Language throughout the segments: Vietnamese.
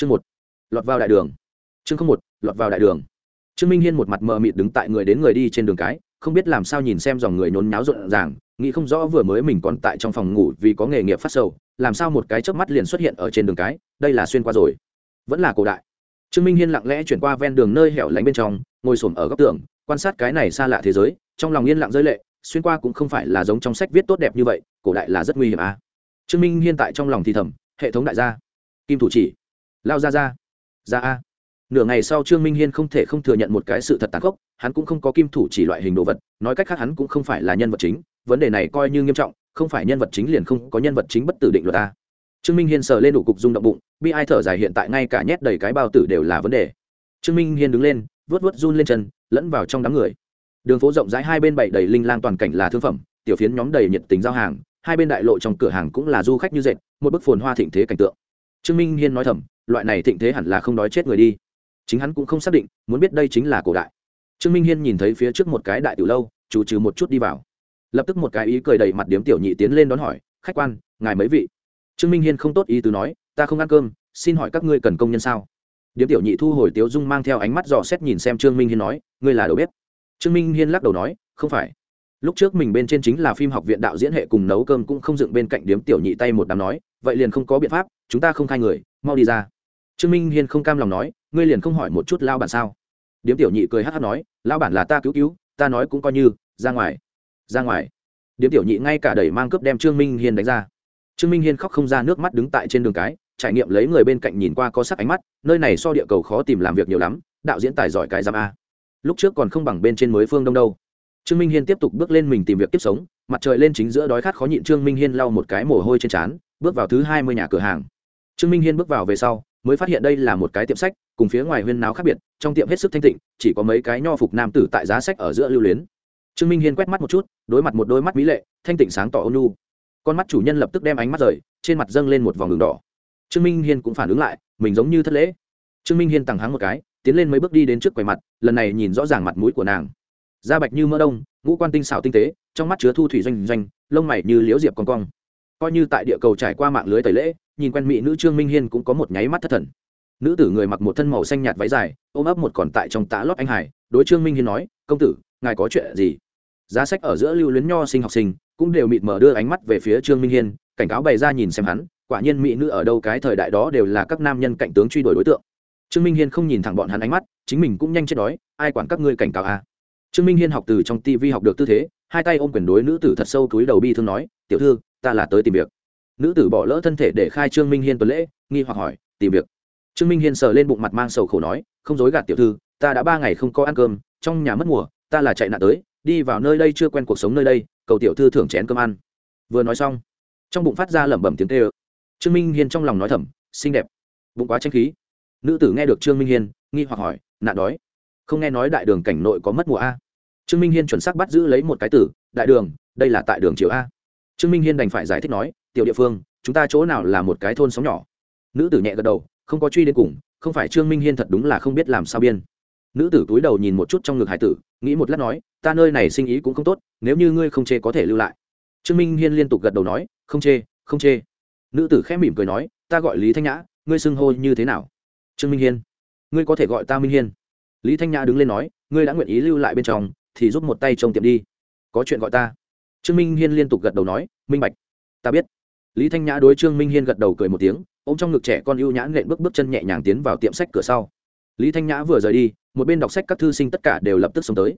chương một, lọt vào đại đường. Chương không một, lọt vào đại đường. Trương minh hiên một mặt mờ mịt đứng tại người đến người đi trên đường cái, không biết làm sao nhìn xem dòng người nhốn nháo rộn ràng, nghĩ không rõ vừa mới mình còn tại trong phòng ngủ vì có nghề nghiệp phát sầu, làm sao một cái chớp mắt liền xuất hiện ở trên đường cái, đây là xuyên qua rồi. Vẫn là cổ đại. Trương minh hiên lặng lẽ chuyển qua ven đường nơi hẻo lánh bên trong, ngồi xổm ở góc tường, quan sát cái này xa lạ thế giới, trong lòng yên lặng rơi lệ, xuyên qua cũng không phải là giống trong sách viết tốt đẹp như vậy, cổ đại là rất nguy hiểm à. trương minh hiên tại trong lòng thì thầm, hệ thống đại gia, kim thủ chỉ lao ra ra. Ra a. Nửa ngày sau trương minh hiên không thể không thừa nhận một cái sự thật tàn khốc, hắn cũng không có kim thủ chỉ loại hình đồ vật, nói cách khác hắn cũng không phải là nhân vật chính, vấn đề này coi như nghiêm trọng, không phải nhân vật chính liền không có nhân vật chính bất tử định luật a. Trương minh hiên sờ lên đủ cục rung động bụng, bi ai thở dài hiện tại ngay cả nhét đầy cái bao tử đều là vấn đề. Trương minh hiên đứng lên vớt vớt run lên chân, lẫn vào trong đám người. Đường phố rộng rãi hai bên bảy đầy linh lang toàn cảnh là thương phẩm, tiểu phiến nhóm đầy nhiệt tình giao hàng, hai bên đại lộ trong cửa hàng cũng là du khách như dệt, một bức phồn hoa thịnh thế cảnh tượng trương minh hiên nói thầm, loại này thịnh thế hẳn là không đói chết người đi. Chính hắn cũng không xác định, muốn biết đây chính là cổ đại. Trương minh hiên nhìn thấy phía trước một cái đại tiểu lâu, chủ trừ một chút đi vào. Lập tức một cái ý cười đầy mặt điếm tiểu nhị tiến lên đón hỏi, khách quan, ngài mấy vị? Trương minh hiên không tốt ý tứ nói, ta không ăn cơm, xin hỏi các ngươi cần công nhân sao? Điếm tiểu nhị thu hồi tiếu dung mang theo ánh mắt dò xét nhìn xem trương minh hiên nói, ngươi là đầu bếp. Trương minh hiên lắc đầu nói, không phải. Lúc trước mình bên trên chính là phim học viện đạo diễn hệ cùng nấu cơm cũng không dựng bên cạnh điếm tiểu nhị tay một đám nói, vậy liền không có biện pháp chúng ta không khai người, mau đi ra. Trương minh hiên không cam lòng nói, ngươi liền không hỏi một chút lao bản sao? Điếm tiểu nhị cười hát hát nói lao bản là ta cứu cứu, ta nói cũng coi như, ra ngoài. Ra ngoài. Điếm tiểu nhị ngay cả đẩy mang cướp đem trương minh hiên đánh ra. Trương minh hiên khóc không ra nước mắt đứng tại trên đường cái, trải nghiệm lấy người bên cạnh nhìn qua có sắc ánh mắt, nơi này so địa cầu khó tìm làm việc nhiều lắm, đạo diễn tài giỏi cái giam a. Lúc trước còn không bằng bên trên mới phương đông đâu. Trương minh hiên tiếp tục bước lên mình tìm việc tiếp sống, mặt trời lên chính giữa đói khát khó nhịn trương minh hiên lau một cái mồ hôi trên trán, bước vào thứ hai mươi nhà cửa hàng trương minh hiên bước vào về sau, mới phát hiện đây là một cái tiệm sách, cùng phía ngoài huyên náo khác biệt, trong tiệm hết sức thanh tịnh, chỉ có mấy cái nho phục nam tử tại giá sách ở giữa lưu luyến. Trương minh hiên quét mắt một chút, đối mặt một đôi mắt mỹ lệ, thanh tịnh sáng tỏ ôn con mắt chủ nhân lập tức đem ánh mắt rời, trên mặt dâng lên một vòng đường đỏ. Trương minh hiên cũng phản ứng lại, mình giống như thất lễ. Trương minh hiên tằng hắng một cái, tiến lên mấy bước đi đến trước quầy mặt, lần này nhìn rõ ràng mặt mũi của nàng. Da bạch như mỡ đông, ngũ quan tinh xảo tinh tế, trong mắt chứa thu thủy doanh doanh, lông mày như liễu diệp con cong coi như tại địa cầu trải qua mạng lưới tẩy lễ, nhìn quen mỹ nữ trương minh hiên cũng có một nháy mắt thất thần. Nữ tử người mặc một thân màu xanh nhạt váy dài, ôm ấp một còn tại trong tã lót anh hải, đối trương minh hiên nói, công tử, ngài có chuyện gì? Giá sách ở giữa lưu luyến nho sinh học sinh, cũng đều mịt mở đưa ánh mắt về phía trương minh hiên, cảnh cáo bày ra nhìn xem hắn, quả nhiên mỹ nữ ở đâu cái thời đại đó đều là các nam nhân cạnh tướng truy đuổi đối tượng. Trương minh hiên không nhìn thẳng bọn hắn ánh mắt, chính mình cũng nhanh chết đói, ai quản các ngươi cảnh cáo à. trương minh hiên học từ trong tv học được tư thế, hai tay ôm quyền đối nữ tử thật sâu túi đầu bi thương nói, tiểu thư ta là tới tìm việc. Nữ tử bỏ lỡ thân thể để khai trương minh hiên tuần lễ, nghi hoặc hỏi, tìm việc. Trương minh hiên sờ lên bụng mặt mang sầu khổ nói, không dối gạt tiểu thư, ta đã ba ngày không có ăn cơm, trong nhà mất mùa, ta là chạy nạn tới, đi vào nơi đây chưa quen cuộc sống nơi đây, cầu tiểu thư thưởng chén cơm ăn. Vừa nói xong, trong bụng phát ra lẩm bẩm tiếng tê ơ. Trương minh hiên trong lòng nói thầm, xinh đẹp, bụng quá tranh khí. Nữ tử nghe được trương minh hiên, nghi hoặc hỏi, nạn đói. Không nghe nói đại đường cảnh nội có mất mùa a. Trương minh hiên chuẩn xác bắt giữ lấy một cái tử, đại đường, đây là tại đường triều a trương minh hiên đành phải giải thích nói, tiểu địa phương, chúng ta chỗ nào là một cái thôn sóng nhỏ? Nữ tử nhẹ gật đầu, không có truy đến cùng, không phải trương minh hiên thật đúng là không biết làm sao biên. Nữ tử túi đầu nhìn một chút trong ngực hải tử, nghĩ một lát nói, ta nơi này sinh ý cũng không tốt, nếu như ngươi không chê có thể lưu lại. Trương minh hiên liên tục gật đầu nói, không chê không chê. Nữ tử khẽ mỉm cười nói, ta gọi lý thanh nhã, ngươi xưng hô như thế nào? Trương minh hiên, ngươi có thể gọi ta minh hiên. Lý thanh nhã đứng lên nói, ngươi đã nguyện ý lưu lại bên trong, thì giúp một tay trông tiệm đi. Có chuyện gọi ta trương minh hiên liên tục gật đầu nói, minh bạch, ta biết. Lý thanh nhã đối trương minh hiên gật đầu cười một tiếng ô m trong ngực trẻ con ưu nhã nện bước bước chân nhẹ nhàng tiến vào tiệm sách cửa sau. Lý thanh nhã vừa rời đi, một bên đọc sách các thư sinh tất cả đều lập tức xông tới.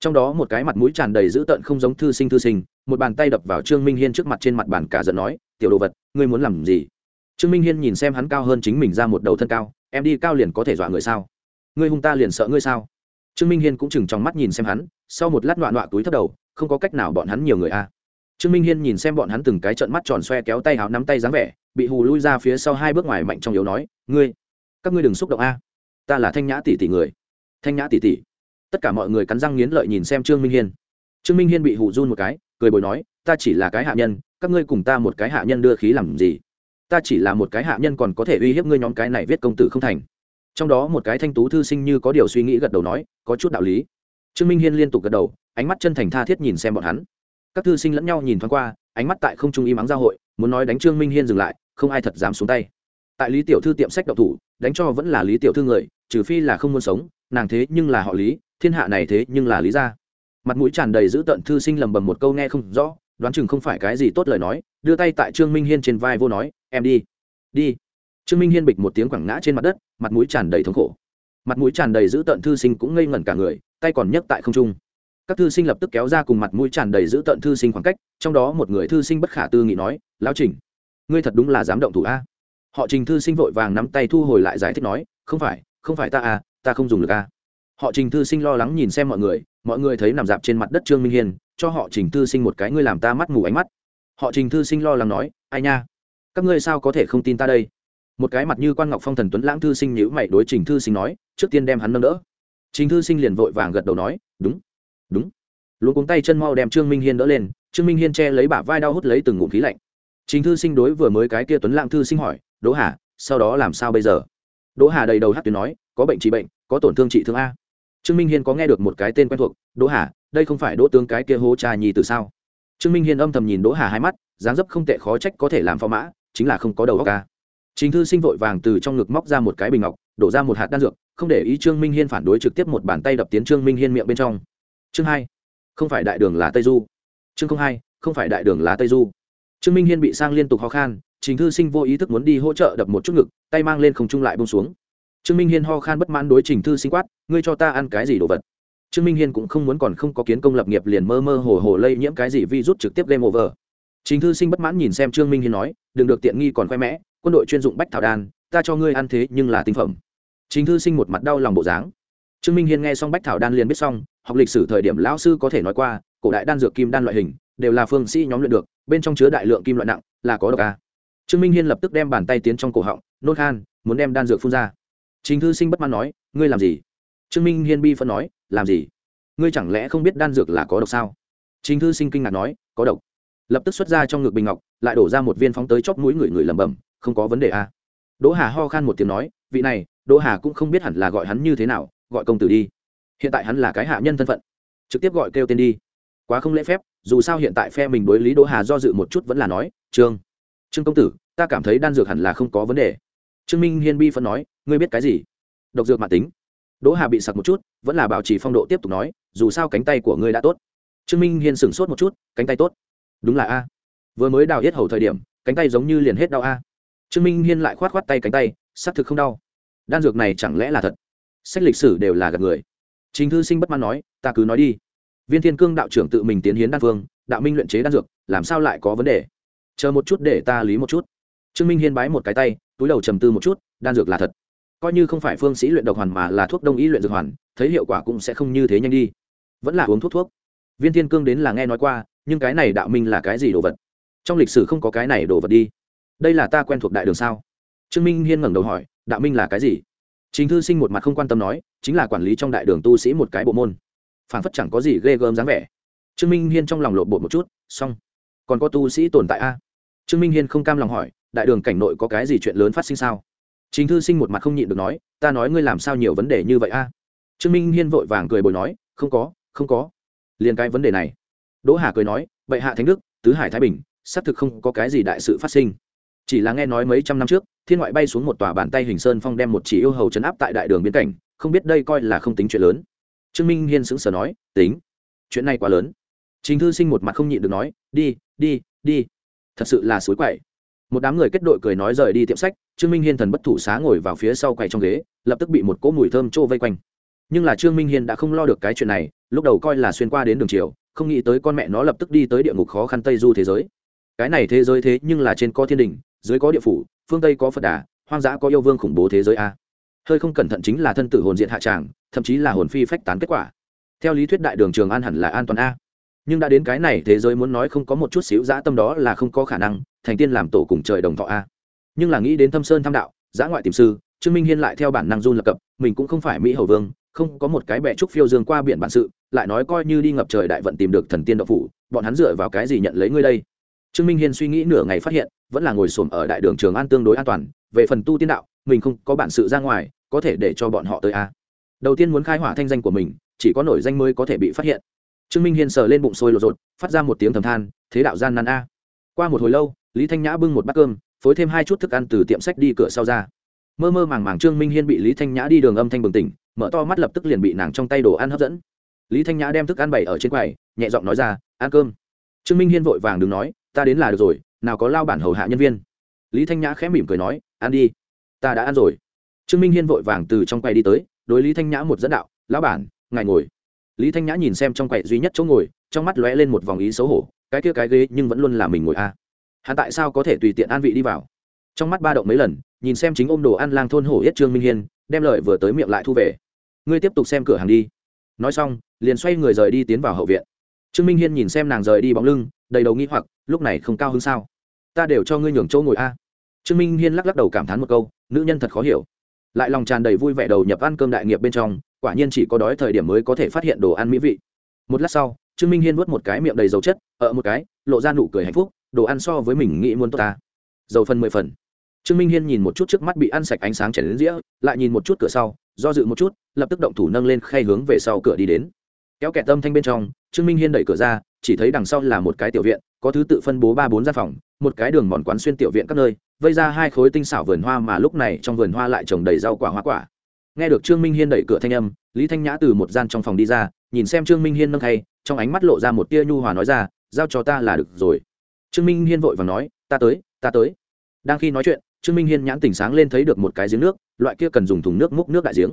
Trong đó một cái mặt mũi tràn đầy dữ tợn không giống thư sinh thư sinh, một bàn tay đập vào trương minh hiên trước mặt trên mặt bàn cả giận nói, tiểu đồ vật, ngươi muốn làm gì? Trương minh hiên nhìn xem hắn cao hơn chính mình ra một đầu thân cao, em đi cao liền có thể dọa người sao? Ngươi hung ta liền sợ ngươi sao? Trương minh hiên cũng chừng trong mắt nhìn xem hắn, sau một lát loạn đoạn túi thất đầu không có cách nào bọn hắn nhiều người a. Trương minh hiên nhìn xem bọn hắn từng cái trận mắt tròn xoe kéo tay háo nắm tay dáng vẻ, bị hù lui ra phía sau hai bước ngoài mạnh trong yếu nói, ngươi, các ngươi đừng xúc động a. Ta là thanh nhã tỷ tỷ người. Thanh nhã tỷ tỷ. Tất cả mọi người cắn răng nghiến lợi nhìn xem trương minh hiên. Trương minh hiên bị hù run một cái, cười bồi nói, ta chỉ là cái hạ nhân, các ngươi cùng ta một cái hạ nhân đưa khí làm gì? Ta chỉ là một cái hạ nhân còn có thể uy hiếp ngươi nhóm cái này viết công tử không thành. Trong đó một cái thanh tú thư sinh như có điều suy nghĩ gật đầu nói, có chút đạo lý. Trương minh hiên liên tục gật đầu ánh mắt chân thành tha thiết nhìn xem bọn hắn. Các thư sinh lẫn nhau nhìn thoáng qua, ánh mắt tại không trung im ắng giao hội, muốn nói đánh trương minh hiên dừng lại, không ai thật dám xuống tay. Tại lý tiểu thư tiệm sách độc thủ, đánh cho vẫn là lý tiểu thư người, trừ phi là không muốn sống, nàng thế nhưng là họ lý, thiên hạ này thế nhưng là lý gia. Mặt mũi tràn đầy giữ tận thư sinh lầm bầm một câu nghe không rõ, đoán chừng không phải cái gì tốt lời nói, đưa tay tại trương minh hiên trên vai vô nói, em đi đi. Trương minh hiên bịch một tiếng quẳng ngã trên mặt đất, mặt mũi tràn đầy thống khổ. Mặt mũi tràn đầy giữ tận thư sinh cũng ngây ngẩn cả người, tay còn nhấc tại không trung các thư sinh lập tức kéo ra cùng mặt mũi tràn đầy giữ tận thư sinh khoảng cách trong đó một người thư sinh bất khả tư nghị nói lão trình ngươi thật đúng là dám động thủ a họ trình thư sinh vội vàng nắm tay thu hồi lại giải thích nói không phải không phải ta à ta không dùng được a họ trình thư sinh lo lắng nhìn xem mọi người mọi người thấy nằm dạp trên mặt đất trương minh hiền cho họ trình thư sinh một cái ngươi làm ta mắt mù ánh mắt họ trình thư sinh lo lắng nói ai nha các ngươi sao có thể không tin ta đây một cái mặt như quan ngọc phong thần tuấn lãng thư sinh nhữ mày đối trình thư sinh nói trước tiên đem hắn nâng đỡ trình thư sinh liền vội vàng gật đầu nói đúng đúng. Luôn cuống tay chân mau đem trương minh hiên đỡ lên, trương minh hiên che lấy bả vai đau hút lấy từng ngụm khí lạnh. Chính thư sinh đối vừa mới cái kia tuấn lãng thư sinh hỏi, đỗ hà, sau đó làm sao bây giờ? Đỗ hà đầy đầu hát tuyến nói, có bệnh trị bệnh, có tổn thương trị thương a. Trương minh hiên có nghe được một cái tên quen thuộc, đỗ hà, đây không phải đỗ tướng cái kia hố trà nhì từ sao? Trương minh hiên âm thầm nhìn đỗ hà hai mắt, dáng dấp không tệ khó trách có thể làm phò mã, chính là không có đầu óc ca chính thư sinh vội vàng từ trong ngực móc ra một cái bình ngọc, đổ ra một hạt đan dược, không để ý trương minh hiên phản đối trực tiếp một bàn tay đập tiến trương minh hiên miệng bên trong chương hai, không phải đại đường là tây du. Chương không hai, không phải đại đường là tây du. Trương minh hiên bị sang liên tục ho khan chính thư sinh vô ý thức muốn đi hỗ trợ đập một chút ngực, tay mang lên không trung lại bông xuống. Trương minh hiên ho khan bất mãn đối trình thư sinh quát, ngươi cho ta ăn cái gì đồ vật? Trương minh hiên cũng không muốn còn không có kiến công lập nghiệp liền mơ mơ hồ hồ lây nhiễm cái gì vi rút trực tiếp game over. Trình thư sinh bất mãn nhìn xem trương minh hiên nói, đừng được tiện nghi còn khoe mẽ, quân đội chuyên dụng bách thảo đan, ta cho ngươi ăn thế nhưng là tinh phẩm. Trình thư sinh một mặt đau lòng bộ dáng trương minh hiên nghe xong bách thảo đan liền biết xong, học lịch sử thời điểm lão sư có thể nói qua, cổ đại đan dược kim đan loại hình, đều là phương sĩ nhóm luyện được, bên trong chứa đại lượng kim loại nặng, là có độc a. Trương minh hiên lập tức đem bàn tay tiến trong cổ họng, nôn khan, muốn đem đan dược phun ra. Trình thư sinh bất mãn nói, ngươi làm gì? Trương minh hiên bi phân nói, làm gì? Ngươi chẳng lẽ không biết đan dược là có độc sao? Trình thư sinh kinh ngạc nói, có độc. Lập tức xuất ra trong ngực bình ngọc, lại đổ ra một viên phóng tới chóp mũi người người lẩm bẩm, không có vấn đề a. Đỗ hà ho khan một tiếng nói, vị này, đỗ hà cũng không biết hẳn là gọi hắn như thế nào gọi công tử đi. Hiện tại hắn là cái hạ nhân thân phận. Trực tiếp gọi kêu tên đi. Quá không lễ phép, dù sao hiện tại phe mình đối lý đỗ hà do dự một chút vẫn là nói, trương trương công tử, ta cảm thấy đan dược hẳn là không có vấn đề. Trương minh hiên bi phân nói, ngươi biết cái gì? Độc dược mạng tính. Đỗ hà bị sặc một chút, vẫn là bảo trì phong độ tiếp tục nói, dù sao cánh tay của ngươi đã tốt. Trương minh hiên sửng sốt một chút, cánh tay tốt? Đúng là a. Vừa mới đào hết hầu thời điểm, cánh tay giống như liền hết đau a. Trương minh hiên lại khoát khoát tay cánh tay xác thực không đau. Đan dược này chẳng lẽ là thật? Sách lịch sử đều là gặp người. Trình thư sinh bất mãn nói, ta cứ nói đi. Viên thiên cương đạo trưởng tự mình tiến hiến đan phương, đạo minh luyện chế đan dược, làm sao lại có vấn đề? Chờ một chút để ta lý một chút. Trương minh hiên bái một cái tay, túi đầu trầm tư một chút, đan dược là thật. Coi như không phải phương sĩ luyện độc hoàn mà là thuốc đông y luyện dược hoàn, thấy hiệu quả cũng sẽ không như thế nhanh đi. Vẫn là uống thuốc thuốc. Viên thiên cương đến là nghe nói qua, nhưng cái này đạo minh là cái gì đồ vật? Trong lịch sử không có cái này đồ vật đi. Đây là ta quen thuộc đại đường sao? Trương minh hiên ngẩng đầu hỏi, đạo minh là cái gì? Chính thư sinh một mặt không quan tâm nói, chính là quản lý trong đại đường tu sĩ một cái bộ môn. Phản phất chẳng có gì ghê gớm dáng vẻ. Trương minh hiên trong lòng lộ bột một chút, xong. Còn có tu sĩ tồn tại a? Trương minh hiên không cam lòng hỏi, đại đường cảnh nội có cái gì chuyện lớn phát sinh sao? Chính thư sinh một mặt không nhịn được nói, ta nói ngươi làm sao nhiều vấn đề như vậy a? Trương minh hiên vội vàng cười bồi nói, không có không có. Liền cái vấn đề này. Đỗ hà cười nói, bệ hạ thánh đức, tứ hải thái bình, xác thực không có cái gì đại sự phát sinh. Chỉ là nghe nói mấy trăm năm trước thiên ngoại bay xuống một tòa bàn tay hình sơn phong đem một chỉ yêu hầu chấn áp tại đại đường biên cảnh, không biết đây coi là không tính chuyện lớn. Trương minh hiên sững sờ nói, tính, chuyện này quá lớn. Chính thư sinh một mặt không nhịn được nói, đi đi đi. Thật sự là suối quậy. Một đám người kết đội cười nói rời đi tiệm sách, trương minh hiên thần bất thủ xá ngồi vào phía sau quầy trong ghế, lập tức bị một cỗ mùi thơm trô vây quanh. Nhưng là trương minh hiên đã không lo được cái chuyện này, lúc đầu coi là xuyên qua đến đường chiều, không nghĩ tới con mẹ nó lập tức đi tới địa ngục khó khăn tây du thế giới. Cái này thế giới thế nhưng là trên có thiên đình dưới có địa phủ, phương tây có phật đà, hoang dã có yêu vương khủng bố thế giới a. Hơi không cẩn thận chính là thân tử hồn diện hạ tràng, thậm chí là hồn phi phách tán kết quả. Theo lý thuyết đại đường trường an hẳn là an toàn a. Nhưng đã đến cái này, thế giới muốn nói không có một chút xíu dã tâm đó là không có khả năng, thành tiên làm tổ cùng trời đồng thọ a. Nhưng là nghĩ đến thâm sơn tham đạo, dã ngoại tìm sư, trương minh hiên lại theo bản năng run lập cập, mình cũng không phải mỹ hầu vương, không có một cái bẹ trúc phiêu dương qua biển bản sự, lại nói coi như đi ngập trời đại vận tìm được thần tiên đậu phủ, bọn hắn dựa vào cái gì nhận lấy ngươi đây? Trương minh hiên suy nghĩ nửa ngày phát hiện, vẫn là ngồi xổm ở đại đường trường an tương đối an toàn, về phần tu tiên đạo, mình không có bản sự ra ngoài, có thể để cho bọn họ tới a. Đầu tiên muốn khai hỏa thanh danh của mình, chỉ có nổi danh mới có thể bị phát hiện. Trương minh hiên sờ lên bụng sôi lột rột phát ra một tiếng thầm than, thế đạo gian nan a. Qua một hồi lâu, lý thanh nhã bưng một bát cơm, phối thêm hai chút thức ăn từ tiệm sách đi cửa sau ra. Mơ mơ màng màng trương minh hiên bị lý thanh nhã đi đường âm thanh bừng tỉnh, mở to mắt lập tức liền bị nàng trong tay đồ ăn hấp dẫn. Lý thanh nhã đem thức ăn bày ở trên quầy, nhẹ giọng nói ra, ăn cơm. Trương minh hiên vội vàng đứng nói ta đến là được rồi, nào có lao bản hầu hạ nhân viên. Lý thanh nhã khẽ mỉm cười nói, ăn đi. Ta đã ăn rồi. Trương minh hiên vội vàng từ trong quầy đi tới, đối lý thanh nhã một dẫn đạo, lão bản, ngài ngồi. Lý thanh nhã nhìn xem trong quầy duy nhất chỗ ngồi, trong mắt lóe lên một vòng ý xấu hổ, cái kia cái ghế nhưng vẫn luôn là mình ngồi a à. hắn tại sao có thể tùy tiện an vị đi vào? Trong mắt ba động mấy lần, nhìn xem chính ôm đồ ăn lang thôn hổ yết trương minh hiên, đem lợi vừa tới miệng lại thu về. Ngươi tiếp tục xem cửa hàng đi. Nói xong, liền xoay người rời đi tiến vào hậu viện. Trương minh hiên nhìn xem nàng rời đi bóng lưng đầy đầu nghi hoặc, lúc này không cao hơn sao? Ta đều cho ngươi nhường chỗ ngồi a. Trương minh hiên lắc lắc đầu cảm thán một câu, nữ nhân thật khó hiểu. Lại lòng tràn đầy vui vẻ đầu nhập ăn cơm đại nghiệp bên trong, quả nhiên chỉ có đói thời điểm mới có thể phát hiện đồ ăn mỹ vị. Một lát sau, trương minh hiên vớt một cái miệng đầy dầu chất ở một cái, lộ ra nụ cười hạnh phúc, đồ ăn so với mình nghĩ muốn tốt ta. Dầu phần mười phần. Trương minh hiên nhìn một chút trước mắt bị ăn sạch ánh sáng chảy đến dĩa, lại nhìn một chút cửa sau, do dự một chút, lập tức động thủ nâng lên khay hướng về sau cửa đi đến. Kéo kẹt tâm thanh bên trong, trương minh hiên đẩy cửa ra chỉ thấy đằng sau là một cái tiểu viện, có thứ tự phân bố ba bốn gian phòng, một cái đường mòn quán xuyên tiểu viện các nơi, vây ra hai khối tinh xảo vườn hoa mà lúc này trong vườn hoa lại trồng đầy rau quả hoa quả. Nghe được trương minh hiên đẩy cửa thanh âm, lý thanh nhã từ một gian trong phòng đi ra, nhìn xem trương minh hiên nâng thay trong ánh mắt lộ ra một tia nhu hòa nói ra, giao cho ta là được rồi. Trương minh hiên vội và nói, ta tới ta tới. Đang khi nói chuyện, trương minh hiên nhãn tỉnh sáng lên thấy được một cái giếng nước, loại kia cần dùng thùng nước múc nước đại giếng.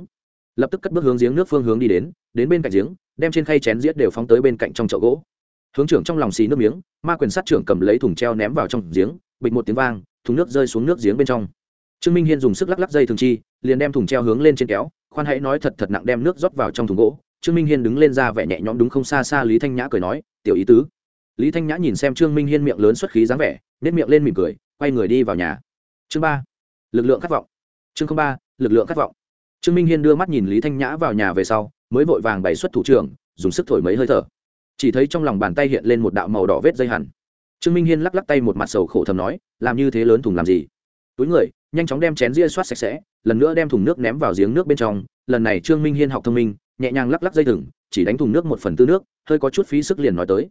Lập tức cất bước hướng giếng nước phương hướng đi đến đến bên cạnh giếng, đem trên khay chén giết đều phóng tới bên cạnh trong chậu gỗ hướng trưởng trong lòng xì nước miếng, ma quyền sát trưởng cầm lấy thùng treo ném vào trong giếng, bịch một tiếng vang, thùng nước rơi xuống nước giếng bên trong. Trương minh hiên dùng sức lắc lắc dây thường chi, liền đem thùng treo hướng lên trên kéo, khoan hãy nói thật thật nặng đem nước rót vào trong thùng gỗ. Trương minh hiên đứng lên ra vẻ nhẹ nhõm đúng không xa xa lý thanh nhã cười nói, tiểu ý tứ. Lý thanh nhã nhìn xem trương minh hiên miệng lớn xuất khí dáng vẻ nếp miệng lên mỉm cười, quay người đi vào nhà. Chương ba, lực lượng khát vọng. Chương ba, lực lượng khát vọng. Trương minh hiên đưa mắt nhìn lý thanh nhã vào nhà về sau, mới vội vàng bày xuất thủ trưởng, dùng sức thổi mấy hơi thở chỉ thấy trong lòng bàn tay hiện lên một đạo màu đỏ vết dây hẳn. Trương minh hiên lắc lắc tay một mặt sầu khổ thầm nói, làm như thế lớn thùng làm gì? Túi người, nhanh chóng đem chén ria soát sạch sẽ, lần nữa đem thùng nước ném vào giếng nước bên trong. Lần này trương minh hiên học thông minh, nhẹ nhàng lắc lắc dây thừng, chỉ đánh thùng nước một phần tư nước, hơi có chút phí sức liền nói tới.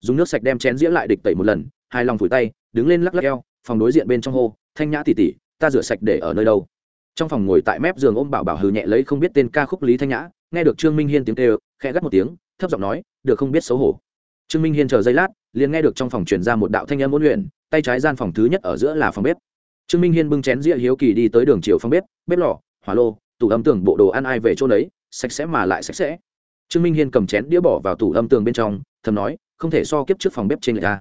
Dùng nước sạch đem chén dĩa lại địch tẩy một lần hai lòng phủi tay, đứng lên lắc lắc eo, phòng đối diện bên trong hô, thanh nhã tỉ tỉ ta rửa sạch để ở nơi đâu? Trong phòng ngồi tại mép giường ôm bảo bảo hừ nhẹ lấy không biết tên ca khúc lý thanh nhã, nghe được trương minh hiên tiếng kêu, khẽ gắt một tiếng thấp giọng nói, được không biết xấu hổ. Trương minh hiên chờ giây lát, liền nghe được trong phòng truyền ra một đạo thanh âm ôn luyện, tay trái gian phòng thứ nhất ở giữa là phòng bếp. Trương minh hiên bưng chén dĩa hiếu kỳ đi tới đường chiều phòng bếp bếp lò, hỏa lô, tủ âm tường, bộ đồ ăn ai về chỗ đấy sạch sẽ mà lại sạch sẽ. Trương minh hiên cầm chén đĩa bỏ vào tủ âm tường bên trong, thầm nói, không thể so kiếp trước phòng bếp trên người ta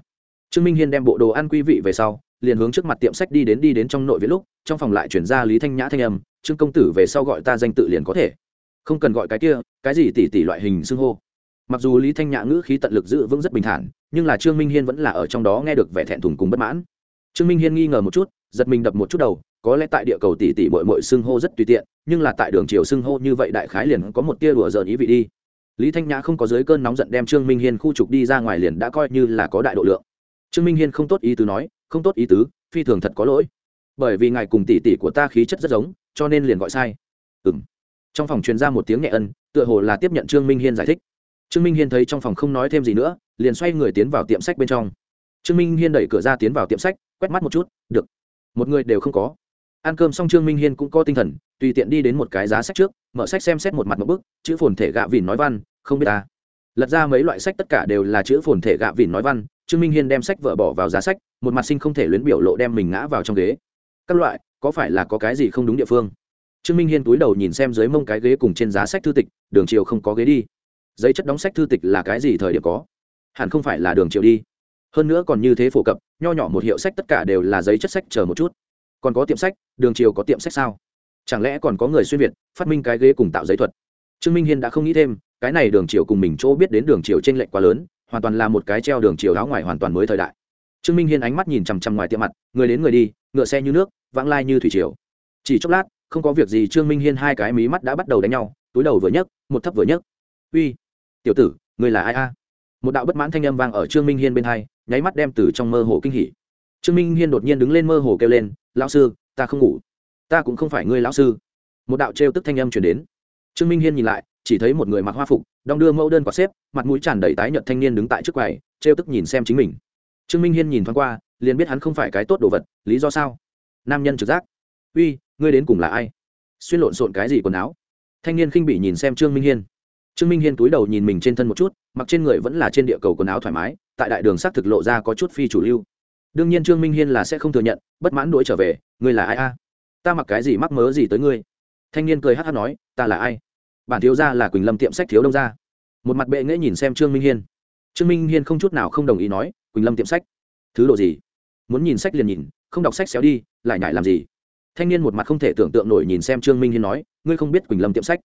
trương minh hiên đem bộ đồ ăn quý vị về sau, liền hướng trước mặt tiệm sách đi đến đi đến trong nội viện lúc, trong phòng lại chuyển ra lý thanh nhã thanh âm, trương công tử về sau gọi ta danh tự liền có thể. Không cần gọi cái kia, cái gì tỷ tỷ loại hình xưng hô mặc dù lý thanh nhã ngữ khí tận lực giữ vững rất bình thản, nhưng là trương minh hiên vẫn là ở trong đó nghe được vẻ thẹn thùng cùng bất mãn. Trương minh hiên nghi ngờ một chút, giật mình đập một chút đầu, có lẽ tại địa cầu tỷ tỷ bội bội xưng hô rất tùy tiện, nhưng là tại đường chiều xưng hô như vậy đại khái liền có một tia đùa giỡn ý vị đi. Lý thanh nhã không có dưới cơn nóng giận đem trương minh hiên khu trục đi ra ngoài liền đã coi như là có đại độ lượng. Trương minh hiên không tốt ý tứ nói, không tốt ý tứ, phi thường thật có lỗi. Bởi vì ngài cùng tỷ tỷ của ta khí chất rất giống, cho nên liền gọi sai. Ừ m trong phòng truyền ra một tiếng nhẹ ân, tựa hồ là tiếp nhận trương minh hiên giải thích trương minh hiên thấy trong phòng không nói thêm gì nữa, liền xoay người tiến vào tiệm sách bên trong. Trương minh hiên đẩy cửa ra tiến vào tiệm sách, quét mắt một chút, được. Một người đều không có. Ăn cơm xong trương minh hiên cũng có tinh thần, tùy tiện đi đến một cái giá sách trước, mở sách xem xét một mặt một bức, chữ phồn thể gạ vìn nói văn, không biết ta lật ra mấy loại sách tất cả đều là chữ phồn thể gạ vìn nói văn, trương minh hiên đem sách vợ bỏ vào giá sách, một mặt sinh không thể luyến biểu lộ đem mình ngã vào trong ghế. Các loại, có phải là có cái gì không đúng địa phương? Trương minh hiên túi đầu nhìn xem dưới mông cái ghế cùng trên giá sách thư tịch, đường chiều không có ghế đi giấy chất đóng sách thư tịch là cái gì thời điểm có? Hẳn không phải là đường triệu đi. Hơn nữa còn như thế phổ cập, nho nhỏ một hiệu sách tất cả đều là giấy chất sách chờ một chút. Còn có tiệm sách, đường triều có tiệm sách sao? Chẳng lẽ còn có người xuyên việt, phát minh cái ghế cùng tạo giấy thuật? Trương minh hiên đã không nghĩ thêm, cái này đường triều cùng mình chỗ biết đến đường triều t r ê n lệch quá lớn, hoàn toàn là một cái treo đường triều áo ngoài hoàn toàn mới thời đại. Trương minh hiên ánh mắt nhìn chằm chằm ngoài tiệm mặt, người đến người đi, ngựa xe như nước, vãng lai như thủy triều. Chỉ chốc lát, không có việc gì trương minh hiên hai cái mí mắt đã bắt đầu đánh nhau, túi đầu vừa nhấc, một thấp vừa nhấc. Uy! Tiểu tử người là ai a? Một đạo bất mãn thanh âm vang ở trương minh hiên bên hai, nháy mắt đem từ trong mơ hồ kinh hỉ. Trương minh hiên đột nhiên đứng lên mơ hồ kêu lên, lão sư, ta không ngủ. Ta cũng không phải ngươi lão sư. Một đạo trêu tức thanh âm chuyển đến. Trương minh hiên nhìn lại, chỉ thấy một người mặc hoa phục, đong đưa mẫu đơn quả xếp, mặt mũi tràn đầy tái nhợt thanh niên đứng tại trước quầy, trêu tức nhìn xem chính mình. Trương minh hiên nhìn thoáng qua, liền biết hắn không phải cái tốt đồ vật, lý do sao? Nam nhân trực giác. Uy, ngươi đến cùng là ai? Xuyên lộn xộn cái gì quần áo? Thanh niên khinh bị nhìn xem trương minh hiên trương minh hiên túi đầu nhìn mình trên thân một chút, mặc trên người vẫn là trên địa cầu quần áo thoải mái, tại đại đường xác thực lộ ra có chút phi chủ lưu. Đương nhiên trương minh hiên là sẽ không thừa nhận, bất mãn đuổi trở về, ngươi là ai a? Ta mặc cái gì mắc mớ gì tới ngươi? Thanh niên cười hát hát nói, ta là ai? Bản thiếu gia là quỳnh lâm tiệm sách thiếu đông gia. Một mặt bệ nghễ nhìn xem trương minh hiên. Trương minh hiên không chút nào không đồng ý nói, quỳnh lâm tiệm sách. Thứ độ gì? Muốn nhìn sách liền nhìn, không đọc sách xéo đi, lại nhải làm gì? Thanh niên một mặt không thể tưởng tượng nổi nhìn xem trương minh hiên nói, ngươi không biết quỳnh lâm tiệm sách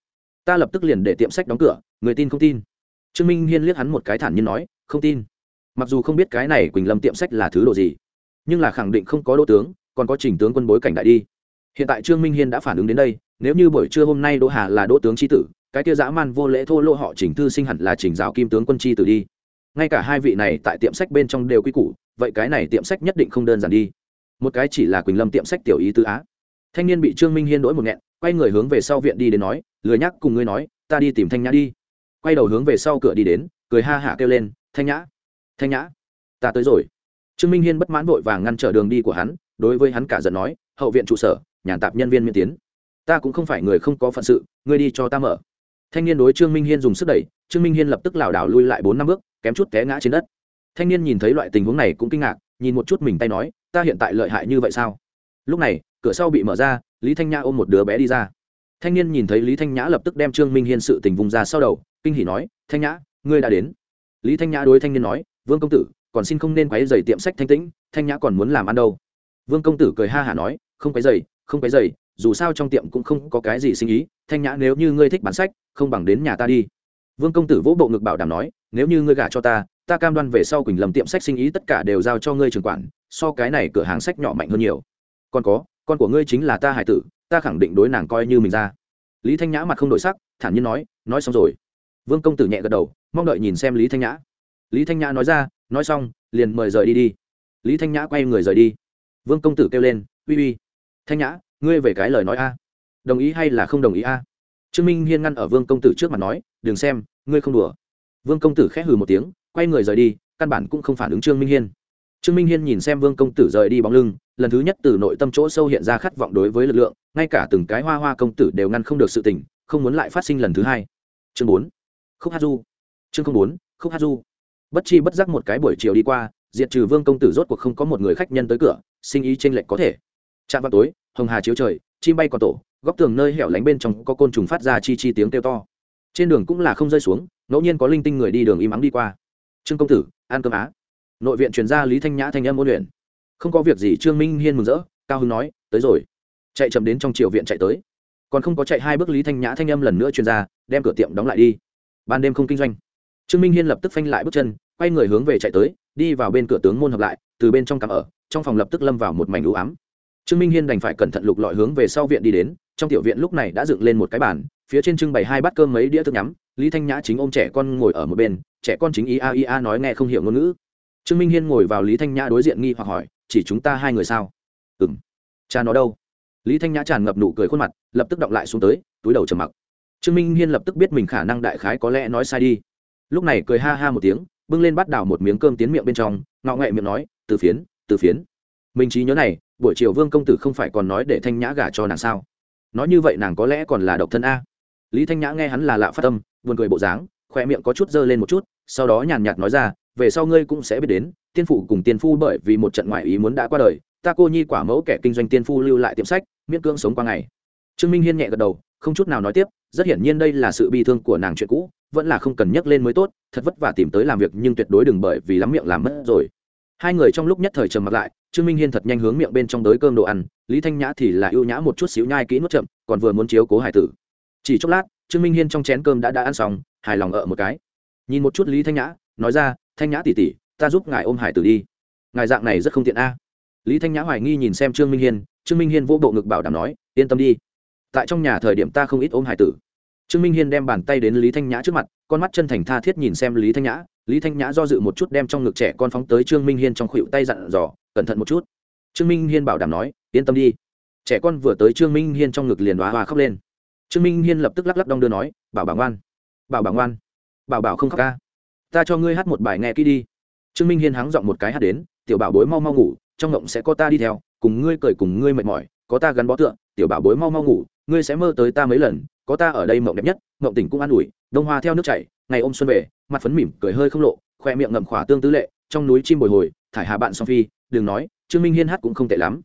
ta lập tức liền để tiệm sách đóng cửa, người tin không tin? Trương minh hiên liếc hắn một cái thản nhiên nói, không tin. Mặc dù không biết cái này quỳnh lâm tiệm sách là thứ đồ gì, nhưng là khẳng định không có đỗ tướng, còn có trình tướng quân bối cảnh đại đi. Hiện tại trương minh hiên đã phản ứng đến đây, nếu như buổi trưa hôm nay đỗ hà là đỗ tướng tri tử, cái kia dã man vô lễ thô lỗ họ chỉnh thư sinh hẳn là chỉnh giáo kim tướng quân tri tử đi. Ngay cả hai vị này tại tiệm sách bên trong đều quy củ, vậy cái này tiệm sách nhất định không đơn giản đi. Một cái chỉ là quỳnh lâm tiệm sách tiểu ý tứ á. Thanh niên bị trương minh hiên đỗi một nghẹn, quay người hướng về sau viện đi đến nói lười nhắc cùng ngươi nói, ta đi tìm thanh nhã đi. Quay đầu hướng về sau cửa đi đến, cười ha hả kêu lên, thanh nhã thanh nhã, ta tới rồi. Trương minh hiên bất mãn vội vàng ngăn trở đường đi của hắn, đối với hắn cả giận nói, hậu viện trụ sở, nhàn tạp nhân viên miễn tiến. Ta cũng không phải người không có phận sự, ngươi đi cho ta mở. Thanh niên đối trương minh hiên dùng sức đẩy, trương minh hiên lập tức lảo đảo lui lại bốn năm bước, kém chút té ngã trên đất. Thanh niên nhìn thấy loại tình huống này cũng kinh ngạc, nhìn một chút mình tay nói, ta hiện tại lợi hại như vậy sao? Lúc này, cửa sau bị mở ra, lý thanh nhã ôm một đứa bé đi ra thanh niên nhìn thấy lý thanh nhã lập tức đem trương minh hiên sự tình vùng ra sau đầu, kinh hỉ nói, thanh nhã, ngươi đã đến. Lý thanh nhã đối thanh niên nói, vương công tử, còn xin không nên quấy dày tiệm sách thanh tĩnh, thanh nhã còn muốn làm ăn đâu. Vương công tử cười ha hả nói, không quấy dày không quấy dày dù sao trong tiệm cũng không có cái gì sinh ý, thanh nhã nếu như ngươi thích bán sách, không bằng đến nhà ta đi. Vương công tử vỗ bộ ngực bảo đảm nói, nếu như ngươi gả cho ta ta cam đoan về sau quỳnh lầm tiệm sách sinh ý tất cả đều giao cho ngươi trường quản, so cái này cửa hàng sách nhỏ mạnh hơn nhiều. Còn có, con của ngươi chính là ta hải tử ta khẳng định đối nàng coi như mình ra. Lý thanh nhã mặt không đổi sắc, thản nhiên nói nói xong rồi. Vương công tử nhẹ gật đầu, mong đợi nhìn xem lý thanh nhã. Lý thanh nhã nói ra, nói xong, liền mời rời đi đi. Lý thanh nhã quay người rời đi. Vương công tử kêu lên, uy uy, thanh nhã, ngươi về cái lời nói a. Đồng ý hay là không đồng ý a? Trương minh hiên ngăn ở vương công tử trước mặt nói, đừng xem, ngươi không đùa. Vương công tử khẽ hừ một tiếng, quay người rời đi, căn bản cũng không phản ứng trương minh hiên. Trương minh hiên nhìn xem vương công tử rời đi bóng lưng lần thứ nhất từ nội tâm chỗ sâu hiện ra khát vọng đối với lực lượng, ngay cả từng cái hoa hoa công tử đều ngăn không được sự tình, không muốn lại phát sinh lần thứ hai. Chương bốn, khúc hát du. Chương không bốn, khúc hát du. Bất chi bất giác một cái buổi chiều đi qua, diệt trừ vương công tử rốt cuộc không có một người khách nhân tới cửa, sinh ý tranh lệch có thể. Chạm vào tối, hồng hà chiếu trời, chim bay còn tổ, góc tường nơi hẻo lánh bên trong có côn trùng phát ra chi chi tiếng kêu to. Trên đường cũng là không rơi xuống, ngẫu nhiên có linh tinh người đi đường im ắng đi qua. Trương công tử an cơm á. Nội viện truyền gia lý thanh nhã thanh âm ôn luyện không có việc gì, trương minh hiên mừng rỡ, cao hưng nói, tới rồi. Chạy chậm đến trong triều viện chạy tới. Còn không có chạy hai bước, lý thanh nhã thanh âm lần nữa truyền ra, đem cửa tiệm đóng lại đi. Ban đêm không kinh doanh. Trương minh hiên lập tức phanh lại bước chân, quay người hướng về chạy tới, đi vào bên cửa tướng môn hợp lại, từ bên trong cắm ở, trong phòng lập tức lâm vào một mảnh ưu ám. Trương minh hiên đành phải cẩn thận lục lọi hướng về sau viện đi đến, trong tiểu viện lúc này đã dựng lên một cái bàn, phía trên trưng bày hai bát cơm mấy đĩa thức nhắm, lý thanh nhã chính ôm trẻ con ngồi ở một bên, trẻ con chính ia ia nói nghe không hiểu ngôn ngữ. Trương minh hiên ngồi vào lý thanh nhã đối diện nghi hoặc hỏi chỉ chúng ta hai người sao? Ừ m cha nó đâu? Lý thanh nhã tràn ngập nụ cười khuôn mặt, lập tức động lại xuống tới, túi đầu trầm mặc. Trương minh hiên lập tức biết mình khả năng đại khái có lẽ nói sai đi. Lúc này cười ha ha một tiếng, bưng lên bắt đảo một miếng cơm tiến miệng bên trong ngọ nghệ miệng nói, từ phiến từ phiến. Mình trí nhớ này, buổi chiều vương công tử không phải còn nói để thanh nhã gả cho nàng sao? Nói như vậy nàng có lẽ còn là độc thân a. Lý thanh nhã nghe hắn là lạ phát tâm vườn cười bộ dáng khoe miệng có chút dơ lên một chút, sau đó nhàn nhạt nói ra về sau ngươi cũng sẽ biết đến, tiên phụ cùng tiên phu bởi vì một trận ngoại ý muốn đã qua đời, ta cô nhi quả mẫu kẻ kinh doanh tiên phu lưu lại tiệm sách, miễn cưỡng sống qua ngày. Trương minh hiên nhẹ gật đầu, không chút nào nói tiếp, rất hiển nhiên đây là sự bi thương của nàng chuyện cũ, vẫn là không cần nhắc lên mới tốt, thật vất vả tìm tới làm việc nhưng tuyệt đối đừng bởi vì lắm miệng làm mất rồi. Hai người trong lúc nhất thời trầm mặt lại, trương minh hiên thật nhanh hướng miệng bên trong đới cơm đồ ăn, lý thanh nhã thì là ưu nhã một chút xíu nhai kỹ nuốt chậm, còn vừa muốn chiếu cố hải tử. Chỉ chốc lát, trương minh hiên trong chén cơm đã đã ăn xong, hài lòng ở một cái. Nhìn một chút lý thanh nhã, nói ra thanh nhã tỉ tỉ, ta giúp ngài ôm hải tử đi. Ngài dạng này rất không tiện a. Lý thanh nhã hoài nghi nhìn xem trương minh hiên, trương minh hiên vỗ bộ ngực bảo đảm nói, yên tâm đi. Tại trong nhà thời điểm ta không ít ôm hải tử. Trương minh hiên đem bàn tay đến lý thanh nhã trước mặt, con mắt chân thành tha thiết nhìn xem lý thanh nhã. Lý thanh nhã do dự một chút đem trong ngực trẻ con phóng tới trương minh hiên trong khuỵu tay dặn dò, cẩn thận một chút. Trương minh hiên bảo đảm nói, yên tâm đi. Trẻ con vừa tới trương minh hiên trong ngực liền đoá hoa khóc lên. Trương minh hiên lập tức lắc lắc đong đưa nói, bảo bảo ngoan. Bảo bảo ngoan. Bảo bảo không khóc ca ta cho ngươi hát một bài nghe kỹ đi. Trương minh hiên hắng giọng một cái hát đến, tiểu bảo bối mau mau ngủ, trong ngộng sẽ có ta đi theo, cùng ngươi cười cùng ngươi mệt mỏi, có ta gắn bó tựa, tiểu bảo bối mau mau ngủ, ngươi sẽ mơ tới ta mấy lần, có ta ở đây mộng đẹp nhất, mộng tỉnh cũng an ủi, đông hoa theo nước chảy, ngày ôm xuân về, mặt phấn mỉm cười hơi không lộ, khoe miệng ngậm khỏa tương tứ lệ, trong núi chim bồi hồi, thải hà bạn song phi, đừng nói, trương minh hiên hát cũng không tệ lắm.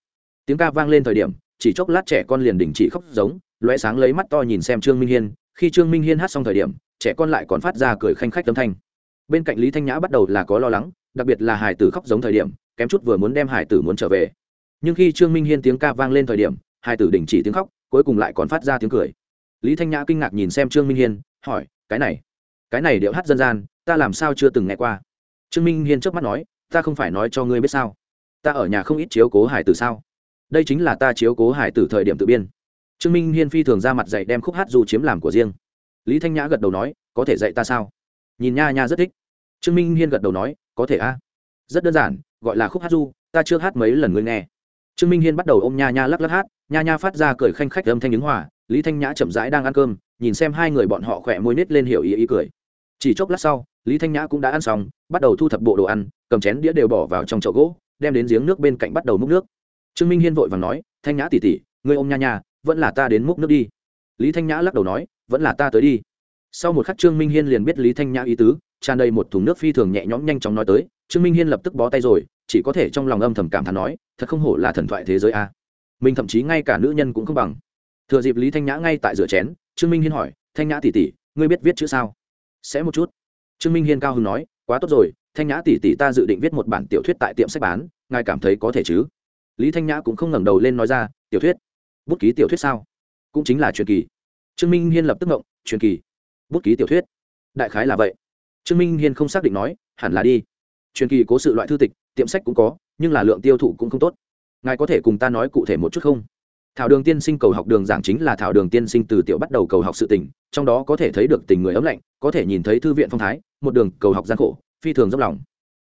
Tiếng ca vang lên thời điểm, chỉ chốc lát trẻ con liền đình chỉ khóc giống, lóe sáng lấy mắt to nhìn xem trương minh hiên, khi trương minh hiên hát xong thời điểm, trẻ con lại còn phát ra cười khanh khách âm thanh bên cạnh lý thanh nhã bắt đầu là có lo lắng, đặc biệt là hải tử khóc giống thời điểm, kém chút vừa muốn đem hải tử muốn trở về. Nhưng khi trương minh hiên tiếng ca vang lên thời điểm, hải tử đình chỉ tiếng khóc, cuối cùng lại còn phát ra tiếng cười. Lý thanh nhã kinh ngạc nhìn xem trương minh hiên, hỏi, cái này cái này điệu hát dân gian, ta làm sao chưa từng nghe qua? Trương minh hiên trước mắt nói, ta không phải nói cho ngươi biết sao? Ta ở nhà không ít chiếu cố hải tử sao? Đây chính là ta chiếu cố hải tử thời điểm tự biên. Trương minh hiên phi thường ra mặt dạy đem khúc hát dù chiếm làm của riêng. Lý thanh nhã gật đầu nói, có thể dạy ta sao? Nhìn nha nha rất thích trương minh hiên gật đầu nói, có thể a. Rất đơn giản, gọi là khúc hát du, ta chưa hát mấy lần ngươi nghe. Trương minh hiên bắt đầu ôm nha nha lắc lắc hát, nha nha phát ra cười khanh khách âm thanh ứng hòa, lý thanh nhã chậm rãi đang ăn cơm, nhìn xem hai người bọn họ khỏe môi nít lên hiểu ý ý cười. Chỉ chốc lát sau, lý thanh nhã cũng đã ăn xong, bắt đầu thu thập bộ đồ ăn, cầm chén đĩa đều bỏ vào trong chậu gỗ, đem đến giếng nước bên cạnh bắt đầu múc nước. Trương minh hiên vội và nói, thanh nhã tỉ tỉ ngươi ôm nha nha, vẫn là ta đến múc nước đi. Lý thanh nhã lắc đầu nói, vẫn là ta tới đi sau một khắc trương minh hiên liền biết lý thanh nhã ý tứ, tràn đầy một thùng nước phi thường nhẹ nhõm nhanh chóng nói tới, trương minh hiên lập tức bó tay rồi, chỉ có thể trong lòng âm thầm cảm thán nói, thật không hổ là thần thoại thế giới a. Mình thậm chí ngay cả nữ nhân cũng không bằng. Thừa dịp lý thanh nhã ngay tại rửa chén, trương minh hiên hỏi, thanh nhã tỉ tỉ ngươi biết viết chữ sao? Sẽ một chút. Trương minh hiên cao hứng nói, quá tốt rồi, thanh nhã tỉ tỉ ta dự định viết một bản tiểu thuyết tại tiệm sách bán, ngài cảm thấy có thể chứ? Lý thanh nhã cũng không ngẩng đầu lên nói ra, tiểu thuyết? Bút ký tiểu thuyết sao? Cũng chính là truyền kỳ. Trương minh hiên lập tức ngộng, truyền kỳ? Bút ký tiểu thuyết. Đại khái là vậy. Trương minh hiên không xác định nói, hẳn là đi. Truyền kỳ cố sự loại thư tịch, tiệm sách cũng có, nhưng là lượng tiêu thụ cũng không tốt. Ngài có thể cùng ta nói cụ thể một chút không? Thảo đường tiên sinh cầu học đường giảng chính là thảo đường tiên sinh từ tiểu bắt đầu cầu học sự tình, trong đó có thể thấy được tình người ấm lạnh, có thể nhìn thấy thư viện phong thái, một đường cầu học gian khổ, phi thường dốc lòng.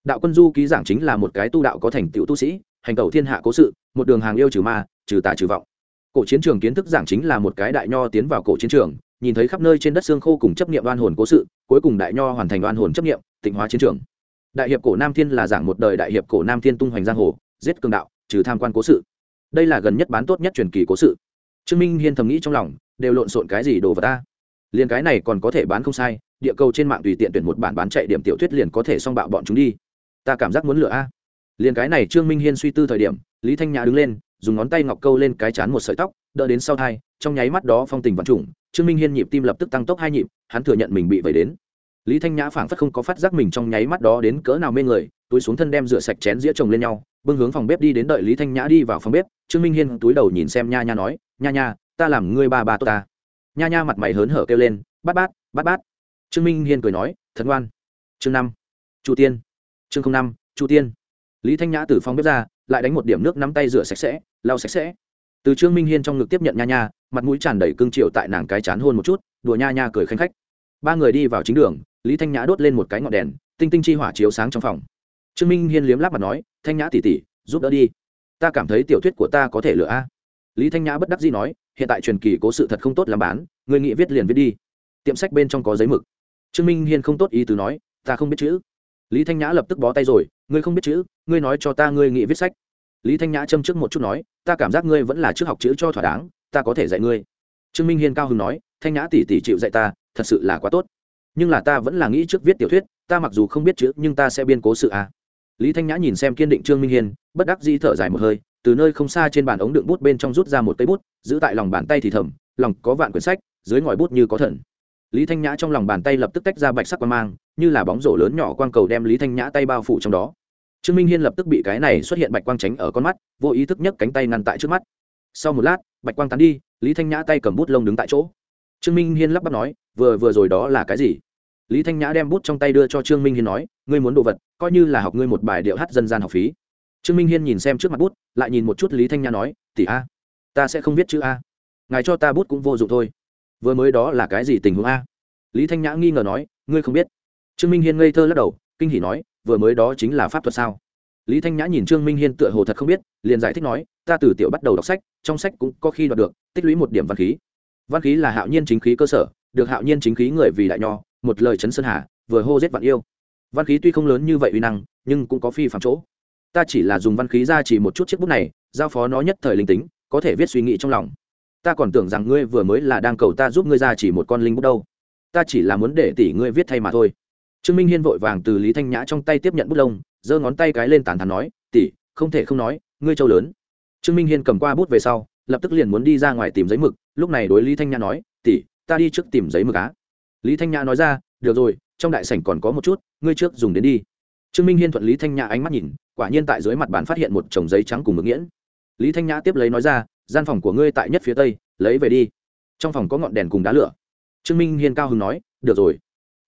Đạo quân du ký giảng chính là một cái tu đạo có thành tựu tu sĩ, hành cầu thiên hạ cố sự, một đường hàng yêu trừ ma, trừ tà trừ vọng. Cổ chiến trường kiến thức giảng chính là một cái đại nho tiến vào cổ chiến trường nhìn thấy khắp nơi trên đất xương khô cùng chấp nghiệm oan hồn cố sự, cuối cùng đại nho hoàn thành oan hồn chấp nghiệm tịnh hóa chiến trường. Đại hiệp cổ nam thiên là giảng một đời đại hiệp cổ nam thiên tung hoành giang hồ, giết cường đạo, trừ tham quan cố sự. Đây là gần nhất bán tốt nhất truyền kỳ cố sự. Trương minh hiên thầm nghĩ trong lòng, đều lộn xộn cái gì đồ vật ta? Liền cái này còn có thể bán không sai, địa cầu trên mạng tùy tiện tuyển một bản bán chạy điểm tiểu thuyết liền có thể xong bạo bọn chúng đi. Ta cảm giác muốn lựa a. Liền cái này trương minh hiên suy tư thời điểm, lý thanh nhã đứng lên, dùng ngón tay ngọc câu lên cái chán một sợi tóc, đỡ đến sau thai, trong nháy mắt đó phong tình vận trùng trương minh hiên nhịp tim lập tức tăng tốc hai nhịp, hắn thừa nhận mình bị vẩy đến. Lý thanh nhã phảng phất không có phát giác mình trong nháy mắt đó đến cỡ nào mê người, túi xuống thân đem rửa sạch chén dĩa chồng lên nhau, bưng hướng phòng bếp đi đến đợi lý thanh nhã đi vào phòng bếp. Trương minh hiên túi đầu nhìn xem nha nha nói, nha nha, ta làm ngươi ba ba tốt ta. Nha nha mặt mày hớn hở kêu lên, bát bát bát bát. Trương minh hiên cười nói, thật ngoan. Chương năm, chu tiên. Chương năm, chu tiên. Lý thanh nhã từ phòng bếp ra, lại đánh một điểm nước nắm tay rửa sạch sẽ, lau sạch sẽ. Từ trương minh hiên trong ngực tiếp nhận nha nha mặt mũi tràn đầy cương triệu tại nàng cái chán hôn một chút, đùa nha nha cười khanh khách. Ba người đi vào chính đường, lý thanh nhã đốt lên một cái ngọn đèn, tinh tinh chi hỏa chiếu sáng trong phòng. Trương minh hiên liếm láp mặt nói, thanh nhã tỉ tỉ giúp đỡ đi. Ta cảm thấy tiểu thuyết của ta có thể lựa a. Lý thanh nhã bất đắc dĩ nói, hiện tại truyền kỳ cố sự thật không tốt làm bán, người nghị viết liền viết đi. Tiệm sách bên trong có giấy mực. Trương minh hiên không tốt ý từ nói, ta không biết chữ. Lý thanh nhã lập tức bó tay rồi, ngươi không biết chữ, ngươi nói cho ta ngươi nghị viết sách. Lý thanh nhã châm trước một chút nói, ta cảm giác ngươi vẫn là trước học chữ cho thỏa đáng ta có thể dạy ngươi. Trương minh hiên cao hứng nói, thanh nhã tỉ tỉ chịu dạy ta, thật sự là quá tốt. Nhưng là ta vẫn là nghĩ trước viết tiểu thuyết, ta mặc dù không biết chữ, nhưng ta sẽ biên cố sự à. lý thanh nhã nhìn xem kiên định trương minh hiên, bất đắc dĩ thở dài một hơi, từ nơi không xa trên bàn ống đựng bút bên trong rút ra một cây bút, giữ tại lòng bàn tay thì thầm, lòng có vạn quyển sách, dưới ngòi bút như có thần. Lý thanh nhã trong lòng bàn tay lập tức tách ra bạch sắc quang mang, như là bóng rổ lớn nhỏ quang cầu đem lý thanh nhã tay bao phủ trong đó. Trương minh hiên lập tức bị cái này xuất hiện bạch quang tránh ở con mắt, vô ý thức nhấc cánh tay ngăn tại trước mắt. Sau một lát bạch quang tán đi, lý thanh nhã tay cầm bút lông đứng tại chỗ. Trương minh hiên lắp bắp nói, vừa vừa rồi đó là cái gì? Lý thanh nhã đem bút trong tay đưa cho trương minh hiên nói, ngươi muốn đồ vật, coi như là học ngươi một bài điệu hát dân gian học phí. Trương minh hiên nhìn xem trước mặt bút, lại nhìn một chút lý thanh nhã nói, tỷ a, ta sẽ không viết chữ a. Ngài cho ta bút cũng vô dụng thôi. Vừa mới đó là cái gì tình huống a? Lý thanh nhã nghi ngờ nói, ngươi không biết. Trương minh hiên ngây thơ lắc đầu, kinh hỉ nói, vừa mới đó chính là pháp thuật sao? Lý thanh nhã nhìn trương minh hiên tựa hồ thật không biết, liền giải thích nói, ta từ tiểu bắt đầu đọc sách, trong sách cũng có khi đọc được, tích lũy một điểm văn khí. Văn khí là hạo nhiên chính khí cơ sở, được hạo nhiên chính khí người vì đại nho, một lời chấn sơn hà, vừa hô giết vạn yêu. Văn khí tuy không lớn như vậy uy năng, nhưng cũng có phi phạm chỗ. Ta chỉ là dùng văn khí ra chỉ một chút chiếc bút này, giao phó nó nhất thời linh tính, có thể viết suy nghĩ trong lòng. Ta còn tưởng rằng ngươi vừa mới là đang cầu ta giúp ngươi ra chỉ một con linh bút đâu. Ta chỉ là muốn để tỷ ngươi viết thay mà thôi. Trương minh hiên vội vàng từ lý thanh nhã trong tay tiếp nhận bút lông giơ ngón tay cái lên tàn thắn nói, tỷ, không thể không nói, ngươi châu lớn. Trương minh hiên cầm qua bút về sau, lập tức liền muốn đi ra ngoài tìm giấy mực, lúc này đối lý thanh nhã nói, tỷ, ta đi trước tìm giấy mực á. Lý thanh nhã nói ra, được rồi, trong đại sảnh còn có một chút, ngươi trước dùng đến đi. Trương minh hiên thuận lý thanh nhã ánh mắt nhìn, quả nhiên tại dưới mặt bàn phát hiện một chồng giấy trắng cùng mực nghiễn lý thanh nhã tiếp lấy nói ra, gian phòng của ngươi tại nhất phía tây, lấy về đi. Trong phòng có ngọn đèn cùng đá lửa. Trương minh hiên cao hứng nói, được rồi.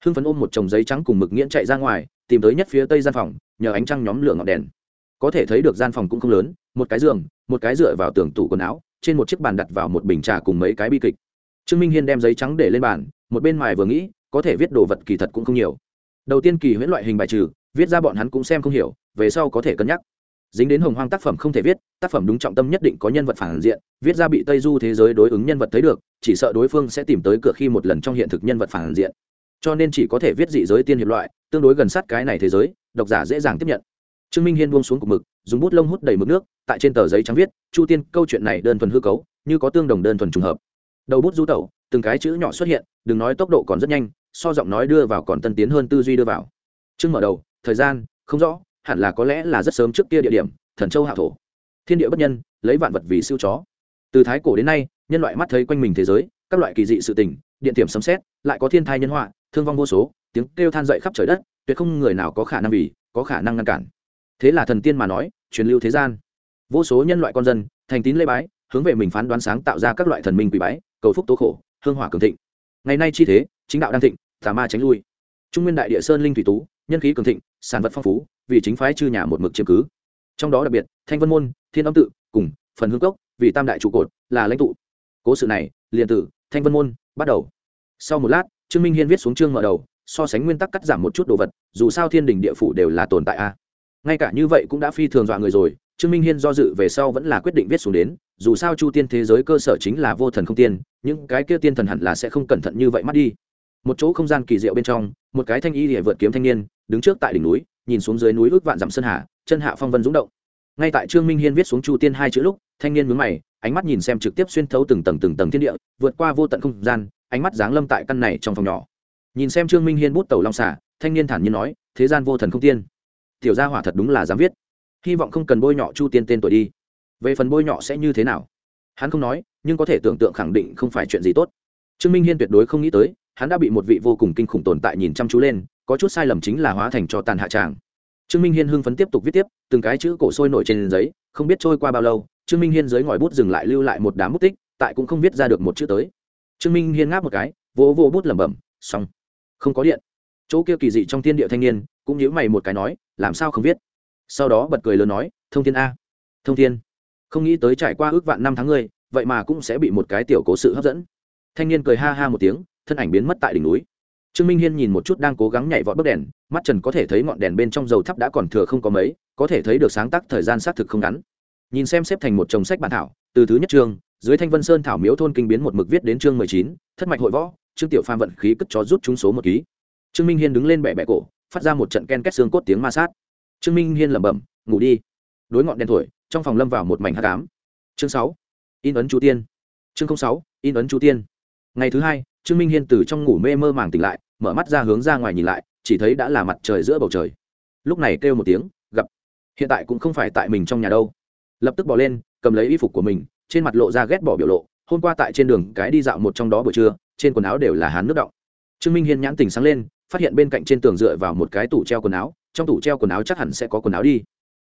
Hưng phấn ôm một chồng giấy trắng cùng mực nghiễn chạy ra ngoài tìm tới nhất phía tây gian phòng, nhờ ánh trăng nhóm lửa ngọn đèn. Có thể thấy được gian phòng cũng không lớn, một cái giường, một cái dựa vào tường tủ quần áo, trên một chiếc bàn đặt vào một bình trà cùng mấy cái bi kịch. Trương minh hiên đem giấy trắng để lên bàn, một bên mài vừa nghĩ, có thể viết đồ vật kỳ thật cũng không nhiều. Đầu tiên kỳ huyễn loại hình bài trừ, viết ra bọn hắn cũng xem không hiểu, về sau có thể cân nhắc. Dính đến hồng hoang tác phẩm không thể viết, tác phẩm đúng trọng tâm nhất định có nhân vật phản diện, viết ra bị tây du thế giới đối ứng nhân vật thấy được, chỉ sợ đối phương sẽ tìm tới cửa khi một lần trong hiện thực nhân vật phản diện cho nên chỉ có thể viết dị giới tiên hiệp loại, tương đối gần sát cái này thế giới, độc giả dễ dàng tiếp nhận. Trương minh hiên buông xuống cục mực, dùng bút lông hút đầy mực nước, tại trên tờ giấy trắng viết, chu tiên, câu chuyện này đơn thuần hư cấu, như có tương đồng đơn thuần trùng hợp. Đầu bút du tẩu, từng cái chữ nhỏ xuất hiện, đừng nói tốc độ còn rất nhanh, so giọng nói đưa vào còn tân tiến hơn tư duy đưa vào. Chương mở đầu, thời gian, không rõ, hẳn là có lẽ là rất sớm trước kia địa điểm, thần châu hạ thổ. Thiên địa bất nhân, lấy vạn vật vì siêu chó. Từ thái cổ đến nay, nhân loại mắt thấy quanh mình thế giới các loại kỳ dị sự tình, điện tiềm sấm xét lại có thiên thai nhân họa, thương vong vô số, tiếng kêu than dậy khắp trời đất, tuyệt không người nào có khả năng vì, có khả năng ngăn cản. Thế là thần tiên mà nói, truyền lưu thế gian. Vô số nhân loại con dân, thành tín lê bái, hướng về mình phán đoán sáng tạo ra các loại thần minh quỷ bái, cầu phúc tố khổ, hương hỏa cường thịnh. Ngày nay chi thế, chính đạo đang thịnh, tà ma tránh lui. Trung nguyên đại địa sơn linh thủy tú, nhân khí cường thịnh, sản vật phong phú, vì chính phái chư nhà một mực chiếm cứ. Trong đó đặc biệt, thanh vân môn, thiên âm tự, cùng phần hương cốc, vì tam đại trụ cột, là lãnh tụ. Cố sự này, liền tử thanh vân môn, bắt đầu. Sau một lát, trương minh hiên viết xuống chương mở đầu, so sánh nguyên tắc cắt giảm một chút đồ vật, dù sao thiên đình địa phủ đều là tồn tại a. Ngay cả như vậy cũng đã phi thường dọa người rồi, trương minh hiên do dự về sau vẫn là quyết định viết xuống đến, dù sao chu tiên thế giới cơ sở chính là vô thần không tiên, những cái kia tiên thần hẳn là sẽ không cẩn thận như vậy mất đi. Một chỗ không gian kỳ diệu bên trong, một cái thanh y địa vượt kiếm thanh niên, đứng trước tại đỉnh núi, nhìn xuống dưới núi ước vạn dặm sơn hà, chân hạ phong vân rúng động. Ngay tại trương minh hiên viết xuống chu tiên hai chữ lúc, thanh niên mướn mày ánh mắt nhìn xem trực tiếp xuyên thấu từng tầng từng tầng thiên địa, vượt qua vô tận không gian, ánh mắt giáng lâm tại căn này trong phòng nhỏ. Nhìn xem trương minh hiên bút tàu long xả thanh niên thản nhiên nói, thế gian vô thần không tiên. Tiểu gia hỏa thật đúng là dám viết. Hy vọng không cần bôi nhọ chu tiên tên tuổi đi. Về phần bôi nhọ sẽ như thế nào? Hắn không nói, nhưng có thể tưởng tượng khẳng định không phải chuyện gì tốt. Trương minh hiên tuyệt đối không nghĩ tới, hắn đã bị một vị vô cùng kinh khủng tồn tại nhìn chăm chú lên, có chút sai lầm chính là hóa thành cho tàn hạ tràng. Trương minh hiên hưng phấn tiếp tục viết tiếp, từng cái chữ cổ sôi nổi trên giấy, không biết trôi qua bao lâu trương minh hiên dưới ngòi bút dừng lại lưu lại một đám bút tích, tại cũng không viết ra được một chữ tới. Trương minh hiên ngáp một cái, vỗ vỗ bút lẩm bẩm, xong. Không có điện. Chỗ kia kỳ dị trong thiên địa thanh niên cũng nhíu mày một cái nói, làm sao không viết? Sau đó bật cười lớn nói, thông thiên a. Thông thiên. Không nghĩ tới trải qua ước vạn năm tháng ngươi, vậy mà cũng sẽ bị một cái tiểu cố sự hấp dẫn. Thanh niên cười ha ha một tiếng, thân ảnh biến mất tại đỉnh núi. Trương minh hiên nhìn một chút đang cố gắng nhảy vọt bấc đèn, mắt trần có thể thấy ngọn đèn bên trong dầu thắp đã còn thừa không có mấy, có thể thấy được sáng tác thời gian xác thực không ngắn nhìn xem xếp thành một chồng sách bản thảo, từ thứ nhất chương, dưới thanh vân sơn thảo miếu thôn kinh biến một mực viết đến chương mười chín, thất mạch hội võ, trương tiểu phàm vận khí cất chó rút trúng số một ký. Trương minh hiên đứng lên bẹ bẹ cổ, phát ra một trận ken két xương cốt tiếng ma sát. Trương minh hiên lẩm bẩm, ngủ đi. Đối ngọn đèn thổi, trong phòng lâm vào một mảnh h tám chương sáu, in ấn chu tiên. Chương sáu, in ấn chu tiên. Ngày thứ hai, trương minh hiên từ trong ngủ mê mơ màng tỉnh lại, mở mắt ra hướng ra ngoài nhìn lại, chỉ thấy đã là mặt trời giữa bầu trời. Lúc này kêu một tiếng, gặp. Hiện tại cũng không phải tại mình trong nhà đâu lập tức bỏ lên, cầm lấy y phục của mình, trên mặt lộ ra ghét bỏ biểu lộ. Hôm qua tại trên đường cái đi dạo một trong đó buổi trưa, trên quần áo đều là hán nước động trương minh hiên nhãn tình sáng lên, phát hiện bên cạnh trên tường dựa vào một cái tủ treo quần áo, trong tủ treo quần áo chắc hẳn sẽ có quần áo đi.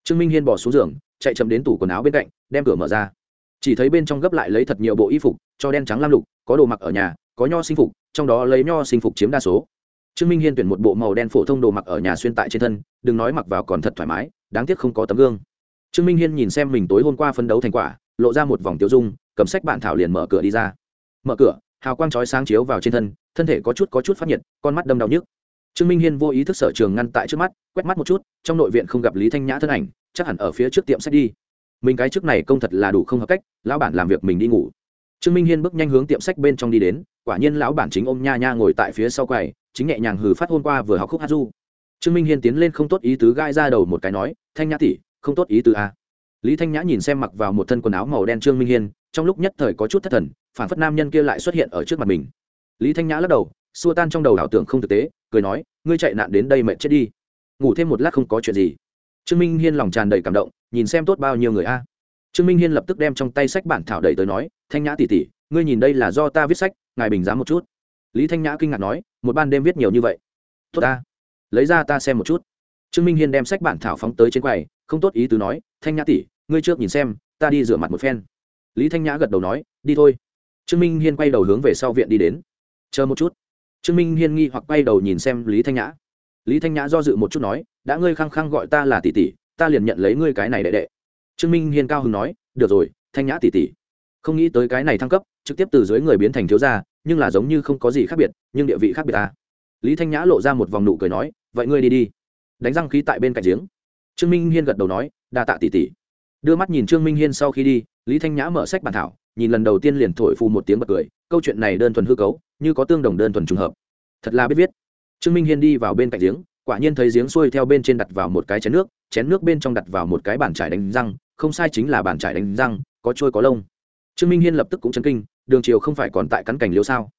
Trương minh hiên bỏ xuống giường, chạy chậm đến tủ quần áo bên cạnh, đem cửa mở ra. Chỉ thấy bên trong gấp lại lấy thật nhiều bộ y phục, cho đen trắng lam lục, có đồ mặc ở nhà, có nho sinh phục, trong đó lấy nho sinh phục chiếm đa số. Trương minh hiên tuyển một bộ màu đen phổ thông đồ mặc ở nhà xuyên tại trên thân, đừng nói mặc vào còn thật thoải mái, đáng tiếc không có tấm gương trương minh hiên nhìn xem mình tối hôm qua phấn đấu thành quả, lộ ra một vòng tiêu dung, cầm sách bạn thảo liền mở cửa đi ra. Mở cửa, hào quang chói sáng chiếu vào trên thân thân thể có chút có chút phát nhiệt, con mắt đâm đau nhức. Trương minh hiên vô ý thức sở trường ngăn tại trước mắt, quét mắt một chút, trong nội viện không gặp lý thanh nhã thân ảnh, chắc hẳn ở phía trước tiệm sách đi. Mình cái trước này công thật là đủ không hợp cách, lão bản làm việc mình đi ngủ. Trương minh hiên bước nhanh hướng tiệm sách bên trong đi đến, quả nhiên lão bản chính ôm nha nha ngồi tại phía sau quầy, chính nhẹ nhàng hừ phát hôm qua vừa học khúc hát du. Trương minh hiên tiến lên không tốt ý tứ gai ra đầu một cái nói, thanh nhã tỷ không tốt ý từ a à. lý thanh nhã nhìn xem mặc vào một thân quần áo màu đen trương minh hiên, trong lúc nhất thời có chút thất thần, phản phất nam nhân kia lại xuất hiện ở trước mặt mình. Lý thanh nhã lắc đầu, xua tan trong đầu ảo tưởng không thực tế, cười nói, ngươi chạy nạn đến đây mệt chết đi. Ngủ thêm một lát không có chuyện gì. Trương minh hiên lòng tràn đầy cảm động, nhìn xem tốt bao nhiêu người a. Trương minh hiên lập tức đem trong tay sách bản thảo đầy tới nói, thanh nhã tỉ tỉ ngươi nhìn đây là do ta viết sách, ngài bình giá một chút. Lý thanh nhã kinh ngạc nói, một ban đêm viết nhiều như vậy. Tốt ta, lấy ra ta xem một chút trương minh hiên đem sách bản thảo phóng tới trên quầy, không tốt ý tứ nói, thanh nhã tỉ ngươi trước nhìn xem, ta đi rửa mặt một phen. Lý thanh nhã gật đầu nói, đi thôi. Trương minh hiên quay đầu hướng về sau viện đi đến. Chờ một chút. Trương minh hiên nghi hoặc quay đầu nhìn xem lý thanh nhã. Lý thanh nhã do dự một chút nói, đã ngươi khăng khăng gọi ta là tỷ tỷ, ta liền nhận lấy ngươi cái này đệ đệ. Trương minh hiên cao hứng nói, được rồi, thanh nhã tỷ tỷ. Không nghĩ tới cái này thăng cấp, trực tiếp từ dưới người biến thành thiếu gia, nhưng là giống như không có gì khác biệt, nhưng địa vị khác biệt ta lý thanh nhã lộ ra một vòng nụ cười nói, vậy ngươi đi đi đánh răng khí tại bên cạnh giếng. Trương minh hiên gật đầu nói, đa tạ tỷ tỷ. Đưa mắt nhìn trương minh hiên sau khi đi, lý thanh nhã mở sách bản thảo, nhìn lần đầu tiên liền thổi phù một tiếng bật cười, câu chuyện này đơn thuần hư cấu, như có tương đồng đơn thuần trùng hợp. Thật là biết viết. Trương minh hiên đi vào bên cạnh giếng, quả nhiên thấy giếng xuôi theo bên trên đặt vào một cái chén nước chén nước bên trong đặt vào một cái bàn trải đánh răng, không sai chính là bàn trải đánh răng, có trôi có lông. Trương minh hiên lập tức cũng chấn kinh, đường chiều không phải còn tại cắn cảnh liêu sao?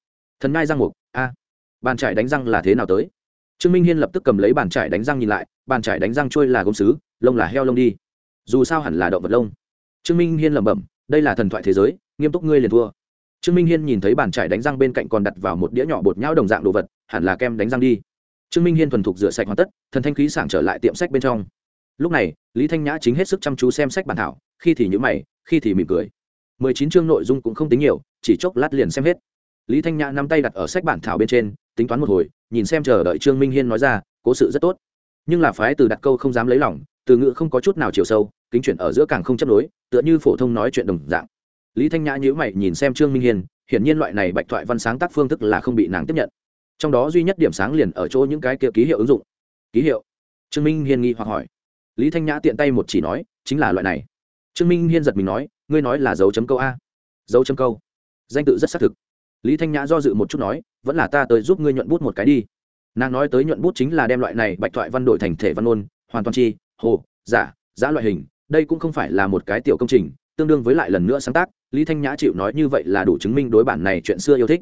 Thần ngai răng mục, a, bàn trải đánh răng là thế nào tới? Trương minh hiên lập tức cầm lấy bàn trải đánh răng nhìn lại, bàn trải đánh răng trôi là gốm xứ lông là heo lông đi. Dù sao hẳn là động vật lông. Trương minh hiên lẩm bẩm, đây là thần thoại thế giới, nghiêm túc ngươi liền thua. Trương minh hiên nhìn thấy bàn trải đánh răng bên cạnh còn đặt vào một đĩa nhỏ bột nhão đồng dạng đồ vật, hẳn là kem đánh răng đi. Trương minh hiên thuần thục rửa sạch hoàn tất, thần thanh khí sảng trở lại tiệm sách bên trong. Lúc này, lý thanh nhã chính hết sức chăm chú xem sách bản thảo, khi thì nhữ mày, khi thì mỉm cười. Mười chín chương nội dung cũng không tính nhiều, chỉ chốc lát liền xem hết. Lý thanh nhã nắm tay đặt ở sách bản thảo bên trên tính toán một hồi, nhìn xem chờ đợi trương minh hiên nói ra, cố sự rất tốt. Nhưng là phái từ đặt câu không dám lấy lòng, từ ngữ không có chút nào chiều sâu, kính chuyển ở giữa càng không chấp đối tựa như phổ thông nói chuyện đồng dạng. Lý thanh nhã nhữ mày nhìn xem trương minh hiên, hiển nhiên loại này bạch thoại văn sáng tác phương thức là không bị nàng tiếp nhận. Trong đó duy nhất điểm sáng liền ở chỗ những cái kia ký hiệu ứng dụng. Ký hiệu? Trương minh hiên nghi hoặc hỏi. Lý thanh nhã tiện tay một chỉ nói, chính là loại này. Trương minh hiên giật mình nói, ngươi nói là dấu chấm câu a. Dấu chấm câu. Danh tự rất xác thực. Lý thanh nhã do dự một chút nói vẫn là ta tới giúp ngươi nhuận bút một cái đi. Nàng nói tới nhuận bút chính là đem loại này bạch thoại văn đổi thành thể văn ôn hoàn toàn chi, hồ, giả giã loại hình. Đây cũng không phải là một cái tiểu công trình, tương đương với lại lần nữa sáng tác. Lý thanh nhã chịu nói như vậy là đủ chứng minh đối bản này chuyện xưa yêu thích.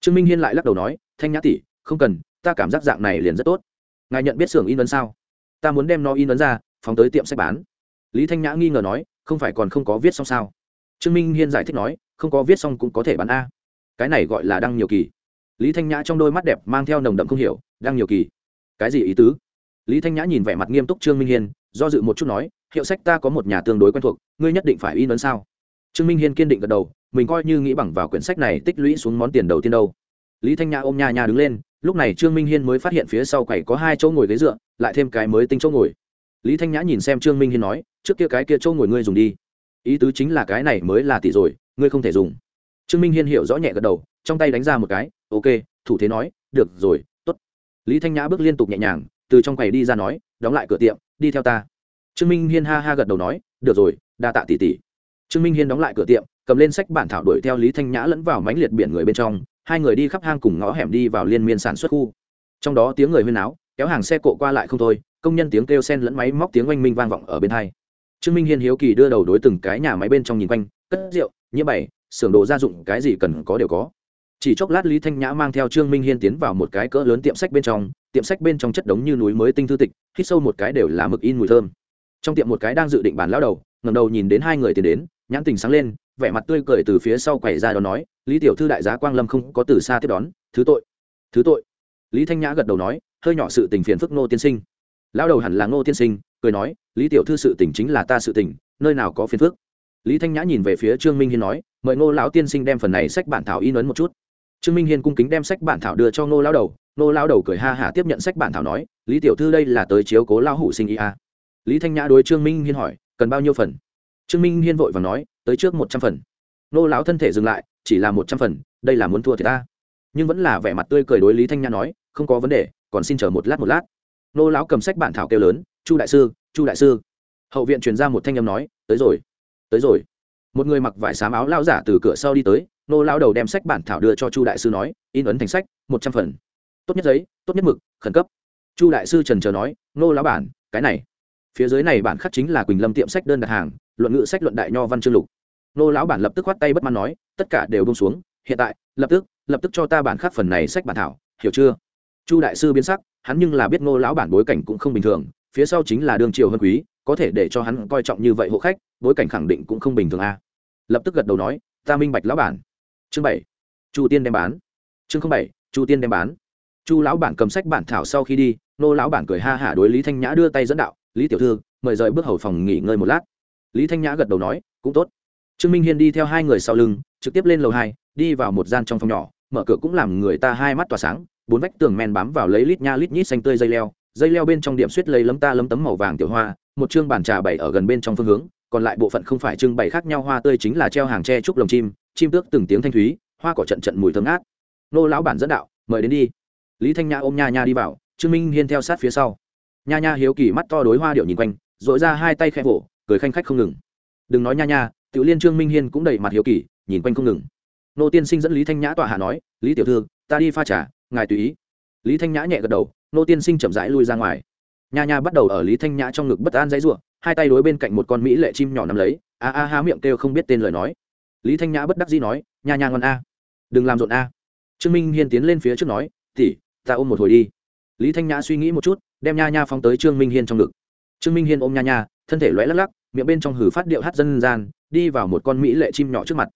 Trương minh hiên lại lắc đầu nói, thanh nhã tỷ, không cần, ta cảm giác dạng này liền rất tốt. Ngài nhận biết xưởng in ấn sao? Ta muốn đem nó in ấn ra, phóng tới tiệm sách bán. Lý thanh nhã nghi ngờ nói, không phải còn không có viết xong sao? Trương minh hiên giải thích nói, không có viết xong cũng có thể bán a. Cái này gọi là đăng nhiều kỳ lý thanh nhã trong đôi mắt đẹp mang theo nồng đậm không hiểu, đang nhiều kỳ. Cái gì ý tứ? Lý thanh nhã nhìn vẻ mặt nghiêm túc trương minh hiên, do dự một chút nói, hiệu sách ta có một nhà tương đối quen thuộc, ngươi nhất định phải in ấn sao? Trương minh hiên kiên định gật đầu, mình coi như nghĩ bằng vào quyển sách này tích lũy xuống món tiền đầu tiên đâu. Lý thanh nhã ôm nhà nhà đứng lên, lúc này trương minh hiên mới phát hiện phía sau quầy có hai chỗ ngồi ghế dựa, lại thêm cái mới tinh chỗ ngồi. Lý thanh nhã nhìn xem trương minh hiên nói, trước kia cái kia chỗ ngồi ngươi dùng đi. Ý tứ chính là cái này mới là tỷ rồi, ngươi không thể dùng trương minh hiên hiểu rõ nhẹ gật đầu, trong tay đánh ra một cái, ok, thủ thế nói, được rồi t ố t lý thanh nhã bước liên tục nhẹ nhàng, từ trong quầy đi ra nói, đóng lại cửa tiệm, đi theo ta. Trương minh hiên ha ha gật đầu nói, được rồi, đa tạ tỷ tỷ. Trương minh hiên đóng lại cửa tiệm, cầm lên sách bản thảo đuổi theo lý thanh nhã lẫn vào mánh liệt biển người bên trong, hai người đi khắp hang cùng ngõ hẻm đi vào liên miên sản xuất khu. Trong đó tiếng người huyên áo kéo hàng xe cộ qua lại không thôi, công nhân tiếng kêu sen lẫn máy móc tiếng oanh minh vang vọng ở bên hai. Trương minh hiên hiếu kỳ đưa đầu đối từng cái nhà máy bên trong nhìn quanh, cất rượu nhiễm bảy xưởng đồ gia dụng cái gì cần có đều có. Chỉ chốc lát lý thanh nhã mang theo trương minh hiên tiến vào một cái cỡ lớn tiệm sách bên trong, tiệm sách bên trong chất đống như núi mới tinh thư tịch, hít sâu một cái đều là mực in mùi thơm. Trong tiệm một cái đang dự định bàn lao đầu ngầm đầu nhìn đến hai người tiến đến, nhãn tình sáng lên, vẻ mặt tươi cười từ phía sau quầy ra đó nói, lý tiểu thư đại giá quang lâm không có từ xa tiếp đón, thứ tội thứ tội. Lý thanh nhã gật đầu nói, hơi nhỏ sự tình phiền phức nô tiên sinh. Lao đầu hẳn là ngô tiên sinh, cười nói, lý tiểu thư sự tình chính là ta sự tình, nơi nào có phiền phức? Lý thanh nhã nhìn về phía trương minh hiên nói mời ngô lão tiên sinh đem phần này sách bản thảo in ấn một chút. Trương minh hiên cung kính đem sách bản thảo đưa cho ngô lão đầu. Ngô lão đầu cười ha hả tiếp nhận sách bản thảo nói, lý tiểu thư đây là tới chiếu cố lão hủ sinh ý a lý thanh nhã đối trương minh hiên hỏi, cần bao nhiêu phần? Trương minh hiên vội và nói, tới trước một trăm phần. Ngô lão thân thể dừng lại, chỉ là một trăm phần, đây là muốn thua thì ta. Nhưng vẫn là vẻ mặt tươi cười đối lý thanh nhã nói, không có vấn đề, còn xin chờ một lát một lát. Ngô lão cầm sách bản thảo kêu lớn, chu đại sư, chu đại sư. Hậu viện truyền ra một thanh âm nói, tới rồi tới rồi một người mặc vải xám áo lao giả từ cửa sau đi tới, nô lao đầu đem sách bản thảo đưa cho chu đại sư nói, in ấn thành sách, một trăm phần. Tốt nhất giấy, tốt nhất mực, khẩn cấp. Chu đại sư trần trờ nói, nô lão bản, cái này. Phía dưới này bản khắc chính là quỳnh lâm tiệm sách đơn đặt hàng, luận ngữ sách luận đại nho văn chương lục. Nô lão bản lập tức khoát tay bất mãn nói, tất cả đều bông xuống, hiện tại, lập tức lập tức cho ta bản khắc phần này sách bản thảo, hiểu chưa? Chu đại sư biến sắc, hắn nhưng là biết nô lão bản bối cảnh cũng không bình thường, phía sau chính là đương triều hơn quý có thể để cho hắn coi trọng như vậy hộ khách, bối cảnh khẳng định cũng không bình thường a. Lập tức gật đầu nói, ta minh bạch lão bản. Chương bảy, chu tiên đem bán. Chương bảy, chu tiên đem bán. Chu lão bản cầm sách bản thảo sau khi đi, nô lão bản cười ha hả đối lý thanh nhã đưa tay dẫn đạo, lý tiểu thư, mời rời bước hầu phòng nghỉ ngơi một lát. Lý thanh nhã gật đầu nói, cũng tốt. Trương minh hiên đi theo hai người sau lưng, trực tiếp lên lầu hai, đi vào một gian trong phòng nhỏ, mở cửa cũng làm người ta hai mắt tỏa sáng, bốn vách tường men bám vào lấy lít nha lít nhít xanh tươi dây leo dây leo bên trong điểm suýt lấy lấm ta lấm tấm màu vàng tiểu hoa một chương bàn trà bày ở gần bên trong phương hướng, còn lại bộ phận không phải trưng bày khác nhau, hoa tươi chính là treo hàng tre trúc lồng chim chim tước từng tiếng thanh thúy, hoa cỏ trận trận mùi thơm ngát. Nô lão bản dẫn đạo, mời đến đi. Lý thanh nhã ôm nha nha đi vào, trương minh hiên theo sát phía sau. Nha nha hiếu kỳ mắt to đối hoa điệu nhìn quanh dội ra hai tay khẽ vỗ, cười khanh khách không ngừng. Đừng nói nha nha, tiểu liên trương minh hiên cũng đầy mặt hiếu kỳ, nhìn quanh không ngừng. Nô tiên sinh dẫn lý thanh nhã tọa hạ nói, lý tiểu thư, ta đi pha trà, ngài tùy ý. Lý thanh nhã nhẹ gật đầu, nô tiên sinh chậm rãi lui ra ngoài nha nha bắt đầu ở lý thanh nhã trong ngực bất an dãy ruộng hai tay đối bên cạnh một con mỹ lệ chim nhỏ nằm lấy, a a há miệng kêu không biết tên lời nói. Lý thanh nhã bất đắc dĩ nói, nha nha ngon a. Đừng làm rộn a. Trương minh hiên tiến lên phía trước nói tỉ ta ôm một hồi đi. Lý thanh nhã suy nghĩ một chút, đem nha nha phóng tới trương minh hiên trong ngực. Trương minh hiên ôm nha nha, thân thể lóe lắc lắc, miệng bên trong hử phát điệu hát dân gian, đi vào một con mỹ lệ chim nhỏ trước mặt.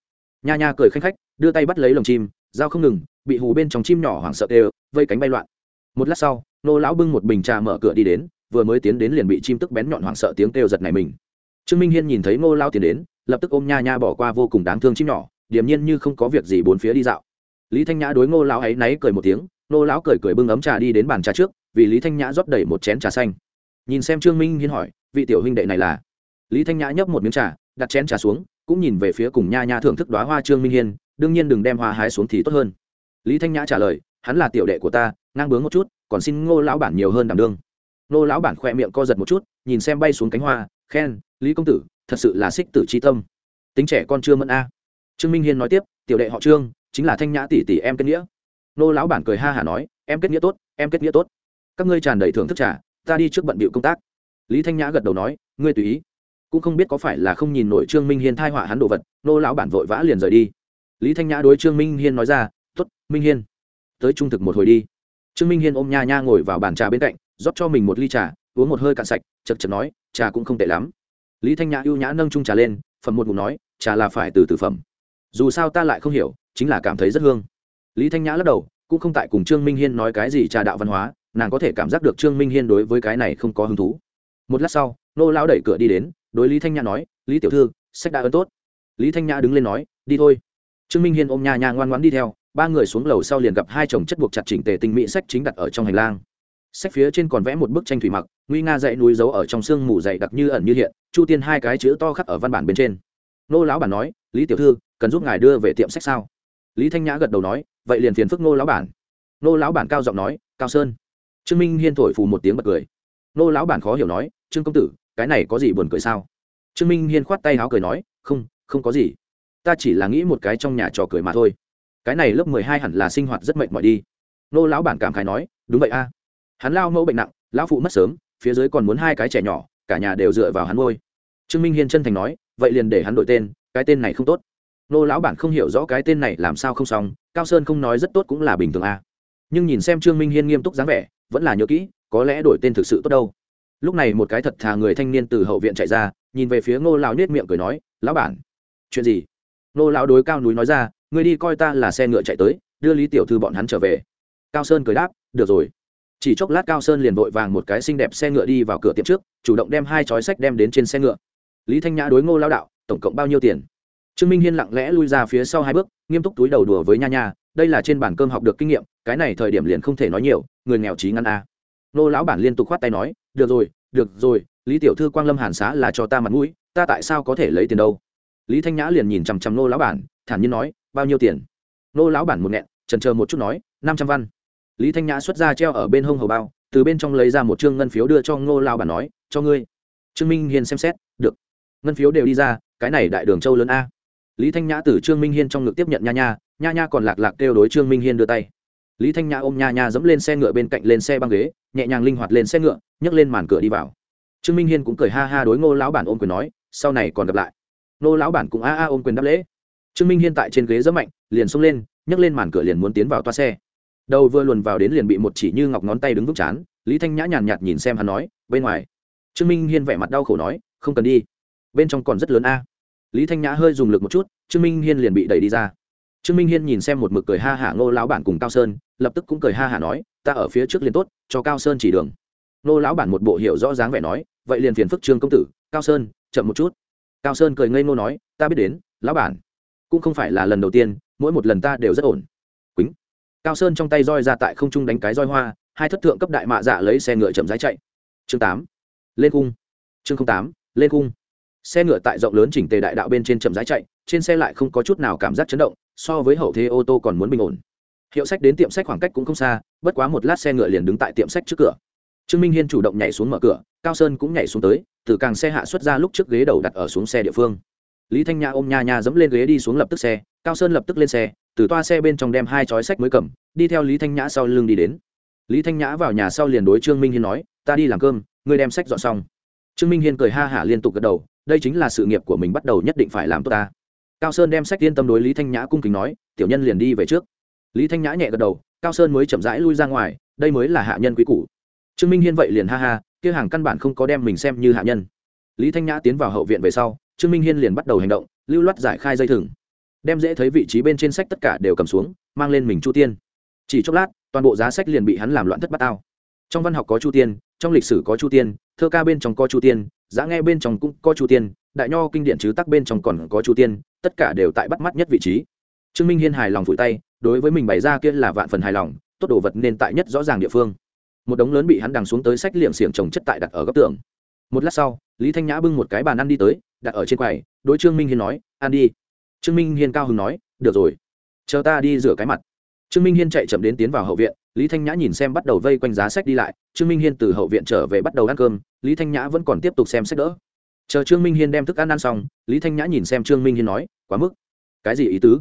Nha nha cười khanh khách, đưa tay bắt lấy lồng chim, dao không ngừng, bị hù bên trong chim nhỏ hoảng sợ đều vây cánh bay loạn. Một lát sau nô lão bưng một bình trà mở cửa đi đến, vừa mới tiến đến liền bị chim tức bén nhọn hoảng sợ tiếng kêu giật này mình. Trương minh hiên nhìn thấy ngô lao tiến đến, lập tức ôm nha nha bỏ qua vô cùng đáng thương chim nhỏ, điềm nhiên như không có việc gì bốn phía đi dạo. Lý thanh nhã đối ngô lão ấy náy cười một tiếng ngô lão cười cười bưng ấm trà đi đến bàn trà trước, vì lý thanh nhã rót đầy một chén trà xanh. Nhìn xem trương minh hiên hỏi, vị tiểu huynh đệ này là? Lý thanh nhã nhấp một miếng trà, đặt chén trà xuống, cũng nhìn về phía cùng nha nha thưởng thức đoá hoa trương minh hiên, đương nhiên đừng đem hoa hái xuống thì tốt hơn. Lý thanh nhã trả lời, hắn là tiểu đệ của ta ngang bướng một chút, còn xin ngô lão bản nhiều hơn đảm đương. Ngô lão bản khoe miệng co giật một chút, nhìn xem bay xuống cánh hoa, khen, lý công tử, thật sự là xích tử c tâm. Tính trẻ con chưa mẫn a. Trương minh hiên nói tiếp, tiểu đệ họ trương, chính là thanh nhã tỷ tỷ em kết nghĩa. Nô lão bản cười ha hả nói, em kết nghĩa tốt, em kết nghĩa tốt. Các ngươi tràn đầy thưởng thức trả ta đi trước bận bịu công tác. Lý thanh nhã gật đầu nói, ngươi tùy ý. Cũng không biết có phải là không nhìn nổi trương minh hiên thai họa hắn đồ vật nô lão bản vội vã liền rời đi. Lý thanh nhã đối trương minh hiên nói ra t ố t minh hiên, tới trung thực một hồi đi trương minh hiên ôm nha nha ngồi vào bàn trà bên cạnh, rót cho mình một ly trà, uống một hơi cạn sạch, chật chật nói, trà cũng không tệ lắm. Lý thanh nhã ưu nhã nâng trung trà lên, phẩm một ngụm nói, trà là phải từ từ phẩm. Dù sao ta lại không hiểu, chính là cảm thấy rất hương. Lý thanh nhã lắc đầu, cũng không tại cùng trương minh hiên nói cái gì trà đạo văn hóa, nàng có thể cảm giác được trương minh hiên đối với cái này không có hứng thú. Một lát sau, nô lão đẩy cửa đi đến, đối lý thanh nhã nói, lý tiểu thư, sách đã ơn tốt. Lý thanh nhã đứng lên nói, đi thôi. Trương minh hiên ôm nha nha ngoan ngoãn đi theo ba người xuống lầu sau liền gặp hai chồng chất buộc chặt chỉnh tề tinh mỹ sách chính đặt ở trong hành lang. Sách phía trên còn vẽ một bức tranh thủy mặc, nguy nga dãy núi giấu ở trong sương mù dày đặc như ẩn như hiện, chu tiên hai cái chữ to khắc ở văn bản bên trên. Nô lão bản nói, lý tiểu thư, cần giúp ngài đưa về tiệm sách sao? Lý thanh nhã gật đầu nói, vậy liền phiền phức nô lão bản. Nô lão bản cao giọng nói, cao sơn. Trương minh hiên thổi phù một tiếng bật cười. Nô lão bản khó hiểu nói, trương công tử, cái này có gì buồn cười sao? Trương minh hiên khoát tay áo cười nói, không không có gì. Ta chỉ là nghĩ một cái trong nhà trò cười mà thôi cái này lớp mười hai hẳn là sinh hoạt rất mệt mỏi đi. Nô lão bản cảm khái nói, đúng vậy a. Hắn lao mẫu bệnh nặng, lão phụ mất sớm, phía dưới còn muốn hai cái trẻ nhỏ, cả nhà đều dựa vào hắn ngôi trương minh hiên chân thành nói, vậy liền để hắn đổi tên, cái tên này không tốt. Nô lão bản không hiểu rõ cái tên này làm sao không xong, cao sơn không nói rất tốt cũng là bình thường a. Nhưng nhìn xem trương minh hiên nghiêm túc dáng vẻ, vẫn là nhớ kỹ, có lẽ đổi tên thực sự tốt đâu. Lúc này một cái thật thà người thanh niên từ hậu viện chạy ra, nhìn về phía ngô lão nết miệng cười nói, lão bản, chuyện gì? Ngô lão đối cao núi nói ra ngươi đi coi ta là xe ngựa chạy tới, đưa lý tiểu thư bọn hắn trở về. Cao sơn cười đáp, được rồi. Chỉ chốc lát cao sơn liền vội vàng một cái xinh đẹp xe ngựa đi vào cửa tiệm trước, chủ động đem hai chói sách đem đến trên xe ngựa. Lý thanh nhã đối ngô lao đạo, tổng cộng bao nhiêu tiền? Trương minh hiên lặng lẽ lui ra phía sau hai bước, nghiêm túc túi đầu đùa với nha nha, đây là trên bàn cơm học được kinh nghiệm, cái này thời điểm liền không thể nói nhiều, người nghèo trí ngăn a. Nô lão bản liên tục khoát tay nói, được rồi được rồi, lý tiểu thư quang lâm hàn xá là cho ta mặt mũi, ta tại sao có thể lấy tiền đâu? Lý thanh nhã liền nhìn chằm chằm nô lão bản, thản nhiên nói, bao nhiêu tiền? Nô lão bản một nghẹn trần chờ một chút nói, năm trăm văn. Lý thanh nhã xuất ra treo ở bên hông hầu bao, từ bên trong lấy ra một chương ngân phiếu đưa cho ngô lão bản nói, cho ngươi. Trương minh hiền xem xét, được, ngân phiếu đều đi ra, cái này đại đường châu lớn a. Lý thanh nhã từ trương minh hiên trong ngực tiếp nhận nha nha nha nha còn lạc lạc kêu đối trương minh hiên đưa tay. Lý thanh nhã ôm nha nha dẫm lên xe ngựa bên cạnh lên xe băng ghế, nhẹ nhàng linh hoạt lên xe ngựa, nhấc lên màn cửa đi vào. Trương minh hiên cũng cười ha ha đối ngô lão bản ôm quyền nói, sau này còn gặp lại. Nô lão bản cũng a a ôm quyền đáp lễ. Trương minh hiên tại trên ghế rất mạnh, liền xông lên, nhấc lên màn cửa liền muốn tiến vào toa xe. Đầu vừa luồn vào đến liền bị một chỉ như ngọc ngón tay đứng vững chán, lý thanh nhã nhàn nhạt nhìn xem hắn nói, bên ngoài. Trương minh hiên vẻ mặt đau khổ nói, không cần đi. Bên trong còn rất lớn a. Lý thanh nhã hơi dùng lực một chút, trương minh hiên liền bị đẩy đi ra. Trương minh hiên nhìn xem một mực cười ha hả ngô lão bản cùng cao sơn, lập tức cũng cười ha hả nói, ta ở phía trước liền tốt, cho cao sơn chỉ đường. Ngô lão bản một bộ hiểu rõ dáng vẻ nói, vậy liền phiền phức trương công tử, cao sơn, chậm một chút cao sơn cười ngây ngô nói, ta biết đến, lão bản, cũng không phải là lần đầu tiên, mỗi một lần ta đều rất ổn. Quýnh. Cao sơn trong tay roi ra tại không trung đánh cái roi hoa, hai thất thượng cấp đại mạ dạ lấy xe ngựa chậm rãi chạy. Chương tám, lên cung. Chương tám, lên cung. Xe ngựa tại rộng lớn chỉnh tề đại đạo bên trên chậm rãi chạy, trên xe lại không có chút nào cảm giác chấn động, so với hậu thế ô tô còn muốn bình ổn. Hiệu sách đến tiệm sách khoảng cách cũng không xa, bất quá một lát xe ngựa liền đứng tại tiệm sách trước cửa. Trương minh hiên chủ động nhảy xuống mở cửa, cao sơn cũng nhảy xuống tới từ càng xe hạ xuất ra lúc trước ghế đầu đặt ở xuống xe địa phương. Lý thanh nhã ôm nha nha dẫm lên ghế đi xuống lập tức xe, cao sơn lập tức lên xe, từ toa xe bên trong đem hai chói sách mới cầm, đi theo lý thanh nhã sau lưng đi đến. Lý thanh nhã vào nhà sau liền đối trương minh hiên nói, ta đi làm cơm, ngươi đem sách dọn xong. Trương minh hiên cười ha hả liên tục gật đầu, đây chính là sự nghiệp của mình bắt đầu nhất định phải làm tốt ta. Cao sơn đem sách yên tâm đối lý thanh nhã cung kính nói, tiểu nhân liền đi về trước. Lý thanh nhã nhẹ gật đầu, cao sơn mới chậm rãi lui ra ngoài, đây mới là hạ nhân quý cũ trương minh hiên vậy liền ha ha kia hàng căn bản không có đem mình xem như hạ nhân. Lý thanh nhã tiến vào hậu viện về sau, trương minh hiên liền bắt đầu hành động, lưu loát giải khai dây thừng. Đem dễ thấy vị trí bên trên sách tất cả đều cầm xuống, mang lên mình chu tiên. Chỉ chốc lát, toàn bộ giá sách liền bị hắn làm loạn thất bát tao. trong văn học có chu tiên, trong lịch sử có chu tiên, thơ ca bên trong có chu tiên, giá nghe bên trong cũng có chu tiên, đại nho kinh điển chứ tắc bên trong còn có chu tiên, tất cả đều tại bắt mắt nhất vị trí. Trương minh hiên hài lòng vùi tay, đối với mình bày ra kia là vạn phần hài lòng, tốt đồ vật nên tại nhất rõ ràng địa phương một đống lớn bị hắn đằng xuống tới sách liệm xiềng trồng chất tại đặt ở góc tường. Một lát sau, lý thanh nhã bưng một cái bàn ăn đi tới, đặt ở trên quầy, đối trương minh hiên nói, ăn đi. Trương minh hiên cao hứng nói, được rồi, chờ ta đi rửa cái mặt. Trương minh hiên chạy chậm đến tiến vào hậu viện, lý thanh nhã nhìn xem bắt đầu vây quanh giá sách đi lại. Trương minh hiên từ hậu viện trở về bắt đầu ăn cơm, lý thanh nhã vẫn còn tiếp tục xem sách đỡ. Chờ trương minh hiên đem thức ăn ăn xong, lý thanh nhã nhìn xem trương minh hiên nói, quá mức. Cái gì ý tứ?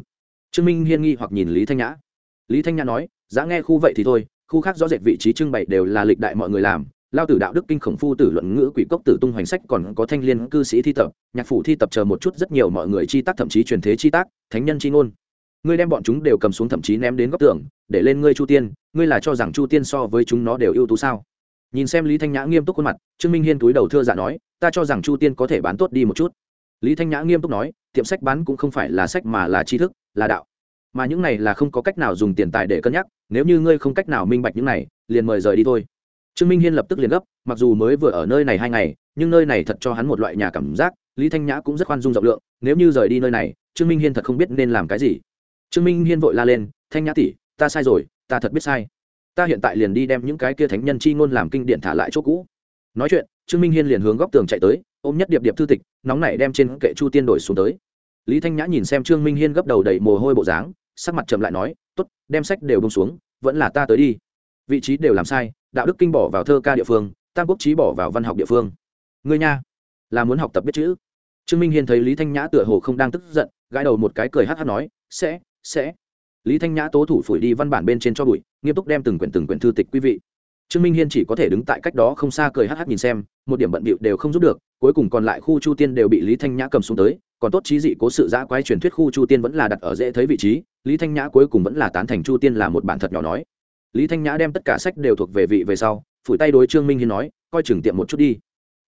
Trương minh hiên nghi hoặc nhìn lý thanh nhã. Lý thanh nhã nói, giá nghe khu vậy thì thôi khu khác rõ rệt vị trí trưng bày đều là lịch đại mọi người làm. Lao tử đạo đức kinh khổng phu tử luận ngữ quỷ cốc tử tung hoành sách còn có thanh liên cư sĩ thi tập, nhạc phủ thi tập chờ một chút rất nhiều mọi người chi tác thậm chí truyền thế chi tác, thánh nhân chi ngôn. Ngươi đem bọn chúng đều cầm xuống thậm chí ném đến góc tường, để lên ngươi chu tiên, ngươi là cho rằng chu tiên so với chúng nó đều ưu tú sao? Nhìn xem lý thanh nhã nghiêm túc khuôn mặt, trương minh hiên túi đầu thưa dạ nói, ta cho rằng chu tiên có thể bán tốt đi một chút. Lý thanh nhã nghiêm túc nói, tiệm sách bán cũng không phải là sách mà là tri thức, là đạo mà những này là không có cách nào dùng tiền tài để cân nhắc, nếu như ngươi không cách nào minh bạch những này, liền mời rời đi thôi. Trương minh hiên lập tức liền gấp, mặc dù mới vừa ở nơi này hai ngày, nhưng nơi này thật cho hắn một loại nhà cảm giác, lý thanh nhã cũng rất khoan dung rộng lượng, nếu như rời đi nơi này, trương minh hiên thật không biết nên làm cái gì. Trương minh hiên vội la lên, thanh nhã tỷ, ta sai rồi, ta thật biết sai. Ta hiện tại liền đi đem những cái kia thánh nhân chi ngôn làm kinh điện thả lại chỗ cũ. Nói chuyện, trương minh hiên liền hướng góc tường chạy tới, ôm nhất điệp điệp thư tịch, nóng nảy đem trên kệ chu tiên đổi xuống tới. Lý thanh nhã nhìn xem trương minh hiên gấp đầu đầy mồ hôi bộ dáng sắc mặt chậm lại nói t ố t đem sách đều bông xuống, vẫn là ta tới đi. Vị trí đều làm sai, đạo đức kinh bỏ vào thơ ca địa phương, tam quốc trí bỏ vào văn học địa phương. Người nha, là muốn học tập biết chữ. Trương minh hiên thấy lý thanh nhã tựa hồ không đang tức giận, gãi đầu một cái cười hát hát nói, sẽ sẽ. Lý thanh nhã tố thủ phủi đi văn bản bên trên cho bụi, nghiêm túc đem từng quyển từng quyển thư tịch quý vị. Trương minh hiên chỉ có thể đứng tại cách đó không xa cười hát hát nhìn xem, một điểm bận bịu đều không giúp được, cuối cùng còn lại khu chu tiên đều bị lý thanh nhã cầm xuống tới, còn tốt trí dị cố sự giã quái truyền thuyết khu chu tiên vẫn là đặt ở dễ thấy vị trí lý thanh nhã cuối cùng vẫn là tán thành chu tiên là một bản thật nhỏ nói. Lý thanh nhã đem tất cả sách đều thuộc về vị về sau, phủi tay đối trương minh hiên nói, coi chừng tiệm một chút đi.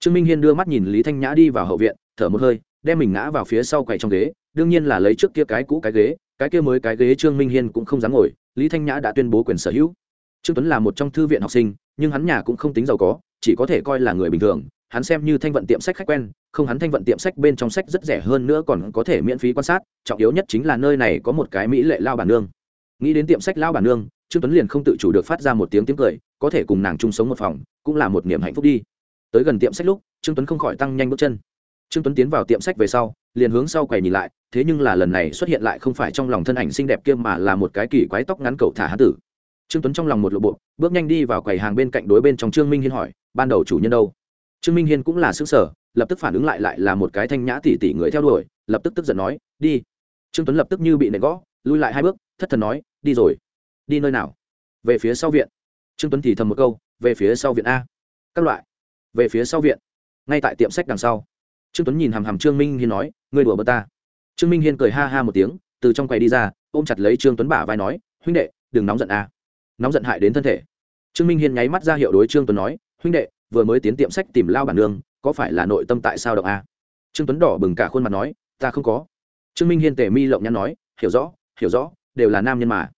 Trương minh hiên đưa mắt nhìn lý thanh nhã đi vào hậu viện, thở một hơi, đem mình ngã vào phía sau quầy trong ghế, đương nhiên là lấy trước kia cái cũ cái ghế, cái kia mới cái ghế trương minh hiên cũng không dám ngồi, lý thanh nhã đã tuyên bố quyền sở hữu. Trương tuấn là một trong thư viện học sinh, nhưng hắn nhà cũng không tính giàu có, chỉ có thể coi là người bình thường hắn xem như thanh vận tiệm sách khách quen, không hắn thanh vận tiệm sách bên trong sách rất rẻ hơn nữa còn có thể miễn phí quan sát, trọng yếu nhất chính là nơi này có một cái mỹ lệ lao bản nương. Nghĩ đến tiệm sách lao bản nương, trương tuấn liền không tự chủ được phát ra một tiếng tiếng cười, có thể cùng nàng chung sống một phòng, cũng là một niềm hạnh phúc đi. Tới gần tiệm sách lúc, trương tuấn không khỏi tăng nhanh bước chân. Trương tuấn tiến vào tiệm sách về sau, liền hướng sau quầy nhìn lại, thế nhưng là lần này xuất hiện lại không phải trong lòng thân ảnh xinh đẹp kia mà là một cái kỳ quái tóc ngắn cầu thả hán tử. Trương tuấn trong lòng một lộ bộ, bước nhanh đi vào quầy hàng bên cạnh đối bên trong trương minh hiên hỏi, ban đầu chủ nhân đâu? Trương minh hiên cũng là xứ sở lập tức phản ứng lại lại là một cái thanh nhã tỉ tỉ người theo đuổi, lập tức tức giận nói, đi. Trương tuấn lập tức như bị nệ gõ lui lại hai bước, thất thần nói, đi rồi. Đi nơi nào? Về phía sau viện. Trương tuấn thì thầm một câu, về phía sau viện a. Các loại. Về phía sau viện. Ngay tại tiệm sách đằng sau. Trương tuấn nhìn hàm hàm trương minh hiên nói, ngươi đùa bơ ta. Trương minh hiên cười ha ha một tiếng, từ trong quầy đi ra, ôm chặt lấy trương tuấn bả vai nói, huynh đệ, đừng nóng giận a. Nóng giận hại đến thân thể. Trương minh hiên nháy mắt ra hiệu đối trương tuấn nói, huynh đệ vừa mới tiến tiệm sách tìm lao bản nương, có phải là nội tâm tại sao động a? Trương tuấn đỏ bừng cả khuôn mặt nói, ta không có. Trương minh hiên tề mi lộng nhắn nói, hiểu rõ hiểu rõ, đều là nam nhân mà.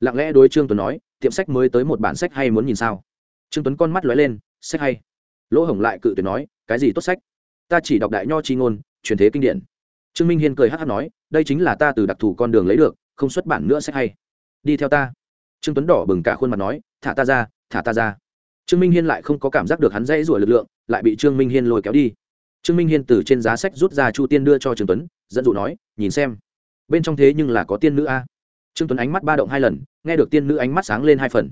Lặng lẽ đối trương tuấn nói, tiệm sách mới tới một bản sách hay muốn nhìn sao? Trương tuấn con mắt lóe lên, sách hay. Lỗ hổng lại cự tuyệt nói, cái gì tốt sách? Ta chỉ đọc đại nho chi ngôn, truyền thế kinh điển. Trương minh hiên cười hát hát nói, đây chính là ta từ đặc thù con đường lấy được, không xuất bản nữa sách hay. Đi theo ta. Trương tuấn đỏ bừng cả khuôn mặt nói, thả ta ra, thả ta ra trương minh hiên lại không có cảm giác được hắn dãy rủa lực lượng, lại bị trương minh hiên lôi kéo đi. Trương minh hiên từ trên giá sách rút ra chu tiên đưa cho trương tuấn, dẫn dụ nói, nhìn xem, bên trong thế nhưng là có tiên nữ a. Trương tuấn ánh mắt ba động hai lần, nghe được tiên nữ ánh mắt sáng lên hai phần.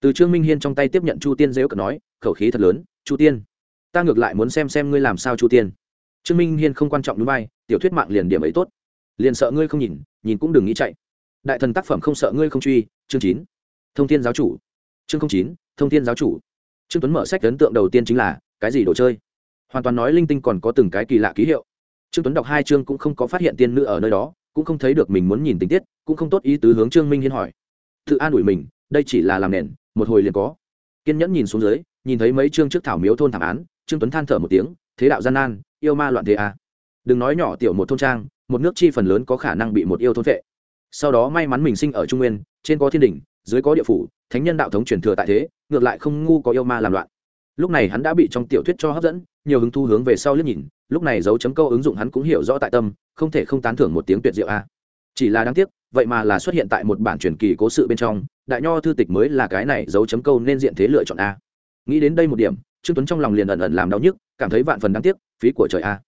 Từ trương minh hiên trong tay tiếp nhận chu tiên dễu cận nói, khẩu khí thật lớn, chu tiên, ta ngược lại muốn xem xem ngươi làm sao chu tiên. Trương minh hiên không quan trọng núi bay, tiểu thuyết mạng liền điểm ấy tốt. Liền sợ ngươi không nhìn nhìn cũng đừng nghĩ chạy. Đại thần tác phẩm không sợ ngươi không truy. Chương chín, thông thiên giáo chủ. Chương chín, thông thiên giáo chủ trương tuấn mở sách ấn tượng đầu tiên chính là, cái gì đồ chơi? Hoàn toàn nói linh tinh còn có từng cái kỳ lạ ký hiệu. Trương tuấn đọc hai chương cũng không có phát hiện tiên nữ ở nơi đó, cũng không thấy được mình muốn nhìn tình tiết, cũng không tốt ý tứ hướng trương minh hiên hỏi. Tự an ủi mình, đây chỉ là làm nền, một hồi liền có. Kiên nhẫn nhìn xuống dưới, nhìn thấy mấy chương trước thảo miếu thôn thảm án, trương tuấn than thở một tiếng, thế đạo gian nan, yêu ma loạn thế à. đừng nói nhỏ tiểu một thôn trang, một nước chi phần lớn có khả năng bị một yêu thôn vệ sau đó may mắn mình sinh ở trung nguyên, trên có thiên đình dưới có địa phủ, thánh nhân đạo thống truyền thừa tại thế ngược lại không ngu có yêu ma làm loạn. Lúc này hắn đã bị trong tiểu thuyết cho hấp dẫn, nhiều hứng thu hướng về sau liếc nhìn, lúc này dấu chấm câu ứng dụng hắn cũng hiểu rõ tại tâm, không thể không tán thưởng một tiếng tuyệt diệu a. À. Chỉ là đáng tiếc, vậy mà là xuất hiện tại một bản truyền kỳ cố sự bên trong, đại nho thư tịch mới là cái này dấu chấm câu nên diện thế lựa chọn a. À. Nghĩ đến đây một điểm, trương tuấn trong lòng liền ẩn ẩn làm đau nhức, cảm thấy vạn phần đáng tiếc, phí của trời a. À.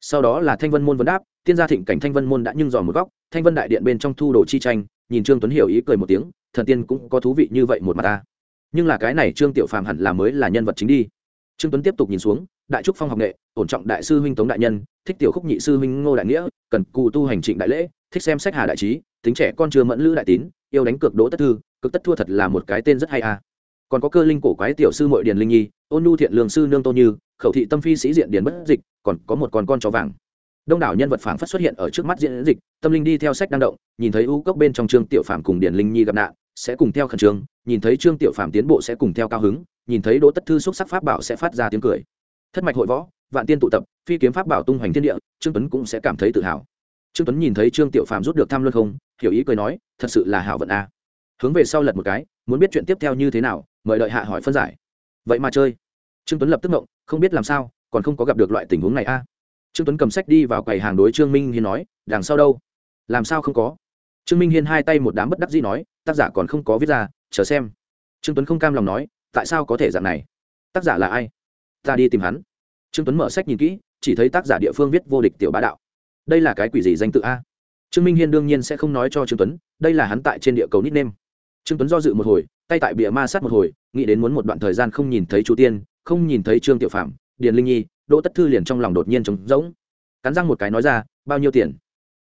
Sau đó là thanh vân môn vấn đáp, tiên gia thịnh cảnh thanh vân môn đã nhưng dò một góc, thanh vân đại điện bên trong thu đồ chi tranh, nhìn trương tuấn hiểu ý cười một tiếng, thần tiên cũng có thú vị như vậy một mặt ta nhưng là cái này trương tiểu phàm hẳn là mới là nhân vật chính đi. Trương tuấn tiếp tục nhìn xuống, đại trúc phong học nghệ, ổn trọng đại sư huynh tống đại nhân, thích tiểu khúc nhị sư huynh ngô đại nghĩa, cần cụ tu hành trịnh đại lễ, thích xem sách hà đại trí, tính trẻ con chưa mẫn lữ đại tín, yêu đánh cược đỗ tất thư, cực tất thua thật là một cái tên rất hay a còn có cơ linh cổ quái tiểu sư mội điền linh nhi, ôn nhu thiện lương sư nương tô như, khẩu thị tâm phi sĩ diện điền bất dịch, còn có một con con chó vàng đông đảo nhân vật phảng phất xuất hiện ở trước mắt diễn dịch, tâm linh đi theo sách đang động, nhìn thấy u cốc bên trong trương tiểu phàm cùng điền linh nhi gặp nạn, sẽ cùng theo khẩn trương, nhìn thấy trương tiểu phàm tiến bộ sẽ cùng theo cao hứng, nhìn thấy đỗ tất thư xúc sắc pháp bảo sẽ phát ra tiếng cười. Thất mạch hội võ, vạn tiên tụ tập, phi kiếm pháp bảo tung hoành thiên địa, trương tuấn cũng sẽ cảm thấy tự hào. Trương tuấn nhìn thấy trương tiểu phàm rút được tham luân không, hiểu ý cười nói, thật sự là hảo vận a. Hướng về sau lật một cái, muốn biết chuyện tiếp theo như thế nào, mời đợi hạ hỏi phân giải. Vậy mà chơi. Trương tuấn lập tức ngộng, không biết làm sao, còn không có gặp được loại tình huống này a trương tuấn cầm sách đi vào quầy hàng đối trương minh hiên nói, đằng sau đâu? Làm sao không có? Trương minh hiên hai tay một đám bất đắc dĩ nói, tác giả còn không có viết ra, chờ xem. Trương tuấn không cam lòng nói, tại sao có thể dạng này? Tác giả là ai? Ta đi tìm hắn. Trương tuấn mở sách nhìn kỹ, chỉ thấy tác giả địa phương viết vô địch tiểu bá đạo. Đây là cái quỷ gì danh tự a? Trương minh hiên đương nhiên sẽ không nói cho trương tuấn, đây là hắn tại trên địa cầu nickname. Trương tuấn do dự một hồi, tay tại bìa ma sát một hồi, nghĩ đến muốn một đoạn thời gian không nhìn thấy chú tiên, không nhìn thấy trương tiểu phạm điền linh nhi, đỗ tất thư liền trong lòng đột nhiên trống rỗng. Cắn răng một cái nói ra, bao nhiêu tiền?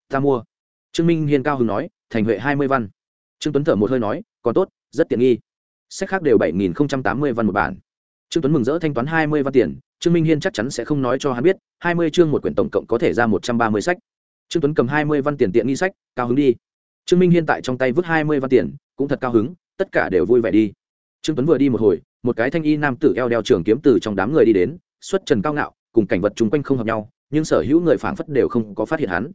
Ta mua. Trương minh hiên cao hứng nói, thành huệ hai mươi văn. Trương tuấn thở một hơi nói, còn tốt, rất tiện nghi. Sách khác đều bảy nghìn tám mươi văn một bản. Trương tuấn mừng rỡ thanh toán hai mươi văn tiền, trương minh hiên chắc chắn sẽ không nói cho hắn biết, hai mươi chương một quyển tổng cộng có thể ra một trăm ba mươi sách. Trương tuấn cầm hai mươi văn tiền tiện nghi sách, cao hứng đi. Trương minh hiên tại trong tay vứt hai mươi văn tiền, cũng thật cao hứng, tất cả đều vui vẻ đi. Trương tuấn vừa đi một hồi, một cái thanh y nam tử eo đeo trường kiếm từ trong đám người đi đến xuất trần cao ngạo, cùng cảnh vật chung quanh không hợp nhau, nhưng sở hữu người phảng phất đều không có phát hiện hắn.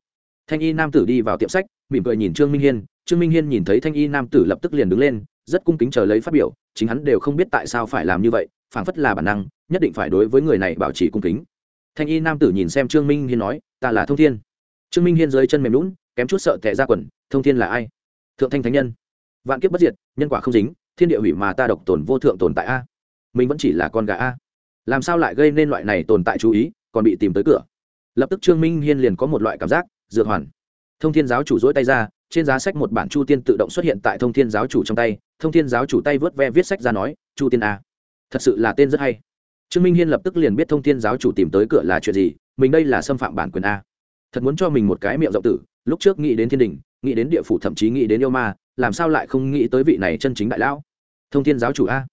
Thanh y nam tử đi vào tiệm sách, mỉm cười nhìn trương minh hiên. Trương minh hiên nhìn thấy thanh y nam tử lập tức liền đứng lên, rất cung kính chờ lấy phát biểu, chính hắn đều không biết tại sao phải làm như vậy, phảng phất là bản năng, nhất định phải đối với người này bảo trì cung kính. Thanh y nam tử nhìn xem trương minh hiên nói, ta là thông thiên. Trương minh hiên dưới chân mềm lún kém chút sợ tệ ra quần, thông thiên là ai? Thượng thanh thánh nhân. Vạn kiếp bất diệt, nhân quả không dính, thiên địa hủy mà ta độc tồn vô thượng tồn tại a. Mình vẫn chỉ là con gà a làm sao lại gây nên loại này tồn tại chú ý, còn bị tìm tới cửa. Lập tức trương minh hiên liền có một loại cảm giác, dược hoàn. Thông thiên giáo chủ dỗi tay ra, trên giá sách một bản chu tiên tự động xuất hiện tại thông thiên giáo chủ trong tay. Thông thiên giáo chủ tay vớt ve viết sách ra nói, chu tiên a thật sự là tên rất hay. Trương minh hiên lập tức liền biết thông thiên giáo chủ tìm tới cửa là chuyện gì, mình đây là xâm phạm bản quyền a. Thật muốn cho mình một cái miệng rộng tử, lúc trước nghĩ đến thiên đình, nghĩ đến địa phủ thậm chí nghĩ đến yêu ma, làm sao lại không nghĩ tới vị này chân chính đại lão? Thông thiên giáo chủ a.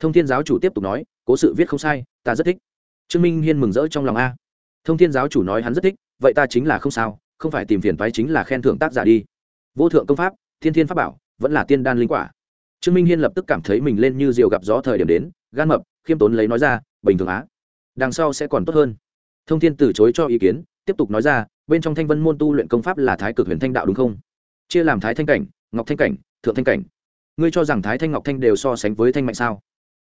Thông thiên giáo chủ tiếp tục nói, cố sự viết không sai ta rất thích. Trương minh hiên mừng rỡ trong lòng a. Thông thiên giáo chủ nói hắn rất thích, vậy ta chính là không sao, không phải tìm phiền phái chính là khen thưởng tác giả đi. Vô thượng công pháp, thiên thiên pháp bảo, vẫn là tiên đan linh quả. Trương minh hiên lập tức cảm thấy mình lên như diều gặp gió thời điểm đến, gan mập, khiêm tốn lấy nói ra, bình thường á. Đằng sau sẽ còn tốt hơn. Thông thiên từ chối cho ý kiến, tiếp tục nói ra, bên trong thanh vân môn tu luyện công pháp là thái cực huyền thanh đạo đúng không? Chia làm thái thanh cảnh, ngọc thanh cảnh, thượng thanh cảnh. Ngươi cho rằng thái thanh ngọc thanh đều so sánh với thanh mạnh sao?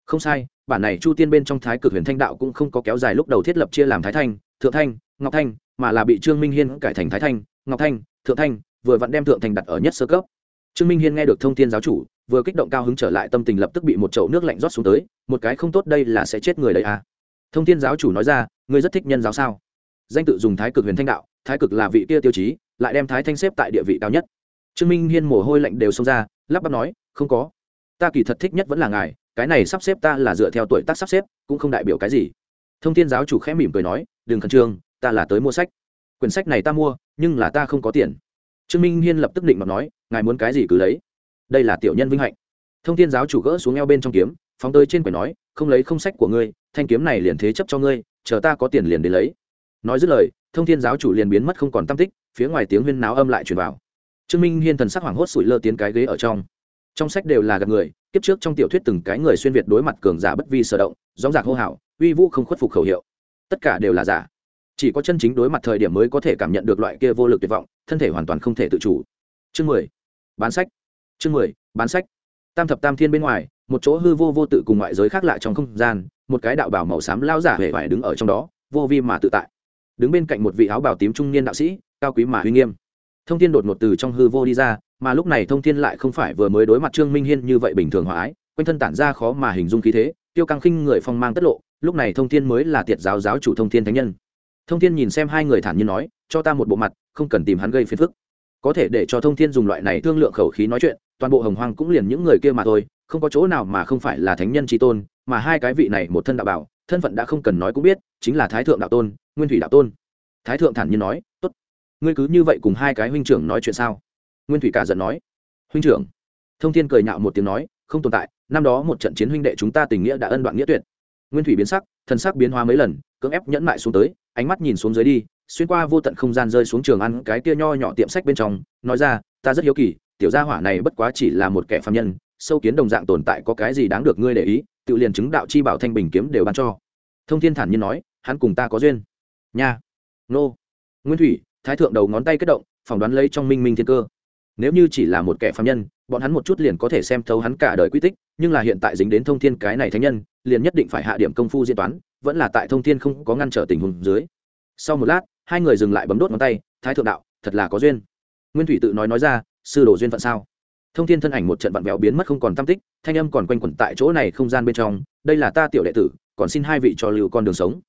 Không sai, bản này chu tiên bên trong thái cực huyền thanh đạo cũng không có kéo dài lúc đầu thiết lập chia làm thái thanh, thượng thanh, ngọc thanh, mà là bị trương minh hiên cải thành thái thanh, ngọc thanh, thượng thanh, vừa vặn đem thượng thanh đặt ở nhất sơ cấp. Trương minh hiên nghe được thông tin giáo chủ, vừa kích động cao hứng trở lại tâm tình lập tức bị một chậu nước lạnh rót xuống tới, một cái không tốt đây là sẽ chết người đấy à. Thông tin giáo chủ nói ra, ngươi rất thích nhân giáo sao? Danh tự dùng thái cực huyền thanh đạo, thái cực là vị kia tiêu chí, lại đem thái thanh xếp tại địa vị cao nhất. Trương minh hiên mồ hôi lạnh đều xông ra, lắp bắp nói, không có. Ta kỳ thật thích nhất vẫn là ngài cái này sắp xếp ta là dựa theo tuổi tác sắp xếp, cũng không đại biểu cái gì. Thông Thiên giáo chủ khẽ mỉm cười nói, đừng khẩn trương, ta là tới mua sách. Quyển sách này ta mua, nhưng là ta không có tiền. Trương minh hiên lập tức định mà nói, ngài muốn cái gì cứ lấy. Đây là tiểu nhân vinh hạnh. Thông Thiên giáo chủ gỡ xuống eo bên trong kiếm, phóng tới trên quyển nói, không lấy không sách của ngươi, thanh kiếm này liền thế chấp cho ngươi, chờ ta có tiền liền đến lấy. Nói dứt lời, thông thiên giáo chủ liền biến mất không còn tam tích, phía ngoài tiếng huyên náo âm lại truyền vào. Trương minh hiên thần sắc hoảng hốt sủi lơ tiến cái ghế ở trong. Trong sách đều là gặp người kiếp trước trong tiểu thuyết từng cái người xuyên việt đối mặt cường giả bất vi sở động dóng giặc hô hào, uy vũ không khuất phục khẩu hiệu. Tất cả đều là giả. Chỉ có chân chính đối mặt thời điểm mới có thể cảm nhận được loại kia vô lực tuyệt vọng, thân thể hoàn toàn không thể tự chủ. Chương mười. Bán sách. Chương mười, bán sách. Tam thập tam thiên bên ngoài, một chỗ hư vô vô tự cùng ngoại giới khác lại trong không gian, một cái đạo bảo màu xám lao giả hề phải đứng ở trong đó, vô vi mà tự tại. Đứng bên cạnh một vị áo bảo tím trung niên đạo sĩ, cao quý mà uy nghiêm thông thiên đột ngột từ trong hư vô đi ra, mà lúc này thông thiên lại không phải vừa mới đối mặt trương minh hiên như vậy bình thường hòa ái, quanh thân tản ra khó mà hình dung khí thế, tiêu căng khinh người phong mang tất lộ, lúc này thông thiên mới là tiệt giáo giáo chủ thông thiên thánh nhân. Thông thiên nhìn xem hai người thản nhiên nói, cho ta một bộ mặt, không cần tìm hắn gây phiền phức. Có thể để cho thông thiên dùng loại này thương lượng khẩu khí nói chuyện, toàn bộ hồng hoang cũng liền những người kia mà thôi, không có chỗ nào mà không phải là thánh nhân tri tôn, mà hai cái vị này một thân đạo bảo, thân phận đã không cần nói cũng biết, chính là thái thượng đạo tôn, nguyên thủy đạo tôn. Thái thượng thản nhiên nói, tốt ngươi cứ như vậy cùng hai cái huynh trưởng nói chuyện sao? Nguyên thủy cả giận nói. Huynh trưởng? Thông thiên cười nhạo một tiếng nói, không tồn tại, năm đó một trận chiến huynh đệ chúng ta tình nghĩa đã ân đoạn nghĩa tuyệt. Nguyên thủy biến sắc, thần sắc biến hóa mấy lần, cưỡng ép nhẫn mại xuống tới, ánh mắt nhìn xuống dưới đi, xuyên qua vô tận không gian rơi xuống trường ăn cái kia nho nhỏ tiệm sách bên trong, nói ra, ta rất hiếu kỳ, tiểu gia hỏa này bất quá chỉ là một kẻ phạm nhân, sâu kiến đồng dạng tồn tại có cái gì đáng được ngươi để ý, tự liền chứng đạo chi bảo thanh bình kiếm đều ban cho. Thông thiên thản nhiên nói, hắn cùng ta có duyên. Nha. Nô. Nguyên thủy thái thượng đầu ngón tay kết động, phỏng đoán lấy trong minh minh thiên cơ. Nếu như chỉ là một kẻ phạm nhân, bọn hắn một chút liền có thể xem thấu hắn cả đời quy tích, nhưng là hiện tại dính đến thông thiên cái này thánh nhân, liền nhất định phải hạ điểm công phu diễn toán, vẫn là tại thông thiên không có ngăn trở tình huống dưới. Sau một lát, hai người dừng lại bấm đốt ngón tay, thái thượng đạo, thật là có duyên. Nguyên thủy tự nói nói ra, sư đồ duyên phận sao? Thông thiên thân ảnh một trận vặn vẹo biến mất không còn tam tích, thanh âm còn quanh quẩn tại chỗ này không gian bên trong, đây là ta tiểu đệ tử, còn xin hai vị cho lưu con đường sống.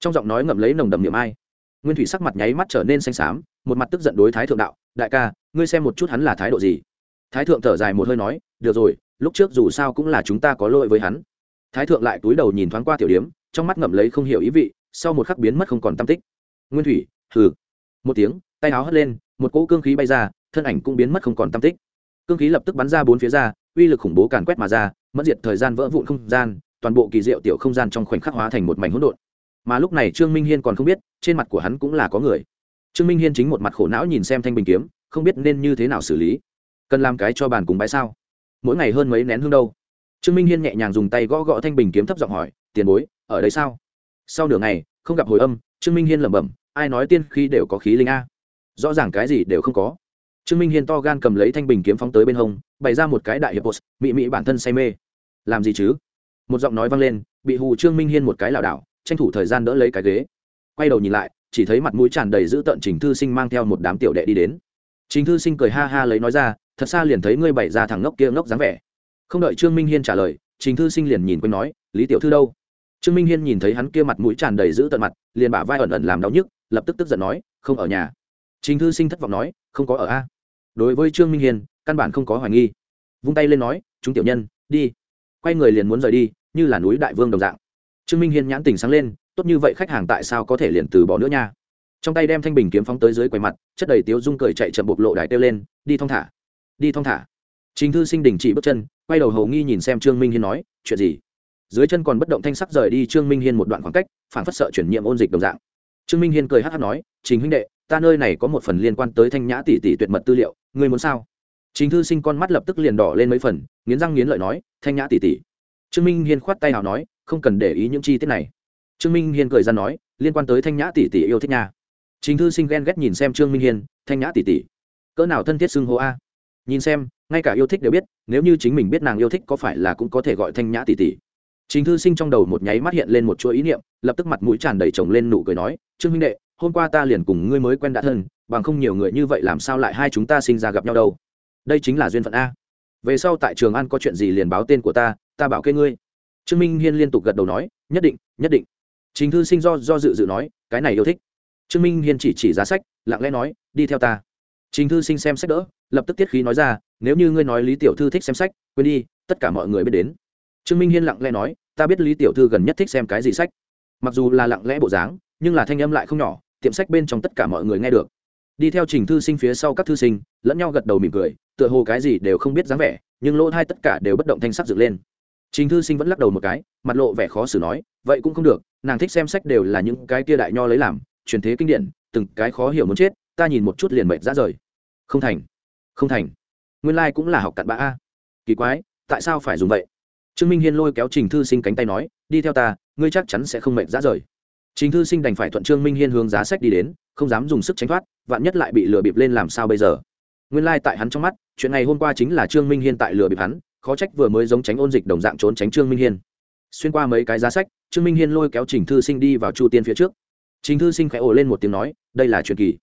Trong giọng nói ngậm lấy nồng đậm niệm ai nguyên thủy sắc mặt nháy mắt trở nên xanh xám, một mặt tức giận đối thái thượng đạo, đại ca, ngươi xem một chút hắn là thái độ gì? Thái thượng thở dài một hơi nói, được rồi, lúc trước dù sao cũng là chúng ta có lỗi với hắn. Thái thượng lại túi đầu nhìn thoáng qua tiểu điếm, trong mắt ngậm lấy không hiểu ý vị, sau một khắc biến mất không còn tam tích. Nguyên thủy, hừ. Một tiếng, tay áo hất lên, một cỗ cương khí bay ra, thân ảnh cũng biến mất không còn tam tích. Cương khí lập tức bắn ra bốn phía ra, uy lực khủng bố càn quét mà ra mất diệt thời gian vỡ vụn không gian, toàn bộ kỳ diệu tiểu không gian trong khoảnh khắc hóa thành một mảnh hỗn độn mà lúc này trương minh hiên còn không biết trên mặt của hắn cũng là có người trương minh hiên chính một mặt khổ não nhìn xem thanh bình kiếm không biết nên như thế nào xử lý cần làm cái cho bàn cùng bái sao mỗi ngày hơn mấy nén hương đâu trương minh hiên nhẹ nhàng dùng tay gõ gõ thanh bình kiếm thấp giọng hỏi tiền bối ở đây sao sau nửa ngày không gặp hồi âm trương minh hiên lẩm bẩm ai nói tiên khi đều có khí linh a rõ ràng cái gì đều không có trương minh hiên to gan cầm lấy thanh bình kiếm phóng tới bên hông bày ra một cái đại hiệp bột mị mị bản thân say mê làm gì chứ một giọng nói vang lên bị hù trương minh hiên một cái lảo đảo tranh thủ thời gian đỡ lấy cái ghế. Quay đầu nhìn lại, chỉ thấy mặt mũi tràn đầy giữ tợn trình thư sinh mang theo một đám tiểu đệ đi đến. Trình thư sinh cười ha ha lấy nói ra, thật xa liền thấy ngươi bày ra thằng ngốc kia ngốc dáng vẻ. Không đợi trương minh hiên trả lời, trình thư sinh liền nhìn quanh nói, lý tiểu thư đâu? Trương minh hiên nhìn thấy hắn kia mặt mũi tràn đầy giữ tận mặt, liền bả vai ẩn ẩn làm đau nhức, lập tức tức giận nói, không ở nhà. Trình thư sinh thất vọng nói, không có ở a. Đối với trương minh hiên, căn bản không có hoài nghi. Vung tay lên nói, chúng tiểu nhân, đi. Quay người liền muốn rời đi, như là núi đại vương đồng dạng trương minh hiên nhãn tình sáng lên, tốt như vậy khách hàng tại sao có thể liền từ bỏ nữa nha? Trong tay đem thanh bình kiếm phóng tới dưới quầy mặt, chất đầy tiếu dung cười chạy chậm bộc lộ đài kêu lên, đi thong thả, đi thong thả. Trình thư sinh đình chỉ bước chân, quay đầu hầu nghi nhìn xem trương minh hiên nói, chuyện gì? Dưới chân còn bất động thanh sắc rời đi trương minh hiên một đoạn khoảng cách, phản phất sợ chuyển nhiệm ôn dịch đồng dạng. Trương minh hiên cười hát hát nói, trình huynh đệ, ta nơi này có một phần liên quan tới thanh nhã tỷ tỷ tuyệt mật tư liệu, ngươi muốn sao? Trình thư sinh con mắt lập tức liền đỏ lên mấy phần, nghiến răng nghiến lợi nói, thanh nhã tỷ tỷ. Trương minh hiên khoát tay nào nói không cần để ý những chi tiết này trương minh hiên cười ra nói liên quan tới thanh nhã tỷ tỷ yêu thích nha chính thư sinh ghen ghét nhìn xem trương minh hiên thanh nhã tỷ tỷ cỡ nào thân thiết xưng hô a nhìn xem ngay cả yêu thích đều biết nếu như chính mình biết nàng yêu thích có phải là cũng có thể gọi thanh nhã tỷ tỷ chính Thư Sinh trong đầu một nháy mắt hiện lên một chuỗi ý niệm, lập tức mặt mũi tràn đầy chồng lên nụ cười nói, "Trương Minh đệ, hôm qua ta liền cùng ngươi mới quen đã thân, bằng không nhiều người như vậy làm sao lại hai chúng ta sinh ra gặp nhau đâu? Đây chính là duyên phận a. Về sau tại Trường ăn có chuyện gì liền báo tên của ta, ta bảo kê ngươi." Trương Minh Hiên liên tục gật đầu nói, "Nhất định, nhất định." Trình Thư Sinh do do dự dự nói, "Cái này yêu thích." Trương Minh Hiên chỉ chỉ giá sách, lặng lẽ nói, "Đi theo ta." Trình Thư Sinh xem sách đỡ, lập tức tiết khí nói ra, "Nếu như ngươi nói Lý tiểu thư thích xem sách, quên đi, tất cả mọi người biết đến." trương minh hiên lặng lẽ nói ta biết lý tiểu thư gần nhất thích xem cái gì sách mặc dù là lặng lẽ bộ dáng nhưng là thanh âm lại không nhỏ tiệm sách bên trong tất cả mọi người nghe được đi theo trình thư sinh phía sau các thư sinh lẫn nhau gật đầu mỉm cười tựa hồ cái gì đều không biết dáng vẻ nhưng lỗ hai tất cả đều bất động thanh sắc dựng lên trình thư sinh vẫn lắc đầu một cái, mặt lộ vẻ khó xử nói, vậy cũng không được, nàng thích xem sách đều là những cái kia đại nho lấy làm, truyền thế kinh điển, từng cái khó hiểu muốn chết, ta nhìn một chút liền mệt ra rời. Không thành không thành. Nguyên lai cũng là học cặn bã a. Kỳ quái, tại sao phải dùng vậy? Trương minh hiên lôi kéo trình thư sinh cánh tay nói, đi theo ta, ngươi chắc chắn sẽ không mệt ra rời. Trình thư sinh đành phải thuận trương minh hiên hướng giá sách đi đến, không dám dùng sức tránh thoát, vạn nhất lại bị lừa bịp lên làm sao bây giờ? Nguyên Lai tại hắn trong mắt, chuyện này hôm qua chính là trương minh hiên tại lừa bịp hắn khó trách vừa mới giống tránh ôn dịch đồng dạng trốn tránh trương minh hiên. Xuyên qua mấy cái giá sách, trương minh hiên lôi kéo trình thư sinh đi vào chu tiên phía trước. Trình thư sinh khẽ ồ lên một tiếng nói, đây là chuyện kỳ.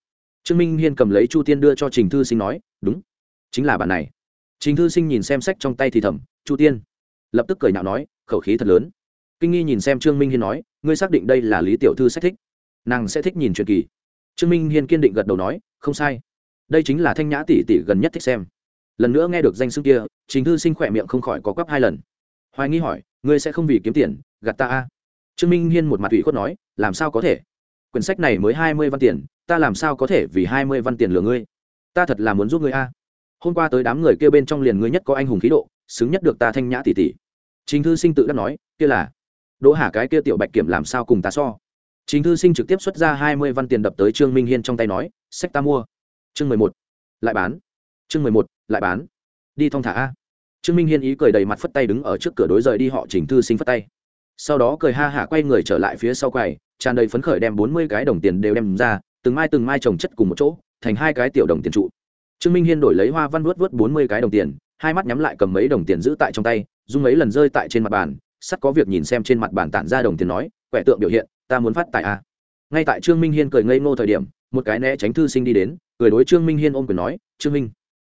Trương minh hiên cầm lấy chu tiên đưa cho trình thư sinh nói, đúng, chính là bạn này. Trình thư sinh nhìn xem sách trong tay thì thầm, chu tiên. Lập tức cười nhạo nói, khẩu khí thật lớn. Kinh nghi nhìn xem trương minh hiên nói, ngươi xác định đây là lý tiểu thư sách thích? Nàng sẽ thích nhìn truyền kỳ. Trương minh hiên kiên định gật đầu nói, không sai. Đây chính là thanh nhã tỷ tỷ gần nhất thích xem lần nữa nghe được danh xưng kia chính thư sinh khỏe miệng không khỏi có quắp hai lần hoài nghi hỏi ngươi sẽ không vì kiếm tiền gạt ta a trương minh hiên một mặt ủy khuất nói làm sao có thể quyển sách này mới hai mươi văn tiền ta làm sao có thể vì hai mươi văn tiền lừa ngươi ta thật là muốn giúp ngươi a hôm qua tới đám người kia bên trong liền ngươi nhất có anh hùng khí độ xứng nhất được ta thanh nhã tỷ tỷ Trình thư sinh tự đắc nói, kia là Đỗ Hà cái kia tiểu bạch kiểm làm sao cùng ta so. Trình thư sinh trực tiếp xuất ra hai mươi văn tiền đập tới Trương Minh Hiên trong tay nói, sách ta mua. Chương mười một, lại bán. Chương mười một, lại bán. Đi thong thả a. Trương Minh Hiên ý cười đầy mặt phất tay đứng ở trước cửa đối rời đi họ chỉnh thư sinh phất tay. Sau đó cười ha hả quay người trở lại phía sau quầy, tràn đầy phấn khởi đem bốn mươi cái đồng tiền đều đem ra, từng mai từng mai chồng chất cùng một chỗ, thành hai cái tiểu đồng tiền trụ. Trương Minh Hiên đổi lấy hoa văn vuốt vuốt bốn mươi cái đồng tiền, hai mắt nhắm lại cầm mấy đồng tiền giữ tại trong tay, dung mấy lần rơi tại trên mặt bàn sắt có việc nhìn xem trên mặt bàn tản ra đồng tiền nói quẻ tượng biểu hiện ta muốn phát tại a ngay tại trương minh hiên cười ngây ngô thời điểm một cái né tránh thư sinh đi đến cười đối trương minh hiên ôm quyền nói trương minh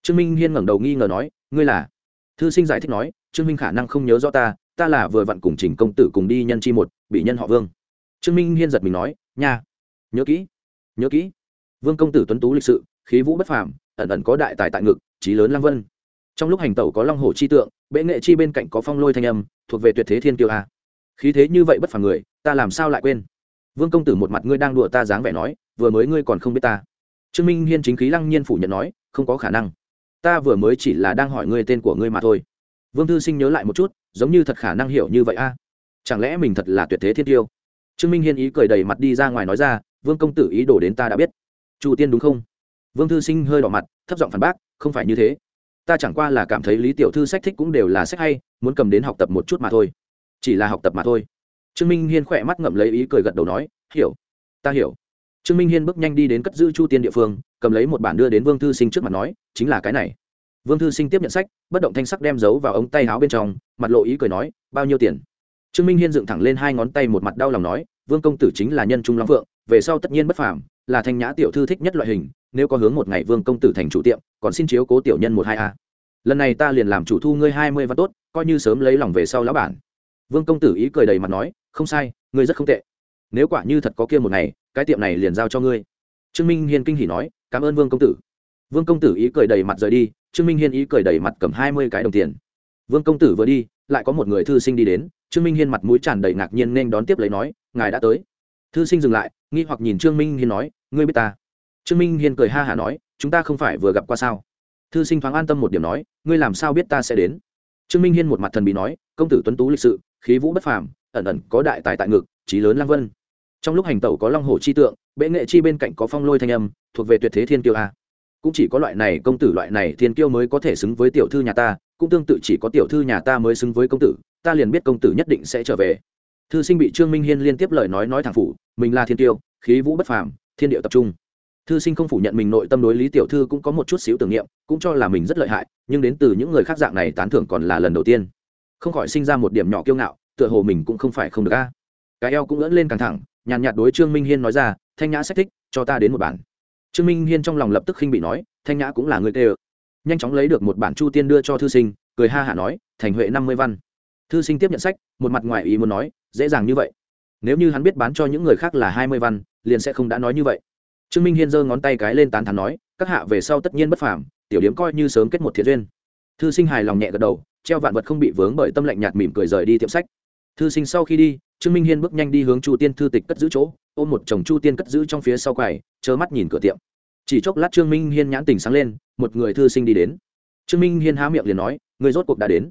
trương minh hiên ngẩng đầu nghi ngờ nói, ngươi là? Thư sinh giải thích nói, trương minh khả năng không nhớ rõ ta ta là vừa vặn cùng trình công tử cùng đi nhân chi một, bị nhân họ vương. Trương minh hiên giật mình nói, nha, nhớ kỹ nhớ kỹ. Vương công tử tuấn tú lịch sự, khí vũ bất phàm, ẩn ẩn có đại tài tại ngực trí lớn lăng vân. Trong lúc hành tẩu có long hồ chi tượng, bệ nghệ chi bên cạnh có phong lôi thanh âm, thuộc về tuyệt thế thiên kiêu a. Khí thế như vậy bất phàm người, ta làm sao lại quên? Vương công tử một mặt ngươi đang đùa ta dáng vẻ nói, vừa mới ngươi còn không biết ta. Trương minh hiên chính khí lăng nhiên phủ nhận nói, không có khả năng ta vừa mới chỉ là đang hỏi ngươi tên của ngươi mà thôi. Vương thư sinh nhớ lại một chút, giống như thật khả năng hiểu như vậy a. Chẳng lẽ mình thật là tuyệt thế thiên tiêu? Trương minh hiên ý cười đầy mặt đi ra ngoài nói ra, vương công tử ý đồ đến ta đã biết. Chu tiên đúng không? Vương thư sinh hơi đỏ mặt, thấp giọng phản bác, không phải như thế. Ta chẳng qua là cảm thấy lý tiểu thư sách thích cũng đều là sách hay, muốn cầm đến học tập một chút mà thôi. Chỉ là học tập mà thôi. Trương minh hiên khỏe mắt ngậm lấy ý cười gật đầu nói, hiểu. Ta hiểu trương minh hiên bước nhanh đi đến cất giữ chu tiên địa phương, cầm lấy một bản đưa đến vương thư sinh trước mặt nói, chính là cái này. Vương thư sinh tiếp nhận sách, bất động thanh sắc đem giấu vào ống tay áo bên trong, mặt lộ ý cười nói, bao nhiêu tiền? Trương minh hiên dựng thẳng lên hai ngón tay một mặt đau lòng nói, vương công tử chính là nhân trung long phượng, về sau tất nhiên bất phàm, là thanh nhã tiểu thư thích nhất loại hình, nếu có hướng một ngày vương công tử thành chủ tiệm, còn xin chiếu cố tiểu nhân một hai a. Lần này ta liền làm chủ thu ngươi hai mươi văn tốt, coi như sớm lấy lòng về sau lão bản. Vương công tử ý cười đầy mặt nói, không sai, ngươi rất không tệ nếu quả như thật có kia một ngày, cái tiệm này liền giao cho ngươi. Trương minh hiên kinh hỉ nói, cảm ơn vương công tử. Vương công tử ý cười đầy mặt rời đi, trương minh hiên ý cười đầy mặt cầm hai mươi cái đồng tiền. Vương công tử vừa đi, lại có một người thư sinh đi đến. Trương minh hiên mặt mũi tràn đầy ngạc nhiên nên đón tiếp lấy nói, ngài đã tới. Thư sinh dừng lại, nghi hoặc nhìn trương minh hiên nói, ngươi biết ta? Trương minh hiên cười ha hả nói, chúng ta không phải vừa gặp qua sao? Thư sinh thoáng an tâm một điểm nói, ngươi làm sao biết ta sẽ đến? Trương minh hiên một mặt thần bị nói, công tử tuấn tú lịch sự, khí vũ bất phàm, ẩn ẩn có đại tài tại ngực trí lớn lang vân. Trong lúc hành tẩu có long hồ chi tượng, bệ nghệ chi bên cạnh có phong lôi thanh âm, thuộc về tuyệt thế thiên kiêu a. Cũng chỉ có loại này công tử loại này thiên kiêu mới có thể xứng với tiểu thư nhà ta, cũng tương tự chỉ có tiểu thư nhà ta mới xứng với công tử, ta liền biết công tử nhất định sẽ trở về. Thư sinh bị trương minh hiên liên tiếp lời nói nói thẳng phủ, mình là thiên tiêu khí vũ bất phàm, thiên điệu tập trung. Thư sinh không phủ nhận mình nội tâm đối lý tiểu thư cũng có một chút xíu tưởng niệm, cũng cho là mình rất lợi hại, nhưng đến từ những người khác dạng này tán thưởng còn là lần đầu tiên. Không khỏi sinh ra một điểm nhỏ kiêu ngạo, tựa hồ mình cũng không phải không được a cái eo cũng ưỡn lên căng thẳng, nhàn nhạt đối trương minh hiên nói ra, thanh nhã sách thích, cho ta đến một bản. Trương minh hiên trong lòng lập tức khinh bị nói, thanh nhã cũng là người tê ơ. Nhanh chóng lấy được một bản chu tiên đưa cho thư sinh, cười ha hả nói, thành huệ năm mươi văn. Thư sinh tiếp nhận sách, một mặt ngoài ý muốn nói, dễ dàng như vậy. Nếu như hắn biết bán cho những người khác là hai mươi văn, liền sẽ không đã nói như vậy. Trương minh hiên giơ ngón tay cái lên tán thắn nói, các hạ về sau tất nhiên bất phàm, tiểu điếm coi như sớm kết một thiện duyên. Thư sinh hài lòng nhẹ gật đầu, treo vạn vật không bị vướng bởi tâm lạnh nhạt mỉm cười rời đi tiệm sách. Thư sinh sau khi đi trương minh hiên bước nhanh đi hướng chu tiên thư tịch cất giữ chỗ, ôm một chồng chu tiên cất giữ trong phía sau quầy chớ mắt nhìn cửa tiệm. Chỉ chốc lát trương minh hiên nhãn tình sáng lên, một người thư sinh đi đến. Trương minh hiên há miệng liền nói người rốt cuộc đã đến.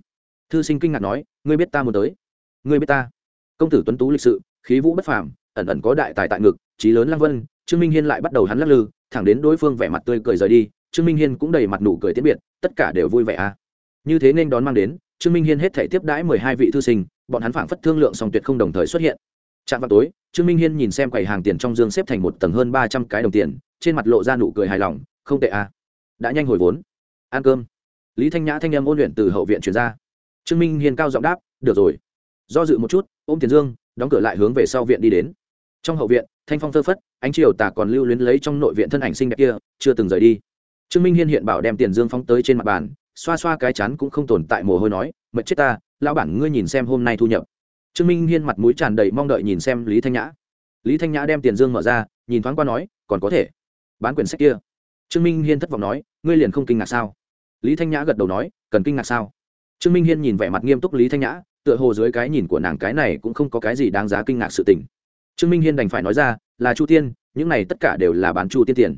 Thư sinh kinh ngạc nói, ngươi biết ta muốn tới? Ngươi biết ta. Công tử tuấn tú lịch sự, khí vũ bất phàm, ẩn ẩn có đại tài tại ngực, trí lớn lăng vân, trương minh hiên lại bắt đầu hắn lắc lư, thẳng đến đối phương vẻ mặt tươi cười rời đi, trương minh hiên cũng đầy mặt nụ cười tiễn biệt, tất cả đều vui vẻ à như thế nên đón mang đến, trương minh hiên hết thể tiếp đãi mười hai vị thư sinh bọn hắn phảng phất thương lượng song tuyệt không đồng thời xuất hiện. Trạm vào tối, trương minh hiên nhìn xem quầy hàng tiền trong dương xếp thành một tầng hơn ba trăm cái đồng tiền, trên mặt lộ ra nụ cười hài lòng, không tệ à. Đã nhanh hồi vốn. Ăn cơm. Lý thanh nhã thanh em ôn luyện từ hậu viện chuyển ra. Trương minh hiên cao giọng đáp, được rồi. Do dự một chút, ôm tiền dương, đóng cửa lại hướng về sau viện đi đến. Trong hậu viện, thanh phong thơ phất, ánh triều tà còn lưu luyến lấy trong nội viện thân ảnh xinh đẹp kia, chưa từng rời đi. Trương minh hiên hiện bảo đem tiền dương phóng tới trên mặt bàn xoa xoa cái chắn cũng không tồn tại mồ hôi nói mệt chết ta, lão bản ngươi nhìn xem hôm nay thu nhập. Trương minh hiên mặt mũi tràn đầy mong đợi nhìn xem lý thanh nhã. Lý thanh nhã đem tiền dương mở ra, nhìn thoáng qua nói, còn có thể, bán quyển sách kia. Trương minh hiên thất vọng nói, ngươi liền không kinh ngạc sao? Lý thanh nhã gật đầu nói, cần kinh ngạc sao? Trương minh hiên nhìn vẻ mặt nghiêm túc lý thanh nhã, tựa hồ dưới cái nhìn của nàng cái này cũng không có cái gì đáng giá kinh ngạc sự tình. Trương minh hiên đành phải nói ra, là chu tiên, những này tất cả đều là bán chu tiên tiền.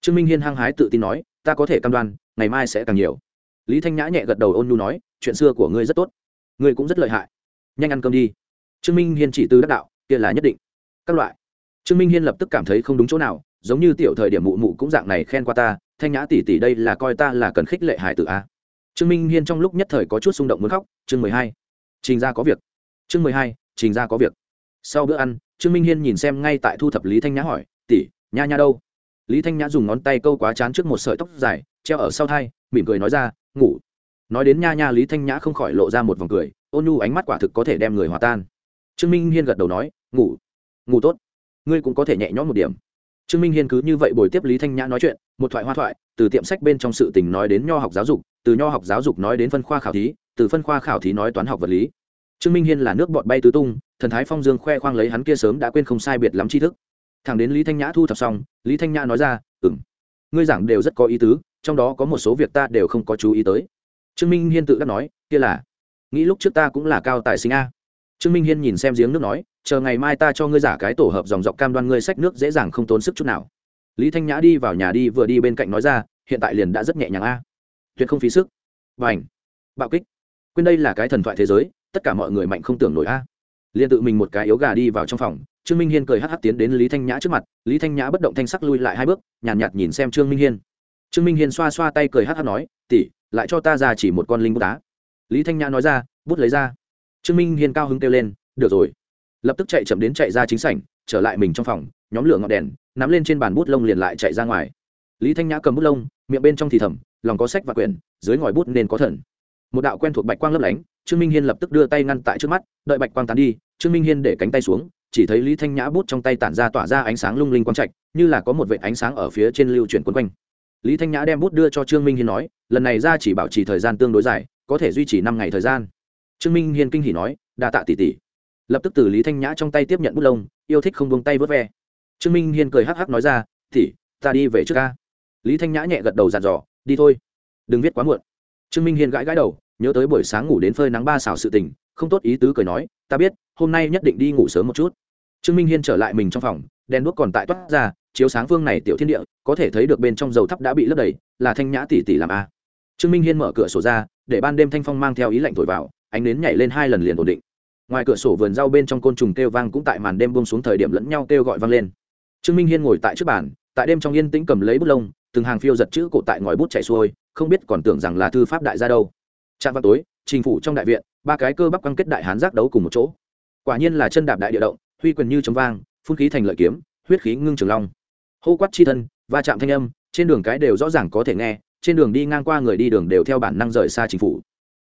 Trương minh hiên hăng hái tự tin nói, ta có thể cam đoan, ngày mai sẽ càng nhiều lý thanh nhã nhẹ gật đầu ôn nhu nói, chuyện xưa của ngươi rất tốt, ngươi cũng rất lợi hại. Nhanh ăn cơm đi. Trương minh hiên chỉ từ đắc đạo, kia là nhất định. Các loại. Trương minh hiên lập tức cảm thấy không đúng chỗ nào, giống như tiểu thời điểm mụ mụ cũng dạng này khen qua ta, thanh nhã tỷ tỷ đây là coi ta là cần khích lệ hải tử a. Trương minh hiên trong lúc nhất thời có chút xung động muốn khóc, chương mười hai, trình ra có việc. Chương mười hai, trình ra có việc. Sau bữa ăn, trương minh hiên nhìn xem ngay tại thu thập lý thanh nhã hỏi, tỷ, nha nha đâu? Lý thanh nhã dùng ngón tay câu quá chán trước một sợi tóc dài, treo ở sau thai, mỉm cười nói ra ngủ. Nói đến nha nha lý thanh nhã không khỏi lộ ra một vòng cười, ôn nhu ánh mắt quả thực có thể đem người hòa tan. Trương minh hiên gật đầu nói, ngủ ngủ tốt. Ngươi cũng có thể nhẹ nhõm một điểm. Trương minh hiên cứ như vậy bồi tiếp lý thanh nhã nói chuyện, một thoại hoa thoại, từ tiệm sách bên trong sự tình nói đến nho học giáo dục, từ nho học giáo dục nói đến phân khoa khảo thí, từ phân khoa khảo thí nói toán học vật lý. Trương minh hiên là nước bọt bay tứ tung, thần thái phong dương khoe khoang lấy hắn kia sớm đã quên không sai biệt lắm tri thức. Thẳng đến lý thanh nhã thu thập xong, lý thanh nhã nói ra ừ m ngươi giảng đều rất có ý tứ trong đó có một số việc ta đều không có chú ý tới. Trương minh hiên tự đắc nói kia là nghĩ lúc trước ta cũng là cao tài sinh a. Trương minh hiên nhìn xem giếng nước nói chờ ngày mai ta cho ngươi giả cái tổ hợp dòng dọc cam đoan ngươi sách nước dễ dàng không tốn sức chút nào. Lý thanh nhã đi vào nhà đi vừa đi bên cạnh nói ra hiện tại liền đã rất nhẹ nhàng a. Tuyệt không phí sức. Và ảnh bạo kích. Quên đây là cái thần thoại thế giới tất cả mọi người mạnh không tưởng nổi a. Liền tự mình một cái yếu gà đi vào trong phòng trương minh hiên cười hh tiến đến lý thanh nhã trước mặt lý thanh nhã bất động thanh sắc lui lại hai bước nhàn nhạt, nhạt nhìn xem trương minh hiên trương minh hiên xoa xoa tay cười hát hát nói tỉ lại cho ta ra chỉ một con linh bút đá lý thanh nhã nói ra, bút lấy ra. Trương minh hiên cao hứng kêu lên, được rồi. Lập tức chạy chậm đến chạy ra chính sảnh, trở lại mình trong phòng, nhóm lửa ngọn đèn, nắm lên trên bàn bút lông liền lại chạy ra ngoài. Lý thanh nhã cầm bút lông, miệng bên trong thì thầm, lòng có sách và quyển, dưới ngòi bút nên có thần. Một đạo quen thuộc bạch quang lấp lánh, trương minh hiên lập tức đưa tay ngăn tại trước mắt, đợi bạch quang tán đi, trương minh hiên để cánh tay xuống, chỉ thấy lý thanh nhã bút trong tay tản ra tỏa ra ánh sáng lung linh quang trạch, như là có một vệ ánh sáng ở phía trên lưu chuyển quấn quanh lý thanh nhã đem bút đưa cho trương minh hiên nói, lần này ra chỉ bảo trì thời gian tương đối dài, có thể duy trì năm ngày thời gian. Trương minh hiên kinh hỉ nói, đa tạ tỷ tỷ. Lập tức từ lý thanh nhã trong tay tiếp nhận bút lông, yêu thích không buông tay vớt ve. Trương minh hiên cười hắc hắc nói ra, tỷ, ta đi về trước ca. Lý thanh nhã nhẹ gật đầu dàn dò, đi thôi. Đừng viết quá muộn. Trương minh hiên gãi gãi đầu, nhớ tới buổi sáng ngủ đến phơi nắng ba xào sự tình, không tốt ý tứ cười nói, ta biết, hôm nay nhất định đi ngủ sớm một chút. Trương minh hiên trở lại mình trong phòng, đèn đuốc còn tại toát ra chiếu sáng phương này tiểu thiên địa, có thể thấy được bên trong dầu thắp đã bị lấp đầy, là thanh nhã tỷ tỷ làm a. Trương minh hiên mở cửa sổ ra, để ban đêm thanh phong mang theo ý lạnh thổi vào, ánh nến nhảy lên hai lần liền ổn định. Ngoài cửa sổ vườn rau bên trong côn trùng kêu vang cũng tại màn đêm buông xuống thời điểm lẫn nhau kêu gọi vang lên. Trương minh hiên ngồi tại trước bàn, tại đêm trong yên tĩnh cầm lấy bút lông, từng hàng phiêu giật chữ cổ tại ngòi bút chảy xuôi, không biết còn tưởng rằng là thư pháp đại gia đâu. Trạm vào tối, trình phủ trong đại viện, ba cái cơ bắp căng kết đại hán giác đấu cùng một chỗ. Quả nhiên là chân đạp đại địa động, huy quyền như chống vang, phun khí thành lợi kiếm, huyết khí ngưng trường long hô quát chi thân, va chạm thanh âm, trên đường cái đều rõ ràng có thể nghe, trên đường đi ngang qua người đi đường đều theo bản năng rời xa chính phủ.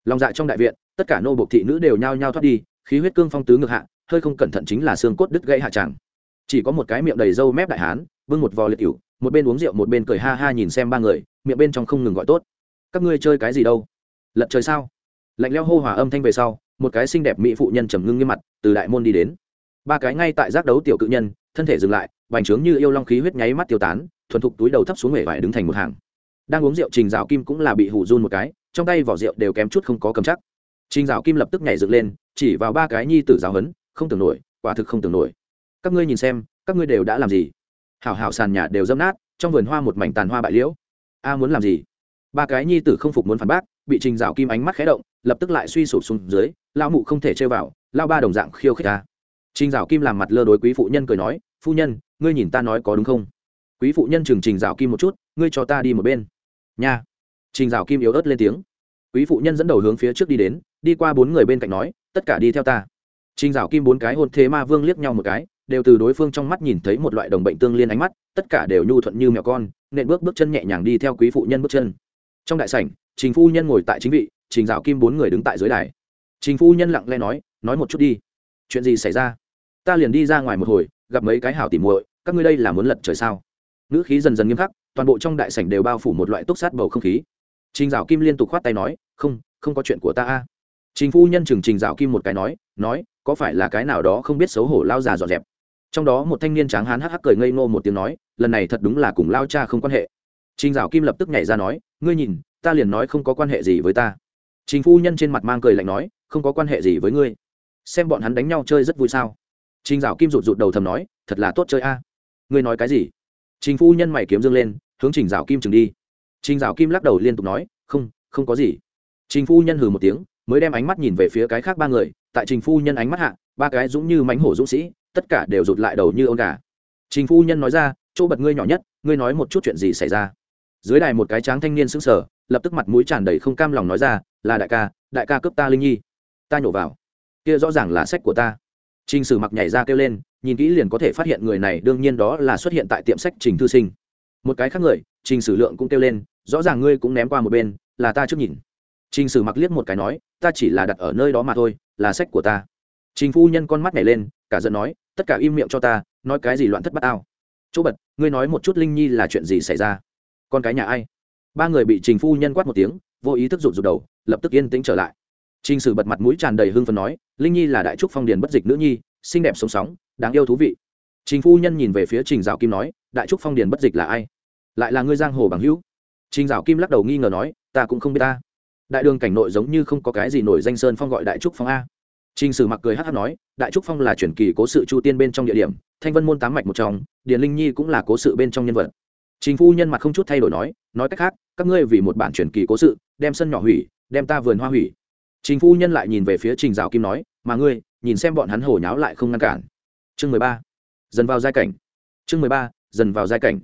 Lòng dạ trong đại viện, tất cả nô bộc thị nữ đều nhao nhao thoát đi, khí huyết cương phong tứ ngược hạ, hơi không cẩn thận chính là xương cốt đứt gãy hạ tràng. Chỉ có một cái miệng đầy râu mép đại hán, bưng một vò liệt cựu một bên uống rượu một bên cười ha ha nhìn xem ba người, miệng bên trong không ngừng gọi tốt. Các ngươi chơi cái gì đâu? Lật trời sao? Lạnh leo hô hòa âm thanh về sau, một cái xinh đẹp mỹ phụ nhân trầm ngưng nghiêm mặt, từ đại môn đi đến. Ba cái ngay tại giác đấu tiểu cự nhân thân thể dừng lại, vành trướng như yêu long khí huyết nháy mắt tiêu tán, thuần thục túi đầu thấp xuống huệ vải đứng thành một hàng. Đang uống rượu, trình dạo kim cũng là bị hủ run một cái, trong tay vỏ rượu đều kém chút không có cầm chắc. Trình dạo kim lập tức nhảy dựng lên, chỉ vào ba cái nhi tử giáo hấn không tưởng nổi, quả thực không tưởng nổi. Các ngươi nhìn xem, các ngươi đều đã làm gì? Hảo hảo sàn nhà đều dâm nát, trong vườn hoa một mảnh tàn hoa bại liễu. A muốn làm gì? Ba cái nhi tử không phục muốn phản bác, bị trình dạo kim ánh mắt khé động, lập tức lại suy sụp xuống dưới lao mụ không thể chơi vào lao ba đồng dạng khiêu khích ta trình dạo kim làm mặt lơ đối quý phụ nhân cười nói, phu nhân, ngươi nhìn ta nói có đúng không? Quý phụ nhân chừng trình dạo kim một chút, ngươi cho ta đi một bên. Nha. Trình dạo kim yếu ớt lên tiếng. Quý phụ nhân dẫn đầu hướng phía trước đi đến, đi qua bốn người bên cạnh nói, tất cả đi theo ta. Trình dạo kim bốn cái hôn thế ma vương liếc nhau một cái, đều từ đối phương trong mắt nhìn thấy một loại đồng bệnh tương liên ánh mắt, tất cả đều nhu thuận như mèo con, nện bước bước chân nhẹ nhàng đi theo quý phụ nhân bước chân. Trong đại sảnh, trình phu nhân ngồi tại chính vị, trình dạo kim bốn người đứng tại dưới đài. Trình phu nhân lặng lẽ nói nói một chút đi chuyện gì xảy ra? Ta liền đi ra ngoài một hồi, gặp mấy cái hảo tỉ muội, các ngươi đây là muốn lật trời sao? Ngữ khí dần dần nghiêm khắc, toàn bộ trong đại sảnh đều bao phủ một loại túc sát bầu không khí. Trình dạo kim liên tục khoát tay nói, không không có chuyện của ta a. Trình phu nhân chừng trình dạo kim một cái nói nói, có phải là cái nào đó không biết xấu hổ lao già dọn dẹp? Trong đó một thanh niên tráng hán hắc hắc cười ngây ngô một tiếng nói, lần này thật đúng là cùng lao cha không quan hệ. Trình dạo kim lập tức nhảy ra nói, ngươi nhìn, ta liền nói không có quan hệ gì với ta. Trình phu nhân trên mặt mang cười lạnh nói, không có quan hệ gì với ngươi xem bọn hắn đánh nhau chơi rất vui sao? Trình dạo kim rụt rụt đầu thầm nói, thật là tốt chơi a. Ngươi nói cái gì? Trình phu nhân mày kiếm dương lên, hướng trình dạo kim chừng đi. Trình dạo kim lắc đầu liên tục nói, không không có gì. Trình phu nhân hừ một tiếng, mới đem ánh mắt nhìn về phía cái khác ba người. Tại trình phu nhân ánh mắt hạ, ba cái dũng như mánh hổ dũng sĩ, tất cả đều rụt lại đầu như ôn gà. Trình phu nhân nói ra, chỗ bật ngươi nhỏ nhất, ngươi nói một chút chuyện gì xảy ra? Dưới đài một cái tráng thanh niên sững sờ, lập tức mặt mũi tràn đầy không cam lòng nói ra, là đại ca đại ca cướp ta linh nhi. Ta nhổ vào kia rõ ràng là sách của ta. Trình sử mặc nhảy ra kêu lên, nhìn kỹ liền có thể phát hiện người này đương nhiên đó là xuất hiện tại tiệm sách trình thư sinh. Một cái khác người, trình sử lượng cũng kêu lên, rõ ràng ngươi cũng ném qua một bên, là ta trước nhìn. Trình sử mặc liếc một cái nói, ta chỉ là đặt ở nơi đó mà thôi, là sách của ta. Trình phu nhân con mắt nhảy lên, cả giận nói, tất cả im miệng cho ta, nói cái gì loạn thất bát ao. Chỗ bật, ngươi nói một chút linh nhi là chuyện gì xảy ra? Con cái nhà ai? Ba người bị trình phu nhân quát một tiếng, vô ý thức rụt rụt đầu, lập tức yên tĩnh trở lại trình sử bật mặt mũi tràn đầy hưng phấn nói, linh nhi là đại trúc phong điền bất dịch nữ nhi, xinh đẹp sống sóng, đáng yêu thú vị. Trình phu nhân nhìn về phía trình dạo kim nói, đại trúc phong điền bất dịch là ai? Lại là ngươi giang hồ bằng hữu. Trình dạo kim lắc đầu nghi ngờ nói, ta cũng không biết ta. Đại đường cảnh nội giống như không có cái gì nổi danh sơn phong gọi đại trúc phong a. Trình sử mặc cười hắc hắc nói, đại trúc phong là truyền kỳ cố sự chu tiên bên trong địa điểm, thanh vân môn tám mạch một trong, điền linh nhi cũng là cố sự bên trong nhân vật. Trình phu nhân mặt không chút thay đổi nói nói cách khác, các ngươi vì một bản truyền kỳ cố sự, đem sân nhỏ hủy, đem ta vườn hoa hủy trình phu nhân lại nhìn về phía trình Giảo kim nói, mà ngươi, nhìn xem bọn hắn hổ nháo lại không ngăn cản. Chương mười ba. Dần vào giai cảnh. Chương mười ba, dần vào giai cảnh.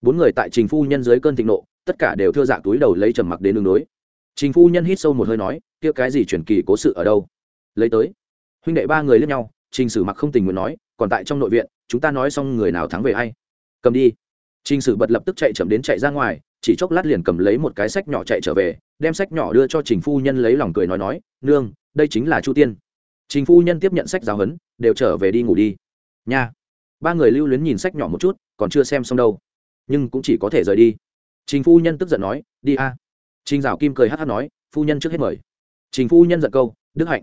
Bốn người tại trình phu nhân dưới cơn thịnh nộ, tất cả đều thưa dạ túi đầu lấy trầm mặc đến đường đối. Trình phu nhân hít sâu một hơi nói, kia cái gì truyền kỳ cố sự ở đâu? Lấy tới. Huynh đệ ba người liếc nhau, trình sử mặc không tình nguyện nói, còn tại trong nội viện, chúng ta nói xong người nào thắng về ai? Cầm đi trình sử bật lập tức chạy chậm đến chạy ra ngoài, chỉ chốc lát liền cầm lấy một cái sách nhỏ chạy trở về, đem sách nhỏ đưa cho trình phu nhân lấy lòng cười nói nói, nương, đây chính là chu tiên. Trình phu nhân tiếp nhận sách giáo huấn, đều trở về đi ngủ đi. Nha. Ba người lưu luyến nhìn sách nhỏ một chút, còn chưa xem xong đâu. Nhưng cũng chỉ có thể rời đi. Trình phu nhân tức giận nói, đi a. Trình Giảo kim cười hắc hắc nói, phu nhân trước hết mời. Trình phu nhân giận câu, đức hạnh.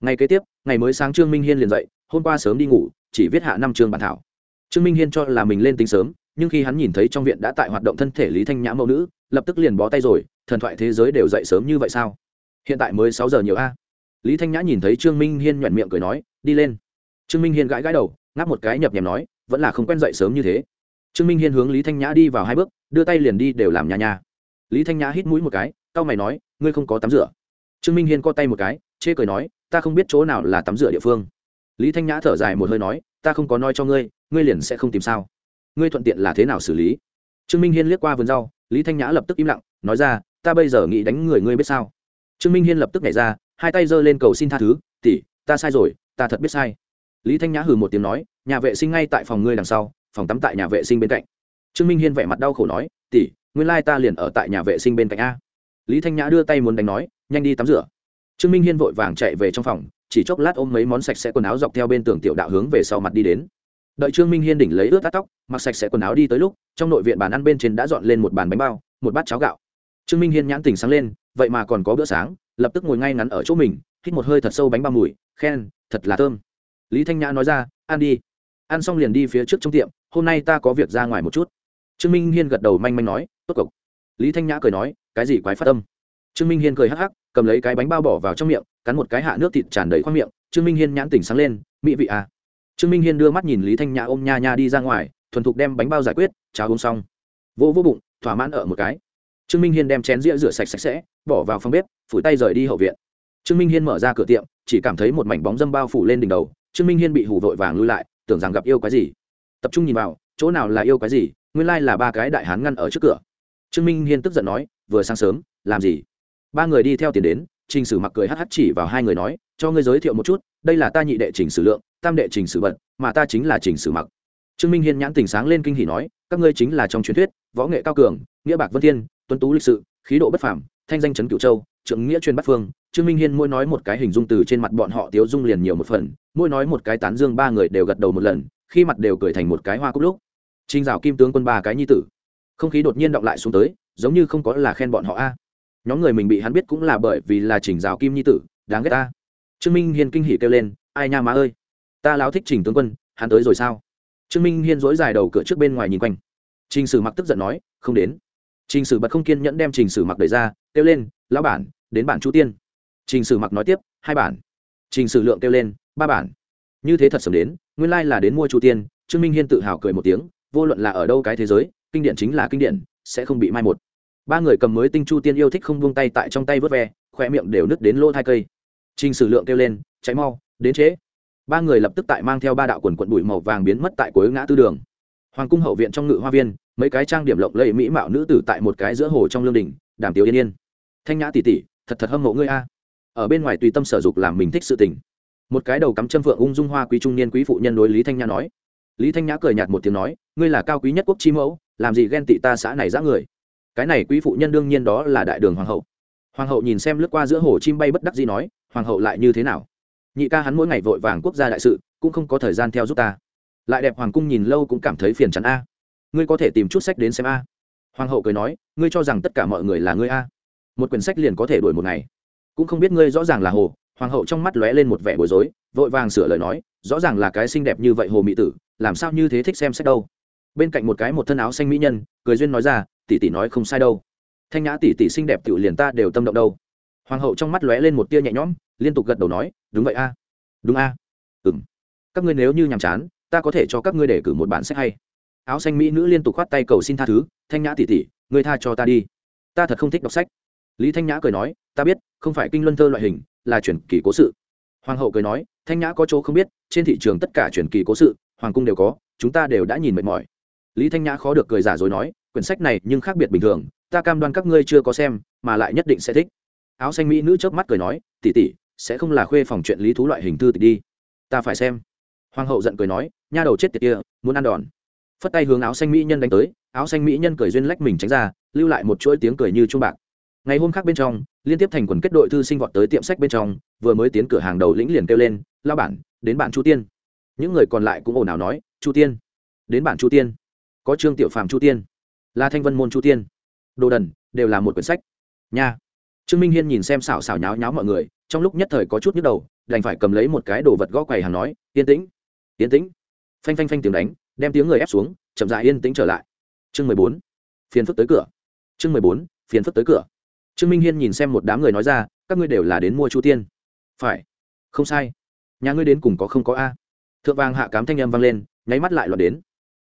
Ngày kế tiếp, ngày mới sáng trương minh hiên liền dậy, hôm qua sớm đi ngủ, chỉ viết hạ năm chương bản thảo. Trương minh hiên cho là mình lên tính sớm nhưng khi hắn nhìn thấy trong viện đã tại hoạt động thân thể lý thanh nhã mẫu nữ, lập tức liền bó tay rồi, thần thoại thế giới đều dậy sớm như vậy sao? Hiện tại mới sáu giờ nhiều a. Lý thanh nhã nhìn thấy trương minh hiên nhoẹn miệng cười nói, đi lên. Trương minh hiên gãi gãi đầu, ngáp một cái nhập nhèm nói, vẫn là không quen dậy sớm như thế. Trương minh hiên hướng lý thanh nhã đi vào hai bước, đưa tay liền đi đều làm nhà nhà. Lý thanh nhã hít mũi một cái c a o mày nói, ngươi không có tắm rửa. Trương minh hiên co tay một cái, chê cười nói, ta không biết chỗ nào là tắm rửa địa phương. Lý thanh nhã thở dài một hơi nói, ta không có nói cho ngươi ngươi liền sẽ không tìm sao ngươi thuận tiện là thế nào xử lý? Trương minh hiên liếc qua vườn rau, lý thanh nhã lập tức im lặng, nói ra, ta bây giờ nghĩ đánh người ngươi biết sao? Trương minh hiên lập tức nhảy ra, hai tay giơ lên cầu xin tha thứ tỉ ta sai rồi, ta thật biết sai. Lý thanh nhã hừ một tiếng nói, nhà vệ sinh ngay tại phòng ngươi đằng sau, phòng tắm tại nhà vệ sinh bên cạnh. Trương minh hiên vẻ mặt đau khổ nói tỉ nguyên lai ta liền ở tại nhà vệ sinh bên cạnh a. Lý thanh nhã đưa tay muốn đánh nói, nhanh đi tắm rửa. Trương minh hiên vội vàng chạy về trong phòng, chỉ chốc lát ôm mấy món sạch sẽ quần áo dọc theo bên tường tiểu đạo hướng về sau mặt đi đến đợi trương minh hiên đỉnh lấy ướt tắt tóc, mặc sạch sẽ quần áo đi tới lúc, trong nội viện bàn ăn bên trên đã dọn lên một bàn bánh bao, một bát cháo gạo. Trương minh hiên nhãn tình sáng lên, vậy mà còn có bữa sáng, lập tức ngồi ngay ngắn ở chỗ mình, hít một hơi thật sâu bánh bao mùi, khen, thật là thơm. Lý thanh nhã nói ra, ăn đi. Ăn xong liền đi phía trước trong tiệm, hôm nay ta có việc ra ngoài một chút. Trương minh hiên gật đầu manh manh nói, tốt cộc lý thanh nhã cười nói, cái gì quái phát tâm. trương minh hiên cười hắc hắc, cầm lấy cái bánh bao bỏ vào trong miệng, cắn một cái hạ nước thịt tràn đầy khoang miệng. Trương minh hiên nhãn tỉnh sáng lên mỹ vị à trương minh hiên đưa mắt nhìn lý thanh nhã ôm nha nha đi ra ngoài, thuần thục đem bánh bao giải quyết, cháo uống xong. Vỗ vỗ bụng, thỏa mãn ở một cái. Trương minh hiên đem chén rĩa rửa sạch sạch sẽ, bỏ vào phòng bếp, phủi tay rời đi hậu viện. Trương minh hiên mở ra cửa tiệm, chỉ cảm thấy một mảnh bóng dâm bao phủ lên đỉnh đầu. Trương minh hiên bị hủ vội vàng lui lại, tưởng rằng gặp yêu cái gì. Tập trung nhìn vào, chỗ nào là yêu cái gì, nguyên lai là ba cái đại hán ngăn ở trước cửa. Trương minh hiên tức giận nói, vừa sáng sớm, làm gì? Ba người đi theo tiền đến, trình sử mặc cười hh chỉ vào hai người nói, cho ngươi giới thiệu một chút, đây là ta nhị đệ trình sử lượng tam đệ trình sử bận mà ta chính là trình sử mặc. Trương minh hiên nhãn tình sáng lên kinh hỉ nói, các ngươi chính là trong truyền thuyết, võ nghệ cao cường, nghĩa bạc vân thiên, tuấn tú lịch sự, khí độ bất phàm, thanh danh chấn cửu châu trượng nghĩa chuyên bắc phương. Trương minh hiên mỗi nói một cái hình dung từ trên mặt bọn họ tiếu dung liền nhiều một phần, mỗi nói một cái tán dương ba người đều gật đầu một lần, khi mặt đều cười thành một cái hoa cúc lúc. Trinh dạo kim tướng quân ba cái nhi tử. Không khí đột nhiên động lại xuống tới, giống như không có là khen bọn họ a. Nhóm người mình bị hắn biết cũng là bởi vì là trình rào kim nhi tử, đáng ghét ta trương minh hiên kinh hỉ kêu lên, ai nha má ơi! Ta láo thích trình tướng quân, hắn tới rồi sao? Trương minh hiên dối dài đầu cửa trước bên ngoài nhìn quanh. Trình sử mặc tức giận nói, không đến. Trình sử bật không kiên nhẫn đem trình sử mặc đẩy ra, kêu lên, lão bản, đến bản chu tiên. Trình sử mặc nói tiếp, hai bản. Trình sử lượng kêu lên, ba bản. Như thế thật sớm đến, nguyên lai là đến mua chu tiên, trương minh hiên tự hào cười một tiếng, vô luận là ở đâu cái thế giới, kinh điển chính là kinh điển, sẽ không bị mai một. Ba người cầm mới tinh chu tiên yêu thích không buông tay tại trong tay vớt ve, khoe miệng đều nứt đến lỗ thai cây. Trình sử lượng kêu lên cháy mau, đến trễ ba người lập tức tại mang theo ba đạo quần quận bụi màu vàng biến mất tại cuối ngã tư đường. Hoàng cung hậu viện trong ngự hoa viên, mấy cái trang điểm lộng lẫy mỹ mạo nữ tử tại một cái giữa hồ trong lương đình, đàm tiếu yên yên. Thanh nhã tỉ tỉ thật thật hâm mộ ngươi a. Ở bên ngoài tùy tâm sở dục làm mình thích sự tình. Một cái đầu cắm châm phượng ung dung hoa quý trung niên quý phụ nhân đối lý thanh nhã nói. Lý thanh nhã cười nhạt một tiếng nói, ngươi là cao quý nhất quốc chi mẫu, làm gì ghen tị ta xã này giã người? Cái này quý phụ nhân đương nhiên đó là đại đường hoàng hậu. Hoàng hậu nhìn xem lướt qua giữa hồ chim bay bất đắc gì nói, hoàng hậu lại như thế nào? Nhị ca hắn mỗi ngày vội vàng quốc gia đại sự, cũng không có thời gian theo giúp ta. Lại đẹp hoàng cung nhìn lâu cũng cảm thấy phiền chắn a. Ngươi có thể tìm chút sách đến xem a. Hoàng hậu cười nói, ngươi cho rằng tất cả mọi người là ngươi a. Một quyển sách liền có thể đuổi một ngày. Cũng không biết ngươi rõ ràng là hồ. Hoàng hậu trong mắt lóe lên một vẻ bối rối, vội vàng sửa lời nói, rõ ràng là cái xinh đẹp như vậy hồ mỹ tử, làm sao như thế thích xem sách đâu? Bên cạnh một cái một thân áo xanh mỹ nhân, cười duyên nói ra, tỷ tỷ nói không sai đâu. Thanh nhã tỷ tỷ xinh đẹp tiểu liền ta đều tâm động đâu. Hoàng hậu trong mắt lóe lên một tia nhẹ nhõm liên tục gật đầu nói, đúng vậy a. Đúng a. À. ừng các ngươi nếu như nhàm chán, ta có thể cho các ngươi để cử một bản sách hay. Áo xanh mỹ nữ liên tục khoát tay cầu xin tha thứ, thanh nhã tỷ tỷ, ngươi tha cho ta đi. Ta thật không thích đọc sách. Lý thanh nhã cười nói, ta biết, không phải kinh luân thơ loại hình, là chuyển kỳ cố sự. Hoàng hậu cười nói, thanh nhã có chỗ không biết, trên thị trường tất cả chuyển kỳ cố sự, hoàng cung đều có, chúng ta đều đã nhìn mệt mỏi. Lý thanh nhã khó được cười giả rồi nói, quyển sách này nhưng khác biệt bình thường, ta cam đoan các ngươi chưa có xem, mà lại nhất định sẽ thích. Áo xanh mỹ nữ chớp mắt cười nói tỉ tỉ sẽ không là khuê phòng chuyện lý thú loại hình thư tịch đi. Ta phải xem. Hoàng hậu giận cười nói, nha đầu chết tiệt kia, muốn ăn đòn. Phất tay hướng áo xanh mỹ nhân đánh tới, áo xanh mỹ nhân cười duyên lách mình tránh ra, lưu lại một chuỗi tiếng cười như chuông bạc. Ngày hôm khác bên trong, liên tiếp thành quần kết đội thư sinh vọt tới tiệm sách bên trong, vừa mới tiến cửa hàng đầu lĩnh liền kêu lên lao bản, đến bạn chu tiên. Những người còn lại cũng ồn ào nói, chu tiên, đến bản chu tiên. Có trương tiểu phàm chu tiên, là thanh vân môn chu tiên. Đồ đần, đều là một quyển sách. Nha trương minh hiên nhìn xem xảo xảo nháo nháo mọi người, trong lúc nhất thời có chút nhức đầu, đành phải cầm lấy một cái đồ vật gõ quầy hàng nói, yên tĩnh yên tĩnh. Phanh phanh phanh tiếng đánh, đem tiếng người ép xuống, chậm dại yên tĩnh trở lại. Chương mười bốn, phiền phức tới cửa. Chương mười bốn, phiền phức tới cửa. Trương minh hiên nhìn xem một đám người nói ra, các ngươi đều là đến mua chu tiên. Phải. Không sai. Nhà ngươi đến cùng có không có a? Thượng vàng hạ cám thanh âm vang lên, nháy mắt lại lọt đến.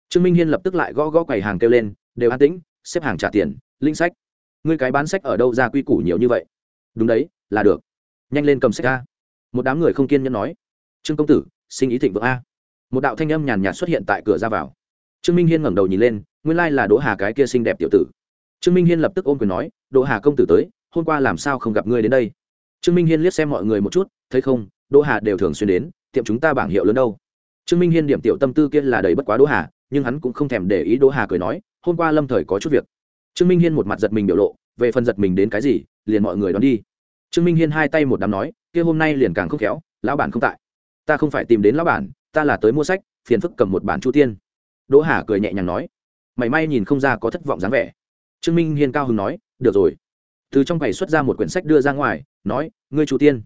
Trương minh hiên lập tức lại gõ gõ quầy hàng kêu lên, đều an tĩnh, xếp hàng trả tiền, linh sách ngươi cái bán sách ở đâu ra quy củ nhiều như vậy? Đúng đấy, là được. Nhanh lên cầm sách a. Một đám người không kiên nhẫn nói. Trương công tử sinh ý thịnh vượng a. Một đạo thanh âm nhàn nhạt xuất hiện tại cửa ra vào. Trương minh hiên ngẩng đầu nhìn lên, nguyên lai là đỗ hà cái kia xinh đẹp tiểu tử. Trương minh hiên lập tức ôm quyền nói, đỗ hà công tử tới, hôm qua làm sao không gặp ngươi đến đây? Trương minh hiên liếc xem mọi người một chút, thấy không, đỗ hà đều thường xuyên đến, tiệm chúng ta bảng hiệu lớn đâu. Trương minh hiên điểm tiểu tâm tư kia là đầy bất quá đỗ hà, nhưng hắn cũng không thèm để ý đỗ hà cười nói, hôm qua lâm thời có chút việc trương minh hiên một mặt giật mình biểu lộ, về phần giật mình đến cái gì, liền mọi người đón đi. Trương minh hiên hai tay một đám nói, kia hôm nay liền càng không khéo, lão bản không tại. Ta không phải tìm đến lão bản, ta là tới mua sách, phiền phức cầm một bản chu tiên. Đỗ hà cười nhẹ nhàng nói, mảy may nhìn không ra có thất vọng dáng vẻ. Trương minh hiên cao hứng nói, được rồi. Từ trong quầy xuất ra một quyển sách đưa ra ngoài, nói, ngươi chu tiên.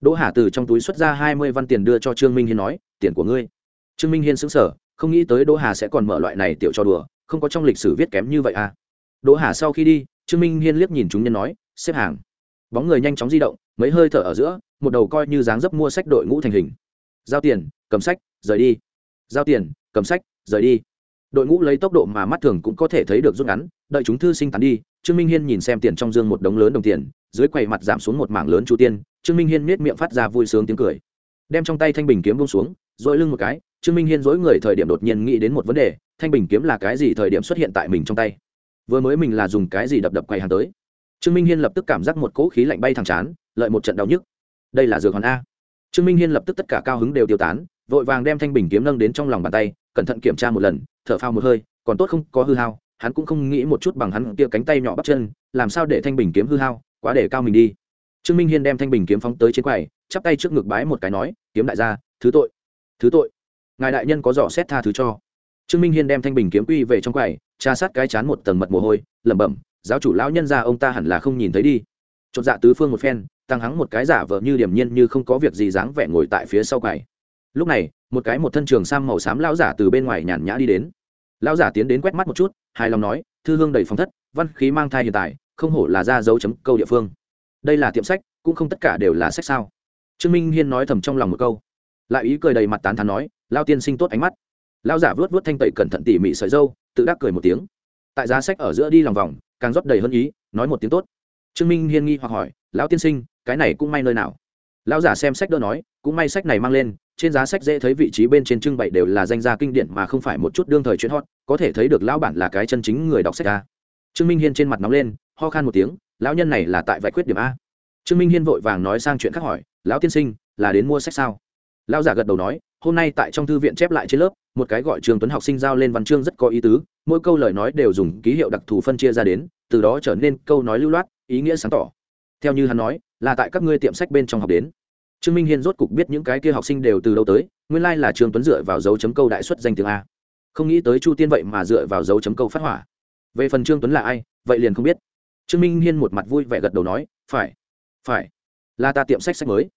Đỗ hà từ trong túi xuất ra hai mươi văn tiền đưa cho trương minh hiên nói, tiền của ngươi. Trương minh hiên xứng sở không nghĩ tới đỗ hà sẽ còn mở loại này tiểu cho đùa, không có trong lịch sử viết kém như vậy à đỗ hà sau khi đi, trương minh hiên liếc nhìn chúng nhân nói, xếp hàng. Bóng người nhanh chóng di động, mấy hơi thở ở giữa, một đầu coi như dáng dấp mua sách đội ngũ thành hình. Giao tiền, cầm sách, rời đi. Giao tiền, cầm sách, rời đi. Đội ngũ lấy tốc độ mà mắt thường cũng có thể thấy được rút ngắn, đợi chúng thư sinh tán đi, trương minh hiên nhìn xem tiền trong dương một đống lớn đồng tiền, dưới quầy mặt giảm xuống một mảng lớn chu tiên, trương minh hiên miết miệng phát ra vui sướng tiếng cười. Đem trong tay thanh bình kiếm bông xuống dội lưng một cái, trương minh hiên dối người thời điểm đột nhiên nghĩ đến một vấn đề, thanh bình kiếm là cái gì thời điểm xuất hiện tại mình trong tay? Vừa mới mình là dùng cái gì đập đập quầy hàng tới. Trương minh hiên lập tức cảm giác một cỗ khí lạnh bay thẳng chán, lợi một trận đau nhức. Đây là dược hoàn a. Trương minh hiên lập tức tất cả cao hứng đều tiêu tán, vội vàng đem thanh bình kiếm nâng đến trong lòng bàn tay, cẩn thận kiểm tra một lần, thở phao một hơi, còn tốt không có hư hao, hắn cũng không nghĩ một chút bằng hắn kia cánh tay nhỏ bắp chân, làm sao để thanh bình kiếm hư hao, quá để cao mình đi. Trương minh hiên đem thanh bình kiếm phóng tới trên quầy, chắp tay trước ngực bái một cái nói, kiếm đại gia, thứ tội thứ tội. Ngài đại nhân có dò xét tha thứ cho trương minh hiên đem thanh bình kiếm quy về trong quầy, tra sát cái chán một tầng mật mồ hôi, lẩm bẩm, giáo chủ lão nhân ra ông ta hẳn là không nhìn thấy đi. Chột dạ tứ phương một phen, tăng hắng một cái giả vờ như điểm nhiên như không có việc gì dáng vẻ ngồi tại phía sau quầy. Lúc này, một cái một thân trường sam màu xám lão giả từ bên ngoài nhàn nhã đi đến. Lão giả tiến đến quét mắt một chút, hài lòng nói, thư hương đầy phòng thất, văn khí mang thai hiện tại, không hổ là ra dấu chấm câu địa phương. Đây là tiệm sách, cũng không tất cả đều là sách sao? Trương minh hiên nói thầm trong lòng một câu. Lại ý cười đầy mặt tán thán nói lao tiên sinh tốt ánh mắt. Lão giả vuốt vuốt thanh tẩy cẩn thận tỉ mỉ sợi dâu, tự đắc cười một tiếng. Tại giá sách ở giữa đi lòng vòng, càng rót đầy hơn ý, nói một tiếng tốt. Trương minh hiên nghi hoặc hỏi, lão tiên sinh, cái này cũng may nơi nào? Lão giả xem sách đỡ nói, cũng may sách này mang lên, trên giá sách dễ thấy vị trí bên trên trưng bày đều là danh gia kinh điển mà không phải một chút đương thời chuyện hot, có thể thấy được lão bản là cái chân chính người đọc sách ra. trương minh hiên trên mặt nóng lên, ho khan một tiếng, lão nhân này là tại vạch khuyết điểm a. Trương minh hiên vội vàng nói sang chuyện khác hỏi, lão tiên sinh, là đến mua sách sao? Lão giả gật đầu nói, hôm nay tại trong thư viện chép lại trên lớp, một cái gọi trường tuấn học sinh giao lên văn chương rất có ý tứ, mỗi câu lời nói đều dùng ký hiệu đặc thù phân chia ra đến, từ đó trở nên câu nói lưu loát, ý nghĩa sáng tỏ. Theo như hắn nói, là tại các ngươi tiệm sách bên trong học đến. Trương minh hiên rốt cục biết những cái kia học sinh đều từ đâu tới, nguyên lai là trường tuấn dựa vào dấu chấm câu đại xuất danh tiếng a. Không nghĩ tới chu tiên vậy mà dựa vào dấu chấm câu phát hỏa. Về phần trương tuấn là ai, vậy liền không biết. Trương minh hiên một mặt vui vẻ gật đầu nói, phải phải, là ta tiệm sách sách mới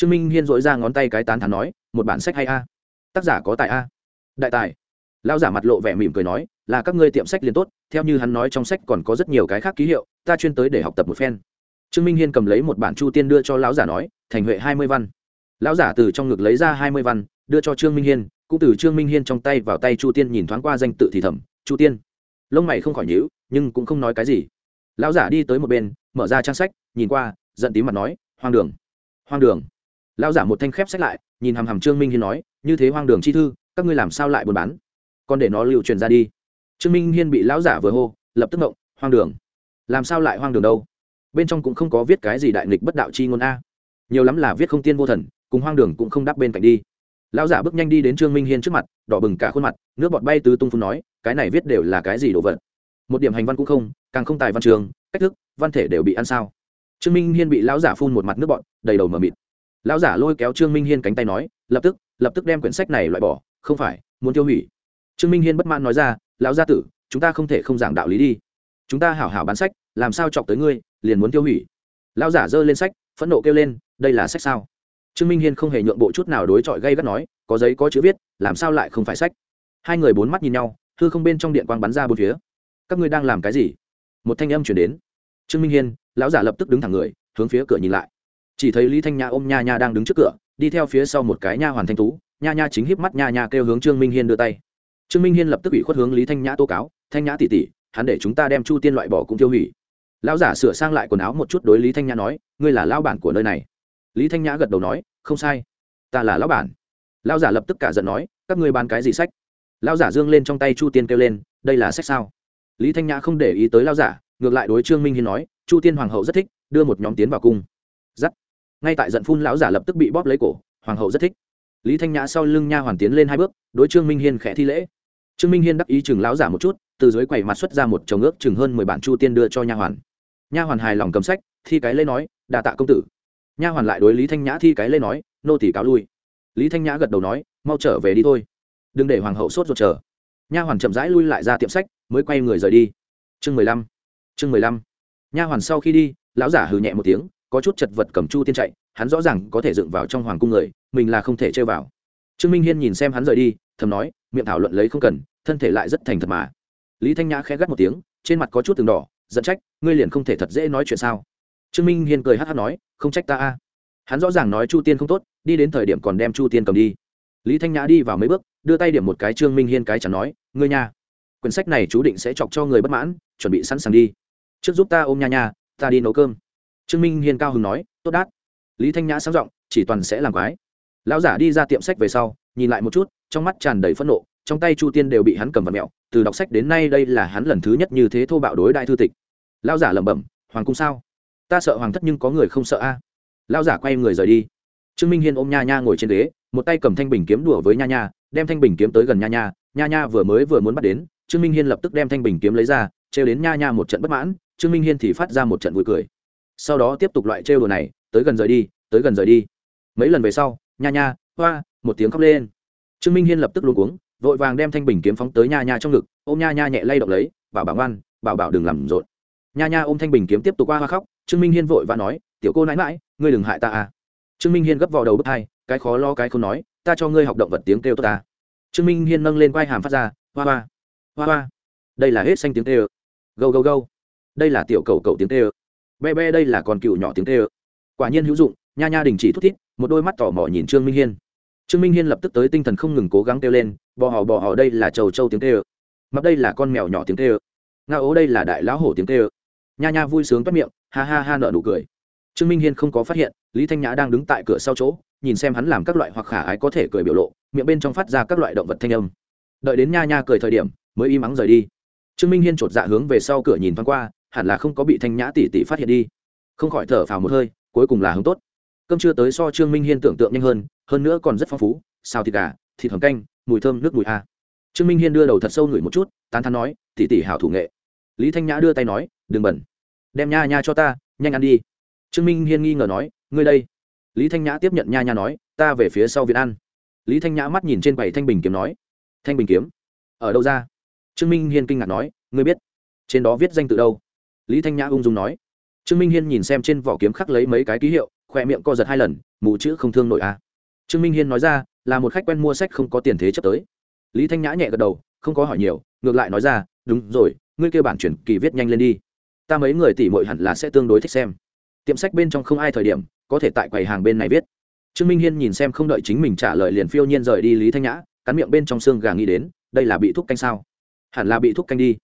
trương minh hiên dội ra ngón tay cái tán thán nói, một bản sách hay a. Tác giả có tài a. Đại tài. Lao giả mặt lộ vẻ mỉm cười nói, là các ngươi tiệm sách liền tốt, theo như hắn nói trong sách còn có rất nhiều cái khác ký hiệu, ta chuyên tới để học tập một phen. Trương minh hiên cầm lấy một bản chu tiên đưa cho lão giả nói, thành huệ hai mươi văn. Lão giả từ trong ngực lấy ra hai mươi văn, đưa cho trương minh hiên, cũng từ trương minh hiên trong tay vào tay chu tiên nhìn thoáng qua danh tự thì thầm, chu tiên. Lông mày không khỏi nhíu, nhưng cũng không nói cái gì. Lão giả đi tới một bên, mở ra trang sách, nhìn qua, giận tí mặt nói, hoang đường. Hoang đường? Lão giả một thanh khép sách lại, nhìn hằm hằm trương minh hiên nói, như thế hoang đường chi thư, các ngươi làm sao lại buôn bán? Còn để nó lưu truyền ra đi. Trương minh hiên bị lão giả vừa hô, lập tức ngộng, hoang đường? Làm sao lại hoang đường đâu? Bên trong cũng không có viết cái gì đại nghịch bất đạo chi ngôn a. Nhiều lắm là viết không tiên vô thần, cùng hoang đường cũng không đáp bên cạnh đi. Lão giả bước nhanh đi đến trương minh hiên trước mặt, đỏ bừng cả khuôn mặt, nước bọt bay tứ tung phun nói, cái này viết đều là cái gì đồ vật? Một điểm hành văn cũng không, càng không tài văn trường, cách thức, văn thể đều bị ăn sao? Trương minh hiên bị lão giả phun một mặt nước bọt, đầy đầu mờ mịt lão giả lôi kéo trương minh hiên cánh tay nói, lập tức lập tức đem quyển sách này loại bỏ, không phải, muốn tiêu hủy. Trương minh hiên bất mãn nói ra, lão gia tử, chúng ta không thể không giảng đạo lý đi. Chúng ta hảo hảo bán sách, làm sao chọc tới ngươi, liền muốn tiêu hủy. Lão giả giơ lên sách, phẫn nộ kêu lên, đây là sách sao? Trương minh hiên không hề nhượng bộ chút nào đối chọi gây gắt nói, có giấy, có chữ viết, làm sao lại không phải sách? Hai người bốn mắt nhìn nhau thư không bên trong điện quang bắn ra bốn phía. Các ngươi đang làm cái gì? Một thanh âm chuyển đến. Trương minh hiên, lão giả lập tức đứng thẳng người, hướng phía cửa nhìn lại chỉ thấy lý thanh nhã ôm nha nha đang đứng trước cửa, đi theo phía sau một cái nha hoàn thanh tú. Nha nha chính híp mắt nha nha kêu hướng trương minh hiên đưa tay. Trương minh hiên lập tức bị khuất hướng lý thanh nhã tố cáo, thanh nhã tỉ tỉ hắn để chúng ta đem chu tiên loại bỏ cũng tiêu hủy. Lão giả sửa sang lại quần áo một chút đối lý thanh nhã nói, ngươi là lao bản của nơi này. Lý thanh nhã gật đầu nói, không sai, ta là lão bản. Lão giả lập tức cả giận nói, các ngươi bán cái gì sách? Lão giả dương lên trong tay chu tiên kêu lên, đây là sách sao? Lý thanh nhã không để ý tới lão giả, ngược lại đối trương minh hiên nói, chu tiên hoàng hậu rất thích, đưa một nhóm tiến vào cung. Giắt ngay tại giận phun lão giả lập tức bị bóp lấy cổ, hoàng hậu rất thích. Lý thanh nhã sau lưng nha hoàn tiến lên hai bước, đối trương minh hiên khẽ thi lễ. Trương minh hiên đắc ý chừng lão giả một chút, từ dưới quầy mặt xuất ra một chồng ước chừng hơn mười bản chu tiên đưa cho nha hoàn. Nha hoàn hài lòng cầm sách, thi cái lê nói đà tạ công tử. Nha hoàn lại đối lý thanh nhã thi cái lê nói, nô tỷ cáo lui. Lý thanh nhã gật đầu nói, mau trở về đi thôi. Đừng để hoàng hậu sốt ruột chờ. Nha hoàn chậm rãi lui lại ra tiệm sách, mới quay người rời đi. Chương mười lăm. Chương mười lăm. Nha hoàn sau khi đi, lão giả hừ nhẹ một tiếng có chút chật vật cầm chu tiên chạy, hắn rõ ràng có thể dựng vào trong hoàng cung người, mình là không thể chơi vào. Trương minh hiên nhìn xem hắn rời đi, thầm nói, miệng thảo luận lấy không cần, thân thể lại rất thành thật mà. Lý thanh nhã khẽ gắt một tiếng, trên mặt có chút từng đỏ, giận trách, ngươi liền không thể thật dễ nói chuyện sao? Trương minh hiên cười hát hát nói, không trách ta a. Hắn rõ ràng nói chu tiên không tốt, đi đến thời điểm còn đem chu tiên cầm đi. Lý thanh nhã đi vào mấy bước, đưa tay điểm một cái trương minh hiên cái chẳng nói, ngươi nha. Quyển sách này chú định sẽ chọc cho người bất mãn, chuẩn bị sẵn sàng đi. Trước giúp ta ôm nha nha, ta đi nấu cơm trương minh hiên cao hứng nói, tốt đát. Lý thanh nhã sáng giọng, chỉ toàn sẽ làm quái. Lão giả đi ra tiệm sách về sau, nhìn lại một chút, trong mắt tràn đầy phẫn nộ, trong tay chu tiên đều bị hắn cầm vật mẹo, từ đọc sách đến nay đây là hắn lần thứ nhất như thế thô bạo đối đại thư tịch. Lão giả lẩm bẩm, hoàng cung sao? Ta sợ hoàng thất nhưng có người không sợ a. Lão giả quay người rời đi. Trương minh hiên ôm nha nha ngồi trên ghế, một tay cầm thanh bình kiếm đùa với nha nha, đem thanh bình kiếm tới gần nha nha nha nha vừa mới vừa muốn bắt đến, trương minh hiên lập tức đem thanh bình kiếm lấy ra, trêu đến nha nha một trận bất mãn, trương minh hiên thì phát ra một trận vui cười sau đó tiếp tục loại trêu đồ này, tới gần rời đi, tới gần rời đi. Mấy lần về sau, nha nha, hoa, một tiếng khóc lên. Trương minh hiên lập tức luôn cuống, vội vàng đem thanh bình kiếm phóng tới nha nha trong ngực, ôm nha nha nhẹ lay động lấy, bảo bảo ngoan, bảo bảo đừng làm rộn. Nha nha ôm thanh bình kiếm tiếp tục qua hoa khóc, trương minh hiên vội và nói, tiểu cô nãi mãi ngươi đừng hại ta à. Trương minh hiên gấp vào đầu bước hai, cái khó lo, cái không nói, ta cho ngươi học động vật tiếng kêu tốt ta. Trương minh hiên nâng lên quai hàm phát ra, hoa hoa hoa hoa. Đây là hết xanh tiếng kêu. Gâu gâu gâu. Đây là tiểu cầu cầu tiếng kêu be be đây là con cựu nhỏ tiếng kêu. Quả nhiên hữu dụng, nha nha đình chỉ thút thít, một đôi mắt tò mò nhìn trương minh hiên. Trương minh hiên lập tức tới tinh thần không ngừng cố gắng kêu lên, bò họ bò họ đây là trầu trâu tiếng kêu. Mập, đây là con mèo nhỏ tiếng kêu. Nga ố, đây là đại lão hổ tiếng kêu. Nha nha vui sướng toát miệng, ha ha ha nợ nụ cười. Trương minh hiên không có phát hiện, lý thanh nhã đang đứng tại cửa sau chỗ, nhìn xem hắn làm các loại hoặc khả ái có thể cười biểu lộ, miệng bên trong phát ra các loại động vật thanh âm. Đợi đến nha nha cười thời điểm, mới im ắng rời đi. Trương minh hiên chột dạ hướng về sau cửa nhìn thoáng qua hẳn là không có bị thanh nhã tỷ tỷ phát hiện đi. Không khỏi thở phào một hơi, cuối cùng là hướng tốt. Cơm chưa tới so trương minh hiên tưởng tượng nhanh hơn hơn nữa còn rất phong phú, xào thịt gà, thịt hầm canh, mùi thơm, nước mùi a. Trương minh hiên đưa đầu thật sâu ngửi một chút, tán thắn nói, tỷ tỷ hảo thủ nghệ. Lý thanh nhã đưa tay nói, đừng bẩn. Đem nha nha cho ta, nhanh ăn đi. Trương minh hiên nghi ngờ nói, ngươi đây. Lý thanh nhã tiếp nhận nha nha nói, ta về phía sau viện ăn. Lý thanh nhã mắt nhìn trên bảy thanh bình kiếm nói, thanh bình kiếm? Ở đâu ra? Trương minh hiên kinh ngạc nói, ngươi biết. Trên đó viết danh từ đâu? Lý thanh nhã ung dung nói. Trương minh hiên nhìn xem trên vỏ kiếm khắc lấy mấy cái ký hiệu, khoe miệng co giật hai lần, mù chữ không thương nội a. Trương minh hiên nói ra, là một khách quen mua sách không có tiền thế chấp tới. Lý thanh nhã nhẹ gật đầu, không có hỏi nhiều, ngược lại nói ra, đúng rồi, ngươi kêu bản chuyển kỳ viết nhanh lên đi. Ta mấy người tỉ mội hẳn là sẽ tương đối thích xem. Tiệm sách bên trong không ai thời điểm, có thể tại quầy hàng bên này viết. Trương minh hiên nhìn xem không đợi chính mình trả lời liền phiêu nhiên rời đi lý thanh nhã, cắn miệng bên trong xương gà nghĩ đến, đây là bị thúc canh sao? Hẳn là bị thúc canh đi.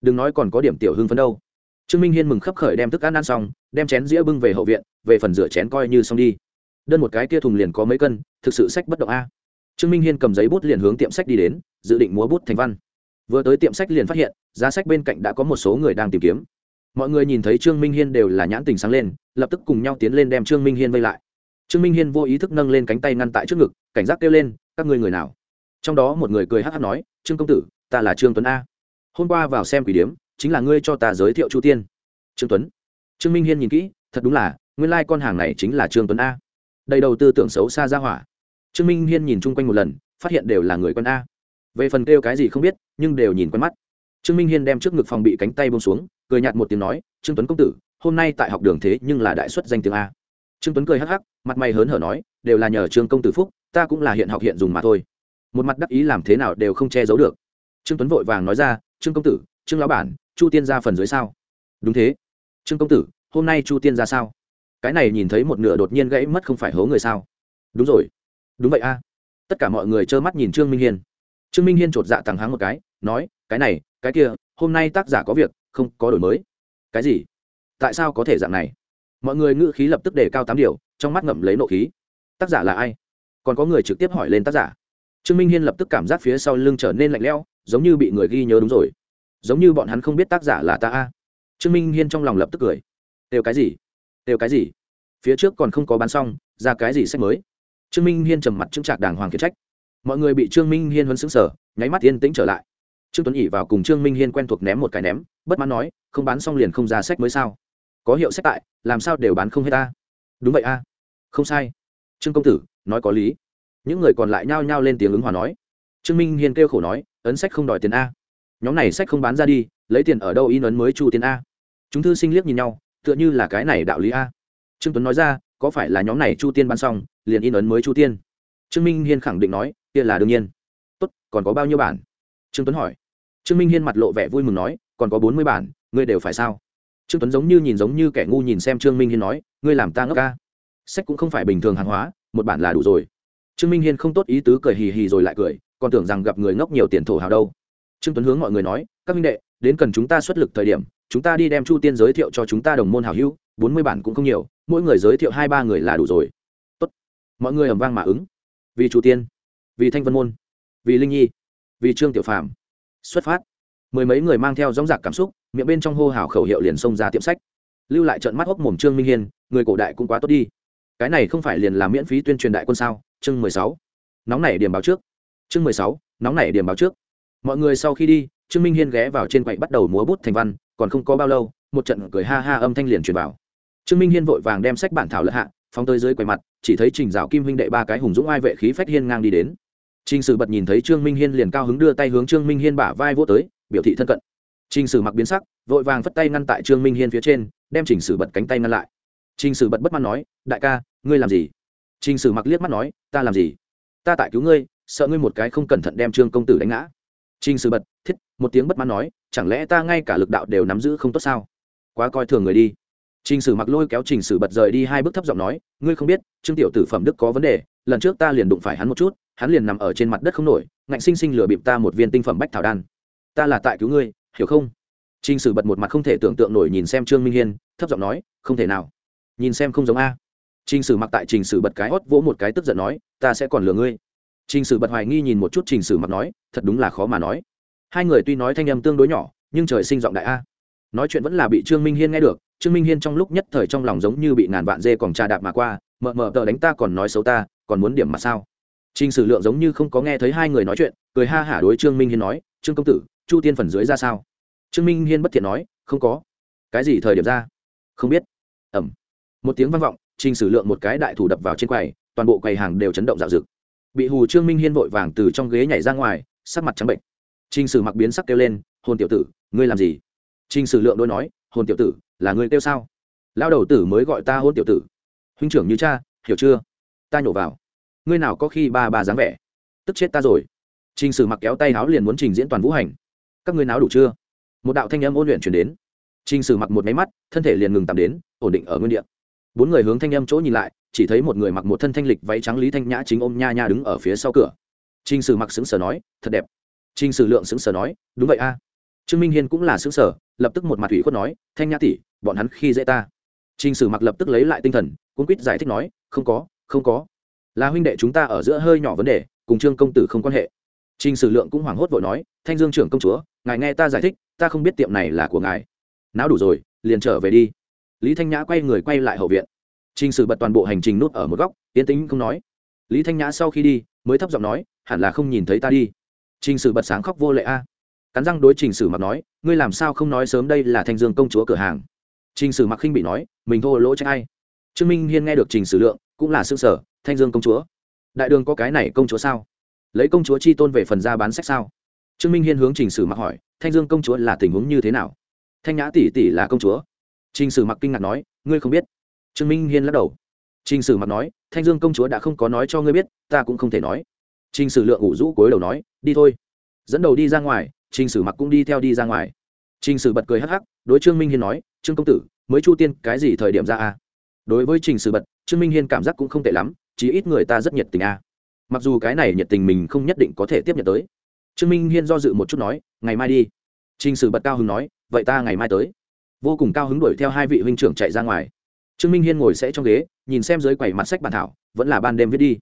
Đừng nói còn có điểm tiểu hưng phấn đâu trương minh hiên mừng khấp khởi đem thức ăn ăn xong, đem chén dĩa bưng về hậu viện, về phần rửa chén coi như xong đi. Đơn một cái kia thùng liền có mấy cân, thực sự sách bất động a. Trương minh hiên cầm giấy bút liền hướng tiệm sách đi đến, dự định múa bút thành văn. Vừa tới tiệm sách liền phát hiện, giá sách bên cạnh đã có một số người đang tìm kiếm. Mọi người nhìn thấy trương minh hiên đều là nhãn tình sáng lên, lập tức cùng nhau tiến lên đem trương minh hiên vây lại. Trương minh hiên vô ý thức nâng lên cánh tay ngăn tại trước ngực, cảnh giác kêu lên, các ngươi người nào? Trong đó một người cười hát hát nói, trương công tử, ta là trương tuấn a. Hôm qua vào xem quỷ điếm chính là ngươi cho ta giới thiệu chu tiên. Trương tuấn. Trương minh hiên nhìn kỹ, thật đúng là, nguyên lai、like、con hàng này chính là trương tuấn a. Đầy đầu tư tưởng xấu xa ra hỏa. Trương minh hiên nhìn chung quanh một lần, phát hiện đều là người quân a. Về phần kêu cái gì không biết, nhưng đều nhìn quen mắt. Trương minh hiên đem trước ngực phòng bị cánh tay bông xuống, cười nhạt một tiếng nói, trương tuấn công tử, hôm nay tại học đường thế nhưng là đại xuất danh tiếng a. Trương tuấn cười hắc hắc, mặt mày hớn hở nói, đều là nhờ trương công tử phúc, ta cũng là hiện học hiện dùng mà thôi. Một mặt đắc ý làm thế nào đều không che giấu được. Trương tuấn vội vàng nói ra, trương công tử, trương lão bản chu tiên ra phần dưới sao? Đúng thế. Trương công tử, hôm nay chu tiên ra sao? Cái này nhìn thấy một nửa đột nhiên gãy mất không phải hố người sao? Đúng rồi. Đúng vậy a. Tất cả mọi người trơ mắt nhìn trương minh hiên. Trương minh hiên chột dạ thẳng háng một cái, nói, cái này, cái kia, hôm nay tác giả có việc, không có đổi mới. Cái gì? Tại sao có thể dạng này? Mọi người ngữ khí lập tức đề cao tám điều, trong mắt ngậm lấy nộ khí. Tác giả là ai? Còn có người trực tiếp hỏi lên tác giả. Trương minh hiên lập tức cảm giác phía sau lưng trở nên lạnh lẽo, giống như bị người ghi nhớ đúng rồi giống như bọn hắn không biết tác giả là ta a. Trương minh hiên trong lòng lập tức cười. Đều cái gì? Đều cái gì? Phía trước còn không có bán xong, ra cái gì sách mới? Trương minh hiên trầm mặt chứng trạc đàng hoàng khiển trách. Mọi người bị trương minh hiên huấn xứng sở nháy mắt yên tĩnh trở lại. Trương tuấn ỉ vào cùng trương minh hiên quen thuộc ném một cái ném, bất mãn nói, không bán xong liền không ra sách mới sao? Có hiệu sách tại, làm sao đều bán không hết ta? Đúng vậy a. Không sai. Trương công tử, nói có lý. Những người còn lại nhao nhao lên tiếng ứng hòa nói. Trương minh hiên kêu khổ nói, ấn sách không đòi tiền a nhóm này sách không bán ra đi, lấy tiền ở đâu in ấn mới chu tiến a? Chúng thư sinh liếc nhìn nhau, tựa như là cái này đạo lý a. Trương tuấn nói ra, có phải là nhóm này chu tiên bán xong, liền in ấn mới chu tiên? Trương minh hiên khẳng định nói, kia là đương nhiên. Tốt, còn có bao nhiêu bản? Trương tuấn hỏi. Trương minh hiên mặt lộ vẻ vui mừng nói, còn có bốn mươi bản, ngươi đều phải sao? Trương tuấn giống như nhìn giống như kẻ ngu nhìn xem trương minh hiên nói, ngươi làm ta ngốc ca sách cũng không phải bình thường hàng hóa, một bản là đủ rồi. Trương minh hiên không tốt ý tứ cười hì hì rồi lại cười, còn tưởng rằng gặp người ngốc nhiều tiền thổ hào đâu trương tuấn hướng mọi người nói, các minh đệ, đến cần chúng ta xuất lực thời điểm, chúng ta đi đem chu tiên giới thiệu cho chúng ta đồng môn hào hữu, bốn mươi bản cũng không nhiều, mỗi người giới thiệu hai ba người là đủ rồi. Tốt. Mọi người ầm vang mà ứng. Vì chu tiên, vì thanh vân môn, vì linh nhi, vì trương tiểu phàm, xuất phát. Mười mấy người mang theo dóng dạc cảm xúc, miệng bên trong hô hào khẩu hiệu liền xông ra tiệm sách. Lưu lại trận mắt hốc mồm trương minh hiên, người cổ đại cũng quá tốt đi. Cái này không phải liền làm miễn phí tuyên truyền đại quân sao? Chương mười sáu. Nóng nảy điểm báo trước. Chương mười sáu. Nóng nảy điểm báo trước mọi người sau khi đi, trương minh hiên ghé vào trên quậy bắt đầu múa bút thành văn, còn không có bao lâu, một trận cười ha ha âm thanh liền truyền vào. Trương minh hiên vội vàng đem sách bản thảo lật hạ, phóng tới dưới quầy mặt, chỉ thấy trình dạo kim huynh đệ ba cái hùng dũng ai vệ khí phách hiên ngang đi đến. Trình sử bật nhìn thấy trương minh hiên liền cao hứng đưa tay hướng trương minh hiên bả vai vô tới, biểu thị thân cận. Trình sử mặc biến sắc, vội vàng phất tay ngăn tại trương minh hiên phía trên, đem trình sử bật cánh tay ngăn lại. Trình sử bật bất mãn nói, đại ca, ngươi làm gì? Trình sử mặc liếc mắt nói, ta làm gì? Ta tại cứu ngươi, sợ ngươi một cái không cẩn thận đem trương công tử đánh ngã trình sử bật, thiết, một tiếng bất mãn nói, chẳng lẽ ta ngay cả lực đạo đều nắm giữ không tốt sao? Quá coi thường người đi. Trình sử mặc lôi kéo trình sử bật rời đi hai bước thấp giọng nói, ngươi không biết, trương tiểu tử phẩm đức có vấn đề, lần trước ta liền đụng phải hắn một chút, hắn liền nằm ở trên mặt đất không nổi, ngạnh sinh sinh lừa bịp ta một viên tinh phẩm bách thảo đan. Ta là tại cứu ngươi, hiểu không? Trình sử bật một mặt không thể tưởng tượng nổi nhìn xem trương minh hiên, thấp giọng nói, không thể nào. Nhìn xem không giống a. Trình sử mặc tại trình sử bật cái hốt vỗ một cái tức giận nói, ta sẽ còn lừa ngươi trình sử bật hoài nghi nhìn một chút trình sử mặc nói thật đúng là khó mà nói hai người tuy nói thanh âm tương đối nhỏ nhưng trời sinh giọng đại a nói chuyện vẫn là bị trương minh hiên nghe được trương minh hiên trong lúc nhất thời trong lòng giống như bị ngàn vạn dê còn trà đạp mà qua mờ mờ tờ đánh ta còn nói xấu ta còn muốn điểm mà sao Trình Sử Lượng giống như không có nghe thấy hai người nói chuyện, cười ha hả đối Trương Minh Hiên nói, "Trương công tử, Chu Tiên phần dưới ra sao?" Trương Minh Hiên bất thiện nói, "Không có." "Cái gì thời điểm ra?" "Không biết." Ầm. Một tiếng vang vọng, Trình Sử Lượng một cái đại thủ đập vào trên quầy, toàn bộ quầy hàng đều chấn động dạo dực. Bị hù Trương Minh Hiên vội vàng từ trong ghế nhảy ra ngoài, sắc mặt trắng bệnh. Trình Sử Mặc biến sắc kêu lên, "Hồn tiểu tử, ngươi làm gì?" Trình Sử Lượng đôi nói, "Hồn tiểu tử, là ngươi kêu sao?" Lão đầu tử mới gọi ta Hôn tiểu tử. Huynh trưởng như cha, hiểu chưa? Ta nhổ vào ngươi nào có khi ba ba dáng vẻ tức chết ta rồi trình sử mặc kéo tay áo liền muốn trình diễn toàn vũ hành các ngươi náo đủ chưa một đạo thanh âm ôn luyện chuyển đến trình sử mặc một máy mắt thân thể liền ngừng tạm đến ổn định ở nguyên địa bốn người hướng thanh âm chỗ nhìn lại, chỉ thấy một người mặc một thân thanh lịch váy trắng lý thanh nhã chính ôm nha nha đứng ở phía sau cửa. Trình sử mặc xứng sở nói, thật đẹp. Trình sử lượng xứng sở nói, đúng vậy a. Trương minh hiên cũng là xứng sở lập tức một mặt ủy khuất nói, thanh nhã tỷ, bọn hắn khi dễ ta. Trình sử mặc lập tức lấy lại tinh thần cũng quýt giải thích nói, không có không có. Là huynh đệ chúng ta ở giữa hơi nhỏ vấn đề, cùng trương công tử không quan hệ. Trình sử lượng cũng hoảng hốt vội nói, thanh dương trưởng công chúa, ngài nghe ta giải thích, ta không biết tiệm này là của ngài. Não đủ rồi, liền trở về đi lý thanh nhã quay người quay lại hậu viện. Trình sử bật toàn bộ hành trình nút ở một góc yên tính không nói. Lý thanh nhã sau khi đi, mới thấp giọng nói, hẳn là không nhìn thấy ta đi. Trình sử bật sáng khóc vô lệ a. Cắn răng đối trình sử mặc nói, ngươi làm sao không nói sớm đây là thanh dương công chúa cửa hàng? Trình sử mặc khinh bị nói, mình thô lỗ trách ai? Trương minh hiên nghe được trình sử lượng, cũng là xương sở thanh dương công chúa? Đại đường có cái này công chúa sao? Lấy công chúa chi tôn về phần ra bán sách sao? Trương minh hiên hướng trình sử mặc hỏi, thanh dương công chúa là tình huống như thế nào? Thanh nhã tỷ tỷ là công chúa trình sử mặc kinh ngạc nói, ngươi không biết? Trương minh hiên lắc đầu. Trình sử mặc nói, thanh dương công chúa đã không có nói cho ngươi biết, ta cũng không thể nói. Trình sử lượng ủ rũ cối đầu nói, đi thôi. Dẫn đầu đi ra ngoài, trình sử mặc cũng đi theo đi ra ngoài. Trình sử bật cười hắc hắc, đối trương minh hiên nói, trương công tử, mới chu tiên, cái gì thời điểm ra a đối với trình sử bật, trương minh hiên cảm giác cũng không tệ lắm, chí ít người ta rất nhiệt tình a mặc dù cái này nhiệt tình mình không nhất định có thể tiếp nhận tới. Trương minh hiên do dự một chút nói, ngày mai đi. Trình sử bật cao hứng nói, vậy ta ngày mai tới vô cùng cao hứng đuổi theo hai vị huynh trưởng chạy ra ngoài. Trương minh hiên ngồi sẽ trong ghế, nhìn xem dưới quầy mặt sách bản thảo, vẫn là ban đêm viết đi.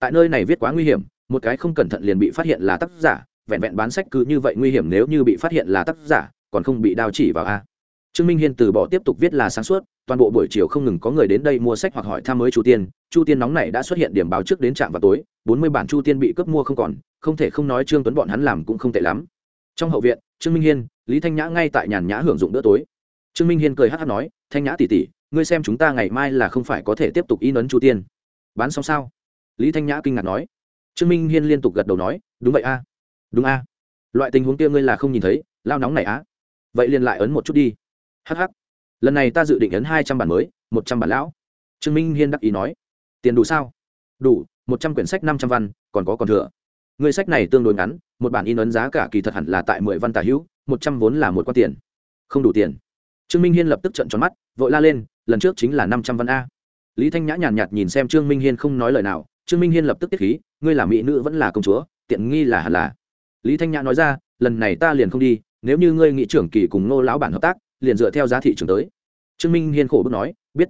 Tại nơi này viết quá nguy hiểm, một cái không cẩn thận liền bị phát hiện là tác giả, vẹn vẹn bán sách cứ như vậy nguy hiểm nếu như bị phát hiện là tác giả, còn không bị đao chỉ vào a. Trương minh hiên từ bỏ tiếp tục viết là sáng suốt, toàn bộ buổi chiều không ngừng có người đến đây mua sách hoặc hỏi thăm mới chu tiên. Chu tiên nóng này đã xuất hiện điểm báo trước đến trạm vào tối, bốn mươi bản chu tiên bị cướp mua không còn, không thể không nói trương tuấn bọn hắn làm cũng không tệ lắm. Trong hậu viện, trương minh hiên, lý thanh nhã ngay tại nhàn nhã hưởng dụng bữa tối trương minh hiên cười hát hát nói, thanh nhã tỉ tỉ ngươi xem chúng ta ngày mai là không phải có thể tiếp tục in ấn chu tiên. Bán xong sao? Lý thanh nhã kinh ngạc nói. Trương minh hiên liên tục gật đầu nói, đúng vậy a, đúng a. Loại tình huống kia ngươi là không nhìn thấy, lao nóng này á vậy liền lại ấn một chút đi. Hh lần này ta dự định ấn hai trăm bản mới, một trăm bản lão. Trương minh hiên đắc ý nói. Tiền đủ sao? Đủ, một trăm quyển sách năm trăm văn, còn có còn thừa. Người sách này tương đối ngắn, một bản in ấn giá cả kỳ thật hẳn là tại mười văn tả hữu, một trăm vốn là một quan tiền. Không đủ tiền trương minh hiên lập tức trận tròn mắt vội la lên lần trước chính là năm trăm văn a. Lý thanh nhã nhàn nhạt, nhìn xem trương minh hiên không nói lời nào trương minh hiên lập tức tiết khí ngươi là mỹ nữ vẫn là công chúa tiện nghi là hẳn là. Lý thanh nhã nói ra lần này ta liền không đi nếu như ngươi nghị trưởng kỳ cùng ngô lão bản hợp tác liền dựa theo giá thị trường tới. Trương minh hiên khổ bức nói biết.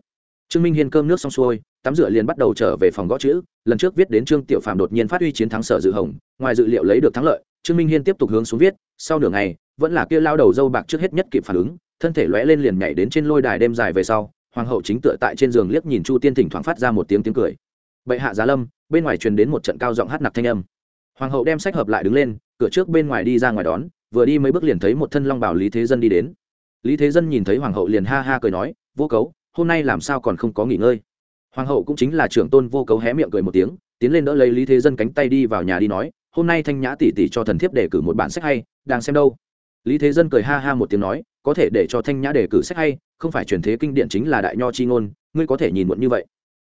Trương minh hiên cơm nước xong xuôi tắm rửa liền bắt đầu trở về phòng gõ chữ lần trước viết đến trương tiểu phàm đột nhiên phát huy chiến thắng sở dự hồng ngoài dự liệu lấy được thắng lợi trương minh hiên tiếp tục hướng xuống viết sau nửa ngày vẫn là kia lao đầu dâu bạc trước hết nhất kịp phản ứng thân thể lóe lên liền nhảy đến trên lôi đài đêm dài về sau, hoàng hậu chính tựa tại trên giường liếc nhìn chu tiên thỉnh thoảng phát ra một tiếng tiếng cười. Bệ hạ giá lâm bên ngoài truyền đến một trận cao giọng hát nặc thanh âm. Hoàng hậu đem sách hợp lại đứng lên, cửa trước bên ngoài đi ra ngoài đón, vừa đi mấy bước liền thấy một thân long bảo lý thế dân đi đến. Lý thế dân nhìn thấy hoàng hậu liền ha ha cười nói, vô cấu, hôm nay làm sao còn không có nghỉ ngơi? Hoàng hậu cũng chính là trưởng tôn vô cấu hé miệng cười một tiếng, tiến lên đỡ lấy lý thế dân cánh tay đi vào nhà đi nói, hôm nay thanh nhã tỷ tỷ cho thần thiếp đề cử một bản sách hay, đang xem đâu? Lý thế dân cười ha ha một tiếng nói có thể để cho thanh nhã đề cử sách hay, không phải truyền thế kinh điển chính là đại nho chi ngôn, ngươi có thể nhìn muộn như vậy.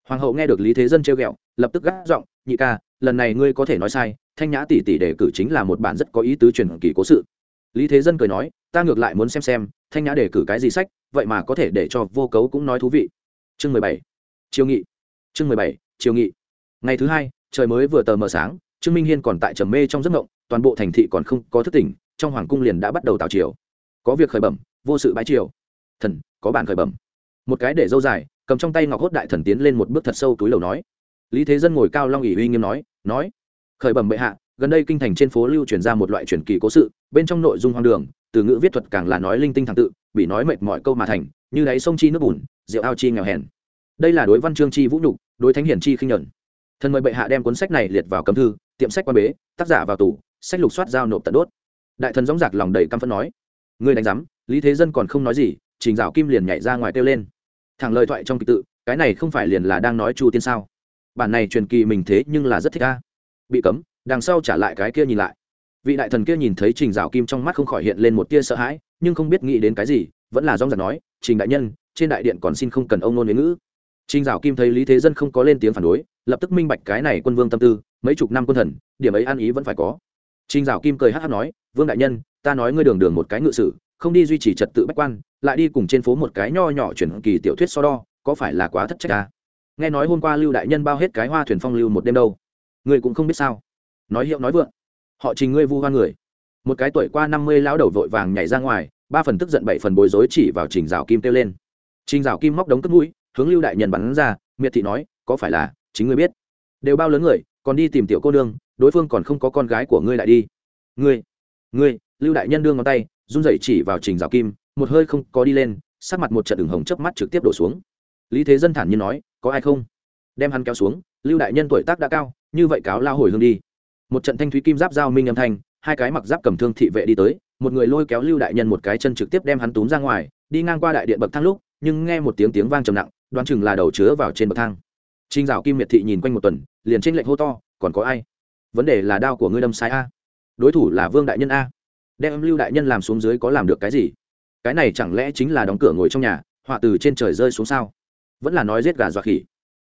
Hoàng hậu nghe được lý thế dân trêu ghẹo, lập tức gác giọng, nhị ca, lần này ngươi có thể nói sai, thanh nhã tỷ tỷ đề cử chính là một bản rất có ý tứ truyền kỳ cố sự. Lý thế dân cười nói, ta ngược lại muốn xem xem, thanh nhã đề cử cái gì sách, vậy mà có thể để cho vô cấu cũng nói thú vị. Chương mười bảy. Chiều nghị. Chương mười bảy chiều nghị. Ngày thứ hai, trời mới vừa tờ mờ sáng, trương minh hiên còn tại trầm mê trong giấc ngộng toàn bộ thành thị còn không có thức tỉnh, trong hoàng cung liền đã bắt đầu tạo chiều có việc khởi bẩm vô sự bãi triều, thần có bản khởi bẩm. Một cái để dâu dài cầm trong tay ngọc hốt đại thần tiến lên một bước thật sâu túi lầu nói. Lý thế dân ngồi cao long ỉ uy nghiêm nói nói khởi bẩm bệ hạ gần đây kinh thành trên phố lưu truyền ra một loại truyền kỳ cố sự bên trong nội dung hoang đường từ ngữ viết thuật càng là nói linh tinh thẳng tự bị nói mệt mọi câu mà thành như đáy sông chi nước bùn rượu ao chi nghèo hèn. Đây là đối văn chương chi vũ nhục đối thánh hiển chi khinh nhẫn. thần mời bệ hạ đem cuốn sách này liệt vào cấm thư tiệm sách quan bế tác giả vào tù sách lục soát giao nộp tận đốt. Đại thần dõng dạc lòng đầy căm phẫn nói ngươi đánh giám, lý thế dân còn không nói gì, trình dạo kim liền nhảy ra ngoài kêu lên. Thẳng lời thoại trong kịch tự, cái này không phải liền là đang nói chu tiên sao? Bản này truyền kỳ mình thế nhưng là rất thích ca bị cấm, đằng sau trả lại cái kia nhìn lại. Vị đại thần kia nhìn thấy trình dạo kim trong mắt không khỏi hiện lên một tia sợ hãi, nhưng không biết nghĩ đến cái gì, vẫn là rong giặc nói, trình đại nhân, trên đại điện còn xin không cần ông nôn với ngữ. Trình dạo kim thấy lý thế dân không có lên tiếng phản đối, lập tức minh bạch cái này quân vương tâm tư, mấy chục năm quân thần, điểm ấy ăn ý vẫn phải có. Trình dạo kim cười hát hát nói, vương đại nhân ta nói ngươi đường đường một cái ngự sử, không đi duy trì trật tự bách quan, lại đi cùng trên phố một cái nho nhỏ chuyển kỳ tiểu thuyết so đo, có phải là quá thất trách ta? Nghe nói hôm qua lưu đại nhân bao hết cái hoa thuyền phong lưu một đêm đâu. Ngươi cũng không biết sao? Nói hiệu nói vượng. Họ trình ngươi vu hoa người. Một cái tuổi qua năm mươi lão đầu vội vàng nhảy ra ngoài, ba phần tức giận bảy phần bối rối chỉ vào trình rào kim kêu lên. Trình rào kim móc đống cất mũi, hướng lưu đại nhân bắn ra, miệt thị nói, có phải là chính ngươi biết? Đều bao lớn người, còn đi tìm tiểu cô nương, đối phương còn không có con gái của ngươi lại đi. Ngươi ngươi lưu đại nhân đưa ngón tay, run rẩy chỉ vào trình rào kim, một hơi không có đi lên, sắc mặt một trận đường hồng chớp mắt trực tiếp đổ xuống. Lý thế dân thản nhiên nói, có ai không? Đem hắn kéo xuống, lưu đại nhân tuổi tác đã cao, như vậy cáo lao hồi hương đi. Một trận thanh thúy kim giáp giao minh âm thanh, hai cái mặc giáp cầm thương thị vệ đi tới, một người lôi kéo lưu đại nhân một cái chân trực tiếp đem hắn túm ra ngoài, đi ngang qua đại điện bậc thang lúc, nhưng nghe một tiếng tiếng vang trầm nặng, đoán chừng là đầu chứa vào trên bậc thang. Trinh dạo kim miệt thị nhìn quanh một tuần, liền trên lệnh hô to, còn có ai? Vấn đề là đao của ngươi đâm sai a. Đối thủ là vương đại nhân a đem lưu đại nhân làm xuống dưới có làm được cái gì? Cái này chẳng lẽ chính là đóng cửa ngồi trong nhà, họa từ trên trời rơi xuống sao? Vẫn là nói giết gà dọa khỉ.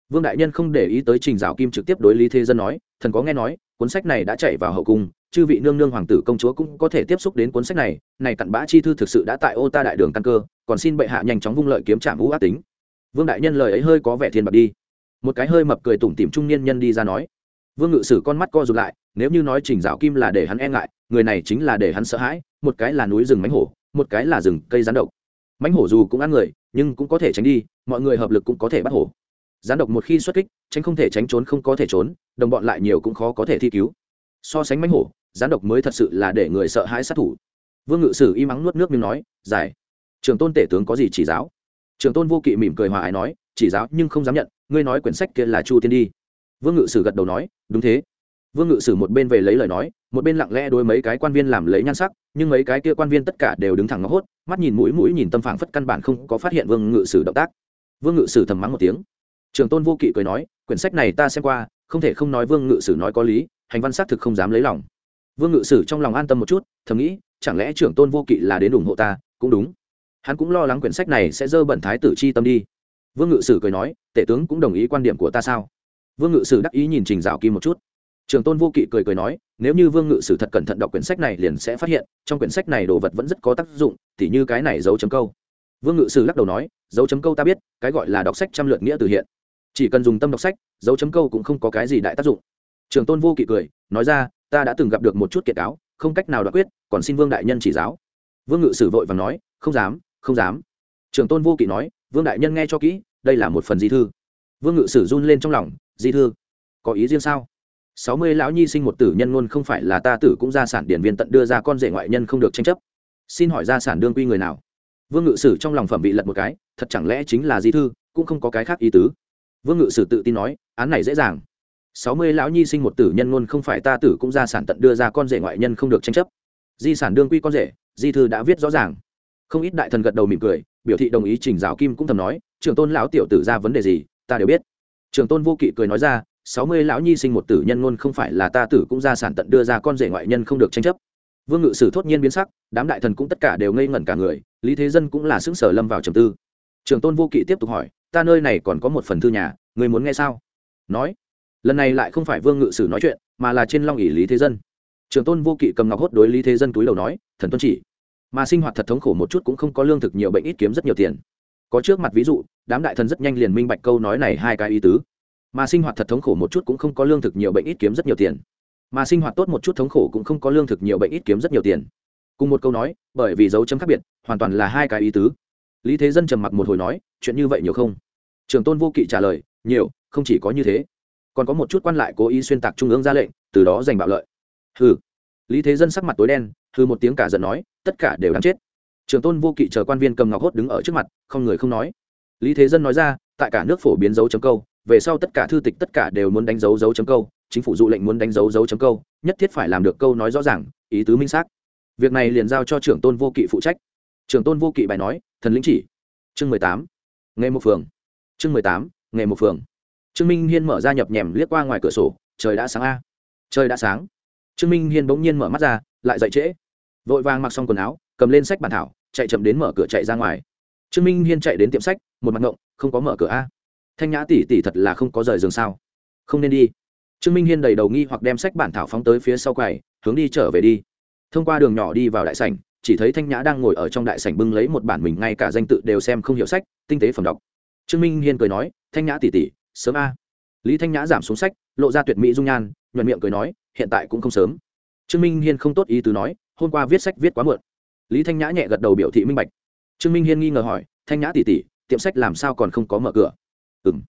Vương đại nhân không để ý tới trình dạo kim trực tiếp đối lý thế dân nói, thần có nghe nói, cuốn sách này đã chạy vào hậu cung, chư vị nương nương hoàng tử công chúa cũng có thể tiếp xúc đến cuốn sách này này cặn bã chi thư thực sự đã tại ô ta đại đường căn cơ, còn xin bệ hạ nhanh chóng vung lợi kiếm trạm vũ ác tính. Vương đại nhân lời ấy hơi có vẻ thiên bạc đi. Một cái hơi mập cười tủm tỉm trung niên nhân đi ra nói vương ngự sử con mắt co rụt lại, nếu như nói trình dạo kim là để hắn e ngại, người này chính là để hắn sợ hãi, một cái là núi rừng mánh hổ, một cái là rừng cây rắn độc. Mãnh hổ dù cũng ăn người, nhưng cũng có thể tránh đi, mọi người hợp lực cũng có thể bắt hổ. Gián độc một khi xuất kích, tránh không thể tránh trốn không có thể trốn, đồng bọn lại nhiều cũng khó có thể thi cứu. So sánh mãnh hổ, gián độc mới thật sự là để người sợ hãi sát thủ. Vương ngự sử y mắng nuốt nước miếng nói, giải trường tôn tể tướng có gì chỉ giáo? Trường tôn vô kỵ mỉm cười hòa ái nói, chỉ giáo nhưng không dám nhận, ngươi nói quyển sách kia là chu tiên đi vương ngự sử gật đầu nói, đúng thế. Vương ngự sử một bên về lấy lời nói, một bên lặng lẽ đôi mấy cái quan viên làm lấy nhan sắc, nhưng mấy cái kia quan viên tất cả đều đứng thẳng ngó hốt, mắt nhìn mũi mũi nhìn tâm phảng phất căn bản không có phát hiện vương ngự sử động tác. Vương ngự sử thầm mắng một tiếng. Trường tôn vô kỵ cười nói, quyển sách này ta xem qua, không thể không nói vương ngự sử nói có lý, hành văn xác thực không dám lấy lòng. Vương ngự sử trong lòng an tâm một chút, thầm nghĩ, chẳng lẽ trưởng tôn vô kỵ là đến ủng hộ ta? Cũng đúng. Hắn cũng lo lắng quyển sách này sẽ dơ bẩn thái tử chi tâm đi. Vương ngự sử cười nói, tể tướng cũng đồng ý quan điểm của ta sao? Vương ngự sử đắc ý nhìn trình dạo kim một chút. Trường tôn vô kỵ cười cười nói, nếu như vương ngự sử thật cẩn thận đọc quyển sách này liền sẽ phát hiện, trong quyển sách này đồ vật vẫn rất có tác dụng, tỉ như cái này dấu chấm câu. Vương ngự sử lắc đầu nói, dấu chấm câu ta biết, cái gọi là đọc sách trăm lượt nghĩa từ hiện. Chỉ cần dùng tâm đọc sách, dấu chấm câu cũng không có cái gì đại tác dụng. Trường tôn vô kỵ cười, nói ra, ta đã từng gặp được một chút kiệt cáo, không cách nào đoạt quyết, còn xin vương đại nhân chỉ giáo. Vương ngự sử vội và nói, không dám không dám. Trường tôn vô kỵ nói, vương đại nhân nghe cho kỹ, đây là một phần di thư. Vương ngự sử run lên trong lòng di thư. Có ý riêng sao? Sáu mươi lão nhi sinh một tử nhân luôn không phải là ta tử cũng gia sản điển viên tận đưa ra con rể ngoại nhân không được tranh chấp. Xin hỏi gia sản đương quy người nào? Vương ngự sử trong lòng phẩm bị lật một cái, thật chẳng lẽ chính là di thư, cũng không có cái khác ý tứ? Vương ngự sử tự tin nói, án này dễ dàng. Sáu mươi lão nhi sinh một tử nhân luôn không phải ta tử cũng gia sản tận đưa ra con rể ngoại nhân không được tranh chấp. Di sản đương quy con rể, di thư đã viết rõ ràng. Không ít đại thần gật đầu mỉm cười, biểu thị đồng ý trình giáo kim cũng thầm nói, trưởng tôn lão tiểu tử ra vấn đề gì, ta đều biết trường tôn vô kỵ cười nói ra, sáu mươi lão nhi sinh một tử nhân luôn không phải là ta tử cũng ra sản tận đưa ra con rể ngoại nhân không được tranh chấp. Vương ngự sử thốt nhiên biến sắc, đám đại thần cũng tất cả đều ngây ngẩn cả người, lý thế dân cũng là xứng sở lâm vào trầm tư. Trường tôn vô kỵ tiếp tục hỏi, ta nơi này còn có một phần thư nhà, người muốn nghe sao? Nói, lần này lại không phải vương ngự sử nói chuyện, mà là trên long Ỷ lý thế dân. Trường tôn vô kỵ cầm ngọc hốt đối lý thế dân túi đầu nói, thần tuân chỉ, mà sinh hoạt thật thống khổ một chút cũng không có lương thực nhiều bệnh ít kiếm rất nhiều tiền có trước mặt ví dụ, đám đại thần rất nhanh liền minh bạch câu nói này hai cái ý tứ. Mà sinh hoạt thật thống khổ một chút cũng không có lương thực nhiều bệnh ít kiếm rất nhiều tiền. Mà sinh hoạt tốt một chút thống khổ cũng không có lương thực nhiều bệnh ít kiếm rất nhiều tiền. Cùng một câu nói, bởi vì dấu chấm khác biệt, hoàn toàn là hai cái ý tứ. Lý thế dân trầm mặc một hồi nói, chuyện như vậy nhiều không? Trường tôn vô kỵ trả lời, nhiều, không chỉ có như thế. Còn có một chút quan lại cố ý xuyên tạc trung ương ra lệnh, từ đó giành bạo lợi. Hừ. Lý thế dân sắc mặt tối đen, hừ một tiếng cả giận nói, tất cả đều đáng chết trường tôn vô kỵ chờ quan viên cầm ngọc hốt đứng ở trước mặt, không người không nói. Lý thế dân nói ra, tại cả nước phổ biến dấu chấm câu, về sau tất cả thư tịch tất cả đều muốn đánh dấu dấu chấm câu, chính phủ dụ lệnh muốn đánh dấu dấu chấm câu, nhất thiết phải làm được câu nói rõ ràng, ý tứ minh xác. Việc này liền giao cho trưởng tôn vô kỵ phụ trách. Trưởng tôn vô kỵ bài nói, thần lĩnh chỉ. Chương mười tám nghề một phường. Chương mười tám nghề một phường. Trương minh hiên mở ra nhập nhèm liếc qua ngoài cửa sổ, trời đã sáng a. Trời đã sáng. Trương minh hiên bỗng nhiên mở mắt ra, lại dậy trễ. Vội vàng mặc xong quần áo, cầm lên sách bản thảo chạy chậm đến mở cửa chạy ra ngoài. Trương minh hiên chạy đến tiệm sách, một mặt ngộng, không có mở cửa a. Thanh nhã tỷ tỷ thật là không có rời giường sao? Không nên đi. Trương minh hiên đầy đầu nghi hoặc đem sách bản thảo phóng tới phía sau quầy, hướng đi trở về đi. Thông qua đường nhỏ đi vào đại sảnh, chỉ thấy thanh nhã đang ngồi ở trong đại sảnh bưng lấy một bản mình ngay cả danh tự đều xem không hiểu sách, tinh tế phẩm đọc. Trương minh hiên cười nói, thanh nhã tỷ tỷ, sớm a. Lý thanh nhã giảm xuống sách, lộ ra tuyệt mỹ dung nhan, nhuận miệng cười nói, hiện tại cũng không sớm. Trương minh hiên không tốt ý tứ nói, hôm qua viết sách viết quá muộn lý thanh nhã nhẹ gật đầu biểu thị minh bạch. Trương minh hiên nghi ngờ hỏi, thanh nhã tỷ tỷ, tiệm sách làm sao còn không có mở cửa? Ừ m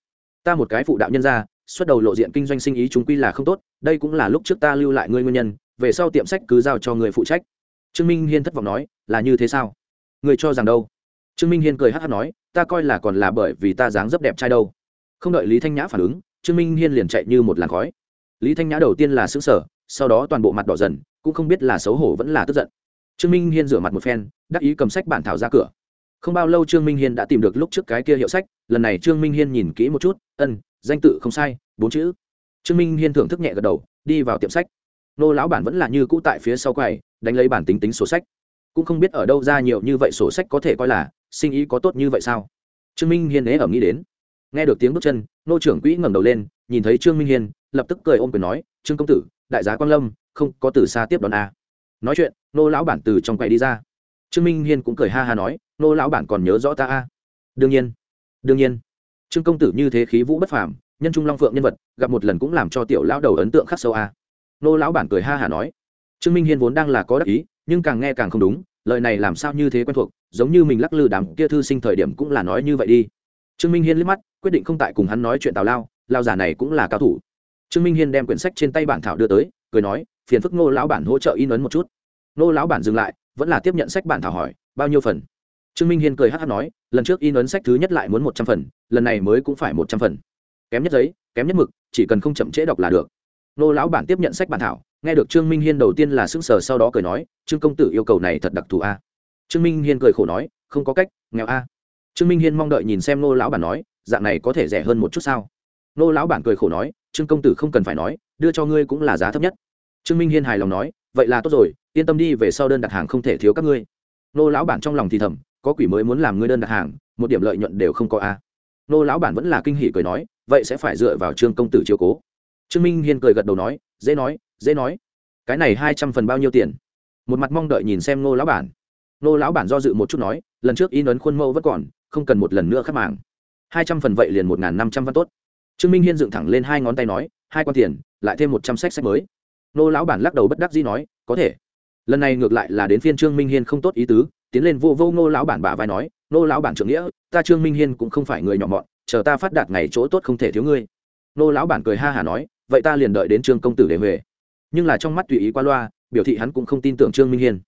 ta một cái phụ đạo nhân ra, xuất đầu lộ diện kinh doanh sinh ý chúng quy là không tốt, đây cũng là lúc trước ta lưu lại ngươi nguyên nhân, về sau tiệm sách cứ giao cho người phụ trách. Trương minh hiên thất vọng nói, là như thế sao? Người cho rằng đâu? Trương minh hiên cười hát hát nói, ta coi là còn là bởi vì ta dáng dấp đẹp trai đâu. Không đợi lý thanh nhã phản ứng, trương minh hiên liền chạy như một làn khói. Lý thanh nhã đầu tiên là xứng sở sau đó toàn bộ mặt đỏ dần, cũng không biết là xấu hổ vẫn là tức giận trương minh hiên rửa mặt một phen, đắc ý cầm sách bản thảo ra cửa. Không bao lâu trương minh hiên đã tìm được lúc trước cái kia hiệu sách, lần này trương minh hiên nhìn kỹ một chút, ân, danh tự không sai, bốn chữ. Trương minh hiên thưởng thức nhẹ gật đầu, đi vào tiệm sách. Nô lão bản vẫn là như cũ tại phía sau quầy, đánh lấy bản tính tính sổ sách. Cũng không biết ở đâu ra nhiều như vậy sổ sách có thể coi là sinh ý có tốt như vậy sao? Trương minh hiên ế ở nghĩ đến. Nghe được tiếng bước chân, nô trưởng quỹ ngẩng đầu lên, nhìn thấy trương minh hiên, lập tức cười ôm quyền nói, trương công tử, đại giá quan lâm, không có từ xa tiếp đón a. Nói chuyện nô lão bản từ trong quầy đi ra. Trương minh hiên cũng cười ha ha nói, nô lão bản còn nhớ rõ ta a? Đương nhiên đương nhiên. Trương công tử như thế khí vũ bất phàm, nhân trung long phượng nhân vật, gặp một lần cũng làm cho tiểu lão đầu ấn tượng khắc sâu a. Nô lão bản cười ha ha nói, trương minh hiên vốn đang là có đắc ý, nhưng càng nghe càng không đúng, lời này làm sao như thế quen thuộc, giống như mình lắc lư đám kia thư sinh thời điểm cũng là nói như vậy đi. Trương minh hiên liếc mắt, quyết định không tại cùng hắn nói chuyện tào lao lao giả này cũng là cao thủ. Trương minh hiên đem quyển sách trên tay bản thảo đưa tới, cười nói, phiền phức ngô lão bản hỗ trợ in ấn một chút nô lão bản dừng lại, vẫn là tiếp nhận sách bản thảo hỏi, bao nhiêu phần? Trương minh hiên cười hát hát nói, lần trước in ấn sách thứ nhất lại muốn một trăm phần, lần này mới cũng phải một trăm phần. Kém nhất giấy, kém nhất mực, chỉ cần không chậm trễ đọc là được. Nô lão bản tiếp nhận sách bản thảo, nghe được trương minh hiên đầu tiên là sững sờ, sau đó cười nói, trương công tử yêu cầu này thật đặc thù a. Trương minh hiên cười khổ nói, không có cách, nghèo a. Trương minh hiên mong đợi nhìn xem nô lão bản nói, dạng này có thể rẻ hơn một chút sao? Nô lão bản cười khổ nói, trương công tử không cần phải nói, đưa cho ngươi cũng là giá thấp nhất. Trương minh hiên hài lòng nói vậy là tốt rồi, yên tâm đi, về sau đơn đặt hàng không thể thiếu các ngươi. Nô lão bản trong lòng thì thầm, có quỷ mới muốn làm ngươi đơn đặt hàng, một điểm lợi nhuận đều không có a. Nô lão bản vẫn là kinh hỉ cười nói, vậy sẽ phải dựa vào trương công tử chiếu cố. Trương minh hiên cười gật đầu nói, dễ nói dễ nói. Cái này hai trăm phần bao nhiêu tiền? Một mặt mong đợi nhìn xem nô lão bản. Nô lão bản do dự một chút nói, lần trước in ấn khuôn mẫu vẫn còn, không cần một lần nữa khắc mạng hai trăm phần vậy liền một n g h n năm trăm văn tốt. Trương minh hiên dựng thẳng lên hai ngón tay nói, hai con tiền, lại thêm một trăm sách sách mới nô lão bản lắc đầu bất đắc dĩ nói, có thể. Lần này ngược lại là đến phiên trương minh hiên không tốt ý tứ, tiến lên vô vô nô lão bản bả vai nói, nô lão bản trưởng nghĩa, ta trương minh hiên cũng không phải người nhỏ mọn, chờ ta phát đạt ngày chỗ tốt không thể thiếu ngươi. Nô lão bản cười ha hả nói, vậy ta liền đợi đến trương công tử để về. Nhưng là trong mắt tùy ý qua loa, biểu thị hắn cũng không tin tưởng trương minh hiên.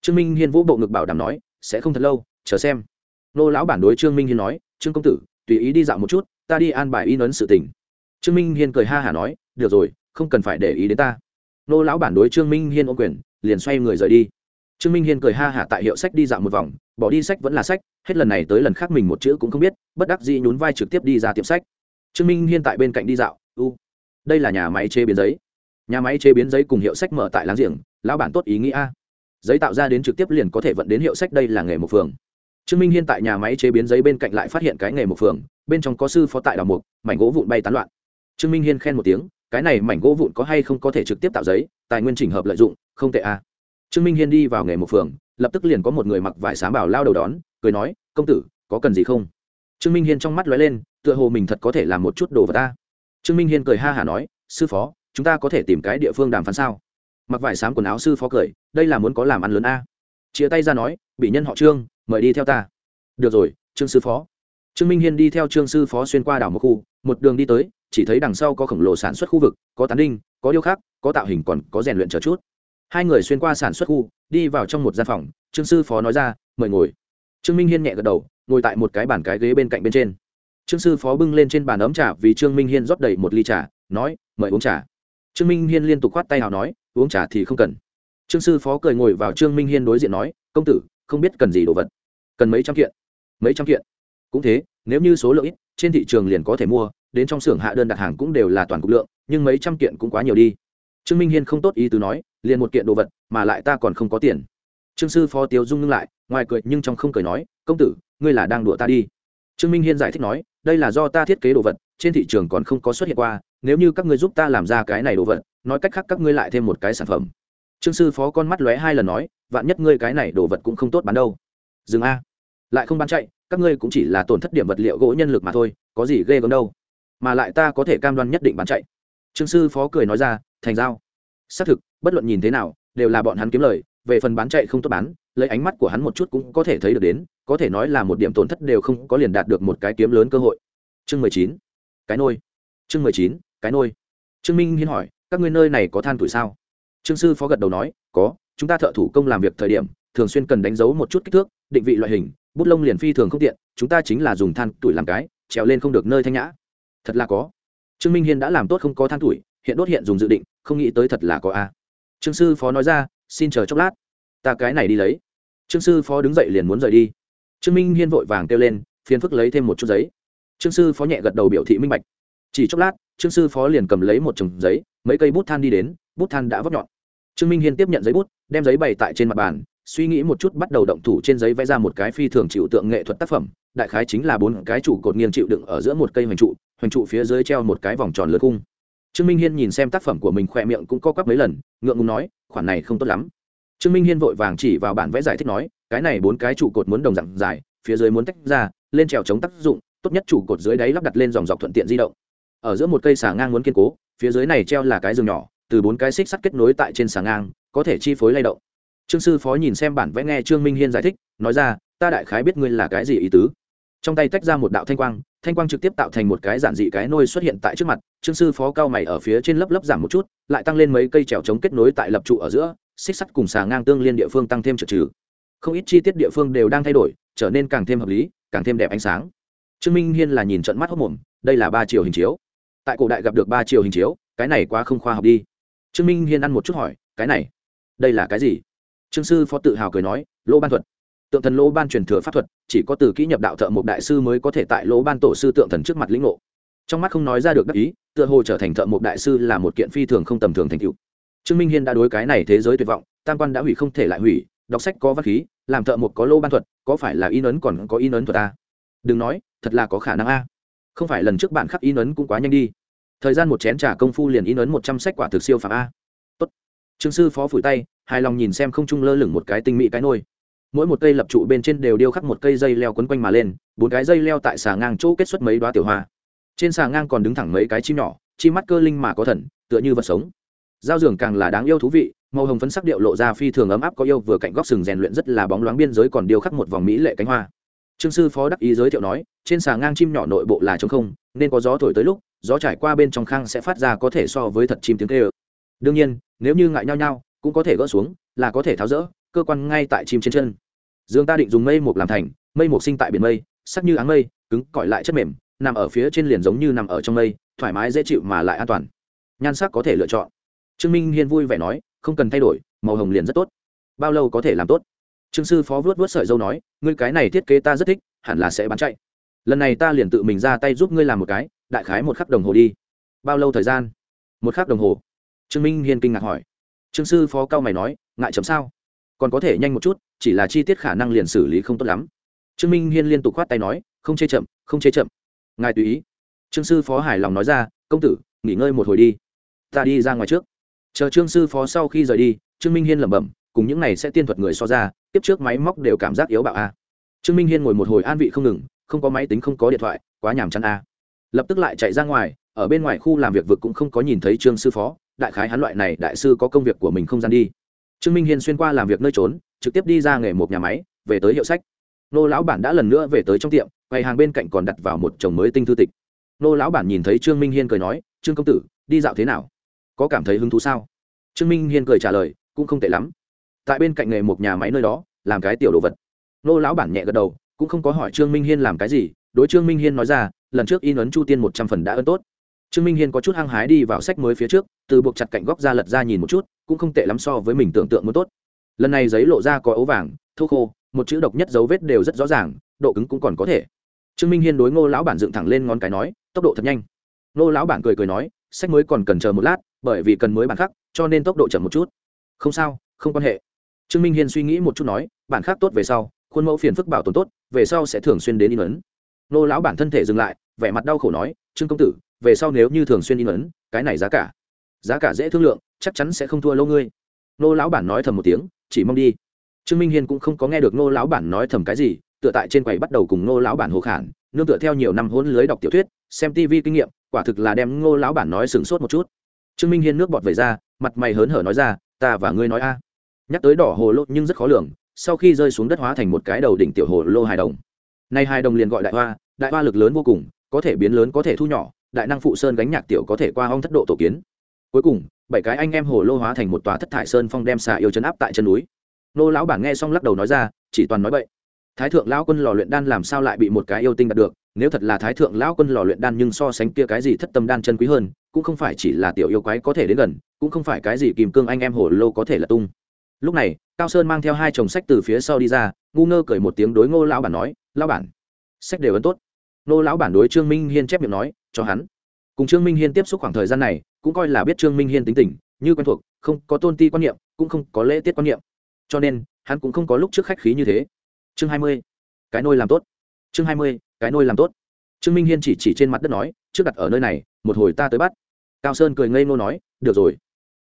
Trương minh hiên vỗ bộ ngực bảo đảm nói, sẽ không thật lâu, chờ xem. Nô lão bản đối trương minh hiên nói, trương công tử, tùy ý đi dạo một chút, ta đi an bài in ấn sự tình. Trương minh hiên cười ha hả nói, được rồi, không cần phải để ý đến ta nô lão bản đối trương minh hiên ô quyền, liền xoay người rời đi. Trương minh hiên cười ha hả tại hiệu sách đi dạo một vòng, bỏ đi sách vẫn là sách, hết lần này tới lần khác mình một chữ cũng không biết, bất đắc dĩ nhún vai trực tiếp đi ra tiệm sách. Trương minh hiên tại bên cạnh đi dạo, u, đây là nhà máy chế biến giấy. Nhà máy chế biến giấy cùng hiệu sách mở tại láng giềng, lão bản tốt ý nghĩa giấy tạo ra đến trực tiếp liền có thể vận đến hiệu sách đây là nghề một phường. Trương minh hiên tại nhà máy chế biến giấy bên cạnh lại phát hiện cái nghề một phường, bên trong có sư phó tại đào mục, mảnh gỗ vụn bay tán loạn. Trương minh hiên khen một tiếng cái này mảnh gỗ vụn có hay không có thể trực tiếp tạo giấy, tài nguyên chỉnh hợp lợi dụng, không tệ à. trương minh hiên đi vào nghề một phường, lập tức liền có một người mặc vải xám bảo lao đầu đón, cười nói, công tử, có cần gì không? Trương minh hiên trong mắt lóe lên, tựa hồ mình thật có thể làm một chút đồ vật ta. Trương minh hiên cười ha hả nói, sư phó, chúng ta có thể tìm cái địa phương đàm phán sao? Mặc vải xám quần áo sư phó cười, đây là muốn có làm ăn lớn a. Chia tay ra nói bị nhân họ trương, mời đi theo ta. Được rồi, trương sư phó. Trương minh hiên đi theo trương sư phó xuyên qua đảo một khu, một đường đi tới chỉ thấy đằng sau có khổng lồ sản xuất khu vực, có tán đinh, có điêu khắc, có tạo hình còn có rèn luyện chờ chút. Hai người xuyên qua sản xuất khu, đi vào trong một gian phòng, trương sư phó nói ra, mời ngồi. Trương minh hiên nhẹ gật đầu, ngồi tại một cái bàn cái ghế bên cạnh bên trên. Trương sư phó bưng lên trên bàn ấm trà vì trương minh hiên rót đầy một ly trà, nói, mời uống trà. Trương minh hiên liên tục khoát tay nào nói, uống trà thì không cần. Trương sư phó cười ngồi vào trương minh hiên đối diện nói, công tử, không biết cần gì đồ vật. Cần mấy trăm kiện. Mấy trăm kiện? Cũng thế, nếu như số lượng ít, trên thị trường liền có thể mua đến trong xưởng hạ đơn đặt hàng cũng đều là toàn cục lượng, nhưng mấy trăm kiện cũng quá nhiều đi. Trương minh hiên không tốt ý tứ nói, liền một kiện đồ vật, mà lại ta còn không có tiền. Trương sư phó tiêu dung ngưng lại, ngoài cười nhưng trong không cười nói, công tử, ngươi là đang đùa ta đi. Trương minh hiên giải thích nói, đây là do ta thiết kế đồ vật, trên thị trường còn không có xuất hiện qua, nếu như các ngươi giúp ta làm ra cái này đồ vật, nói cách khác các ngươi lại thêm một cái sản phẩm. Trương sư phó con mắt lóe hai lần nói, vạn nhất ngươi cái này đồ vật cũng không tốt bán đâu. Dừng a. Lại không bán chạy, các ngươi cũng chỉ là tổn thất điểm vật liệu gỗ nhân lực mà thôi, có gì ghê gớm đâu mà lại ta có thể cam đoan nhất định bán chạy. Trương sư phó cười nói ra, thành giao. Xác thực, bất luận nhìn thế nào, đều là bọn hắn kiếm lời, về phần bán chạy không tốt bán, lấy ánh mắt của hắn một chút cũng có thể thấy được đến, có thể nói là một điểm tổn thất đều không có liền đạt được một cái kiếm lớn cơ hội. Chương mười chín, cái nôi. Chương mười chín, cái nôi. Trương minh hiên hỏi, các ngươi nơi này có than tuổi sao? Trương sư phó gật đầu nói, có, chúng ta thợ thủ công làm việc thời điểm, thường xuyên cần đánh dấu một chút kích thước, định vị loại hình, bút lông liền phi thường không tiện, chúng ta chính là dùng than tuổi làm cái, trèo lên không được nơi thanh nhã thật là có. Trương minh hiên đã làm tốt không có than tuổi, hiện đốt hiện dùng dự định, không nghĩ tới thật là có a. Trương sư phó nói ra, xin chờ chốc lát, ta cái này đi lấy. Trương sư phó đứng dậy liền muốn rời đi. Trương minh hiên vội vàng kêu lên, phiền phức lấy thêm một chút giấy. Trương sư phó nhẹ gật đầu biểu thị minh bạch. Chỉ chốc lát, trương sư phó liền cầm lấy một chồng giấy, mấy cây bút than đi đến, bút than đã vấp nhọn. Trương minh hiên tiếp nhận giấy bút, đem giấy bày tại trên mặt bàn suy nghĩ một chút bắt đầu động thủ trên giấy vẽ ra một cái phi thường chịu tượng nghệ thuật tác phẩm, đại khái chính là bốn cái trụ cột nghiêng chịu đựng ở giữa một cây hoành trụ hoành trụ phía dưới treo một cái vòng tròn lượt cung trương minh hiên nhìn xem tác phẩm của mình khỏe miệng cũng co quắp mấy lần, ngượng ngùng nói, khoản này không tốt lắm. Trương minh hiên vội vàng chỉ vào bản vẽ giải thích nói, cái này bốn cái trụ cột muốn đồng dạng dài, phía dưới muốn tách ra, lên trèo chống tác dụng, tốt nhất trụ cột dưới đáy lắp đặt lên dòng dọc thuận tiện di động. Ở giữa một cây xà ngang muốn kiên cố, phía dưới này treo là cái giường nhỏ, từ bốn cái xích sắt kết nối tại trên xà ngang, có thể chi phối lay động trương sư phó nhìn xem bản vẽ nghe trương minh hiên giải thích, nói ra, ta đại khái biết ngươi là cái gì ý tứ. Trong tay tách ra một đạo thanh quang thanh quang trực tiếp tạo thành một cái giản dị cái nôi xuất hiện tại trước mặt, trương sư phó cao mày ở phía trên lớp lớp giảm một chút, lại tăng lên mấy cây trèo chống kết nối tại lập trụ ở giữa, xích sắt cùng xà ngang tương liên địa phương tăng thêm trật trừ. Không ít chi tiết địa phương đều đang thay đổi, trở nên càng thêm hợp lý, càng thêm đẹp ánh sáng. Trương minh hiên là nhìn trận mắt hốc mồm, đây là ba chiều hình chiếu. Tại cổ đại gặp được ba chiều hình chiếu, cái này quá không khoa học đi. Trương minh hiên ăn một chút hỏi, cái này, đây là cái gì? Trương sư phó tự hào cười nói, lỗ ban thuật, tượng thần lỗ ban truyền thừa pháp thuật, chỉ có từ kỹ nhập đạo thợ một đại sư mới có thể tại lỗ ban tổ sư tượng thần trước mặt lĩnh ngộ. Trong mắt không nói ra được đắc ý, tựa hồ trở thành thợ một đại sư là một kiện phi thường không tầm thường thành tựu. Trương minh hiên đã đối cái này thế giới tuyệt vọng, tam quan đã hủy không thể lại hủy, đọc sách có văn khí, làm thợ một có lô ban thuật, có phải là in ấn còn có in ấn thuật a đừng nói, thật là có khả năng a không phải lần trước bạn khắc in ấn cũng quá nhanh đi. Thời gian một chén t r à công phu liền in ấn một trăm sách quả thực siêu phạm a à? Trương sư phó phủi tay, hài lòng nhìn xem không trung lơ lửng một cái tinh mỹ cái nôi. Mỗi một cây lập trụ bên trên đều điêu khắc một cây dây leo quấn quanh mà lên, bốn cái dây leo tại xà ngang chỗ kết xuất mấy đoá tiểu hoa. Trên xà ngang còn đứng thẳng mấy cái chim nhỏ, chi mắt cơ linh mà có thần, tựa như vật sống. Giao giường càng là đáng yêu thú vị, màu hồng phấn sắc điệu lộ ra phi thường ấm áp có yêu vừa cạnh góc sừng rèn luyện rất là bóng loáng biên giới còn điêu khắc một vòng mỹ lệ cánh hoa. Trương sư phó đắc ý giới thiệu nói, trên xà ngang chim nhỏ nội bộ là trống không, nên có gió thổi tới lúc, gió trải qua bên trong khang sẽ phát ra có thể so với thật chim tiếng kêu đương nhiên, nếu như ngại nhau nhau cũng có thể gỡ xuống, là có thể tháo rỡ, cơ quan ngay tại chim trên chân. Dương ta định dùng mây mục làm thành, mây mục sinh tại biển mây, sắc như áng mây, cứng cỏi lại chất mềm, nằm ở phía trên liền giống như nằm ở trong mây, thoải mái dễ chịu mà lại an toàn. Nhan sắc có thể lựa chọn. Trương minh hiên vui vẻ nói, không cần thay đổi, màu hồng liền rất tốt. Bao lâu có thể làm tốt? Trương sư phó vuốt vuốt sợi dâu nói, ngươi cái này thiết kế ta rất thích, hẳn là sẽ bán chạy. Lần này ta liền tự mình ra tay giúp ngươi làm một cái, đại khái một khắc đồng hồ đi. Bao lâu thời gian? Một khắc đồng hồ trương minh hiên kinh ngạc hỏi. Trương sư phó cao mày nói, ngại chấm sao? Còn có thể nhanh một chút, chỉ là chi tiết khả năng liền xử lý không tốt lắm. Trương minh hiên liên tục khoát tay nói, không chê chậm, không chê chậm. Ngài tùy ý. Trương sư phó hài lòng nói ra, công tử, nghỉ ngơi một hồi đi. Ta đi ra ngoài trước. Chờ trương sư phó sau khi rời đi, trương minh hiên lẩm bẩm, cùng những này sẽ tiên thuật người so ra tiếp trước máy móc đều cảm giác yếu bạo a. Trương minh hiên ngồi một hồi an vị không ngừng, không có máy tính không có điện thoại, quá nhàm chán a. Lập tức lại chạy ra ngoài, ở bên ngoài khu làm việc vực cũng không có nhìn thấy trương sư phó đại khái hắn loại này đại sư có công việc của mình không gian đi. Trương minh hiên xuyên qua làm việc nơi trốn, trực tiếp đi ra nghề một nhà máy, về tới hiệu sách. Nô lão bản đã lần nữa về tới trong tiệm, quầy hàng bên cạnh còn đặt vào một chồng mới tinh thư tịch. Nô lão bản nhìn thấy trương minh hiên cười nói, trương công tử, đi dạo thế nào? Có cảm thấy hứng thú sao? Trương minh hiên cười trả lời, cũng không tệ lắm. Tại bên cạnh nghề một nhà máy nơi đó, làm cái tiểu đồ vật. Nô lão bản nhẹ gật đầu, cũng không có hỏi trương minh hiên làm cái gì, đối trương minh hiên nói ra, lần trước in ấn chu tiên một trăm phần đã ơn tốt trương minh hiên có chút hăng hái đi vào sách mới phía trước, từ buộc chặt cạnh góc ra lật ra nhìn một chút, cũng không tệ lắm so với mình tưởng tượng muốn tốt. Lần này giấy lộ ra có ấu vàng, thô khô, một chữ độc nhất dấu vết đều rất rõ ràng, độ cứng cũng còn có thể. Trương minh hiên đối ngô lão bản dựng thẳng lên ngón cái nói, tốc độ thật nhanh. Ngô lão bản cười cười nói, sách mới còn cần chờ một lát, bởi vì cần mới bản khác cho nên tốc độ chậm một chút. Không sao, không quan hệ. Trương minh hiên suy nghĩ một chút nói, bản khác tốt về sau, khuôn mẫu phiền phức bảo tồn tốt, về sau sẽ thường xuyên đến in ấn. Ngô lão bản thân thể dừng lại, vẻ mặt đau khổ nói, trương công tử về sau nếu như thường xuyên in ấn, cái này giá cả. Giá cả dễ thương lượng, chắc chắn sẽ không thua lâu ngươi. Nô lão bản nói thầm một tiếng, chỉ mong đi. Trương minh hiên cũng không có nghe được nô lão bản nói thầm cái gì, tựa tại trên quầy bắt đầu cùng nô lão bản hồ khản, nương tựa theo nhiều năm hôn lưới đọc tiểu thuyết, xem tv kinh nghiệm, quả thực là đem ngô lão bản nói sửng sốt một chút. Trương minh hiên nước bọt về ra, mặt mày hớn hở nói ra, ta và ngươi nói a. Nhắc tới đỏ hồ lô nhưng rất khó lường, sau khi rơi xuống đất hóa thành một cái đầu đỉnh tiểu hồ lô hài đồng. Nay hài đồng liền gọi đại hoa đại hoa lực lớn vô cùng, có thể biến lớn có thể thu nhỏ đại năng phụ sơn gánh nhạc tiểu có thể qua hong thất độ tổ kiến. Cuối cùng, bảy cái anh em hồ lô hóa thành một tòa thất thải sơn phong đem xà yêu chấn áp tại chân núi. Nô lão bản nghe xong lắc đầu nói ra, chỉ toàn nói vậy thái thượng lão quân lò luyện đan làm sao lại bị một cái yêu tinh đạt được? Nếu thật là thái thượng lão quân lò luyện đan nhưng so sánh kia cái gì thất tâm đan chân quý hơn, cũng không phải chỉ là tiểu yêu quái có thể đến gần, cũng không phải cái gì kìm cương anh em hồ lô có thể là tung. Lúc này, cao sơn mang theo hai chồng sách từ phía sau đi ra, ngu ngơ cười một tiếng đối ngô lão bản nói, lão bản, sách đều ấn tốt. Nô lão bản đối trương minh hiên chép miệng nói, cho hắn. Cùng trương minh hiên tiếp xúc khoảng thời gian này, cũng coi là biết trương minh hiên tính tình, như quen thuộc, không có tôn ti quan niệm, cũng không có lễ tiết quan niệm. Cho nên, hắn cũng không có lúc trước khách khí như thế. Chương hai mươi. Cái nôi làm tốt. Chương hai mươi, cái nôi làm tốt. Trương minh hiên chỉ chỉ trên mặt đất nói, trước đặt ở nơi này, một hồi ta tới bắt. Cao sơn cười ngây ngô nói, được rồi.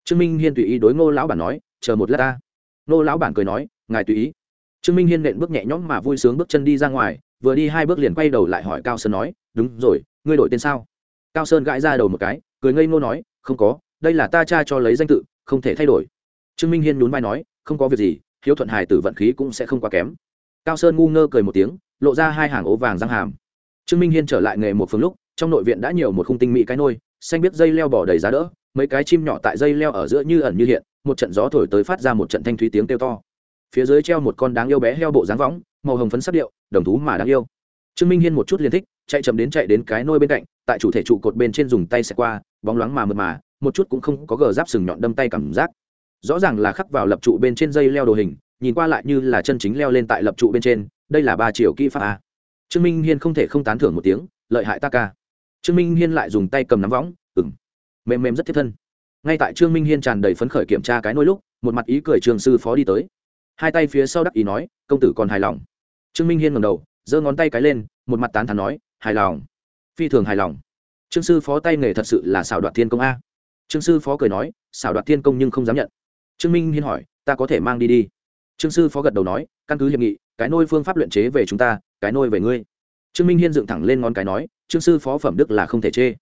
Trương minh hiên tùy ý đối ngô lão bản nói, chờ một lát ta. Ngô lão bản cười nói, ngài tùy ý. Trương minh hiên nện bước nhẹ nhõm mà vui sướng bước chân đi ra ngoài vừa đi hai bước liền quay đầu lại hỏi cao sơn nói, đúng rồi, ngươi đổi tên sao? Cao sơn gãi ra đầu một cái, cười ngây ngô nói, không có, đây là ta cha cho lấy danh tự, không thể thay đổi. Trương minh hiên nhún vai nói, không có việc gì, hiếu thuận hài tử vận khí cũng sẽ không quá kém. Cao sơn ngu ngơ cười một tiếng, lộ ra hai hàng ố vàng răng hàm. Trương minh hiên trở lại nghề một phương lúc, trong nội viện đã nhiều một khung tinh mỹ cái nôi, xanh biết dây leo bỏ đầy giá đỡ, mấy cái chim nhỏ tại dây leo ở giữa như ẩn như hiện, một trận gió thổi tới phát ra một trận thanh thúy tiếng kêu to. Phía dưới treo một con đáng yêu bé heo bộ dáng võng, màu hồng phấn sắc điệu đồng thú mà đáng yêu. Trương minh hiên một chút liền thích, chạy chậm đến chạy đến cái nôi bên cạnh, tại chủ thể trụ cột bên trên dùng tay xẹt qua, bóng loáng mà mượt mà, một chút cũng không có gờ giáp sừng nhọn đâm tay cảm giác. Rõ ràng là khắc vào lập trụ bên trên dây leo đồ hình, nhìn qua lại như là chân chính leo lên tại lập trụ bên trên, đây là ba triệu kỹ pháp a. Trương minh hiên không thể không tán thưởng một tiếng, lợi hại ta ca. Trương minh hiên lại dùng tay cầm nắm võng ừng mềm mềm rất thiết thân. Ngay tại trương minh hiên tràn đầy phấn khởi kiểm tra cái nôi lúc, một mặt ý cười trường sư phó đi tới. Hai tay phía sau đắc ý nói, công tử còn hài lòng trương minh hiên ngầm đầu, giơ ngón tay cái lên, một mặt tán thán nói, hài lòng. Phi thường hài lòng. Trương sư phó tay nghề thật sự là xảo đoạt thiên công a. Trương sư phó cười nói, xảo đoạt thiên công nhưng không dám nhận. Trương minh hiên hỏi, ta có thể mang đi đi. Trương sư phó gật đầu nói, căn cứ hiệp nghị, cái nôi phương pháp luyện chế về chúng ta, cái nôi về ngươi. Trương minh hiên dựng thẳng lên ngón cái nói, trương sư phó phẩm đức là không thể chê.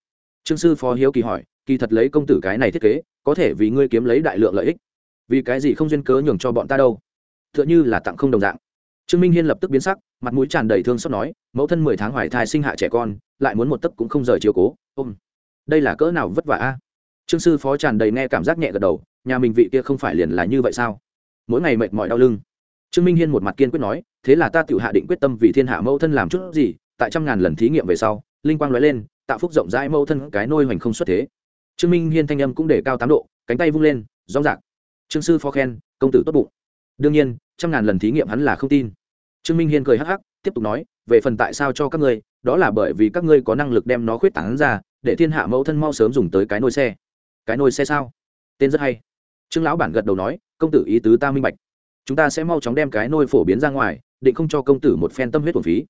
Trương sư phó hiếu kỳ hỏi, kỳ thật lấy công tử cái này thiết kế, có thể vì ngươi kiếm lấy đại lượng lợi ích? Vì cái gì không duyên cớ nhường cho bọn ta đâu? T h ư ợ n h ư là tặng không đồng dạng trương minh hiên lập tức biến sắc, mặt mũi tràn đầy thương xót nói, mẫu thân mười tháng hoài thai sinh hạ trẻ con, lại muốn một tấc cũng không rời chiều cố, ôm. Đây là cỡ nào vất vả a? Trương sư phó tràn đầy nghe cảm giác nhẹ gật đầu, nhà mình vị kia không phải liền là như vậy sao? Mỗi ngày mệt mỏi đau lưng. Trương minh hiên một mặt kiên quyết nói, thế là ta tự hạ định quyết tâm vì thiên hạ mẫu thân làm chút gì, tại trăm ngàn lần thí nghiệm về sau, linh quang nói lên, tạo phúc rộng rãi mẫu thân cái nôi hoành không xuất thế. Trương minh hiên thanh âm cũng để cao tám độ, cánh tay vung lên, rõ rạc trương sư phó khen, công tử tốt bụng đương nhiên, trăm ngàn lần thí nghiệm hắn là không tin. Trương minh hiên cười hắc hắc, tiếp tục nói, về phần tại sao cho các ngươi, đó là bởi vì các ngươi có năng lực đem nó khuyết tảng ra, để thiên hạ mẫu thân mau sớm dùng tới cái nôi xe. Cái nôi xe sao? Tên rất hay. Trương lão bản gật đầu nói, công tử ý tứ ta minh bạch. Chúng ta sẽ mau chóng đem cái nôi phổ biến ra ngoài, định không cho công tử một phen tâm huyết thuần phí.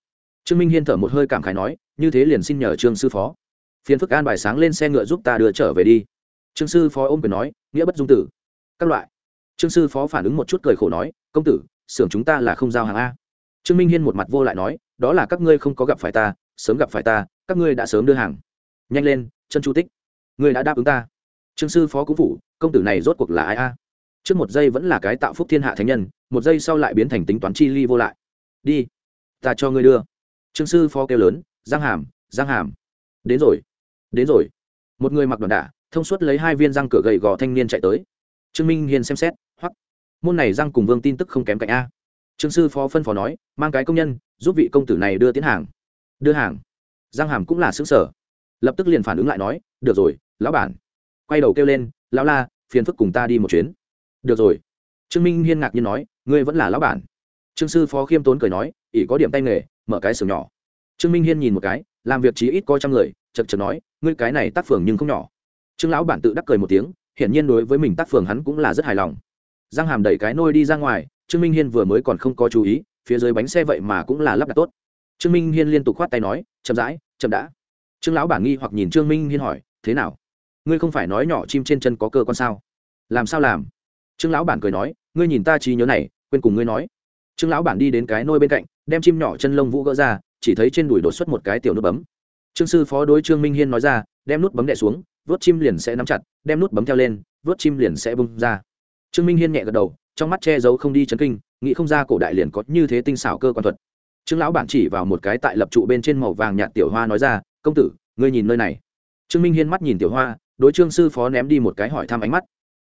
Trương minh hiên thở một hơi cảm khái nói, như thế liền xin nhờ trương sư phó. Phiền phức an bài sáng lên xe ngựa giúp ta đưa trở về đi. Trương sư phó ôm quyền nói, nghĩa bất dung tử. Các loại trương sư phó phản ứng một chút cười khổ nói, công tử, xưởng chúng ta là không giao hàng a. Trương minh hiên một mặt vô lại nói, đó là các ngươi không có gặp phải ta, sớm gặp phải ta, các ngươi đã sớm đưa hàng. Nhanh lên, chân chu tích, ngươi đã đáp ứng ta. Trương sư phó cũng phủ, công tử này rốt cuộc là ai a? Trước một giây vẫn là cái tạo phúc thiên hạ thánh nhân, một giây sau lại biến thành tính toán chi ly vô lại. Đi, ta cho ngươi đưa. Trương sư phó kêu lớn, giang hàm giang hàm. Đến rồi đến rồi. Một người mặc đoàn đả, thông suốt lấy hai viên răng cửa gầy gò thanh niên chạy tới. Trương minh hiền xem xét môn này răng cùng vương tin tức không kém cạnh a. Trương sư phó phân phó nói, mang cái công nhân, giúp vị công tử này đưa tiến hàng. Đưa hàng? Giang hàm cũng là xứng sở lập tức liền phản ứng lại nói, được rồi, lão bản. Quay đầu kêu lên, lão la, phiền phức cùng ta đi một chuyến. Được rồi. Trương minh hiên ngạc nhiên nói, ngươi vẫn là lão bản. Trương sư phó khiêm tốn cười nói, ỷ có điểm tay nghề, mở cái xưởng nhỏ. Trương minh hiên nhìn một cái, làm việc chí ít coi trăm người, chật chật nói, ngươi cái này tác phường nhưng không nhỏ. Trương lão bản tự đắc cười một tiếng, hiển nhiên đối với mình tác phường hắn cũng là rất hài lòng răng hàm đẩy cái nôi đi ra ngoài, trương minh hiên vừa mới còn không có chú ý, phía dưới bánh xe vậy mà cũng là lắp đặt tốt. Trương minh hiên liên tục khoát tay nói, chậm rãi, chậm đã. Trương lão bản nghi hoặc nhìn trương minh hiên hỏi, thế nào? Ngươi không phải nói nhỏ chim trên chân có cơ quan sao? Làm sao làm? Trương lão bản cười nói, ngươi nhìn ta trí nhớ này, quên cùng ngươi nói. Trương lão bản đi đến cái nôi bên cạnh, đem chim nhỏ chân lông vũ gỡ ra, chỉ thấy trên đùi đột xuất một cái tiểu nút bấm. Trương sư phó đối trương minh hiên nói ra, đem nút bấm đè xuống, vớt chim liền sẽ nắm chặt, đem nút bấm theo lên, vớt chim liền sẽ bung ra trương minh hiên nhẹ gật đầu, trong mắt che giấu không đi chấn kinh, nghĩ không ra cổ đại liền có như thế tinh xảo cơ quan thuật. Trương lão bản chỉ vào một cái tại lập trụ bên trên màu vàng nhạt tiểu hoa nói ra, công tử, ngươi nhìn nơi này. Trương minh hiên mắt nhìn tiểu hoa, đối trương sư phó ném đi một cái hỏi thăm ánh mắt.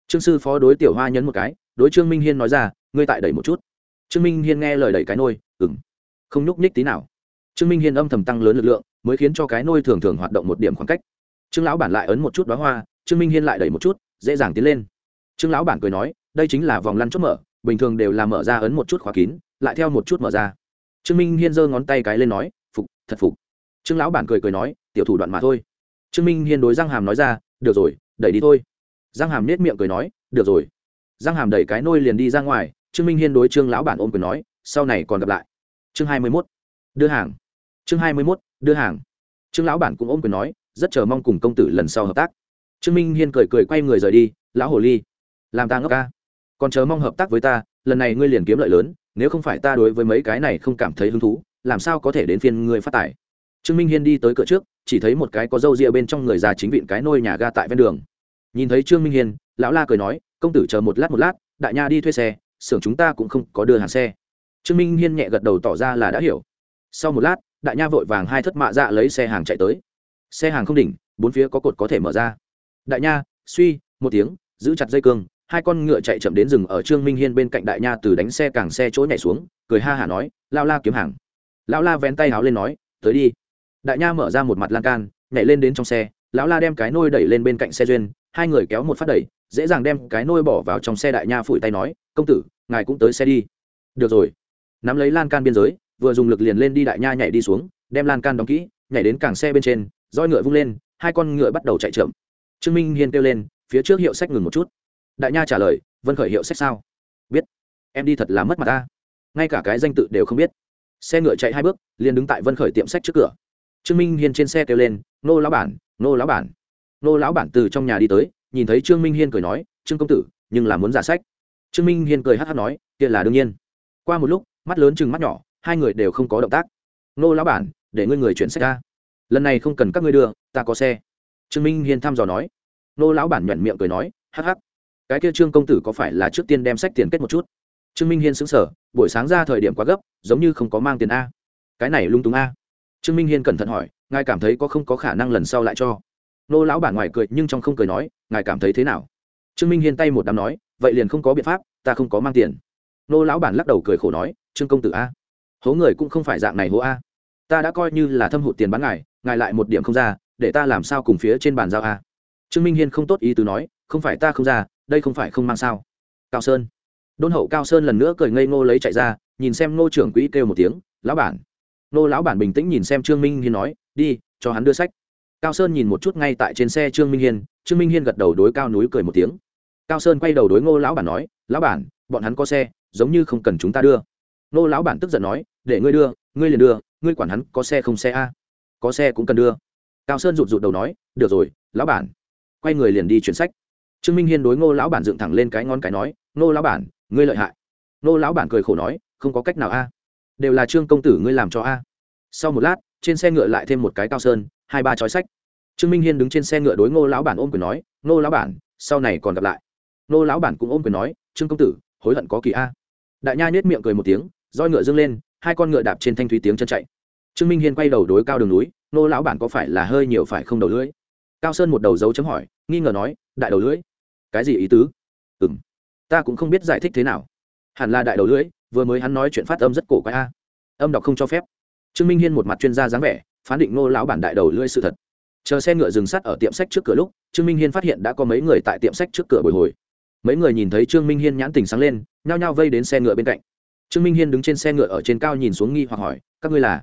Trương sư phó đối tiểu hoa nhấn một cái, đối trương minh hiên nói ra, ngươi tại đẩy một chút. Trương minh hiên nghe lời đẩy cái nôi ừng không nhúc nhích tí nào. Trương minh hiên âm thầm tăng lớn lực lượng, mới khiến cho cái nôi thường thường hoạt động một điểm khoảng cách. Trương lão bản lại ấn một chút đoá hoa, trương minh hiên lại đẩy một chút, dễ dàng tiến lên. Trương lão bản cười nói đây chính là vòng lăn chốt mở, bình thường đều là mở ra ấn một chút khóa kín, lại theo một chút mở ra. Trương minh hiên giơ ngón tay cái lên nói, phục, thật phục. Trương lão bản cười cười nói, tiểu thủ đoạn mà thôi. Trương minh hiên đối giang hàm nói ra, được rồi, đẩy đi thôi. Giang hàm nết miệng cười nói, được rồi. Giang hàm đẩy cái nôi liền đi ra ngoài, trương minh hiên đối trương lão bản ôm cười nói, sau này còn gặp lại. Chương hai mươi mốt. Đưa hàng. Chương hai mươi mốt, đưa hàng. Trương lão bản cũng ôm quyền nói, rất chờ mong cùng công tử lần sau hợp tác. Trương minh hiên cười cười quay người rời đi, lão hồ ly, làm ta ngốc ca còn chờ mong hợp tác với ta, lần này ngươi liền kiếm lợi lớn, nếu không phải ta đối với mấy cái này không cảm thấy hứng thú, làm sao có thể đến phiên ngươi phát tài? Trương minh hiên đi tới cửa trước, chỉ thấy một cái có râu ria bên trong người già chính vịn cái nôi nhà ga tại ven đường. Nhìn thấy trương minh hiên, lão la cười nói, công tử chờ một lát một lát, đại nha đi thuê xe, xưởng chúng ta cũng không có đưa hàng xe. Trương minh hiên nhẹ gật đầu tỏ ra là đã hiểu. Sau một lát, đại nha vội vàng hai thất mạ dạ lấy xe hàng chạy tới. Xe hàng không đỉnh, bốn phía có cột có thể mở ra. Đại nha, suy, một tiếng, giữ chặt dây cương hai con ngựa chạy chậm đến rừng ở trương minh hiên bên cạnh đại nha từ đánh xe càng xe chỗ nhảy xuống, cười ha hả nói, lao la kiếm hàng. Lão la vén tay háo lên nói, tới đi. Đại nha mở ra một mặt lan can, nhảy lên đến trong xe, lão la đem cái nôi đẩy lên bên cạnh xe duyên, hai người kéo một phát đẩy, dễ dàng đem cái nôi bỏ vào trong xe đại nha phủi tay nói, công tử, ngài cũng tới xe đi. Được rồi. Nắm lấy lan can biên giới, vừa dùng lực liền lên đi đại nha nhảy đi xuống, đem lan can đóng kỹ, nhảy đến càng xe bên trên, roi ngựa vung lên, hai con ngựa bắt đầu chạy chậm. Trương minh hiên kêu lên, phía trước hiệu sách ngừng một chút đại nha trả lời, vân khởi hiệu sách sao? Biết. Em đi thật là mất mặt ta. Ngay cả cái danh tự đều không biết. Xe ngựa chạy hai bước, liền đứng tại vân khởi tiệm sách trước cửa. Trương minh hiên trên xe kêu lên, nô lão bản, nô lão bản. Nô lão bản từ trong nhà đi tới, nhìn thấy trương minh hiên cười nói, trương công tử, nhưng là muốn giả sách. Trương minh hiên cười hát hát nói, kia là đương nhiên. Qua một lúc, mắt lớn chừng mắt nhỏ, hai người đều không có động tác. Nô lão bản, để ngươi người chuyển sách ra. Lần này không cần các ngươi đưa, ta có xe. Trương minh hiên thăm dò nói. Nô lão bản nhuận miệng cười nói, hắc hắc cái kia trương công tử có phải là trước tiên đem sách tiền kết một chút? Trương minh hiên xứng sở buổi sáng ra thời điểm quá gấp, giống như không có mang tiền a. Cái này lung túng a. Trương minh hiên cẩn thận hỏi, ngài cảm thấy có không có khả năng lần sau lại cho? Nô lão bản ngoài cười, nhưng trong không cười nói, ngài cảm thấy thế nào? Trương minh hiên tay một đám nói, vậy liền không có biện pháp, ta không có mang tiền. Nô lão bản lắc đầu cười khổ nói, trương công tử a. Hố người cũng không phải dạng này hố a. Ta đã coi như là thâm hụt tiền bán ngài ngài lại một điểm không ra, để ta làm sao cùng phía trên bàn giao a? Trương minh hiên không tốt ý tứ nói, không phải ta không ra, đây không phải không mang sao. Cao sơn. Đôn hậu cao sơn lần nữa cười ngây ngô lấy chạy ra, nhìn xem ngô trưởng quỹ kêu một tiếng, lão bản. Ngô lão bản bình tĩnh nhìn xem trương minh hiên nói, đi, cho hắn đưa sách. Cao sơn nhìn một chút ngay tại trên xe trương minh hiên, trương minh hiên gật đầu đối cao núi cười một tiếng. Cao sơn quay đầu đối ngô lão bản nói, lão bản, bọn hắn có xe, giống như không cần chúng ta đưa. Ngô lão bản tức giận nói, để ngươi đưa, ngươi liền đưa, ngươi quản hắn có xe không xe a? Có xe cũng cần đưa. Cao sơn rụt rụt đầu nói, được rồi, lão bản quay người liền đi chuyển sách. Trương minh hiên đối ngô lão bản dựng thẳng lên cái ngón cái nói, ngô lão bản, ngươi lợi hại. Ngô lão bản cười khổ nói, không có cách nào a. Đều là trương công tử ngươi làm cho a. Sau một lát, trên xe ngựa lại thêm một cái cao sơn, hai ba chói sách. Trương minh hiên đứng trên xe ngựa đối ngô lão bản ôm quyền nói, ngô lão bản, sau này còn gặp lại. Ngô lão bản cũng ôm quyền nói, trương công tử, hối hận có kỳ a. Đại nha nhét miệng cười một tiếng, roi ngựa dâng lên, hai con ngựa đạp trên thanh thúy tiếng chân chạy. Trương minh hiên quay đầu đối cao đường núi, ngô lão bản có phải là hơi nhiều phải không đầu lưỡi? Cao sơn một đầu dấu chấm hỏi, nghi ngờ nói, đại đầu lưỡi, cái gì ý tứ? Ừ m ta cũng không biết giải thích thế nào. Hẳn là đại đầu lưỡi, vừa mới hắn nói chuyện phát âm rất cổ quái a. Âm đọc không cho phép. Trương minh hiên một mặt chuyên gia dáng vẻ, phán định nô lão bản đại đầu lưỡi sự thật. Chờ xe ngựa dừng sắt ở tiệm sách trước cửa lúc, trương minh hiên phát hiện đã có mấy người tại tiệm sách trước cửa bồi hồi. Mấy người nhìn thấy trương minh hiên nhãn tình sáng lên, nhao nhao vây đến xe ngựa bên cạnh. Trương minh hiên đứng trên xe ngựa ở trên cao nhìn xuống nghi hoặc hỏi, các ngươi là?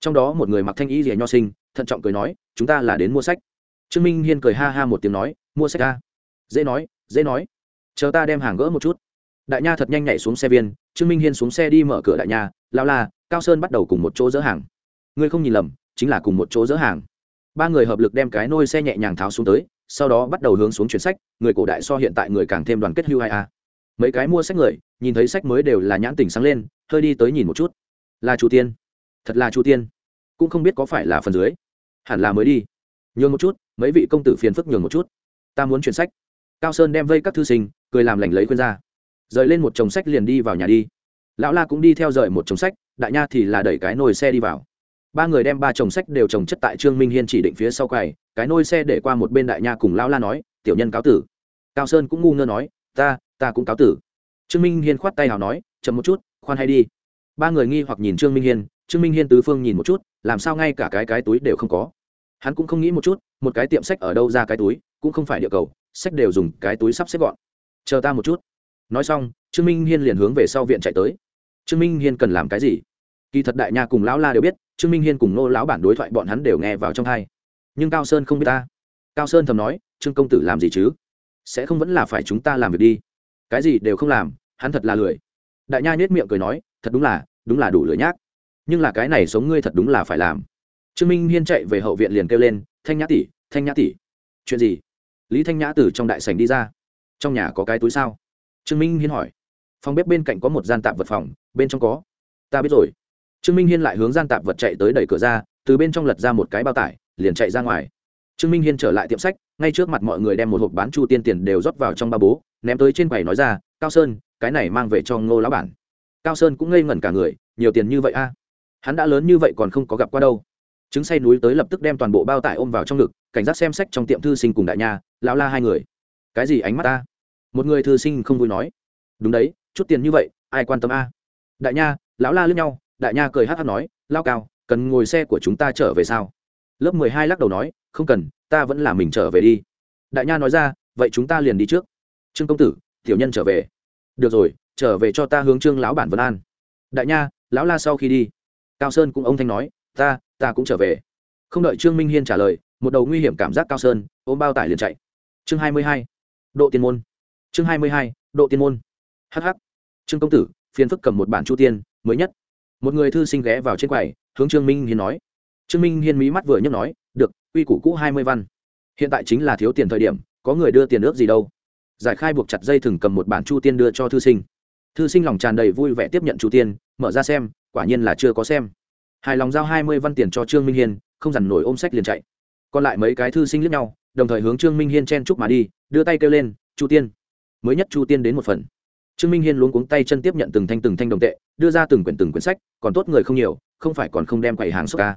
Trong đó một người mặc thanh y rìa nho sinh, thận trọng cười nói, chúng ta là đến mua sách trương minh hiên cười ha ha một tiếng nói, mua sách ra. Dễ nói dễ nói. Chờ ta đem hàng gỡ một chút. Đại nha thật nhanh nhảy xuống xe viên, trương minh hiên xuống xe đi mở cửa đại nha lao la, cao sơn bắt đầu cùng một chỗ dỡ hàng. Ngươi không nhìn lầm, chính là cùng một chỗ dỡ hàng. Ba người hợp lực đem cái nôi xe nhẹ nhàng tháo xuống tới, sau đó bắt đầu hướng xuống chuyển sách, người cổ đại so hiện tại người càng thêm đoàn kết hưu hai a. Mấy cái mua sách người, nhìn thấy sách mới đều là nhãn tình sáng lên, hơi đi tới nhìn một chút. Là chu tiên. Thật là chu tiên. Cũng không biết có phải là phần dưới. Hẳn là mới đi nhường một chút, mấy vị công tử phiền phức nhường một chút. Ta muốn chuyển sách. Cao sơn đem vây các thư sinh, cười làm lành lấy khuyên ra. Rời lên một chồng sách liền đi vào nhà đi. Lão la cũng đi theo rời một chồng sách, đại nha thì là đẩy cái nồi xe đi vào. Ba người đem ba chồng sách đều trồng chất tại trương minh hiên chỉ định phía sau quầy, cái nôi xe để qua một bên đại nha cùng lão la nói, tiểu nhân cáo tử. Cao sơn cũng ngu ngơ nói, ta ta cũng cáo tử. Trương minh hiên khoát tay hào nói, chậm một chút, khoan hay đi. Ba người nghi hoặc nhìn trương minh hiên, trương minh hiên tứ phương nhìn một chút, làm sao ngay cả cái cái túi đều không có hắn cũng không nghĩ một chút, một cái tiệm sách ở đâu ra cái túi, cũng không phải địa cầu, sách đều dùng cái túi sắp xếp gọn. Chờ ta một chút. Nói xong, trương minh hiên liền hướng về sau viện chạy tới. Trương minh hiên cần làm cái gì? Kỳ thật đại nha cùng lão la đều biết, trương minh hiên cùng nô lão bản đối thoại bọn hắn đều nghe vào trong thai nhưng cao sơn không biết ta. Cao sơn thầm nói, trương công tử làm gì chứ? Sẽ không vẫn là phải chúng ta làm việc đi. Cái gì đều không làm, hắn thật là lười. Đại nha nhếch miệng cười nói, thật đúng là đúng là đủ lười nhác. Nhưng là cái này sống ngươi thật đúng là phải làm trương minh hiên chạy về hậu viện liền kêu lên, thanh nhã tỷ, thanh nhã tỷ. Chuyện gì? Lý thanh nhã từ trong đại sảnh đi ra. Trong nhà có cái túi sao? Trương minh hiên hỏi. Phòng bếp bên cạnh có một gian tạp vật phòng, bên trong có. Ta biết rồi. Trương minh hiên lại hướng gian tạp vật chạy tới đẩy cửa ra, từ bên trong lật ra một cái bao tải, liền chạy ra ngoài. Trương minh hiên trở lại tiệm sách, ngay trước mặt mọi người đem một hộp bán chu tiên tiền đều rót vào trong ba bố, ném tới trên quầy nói ra, cao sơn, cái này mang về cho ngô lão bản. Cao sơn cũng ngây ngẩn cả người, nhiều tiền như vậy a? Hắn đã lớn như vậy còn không có gặp qua đâu trứng say núi tới lập tức đem toàn bộ bao tải ôm vào trong ngực, cảnh giác xem sách trong tiệm thư sinh cùng đại nha, lão la hai người. Cái gì ánh mắt ta? Một người thư sinh không vui nói. Đúng đấy, chút tiền như vậy, ai quan tâm a? Đại nha, lão la lướt nhau, đại nha cười hát hát nói, lao cao, cần ngồi xe của chúng ta trở về sao? Lớp mười hai lắc đầu nói, không cần, ta vẫn là mình trở về đi. Đại nha nói ra, vậy chúng ta liền đi trước. Trương công tử, tiểu nhân trở về. Được rồi, trở về cho ta hướng trương lão bản vân an. Đại nha, lão la sau khi đi. Cao sơn cũng ông thanh nói ta ta cũng trở về. Không đợi trương minh hiên trả lời, một đầu nguy hiểm cảm giác cao sơn, ôm bao tải liền chạy. Chương hai mươi hai, độ tiên môn. Chương hai mươi hai, độ tiên môn. Hh trương công tử, phiền phức cầm một bản chu tiên, mới nhất. Một người thư sinh ghé vào trên quầy, hướng trương minh hiên nói. Trương minh hiên mí mắt vừa nhấc nói, được uy củ cũ hai mươi văn. Hiện tại chính là thiếu tiền thời điểm, có người đưa tiền ước gì đâu. Giải khai buộc chặt dây thừng cầm một bản chu tiên đưa cho thư sinh. Thư sinh lòng tràn đầy vui vẻ tiếp nhận chu tiên, mở ra xem, quả nhiên là chưa có xem hài lòng giao hai mươi văn tiền cho trương minh hiên, không dằn nổi ôm sách liền chạy. Còn lại mấy cái thư sinh lướt nhau, đồng thời hướng trương minh hiên chen chúc mà đi, đưa tay kêu lên, chu tiên. Mới nhất chu tiên đến một phần. Trương minh hiên luống cuống tay chân tiếp nhận từng thanh từng thanh đồng tệ, đưa ra từng quyển từng quyển sách, còn tốt người không nhiều, không phải còn không đem quầy hàng xuất ca.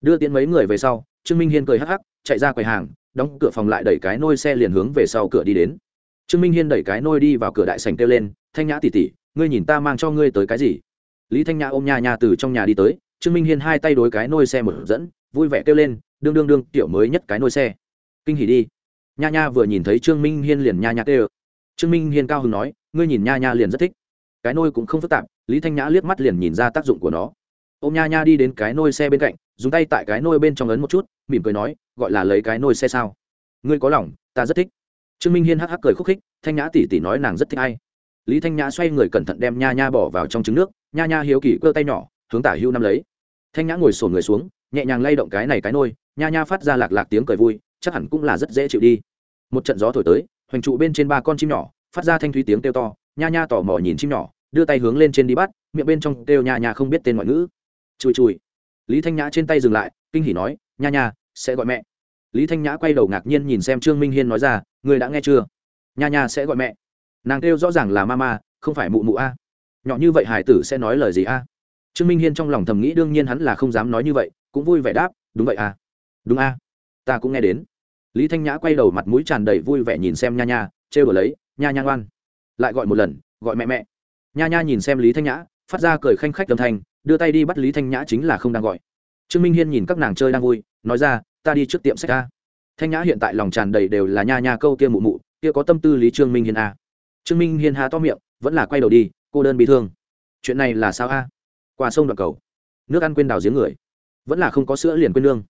Đưa tiến mấy người về sau, trương minh hiên cười hắc hắc, chạy ra quầy hàng, đóng cửa phòng lại đẩy cái nôi xe liền hướng về sau cửa đi đến. Trương minh hiên đẩy cái nôi đi vào cửa đại sành kêu lên, thanh nhã tỉ tỉ ngươi nhìn ta mang cho ngươi tới cái gì? Lý thanh nhã ôm nhà nhà từ trong nhà đi tới trương minh hiên hai tay đối cái nôi xe một dẫn, vui vẻ kêu lên, đương đương đương, tiểu mới nhất cái nôi xe. Kinh hỉ đi. Nha nha vừa nhìn thấy trương minh hiên liền nha nha kêu. Trương minh hiên cao hứng nói, ngươi nhìn nha nha liền rất thích. Cái nôi cũng không phức tạp, lý thanh nhã liếc mắt liền nhìn ra tác dụng của nó. Ô m nha nha đi đến cái nôi xe bên cạnh, dùng tay tại cái nôi bên trong ấn một chút, mỉm cười nói, gọi là lấy cái nôi xe sao? Ngươi có lòng, ta rất thích. Trương minh hiên hắc hắc cười khúc khích, thanh nhã tỉ tỉ nói nàng rất thích ai. Lý thanh nhã xoay người cẩn thận đem nha nha bỏ vào trong trứng nước, nha nha hiếu kỳ cơ tay nhỏ, hướng tả hưu năm lấy thanh nhã ngồi sổn người xuống, nhẹ nhàng lay động cái này cái nôi, nha nha phát ra lạc lạc tiếng cười vui, chắc hẳn cũng là rất dễ chịu đi. Một trận gió thổi tới, hoành trụ bên trên ba con chim nhỏ, phát ra thanh thúy tiếng kêu to, nha nha tò mò nhìn chim nhỏ, đưa tay hướng lên trên đi bắt, miệng bên trong kêu nha nha không biết tên ngoại ngữ. Chùi chùi. Lý thanh nhã trên tay dừng lại, kinh hỉ nói, nha nha, sẽ gọi mẹ. Lý thanh nhã quay đầu ngạc nhiên nhìn xem trương minh hiên nói ra, người đã nghe chưa? Nha nha sẽ gọi mẹ. Nàng kêu rõ ràng là ma ma, không phải mụ mụ a. Nhỏ như vậy hải tử sẽ nói lời gì a? Trương minh hiên trong lòng thầm nghĩ đương nhiên hắn là không dám nói như vậy cũng vui vẻ đáp đúng vậy à, đúng a. Ta cũng nghe đến. Lý thanh nhã quay đầu mặt mũi tràn đầy vui vẻ nhìn xem nha nha trêu đổ lấy nha nha ngoan. Lại gọi một lần gọi mẹ mẹ. Nha nha nhìn xem lý thanh nhã phát ra cười khanh khách âm thanh đưa tay đi bắt lý thanh nhã chính là không đang gọi. Trương minh hiên nhìn các nàng chơi đang vui nói ra ta đi trước tiệm sách ca thanh nhã hiện tại lòng tràn đầy đều là nha nha câu kia mụ mụ kia có tâm tư lý trương minh hiên a. Trương minh hiên hà to miệng vẫn là quay đầu đi cô đơn bị thương. Chuyện này là sao a? Qua sông đoạn cầu. Nước ăn quên đào giếng người. Vẫn là không có sữa liền quên lương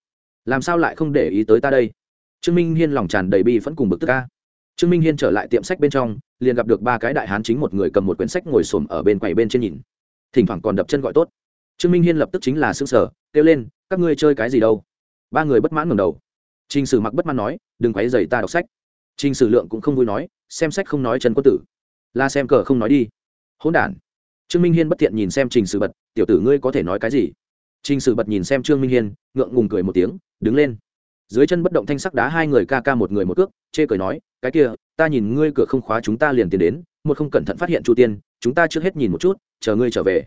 làm sao lại không để ý tới ta đây? Trương minh hiên lòng tràn đầy bi vẫn cùng bực tức ca trương minh hiên trở lại tiệm sách bên trong, liền gặp được ba cái đại hán chính một người cầm một quyển sách ngồi xổm ở bên quầy bên trên nhìn. Thỉnh thoảng còn đập chân gọi tốt. Trương minh hiên lập tức chính là xương sở kêu lên, các ngươi chơi cái gì đâu? Ba người bất mãn ngầm đầu. T r ì n h sử mặc bất mãn nói, đừng quáy dày ta đọc sách. T r ì n h sử lượng cũng không vui nói, xem sách không nói chân quân tử. La xem cờ không nói đi. Hỗn đản trương minh hiên bất thiện nhìn xem trình sử bật, tiểu tử ngươi có thể nói cái gì? Trình sử bật nhìn xem trương minh hiên, ngượng ngùng cười một tiếng, đứng lên. Dưới chân bất động thanh sắc đá hai người ca ca một người một cước, chê cười nói, cái kia, ta nhìn ngươi cửa không khóa chúng ta liền tiến đến, một không cẩn thận phát hiện chu tiên, chúng ta trước hết nhìn một chút, chờ ngươi trở về.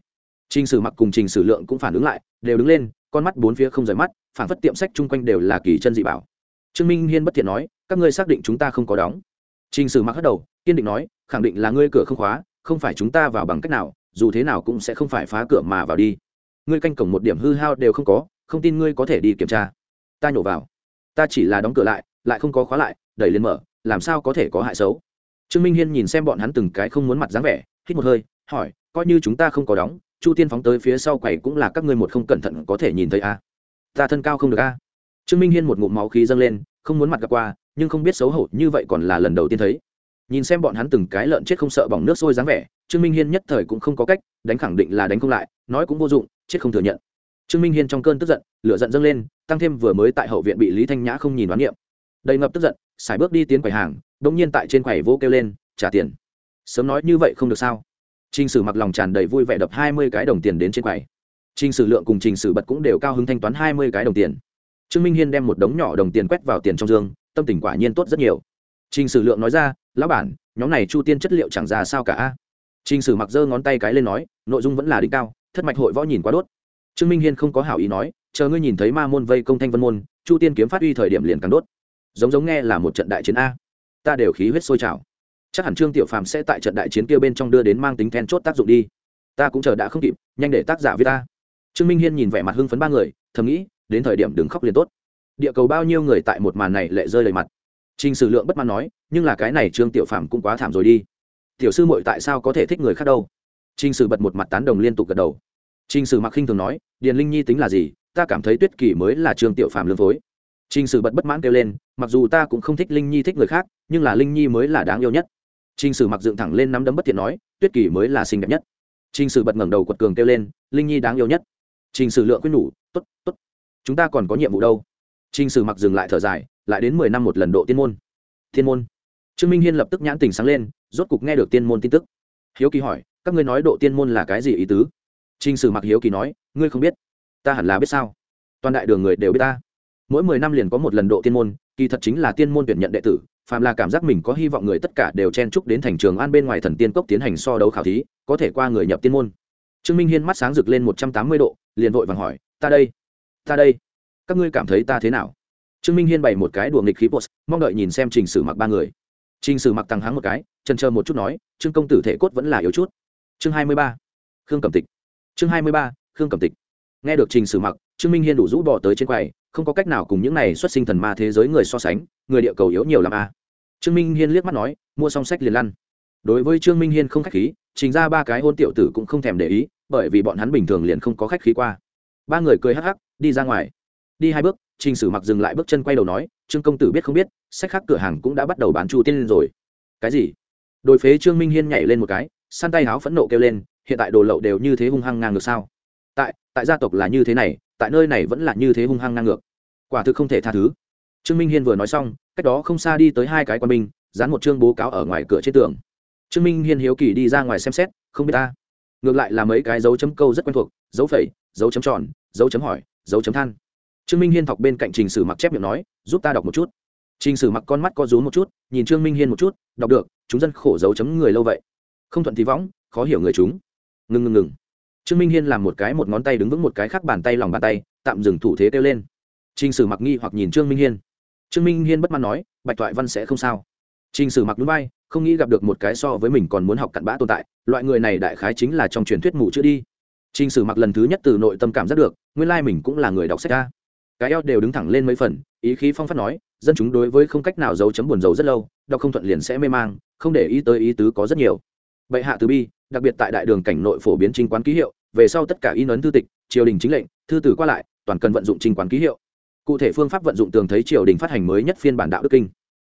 Trình sử mặc cùng trình sử lượng cũng phản ứng lại, đều đứng lên, con mắt bốn phía không rời mắt, phản phất tiệm sách chung quanh đều là kỳ chân dị bảo. Trương minh hiên bất thiện nói, các ngươi xác định chúng ta không có đóng. Trình sử mặc hất đầu, kiên định nói, khẳng định là ngươi cửa không khóa, không phải chúng ta vào bằng cách nào dù thế nào cũng sẽ không phải phá cửa mà vào đi. Ngươi canh cổng một điểm hư hao đều không có, không tin ngươi có thể đi kiểm tra. Ta nhổ vào. Ta chỉ là đóng cửa lại lại không có khóa lại, đẩy lên mở, làm sao có thể có hại xấu? Trương minh hiên nhìn xem bọn hắn từng cái không muốn mặt dáng vẻ, hít một hơi, hỏi, coi như chúng ta không có đóng, chu tiên phóng tới phía sau quầy cũng là các ngươi một không cẩn thận có thể nhìn thấy a ta thân cao không được a trương minh hiên một ngụm máu khí dâng lên, không muốn mặt gặp qua, nhưng không biết xấu hổ như vậy còn là lần đầu tiên thấy nhìn xem bọn hắn từng cái lợn chết không sợ bỏng nước sôi dáng vẻ, trương minh hiên nhất thời cũng không có cách, đánh khẳng định là đánh không lại, nói cũng vô dụng, chết không thừa nhận. Trương minh hiên trong cơn tức giận, lửa giận dâng lên, tăng thêm vừa mới tại hậu viện bị lý thanh nhã không nhìn đoán niệm. Đầy ngập tức giận, xài bước đi tiến quầy hàng đ ỗ n g nhiên tại trên quầy vô kêu lên, trả tiền. Sớm nói như vậy không được sao? T r ì n h sử mặc lòng tràn đầy vui vẻ đập hai mươi cái đồng tiền đến trên quầy. T r ì n h sử lượng cùng t r ì n h sử bật cũng đều cao hứng thanh toán hai mươi cái đồng tiền. Trương minh hiên đem một đống nhỏ đồng tiền quét vào tiền trong dương, tâm tình quả nhiên tốt rất nhiều. Trình sử lượng nói ra lão bản nhóm này chu tiên chất liệu chẳng ra sao cả Trình Sử mặc giơ ngón tay cái lên nói, nội dung vẫn là đỉnh cao, thất mạch hội võ nhìn quá đốt. Trương Minh Hiên không có hảo ý nói, chờ ngươi nhìn thấy ma môn vây công thanh vân môn, Chu Tiên kiếm phát uy thời điểm liền càng đốt. Giống giống nghe là một trận đại chiến a. Ta đều khí huyết sôi trào. Chắc hẳn Trương Tiểu Phàm sẽ tại trận đại chiến kia bên trong đưa đến mang tính then chốt tác dụng đi. Ta cũng chờ đã không kịp, nhanh để tác giả viết ta. Trương Minh Hiên nhìn vẻ mặt hưng phấn ba người, thầm nghĩ, đến thời điểm đừng khóc liền tốt. Địa cầu bao nhiêu người tại một màn này lệ rơi đầy mặt. Trình Sử Lượng bất mãn nói, nhưng là cái này Trương Tiểu Phàm cũng quá thảm rồi đi tiểu sư muội tại sao có thể thích người khác đâu Trình Sử bật một mặt tán đồng liên tục gật đầu. Trình Sử mặc khinh thường nói, Điền Linh Nhi tính là gì, ta cảm thấy Tuyết Kỳ mới là Trương Tiểu Phàm lương phối. Trình Sử bật bất mãn kêu lên, mặc dù ta cũng không thích Linh Nhi thích người khác, nhưng là Linh Nhi mới là đáng yêu nhất. Trình Sử mặc dựng thẳng lên nắm đấm bất thiện nói, Tuyết Kỳ mới là xinh đẹp nhất. Trình Sử bật ngẩng đầu quật cường kêu lên, Linh Nhi đáng yêu nhất. Trình Sử lượng quyết nhủ, tốt, tốt. Chúng ta còn có nhiệm vụ đâu. Trình Sử mặc dừng lại thở dài, lại đến mười năm một lần độ tiên môn. Tiên môn. Trương Minh Hiên lập tức nhãn tình sáng lên, rốt cục nghe được tiên môn tin tức. Hiếu kỳ hỏi các ngươi nói độ tiên môn là cái gì ý tứ? Trình sử mặc hiếu kỳ nói ngươi không biết. Ta hẳn là biết sao? Toàn đại đường người đều biết ta. Mỗi mười năm liền có một lần độ tiên môn kỳ thật chính là tiên môn tuyển nhận đệ tử phàm là cảm giác mình có hy vọng người tất cả đều chen chúc đến thành trường an bên ngoài thần tiên cốc tiến hành so đấu khảo thí có thể qua người nhập tiên môn. Trương minh hiên mắt sáng rực lên một trăm tám mươi độ liền vội vàng hỏi ta đây ta đây các ngươi cảm thấy ta thế nào? Trương minh hiên bày một cái đùa nghịch khí post, mong đợi nhìn xem trình sử mặc ba người. Trình sử mặc tăng háng một cái chân chờ một chút nói, trương công tử thể cốt vẫn là yếu chút. Chương hai mươi ba. Khương cẩm tịch. Chương hai mươi ba, khương cẩm tịch. Nghe được trình sử mặc, trương minh hiên đủ rũ bỏ tới trên quầy, không có cách nào cùng những này xuất sinh thần ma thế giới người so sánh, người địa cầu yếu nhiều làm a. À. trương minh hiên liếc mắt nói, mua xong sách liền lăn. Đối với trương minh hiên không khách khí, trình ra ba cái hôn tiểu tử cũng không thèm để ý, bởi vì bọn hắn bình thường liền không có khách khí qua. Ba người cười hắc hắc, đi ra ngoài. Đi hai bước trình sử mặc dừng lại bước chân quay đầu nói, trương công tử biết không biết, sách khác cửa hàng cũng đã bắt đầu bán chu tiên rồi. Cái gì? Đồi phế trương minh hiên nhảy lên một cái, săn tay háo phẫn nộ kêu lên, hiện tại đồ lậu đều như thế hung hăng ngang ngược sao? Tại tại gia tộc là như thế này, tại nơi này vẫn là như thế hung hăng ngang ngược. Quả thực không thể tha thứ. Trương minh hiên vừa nói xong, cách đó không xa đi tới hai cái quan binh, dán một chương bố cáo ở ngoài cửa trên tường. Trương minh hiên hiếu kỳ đi ra ngoài xem xét, không biết ta. Ngược lại là mấy cái dấu chấm câu rất quen thuộc, dấu phẩy, dấu chấm tròn, dấu chấm hỏi, dấu chấm than trương minh hiên thọc bên cạnh trình sử mặc chép miệng nói, giúp ta đọc một chút. Trình sử mặc con mắt co rúm một chút, nhìn trương minh hiên một chút, đọc được, chúng dân khổ dấu chấm người lâu vậy. Không thuận thì võng, khó hiểu người chúng. Ngừng ngừng ngừng. Trương minh hiên làm một cái một ngón tay đứng vững một cái khác bàn tay lòng bàn tay, tạm dừng thủ thế kêu lên. Trình sử mặc nghi hoặc nhìn trương minh hiên. Trương minh hiên bất mãn nói, bạch thoại văn sẽ không sao. Trình sử mặc núi bay không nghĩ gặp được một cái so với mình còn muốn học cặn bã tồn tại, loại người này đại khái chính là trong truyền thuyết mù chữ đi. Trình sử mặc lần thứ nhất từ nội tâm cảm giác được, nguyên lai mình cũng là người đọc sách ca cái eo đều đứng thẳng lên mấy phần, ý khí phong phát nói, dân chúng đối với không cách nào giấu chấm buồn dầu rất lâu, đọc không thuận liền sẽ mê mang, không để ý tới ý tứ có rất nhiều. Bệ hạ từ bi, đặc biệt tại đại đường cảnh nội phổ biến trinh quán ký hiệu, về sau tất cả in ấn thư tịch, triều đình chính lệnh, thư tử qua lại, toàn cần vận dụng trinh quán ký hiệu. Cụ thể phương pháp vận dụng tường thấy triều đình phát hành mới nhất phiên bản đạo đức kinh.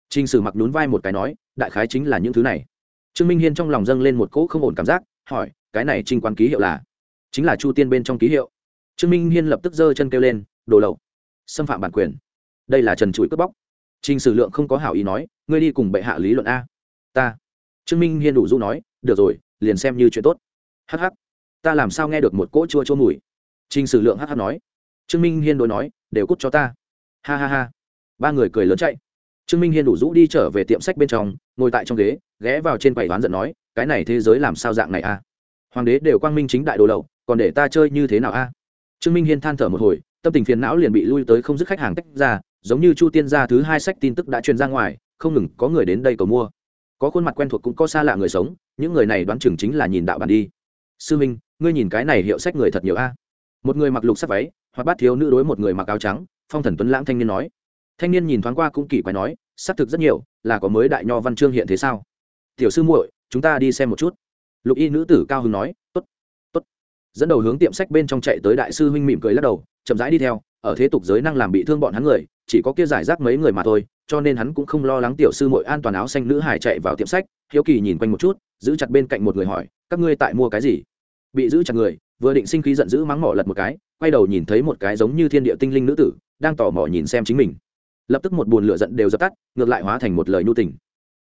Trinh sử mặc nhún vai một cái nói, đại khái chính là những thứ này. Trương minh hiên trong lòng dâng lên một cỗ không ổn cảm giác, hỏi, cái này trinh quán ký hiệu là? Chính là chu tiên bên trong ký hiệu. Trương minh hiên lập tức giơ chân kêu lên, đồ lậu xâm phạm bản quyền. Đây là trần chuỗi cướp bóc. Trình sử lượng không có hảo ý nói, ngươi đi cùng bệ hạ lý luận a. Ta. Trương minh hiên đủ du nói, được rồi, liền xem như chuyện tốt. Hh ta làm sao nghe được một cỗ chua chua mùi? Trình sử lượng hh nói. Trương minh hiên đối nói, đều cút cho ta. Ha ha ha. Ba người cười lớn chạy. Trương minh hiên đủ rũ đi trở về tiệm sách bên trong, ngồi tại trong ghế, ghé vào trên quầy đoán giận nói, cái này thế giới làm sao dạng này a? Hoàng đế đều quang minh chính đại đồ lậu, còn để ta chơi như thế nào a? Trương minh hiên than thở một hồi tâm tình phiền não liền bị lui tới không dứt khách hàng tách ra, giống như chu tiên gia thứ hai sách tin tức đã truyền ra ngoài, không ngừng có người đến đây cầu mua. Có khuôn mặt quen thuộc cũng có xa lạ người sống, những người này đoán chừng chính là nhìn đạo bản đi. Sư minh, ngươi nhìn cái này hiệu sách người thật nhiều a. Một người mặc lục sắc váy, hoặc bát thiếu nữ đối một người mặc áo trắng, phong thần tuấn lãng thanh niên nói. Thanh niên nhìn thoáng qua cũng kỳ quái nói, xác thực rất nhiều, là có mới đại nho văn chương hiện thế sao? Tiểu sư muội, chúng ta đi xem một chút. Lục y nữ tử cao hưng nói, tốt dẫn đầu hướng tiệm sách bên trong chạy tới đại sư huynh mỉm cười lắc đầu, chậm rãi đi theo, ở thế tục giới năng làm bị thương bọn hắn người, chỉ có kia giải rác mấy người mà thôi, cho nên hắn cũng không lo lắng tiểu sư mội an toàn áo xanh nữ hải chạy vào tiệm sách, hiếu kỳ nhìn quanh một chút, giữ chặt bên cạnh một người hỏi, các ngươi tại mua cái gì? Bị giữ chặt người, vừa định sinh khí giận dữ mắng mỏ lật một cái, quay đầu nhìn thấy một cái giống như thiên địa tinh linh nữ tử, đang tò mò nhìn xem chính mình. Lập tức một buồn lửa giận đều dập tắt, ngược lại hóa thành một lời nhu tình.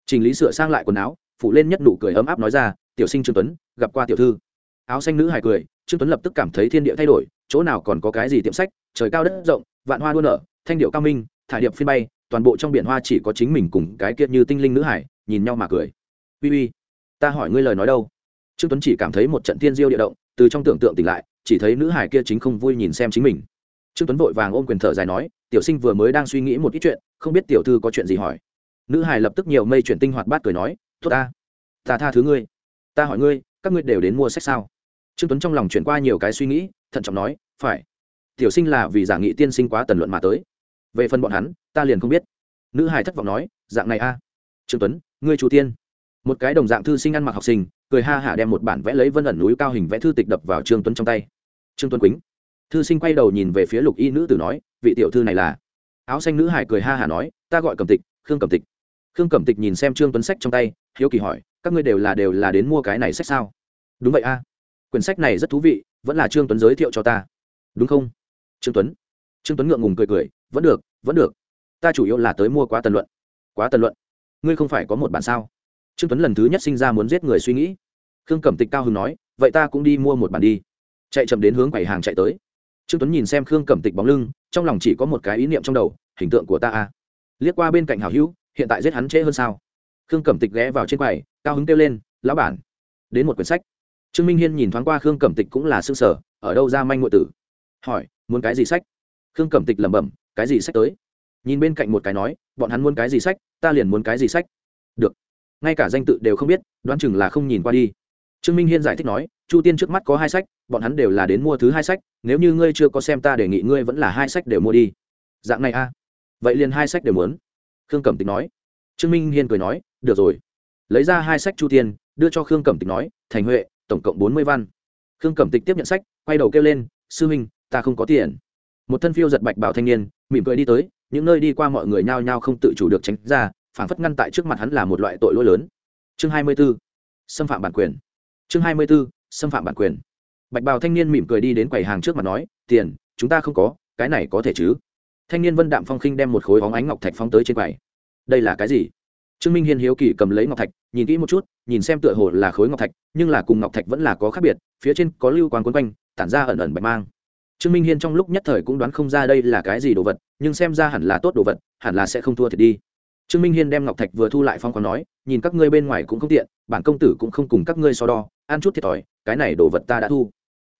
Trình lý sửa sang lại quần áo phụ lên nhất nụ cười ấm áp nói ra, tiểu sinh trương tuấn, gặp qua tiểu thư áo xanh nữ hải cười, trương tuấn lập tức cảm thấy thiên địa thay đổi, chỗ nào còn có cái gì tiệm sách, trời cao đất rộng, vạn hoa đua nở, thanh điệu cao minh, thải điệp phiên bay, toàn bộ trong biển hoa chỉ có chính mình cùng cái kia như tinh linh nữ hải nhìn nhau mà cười. Uy uy, ta hỏi ngươi lời nói đâu? Trương tuấn chỉ cảm thấy một trận thiên diêu địa động, từ trong tưởng tượng tỉnh lại, chỉ thấy nữ hải kia chính không vui nhìn xem chính mình. Trương tuấn vội vàng ôm quyền thở dài nói, tiểu sinh vừa mới đang suy nghĩ một ít chuyện, không biết tiểu thư có chuyện gì hỏi. Nữ hải lập tức nhiều mây chuyển tinh hoạt bát cười nói, tốt ta ta tha thứ ngươi. Ta hỏi ngươi các ngươi đều đến mua sách sao? Trương tuấn trong lòng chuyển qua nhiều cái suy nghĩ, thận trọng nói, phải. Tiểu sinh là vì giả nghị tiên sinh quá tần luận mà tới. Về phần bọn hắn, ta liền không biết. Nữ hải thất vọng nói, dạng này a. Trương tuấn, ngươi chủ tiên. Một cái đồng dạng thư sinh ăn mặc học sinh, cười ha hả đem một bản vẽ lấy vân ẩn núi cao hình vẽ thư tịch đập vào trương tuấn trong tay. Trương tuấn quýnh thư sinh quay đầu nhìn về phía lục y nữ tử nói, vị tiểu thư này là? Áo xanh nữ hải cười ha hả nói, ta gọi cẩm tịch, khương cẩm tịch. Khương cẩm tịch nhìn xem trương tuấn sách trong tay, hiếu kỳ hỏi các ngươi đều là đều là đến mua cái này sách sao? Đúng vậy a. Quyển sách này rất thú vị, vẫn là trương tuấn giới thiệu cho ta. Đúng không? Trương tuấn. Trương tuấn ngượng ngùng cười cười, vẫn được vẫn được. Ta chủ yếu là tới mua quá tần luận. Quá tần luận. Ngươi không phải có một bản sao? Trương tuấn lần thứ nhất sinh ra muốn giết người suy nghĩ. Khương cẩm tịch cao hưng nói, vậy ta cũng đi mua một bản đi. Chạy chậm đến hướng quầy hàng chạy tới. Trương tuấn nhìn xem khương cẩm tịch bóng lưng, trong lòng chỉ có một cái ý niệm trong đầu, hình tượng của ta a. Liếc qua bên cạnh hào hữu, hiện tại giết hắn trễ hơn sao? Khương cẩm tịch ghé vào trên quầy, cao hứng kêu lên, lão bản, đến một quyển sách. Trương minh hiên nhìn thoáng qua khương cẩm tịch cũng là xương sở ở đâu ra manh ngụ tử? Hỏi, muốn cái gì sách? Khương cẩm tịch lẩm bẩm, cái gì sách tới? Nhìn bên cạnh một cái nói, bọn hắn muốn cái gì sách, ta liền muốn cái gì sách. Được. Ngay cả danh tự đều không biết, đoán chừng là không nhìn qua đi. Trương minh hiên giải thích nói, chu tiên trước mắt có hai sách, bọn hắn đều là đến mua thứ hai sách, nếu như ngươi chưa có xem ta đề nghị ngươi vẫn là hai sách đều mua đi. Dạng này a. À? vậy liền hai sách đều muốn. Khương cẩm tịch nói trương minh hiên cười nói, được rồi. Lấy ra hai sách chu tiên, đưa cho khương cẩm tịch nói, thành huệ, tổng cộng bốn mươi văn. Khương cẩm tịch tiếp nhận sách, quay đầu kêu lên, sư huynh ta không có tiền. Một thân phiêu giật bạch bảo thanh niên, mỉm cười đi tới, những nơi đi qua mọi người nhao nhao không tự chủ được tránh ra phản phất ngăn tại trước mặt hắn là một loại tội lỗi lớn. Chương hai mươi b ố xâm phạm bản quyền. Chương hai mươi b ố xâm phạm bản quyền. Bạch bào thanh niên mỉm cười đi đến quầy hàng trước mặt nói, tiền, chúng ta không có, cái này có thể chứ? Thanh niên vân đạm phong khinh đem một khối hóng ánh ngọc thạch phong tới trên quầy đây là cái gì? Trương minh hiên hiếu kỳ cầm lấy ngọc thạch, nhìn kỹ một chút, nhìn xem tựa hồ là khối ngọc thạch, nhưng là cùng ngọc thạch vẫn là có khác biệt, phía trên có lưu quang quấn quanh, tản ra ẩn ẩn bạch mang. Trương minh hiên trong lúc nhất thời cũng đoán không ra đây là cái gì đồ vật, nhưng xem ra hẳn là tốt đồ vật, hẳn là sẽ không thua thiệt đi. Trương minh hiên đem ngọc thạch vừa thu lại phong còn nói, nhìn các ngươi bên ngoài cũng không tiện, bản công tử cũng không cùng các ngươi so đo, ăn chút thiệt thòi, cái này đồ vật ta đã thu.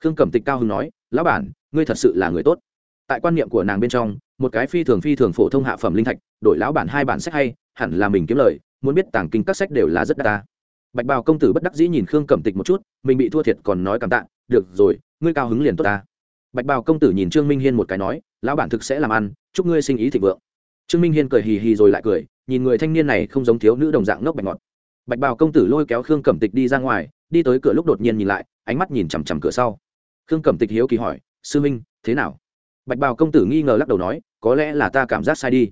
Khương cẩm tịch cao hưng nói, lão bản, ngươi thật sự là người tốt tại quan niệm của nàng bên trong, một cái phi thường phi thường phổ thông hạ phẩm linh thạch, đổi lão bản hai bản sách hay, hẳn là mình kiếm lời, muốn biết tàng kinh các sách đều là rất đa ta. Bạch bào công tử bất đắc dĩ nhìn khương cẩm tịch một chút, mình bị thua thiệt còn nói cảm tạ, được rồi, ngươi cao hứng liền tốt ta. Bạch bào công tử nhìn trương minh hiên một cái nói, lão bản thực sẽ làm ăn, chúc ngươi sinh ý thịnh vượng. Trương minh hiên cười hì hì rồi lại cười, nhìn người thanh niên này không giống thiếu nữ đồng dạng ngốc bạch ngọt. Bạch bào công tử lôi kéo khương cẩm tịch đi ra ngoài, đi tới cửa lúc đột nhiên nhìn lại, ánh mắt nhìn chằm chằm cửa sau. Khương cẩm tịch hiếu kỳ hỏi, sư minh, thế nào? Bạch bào công tử nghi ngờ lắc đầu nói, có lẽ là ta cảm giác sai đi.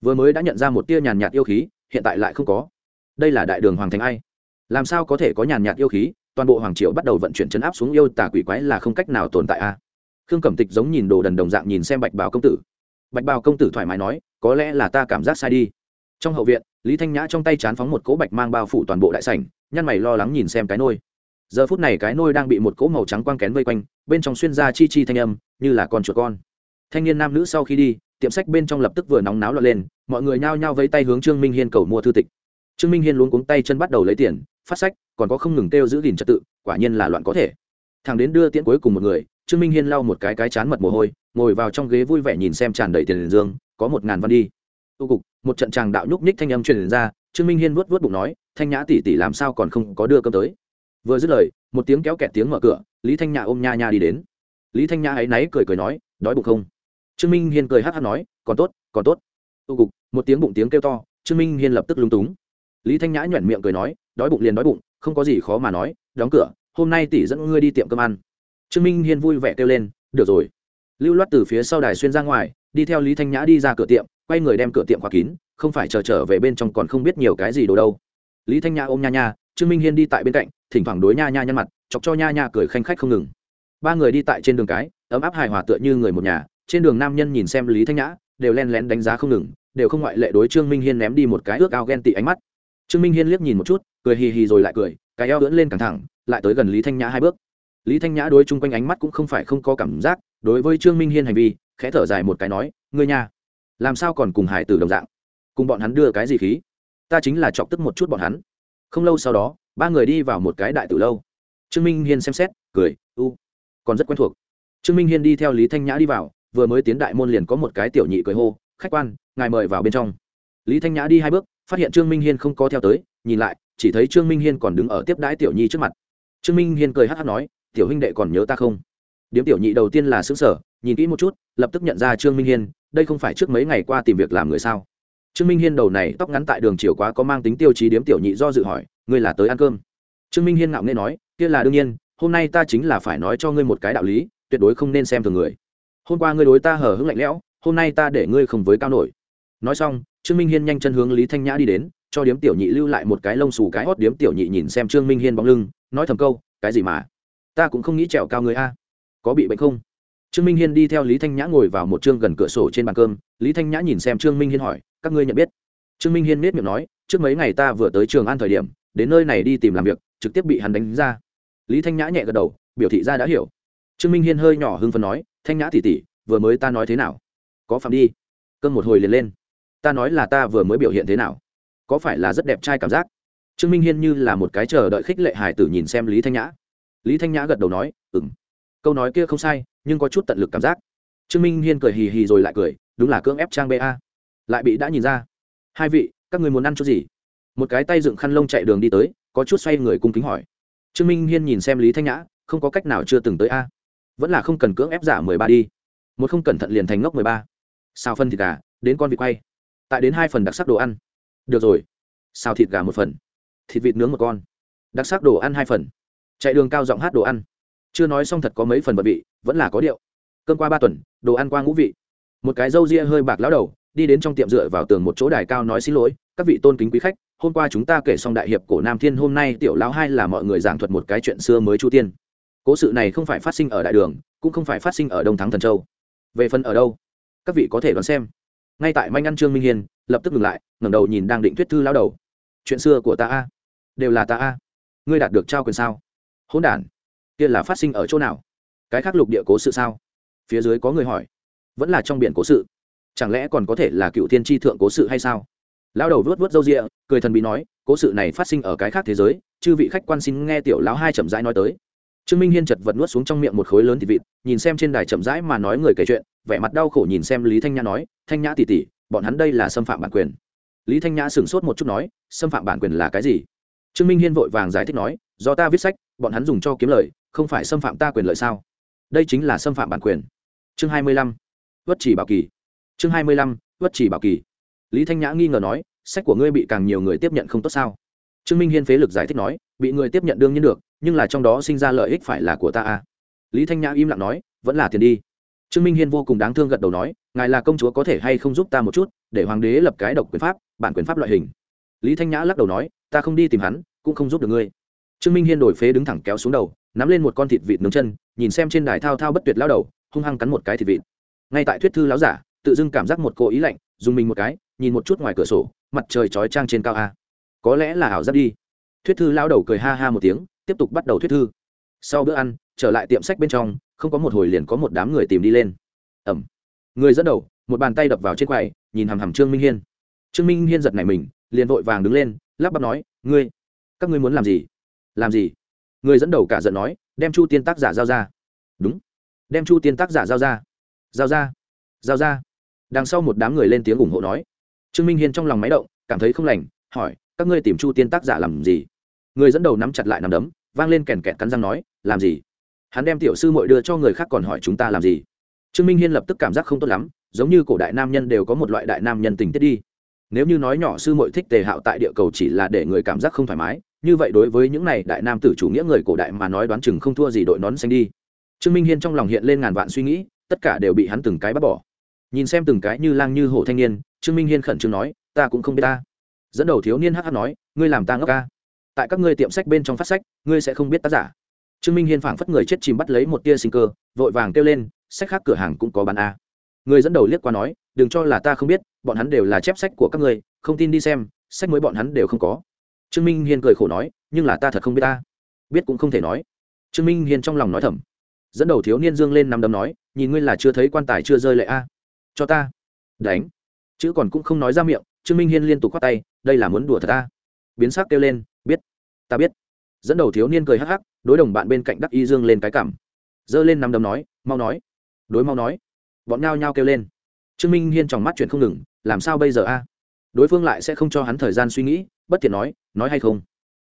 Vừa mới đã nhận ra một tia nhàn nhạt yêu khí, hiện tại lại không có. Đây là đại đường hoàng thành ai? Làm sao có thể có nhàn nhạt yêu khí? Toàn bộ hoàng triều bắt đầu vận chuyển chấn áp xuống yêu tà quỷ quái là không cách nào tồn tại a. Khương cẩm tịch giống nhìn đồ đần đồng dạng nhìn xem bạch bào công tử. Bạch bào công tử thoải mái nói, có lẽ là ta cảm giác sai đi. Trong hậu viện, lý thanh nhã trong tay chán phóng một cỗ bạch mang bao phủ toàn bộ đại sảnh, nhăn mày lo lắng nhìn xem cái nôi. Giờ phút này cái nôi đang bị một cỗ màu trắng quang kén vây quanh, bên trong xuyên ra chi chi thanh âm, như là con chuột con thanh niên nam nữ sau khi đi, tiệm sách bên trong lập tức vừa nóng náo lọt lên, mọi người nhao nhao vẫy tay hướng trương minh hiên cầu mua thư tịch. Trương minh hiên luôn cuống tay chân bắt đầu lấy tiền, phát sách, còn có không ngừng kêu giữ gìn trật tự, quả nhiên là loạn có thể. Thằng đến đưa tiễn cuối cùng một người, trương minh hiên lau một cái cái chán mật mồ hôi, ngồi vào trong ghế vui vẻ nhìn xem tràn đầy tiền dương, có một ngàn văn đi. Tu cục, một trận tràng đạo nhúc nhích thanh âm truyền ra, trương minh hiên vuốt vuốt bụng nói, thanh nhã tỷ tỷ làm sao còn không có đưa cơm tới? Vừa dứt lời, một tiếng kéo kẹt tiếng mở cửa, lý thanh nhã ôm nha nha đi đến. Lý thanh nhã ấy náy cười cười nói, đói bụng không? Trương minh hiên cười hát hát nói, còn tốt còn tốt. Tu cục, một tiếng bụng tiếng kêu to, trương minh hiên lập tức lúng túng. Lý thanh nhã nhoẻn miệng cười nói, đói bụng liền đói bụng, không có gì khó mà nói, đóng cửa, hôm nay tỷ dẫn ngươi đi tiệm cơm ăn. Trương minh hiên vui vẻ kêu lên, được rồi. Lưu loát từ phía sau đài xuyên ra ngoài, đi theo lý thanh nhã đi ra cửa tiệm, quay người đem cửa tiệm khóa kín, không phải chờ trở về bên trong còn không biết nhiều cái gì đồ đâu. Lý thanh nhã ôm nha nha, trương minh hiên đi tại bên cạnh, thỉnh thoảng đối nha nha nhăn mặt, chọc cho nha nha cười khanh khách không ngừng. Ba người đi tại trên đường cái, ấm áp hài hòa tựa như người một nhà trên đường nam nhân nhìn xem lý thanh nhã, đều len lén đánh giá không ngừng, đều không ngoại lệ đối trương minh hiên ném đi một cái ước ao ghen tị ánh mắt. Trương minh hiên liếc nhìn một chút, cười hì hì rồi lại cười, cái eo lưỡn lên căng thẳng, lại tới gần lý thanh nhã hai bước. Lý thanh nhã đối chung quanh ánh mắt cũng không phải không có cảm giác, đối với trương minh hiên hành vi, khẽ thở dài một cái nói, ngươi nha, làm sao còn cùng hải tử đồng dạng? Cùng bọn hắn đưa cái gì khí? Ta chính là chọc tức một chút bọn hắn. Không lâu sau đó, ba người đi vào một cái đại tử lâu. Trương minh hiên xem xét, cười, u, còn rất quen thuộc. Trương minh hiên đi theo lý thanh nhã đi vào vừa mới tiến đại môn liền có một cái tiểu nhị cười hô, khách quan, ngài mời vào bên trong. Lý thanh nhã đi hai bước, phát hiện trương minh hiên không có theo tới, nhìn lại, chỉ thấy trương minh hiên còn đứng ở tiếp đãi tiểu nhi trước mặt. Trương minh hiên cười hát hát nói, tiểu huynh đệ còn nhớ ta không? Điếm tiểu nhị đầu tiên là xứng sở nhìn kỹ một chút, lập tức nhận ra trương minh hiên, đây không phải trước mấy ngày qua tìm việc làm người sao? Trương minh hiên đầu này tóc ngắn tại đường chiều quá có mang tính tiêu chí điếm tiểu nhị do dự hỏi, ngươi là tới ăn cơm? Trương minh hiên ngạo nghê nói, kia là đương nhiên, hôm nay ta chính là phải nói cho ngươi một cái đạo lý, tuyệt đối không nên xem thường người hôm qua ngươi đối ta hở hững lạnh lẽo, hôm nay ta để ngươi không với cao nổi. Nói xong, trương minh hiên nhanh chân hướng lý thanh nhã đi đến, cho điếm tiểu nhị lưu lại một cái lông xù cái hót điếm tiểu nhị nhìn xem trương minh hiên bóng lưng, nói thầm câu, cái gì mà? Ta cũng không nghĩ trèo cao người a. Có bị bệnh không? Trương minh hiên đi theo lý thanh nhã ngồi vào một chương gần cửa sổ trên bàn cơm, lý thanh nhã nhìn xem trương minh hiên hỏi, các ngươi nhận biết? Trương minh hiên nết miệng nói, trước mấy ngày ta vừa tới trường an thời điểm, đến nơi này đi tìm làm việc, trực tiếp bị hắn đánh ra. Lý thanh nhã nhẹ gật đầu, biểu thị ra đã hiểu. Trương minh hiên hơi nhỏ hưng phần nói thanh nhã tỉ tỉ, vừa mới ta nói thế nào? Có phạm đi. Cơn một hồi liền lên. Ta nói là ta vừa mới biểu hiện thế nào? Có phải là rất đẹp trai cảm giác? Trương minh hiên như là một cái chờ đợi khích lệ hải tử nhìn xem lý thanh nhã. Lý thanh nhã gật đầu nói ừng câu nói kia không sai, nhưng có chút tận lực cảm giác. Trương minh hiên cười hì hì rồi lại cười, đúng là cưỡng ép trang ba lại bị đã nhìn ra. Hai vị, các người muốn ăn chút gì? Một cái tay dựng khăn lông chạy đường đi tới, có chút xoay người cung kính hỏi. Trương minh hiên nhìn xem lý thanh nhã, không có cách nào chưa từng tới a vẫn là không cần cưỡng ép giả mười ba đi. Một không cẩn thận liền thành ngốc mười ba. Xào phân thịt gà, đến con vịt quay. Tại đến hai phần đặc sắc đồ ăn. Được rồi. Xào thịt gà một phần. Thịt vịt nướng một con. Đặc sắc đồ ăn hai phần. Chạy đường cao giọng hát đồ ăn. Chưa nói xong thật có mấy phần bật vị vẫn là có điệu. Cơm qua ba tuần, đồ ăn qua ngũ vị. Một cái râu ria hơi bạc lão đầu, đi đến trong tiệm dựa vào tường một chỗ đài cao nói xin lỗi, các vị tôn kính quý khách, hôm qua chúng ta kể xong đại hiệp cổ nam thiên, hôm nay tiểu lão hai là mọi người giảng thuật một cái chuyện xưa mới chu tiên cố sự này không phải phát sinh ở đại đường, cũng không phải phát sinh ở đông thắng thần châu. Về phần ở đâu, các vị có thể đoán xem. Ngay tại manh ăn trương minh hiên, lập tức ngừng lại, ngẩng đầu nhìn đang định thuyết thư lao đầu. Chuyện xưa của ta a, đều là ta a. Ngươi đạt được trao quyền sao? Hỗn đản, kia là phát sinh ở chỗ nào? Cái khác lục địa cố sự sao? Phía dưới có người hỏi. Vẫn là trong biển cố sự. Chẳng lẽ còn có thể là cựu thiên tri thượng cố sự hay sao? Lão đầu vớt vớt râu rịa cười thần bí nói, cố sự này phát sinh ở cái khác thế giới, chư vị khách quan xin nghe tiểu lão hai chậm rãi nói tới trương minh hiên chật vật nuốt xuống trong miệng một khối lớn thịt vịt, nhìn xem trên đài chậm rãi mà nói người kể chuyện, vẻ mặt đau khổ nhìn xem lý thanh nhã nói, thanh nhã tỉ tỉ bọn hắn đây là xâm phạm bản quyền. Lý thanh nhã sửng sốt một chút nói, xâm phạm bản quyền là cái gì? Trương minh hiên vội vàng giải thích nói, do ta viết sách, bọn hắn dùng cho kiếm lời, không phải xâm phạm ta quyền lợi sao? Đây chính là xâm phạm bản quyền. Chương hai mươi lăm vất chỉ bảo kỳ. Chương hai mươi lăm vất chỉ bảo kỳ. Lý thanh nhã nghi ngờ nói, sách của ngươi bị càng nhiều người tiếp nhận không tốt sao? Trương minh hiên phế lực giải thích nói, bị người tiếp nhận đương nhiên được nhưng là trong đó sinh ra lợi ích phải là của ta à? Lý thanh nhã im lặng nói, vẫn là tiền đi. Trương minh hiên vô cùng đáng thương gật đầu nói, ngài là công chúa có thể hay không giúp ta một chút, để hoàng đế lập cái độc quyền pháp, bản quyền pháp loại hình. Lý thanh nhã lắc đầu nói, ta không đi tìm hắn, cũng không giúp được ngươi. Trương minh hiên đổi phế đứng thẳng kéo xuống đầu, nắm lên một con thịt vịt nướng chân, nhìn xem trên đài thao thao bất tuyệt lao đầu, hung hăng cắn một cái thịt vịt. Ngay tại thuyết thư láo giả, tự dưng cảm giác một cô ý lạnh, dùng mình một cái, nhìn một chút ngoài cửa sổ, mặt trời chói trang trên cao a. Có lẽ là ảo giác đi. Thuyết thư lao đầu cười ha ha một tiếng tiếp tục bắt đầu thuyết thư. Sau bữa ăn, trở lại tiệm sách bên trong, không có một hồi liền có một đám người tìm đi lên. Ẩm. Người dẫn đầu, một bàn tay đập vào trên quầy, nhìn hằm hằm trương minh hiên. Trương minh hiên giật nảy mình, liền vội vàng đứng lên, lắp bắp nói, ngươi, các ngươi muốn làm gì? Làm gì? Người dẫn đầu cả giận nói, đem chu tiên tác giả giao ra. Đúng. Đem chu tiên tác giả giao ra. Giao ra. Giao ra. Đằng sau một đám người lên tiếng ủng hộ nói. Trương minh hiên trong lòng máy động, cảm thấy không lành, hỏi, các ngươi tìm chu tiên tác giả làm gì? Người dẫn đầu nắm chặt lại nằm đấm vang lên kèn kẹt cắn răng nói, làm gì? Hắn đem tiểu sư mội đưa cho người khác còn hỏi chúng ta làm gì? Trương minh hiên lập tức cảm giác không tốt lắm, giống như cổ đại nam nhân đều có một loại đại nam nhân tình tiết đi. Nếu như nói nhỏ sư mội thích tề hạo tại địa cầu chỉ là để người cảm giác không thoải mái, như vậy đối với những này đại nam tử chủ nghĩa người cổ đại mà nói đoán chừng không thua gì đội nón xanh đi. Trương minh hiên trong lòng hiện lên ngàn vạn suy nghĩ, tất cả đều bị hắn từng cái bắt bỏ. Nhìn xem từng cái như lang như hổ thanh niên, trương minh hiên khẩn trương nói, ta cũng không biết ta. Dẫn đầu thiếu niên hh nói, ngươi làm ta ngốc ca tại các ngươi tiệm sách bên trong phát sách, ngươi sẽ không biết tác giả. Trương minh hiên phảng phất người chết chìm bắt lấy một tia sinh cơ, vội vàng kêu lên, sách khác cửa hàng cũng có bán a. Người dẫn đầu liếc qua nói, đừng cho là ta không biết, bọn hắn đều là chép sách của các ngươi, không tin đi xem, sách mới bọn hắn đều không có. Trương minh hiên cười khổ nói, nhưng là ta thật không biết ta. Biết cũng không thể nói. Trương minh hiên trong lòng nói thầm. Dẫn đầu thiếu niên dương lên nằm đấm nói, nhìn ngươi là chưa thấy quan tài chưa rơi lệ a. Cho ta. Đánh. Chữ còn cũng không nói ra miệng, trương minh hiên liên tục khoát tay, đây là muốn đùa thật ta. Biến sắc kêu lên ta biết. Dẫn đầu thiếu niên cười hắc hắc, đối đồng bạn bên cạnh đắc y dương lên cái cảm. Giơ lên nắm đấm nói, mau nói. Đối mau nói. Bọn nhao nhao kêu lên. Trương minh hiên tròng mắt chuyện không ngừng, làm sao bây giờ a? Đối phương lại sẽ không cho hắn thời gian suy nghĩ, bất thiện nói nói hay không?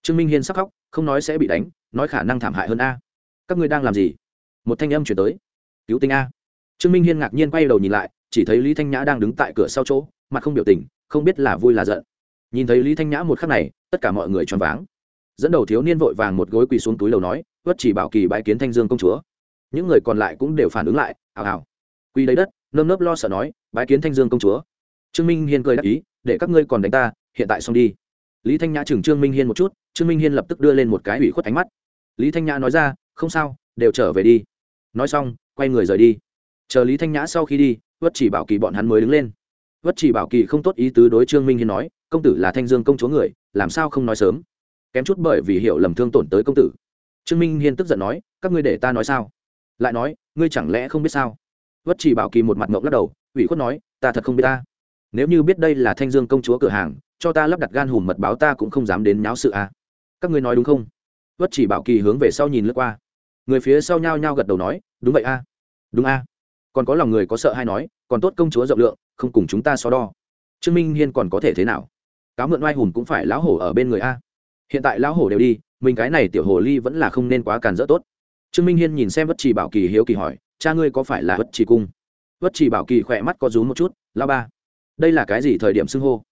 Trương minh hiên sắc khóc, không nói sẽ bị đánh, nói khả năng thảm hại hơn a. Các ngươi đang làm gì? Một thanh âm chuyển tới. Cứu tinh a. Trương minh hiên ngạc nhiên quay đầu nhìn lại, chỉ thấy lý thanh nhã đang đứng tại cửa sau chỗ, mặt không biểu tình, không biết là vui là giận. Nhìn thấy lý thanh nhã một khắc này, tất cả mọi người choáng váng dẫn đầu thiếu niên vội vàng một gối quỳ xuống túi lầu nói vất chỉ bảo kỳ bãi kiến thanh dương công chúa. Những người còn lại cũng đều phản ứng lại, hào hào. Quỳ lấy đất, nơm nớp lo sợ nói bãi kiến thanh dương công chúa. Trương minh hiên cười đáp ý, để các ngươi còn đánh ta, hiện tại xong đi. Lý thanh nhã chừng trương minh hiên một chút, trương minh hiên lập tức đưa lên một cái ủy khuất ánh mắt. Lý thanh nhã nói ra, không sao, đều trở về đi. Nói xong, quay người rời đi. Chờ lý thanh nhã sau khi đi vất chỉ bảo kỳ bọn hắn mới đứng lên. Vất chỉ bảo kỳ không tốt ý tứ đối trương minh hiên nói, công tử là thanh dương công chúa người, làm sao không nói sớm? Kém chút bởi vì hiểu lầm thương tổn tới công tử. Trương minh hiên tức giận nói, các ngươi để ta nói sao? Lại nói, ngươi chẳng lẽ không biết sao? Vất chỉ bảo kỳ một mặt ngộng lắc đầu, ủy khuất nói, ta thật không biết ta. Nếu như biết đây là thanh dương công chúa cửa hàng, cho ta lắp đặt gan hùm mật báo ta cũng không dám đến nháo sự à. các ngươi nói đúng không? Vất chỉ bảo kỳ hướng về sau nhìn lướt qua. Người phía sau nhao nhao gật đầu nói, đúng vậy a. Đúng a. Còn có lòng người có sợ hay nói, còn tốt công chúa rộng lượng, không cùng chúng ta so đo. Trương minh hiên còn có thể thế nào? Cáo mượn oai hùm cũng phải lão hổ ở bên người a hiện tại lão hổ đều đi, mình cái này tiểu hồ ly vẫn là không nên quá càn rỡ tốt. Trương minh hiên nhìn xem vất trì bảo kỳ hiếu kỳ hỏi, cha ngươi có phải là vất trì cung? Vất trì bảo kỳ khỏe mắt có rúm một chút lao ba, đây là cái gì thời điểm xưng hô?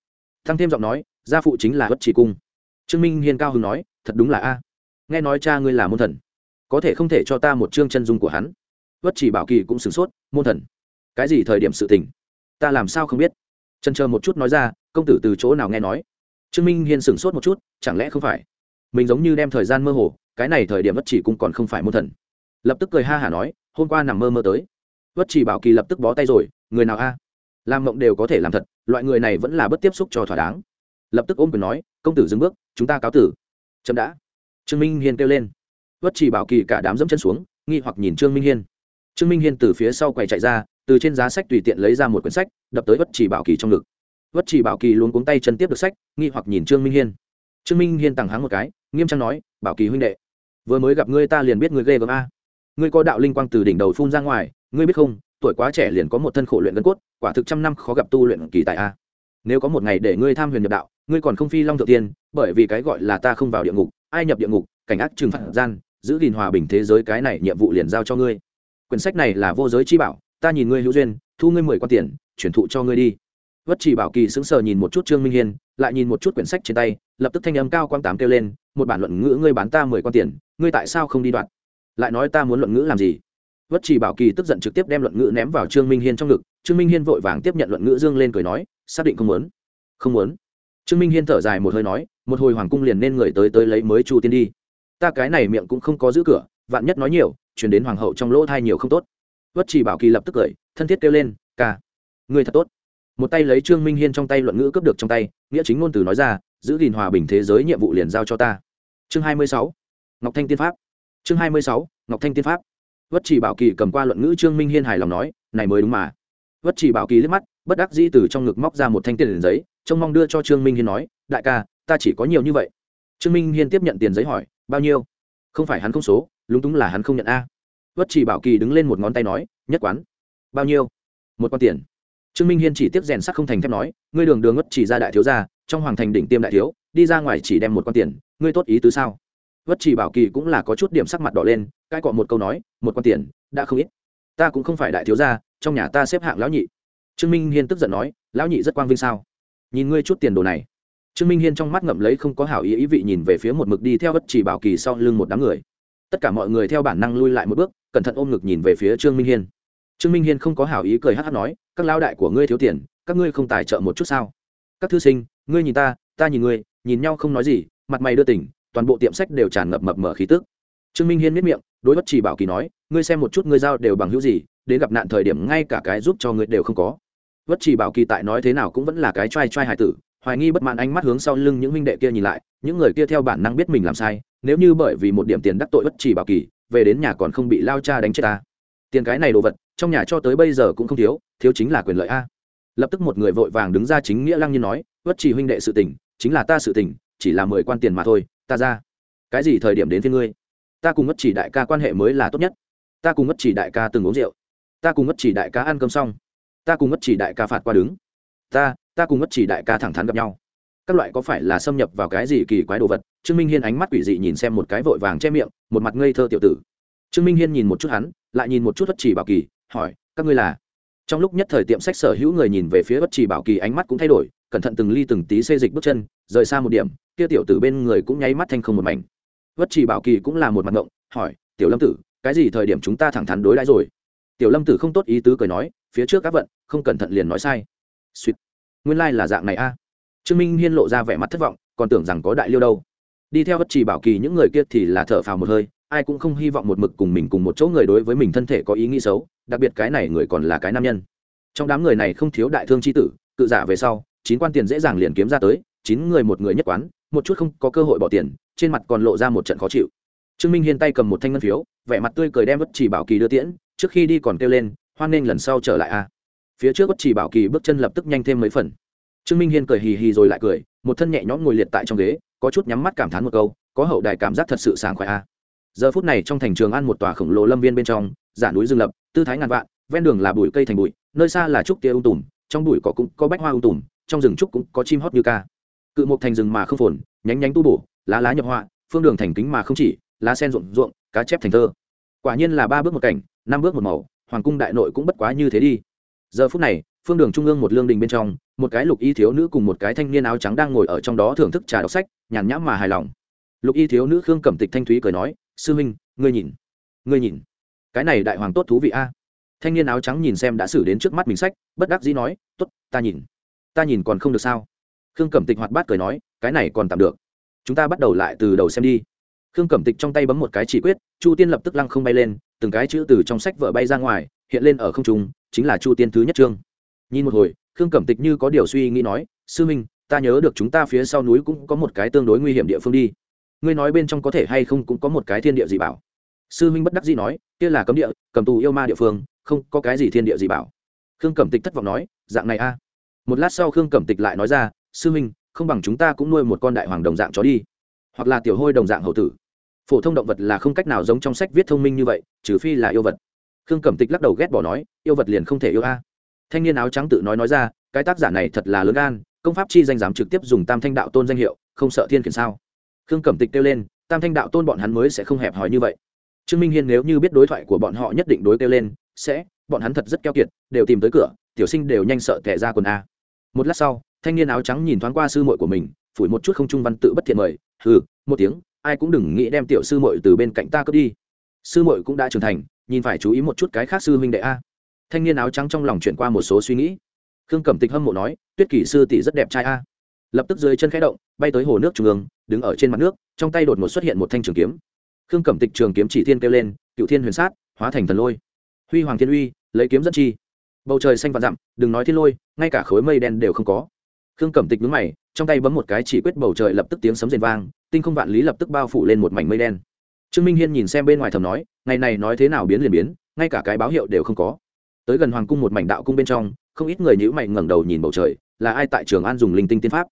Thăng thêm giọng nói, gia phụ chính là vất trì cung. Trương minh hiên cao hứng nói, thật đúng là a. Nghe nói cha ngươi là môn thần. Có thể không thể cho ta một chương chân dung của hắn. Vất chỉ bảo kỳ cũng sửng sốt, môn thần? Cái gì thời điểm sự tình? Ta làm sao không biết? Trần chờ một chút nói ra, công tử từ chỗ nào nghe nói? Trương minh hiên sửng sốt một chút, chẳng lẽ không phải? Mình giống như đem thời gian mơ hồ, cái này thời điểm vất chỉ cũng còn không phải môn thần. Lập tức cười ha hả nói, hôm qua nằm mơ mơ tới. Vất chỉ bảo kỳ lập tức bó tay rồi, người nào a? Làm mộng đều có thể làm thật, loại người này vẫn là bất tiếp xúc cho thỏa đáng. Lập tức ôm quyền nói, công tử dừng bước, chúng ta cáo tử. Chậm đã. Trương minh hiên kêu lên. Vất chỉ bảo kỳ cả đám dẫm chân xuống, nghi hoặc nhìn trương minh hiên. Trương minh hiên từ phía sau quầy chạy ra, từ trên giá sách tùy tiện lấy ra một quyển sách, đập tới vất chỉ bảo kỳ trong ngực vất chỉ bảo kỳ luôn cuống tay chân tiếp được sách, nghi hoặc nhìn trương minh hiên. Trương minh hiên tằng hắn một cái, nghiêm trang nói, bảo kỳ huynh đệ, vừa mới gặp ngươi ta liền biết ngươi ghê gớm a. Ngươi có đạo linh quang từ đỉnh đầu phun ra ngoài, ngươi biết không, tuổi quá trẻ liền có một thân khổ luyện gân cốt, quả thực trăm năm khó gặp tu luyện kỳ tại a. Nếu có một ngày để ngươi tham huyền nhập đạo, ngươi còn không phi long thượng tiên, bởi vì cái gọi là ta không vào địa ngục, ai nhập địa ngục, cảnh ác trừng phạt gian, giữ gìn hòa bình thế giới cái này nhiệm vụ liền giao cho ngươi. Quyển sách này là vô giới chi bảo, ta nhìn ngươi hữu duyên, thu ngươi mười quan tiền, chuyển thụ cho ngươi đi vất chỉ bảo kỳ sững sờ nhìn một chút trương minh hiên, lại nhìn một chút quyển sách trên tay, lập tức thanh âm cao quang tám kêu lên, một bản luận ngữ ngươi bán ta mười quan tiền, ngươi tại sao không đi đoạn lại nói ta muốn luận ngữ làm gì? Vất chỉ bảo kỳ tức giận trực tiếp đem luận ngữ ném vào trương minh hiên trong ngực, trương minh hiên vội vàng tiếp nhận luận ngữ dương lên cười nói, xác định không muốn. Không muốn? Trương minh hiên thở dài một hơi nói, một hồi hoàng cung liền nên người tới tới lấy mới chu tiên đi. Ta cái này miệng cũng không có giữ cửa, vạn nhất nói nhiều, chuyển đến hoàng hậu trong lỗ thai nhiều không tốt. Vất chỉ bảo kỳ lập tức cười, thân thiết kêu lên, ca người thật tốt một tay lấy trương minh hiên trong tay luận ngữ cướp được trong tay, nghĩa chính ngôn từ nói ra, giữ gìn hòa bình thế giới nhiệm vụ liền giao cho ta. Chương hai mươi sáu, ngọc thanh tiên pháp. Chương hai mươi sáu, ngọc thanh tiên pháp. Vất chỉ bảo kỳ cầm qua luận ngữ trương minh hiên hài lòng nói, này mới đúng mà. Vất chỉ bảo kỳ liếc mắt, bất đắc dĩ từ trong ngực móc ra một thanh tiền giấy, trông mong đưa cho trương minh hiên nói, đại ca, ta chỉ có nhiều như vậy. Trương minh hiên tiếp nhận tiền giấy hỏi, bao nhiêu? Không phải hắn không số, lúng túng là hắn không nhận a. Vất chỉ bảo kỳ đứng lên một ngón tay nói, nhất quán. Bao nhiêu? Một con tiền trương minh hiên chỉ tiếp rèn sắc không thành thép nói, ngươi đường đường ngất chỉ ra đại thiếu gia, trong hoàng thành đỉnh tiêm đại thiếu, đi ra ngoài chỉ đem một con tiền, ngươi tốt ý tứ sao? Vất chỉ bảo kỳ cũng là có chút điểm sắc mặt đỏ lên cãi cọ một câu nói, một con tiền, đã không ít. Ta cũng không phải đại thiếu gia, trong nhà ta xếp hạng lão nhị. Trương minh hiên tức giận nói, lão nhị rất quang vinh sao? Nhìn ngươi chút tiền đồ này. Trương minh hiên trong mắt ngậm lấy không có hảo ý ý vị nhìn về phía một mực đi theo bất chỉ bảo kỳ sau lưng một đám người. Tất cả mọi người theo bản năng lui lại một bước, cẩn thận ôm ngực nhìn về phía trương minh hiên trương minh hiên không có hảo ý cười hát hát nói, các lao đại của ngươi thiếu tiền, các ngươi không tài trợ một chút sao? Các thư sinh, ngươi nhìn ta ta nhìn ngươi, nhìn nhau không nói gì, mặt mày đưa tỉnh, toàn bộ tiệm sách đều tràn ngập mập mở khí tức. Trương minh hiên miết miệng, đối bất chỉ bảo kỳ nói, ngươi xem một chút ngươi giao đều bằng hữu gì, đến gặp nạn thời điểm ngay cả cái giúp cho ngươi đều không có. Bất chỉ bảo kỳ tại nói thế nào cũng vẫn là cái t r a i t r a i hải tử, hoài nghi bất mãn ánh mắt hướng sau lưng những huynh đệ kia nhìn lại, những người kia theo bản năng biết mình làm sai, nếu như bởi vì một điểm tiền đắc tội bất chỉ bảo kỳ, về đến nhà còn không bị lao cha đánh chết ta. Tiền cái này đồ vật trong nhà cho tới bây giờ cũng không thiếu thiếu chính là quyền lợi a. Lập tức một người vội vàng đứng ra chính nghĩa lăng nhiên nói bất chỉ huynh đệ sự tình, chính là ta sự tình, chỉ là mười quan tiền mà thôi, ta ra. Cái gì thời điểm đến phía ngươi? Ta cùng bất chỉ đại ca quan hệ mới là tốt nhất. Ta cùng bất chỉ đại ca từng uống rượu. Ta cùng bất chỉ đại ca ăn cơm xong. Ta cùng bất chỉ đại ca phạt qua đứng. Ta ta cùng bất chỉ đại ca thẳng thắn gặp nhau. Các loại có phải là xâm nhập vào cái gì kỳ quái đồ vật? Trương minh hiên ánh mắt quỷ dị nhìn xem một cái vội vàng che miệng, một mặt ngây thơ tiểu tử. Trương minh hiên nhìn một chút hắn, lại nhìn một chút bất chỉ bảo kỳ hỏi, các ngươi là? Trong lúc nhất thời tiệm sách sở hữu người nhìn về phía bất trì bảo kỳ ánh mắt cũng thay đổi, cẩn thận từng ly từng tí xê dịch bước chân, rời xa một điểm, kia tiểu tử bên người cũng nháy mắt thanh không một mảnh. Bất trì bảo kỳ cũng là một mặt ngộng, hỏi, tiểu lâm tử, cái gì thời điểm chúng ta thẳng thắn đối đãi rồi? Tiểu lâm tử không tốt ý tứ cười nói, phía trước các vận, không cẩn thận liền nói sai. Suýt nguyên lai、like、là dạng này a. Trương minh hiên lộ ra vẻ mặt thất vọng, còn tưởng rằng có đại liêu đâu. Đi theo bất trì bảo kỳ những người kia thì là thở phào một hơi ai cũng không hy vọng một mực cùng mình cùng một chỗ người đối với mình thân thể có ý nghĩ xấu, đặc biệt cái này người còn là cái nam nhân. Trong đám người này không thiếu đại thương c h i tử, cự giả về sau, chín quan tiền dễ dàng liền kiếm ra tới, chín người một người nhất quán, một chút không có cơ hội bỏ tiền, trên mặt còn lộ ra một trận khó chịu. Trương minh hiên tay cầm một thanh ngân phiếu, vẻ mặt tươi cười đem bất chỉ bảo kỳ đưa tiễn, trước khi đi còn kêu lên, hoan nghênh lần sau trở lại a. Phía trước bất chỉ bảo kỳ bước chân lập tức nhanh thêm mấy phần. Trương minh hiên cười hì hì rồi lại cười, một thân nhẹ nhõm ngồi liệt tại trong ghế, có chút nhắm mắt cảm thán một câu, có hậu đài cảm giác thật sự sảng khoái a giờ phút này trong thành trường ăn một tòa khổng lồ lâm viên bên trong, giả núi dương lập, tư thái ngàn vạn, ven đường là bụi cây thành bụi, nơi xa là trúc tia ung tùm, trong bụi cỏ cũng có bách hoa ung tùm, trong rừng trúc cũng có chim hót như ca. Cự một thành rừng mà không phồn, nhánh nhánh tu bổ, lá lá nhập họa, phương đường thành kính mà không chỉ, lá sen ruộng ruộng, cá chép thành thơ. Quả nhiên là ba bước một cảnh, năm bước một màu, hoàng cung đại nội cũng bất quá như thế đi. Giờ phút này, phương đường trung ương một lương đình bên trong, một cái lục y thiếu nữ cùng một cái thanh niên áo trắng đang ngồi ở trong đó thưởng thức trà đọc sách, nhàn nhãm mà hài lòng. Lục y thiếu nữ khương cẩm tịch thanh thúy cười nói sư huynh, ngươi nhìn ngươi nhìn. Cái này đại hoàng tốt thú vị a. Thanh niên áo trắng nhìn xem đã xử đến trước mắt mình sách, bất đắc dĩ nói t ố t ta nhìn. Ta nhìn còn không được sao? Khương cẩm tịch hoạt bát cười nói, cái này còn tạm được. Chúng ta bắt đầu lại từ đầu xem đi. Khương cẩm tịch trong tay bấm một cái chỉ quyết, chu tiên lập tức lăng không bay lên, từng cái chữ từ trong sách vợ bay ra ngoài, hiện lên ở không trung, chính là chu tiên thứ nhất trương nhìn một hồi, khương cẩm tịch như có điều suy nghĩ nói, sư minh ta nhớ được chúng ta phía sau núi cũng có một cái tương đối nguy hiểm địa phương đi ngươi nói bên trong có thể hay không cũng có một cái thiên địa dị bảo. Sư minh bất đắc dĩ nói, kia là cấm địa, cầm tù yêu ma địa phương, không có cái gì thiên địa dị bảo. Khương cẩm tịch thất vọng nói, dạng này a. Một lát sau khương cẩm tịch lại nói ra, sư minh, không bằng chúng ta cũng nuôi một con đại hoàng đồng dạng chó đi. Hoặc là tiểu hôi đồng dạng hậu tử. Phổ thông động vật là không cách nào giống trong sách viết thông minh như vậy, trừ phi là yêu vật. Khương cẩm tịch lắc đầu ghét bỏ nói, yêu vật liền không thể yêu a. Thanh niên áo trắng tự nói nói ra, cái tác giả này thật là lớn gan, công pháp chi danh dám trực tiếp dùng tam thanh đạo tôn danh hiệu, không sợ thiên khiển sao? Khương cẩm tịch kêu lên, tam thanh đạo tôn bọn hắn mới sẽ không hẹp hòi như vậy. Trương minh hiên nếu như biết đối thoại của bọn họ nhất định đối kêu lên, sẽ, bọn hắn thật rất keo kiệt, đều tìm tới cửa, tiểu sinh đều nhanh sợ tẻ ra quần a. Một lát sau, thanh niên áo trắng nhìn thoáng qua sư muội của mình, phủi một chút không trung văn tự bất thiện mời, hừ, một tiếng, ai cũng đừng nghĩ đem tiểu sư muội từ bên cạnh ta cướp đi. Sư muội cũng đã trưởng thành, nhìn phải chú ý một chút cái khác sư huynh đệ a. Thanh niên áo trắng trong lòng chuyển qua một số suy nghĩ. Khương cẩm tịch hâm mộ nói, tuyết kỷ sư tỷ rất đẹp trai a lập tức dưới chân khẽ động, bay tới hồ nước trung ương, đứng ở trên mặt nước, trong tay đột ngột xuất hiện một thanh trường kiếm. Khương cẩm tịch trường kiếm chỉ thiên kêu lên, cựu thiên huyền sát, hóa thành thần lôi. Huy hoàng thiên uy, lấy kiếm dẫn chi. Bầu trời xanh vạn dặm, đừng nói thiên lôi, ngay cả khối mây đen đều không có. Khương cẩm tịch nhướng mày, trong tay bấm một cái chỉ quyết bầu trời lập tức tiếng sấm rền vang, tinh không vạn lý lập tức bao phủ lên một mảnh mây đen. Trương minh hiên nhìn xem bên ngoài thầm nói, ngày này nói thế nào biến liền biến, ngay cả cái báo hiệu đều không có. Tới gần hoàng cung một mảnh đạo cung bên trong, không ít người nhữ mày ngẩng đầu nhìn bầu trời, là ai tại trường an dùng linh tinh tiên pháp?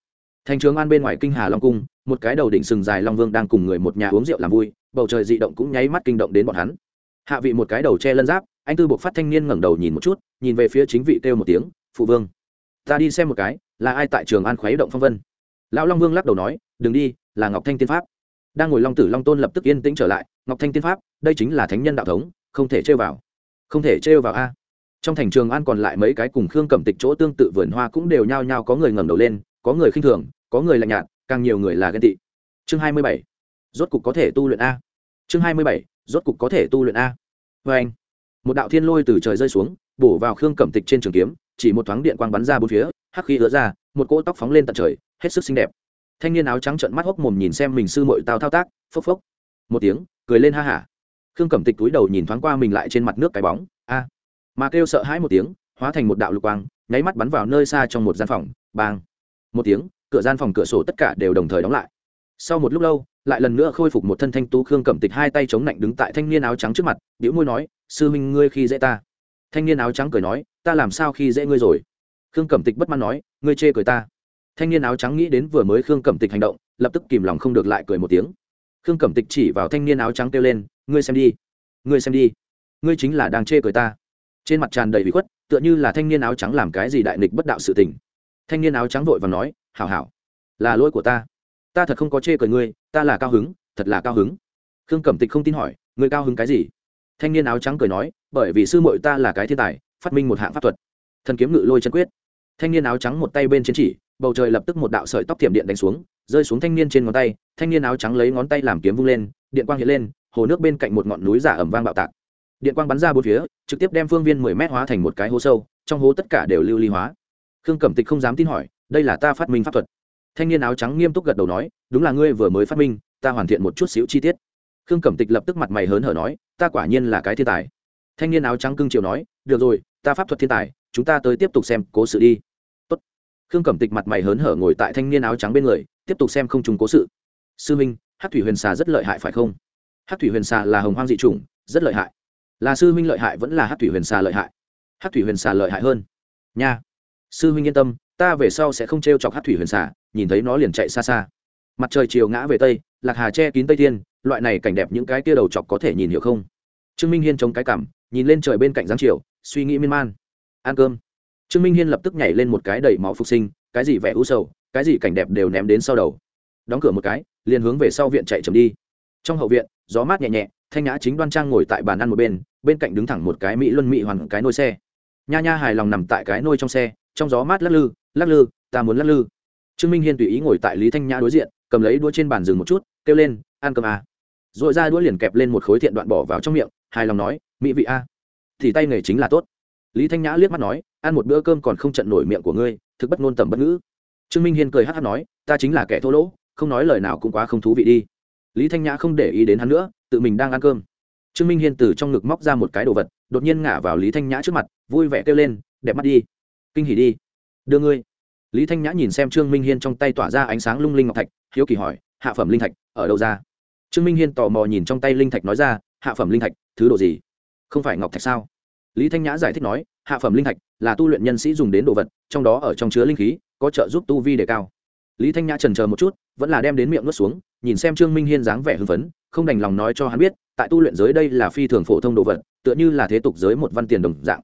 Thành trường an bên ngoài kinh hà long cung, một cái đầu đỉnh sừng dài long vương đang cùng người một nhà uống rượu làm vui, bầu trời dị động cũng nháy mắt kinh động đến bọn hắn. Hạ vị một cái đầu che lân giáp, anh tư buộc phát thanh niên ngẩng đầu nhìn một chút, nhìn về phía chính vị kêu một tiếng, phụ vương, ta đi xem một cái, là ai tại trường an khuấy động phong vân? Lão long vương lắc đầu nói, đừng đi, là ngọc thanh tiên pháp. Đang ngồi long tử long tôn lập tức yên tĩnh trở lại, ngọc thanh tiên pháp, đây chính là thánh nhân đạo thống, không thể trêu vào. Không thể trêu vào a. Trong thành trường an còn lại mấy cái cùng khương cẩm tịch chỗ tương tự vườn hoa cũng đều nhao nhao có người ngẩng đầu lên, có người khinh thường có người lạnh nhạt, càng nhiều người là ghen tị. Chương hai mươi bảy, rốt cục có thể tu luyện a. Chương hai mươi bảy, rốt cục có thể tu luyện a. Vê anh, một đạo thiên lôi từ trời rơi xuống, bổ vào khương cẩm tịch trên trường kiếm, chỉ một thoáng điện quang bắn ra bốn phía, hắc khí ứa ra, một cỗ tóc phóng lên tận trời, hết sức xinh đẹp. Thanh niên áo trắng trận mắt hốc mồm nhìn xem mình sư mội tao thao tác, phốc phốc. Một tiếng, cười lên ha hả. Khương cẩm tịch túi đầu nhìn thoáng qua mình lại trên mặt nước cái bóng, a. Mà kêu sợ hãi một tiếng, hóa thành một đạo lục quang, nháy mắt bắn vào nơi xa trong một gian phòng, bang. Một tiếng cửa gian phòng cửa sổ tất cả đều đồng thời đóng lại. Sau một lúc lâu, lại lần nữa khôi phục một thân thanh tú khương cẩm tịch hai tay chống lạnh đứng tại thanh niên áo trắng trước mặt biểu môi nói, sư minh ngươi khi dễ ta. Thanh niên áo trắng cười nói, ta làm sao khi dễ ngươi rồi? Khương cẩm tịch bất mãn nói, ngươi chê cười ta. Thanh niên áo trắng nghĩ đến vừa mới khương cẩm tịch hành động, lập tức kìm lòng không được lại cười một tiếng. Khương cẩm tịch chỉ vào thanh niên áo trắng kêu lên, ngươi xem đi, ngươi xem đi, ngươi chính là đang chê cười ta. Trên mặt tràn đầy bị khuất, tựa như là thanh niên áo trắng làm cái gì đại nghịch bất đạo sự tình. Thanh niên áo trắng vội và nói hảo hảo. Là lỗi của ta. Ta thật không có chê cười ngươi, ta là cao hứng, thật là cao hứng. Khương cẩm tịch không tin hỏi, ngươi cao hứng cái gì? Thanh niên áo trắng cười nói, bởi vì sư muội ta là cái thiên tài, phát minh một hạng pháp thuật. Thần kiếm ngự lôi chân quyết. Thanh niên áo trắng một tay bên trên chỉ, bầu trời lập tức một đạo sợi tóc thiểm điện đánh xuống, rơi xuống thanh niên trên ngón tay, thanh niên áo trắng lấy ngón tay làm kiếm vung lên, điện quang hiện lên, hồ nước bên cạnh một ngọn núi giả ẩm vang bạo tạc. Điện quang bắn ra bốn phía, trực tiếp đem phương viên mười mét hóa thành một cái hố sâu, trong hố tất cả đều lưu ly hóa. Khương cẩm tịch không dám tin hỏi đây là ta phát minh pháp thuật. Thanh niên áo trắng nghiêm túc gật đầu nói, đúng là ngươi vừa mới phát minh, ta hoàn thiện một chút xíu chi tiết. Khương cẩm tịch lập tức mặt mày hớn hở nói, ta quả nhiên là cái thiên tài. Thanh niên áo trắng cưng chiều nói, được rồi, ta pháp thuật thiên tài, chúng ta tới tiếp tục xem cố sự đi. Tốt. khương cẩm tịch mặt mày hớn hở ngồi tại thanh niên áo trắng bên người, tiếp tục xem không trùng cố sự. Sư minh hát thủy huyền xà rất lợi hại phải không? Hát thủy huyền xà là hồng hoang dị chủng, rất lợi hại. Là sư minh lợi hại vẫn là hát thủy huyền xà lợi hại. Hát thủy huyền xà lợi hại hơn. Nha. Sư minh yên tâm ta về sau sẽ không t r e o chọc hát thủy huyền xả nhìn thấy nó liền chạy xa xa. Mặt trời chiều ngã về tây, lạc hà che kín tây thiên, loại này cảnh đẹp những cái kia đầu chọc có thể nhìn hiểu không? Trương minh hiên chống cái cảm nhìn lên trời bên cạnh giáng chiều, suy nghĩ miên man. Ăn cơm. Trương minh hiên lập tức nhảy lên một cái đầy máu phục sinh, cái gì vẻ u sầu, cái gì cảnh đẹp đều ném đến sau đầu. Đóng cửa một cái, liền hướng về sau viện chạy chậm đi. Trong hậu viện, gió mát nhẹ nhẹ, thanh nhã chính đoan trang ngồi tại bàn ăn một bên bên cạnh đứng thẳng một cái mỹ luân mỹ hoàn cái nôi xe. Nha nha hài lòng nằm tại cái nôi trong xe, trong gió mát lắc lư lắc lư, ta muốn lắc lư. Trương minh hiên tùy ý ngồi tại lý thanh nhã đối diện, cầm lấy đũa trên bàn rừng một chút, kêu lên, ăn cơm à. r ồ i ra đũa liền kẹp lên một khối thiện đoạn bỏ vào trong miệng, hài lòng nói, mỹ vị a thì tay nghề chính là tốt. Lý thanh nhã liếc mắt nói, ăn một bữa cơm còn không trận nổi miệng của ngươi, thực bất ngôn tầm bất ngữ. Trương minh hiên cười hát hát nói, ta chính là kẻ thô lỗ, không nói lời nào cũng quá không thú vị đi. Lý thanh nhã không để ý đến hắn nữa, tự mình đang ăn cơm. Trương minh hiên từ trong ngực móc ra một cái đồ vật, đột nhiên ngả vào lý thanh nhã trước mặt, vui vẻ kêu lên, đẹp mắt đi, kinh hỉ đi đưa ngươi. Lý thanh nhã nhìn xem trương minh hiên trong tay tỏa ra ánh sáng lung linh ngọc thạch, hiếu kỳ hỏi, hạ phẩm linh thạch ở đâu ra? Trương minh hiên tò mò nhìn trong tay linh thạch nói ra, hạ phẩm linh thạch, thứ đồ gì? Không phải ngọc thạch sao? Lý thanh nhã giải thích nói, hạ phẩm linh thạch là tu luyện nhân sĩ dùng đến đồ vật, trong đó ở trong chứa linh khí, có trợ giúp tu vi đề cao. Lý thanh nhã trần chờ một chút, vẫn là đem đến miệng nuốt xuống, nhìn xem trương minh hiên dáng vẻ hưng phấn, không đành lòng nói cho hắn biết, tại tu luyện giới đây là phi thường phổ thông đồ vật, tựa như là thế tục giới một văn tiền đồng dạng.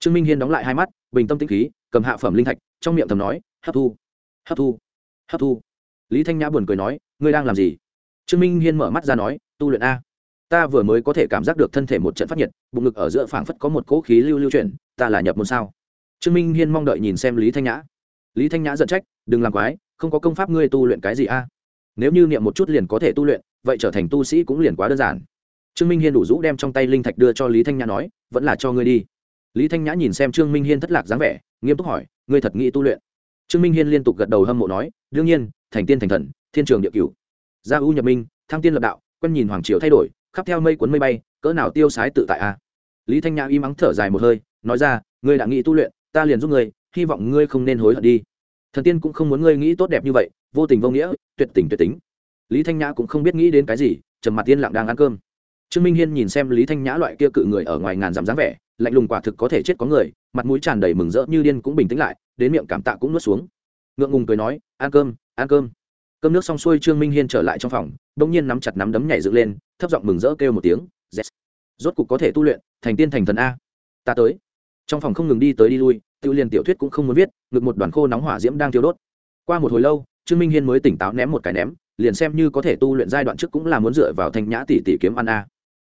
Trương minh hiên đóng lại hai mắt, bình tâm tĩnh khí, cầm hạ phẩm linh thạch trong miệng thầm nói, hấp thu hấp thu hấp thu. Lý thanh nhã buồn cười nói, ngươi đang làm gì? Trương minh hiên mở mắt ra nói, tu luyện a. Ta vừa mới có thể cảm giác được thân thể một trận phát nhiệt, bụng ngực ở giữa phảng phất có một cỗ khí lưu lưu chuyển, ta là nhập môn sao? Trương minh hiên mong đợi nhìn xem lý thanh nhã. Lý thanh nhã giận trách, đừng làm quái, không có công pháp ngươi tu luyện cái gì a? Nếu như niệm một chút liền có thể tu luyện, vậy trở thành tu sĩ cũng liền quá đơn giản. Trương minh hiên đủ rũ đem trong tay linh thạch đưa cho lý thanh nhã nói, vẫn là cho ngươi đi. Lý thanh nhã nhìn xem trương minh hiên thất lạc dáng vẻ nghiêm túc hỏi, ngươi thật nghĩ tu luyện? Trương minh hiên liên tục gật đầu hâm mộ nói, đương nhiên, thành tiên thành thần, thiên trường địa cửu. Gia u nhập minh, thăng tiên lập đạo, quen nhìn hoàng triều thay đổi, khắp theo mây cuốn mây bay, cỡ nào tiêu sái tự tại a? Lý thanh nhã im ắng thở dài một hơi, nói ra, ngươi đã nghĩ tu luyện, ta liền giúp ngươi, hy vọng ngươi không nên hối hận đi. Thần tiên cũng không muốn ngươi nghĩ tốt đẹp như vậy, vô tình vô nghĩa, tuyệt tình tuyệt tính. Lý thanh nhã cũng không biết nghĩ đến cái gì, trầm mặt tiên lặng đang ăn cơm. Trương minh hiên nhìn xem lý thanh nhã loại kia cự người ở ngoài ngàn dặm dáng vẻ lạnh lùng quả thực có thể chết có người, mặt mũi tràn đầy mừng rỡ như điên cũng bình tĩnh lại, đến miệng cảm tạ cũng nuốt xuống. Ngượng ngùng cười nói, ăn cơm ăn cơm. Cơm nước xong xuôi trương minh hiên trở lại trong phòng đ ỗ n g nhiên nắm chặt nắm đấm nhảy dựng lên, thấp giọng mừng rỡ kêu một tiếng yes. rốt cục có thể tu luyện, thành tiên thành thần a. Ta tới. Trong phòng không ngừng đi tới đi lui tự liền tiểu thuyết cũng không muốn viết, ngực một đoàn khô nóng hỏa diễm đang thiêu đốt. Qua một hồi lâu, trương minh hiên mới tỉnh táo ném một cái ném, liền xem như có thể tu luyện giai đoạn trước cũng là muốn dựa vào thanh nhã tỷ tỷ kiếm ăn a.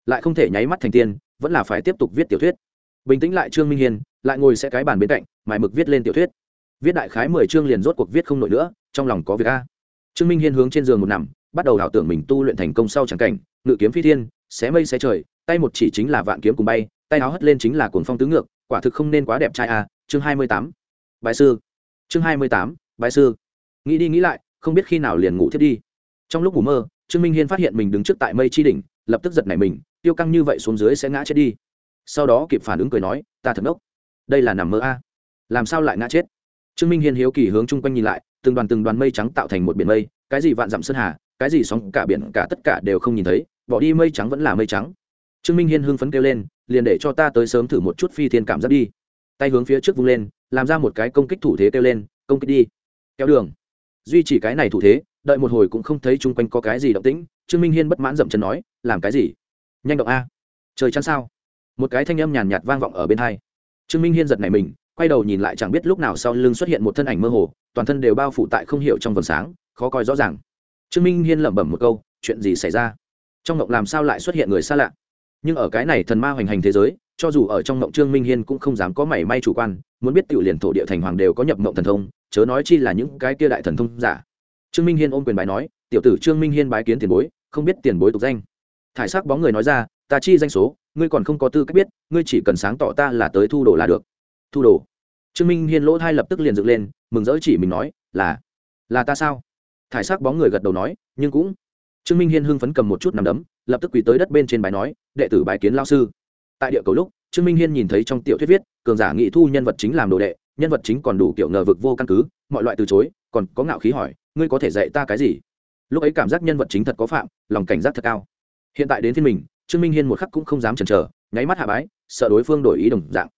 Lại không thể nháy mắt thành tiên, vẫn là phải tiếp tục viết tiểu thuyết bình tĩnh lại trương minh hiền lại ngồi sẽ cái bàn bên cạnh mài mực viết lên tiểu thuyết viết đại khái mười chương liền rốt cuộc viết không nổi nữa trong lòng có việc a trương minh hiên hướng trên giường một nằm bắt đầu ảo tưởng mình tu luyện thành công sau chẳng cảnh ngự kiếm phi thiên xé mây xé trời tay một chỉ chính là vạn kiếm cùng bay tay áo hất lên chính là cuồng phong tứ ngược quả thực không nên quá đẹp trai a chương hai mươi tám bài sư chương hai mươi tám bài sư nghĩ đi nghĩ lại không biết khi nào liền ngủ thiết đi trong lúc ngủ mơ trương minh hiên phát hiện mình đứng trước tại mây chi đỉnh lập tức giật nảy mình tiêu căng như vậy xuống dưới sẽ ngã chết đi sau đó kịp phản ứng cười nói, ta thật ốc đây là nằm mơ a. Làm sao lại ngã chết? Trương minh hiên hiếu kỳ hướng chung quanh nhìn lại, từng đoàn từng đoàn mây trắng tạo thành một biển mây, cái gì vạn dặm sơn hà, cái gì sóng, cả biển, cả tất cả đều không nhìn thấy, bỏ đi mây trắng vẫn là mây trắng. Trương minh hiên hưng phấn kêu lên, liền để cho ta tới sớm thử một chút phi thiên cảm giác đi. Tay hướng phía trước vung lên, làm ra một cái công kích thủ thế kêu lên, công kích đi. Kéo đường. Duy chỉ cái này thủ thế, đợi một hồi cũng không thấy chung quanh có cái gì động tĩnh, trương minh hiên bất mãn dậm chân nói, làm cái gì? Nhanh động a. Trời chắn sao? Một cái thanh âm nhàn nhạt vang vọng ở bên hai. Trương minh hiên giật này mình, quay đầu nhìn lại chẳng biết lúc nào sau lưng xuất hiện một thân ảnh mơ hồ, toàn thân đều bao phủ tại không hiểu trong vầng sáng, khó coi rõ ràng. Trương minh hiên lẩm bẩm một câu, chuyện gì xảy ra? Trong mộng làm sao lại xuất hiện người xa lạ? Nhưng ở cái này thần ma hoành hành thế giới, cho dù ở trong mộng trương minh hiên cũng không dám có mảy may chủ quan, muốn biết tiểu liền thổ địa thành hoàng đều có nhập mộng thần thông, chớ nói chi là những cái kia đại thần thông giả. Trương minh hiên ôm quyền bài nói, tiểu tử trương minh hiên bái kiến tiền bối, không biết tiền bối tục danh. Thải sắc bóng người nói ra ta chi danh số, ngươi còn không có tư cách biết, ngươi chỉ cần sáng tỏ ta là tới thu đồ là được. Thu đồ. Trương minh hiên lỗ thai lập tức liền dựng lên, mừng rỡ chỉ mình nói, là là ta sao? Thải sắc bóng người gật đầu nói, nhưng cũng. Trương minh hiên hưng phấn cầm một chút nằm đấm, lập tức quỳ tới đất bên trên bài nói, đệ tử bài kiến lao sư. Tại địa cầu lúc, trương minh hiên nhìn thấy trong tiểu thuyết viết, cường giả nghị thu nhân vật chính làm đồ đệ, nhân vật chính còn đủ kiểu ngờ vực vô căn cứ, mọi loại từ chối, còn có ngạo khí hỏi, ngươi có thể dạy ta cái gì? Lúc ấy cảm giác nhân vật chính thật có phạm, lòng cảnh giác thật cao. Hiện tại đến phiên mình trương minh hiên một khắc cũng không dám chần chờ, nháy mắt hạ bái, sợ đối phương đổi ý đồng dạng.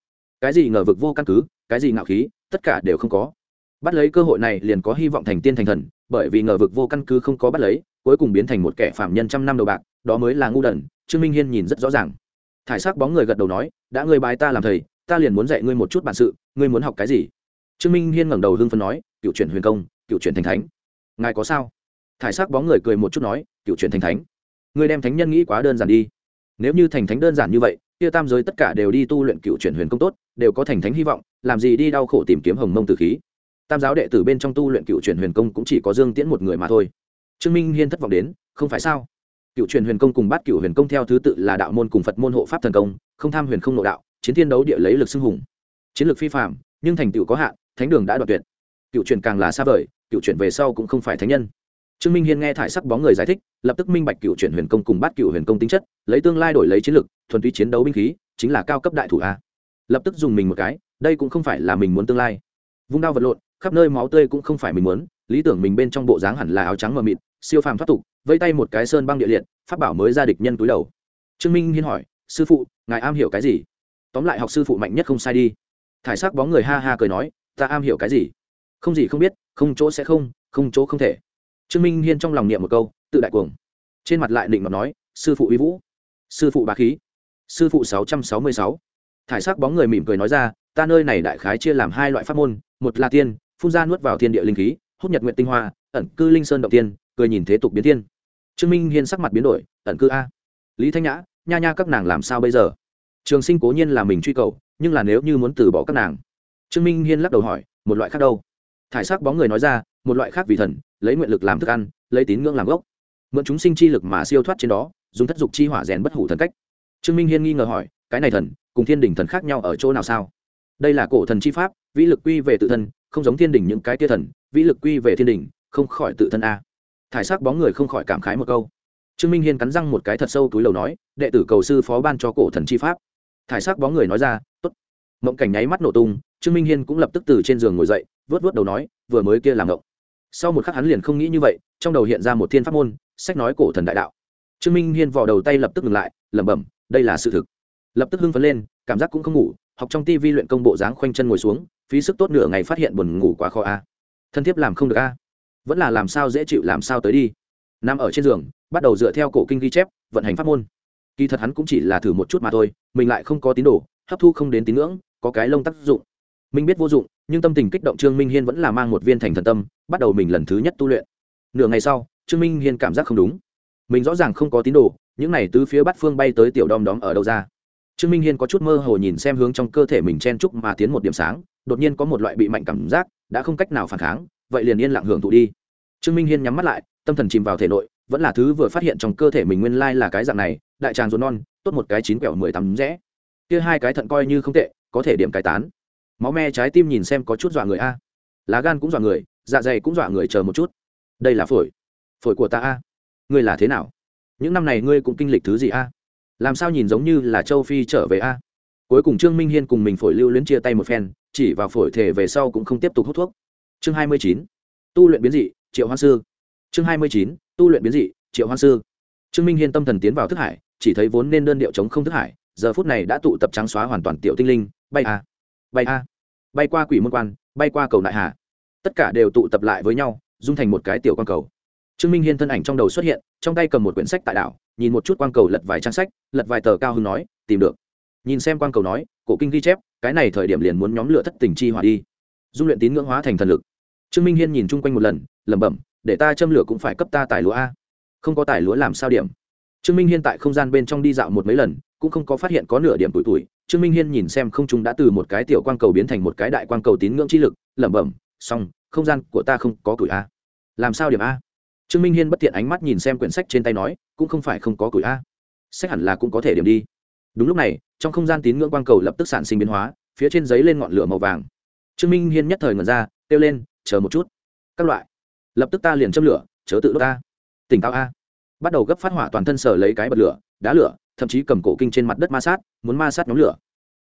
Cái gì ngờ vực vô căn cứ, cái gì ngạo khí, tất cả đều không có. Bắt lấy cơ hội này liền có hy vọng thành tiên thành thần, bởi vì ngờ vực vô căn cứ không có bắt lấy, cuối cùng biến thành một kẻ phạm nhân trăm năm đầu bạc, đó mới là ngu đần, trương minh hiên nhìn rất rõ ràng. Thải sắc bóng người gật đầu nói, đã ngươi bài ta làm thầy, ta liền muốn dạy ngươi một chút bản sự, ngươi muốn học cái gì? Trương minh hiên ngẩng đầu hưng phân nói, cựu chuyển huyền công, cựu chuyển thành thánh. Ngài có sao? Thải sắc bóng người cười một chút nói, cựu chuyển thành thánh. Ngươi đem thánh nhân nghĩ quá đơn giản đi nếu như thành thánh đơn giản như vậy, kia tam giới tất cả đều đi tu luyện cựu chuyển huyền công tốt, đều có thành thánh hy vọng, làm gì đi đau khổ tìm kiếm hồng mông tử khí. Tam giáo đệ tử bên trong tu luyện cựu chuyển huyền công cũng chỉ có dương tiễn một người mà thôi. Trương minh hiên thất vọng đến, không phải sao? Cựu truyền huyền công cùng bát cựu huyền công theo thứ tự là đạo môn cùng phật môn hộ pháp thần công, không tham huyền không nội đạo, chiến thiên đấu địa lấy lực xưng hùng. Chiến lược phi phạm nhưng thành tựu có hạn, thánh đường đã đoạt tuyệt. Cựu truyền càng là xa vời, cựu truyền về sau cũng không phải thánh nhân trương minh hiên nghe thải sắc bóng người giải thích, lập tức minh bạch cựu truyền huyền công cùng bát cựu huyền công tính chất, lấy tương lai đổi lấy chiến lược thuần túy chiến đấu binh khí, chính là cao cấp đại thủ a. Lập tức dùng mình một cái, đây cũng không phải là mình muốn tương lai. Vung đao vật lộn, khắp nơi máu tươi cũng không phải mình muốn, lý tưởng mình bên trong bộ dáng hẳn là áo trắng mờ mịt, siêu phàm thoát tục, vây tay một cái sơn băng địa liệt phát bảo mới ra địch nhân túi đầu. Trương minh hiên hỏi, sư phụ, ngài am hiểu cái gì? Tóm lại học sư phụ mạnh nhất không sai đi. Thải sắc bóng người ha ha cười nói, ta am hiểu cái gì? Không gì không biết, không chỗ sẽ không không chỗ không thể trương minh hiên trong lòng niệm một câu, tự đại cuồng. Trên mặt lại định mà nói, sư phụ uy vũ, sư phụ bá khí, sư phụ sáu trăm sáu mươi sáu. Thải sắc bóng người mỉm cười nói ra, ta nơi này đại khái chia làm hai loại pháp môn, một là tiên, phun ra nuốt vào thiên địa linh khí, hút nhật nguyện tinh hoa, ẩn cư linh sơn động tiên, cười nhìn thế tục biến thiên. Trương minh hiên sắc mặt biến đổi, ẩn cư a? Lý thanh nhã, nha nha các nàng làm sao bây giờ? Trường sinh cố nhiên là mình truy cầu, nhưng là nếu như muốn từ bỏ các nàng. Trương minh hiên lắc đầu hỏi, một loại khác đâu? Thải sắc bóng người nói ra một loại khác vì thần, lấy nguyện lực làm thức ăn, lấy tín ngưỡng làm gốc. Mượn chúng sinh chi lực mà siêu thoát trên đó, dùng thất dục chi hỏa rèn bất hủ thần cách. Trương minh hiên nghi ngờ hỏi, cái này thần, cùng thiên đình thần khác nhau ở chỗ nào sao? Đây là cổ thần chi pháp, vĩ lực quy về tự thân, không giống thiên đình những cái tia thần, vĩ lực quy về thiên đình, không khỏi tự thân a. Thải sắc bóng người không khỏi cảm khái một câu. Trương minh hiên cắn răng một cái thật sâu túi lầu nói, đệ tử cầu sư phó ban cho cổ thần chi pháp. Thải sắc bóng người nói ra t ố t mộng cảnh nháy mắt nổ tung, trương minh hiên cũng lập tức từ trên giường ngồi dậy vớt vớt đầu nói, vừa mới kia làm ngộng sau một khắc hắn liền không nghĩ như vậy, trong đầu hiện ra một thiên pháp môn, sách nói cổ thần đại đạo. Trương minh hiên vò đầu tay lập tức ngừng lại, lẩm bẩm, đây là sự thực. Lập tức hưng phấn lên, cảm giác cũng không ngủ, học trong tivi luyện công bộ dáng khoanh chân ngồi xuống, phí sức tốt nửa ngày phát hiện buồn ngủ quá khó a. Thân thiết làm không được a. Vẫn là làm sao dễ chịu làm sao tới đi. Nằm ở trên giường, bắt đầu dựa theo cổ kinh ghi chép, vận hành pháp môn. Kỳ thật hắn cũng chỉ là thử một chút mà thôi, mình lại không có tín đồ, hấp thu không đến tín ngưỡng, có cái lông tác dụng. Minh biết vô dụng, nhưng tâm tình kích động trương minh hiên vẫn là mang một viên thành thần tâm, bắt đầu mình lần thứ nhất tu luyện. Nửa ngày sau, trương minh hiên cảm giác không đúng. Mình rõ ràng không có tín đồ, những này tứ phía bắt phương bay tới tiểu đom đóm ở đâu ra? Trương minh hiên có chút mơ hồ nhìn xem hướng trong cơ thể mình chen trúc mà tiến một điểm sáng, đột nhiên có một loại bị mạnh cảm giác, đã không cách nào phản kháng, vậy liền yên lặng hưởng thụ đi. Trương minh hiên nhắm mắt lại, tâm thần chìm vào thể nội, vẫn là thứ vừa phát hiện trong cơ thể mình nguyên lai là cái dạng này, đại tràng ruột non, tốt một cái chín quẹo mười tắm rẽ. Kia hai cái thận coi như không tệ, có thể điểm cái tán máu me trái tim nhìn xem có chút dọa người a. Lá gan cũng dọa người dạ dày cũng dọa người chờ một chút. Đây là phổi. Phổi của ta a. Ngươi là thế nào? Những năm này ngươi cũng kinh lịch thứ gì a? Làm sao nhìn giống như là châu phi trở về a? Cuối cùng trương minh hiên cùng mình phổi lưu luyến chia tay một phen, chỉ vào phổi thể về sau cũng không tiếp tục hút thuốc. Chương hai mươi chín. Tu luyện biến dị, triệu hoa sư. Chương hai mươi chín. Tu luyện biến dị, triệu hoa sư. Trương minh hiên tâm thần tiến vào thức hải, chỉ thấy vốn nên đơn điệu chống không thức hải, giờ phút này đã tụ tập trắng xóa hoàn toàn tiểu tinh linh, bay a bay a. Bay qua quỷ môn quan, bay qua cầu đại hà. Tất cả đều tụ tập lại với nhau, dung thành một cái tiểu quan cầu. Trương minh hiên thân ảnh trong đầu xuất hiện, trong tay cầm một quyển sách tại đảo, nhìn một chút quang cầu lật vài trang sách, lật vài tờ cao hưng nói, tìm được. Nhìn xem quang cầu nói, cổ kinh ghi chép, cái này thời điểm liền muốn nhóm lửa thất tình chi hỏa đi. Dung luyện tín ngưỡng hóa thành thần lực. Trương minh hiên nhìn chung quanh một lần, lẩm bẩm, để ta châm lửa cũng phải cấp ta tài lúa a. Không có tài lúa làm sao điểm? Trương minh hiên tại không gian bên trong đi dạo một mấy lần, cũng không có phát hiện có nửa điểm tuổi tuổi trương minh hiên nhìn xem không trung đã từ một cái tiểu quang cầu biến thành một cái đại quang cầu tín ngưỡng chi lực, lẩm bẩm, xong, không gian của ta không có tuổi a. Làm sao điểm a? Trương minh hiên bất tiện ánh mắt nhìn xem quyển sách trên tay nói, cũng không phải không có tuổi a. Sách hẳn là cũng có thể điểm đi. Đúng lúc này, trong không gian tín ngưỡng quang cầu lập tức sản sinh biến hóa, phía trên giấy lên ngọn lửa màu vàng. Trương minh hiên nhất thời ngẩn ra, kêu lên, chờ một chút. Các loại. Lập tức ta liền châm lửa, chớ tự đốt ta. Tỉnh táo a. Bắt đầu gấp phát hỏa toàn thân sở lấy cái bật lửa, đá lửa thậm chí cầm cổ kinh trên mặt đất ma sát, muốn ma sát nhóm lửa.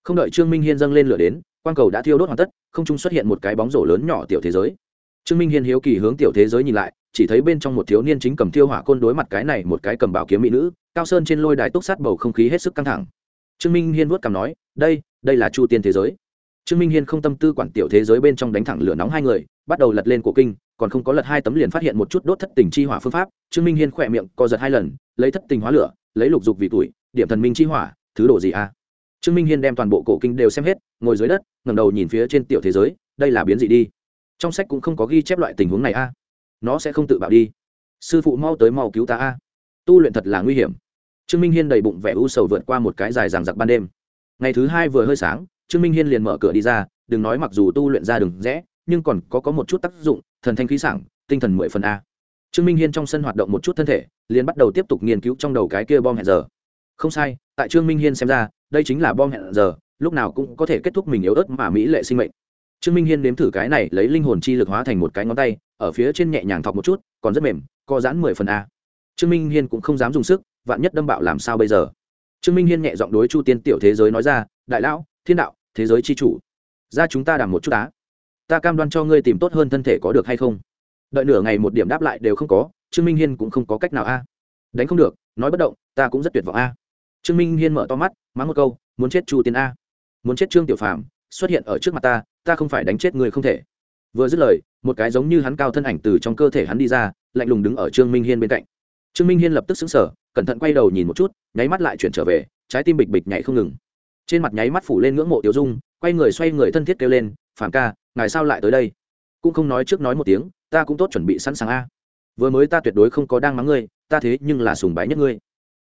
Không đợi trương minh hiên dâng lên lửa đến, quang cầu đã thiêu đốt hoàn tất, không trung xuất hiện một cái bóng rổ lớn nhỏ tiểu thế giới. Trương minh hiên hiếu kỳ hướng tiểu thế giới nhìn lại, chỉ thấy bên trong một thiếu niên chính cầm thiêu hỏa côn đối mặt cái này một cái cầm bảo kiếm mỹ nữ, cao sơn trên lôi đài túc sát bầu không khí hết sức căng thẳng. Trương minh hiên vuốt cằm nói, đây đây là chu tiên thế giới. Trương minh hiên không tâm tư quản tiểu thế giới bên trong đánh thẳng lửa nóng hai người, bắt đầu lật lên cổ kinh, còn không có lật hai tấm liền phát hiện một chút đốt thất tình chi hỏa phương pháp. Trương minh hiên khỏe miệng co giật hai lần, lấy thất tình hóa lửa, lấy lục dục vì tuổi điểm thần minh chi hỏa, thứ đồ gì a? Trương minh hiên đem toàn bộ cổ kinh đều xem hết, ngồi dưới đất, ngẩng đầu nhìn phía trên tiểu thế giới, đây là biến gì đi. Trong sách cũng không có ghi chép loại tình huống này a. Nó sẽ không tự bạo đi. Sư phụ mau tới mau cứu ta a. Tu luyện thật là nguy hiểm. Trương minh hiên đầy bụng vẻ u sầu vượt qua một cái dài ràng giặc ban đêm. Ngày thứ hai vừa hơi sáng, trương minh hiên liền mở cửa đi ra, đừng nói mặc dù tu luyện ra đường rẽ, nhưng còn có có một chút tác dụng, thần thanh khí sảng, tinh thần mười phần a. Trương minh hiên trong sân hoạt động một chút thân thể, liền bắt đầu tiếp tục nghiên cứu trong đầu cái kia bom hẹn giờ không sai, tại trương minh hiên xem ra, đây chính là bom hẹn giờ, lúc nào cũng có thể kết thúc mình yếu ớt mà mỹ lệ sinh mệnh. Trương minh hiên nếm thử cái này, lấy linh hồn chi lực hóa thành một cái ngón tay, ở phía trên nhẹ nhàng thọc một chút, còn rất mềm, co giãn mười phần a. Trương minh hiên cũng không dám dùng sức, vạn nhất đâm bạo làm sao bây giờ? Trương minh hiên nhẹ giọng đối chu tiên tiểu thế giới nói ra, đại lão, thiên đạo, thế giới c h i chủ, ra chúng ta đảm một chút á. Ta cam đoan cho ngươi tìm tốt hơn thân thể có được hay không? Đợi nửa ngày một điểm đáp lại đều không có, trương minh hiên cũng không có cách nào a. Đánh không được, nói bất động, ta cũng rất tuyệt vọng a trương minh hiên mở to mắt, mắng một câu, muốn chết chu tiên a. Muốn chết trương tiểu phàm, xuất hiện ở trước mặt ta ta không phải đánh chết người không thể. Vừa dứt lời, một cái giống như hắn cao thân ảnh từ trong cơ thể hắn đi ra, lạnh lùng đứng ở trương minh hiên bên cạnh. Trương minh hiên lập tức xứng sở cẩn thận quay đầu nhìn một chút, nháy mắt lại chuyển trở về, trái tim bịch bịch nhảy không ngừng. Trên mặt nháy mắt phủ lên ngưỡng mộ tiểu dung, quay người xoay người thân thiết kêu lên, phàm ca, ngài sao lại tới đây? Cũng không nói trước nói một tiếng, ta cũng tốt chuẩn bị sẵn sàng a. Vừa mới ta tuyệt đối không có đang mắng ngươi, ta thế nhưng là sùng bái nhất ngươi.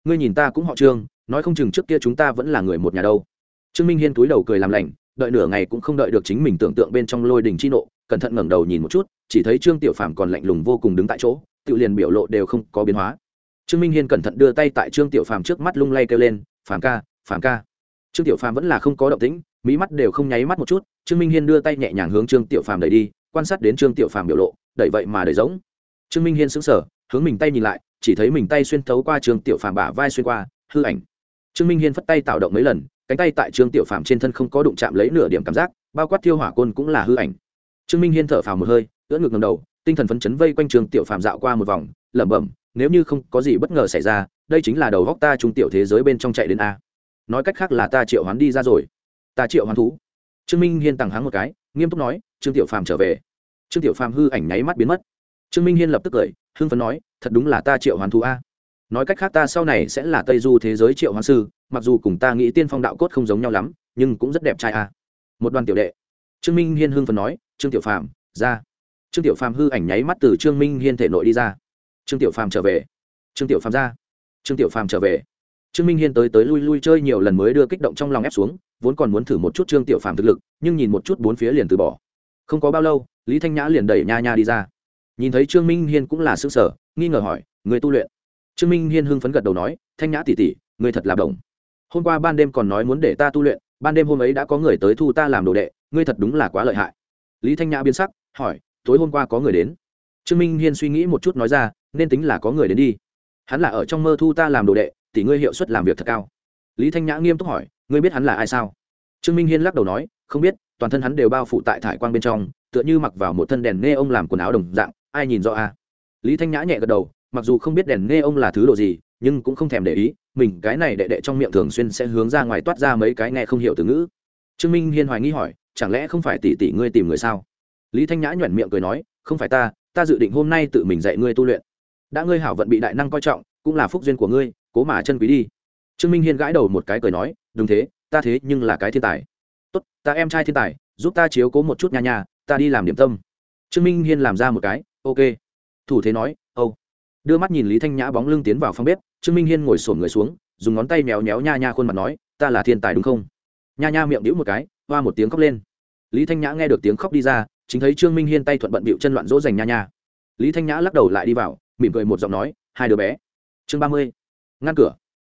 Ngươi nhìn ta cũng họ trương nói không chừng trước kia chúng ta vẫn là người một nhà đâu. Trương minh hiên túi đầu cười làm lành, đợi nửa ngày cũng không đợi được chính mình tưởng tượng bên trong lôi đình chi nộ, cẩn thận ngẩng đầu nhìn một chút, chỉ thấy trương tiểu phàm còn lạnh lùng vô cùng đứng tại chỗ, tự liền biểu lộ đều không có biến hóa. Trương minh hiên cẩn thận đưa tay tại trương tiểu phàm trước mắt lung lay kêu lên, phàm ca phàm ca. Trương tiểu phàm vẫn là không có động tĩnh mỹ mắt đều không nháy mắt một chút, trương minh hiên đưa tay nhẹ nhàng hướng trương tiểu phàm đẩy đi, quan sát đến trương tiểu phàm biểu lộ, đẩy vậy mà đẩy giống. Trương minh hiên sững sờ, hướng mình tay nhìn lại, chỉ thấy mình tay xuyên thấu qua trương tiểu phàm bả vai xuyên qua, hư ảnh trương minh hiên phất tay tạo động mấy lần, cánh tay tại trương tiểu phàm trên thân không có đụng chạm lấy nửa điểm cảm giác, bao quát thiêu hỏa côn cũng là hư ảnh. Trương minh hiên thở phào một hơi, ưỡn ngực ngầm đầu, tinh thần phấn chấn vây quanh trương tiểu phàm dạo qua một vòng, lẩm bẩm, nếu như không có gì bất ngờ xảy ra, đây chính là đầu góc ta trung tiểu thế giới bên trong chạy đến a. Nói cách khác là ta triệu hoán đi ra rồi. Ta triệu hoán thú. Trương minh hiên tằng hắng một cái, nghiêm túc nói, trương tiểu phàm trở về. Trương tiểu phàm hư ảnh nháy mắt biến mất. Trương minh hiên lập tức cười, hưng phấn nói, thật đúng là ta triệu hoán thú a nói cách khác ta sau này sẽ là tây du thế giới triệu hoàng sư, mặc dù cùng ta nghĩ tiên phong đạo cốt không giống nhau lắm, nhưng cũng rất đẹp trai à. Một đoàn tiểu đệ. Trương minh hiên hưng phấn nói, trương tiểu phàm, ra. Trương tiểu phàm hư ảnh nháy mắt từ trương minh hiên thể nội đi ra. Trương tiểu phàm trở về. Trương tiểu phàm ra. Trương tiểu phàm trở về. Trương minh hiên tới tới lui lui chơi nhiều lần mới đưa kích động trong lòng ép xuống, vốn còn muốn thử một chút trương tiểu phàm thực lực, nhưng nhìn một chút bốn phía liền từ bỏ. Không có bao lâu, lý thanh nhã liền đẩy nha nha đi ra. Nhìn thấy trương minh hiên cũng là xương sở nghi ngờ hỏi, người tu luyện? Trương minh hiên hưng phấn gật đầu nói, thanh nhã tỉ tỉ người thật là đồng hôm qua ban đêm còn nói muốn để ta tu luyện, ban đêm hôm ấy đã có người tới thu ta làm đồ đệ, ngươi thật đúng là quá lợi hại. Lý thanh nhã biến sắc, hỏi, tối hôm qua có người đến? Trương minh hiên suy nghĩ một chút nói ra, nên tính là có người đến đi. Hắn là ở trong mơ thu ta làm đồ đệ, tỷ ngươi hiệu suất làm việc thật cao. Lý thanh nhã nghiêm túc hỏi, ngươi biết hắn là ai sao? Trương minh hiên lắc đầu nói, không biết, toàn thân hắn đều bao phủ tại thải quang bên trong, tựa như mặc vào một thân đèn nghe ông làm quần áo đồng dạng, ai nhìn rõ a? Lý thanh nhã nhẹ gật đầu mặc dù không biết đèn nghe ông là thứ đồ gì, nhưng cũng không thèm để ý, mình cái này đệ đệ trong miệng thường xuyên sẽ hướng ra ngoài toát ra mấy cái nghe không hiểu từ ngữ. Trương minh hiên hoài nghi hỏi, chẳng lẽ không phải tỷ tỷ ngươi tìm người sao? Lý thanh nhã nhoẻn miệng cười nói, không phải ta ta dự định hôm nay tự mình dạy ngươi tu luyện. Đã ngươi hảo vận bị đại năng coi trọng, cũng là phúc duyên của ngươi, cố mà chân quý đi. Trương minh hiên gãi đầu một cái cười nói, đúng thế, ta thế nhưng là cái thiên tài. Tốt, ta em trai thiên tài, giúp ta chiếu cố một chút nha nha ta đi làm điểm tâm. Trương minh hiên làm ra một cái, ok. Thủ thế nói, âu、oh đưa mắt nhìn lý thanh nhã bóng lưng tiến vào phòng bếp trương minh hiên ngồi sổm người xuống dùng ngón tay méo méo nha nha khuôn mặt nói ta là thiên tài đúng không nha nha miệng đĩu một cái hoa một tiếng khóc lên lý thanh nhã nghe được tiếng khóc đi ra chính thấy trương minh hiên tay thuận bận bịu chân loạn dỗ dành nha nha lý thanh nhã lắc đầu lại đi vào mỉm cười một giọng nói hai đứa bé chương ba mươi ngăn cửa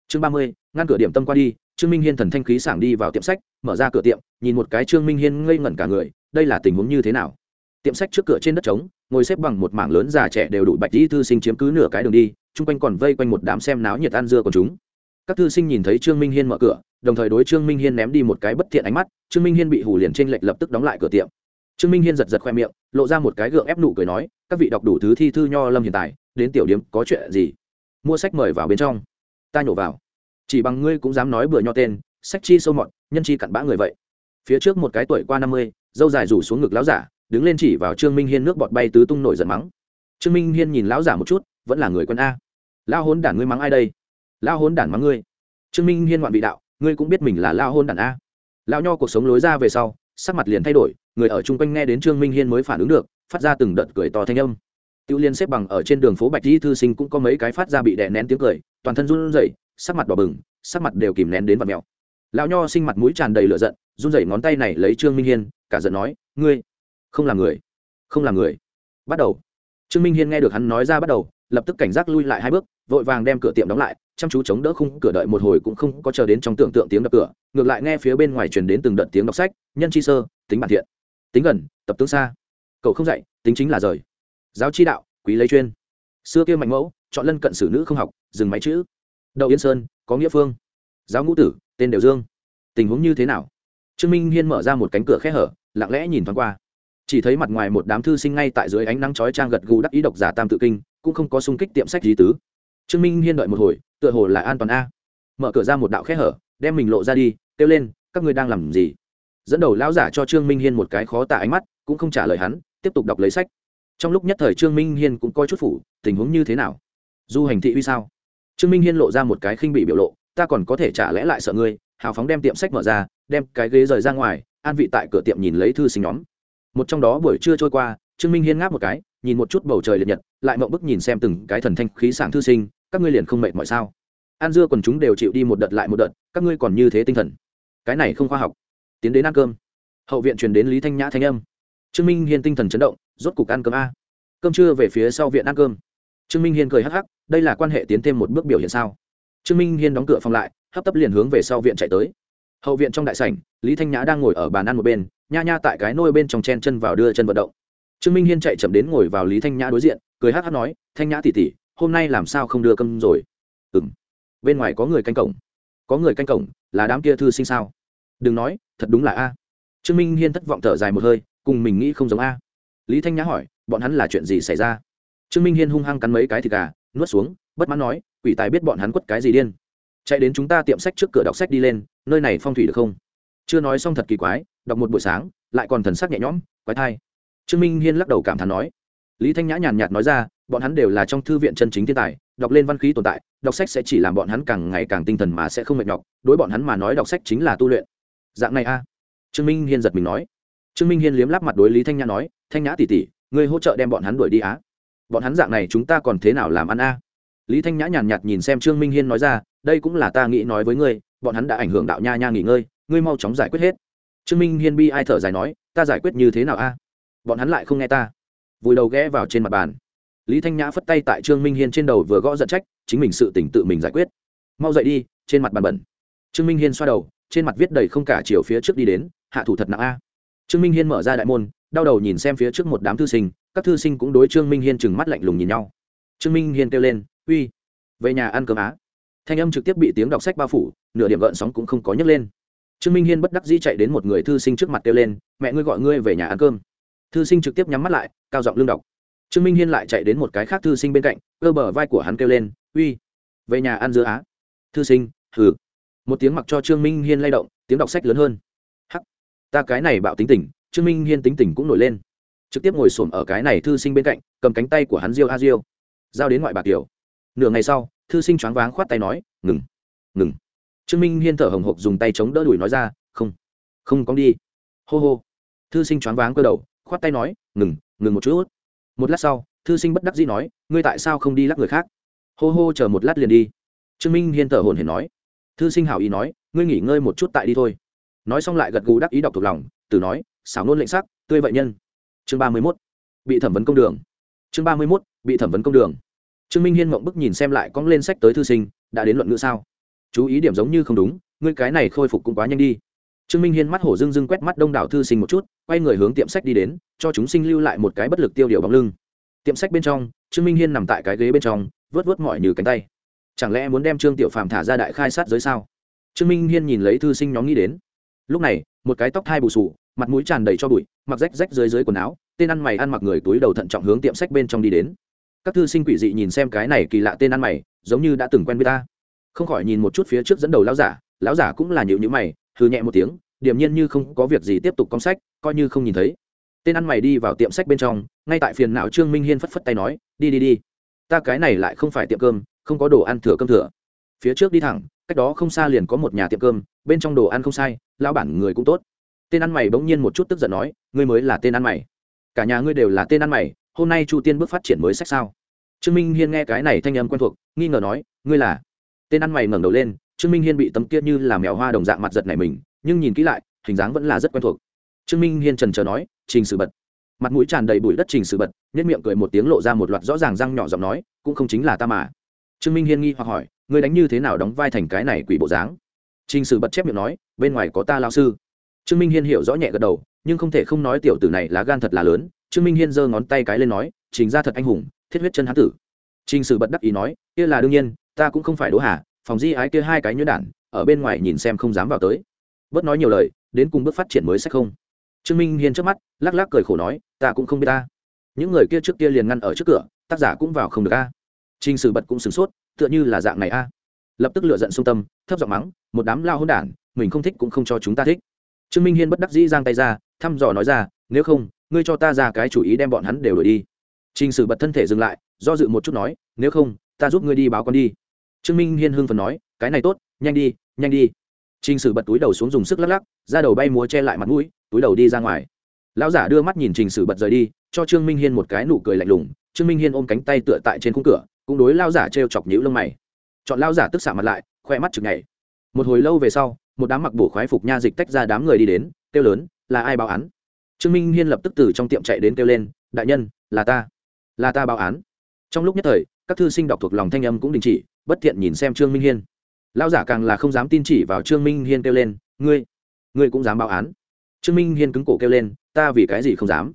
chương ba mươi ngăn cửa điểm tâm qua đi trương minh hiên thần thanh khí sảng đi vào tiệm sách mở ra cửa tiệm nhìn một cái trương minh hiên ngây ngẩn cả người đây là tình huống như thế nào tiệm sách trước cửa trên đất trống ngồi xếp bằng một mảng lớn già trẻ đều đủ bạch dĩ thư sinh chiếm cứ nửa cái đường đi, chung quanh còn vây quanh một đám xem náo nhiệt ăn dưa của chúng. Các thư sinh nhìn thấy trương minh hiên mở cửa, đồng thời đối trương minh hiên ném đi một cái bất thiện ánh mắt, trương minh hiên bị hủ liền trên lệch lập tức đóng lại cửa tiệm. Trương minh hiên giật giật khoe miệng, lộ ra một cái gượng ép nụ cười nói, các vị đọc đủ thứ thi thư nho lâm hiện tại, đến tiểu điếm có chuyện gì? Mua sách mời vào bên trong. Ta nhổ vào. Chỉ bằng ngươi cũng dám nói bừa nho tên, sách chi sâu mọt, nhân chi cặn bã người vậy. Phía trước một cái tuổi qua năm mươi, dâu dài rủ xuống ngực láo giả đứng lên chỉ vào trương minh hiên nước bọt bay tứ tung nổi giận mắng. Trương minh hiên nhìn lão giả một chút, vẫn là người quân a. Lao hôn đản ngươi mắng ai đây? Lao hôn đản mắng ngươi. Trương minh hiên ngoạn vị đạo, ngươi cũng biết mình là lao hôn đản a. Lao nho cuộc sống lối ra về sau, sắc mặt liền thay đổi, người ở chung quanh nghe đến trương minh hiên mới phản ứng được, phát ra từng đợt cười to thanh âm. Tiêu liên xếp bằng ở trên đường phố bạch di thư sinh cũng có mấy cái phát ra bị đè nén tiếng cười, toàn thân run rẩy, sắc mặt đỏ bừng, sắc mặt đều kìm nén đến vặt mèo. Lão nho sinh mặt mũi tràn đầy lửa giận, run rẩy ngón tay này lấy trương minh hiên, cả giận nói, ngươi không làm người, không làm người. Bắt đầu. Trương minh hiên nghe được hắn nói ra bắt đầu, lập tức cảnh giác lui lại hai bước, vội vàng đem cửa tiệm đóng lại, chăm chú chống đỡ khung cửa đợi một hồi cũng không có chờ đến trong tưởng tượng tiếng đập cửa, ngược lại nghe phía bên ngoài truyền đến từng đợt tiếng đọc sách, nhân chi sơ, tính bản thiện, tính gần, tập tướng xa. Cậu không dạy, tính chính là rời. Giáo chi đạo, quý lấy chuyên. Xưa kia mạnh mẫu, chọn lân cận sử nữ không học, dừng máy chữ. Đậu yên sơn, có nghĩa phương. Giáo ngũ tử, tên đều dương. Tình huống như thế nào? Trương minh hiên mở ra một cánh cửa khe hở, lặng lẽ nhìn thoáng qua chỉ thấy mặt ngoài một đám thư sinh ngay tại dưới ánh nắng chói trang gật gù đắc ý độc giả tam tự kinh, cũng không có sung kích tiệm sách gì tứ. Trương minh hiên đợi một hồi, tựa hồ là an toàn a. Mở cửa ra một đạo khe hở, đem mình lộ ra đi, kêu lên, các ngươi đang làm gì? Dẫn đầu lão giả cho trương minh hiên một cái khó tả ánh mắt, cũng không trả lời hắn, tiếp tục đọc lấy sách. Trong lúc nhất thời trương minh hiên cũng coi chút phủ, tình huống như thế nào? Du hành thị uy sao? Trương minh hiên lộ ra một cái khinh bị biểu lộ, ta còn có thể trả lẽ lại sợ ngươi, hào phóng đem tiệm sách mở ra, đem cái ghế rời ra ngoài, an vị tại cửa tiệm nhìn lấy thư sinh nhóm một trong đó buổi trưa trôi qua, trương minh hiên ngáp một cái, nhìn một chút bầu trời liệt nhật, lại mộng bức nhìn xem từng cái thần thanh khí sảng thư sinh, các ngươi liền không mệt mọi sao? An dưa còn chúng đều chịu đi một đợt lại một đợt, các ngươi còn như thế tinh thần. Cái này không khoa học. Tiến đến ăn cơm. Hậu viện truyền đến lý thanh nhã thanh âm. Trương minh hiên tinh thần chấn động, rốt cục ăn cơm a. Cơm trưa về phía sau viện ăn cơm. Trương minh hiên cười hắc hắc, đây là quan hệ tiến thêm một bước biểu hiện sao? Trương minh hiên đóng cửa phòng lại, hấp tấp liền hướng về sau viện chạy tới. Hậu viện trong đại sảnh, lý thanh nhã đang ngồi ở bàn ăn một bên nha nha tại cái nôi bên trong chen chân vào đưa chân vận động. Trương minh hiên chạy chậm đến ngồi vào lý thanh nhã đối diện, cười hát hát nói, thanh nhã tỉ tỉ hôm nay làm sao không đưa cơm rồi? Ừ m bên ngoài có người canh cổng. Có người canh cổng, là đám kia thư sinh sao? Đừng nói, thật đúng là a. Trương minh hiên thất vọng thở dài một hơi, cùng mình nghĩ không giống a. Lý thanh nhã hỏi, bọn hắn là chuyện gì xảy ra? Trương minh hiên hung hăng cắn mấy cái thịt gà, nuốt xuống, bất mãn nói, quỷ tài biết bọn hắn quất cái gì điên. Chạy đến chúng ta tiệm sách trước cửa đọc sách đi lên, nơi này phong thủy được không? Chưa nói xong thật kỳ quái đọc một buổi sáng, lại còn thần sắc nhẹ nhõm, quái thai. Trương minh hiên lắc đầu cảm thán nói. Lý thanh nhã nhàn nhạt nói ra, bọn hắn đều là trong thư viện chân chính thiên tài, đọc lên văn khí tồn tại, đọc sách sẽ chỉ làm bọn hắn càng ngày càng tinh thần mà sẽ không mệt nhọc, đối bọn hắn mà nói đọc sách chính là tu luyện. Dạng này a? Trương minh hiên giật mình nói. Trương minh hiên liếm láp mặt đối lý thanh nhã nói, thanh nhã tỉ tỉ ngươi hỗ trợ đem bọn hắn đuổi đi á? Bọn hắn dạng này chúng ta còn thế nào làm ăn a? Lý thanh nhã nhàn nhạt nhìn xem trương minh hiên nói ra, đây cũng là ta nghĩ nói với ngươi, bọn hắn đã ảnh hưởng đạo nha nha nghỉ ngơi, ngươi mau chóng giải quyết hết trương minh hiên bi ai thở dài nói, ta giải quyết như thế nào a? Bọn hắn lại không nghe ta. Vùi đầu ghé vào trên mặt bàn. Lý thanh nhã phất tay tại trương minh hiên trên đầu vừa gõ giận trách, chính mình sự tỉnh tự mình giải quyết. Mau dậy đi, trên mặt bàn bẩn. Trương minh hiên xoa đầu, trên mặt viết đầy không cả chiều phía trước đi đến, hạ thủ thật nặng a. Trương minh hiên mở ra đại môn, đau đầu nhìn xem phía trước một đám thư sinh, các thư sinh cũng đối trương minh hiên chừng mắt lạnh lùng nhìn nhau. Trương minh hiên kêu lên, uy, về nhà ăn cơm á. Thanh âm trực tiếp bị tiếng đọc sách bao phủ, nửa điểm gợn sóng cũng không có nhấc lên trương minh hiên bất đắc dĩ chạy đến một người thư sinh trước mặt kêu lên mẹ ngươi gọi ngươi về nhà ăn cơm. Thư sinh trực tiếp nhắm mắt lại cao giọng lương đọc. Trương minh hiên lại chạy đến một cái khác thư sinh bên cạnh cơ bờ vai của hắn kêu lên uy về nhà ăn dưa á. Thư sinh hừ. Một tiếng mặc cho trương minh hiên lay động tiếng đọc sách lớn hơn. Hắc ta cái này bạo tính tình. Trương minh hiên tính tình cũng nổi lên. Trực tiếp ngồi xổm ở cái này thư sinh bên cạnh cầm cánh tay của hắn diêu a diêu, giao đến ngoại bạc kiều. Nửa ngày sau thư sinh choáng váng khoát tay nói ngừng ngừng trương minh hiên thở hồng hộc dùng tay chống đỡ đùi nói ra, không không có đi. Hô hô. Thư sinh choáng váng cơ đầu, khoát tay nói, ngừng ngừng một chút. Một lát sau, thư sinh bất đắc dĩ nói, ngươi tại sao không đi lắc người khác? Hô hô chờ một lát liền đi. Trương minh hiên thở hồn hển nói, thư sinh hảo ý nói, ngươi nghỉ ngơi một chút tại đi thôi. Nói xong lại gật gù đắc ý đọc thuộc lòng, từ nói, xảo nôn lệnh sắc, tươi vậy nhân. Chương ba mươi mốt, bị thẩm vấn công đường. Chương ba mươi mốt, bị thẩm vấn công đường. Trương minh hiên mộng bức nhìn xem lại cong lên sách tới thư sinh, đã đến luận ngữ sao? Chú ý điểm giống như không đúng, ngươi cái này khôi phục cũng quá nhanh đi. Trương minh hiên mắt hổ dưng dưng quét mắt đông đảo thư sinh một chút, quay người hướng tiệm sách đi đến, cho chúng sinh lưu lại một cái bất lực tiêu điều bóng lưng. Tiệm sách bên trong, trương minh hiên nằm tại cái ghế bên trong, vớt vớt mỏi như cánh tay. Chẳng lẽ muốn đem trương tiểu phàm thả ra đại khai sát giới sao? Trương minh hiên nhìn lấy thư sinh nhóm nghĩ đến. Lúc này, một cái tóc thai bù sù, mặt mũi tràn đầy cho bụi, mặc rách rách dưới dưới quần áo, tên ăn mày ăn mặc người túi đầu thận trọng hướng tiệm sách bên trong đi đến. Các thư sinh quỷ dị nhìn xem cái này kỳ lạ tên ăn mày, giống như đã từng quen với ta không khỏi nhìn một chút phía trước dẫn đầu lão giả lão giả cũng là nhịu nhữ mày, hừ nhẹ một tiếng, điềm nhiên như không có việc gì tiếp tục cong sách, coi như không nhìn thấy. Tên ăn mày đi vào tiệm sách bên trong, ngay tại phiền não trương minh hiên phất phất tay nói, đi đi đi. Ta cái này lại không phải tiệm cơm, không có đồ ăn thừa cơm thừa. Phía trước đi thẳng, cách đó không xa liền có một nhà tiệm cơm, bên trong đồ ăn không sai, lão bản người cũng tốt. Tên ăn mày bỗng nhiên một chút tức giận nói, ngươi mới là tên ăn mày. Cả nhà ngươi đều là tên ăn mày, hôm nay chu tiên bước phát triển mới sách sao? Trương minh hiên nghe cái này thanh âm quen thuộc, nghi ngờ nói, ngươi là? Tên ăn mày ngẩng đầu lên, trương minh hiên bị tấm kia như là mèo hoa đồng dạng mặt giật này mình, nhưng nhìn kỹ lại, hình dáng vẫn là rất quen thuộc. Trương minh hiên trần trờ nói, trình sử bật. Mặt mũi tràn đầy bụi đất trình sử bật nhất miệng cười một tiếng lộ ra một loạt rõ ràng răng nhỏ giọng nói, cũng không chính là ta mà. Trương minh hiên nghi hoặc hỏi, ngươi đánh như thế nào đóng vai thành cái này quỷ bộ dáng? Trình sử bật chép miệng nói, bên ngoài có ta lao sư. Trương minh hiên hiểu rõ nhẹ gật đầu, nhưng không thể không nói tiểu tử này lá gan thật là lớn. Trương minh hiên giơ ngón tay cái lên nói, trình ra thật anh hùng, thiết huyết chân hán tử. Trình sử bật đắc ý nói, kia là đương nhiên ta cũng không phải đỗ hà, phòng di ái kia hai cái nhuyễn đản, ở bên ngoài nhìn xem không dám vào tới. Bớt nói nhiều lời, đến cùng bước phát triển mới sẽ không. Trương minh hiên trước mắt, lắc lắc cười khổ nói, ta cũng không biết ta. Những người kia trước kia liền ngăn ở trước cửa, tác giả cũng vào không được a. Trình sử bật cũng sửng sốt, tựa như là dạng này a. Lập tức lựa giận sung tâm, thấp giọng mắng, một đám lao hôn đản, mình không thích cũng không cho chúng ta thích. Trương minh hiên bất đắc dĩ giang tay ra, thăm dò nói ra, nếu không, ngươi cho ta ra cái chủ ý đem bọn hắn đều đổi đi. Trình sử bật thân thể dừng lại, do dự một chút nói, nếu không, ta giúp ngươi đi báo con đi trương minh hiên hưng phần nói, cái này tốt, nhanh đi nhanh đi. Trình sử bật túi đầu xuống dùng sức lắc lắc, ra đầu bay múa che lại mặt mũi, túi đầu đi ra ngoài. Lão giả đưa mắt nhìn trình sử bật rời đi, cho trương minh hiên một cái nụ cười lạnh lùng. Trương minh hiên ôm cánh tay tựa tại trên khung cửa, cũng đối lao giả t chọc nhữ lông mày. Chọn lao giả tức xạ mặt lại, khoe mắt chực ngày một hồi lâu về sau, một đám mặc bổ khoái phục nha dịch tách ra đám người đi đến, kêu lớn, là ai báo án? Trương minh hiên lập tức từ trong tiệm chạy đến kêu lên, đại nhân, là ta là ta báo án. Trong lúc nhất thời, các thư sinh đọc thuộc lòng thanh âm cũng đình chỉ bất thiện nhìn xem trương minh hiên. Lão giả càng là không dám tin chỉ vào trương minh hiên kêu lên, ngươi ngươi cũng dám báo án? Trương minh hiên cứng cổ kêu lên, ta vì cái gì không dám?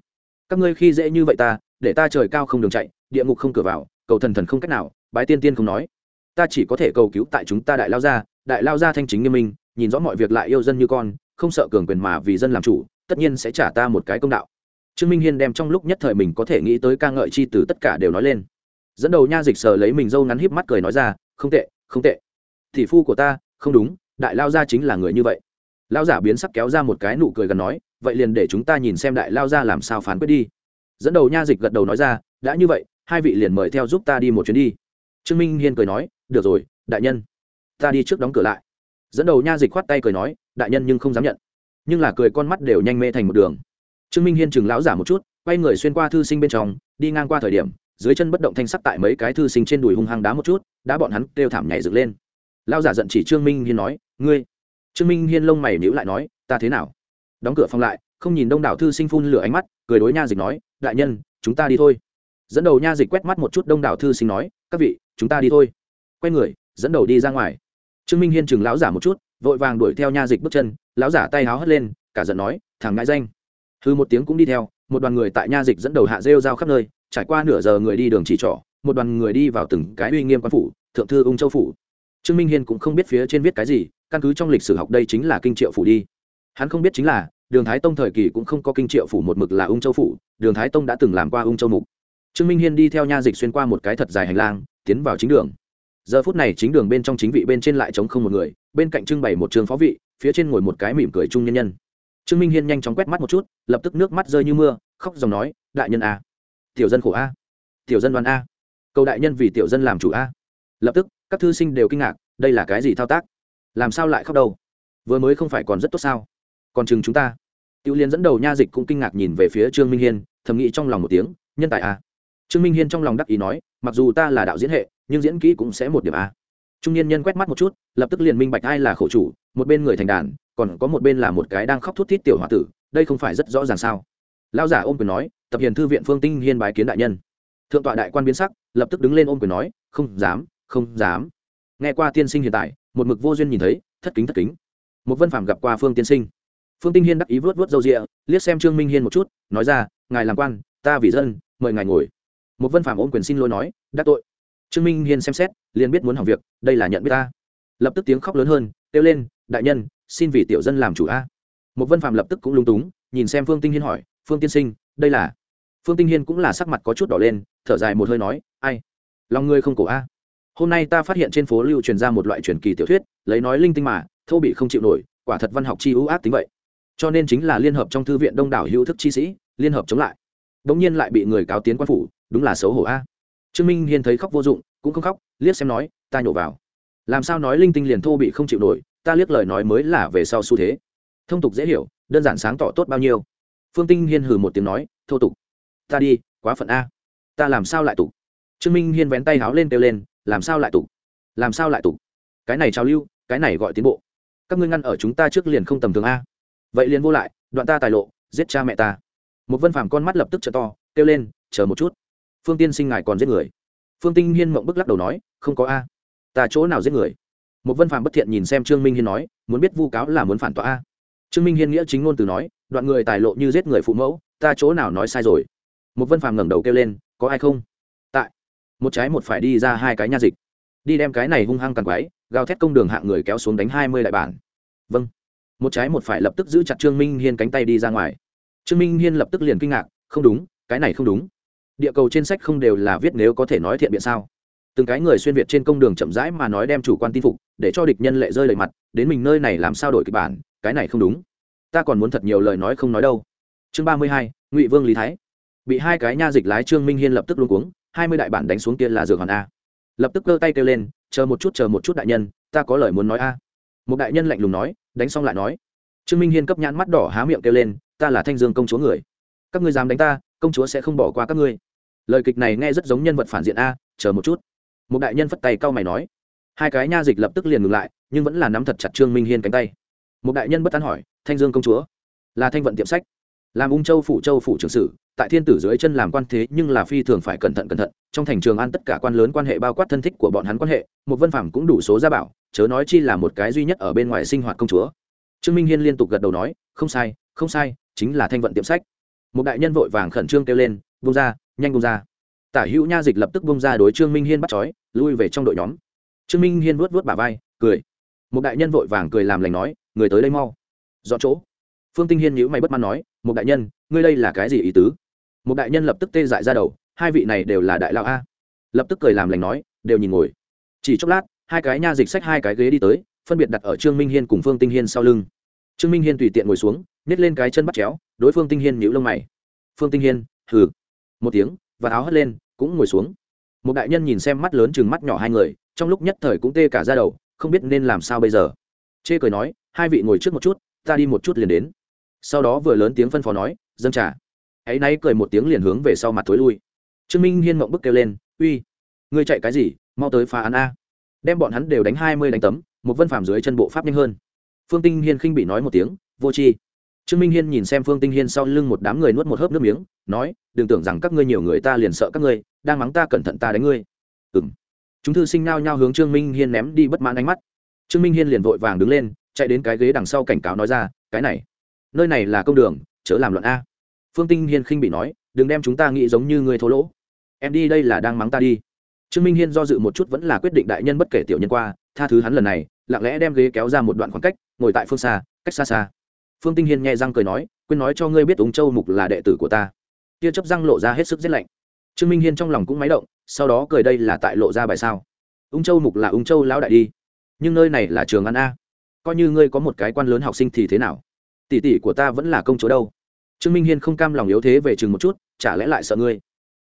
Các ngươi khi dễ như vậy ta, để ta trời cao không đường chạy, địa ngục không cửa vào, cầu thần thần không cách nào, bái tiên tiên không nói. Ta chỉ có thể cầu cứu tại chúng ta đại lao gia, đại lao gia thanh chính nghiêm minh, nhìn rõ mọi việc lại yêu dân như con, không sợ cường quyền mà vì dân làm chủ, tất nhiên sẽ trả ta một cái công đạo. Trương minh hiên đem trong lúc nhất thời mình có thể nghĩ tới ca ngợi chi từ tất cả đều nói lên dẫn đầu nha dịch sờ lấy mình dâu ngắn híp mắt cười nói ra, không tệ không tệ. Thị phu của ta, không đúng, đại lao gia chính là người như vậy. Lao giả biến sắc kéo ra một cái nụ cười gần nói, vậy liền để chúng ta nhìn xem đại lao gia làm sao phán quyết đi. Dẫn đầu nha dịch gật đầu nói ra, đã như vậy, hai vị liền mời theo giúp ta đi một chuyến đi. Trương minh hiên cười nói, được rồi, đại nhân, ta đi trước đóng cửa lại. Dẫn đầu nha dịch khoát tay cười nói, đại nhân nhưng không dám nhận. Nhưng là cười con mắt đều nhanh mê thành một đường. Trương minh hiên chừng lão giả một chút, quay người xuyên qua thư sinh bên trong, đi ngang qua thời điểm dưới chân bất động thanh sắc tại mấy cái thư sinh trên đùi hung hăng đá một chút đã bọn hắn kêu thảm nhảy dựng lên. Lão giả giận chỉ trương minh hiên nói, ngươi? Trương minh hiên lông mày nhíu lại nói, ta thế nào? Đóng cửa phòng lại, không nhìn đông đảo thư sinh phun lửa ánh mắt, cười đối nha dịch nói, đại nhân, chúng ta đi thôi. Dẫn đầu nha dịch quét mắt một chút đông đảo thư sinh nói, các vị, chúng ta đi thôi. Quay người, dẫn đầu đi ra ngoài. Trương minh hiên chừng lão giả một chút, vội vàng đuổi theo nha dịch bước chân, lão giả tay háo hất lên, cả giận nói, thằng ngại danh. Hư một tiếng cũng đi theo, một đoàn người tại nha dịch dẫn đầu hạ rêu rao khắp nơi trải qua nửa giờ người đi đường chỉ trỏ, một đoàn người đi vào từng cái uy nghiêm quan phủ, thượng thư ung châu phủ. Trương minh hiên cũng không biết phía trên viết cái gì, căn cứ trong lịch sử học đây chính là kinh triệu phủ đi. Hắn không biết chính là, đường thái tông thời kỳ cũng không có kinh triệu phủ một mực là ung châu phủ, đường thái tông đã từng làm qua ung châu mục. Trương minh hiên đi theo nha dịch xuyên qua một cái thật dài hành lang, tiến vào chính đường. Giờ phút này chính đường bên trong chính vị bên trên lại trống không một người, bên cạnh trưng bày một trường phó vị, phía trên ngồi một cái mỉm cười trung nhân nhân. Trương minh hiên nhanh chóng quét mắt một chút, lập tức nước mắt rơi như mưa, khóc dòng nói, đại nhân à tiểu dân khổ a. Tiểu dân đoàn a. Cầu đại nhân vì tiểu dân làm chủ a. Lập tức, các thư sinh đều kinh ngạc, đây là cái gì thao tác? Làm sao lại khóc đâu? Vừa mới không phải còn rất tốt sao? Còn chừng chúng ta. Tiểu liên dẫn đầu nha dịch cũng kinh ngạc nhìn về phía trương minh hiên, thầm nghĩ trong lòng một tiếng, nhân tài a. Trương minh hiên trong lòng đắc ý nói, mặc dù ta là đạo diễn hệ, nhưng diễn kỹ cũng sẽ một điểm a. Trung niên nhân quét mắt một chút, lập tức liền minh bạch ai là khổ chủ, một bên người thành đàn, còn có một bên là một cái đang khóc thút thít tiểu h o a tử, đây không phải rất rõ ràng sao? Lao giả ôm quyền nói, tập hiền thư viện phương tinh hiên bái kiến đại nhân. Thượng tọa đại quan biến sắc, lập tức đứng lên ôm quyền nói, không dám không dám. Nghe qua tiên sinh hiện tại, một mực vô duyên nhìn thấy, thất kính thất kính. Một vân phạm gặp qua phương tiên sinh. Phương tinh hiên đắc ý vớt vớt râu rịa liếc xem trương minh hiên một chút, nói ra, ngài làm quan, ta vì dân, mời ngài ngồi. Một vân phạm ôm quyền xin lỗi nói, đắc tội. Trương minh hiên xem xét, liền biết muốn hỏng việc, đây là nhận biết ta. Lập tức tiếng khóc lớn hơn, kêu lên, đại nhân, xin vì tiểu dân làm chủ a. Một vân phạm lập tức cũng lung túng, nhìn xem phương tinh hiên hỏi phương tiên sinh, đây là phương tinh hiên cũng là sắc mặt có chút đỏ lên, thở dài một hơi nói, ai? Lòng ngươi không cổ a. Hôm nay ta phát hiện trên phố lưu truyền ra một loại truyền kỳ tiểu thuyết, lấy nói linh tinh mà, thô bị không chịu nổi, quả thật văn học chi ưu ác tính vậy. Cho nên chính là liên hợp trong thư viện đông đảo hữu thức chi sĩ, liên hợp chống lại. Đ ỗ n g nhiên lại bị người cáo tiến quan phủ, đúng là xấu hổ a. Trương minh hiên thấy khóc vô dụng, cũng không khóc, liếc xem nói, ta nhổ vào. Làm sao nói linh tinh liền thô bị không chịu nổi, ta liếc lời nói mới là về sau xu thế. Thông tục dễ hiểu, đơn giản sáng tỏ tốt bao nhiêu phương tinh hiên hừ một tiếng nói, thô tục, ta đi, quá phận a. Ta làm sao lại tục? Trương minh hiên vén tay háo lên kêu lên, làm sao lại tục? Làm sao lại tục? Cái này trao lưu, cái này gọi tiến bộ. Các ngươi ngăn ở chúng ta trước liền không tầm thường a. Vậy liền vô lại, đoạn ta tài lộ, giết cha mẹ ta. Một vân phàm con mắt lập tức t to, kêu lên, chờ một chút. Phương tiên sinh ngài còn giết người. Phương tinh hiên mộng bức lắc đầu nói, không có a. Ta chỗ nào giết người? Một vân phàm bất thiện nhìn xem trương minh hiên nói, muốn biết vu cáo là muốn phản tỏa a trương minh hiên nghĩa chính ngôn từ nói, đoạn người tài lộ như giết người phụ mẫu, ta chỗ nào nói sai rồi? Một vân phàm ngẩng đầu kêu lên, có ai không? Tại. Một trái một phải đi ra hai cái nha dịch. Đi đem cái này hung hăng càng quái gào thét công đường hạng người kéo xuống đánh hai mươi đại bản. Vâng. Một trái một phải lập tức giữ chặt trương minh hiên cánh tay đi ra ngoài. Trương minh hiên lập tức liền kinh ngạc, không đúng, cái này không đúng. Địa cầu trên sách không đều là viết nếu có thể nói thiện biện sao? Từng cái người xuyên việt trên công đường chậm rãi mà nói đem chủ quan tin phục, để cho địch nhân lệ rơi lệ mặt, đến mình nơi này làm sao đổi kịch bản cái này không đúng. Ta còn muốn thật nhiều lời nói không nói đâu. Chương ba mươi hai, ngụy vương lý thái. Bị hai cái nha dịch lái trương minh hiên lập tức luôn cuống, hai mươi đại bản đánh xuống kia là dược hoàn a. Lập tức cơ tay kêu lên, chờ một chút, chờ một chút đại nhân, ta có lời muốn nói a. Một đại nhân lạnh lùng nói, đánh xong lại nói. Trương minh hiên cấp nhãn mắt đỏ há miệng kêu lên, ta là thanh dương công chúa người. Các ngươi dám đánh ta, công chúa sẽ không bỏ qua các ngươi. Lời kịch này nghe rất giống nhân vật phản diện a, chờ một chút. Một đại nhân phất tay cau mày nói. Hai cái nha dịch lập tức liền ngừng lại, nhưng vẫn là nắm thật chặt trương minh hiên cánh tay một đại nhân bất tán hỏi, thanh dương công chúa, là thanh vận tiệm sách, làm ung châu phủ châu phủ trưởng sử, tại thiên tử dưới chân làm quan thế nhưng là phi thường phải cẩn thận cẩn thận, trong thành trường an tất cả quan lớn quan hệ bao quát thân thích của bọn hắn quan hệ, một vân phàm cũng đủ số gia bảo, chớ nói chi là một cái duy nhất ở bên ngoài sinh hoạt công chúa. Trương minh hiên liên tục gật đầu nói, không sai không sai, chính là thanh vận tiệm sách. Một đại nhân vội vàng khẩn trương kêu lên bông ra, nhanh bông ra. Tả hữu nha dịch lập tức bông ra đối trương minh hiên bắt chói, lui về trong đội nhóm. Trương minh hiên vuốt vuốt bả vai, cười. Một đại nhân vội vàng cười làm lành nói người tới đây mau. Dọn chỗ. Phương tinh hiên nhữ mày bất mãn nói một đại nhân, ngươi đây là cái gì ý tứ? Một đại nhân lập tức tê dại ra đầu, hai vị này đều là đại lão a. Lập tức cười làm lành nói, đều nhìn ngồi. Chỉ chốc lát, hai cái nha dịch sách hai cái ghế đi tới, phân biệt đặt ở trương minh hiên cùng phương tinh hiên sau lưng. Trương minh hiên tùy tiện ngồi xuống, nhét lên cái chân bắt chéo, đối phương tinh hiên nhíu lông mày. Phương tinh hiên, hừ. Một tiếng, và áo hất lên, cũng ngồi xuống. Một đại nhân nhìn xem mắt lớn chừng mắt nhỏ hai người, trong lúc nhất thời cũng tê cả ra đầu, không biết nên làm sao bây giờ. Chê cười nói hai vị ngồi trước một chút, ta đi một chút liền đến. Sau đó vừa lớn tiếng phân phó nói, dâng trà. Ấy nay cười một tiếng liền hướng về sau mặt thối lui. Trương minh hiên mộng bức kêu lên, uy, ngươi chạy cái gì? Mau tới phá án a. Đem bọn hắn đều đánh hai mươi đánh tấm, một vân phàm dưới chân bộ pháp nhanh hơn. Phương tinh hiên khinh bị nói một tiếng, vô tri. Trương minh hiên nhìn xem phương tinh hiên sau lưng một đám người nuốt một hớp nước miếng, nói, đừng tưởng rằng các ngươi nhiều người ta liền sợ các ngươi, đang mắng ta cẩn thận ta đánh ngươi. Ừ m chúng thư sinh nao nhao hướng trương minh hiên ném đi bất mãn ánh mắt. Trương minh hiên liền vội vàng đứng lên chạy đến cái ghế đằng sau cảnh cáo nói ra, cái này, nơi này là công đường, chớ làm luận a. Phương tinh hiên khinh bị nói, đừng đem chúng ta nghĩ giống như người thô lỗ. Em đi đây là đang mắng ta đi. Trương minh hiên do dự một chút vẫn là quyết định đại nhân bất kể tiểu nhân qua, tha thứ hắn lần này, lặng lẽ đem ghế kéo ra một đoạn khoảng cách, ngồi tại phương xa, cách xa xa. Phương tinh hiên nghe răng cười nói, quên nói cho ngươi biết úng châu mục là đệ tử của ta. Tia chấp răng lộ ra hết sức rét lạnh. Trương minh hiên trong lòng cũng máy động, sau đó cười đây là tại lộ ra bài sao. Ung châu mục là ung châu lão đại đi. Nhưng nơi này là trường ăn a coi như ngươi có một cái quan lớn học sinh thì thế nào? Tỷ tỷ của ta vẫn là công chúa đâu? Trương minh hiên không cam lòng yếu thế về chừng một chút, chả lẽ lại sợ ngươi?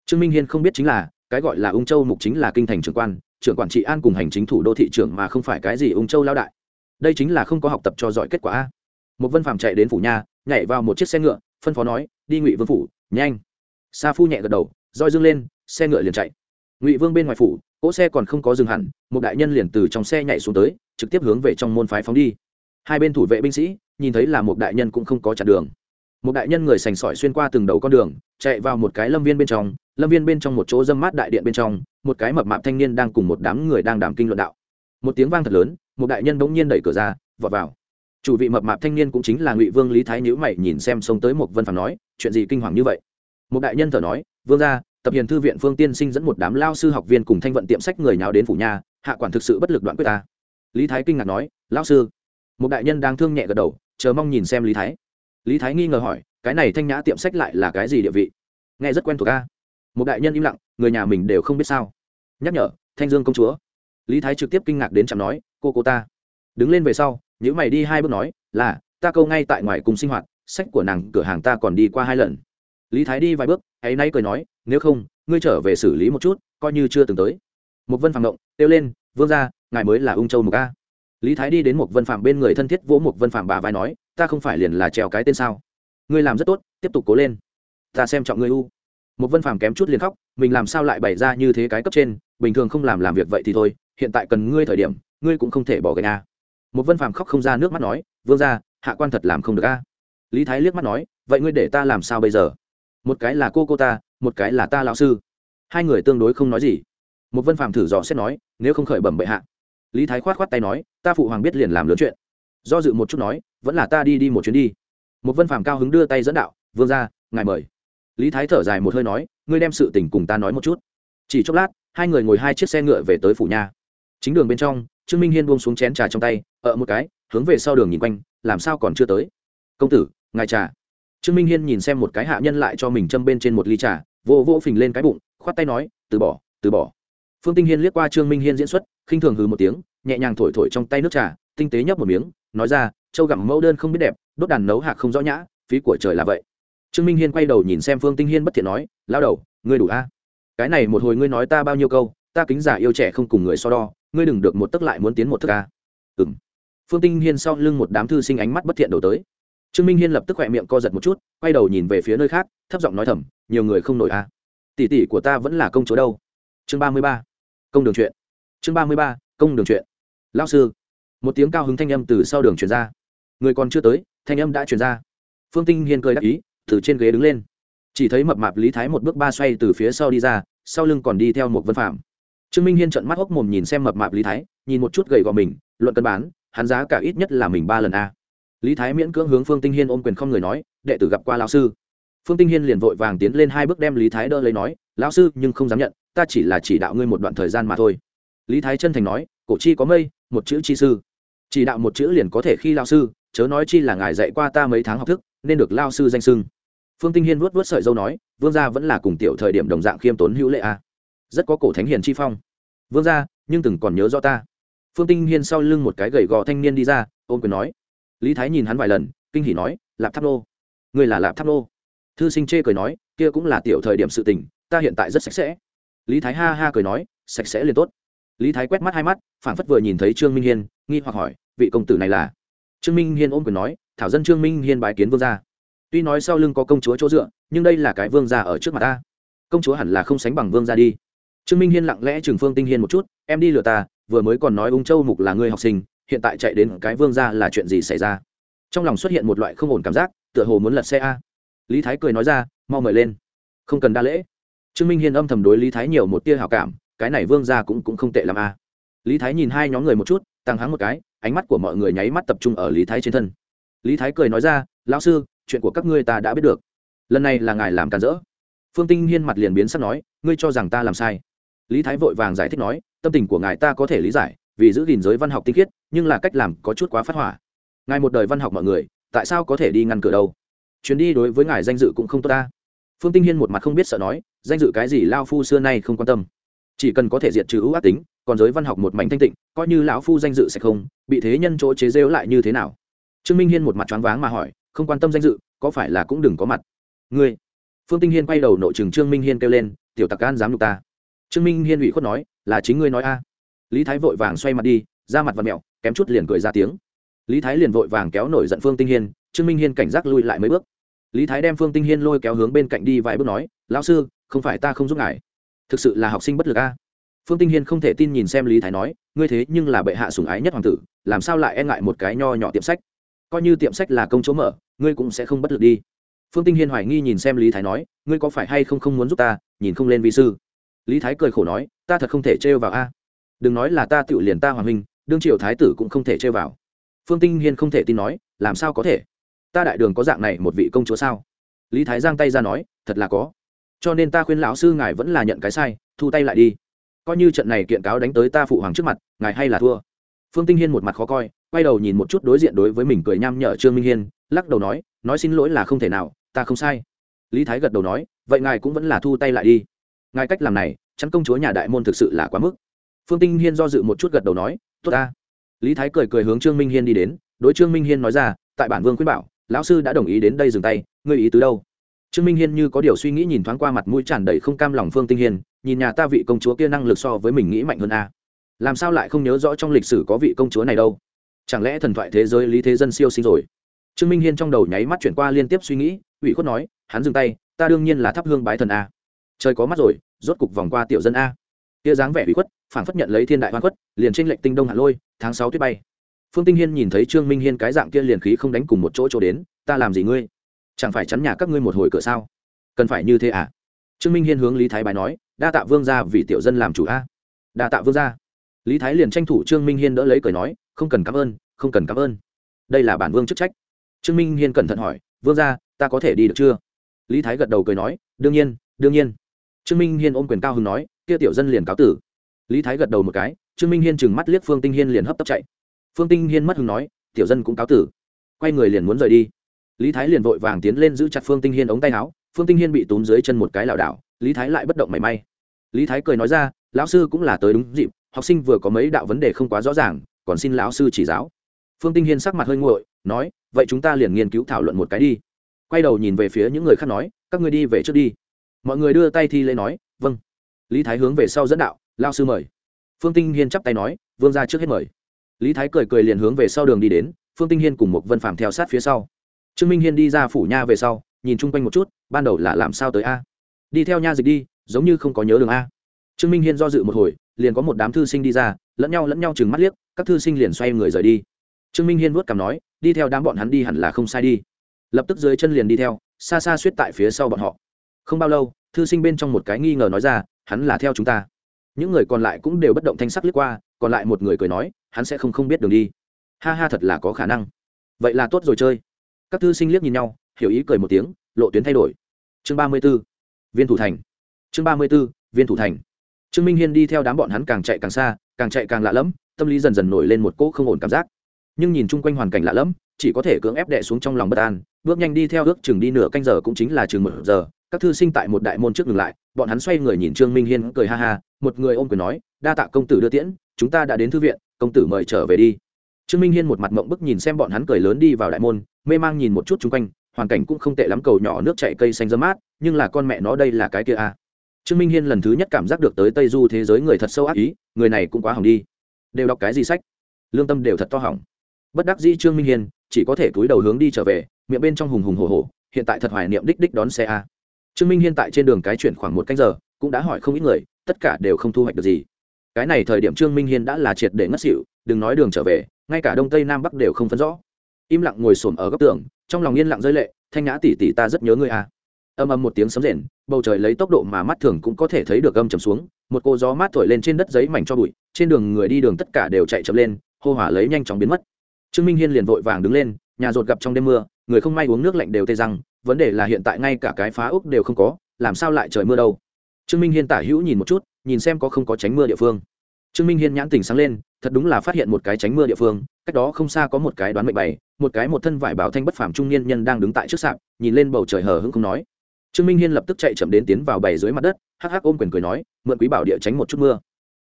Trương minh hiên không biết chính là, cái gọi là ung châu mục chính là kinh thành trưởng quan, trưởng quản trị an cùng hành chính thủ đô thị trưởng mà không phải cái gì ung châu lao đại. Đây chính là không có học tập cho giỏi kết quả a. Một vân phàm chạy đến phủ nha nhảy vào một chiếc xe ngựa, phân phó nói, đi ngụy vương phủ, nhanh. Sa phu nhẹ gật đầu, roi dương lên, xe ngựa liền chạy. Ngụy vương bên ngoài phủ cỗ xe còn không có dừng hẳn, một đại nhân liền từ trong xe nhảy xuống tới, trực tiếp hướng về trong môn phái phóng đi. Hai bên thủ vệ binh sĩ, nhìn thấy là một đại nhân cũng không có chặn đường. Một đại nhân người sành sỏi xuyên qua từng đầu con đường, chạy vào một cái lâm viên bên trong, lâm viên bên trong một chỗ dâm mát đại điện bên trong, một cái mập mạp thanh niên đang cùng một đám người đang đàm kinh luận đạo. Một tiếng vang thật lớn, một đại nhân bỗng nhiên đẩy cửa ra, vọt vào. Chủ vị mập mạp thanh niên cũng chính là ngụy vương lý thái nhữ mày nhìn xem xông tới một vân phàm nói, chuyện gì kinh hoàng như vậy? Một đại nhân thở nói, vương ra tập hiền thư viện phương tiên sinh dẫn một đám lao sư học viên cùng thanh vận tiệm sách người nào đến phủ nhà, hạ quản thực sự bất lực đoạn quyết ta. Lý thái kinh ngạc nói lao sư. Một đại nhân đang thương nhẹ gật đầu, chờ mong nhìn xem lý thái. Lý thái nghi ngờ hỏi, cái này thanh nhã tiệm sách lại là cái gì địa vị? Nghe rất quen thuộc ca một đại nhân im lặng, người nhà mình đều không biết sao. Nhắc nhở, thanh dương công chúa. Lý thái trực tiếp kinh ngạc đến chạm nói, cô cô ta. Đứng lên về sau nhữ mày đi hai bước nói, là, ta câu ngay tại ngoài cùng sinh hoạt, sách của nàng cửa hàng ta còn đi qua hai lần. Lý thái đi vài bước, ấy nay cười nói nếu không, ngươi trở về xử lý một chút, coi như chưa từng tới. Một vân phạm động kêu lên, vương ra ngài mới là ung châu mục a. Lý thái đi đến một vân phạm bên người thân thiết vỗ một vân phạm bà vai nói, ta không phải liền là trèo cái tên sao? Ngươi làm rất tốt, tiếp tục cố lên. Ta xem trọng ngươi u. Một vân Phạm kém chút liền khóc, mình làm sao lại bày ra như thế cái cấp trên? Bình thường không làm làm việc vậy thì thôi, hiện tại cần ngươi thời điểm, ngươi cũng không thể bỏ gạch a. Một vân Phạm khóc không ra nước mắt nói, vương ra hạ quan thật làm không được a. Lý thái liếc mắt nói, vậy ngươi để ta làm sao bây giờ? Một cái là cô cô ta, một cái là ta lão sư. Hai người tương đối không nói gì. Một vân phàm thử dò xét nói, nếu không khởi bẩm bệ hạ. Lý thái khoát khoát tay nói, ta phụ hoàng biết liền làm lớn chuyện. Do dự một chút nói, vẫn là ta đi đi một chuyến đi. Một vân phàm cao hứng đưa tay dẫn đạo, vương ra ngài mời. Lý thái thở dài một hơi nói, ngươi đem sự tình cùng ta nói một chút. Chỉ chốc lát, hai người ngồi hai chiếc xe ngựa về tới phủ nhà. chính đường bên trong, trương minh hiên buông xuống chén trà trong tay ở một cái, hướng về sau đường nhìn quanh, làm sao còn chưa tới? Công tử, ngài trà trương minh hiên nhìn xem một cái hạ nhân lại cho mình châm bên trên một ly trà, vô vô phình lên cái bụng, khoát tay nói, từ bỏ từ bỏ. Phương tinh hiên liếc qua trương minh hiên diễn xuất, khinh thường hừ một tiếng, nhẹ nhàng thổi thổi trong tay nước trà, tinh tế nhấp một miếng, nói ra, châu gặm mẫu đơn không biết đẹp, đốt đàn nấu hạc không rõ nhã, phí của trời là vậy. Trương minh hiên quay đầu nhìn xem phương tinh hiên bất thiện nói lao đầu, ngươi đủ a. Cái này một hồi ngươi nói ta bao nhiêu câu, ta kính giả yêu trẻ không cùng người so đo, ngươi đừng được một tức lại muốn tiến một thức a. Ừ m phương tinh hiên sau lưng một đám thư sinh ánh mắt bất thiện đổ tới trương minh hiên lập tức khỏe miệng co giật một chút, quay đầu nhìn về phía nơi khác, thấp giọng nói thầm, nhiều người không nổi à? tỷ tỷ của ta vẫn là công chúa đâu? Chương ba mươi ba, công đường chuyện. Chương ba mươi ba, công đường chuyện. Lao sư, một tiếng cao hứng thanh âm từ sau đường truyền ra. Người còn chưa tới, thanh âm đã truyền ra. Phương tinh hiên cười đắc ý, từ trên ghế đứng lên. Chỉ thấy mập mạp lý thái một bước ba xoay từ phía sau đi ra, sau lưng còn đi theo một vân phạm. Trương minh hiên trận mắt hốc mồm nhìn xem mập mạp lý thái, nhìn một chút gầy gò mình, luận cân bán, hắn giá cả ít nhất là mình ba lần a lý thái miễn cưỡng hướng phương tinh hiên ôm quyền không người nói, đệ tử gặp qua lão sư. Phương tinh hiên liền vội vàng tiến lên hai bước đem lý thái đỡ lấy nói, lão sư, nhưng không dám nhận, ta chỉ là chỉ đạo ngươi một đoạn thời gian mà thôi. Lý thái chân thành nói, cổ chi có mây, một chữ chi sư. Chỉ đạo một chữ liền có thể khi lao sư, chớ nói chi là ngài dạy qua ta mấy tháng học thức, nên được lao sư danh sưng phương tinh hiên vuốt vuốt sợi dâu nói, vương gia vẫn là cùng tiểu thời điểm đồng dạng khiêm tốn hữu lệ a. À. rất có cổ thánh hiền chi phong. Vương gia, nhưng từng còn nhớ rõ ta. Phương tinh hiên sau lưng một cái gầy gò thanh niên đi ra, ôm quyền nói lý thái nhìn hắn vài lần, kinh hỉ nói, lạp tháp nô người là lạp tháp nô? Thư sinh chê cười nói, kia cũng là tiểu thời điểm sự tình, ta hiện tại rất sạch sẽ. Lý thái ha ha cười nói, sạch sẽ liền tốt. Lý thái quét mắt hai mắt, phảng phất vừa nhìn thấy trương minh hiên, nghi hoặc hỏi, vị công tử này là? Trương minh hiên ôm quyền nói, thảo dân trương minh hiên bái kiến vương gia. Tuy nói sau lưng có công chúa chỗ dựa, nhưng đây là cái vương gia ở trước mặt ta. Công chúa hẳn là không sánh bằng vương gia đi. Trương minh hiên lặng lẽ trừng phương tinh hiên một chút, em đi lừa ta, vừa mới còn nói ung châu mục là người học sinh hiện tại chạy đến cái vương gia là chuyện gì xảy ra? Trong lòng xuất hiện một loại không ổn cảm giác, tựa hồ muốn lật xe a. Lý thái cười nói ra, mau mời lên. Không cần đa lễ. Trương minh hiên âm thầm đối lý thái nhiều một tia hào cảm, cái này vương gia cũng cũng không tệ làm a. Lý thái nhìn hai nhóm người một chút, tăng hắng một cái, ánh mắt của mọi người nháy mắt tập trung ở lý thái trên thân. Lý thái cười nói ra, lão sư, chuyện của các ngươi ta đã biết được. Lần này là ngài làm càn rỡ. Phương tinh hiên mặt liền biến sắc nói, ngươi cho rằng ta làm sai. Lý thái vội vàng giải thích nói, tâm tình của ngài ta có thể lý giải vì giữ gìn giới văn học tinh khiết, nhưng là cách làm có chút quá phát hỏa. Ngài một đời văn học mọi người, tại sao có thể đi ngăn cửa đâu? Chuyến đi đối với ngài danh dự cũng không tốt ta. Phương tinh hiên một mặt không biết sợ nói, danh dự cái gì lao phu xưa nay không quan tâm. Chỉ cần có thể diệt trừ ưu ác tính, còn giới văn học một mảnh thanh tịnh, coi như lão phu danh dự sẽ không, bị thế nhân chỗ chế rêu lại như thế nào? Trương minh hiên một mặt choáng váng mà hỏi, không quan tâm danh dự, có phải là cũng đừng có mặt? Ngươi. Phương tinh hiên quay đầu nội trường trương minh hiên kêu lên, tiểu tặc can dám nhục ta. Trương minh hiên ủy khuất nói, là chính ngươi nói a lý thái vội vàng xoay mặt đi, ra mặt và mẹo, kém chút liền cười ra tiếng. Lý thái liền vội vàng kéo nổi giận phương tinh hiên, trương minh hiên cảnh giác lui lại mấy bước. Lý thái đem phương tinh hiên lôi kéo hướng bên cạnh đi vài bước nói, lão sư, không phải ta không giúp ngài. Thực sự là học sinh bất lực a. Phương tinh hiên không thể tin nhìn xem lý thái nói, ngươi thế nhưng là bệ hạ sủng ái nhất hoàng tử, làm sao lại e ngại một cái nho nhỏ tiệm sách? Coi như tiệm sách là công chỗ mở, ngươi cũng sẽ không bất lực đi. Phương tinh hiên hoài nghi nhìn xem lý thái nói, ngươi có phải hay không không muốn giúp ta, nhìn không lên vi sư? Lý thái cười khổ nói, ta thật không thể trêu vào a đừng nói là ta tự liền ta hoàng minh đương triều thái tử cũng không thể chơi vào. Phương tinh hiên không thể tin nói, làm sao có thể? Ta đại đường có dạng này một vị công chúa sao? Lý thái giang tay ra nói, thật là có. Cho nên ta khuyên lão sư ngài vẫn là nhận cái sai, thu tay lại đi. Coi như trận này kiện cáo đánh tới ta phụ hoàng trước mặt, ngài hay là thua. Phương tinh hiên một mặt khó coi, quay đầu nhìn một chút đối diện đối với mình cười nham nhở trương minh hiên, lắc đầu nói nói xin lỗi là không thể nào, ta không sai. Lý thái gật đầu nói, vậy ngài cũng vẫn là thu tay lại đi. Ngài cách làm này, chắn công chúa nhà đại môn thực sự là quá mức phương tinh hiên do dự một chút gật đầu nói, tốt ta. Lý thái cười cười hướng trương minh hiên đi đến, đối trương minh hiên nói ra, tại bản vương khuyên bảo, lão sư đã đồng ý đến đây dừng tay, ngươi ý tứ đâu? Trương minh hiên như có điều suy nghĩ nhìn thoáng qua mặt mũi tràn đầy không cam lòng phương tinh hiên, nhìn nhà ta vị công chúa kia năng lực so với mình nghĩ mạnh hơn a. Làm sao lại không nhớ rõ trong lịch sử có vị công chúa này đâu? Chẳng lẽ thần thoại thế giới lý thế dân siêu sinh rồi? Trương minh hiên trong đầu nháy mắt chuyển qua liên tiếp suy nghĩ, ủy khuất nói, hắn dừng tay, ta đương nhiên là thắp hương bái thần a. Trời có mắt rồi, rốt cục vòng qua tiểu dân a kia dáng vẻ ủy khuất, phảng phất nhận lấy thiên đại hoa khuất, liền trên lệnh tinh đông hạ lôi, tháng sáu tuyết bay. Phương tinh hiên nhìn thấy trương minh hiên cái dạng kia liền khí không đánh cùng một chỗ chỗ đến, ta làm gì ngươi? Chẳng phải chắn nhà các ngươi một hồi cửa sao? Cần phải như thế à? Trương minh hiên hướng lý thái bài nói, đa tạ vương gia vì tiểu dân làm chủ a. Đa tạ vương gia. Lý thái liền tranh thủ trương minh hiên đỡ lấy cười nói, không cần cảm ơn, không cần cảm ơn. Đây là bản vương chức trách. Trương minh hiên cẩn thận hỏi, vương gia, ta có thể đi được chưa? Lý thái gật đầu cười nói, đương nhiên đương nhiên. Trương minh hiên ôm quyền cao hưng nói kia tiểu dân liền cáo tử. Lý thái gật đầu một cái, trương minh hiên chừng mắt liếc phương tinh hiên liền hấp tấp chạy. Phương tinh hiên mất hứng nói, tiểu dân cũng cáo tử. Quay người liền muốn rời đi. Lý thái liền vội vàng tiến lên giữ chặt phương tinh hiên ống tay áo, phương tinh hiên bị túm dưới chân một cái lảo đảo, lý thái lại bất động mảy may. Lý thái cười nói ra, lão sư cũng là tới đúng dịp, học sinh vừa có mấy đạo vấn đề không quá rõ ràng, còn xin lão sư chỉ giáo. Phương tinh hiên sắc mặt hơi nguội, nói, vậy chúng ta liền nghiên cứu thảo luận một cái đi. Quay đầu nhìn về phía những người khác nói, các ngươi đi về trước đi. Mọi người đưa tay thi lễ nói vâng lý thái hướng về sau dẫn đạo lao sư mời. Phương tinh hiên chắp tay nói, vương ra trước hết mời. Lý thái cười cười liền hướng về sau đường đi đến, phương tinh hiên cùng một vân phàm theo sát phía sau. Trương minh hiên đi ra phủ nha về sau, nhìn chung quanh một chút, ban đầu là làm sao tới a? Đi theo nha dịch đi, giống như không có nhớ đường a. Trương minh hiên do dự một hồi, liền có một đám thư sinh đi ra, lẫn nhau lẫn nhau chừng mắt liếc, các thư sinh liền xoay người rời đi. Trương minh hiên vuốt cằm nói, đi theo đám bọn hắn đi hẳn là không sai đi. Lập tức dưới chân liền đi theo, xa xa suýt tại phía sau bọn họ không bao lâu, thư sinh bên trong một cái nghi ngờ nói ra, hắn là theo chúng ta. Những người còn lại cũng đều bất động thanh sắc liếc qua, còn lại một người cười nói, hắn sẽ không không biết đường đi. Ha ha thật là có khả năng. Vậy là tốt rồi chơi. Các thư sinh liếc nhìn nhau, hiểu ý cười một tiếng, lộ tuyến thay đổi. Chương ba mươi b ố viên thủ thành. Chương ba mươi b ố viên thủ thành. Trương minh hiên đi theo đám bọn hắn càng chạy càng xa, càng chạy càng lạ lẫm, tâm lý dần dần nổi lên một cỗ không ổn cảm giác. Nhưng nhìn chung quanh hoàn cảnh lạ lẫm, chỉ có thể cưỡng ép đệ xuống trong lòng bất an, bước nhanh đi theo ước chừng đi nửa canh giờ cũng chính là chừng một giờ các thư sinh tại một đại môn trước ngừng lại, bọn hắn xoay người nhìn trương minh hiên cười ha ha, một người ôm quyền nói, đa tạ công tử đưa tiễn, chúng ta đã đến thư viện, công tử mời trở về đi. Trương minh hiên một mặt mộng bức nhìn xem bọn hắn cười lớn đi vào đại môn, mê mang nhìn một chút chung quanh, hoàn cảnh cũng không tệ lắm, cầu nhỏ nước chạy cây xanh dơ mát, nhưng là con mẹ nó đây là cái kia à. trương minh hiên lần thứ nhất cảm giác được tới tây du thế giới người thật sâu ác ý, người này cũng quá hỏng đi. Đều đọc cái gì sách? Lương tâm đều thật to hỏng. Bất đắc dĩ trương minh hiên, chỉ có thể túi đầu hướng đi trở về, miệng bên trong hùng hùng hồ hồ hiện tại thật hoài niệm đích đích đón xe a trương minh hiên tại trên đường cái chuyển khoảng một canh giờ, cũng đã hỏi không ít người, tất cả đều không thu hoạch được gì. Cái này thời điểm trương minh hiên đã là triệt để ngất xỉu, đừng nói đường trở về, ngay cả đông tây nam bắc đều không phân rõ. Im lặng ngồi xổm ở góc tường, trong lòng yên lặng rơi lệ, thanh nhã tỉ tỉ ta rất nhớ ngươi à. âm âm một tiếng sấm rền, bầu trời lấy tốc độ mà mắt thường cũng có thể thấy được âm trầm xuống, một cô gió mát thổi lên trên đất giấy mảnh cho bụi, trên đường người đi đường tất cả đều chạy chậm lên, hô hỏa lấy nhanh chóng biến mất. Trương minh hiên liền vội vàng đứng lên, nhà rột gặp trong đêm mưa, người không may uống nước lạnh đều tê răng vấn đề là hiện tại ngay cả cái phá ốc đều không có, làm sao lại trời mưa đâu? Trương minh hiên tả hữu nhìn một chút, nhìn xem có không có tránh mưa địa phương. Trương minh hiên nhãn tình sáng lên, thật đúng là phát hiện một cái tránh mưa địa phương, cách đó không xa có một cái đoán mệnh bày, một cái một thân vải bảo thanh bất phàm trung niên nhân đang đứng tại trước sạp, nhìn lên bầu trời hờ hững không nói. Trương minh hiên lập tức chạy chậm đến tiến vào bày dưới mặt đất, hắc hắc ôm quyền cười nói, mượn quý bảo địa tránh một chút mưa.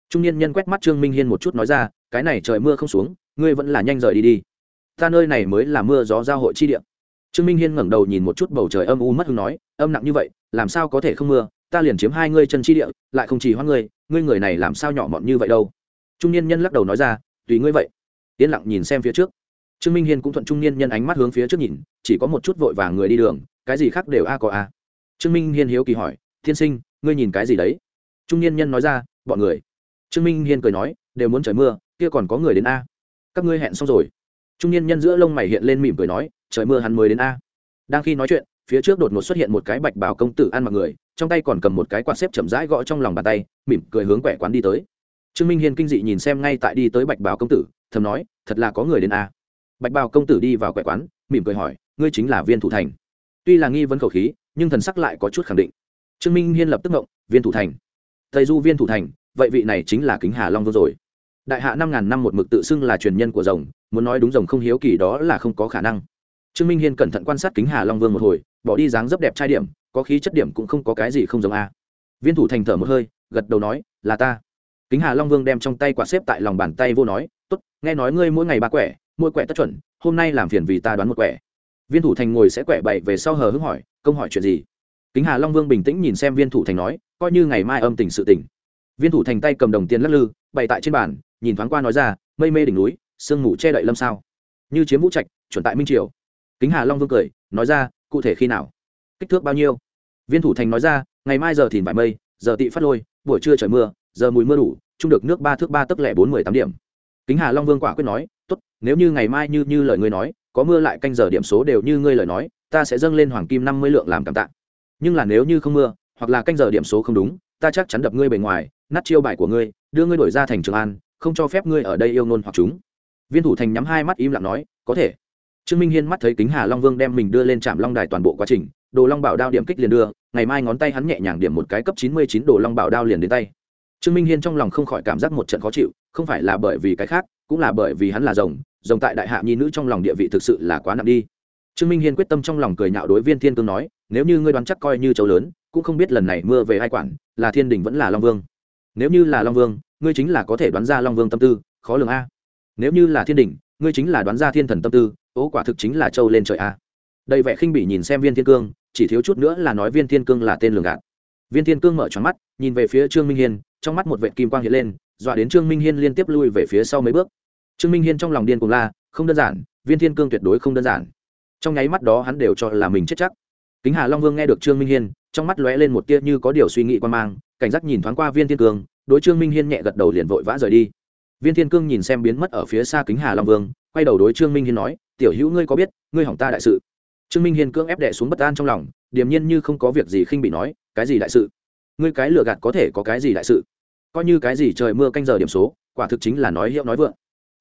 Trung niên nhân quét mắt trương minh hiên một chút nói ra, cái này trời mưa không xuống, ngươi vẫn là nhanh rời đi đi. Ta nơi này mới là mưa gió giao hội chi địa trương minh hiên ngẩng đầu nhìn một chút bầu trời âm u mất hứng nói, âm nặng như vậy, làm sao có thể không mưa? Ta liền chiếm hai ngươi chân chi địa, lại không chỉ hoa ngươi ngươi người này làm sao nhỏ mọn như vậy đâu? Trung niên nhân lắc đầu nói ra, tùy ngươi vậy. Yên lặng nhìn xem phía trước. Trương minh hiên cũng thuận trung niên nhân ánh mắt hướng phía trước nhìn, chỉ có một chút vội vàng người đi đường, cái gì khác đều a có a. Trương minh hiên hiếu kỳ hỏi, thiên sinh, ngươi nhìn cái gì đấy? Trung niên nhân nói ra, bọn người. Trương minh hiên cười nói, đều muốn trời mưa, kia còn có người đến a. Các ngươi hẹn xong rồi. Trung niên nhân giữa lông mày hiện lên mỉm cười nói trời mưa hắn mới đến a. Đang khi nói chuyện, phía trước đột ngột xuất hiện một cái bạch bào công tử ăn mặc người, trong tay còn cầm một cái quạt xếp chậm rãi gõ trong lòng bàn tay, mỉm cười hướng quẻ quán đi tới. Trương minh hiên kinh dị nhìn xem ngay tại đi tới bạch bào công tử, thầm nói, thật là có người đến a. Bạch bào công tử đi vào quẻ quán, mỉm cười hỏi, ngươi chính là viên thủ thành? Tuy là nghi vấn khẩu khí, nhưng thần sắc lại có chút khẳng định. Trương minh hiên lập tức ngộng, viên thủ thành? Tây du viên thủ thành? Vậy vị này chính là kính hà long vương rồi. Đại hạ năm ngàn năm một mực tự xưng là truyền nhân của rồng, muốn nói đúng rồng không hiếu kỳ đó là không có khả năng trương minh hiên cẩn thận quan sát kính hà long vương một hồi, bỏ đi dáng dấp đẹp trai điểm, có khí chất điểm cũng không có cái gì không giống a. Viên thủ thành thở một hơi, gật đầu nói, là ta. Kính hà long vương đem trong tay quả xếp tại lòng bàn tay vô nói, tốt, nghe nói ngươi mỗi ngày ba quẻ, mỗi quẻ tất chuẩn, hôm nay làm phiền vì ta đoán một quẻ. Viên thủ thành ngồi sẽ quẻ bậy về sau hờ hững hỏi, công hỏi chuyện gì? Kính hà long vương bình tĩnh nhìn xem viên thủ thành nói, coi như ngày mai âm tình sự tỉnh viên thủ thành tay cầm đồng tiền lắc lư, bày tại trên bàn, nhìn thoáng qua nói ra, mây mê đỉnh núi, sương ngủ che đậy lâm sao. Như chiếm vũ trạch, chuẩn tại minh triều kính hà long vương cười, nói ra, cụ thể khi nào? Kích thước bao nhiêu? Viên thủ thành nói ra, ngày mai giờ thìn vải mây, giờ tị phát lôi, buổi trưa trời mưa, giờ mùi mưa đủ, chung được nước ba thước ba tấc lẻ bốn mười tám điểm. Kính hà long vương quả quyết nói, tốt, nếu như ngày mai như như lời ngươi nói, có mưa lại canh giờ điểm số đều như ngươi lời nói, ta sẽ dâng lên hoàng kim năm mươi lượng làm cảm tạ. Nhưng là nếu như không mưa, hoặc là canh giờ điểm số không đúng, ta chắc chắn đập ngươi bề ngoài, nát chiêu bài của ngươi, đưa ngươi đổi ra thành trường an, không cho phép ngươi ở đây yêu ngôn hoặc chúng. Viên thủ thành nhắm hai mắt im lặng nói, có thể trương minh hiên mắt thấy kính hà long vương đem mình đưa lên trạm long đài toàn bộ quá trình, đồ long bảo đao điểm kích liền đưa, ngày mai ngón tay hắn nhẹ nhàng điểm một cái cấp chín mươi chín đồ long bảo đao liền đến tay. Trương minh hiên trong lòng không khỏi cảm giác một trận khó chịu, không phải là bởi vì cái khác, cũng là bởi vì hắn là rồng rồng tại đại hạ nhi nữ trong lòng địa vị thực sự là quá nặng đi. Trương minh hiên quyết tâm trong lòng cười nhạo đối viên thiên cương nói, nếu như ngươi đoán chắc coi như châu lớn, cũng không biết lần này mưa về hai quản, là thiên đình vẫn là long vương. Nếu như là long vương, ngươi chính là có thể đoán ra long vương tâm tư, khó lường a. Nếu như là thiên đình, ngươi chính là đoán ra thiên thần tâm tư ố quả thực chính là châu lên trời a. Đầy vẻ khinh bỉ nhìn xem viên thiên cương, chỉ thiếu chút nữa là nói viên thiên cương là tên lường gạt. Viên thiên cương mở tròn mắt, nhìn về phía trương minh hiên, trong mắt một vệ kim quang hiện lên, dọa đến trương minh hiên liên tiếp lui về phía sau mấy bước. Trương minh hiên trong lòng điên cùng la, không đơn giản, viên thiên cương tuyệt đối không đơn giản. Trong nháy mắt đó hắn đều cho là mình chết chắc. Kính hà long vương nghe được trương minh hiên, trong mắt lóe lên một tia như có điều suy nghĩ quan mang, cảnh giác nhìn thoáng qua viên thiên cương, đối trương minh hiên nhẹ gật đầu liền vội vã rời đi. Viên thiên cương nhìn xem biến mất ở phía xa kính hà long vương, quay đầu đối trương minh hiên nói tiểu hữu ngươi có biết, ngươi hỏng ta đại sự. Trương minh hiên cưỡng ép đệ xuống bất an trong lòng, điềm nhiên như không có việc gì khinh bị nói, cái gì đại sự? Ngươi cái lừa gạt có thể có cái gì đại sự? Coi như cái gì trời mưa canh giờ điểm số, quả thực chính là nói hiệu nói vượng.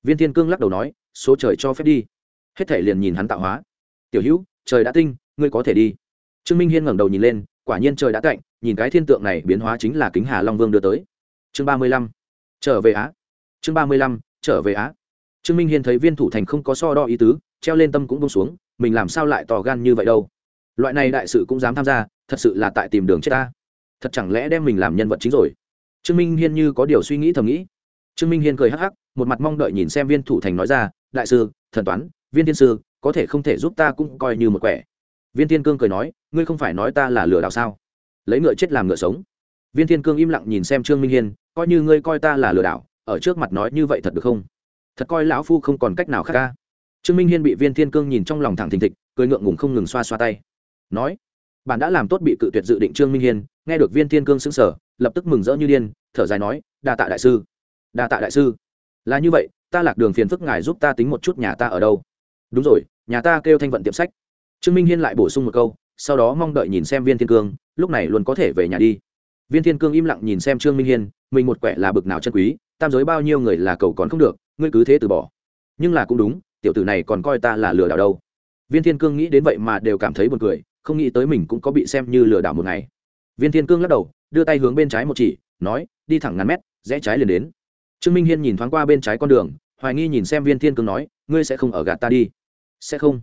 Viên thiên cương lắc đầu nói, số trời cho phép đi. Hết thể liền nhìn hắn tạo hóa. Tiểu hữu, trời đã tinh, ngươi có thể đi. Trương minh hiên ngẩng đầu nhìn lên, quả nhiên trời đã cạnh nhìn cái thiên tượng này biến hóa chính là kính hà long vương đưa tới. Chương ba mươi lăm, trở về á. Chương ba mươi lăm, trở về á trương minh hiên thấy viên thủ thành không có so đo ý tứ, treo lên tâm cũng bông xuống, mình làm sao lại tỏ gan như vậy đâu? Loại này đại sự cũng dám tham gia, thật sự là tại tìm đường chết ta. Thật chẳng lẽ đem mình làm nhân vật chính rồi? Trương minh hiên như có điều suy nghĩ thầm nghĩ. Trương minh hiên cười hắc hắc, một mặt mong đợi nhìn xem viên thủ thành nói ra, đại sư, thần toán, viên thiên sư, có thể không thể giúp ta cũng coi như một quẻ. Viên thiên cương cười nói, ngươi không phải nói ta là lừa đảo sao? Lấy ngựa chết làm ngựa sống. Viên thiên cương im lặng nhìn xem trương minh hiên, coi như ngươi coi ta là lừa đảo, ở trước mặt nói như vậy thật được không? Thật coi lão phu không còn cách nào khác ca. Trương minh hiên bị viên thiên cương nhìn trong lòng thẳng thình thịch, cười ngượng ngùng không ngừng xoa xoa tay. Nói, bạn đã làm tốt bị cự tuyệt dự định trương minh hiên. Nghe được viên thiên cương xứng sở lập tức mừng rỡ như điên, thở dài nói, đa tạ đại sư. Đa tạ đại sư. Là như vậy, ta lạc đường phiền phức ngài giúp ta tính một chút nhà ta ở đâu. Đúng rồi, nhà ta kêu thanh vận tiệm sách. Trương minh hiên lại bổ sung một câu, sau đó mong đợi nhìn xem viên thiên cương, lúc này luôn có thể về nhà đi. Viên thiên cương im lặng nhìn xem trương minh hiên, mình một quẻ là bực nào chân quý, tam giới bao nhiêu người là cầu còn không được ngươi cứ thế từ bỏ. Nhưng là cũng đúng, tiểu tử này còn coi ta là lừa đảo đâu. Viên thiên cương nghĩ đến vậy mà đều cảm thấy buồn cười, không nghĩ tới mình cũng có bị xem như lừa đảo một ngày. Viên thiên cương lắc đầu, đưa tay hướng bên trái một chỉ, nói, đi thẳng ngàn mét, rẽ trái liền đến. Trương minh hiên nhìn thoáng qua bên trái con đường, hoài nghi nhìn xem viên thiên cương nói, ngươi sẽ không ở gạt ta đi. Sẽ không.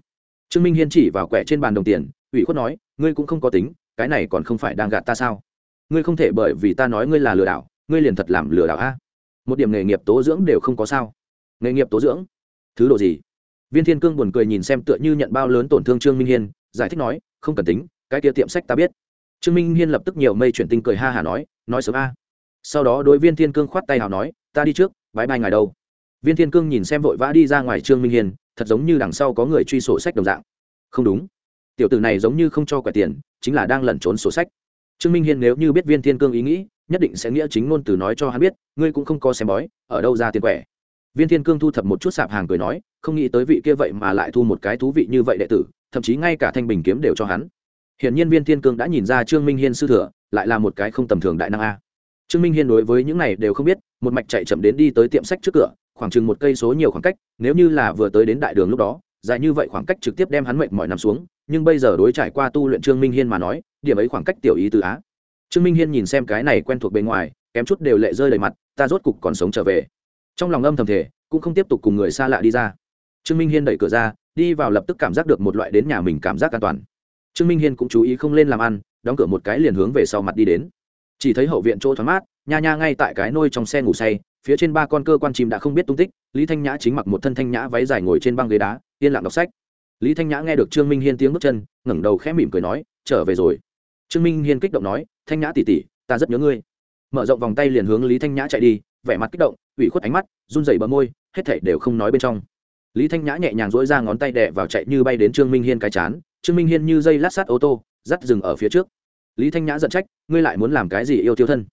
Trương minh hiên chỉ vào quẻ trên bàn đồng tiền, ủy khuất nói, ngươi cũng không có tính, cái này còn không phải đang gạt ta sao? Ngươi không thể bởi vì ta nói ngươi là lừa đảo, ngươi liền thật làm lừa đảo a. Một điểm nghề nghiệp tố dưỡng đều không có sao nghề nghiệp tố dưỡng. Thứ đồ gì? Viên thiên cương buồn cười nhìn xem tựa như nhận bao lớn tổn thương trương minh hiên, giải thích nói, không cần tính, cái kia tiệm sách ta biết. Trương minh hiên lập tức nhiều mây chuyển tinh cười ha hả nói nói sớm a. Sau đó đối viên thiên cương khoát tay hào nói, ta đi trước bãi bay ngài đâu. Viên thiên cương nhìn xem vội vã đi ra ngoài trương minh hiên, thật giống như đằng sau có người truy sổ sách đồng dạng. Không đúng. Tiểu tử này giống như không cho quẻ tiền, chính là đang lẩn trốn sổ sách. Trương minh hiên nếu như biết viên thiên cương ý nghĩ, nhất định sẽ nghĩa chính ngôn từ nói cho hắn biết, ngươi cũng không có xem bói, ở đâu ra tiền quẻ? Viên thiên cương thu thập một chút sạp hàng cười nói, không nghĩ tới vị kia vậy mà lại thu một cái thú vị như vậy đệ tử, thậm chí ngay cả thanh bình kiếm đều cho hắn. Hiển nhiên viên thiên cương đã nhìn ra trương minh hiên sư thừa, lại là một cái không tầm thường đại năng a. Trương minh hiên đối với những này đều không biết, một mạch chạy chậm đến đi tới tiệm sách trước cửa, khoảng chừng một cây số nhiều khoảng cách, nếu như là vừa tới đến đại đường lúc đó, dài như vậy khoảng cách trực tiếp đem hắn mệnh mọi nằm xuống, nhưng bây giờ đối trải qua tu luyện trương minh hiên mà nói, điểm ấy khoảng cách tiểu ý từ á. Trương minh hiên nhìn xem cái này quen thuộc bên ngoài, kém chút đều lệ rơi đầy mặt, ta rốt cục còn sống trở về trong lòng âm thầm thể cũng không tiếp tục cùng người xa lạ đi ra. Trương minh hiên đẩy cửa ra, đi vào lập tức cảm giác được một loại đến nhà mình cảm giác an toàn. Trương minh hiên cũng chú ý không lên làm ăn, đóng cửa một cái liền hướng về sau mặt đi đến. Chỉ thấy hậu viện chỗ thoáng mát, nha nha ngay tại cái nôi trong xe ngủ say, phía trên ba con cơ quan chim đã không biết tung tích, lý thanh nhã chính mặc một thân thanh nhã váy dài ngồi trên băng ghế đá, yên lặng đọc sách. Lý thanh nhã nghe được trương minh hiên tiếng bước chân, ngẩng đầu khẽ mỉm cười nói, trở về rồi. Trương minh hiên kích động nói, thanh nhã tỉ tỉ ta rất nhớ ngươi. Mở rộng vòng tay liền hướng lý thanh nhã chạy đi vẻ mặt kích động, ủy khuất ánh mắt, run rẩy bờ môi, hết thảy đều không nói bên trong. Lý thanh nhã nhẹ nhàng dỗi ra ngón tay đè vào chạy như bay đến trương minh hiên cái chán, trương minh hiên như dây lát sát ô tô, dắt dừng ở phía trước. Lý thanh nhã giận trách, ngươi lại muốn làm cái gì yêu tiêu thân?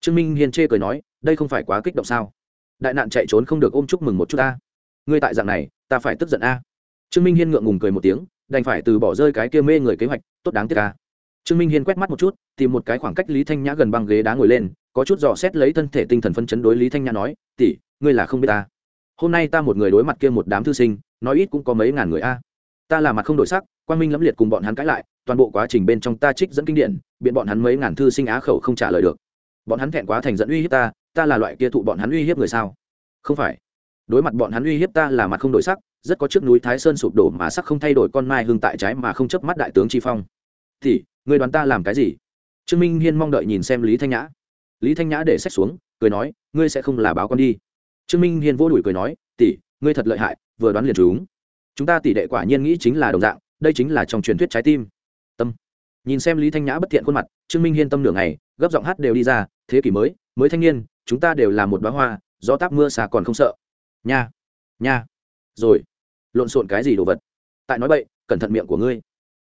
Trương minh hiên chê cười nói, đây không phải quá kích động sao? Đại nạn chạy trốn không được ôm chúc mừng một chút ta. Ngươi tại dạng này, ta phải tức giận a. Trương minh hiên ngượng ngùng cười một tiếng, đành phải từ bỏ rơi cái kia mê người kế hoạch, tốt đáng tiếc a. Trương minh hiên quét mắt một chút, tìm một cái khoảng cách lý thanh nhã gần băng ghế đá ngồi lên có chút dò xét lấy thân thể tinh thần phân chấn đối lý thanh nhã nói, tỷ, ngươi là không biết ta. Hôm nay ta một người đối mặt kia một đám thư sinh, nói ít cũng có mấy ngàn người a. Ta là mặt không đổi sắc, quang minh lẫm liệt cùng bọn hắn cãi lại, toàn bộ quá trình bên trong ta trích dẫn kinh điển, biện bọn hắn mấy ngàn thư sinh á khẩu không trả lời được. Bọn hắn thẹn quá thành dẫn uy hiếp ta ta là loại kia thụ bọn hắn uy hiếp người sao? Không phải. Đối mặt bọn hắn uy hiếp ta là mặt không đổi sắc, rất có trước núi thái sơn sụp đổ mà sắc không thay đổi con mai hương tại trái mà không chớp mắt đại tướng tri phong. Thì người đoàn ta làm cái gì? Trương minh hiên mong đợi nhìn xem lý thanh nhã lý thanh nhã để sách xuống, cười nói, ngươi sẽ không là báo con đi. Trương minh hiên vô đuổi cười nói, tỷ, ngươi thật lợi hại, vừa đoán liền chúng chúng ta tỷ đệ quả nhiên nghĩ chính là đồng dạng, đây chính là trong truyền thuyết trái tim. Tâm. Nhìn xem lý thanh nhã bất thiện khuôn mặt, trương minh hiên tâm nửa ngày, gấp giọng hát đều đi ra, thế kỷ mới mới thanh niên, chúng ta đều là một bá hoa, gió táp mưa xà còn không sợ. Nha nha, rồi, lộn xộn cái gì đồ vật? Tại nói bậy, cẩn thận miệng của ngươi.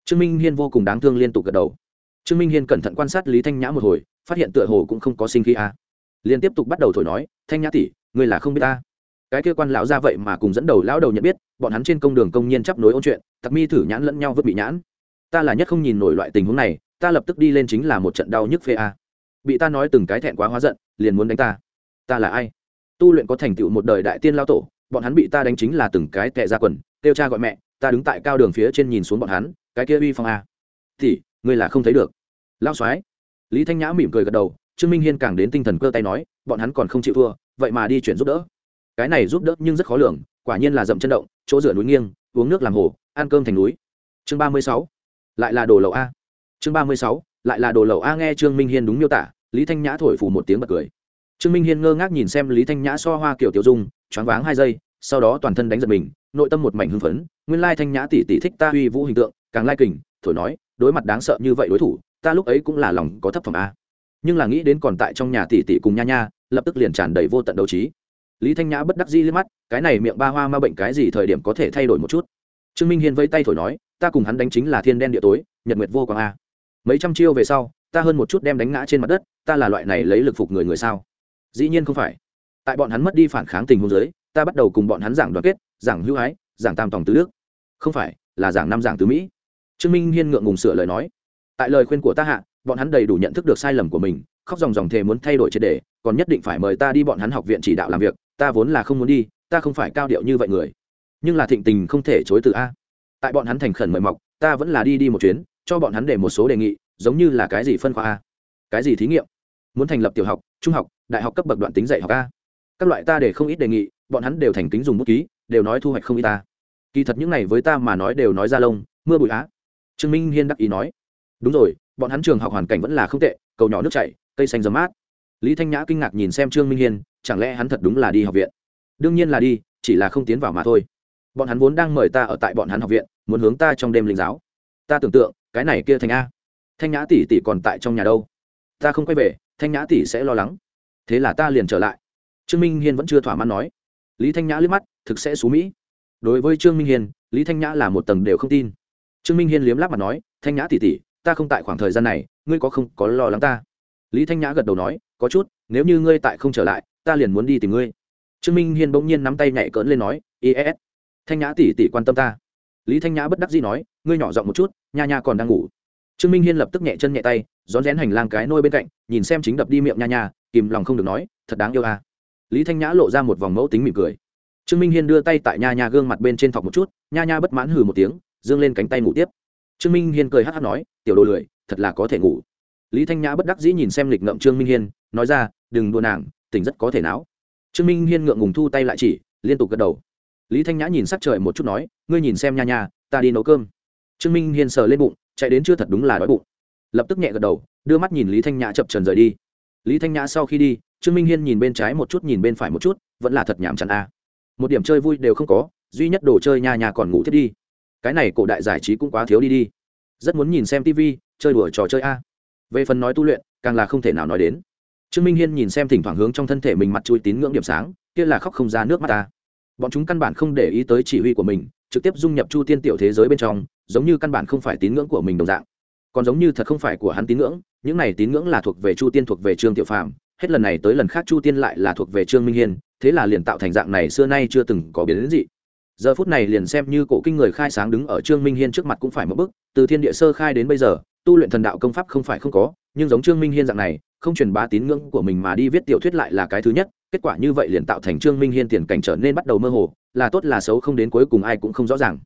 Trương minh hiên vô cùng đáng thương liên tục gật đầu trương minh hiên cẩn thận quan sát lý thanh nhã một hồi, phát hiện tựa hồ cũng không có sinh khí a. À. liên tiếp tục bắt đầu thổi nói, thanh nhã tỷ, ngươi là không biết ta. Cái kia quan lão ra vậy mà cùng dẫn đầu lão đầu nhận biết, bọn hắn trên công đường công nhiên chấp nối ôn chuyện, tặc mi thử nhãn lẫn nhau vứt bị nhãn. Ta là nhất không nhìn nổi loại tình huống này, ta lập tức đi lên chính là một trận đau nhức phê a. Bị ta nói từng cái thẹn quá hóa giận, liền muốn đánh ta. Ta là ai? Tu luyện có thành tựu một đời đại tiên lao tổ, bọn hắn bị ta đánh chính là từng cái tệ ra quần, kêu cha gọi mẹ, ta đứng tại cao đường phía trên nhìn xuống bọn hắn, cái kia uy phong a. Thì ngươi là không thấy được. Lao soái. Lý thanh nhã mỉm cười gật đầu, trương minh hiên càng đến tinh thần cơ tay nói, bọn hắn còn không chịu thua, vậy mà đi chuyển giúp đỡ. Cái này giúp đỡ nhưng rất khó lường, quả nhiên là dậm chân động, chỗ rửa núi nghiêng, uống nước làm hồ, ăn cơm thành núi. Chương ba mươi sáu. Lại là đồ lậu a. Chương ba mươi sáu. Lại là đồ lậu a nghe trương minh hiên đúng miêu tả, lý thanh nhã thổi phù một tiếng bật cười. Trương minh hiên ngơ ngác nhìn xem lý thanh nhã so hoa kiểu tiểu dung, choáng váng hai giây, sau đó toàn thân đánh giật mình, nội tâm một mảnh hưng phấn, nguyên lai thanh nhã tỷ tỷ thích ta uy vũ hình tượng, càng lai kình, thổi nói đối mặt đáng sợ như vậy đối thủ, ta lúc ấy cũng là lòng có thấp phẩm a. Nhưng là nghĩ đến còn tại trong nhà tỷ tỷ cùng nha nha, lập tức liền tràn đầy vô tận đấu trí. Lý thanh nhã bất đắc dĩ liếc mắt, cái này miệng ba hoa ma bệnh cái gì thời điểm có thể thay đổi một chút? Trương minh hiên vẫy tay thổi nói, ta cùng hắn đánh chính là thiên đen địa tối, nhật nguyệt vô quang a. Mấy trăm chiêu về sau, ta hơn một chút đem đánh ngã trên mặt đất, ta là loại này lấy lực phục người người sao? Dĩ nhiên không phải. Tại bọn hắn mất đi phản kháng tình huống giới ta bắt đầu cùng bọn hắn giảng đoàn kết, giảng hữu ái, giảng tam tòng tứ đức. Không phải, là giảng năm giảng tứ mỹ trương minh hiên ngượng ngùng sửa lời nói. Tại lời khuyên của ta hạ, bọn hắn đầy đủ nhận thức được sai lầm của mình, khóc dòng dòng thề muốn thay đổi triệt đề còn nhất định phải mời ta đi bọn hắn học viện chỉ đạo làm việc, ta vốn là không muốn đi, ta không phải cao điệu như vậy người. Nhưng là thịnh tình không thể chối từ a. Tại bọn hắn thành khẩn mời mọc, ta vẫn là đi đi một chuyến, cho bọn hắn để một số đề nghị, giống như là cái gì phân khoa a. Cái gì thí nghiệm? Muốn thành lập tiểu học, trung học, đại học cấp bậc đoạn tính dạy học a. Các loại ta để không ít đề nghị, bọn hắn đều thành kính dùng bút ký, đều nói thu hoạch không ít ta kỳ thật những này với ta mà nói đều nói ra lông, mưa bụi á trương minh hiên đắc ý nói. Đúng rồi, bọn hắn trường học hoàn cảnh vẫn là không tệ, cầu nhỏ nước chảy, cây xanh dấm mát. Lý thanh nhã kinh ngạc nhìn xem trương minh hiên, chẳng lẽ hắn thật đúng là đi học viện? Đương nhiên là đi, chỉ là không tiến vào mà thôi. Bọn hắn vốn đang mời ta ở tại bọn hắn học viện, muốn hướng ta trong đêm linh giáo. Ta tưởng tượng, cái này kia thành a thanh nhã tỷ tỷ còn tại trong nhà đâu? Ta không quay về, thanh nhã tỷ sẽ lo lắng. Thế là ta liền trở lại. Trương minh hiên vẫn chưa thỏa mãn nói. Lý thanh nhã liếc mắt, thực sẽ xú mỹ. Đối với trương minh hiên, lý thanh nhã là một tầng đều không tin trương minh hiên liếm láp mặt nói, thanh nhã tỷ tỷ, ta không tại khoảng thời gian này, ngươi có không có lo lắng ta? Lý thanh nhã gật đầu nói, có chút, nếu như ngươi tại không trở lại, ta liền muốn đi tìm ngươi. Trương minh hiên bỗng nhiên nắm tay nhảy cỡn lên nói is thanh nhã tỷ tỷ quan tâm ta. Lý thanh nhã bất đắc dĩ nói, ngươi nhỏ giọng một chút, nha nha còn đang ngủ. Trương minh hiên lập tức nhẹ chân nhẹ tay, rón rén hành lang cái nôi bên cạnh, nhìn xem chính đập đi miệng nha nha, kìm lòng không được nói, thật đáng yêu à. lý thanh nhã lộ ra một vòng mẫu tính mỉm cười. Trương minh hiên đưa tay tại nha nha gương mặt bên trên thọc một chút, nha nha bất mãn hừ một tiếng dương lên cánh tay ngủ tiếp. Trương minh hiên cười hát hát nói, tiểu đồ lười, thật là có thể ngủ. Lý thanh nhã bất đắc dĩ nhìn xem lịch ngậm trương minh hiên, nói ra, đừng đùa nàng, tỉnh rất có thể não. Trương minh hiên ngượng ngùng thu tay lại chỉ, liên tục gật đầu. Lý thanh nhã nhìn sắc trời một chút nói, ngươi nhìn xem nha nha, ta đi nấu cơm. Trương minh hiên sờ lên bụng, chạy đến chưa thật đúng là đói bụng. Lập tức nhẹ gật đầu, đưa mắt nhìn lý thanh nhã chập trần rời đi. Lý thanh nhã sau khi đi, trương minh hiên nhìn bên trái một chút, nhìn bên phải một chút, vẫn là thật nhảm chán a. Một điểm chơi vui đều không có, duy nhất đồ chơi nhà nhà còn ngủ thiết đi cái này cổ đại giải trí cũng quá thiếu đi đi. Rất muốn nhìn xem tv chơi đùa trò chơi a. Về phần nói tu luyện, càng là không thể nào nói đến. Trương minh hiên nhìn xem thỉnh thoảng hướng trong thân thể mình mặt chui tín ngưỡng điểm sáng, kia là khóc không ra nước mắt ta. Bọn chúng căn bản không để ý tới chỉ huy của mình, trực tiếp dung nhập chu tiên tiểu thế giới bên trong, giống như căn bản không phải tín ngưỡng của mình đồng dạng. Còn giống như thật không phải của hắn tín ngưỡng, những này tín ngưỡng là thuộc về chu tiên thuộc về trương tiểu phàm, hết lần này tới lần khác chu tiên lại là thuộc về trương minh hiên, thế là liền tạo thành dạng này xưa nay chưa từng có biến đến gì giờ phút này liền xem như cổ kinh người khai sáng đứng ở trương minh hiên trước mặt cũng phải một bước, từ thiên địa sơ khai đến bây giờ, tu luyện thần đạo công pháp không phải không có, nhưng giống trương minh hiên dạng này, không truyền bá tín ngưỡng của mình mà đi viết tiểu thuyết lại là cái thứ nhất, kết quả như vậy liền tạo thành trương minh hiên tiền cảnh trở nên bắt đầu mơ hồ, là tốt là xấu không đến cuối cùng ai cũng không rõ ràng.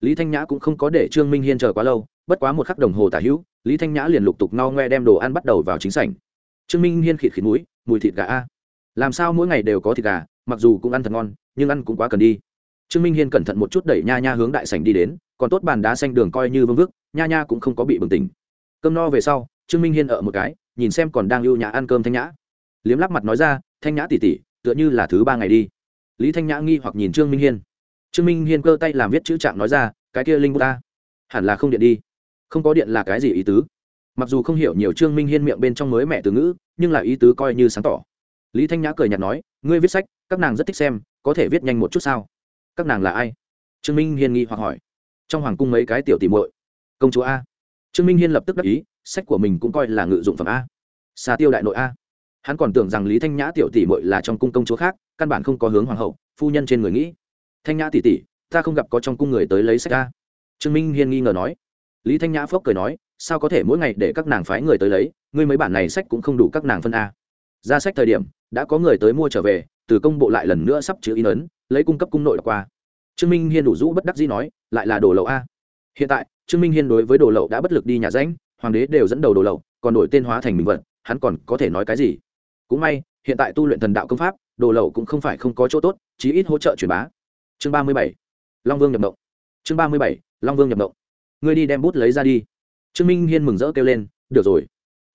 Lý thanh nhã cũng không có để trương minh hiên chờ quá lâu, bất quá một khắc đồng hồ tả hữu, lý thanh nhã liền lục tục no ngoe đem đồ ăn bắt đầu vào chính sảnh. Trương minh hiên khịt khịt mũi, mùi thịt gà a. Làm sao mỗi ngày đều có thịt gà, mặc dù cũng ăn thật ngon, nhưng ăn cũng quá cần đi trương minh hiên cẩn thận một chút đẩy nha nha hướng đại sảnh đi đến, còn tốt bàn đá xanh đường coi như vương vức, nha nha cũng không có bị bừng tỉnh. Cơm no về sau, trương minh hiên ở một cái, nhìn xem còn đang ưu nhã ăn cơm thanh nhã. Liếm lắp mặt nói ra, thanh nhã tỉ tỉ tựa như là thứ ba ngày đi. Lý thanh nhã nghi hoặc nhìn trương minh hiên. Trương minh hiên cơ tay làm viết chữ trạng nói ra, cái kia linh bút ta, hẳn là không điện đi. Không có điện là cái gì ý tứ? Mặc dù không hiểu nhiều trương minh hiên miệng bên trong mới mẹ từ ngữ, nhưng là ý tứ coi như sáng tỏ. Lý thanh nhã cười nhạt nói, ngươi viết sách, các nàng rất thích xem, có thể viết nhanh một chút sao? Các nàng là ai? Trương minh hiên nghi hoặc hỏi. Trong hoàng cung mấy cái tiểu tìm muội? Công chúa a. Trương minh hiên lập tức đắc ý, sách của mình cũng coi là ngự dụng phẩm a. Xa tiêu đại nội a. Hắn còn tưởng rằng lý thanh nhã tiểu tỷ muội là trong cung công chúa khác, căn bản không có hướng hoàng hậu, phu nhân trên người nghĩ. Thanh nhã tỷ tỷ, ta không gặp có trong cung người tới lấy sách a. Trương minh hiên nghi ngờ nói. Lý thanh nhã phốc cười nói, sao có thể mỗi ngày để các nàng phái người tới lấy, ngươi mấy bản này sách cũng không đủ các nàng phân a. Ra sách thời điểm, đã có người tới mua trở về, từ công bộ lại lần nữa sắp chữ in ấn lấy cung cấp cung nội qua. Trương minh hiên đủ rũ bất đắc dĩ nói, lại là đồ lậu a. Hiện tại, trương minh hiên đối với đồ lậu đã bất lực đi nhà ránh, hoàng đế đều dẫn đầu đồ lậu, còn đổi tên hóa thành mình vật, hắn còn có thể nói cái gì? Cũng may, hiện tại tu luyện thần đạo công pháp, đồ lậu cũng không phải không có chỗ tốt, chí ít hỗ trợ truyền bá. Chương ba mươi bảy, long vương nhập động chương ba mươi bảy, long vương nhập động ngươi đi đem bút lấy ra đi. Trương minh hiên mừng rỡ kêu lên, được rồi.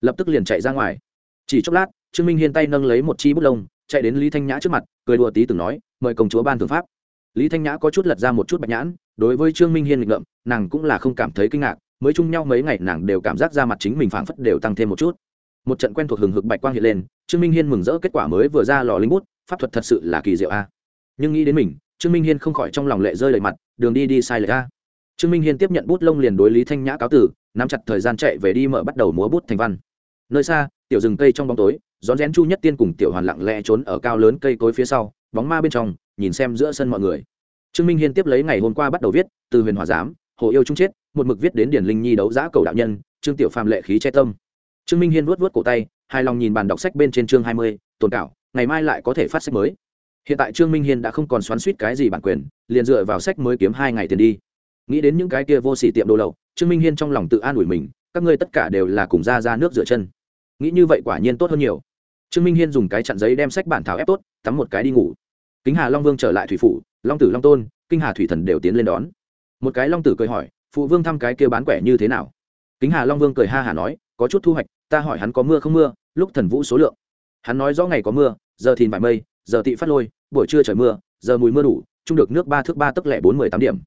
Lập tức liền chạy ra ngoài. Chỉ chốc lát, trương minh hiên tay nâng lấy một chi bút lông chạy đến lý thanh nhã trước mặt, cười đùa tí từng nói, mời công chúa ban thượng pháp. Lý thanh nhã có chút lật ra một chút bạch nhãn, đối với trương minh hiên nghịch ngợm, nàng cũng là không cảm thấy kinh ngạc, mới chung nhau mấy ngày nàng đều cảm giác ra mặt chính mình phảng phất đều tăng thêm một chút. Một trận quen thuộc hừng hực bạch quang hiện lên, trương minh hiên mừng rỡ kết quả mới vừa ra lò linh bút, pháp thuật thật sự là kỳ diệu a. Nhưng nghĩ đến mình, trương minh hiên không khỏi trong lòng lệ rơi lệ mặt, đường đi đi sai lệ a. Trương minh hiên tiếp nhận bút lông liền đối lý thanh nhã cáo tử nắm chặt thời gian chạy về đi mở bắt đầu múa bút thành văn. Nơi xa, tiểu rừng cây trong bóng tối rón rén chu nhất tiên cùng tiểu hoàn lặng lẽ trốn ở cao lớn cây cối phía sau, bóng ma bên trong, nhìn xem giữa sân mọi người. Trương minh hiên tiếp lấy ngày hôm qua bắt đầu viết, từ huyền hòa giám, hồ yêu trung chết, một mực viết đến điển linh nhi đấu giã cầu đạo nhân, trương tiểu phàm lệ khí che tâm. Trương minh hiên vuốt vuốt cổ tay, hài lòng nhìn bàn đọc sách bên trên chương hai mươi, tồn cảo, ngày mai lại có thể phát sách mới. Hiện tại trương minh hiên đã không còn xoắn suýt cái gì bản quyền, liền dựa vào sách mới kiếm hai ngày tiền đi. Nghĩ đến những cái kia vô s ỉ tiệm đồ lậu, trương minh hiên trong lòng tự an ủi mình, các ngươi tất cả đều là cùng ra ra nước rửa chân. Nghĩ như vậy quả nhiên tốt hơn nhiều trương minh hiên dùng cái chặn giấy đem sách bản thảo ép tốt, tắm một cái đi ngủ. Kính hà long vương trở lại thủy phủ, long tử long tôn, kinh hà thủy thần đều tiến lên đón. Một cái long tử cười hỏi, phụ vương thăm cái kia bán quẻ như thế nào? Kính hà long vương cười ha hả nói, có chút thu hoạch, ta hỏi hắn có mưa không mưa, lúc thần vũ số lượng. Hắn nói rõ ngày có mưa, giờ thìn vải mây, giờ tị phát lôi, buổi trưa trời mưa, giờ mùi mưa đủ, chung được nước ba thước ba tức lẻ bốn mươi tám điểm.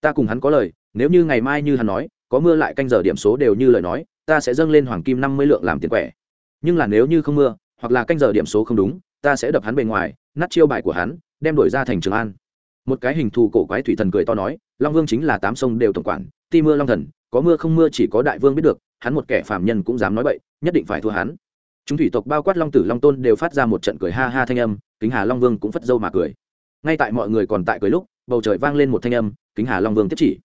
Ta cùng hắn có lời, nếu như ngày mai như hắn nói, có mưa lại canh giờ điểm số đều như lời nói, ta sẽ dâng lên hoàng kim năm mươi lượng làm tiền quẻ. Nhưng là nếu như không mưa hoặc là canh giờ điểm số không đúng, ta sẽ đập hắn bề ngoài, nát chiêu bài của hắn, đem đổi ra thành trường an. Một cái hình thù cổ quái thủy thần cười to nói, long vương chính là tám sông đều tổng quản, ti mưa long thần, có mưa không mưa chỉ có đại vương biết được, hắn một kẻ phàm nhân cũng dám nói bậy, nhất định phải thua hắn. Chúng thủy tộc bao quát long tử, long tôn đều phát ra một trận cười ha ha thanh âm, kính hà long vương cũng phất dâu mà cười. Ngay tại mọi người còn tại cười lúc, bầu trời vang lên một thanh âm, kính hà long vương tiếp chỉ.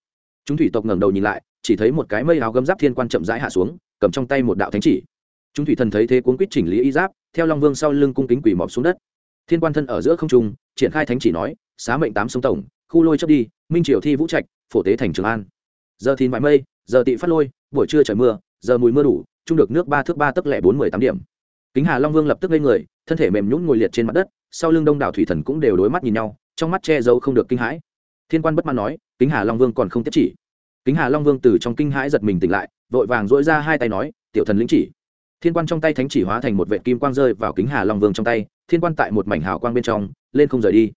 Chúng thủy tộc ngẩng đầu nhìn lại, chỉ thấy một cái mây áo gấm giáp thiên quan chậm rãi hạ xuống, cầm trong tay một đạo thánh chỉ. Chúng thủy thần thấy thế cuốn quýt chỉnh lý y giáp theo long vương sau lưng cung kính quỳ mọp xuống đất. Thiên quan thân ở giữa không trung, triển khai thánh chỉ nói, xá mệnh tám sông tổng, khu lôi chấp đi, minh triều thi vũ trạch, phổ tế thành trường an. Giờ thìn vải mây, giờ tị phát lôi, buổi trưa trời mưa, giờ mùi mưa đủ trung được nước ba thước ba tấc lẻ bốn mười tám điểm. Kính hà long vương lập tức lên người, thân thể mềm nhũn ngồi liệt trên mặt đất, sau lưng đông đảo thủy thần cũng đều đối mắt nhìn nhau, trong mắt che giấu không được kinh hãi. Thiên quan bất mãn nói, kính hà long vương còn không tiếp chỉ. Kính hà long vương từ trong kinh hãi giật mình tỉnh lại, vội vàng dỗi ra hai tay nói, tiểu thần lĩnh chỉ thiên quan trong tay thánh chỉ hóa thành một vệ kim quang rơi vào kính hà long vương trong tay, thiên quan tại một mảnh hào quang bên trong, lên không rời đi.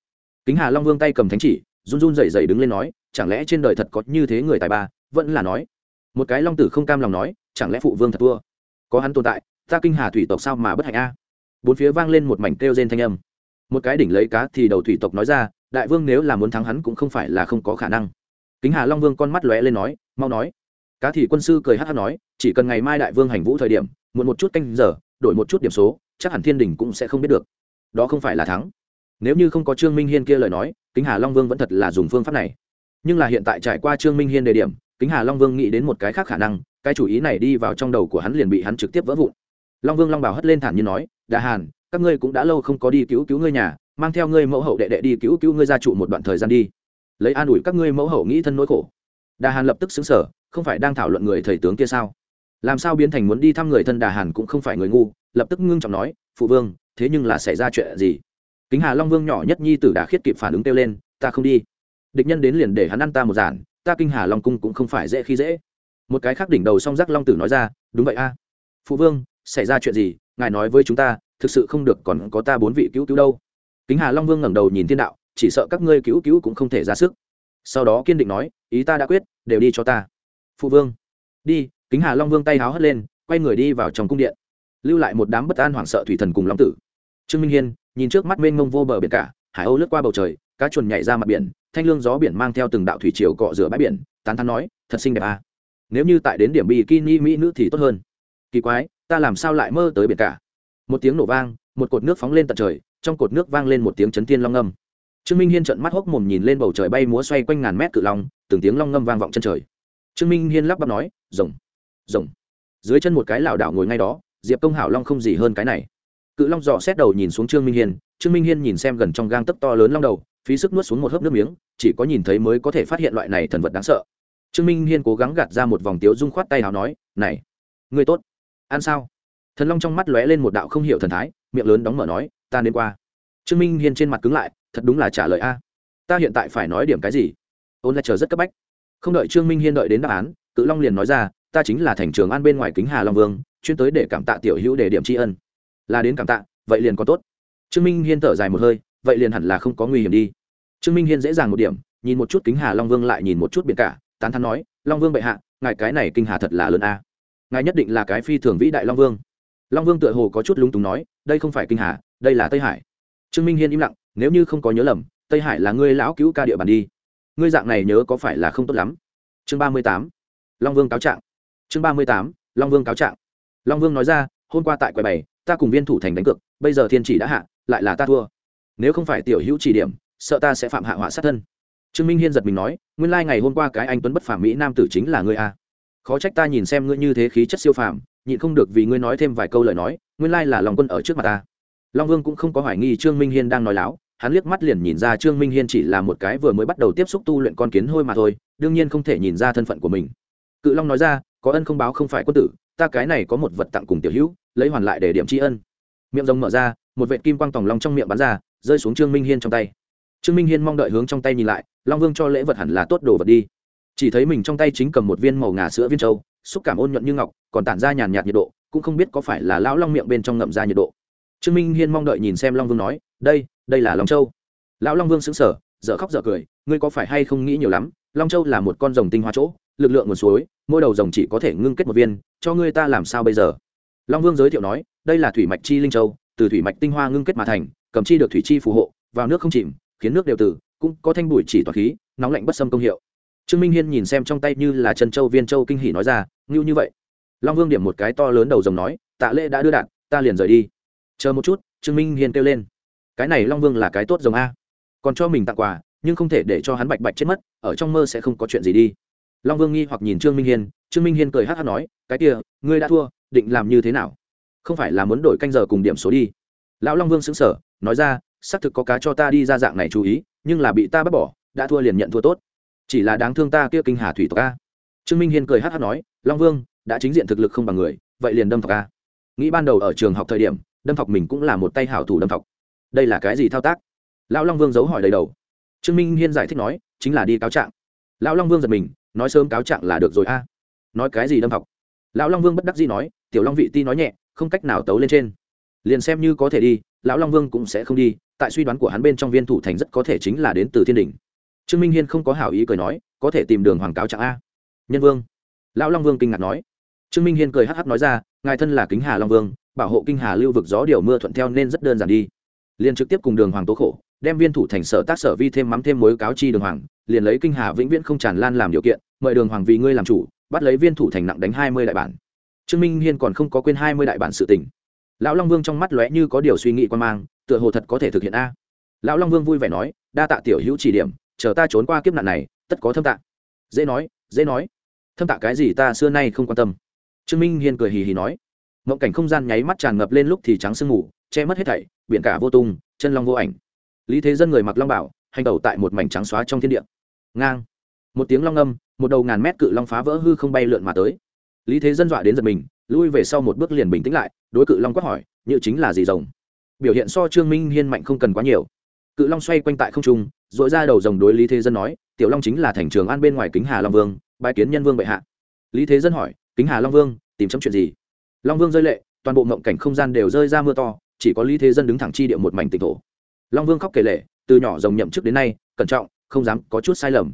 Kính hà long vương tay cầm thánh chỉ, run run dậy dậy đứng lên nói, chẳng lẽ trên đời thật có như thế người tài ba? Vẫn là nói, một cái long tử không cam lòng nói, chẳng lẽ phụ vương thật thua? Có hắn tồn tại, ta kinh hà thủy tộc sao mà bất hạnh a? Bốn phía vang lên một mảnh kêu rên thanh âm. Một cái đỉnh lấy cá thì đầu thủy tộc nói ra, đại vương nếu là muốn thắng hắn cũng không phải là không có khả năng. Kính hà long vương con mắt lóe lên nói, mau nói. Cá thì quân sư cười hát hát nói, chỉ cần ngày mai đại vương hành vũ thời điểm muộn một chút canh giờ, đổi một chút điểm số, chắc hẳn thiên đình cũng sẽ không biết được. Đó không phải là thắng. Nếu như không có trương minh hiên kia lời nói, kính hà long vương vẫn thật là dùng phương pháp này. Nhưng là hiện tại trải qua trương minh hiên đề điểm, kính hà long vương nghĩ đến một cái khác khả năng, cái chủ ý này đi vào trong đầu của hắn liền bị hắn trực tiếp vỡ vụn. Long vương long bảo hất lên thản như nói, đà hàn, các ngươi cũng đã lâu không có đi cứu cứu ngươi nhà, mang theo ngươi mẫu hậu đệ đệ đi cứu cứu ngươi gia trụ một đoạn thời gian đi. Lấy an ủi các ngươi mẫu hậu nghĩ thân nỗi khổ. Đà hàn lập tức xứng sở không phải đang thảo luận người thầy tướng kia sao? Làm sao biến thành muốn đi thăm người thân đà hàn cũng không phải người ngu, lập tức ngưng trọng nói, phụ vương, thế nhưng là xảy ra chuyện gì? Kính hà long vương nhỏ nhất nhi tử đà khiết kịp phản ứng kêu lên, ta không đi. Địch nhân đến liền để hắn ăn ta một giản, ta kinh hà long cung cũng không phải dễ khi dễ. Một cái khác đỉnh đầu song giác long tử nói ra, đúng vậy a. Phụ vương, xảy ra chuyện gì? Ngài nói với chúng ta, thực sự không được còn có ta bốn vị cứu cứu đâu. Kính hà long vương ngẩng đầu nhìn thiên đạo, chỉ sợ các ngươi cứu cứu cũng không thể ra sức. Sau đó kiên định nói, ý ta đã quyết, đều đi cho ta. Phụ vương, đi kính hà long vương tay háo hất lên, quay người đi vào trong cung điện. Lưu lại một đám bất an hoảng sợ thủy thần cùng long tử. Trương minh hiên nhìn trước mắt mênh mông vô bờ biển cả, hải âu lướt qua bầu trời, cá chuồn nhảy ra mặt biển, thanh lương gió biển mang theo từng đạo thủy triều cọ rửa bãi biển, tán thán nói, thật xinh đẹp à. nếu như tại đến điểm bikini mỹ nữ thì tốt hơn. Kỳ quái, ta làm sao lại mơ tới biển cả? Một tiếng nổ vang, một cột nước phóng lên tận trời, trong cột nước vang lên một tiếng chấn thiên long ngâm trương minh hiên trận mắt hốc mồm nhìn lên bầu trời bay múa xoay quanh ngàn mét cự long, từng tiếng long ngâm vang vọng chân trời. Trương minh hiên lắp bắp nói, rồng rồng. Dưới chân một cái lảo đảo ngồi ngay đó, diệp công hảo long không gì hơn cái này. Cự long dò xét đầu nhìn xuống trương minh hiên, trương minh hiên nhìn xem gần trong gang tấc to lớn long đầu, phí sức nuốt xuống một hớp nước miếng, chỉ có nhìn thấy mới có thể phát hiện loại này thần vật đáng sợ. Trương minh hiên cố gắng gạt ra một vòng tiếu dung khoát tay nào nói, này người tốt. Ăn sao? Thần long trong mắt lóe lên một đạo không hiểu thần thái, miệng lớn đóng mở nói, ta nên qua. Trương minh hiên trên mặt cứng lại, thật đúng là trả lời a. Ta hiện tại phải nói điểm cái gì? Ôn lại chờ rất cấp bách. Không đợi trương minh hiên đợi đến đáp án, cự long liền nói ra ta chính là thành trường an bên ngoài kính hà long vương, chuyên tới để cảm tạ tiểu hữu để điểm tri ân. Là đến cảm tạ, vậy liền có tốt. Trương minh hiên thở dài một hơi, vậy liền hẳn là không có nguy hiểm đi. Trương minh hiên dễ dàng một điểm, nhìn một chút kính hà long vương lại nhìn một chút biển cả, tán thắn nói, long vương bệ hạ, ngài cái này kinh hà thật là lớn a. Ngài nhất định là cái phi thường vĩ đại long vương. Long vương tựa hồ có chút lúng túng nói, đây không phải kinh hà, đây là tây hải. Trương minh hiên im lặng, nếu như không có nhớ lầm, tây hải là ngươi lão cứu ca địa bàn đi. Ngươi dạng này nhớ có phải là không tốt lắm? Chương ba mươi tám. Long vương cáo trạng chương ba mươi tám, long vương cáo trạng. Long vương nói ra, hôm qua tại quầy bảy ta cùng viên thủ thành đánh cược, bây giờ thiên chỉ đã hạ, lại là ta thua. Nếu không phải tiểu hữu chỉ điểm, sợ ta sẽ phạm hạ họa sát thân. Trương minh hiên giật mình nói, nguyên lai ngày hôm qua cái anh tuấn bất phàm mỹ nam tử chính là ngươi a. Khó trách ta nhìn xem ngươi như thế khí chất siêu phàm, nhịn không được vì ngươi nói thêm vài câu lời nói, nguyên lai là lòng quân ở trước mặt ta. Long vương cũng không có hoài nghi trương minh hiên đang nói láo, hắn liếc mắt liền nhìn ra trương minh hiên chỉ là một cái vừa mới bắt đầu tiếp xúc tu luyện con kiến hôi mà thôi, đương nhiên không thể nhìn ra thân phận của mình. Cự long nói ra có ân không báo không phải quân tử, ta cái này có một vật tặng cùng tiểu hữu, lấy hoàn lại để điểm tri ân. Miệng rồng mở ra, một vệ kim quang tòng long trong miệng bắn ra, rơi xuống trương minh hiên trong tay. Trương minh hiên mong đợi hướng trong tay nhìn lại, long vương cho lễ vật hẳn là tốt đồ vật đi. Chỉ thấy mình trong tay chính cầm một viên màu ngà sữa viên trâu xúc cảm ôn nhuận như ngọc, còn tản ra nhàn nhạt nhiệt độ, cũng không biết có phải là lão long miệng bên trong ngậm ra nhiệt độ. Trương minh hiên mong đợi nhìn xem long vương nói, đây đây là long châu. Lão long vương xứng sở dở khóc dở cười, ngươi có phải hay không nghĩ nhiều lắm? Long châu là một con rồng tinh hoa chỗ lực lượng nguồn suối, mỗi đầu rồng chỉ có thể ngưng kết một viên, cho ngươi ta làm sao bây giờ? Long vương giới thiệu nói, đây là thủy mạch chi linh châu, từ thủy mạch tinh hoa ngưng kết mà thành, cầm chi được thủy chi phù hộ, vào nước không chìm, khiến nước đều tử, cũng có thanh bụi chỉ toàn khí, nóng lạnh bất xâm công hiệu. Trương minh hiên nhìn xem trong tay như là chân châu viên châu kinh hỉ nói ra, ngưu như vậy. Long vương điểm một cái to lớn đầu rồng nói, tạ lễ đã đưa đạn, ta liền rời đi. Chờ một chút, trương minh hiên kêu lên. Cái này long vương là cái tốt rồng a. Còn cho mình tặng quà, nhưng không thể để cho hắn bạch bạch chết mất, ở trong mơ sẽ không có chuyện gì đi long vương nghi hoặc nhìn trương minh hiên, trương minh hiên cười hát hát nói, cái kia, ngươi đã thua, định làm như thế nào? Không phải là muốn đổi canh giờ cùng điểm số đi. Lão long vương xứng sở nói ra, xác thực có cá cho ta đi ra dạng này chú ý, nhưng là bị ta bắt bỏ, đã thua liền nhận thua tốt. Chỉ là đáng thương ta kia kinh hà thủy tộc a. Trương minh hiên cười hát hát nói, long vương, đã chính diện thực lực không bằng người, vậy liền đâm thọc a. Nghĩ ban đầu ở trường học thời điểm, đâm thọc mình cũng là một tay hảo thủ đâm thọc. Đây là cái gì thao tác? Lão long vương giấu hỏi đầy đầu. Trương minh hiên giải thích nói, chính là đi cáo trạng. Lão long vương giật mình nói sớm cáo trạng là được rồi a. Nói cái gì đâm học lão long vương bất đắc dĩ nói, tiểu long vị ti nói nhẹ, không cách nào tấu lên trên. Liền xem như có thể đi, lão long vương cũng sẽ không đi, tại suy đoán của hắn bên trong viên thủ thành rất có thể chính là đến từ thiên đình. Trương minh hiên không có hảo ý cười nói, có thể tìm đường hoàng cáo trạng a. Nhân vương. Lão long vương kinh ngạc nói. Trương minh hiên cười hh nói ra, ngài thân là kính hà long vương, bảo hộ kinh hà lưu vực gió điều mưa thuận theo nên rất đơn giản đi. Liền trực tiếp cùng đường hoàng tố khổ đem viên thủ thành sở tác sở vi thêm mắm thêm mối cáo chi đường hoàng, liền lấy kinh hà vĩnh viễn không tràn lan làm điều kiện, mời đường hoàng vì ngươi làm chủ, bắt lấy viên thủ thành nặng đánh hai mươi đại bản. Trương minh hiên còn không có quên hai mươi đại bản sự tình. Lão long vương trong mắt lóe như có điều suy nghĩ quan mang, tựa hồ thật có thể thực hiện a. Lão long vương vui vẻ nói, đa tạ tiểu hữu chỉ điểm, chờ ta trốn qua kiếp nạn này, tất có thâm tạ. Dễ nói dễ nói. Thâm tạ cái gì ta xưa nay không quan tâm. Trương minh hiên cười hì hì nói. Mộng cảnh không gian nháy mắt tràn ngập lên lúc thì trắng sương mù, che mất hết thảy, biển cả vô tung, chân long vô ảnh lý thế dân người mặc long bảo, hành tẩu tại một mảnh trắng xóa trong thiên địa. Ngang. Một tiếng long âm một đầu ngàn mét cự long phá vỡ hư không bay lượn mà tới. Lý thế dân dọa đến giật mình, lui về sau một bước liền bình tĩnh lại, đối cự long quát hỏi, như chính là gì rồng? Biểu hiện so trương minh hiên mạnh không cần quá nhiều. Cự long xoay quanh tại không trung dội ra đầu rồng đối lý thế dân nói, tiểu long chính là thành trường an bên ngoài kính hà long vương bài kiến nhân vương bệ hạ. Lý thế dân hỏi, kính hà long vương, tìm chấm chuyện gì? Long vương rơi lệ, toàn bộ mộng cảnh không gian đều rơi ra mưa to, chỉ có lý thế dân đứng thẳng chi địa một mảnh tỉnh thổ long vương khóc kể lệ từ nhỏ rồng nhậm chức đến nay, cẩn trọng, không dám có chút sai lầm.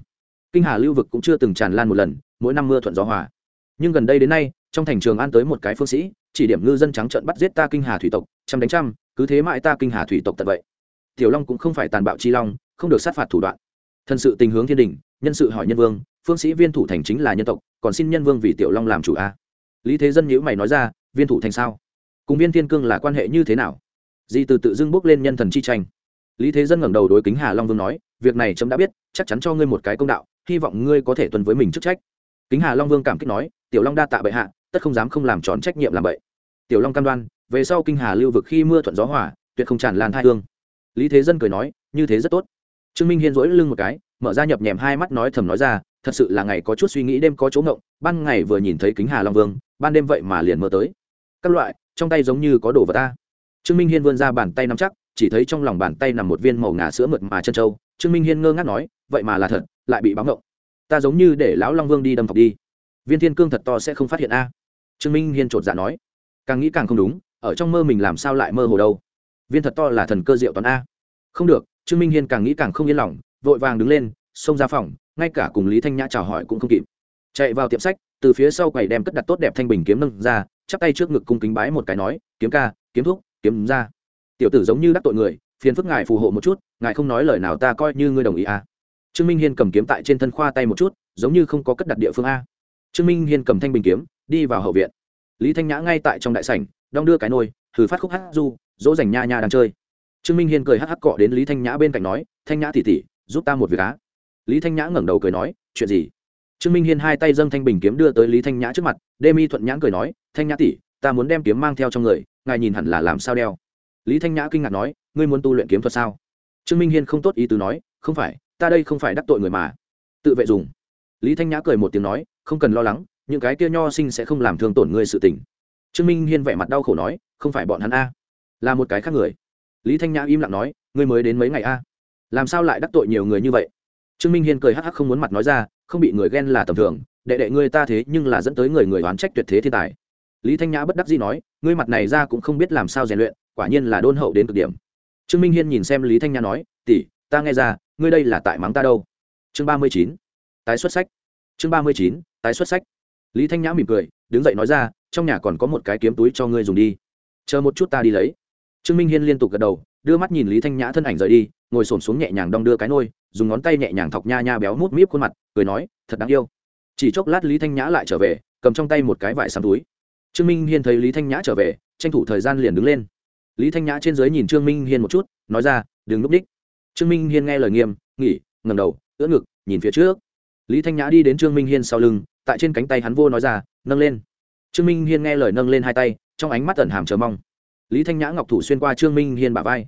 Kinh hà lưu vực cũng chưa từng tràn lan một lần, mỗi năm mưa thuận gió hòa. Nhưng gần đây đến nay, trong thành trường an tới một cái phương sĩ, chỉ điểm ngư dân trắng trợn bắt giết ta kinh hà thủy tộc, trăm đánh trăm, cứ thế mãi ta kinh hà thủy tộc tận vậy. Tiểu long cũng không phải tàn bạo chi long, không được sát phạt thủ đoạn. Thân sự tình hướng thiên đình, nhân sự hỏi nhân vương, phương sĩ viên thủ thành chính là nhân tộc, còn xin nhân vương vì tiểu long làm chủ a. Lý thế dân nhữ mày nói ra, viên thủ thành sao? Cùng viên thiên cương là quan hệ như thế nào? Di từ tự dưng bước lên nhân thần chi tranh lý thế dân ngẩng đầu đối kính hà long vương nói, việc này trẫm đã biết, chắc chắn cho ngươi một cái công đạo, hy vọng ngươi có thể tuân với mình chức trách. Kính hà long vương cảm kích nói, tiểu long đa tạ bệ hạ, tất không dám không làm tròn trách nhiệm làm vậy tiểu long cam đoan, về sau kinh hà lưu vực khi mưa thuận gió hỏa tuyệt không tràn lan thai hương. Lý thế dân cười nói, như thế rất tốt. Trương minh hiên rỗi lưng một cái, mở ra nhập nhèm hai mắt nói thầm nói ra, thật sự là ngày có chút suy nghĩ, đêm có chỗ ngộng, ban ngày vừa nhìn thấy kính hà long vương, ban đêm vậy mà liền mơ tới. Các loại, trong tay giống như có đồ vật ta. Trương minh hiên vươn ra bàn tay nắm chắc chỉ thấy trong lòng bàn tay nằm một viên màu ngà sữa mượt mà chân trâu. Trương minh hiên ngơ ngác nói, vậy mà là thật, lại bị báo ngộng. Ta giống như để lão long vương đi đâm thọc đi. Viên thiên cương thật to sẽ không phát hiện a. Trương minh hiên chột dạ nói, càng nghĩ càng không đúng, ở trong mơ mình làm sao lại mơ hồ đâu? Viên thật to là thần cơ diệu toán a. Không được. Trương minh hiên càng nghĩ càng không yên lòng, vội vàng đứng lên, xông ra phòng, ngay cả cùng lý thanh nhã chào hỏi cũng không kịp. Chạy vào tiệm sách, từ phía sau quầy đem cất đặt tốt đẹp thanh bình kiếm nâng ra, chắp tay trước ngực cung kính bái một cái nói, kiếm ca, kiếm thuốc, kiếm ra tiểu tử giống như đắc tội người, phiền phức ngài phù hộ một chút, ngài không nói lời nào ta coi như ngươi đồng ý à. trương minh hiên cầm kiếm tại trên thân khoa tay một chút, giống như không có cất đặt địa phương a. Trương minh hiên cầm thanh bình kiếm, đi vào hậu viện. Lý thanh nhã ngay tại trong đại sảnh, đong đưa cái nôi thử phát khúc hát du, dỗ dành nha nha đang chơi. Trương minh hiên cười hắc hắc cọ đến lý thanh nhã bên cạnh nói, thanh nhã tỉ tỉ giúp ta một việc á. Lý thanh nhã ngẩng đầu cười nói, chuyện gì? Trương minh hiên hai tay dâng thanh bình kiếm đưa tới lý thanh nhã trước mặt, đê mi thuận nhãn cười nói, thanh nhã tỉ ta muốn đem kiếm mang theo trong người, ngài nhìn hẳn là làm sao đeo lý thanh nhã kinh ngạc nói, ngươi muốn tu luyện kiếm thuật sao? Trương minh hiên không tốt ý tứ nói, không phải, ta đây không phải đắc tội người mà. Tự vệ dùng. Lý thanh nhã cười một tiếng nói, không cần lo lắng, những cái kia nho sinh sẽ không làm thương tổn ngươi sự tình. Trương minh hiên vẻ mặt đau khổ nói, không phải bọn hắn a, là một cái khác người. Lý thanh nhã im lặng nói, ngươi mới đến mấy ngày a? Làm sao lại đắc tội nhiều người như vậy? Trương minh hiên cười hắc hắc không muốn mặt nói ra, không bị người ghen là tầm thường, đệ đệ ngươi ta thế nhưng là dẫn tới người người oán trách tuyệt thế thiên tài. Lý thanh nhã bất đắc dĩ nói, ngươi mặt này ra cũng không biết làm sao rèn luyện quả nhiên là đôn hậu đến cực điểm. Trương minh hiên nhìn xem lý thanh nhã nói, tỷ, ta nghe ra, ngươi đây là tại mắng ta đâu? Chương ba mươi chín, tái xuất sách. Chương ba mươi chín, tái xuất sách. Lý thanh nhã mỉm cười, đứng dậy nói ra, trong nhà còn có một cái kiếm túi cho ngươi dùng đi. Chờ một chút ta đi lấy. Trương minh hiên liên tục gật đầu, đưa mắt nhìn lý thanh nhã thân ảnh rời đi, ngồi s ổ m xuống nhẹ nhàng đong đưa cái nôi, dùng ngón tay nhẹ nhàng thọc nha nha béo mút míp khuôn mặt, cười nói, thật đáng yêu. Chỉ chốc lát lý thanh nhã lại trở về, cầm trong tay một cái vải xám túi. Trương minh hiên thấy lý thanh nhã trở về, tranh thủ thời gian liền đứng lên lý thanh nhã trên dưới nhìn trương minh hiên một chút, nói ra, đừng núp đích. Trương minh hiên nghe lời nghiêm, nghỉ ngầm đầu, ưỡn ngực, nhìn phía trước. Lý thanh nhã đi đến trương minh hiên sau lưng, tại trên cánh tay hắn vô nói ra, nâng lên. Trương minh hiên nghe lời nâng lên hai tay, trong ánh mắt ẩn hàm chờ mong. Lý thanh nhã ngọc thủ xuyên qua trương minh hiên bả vai.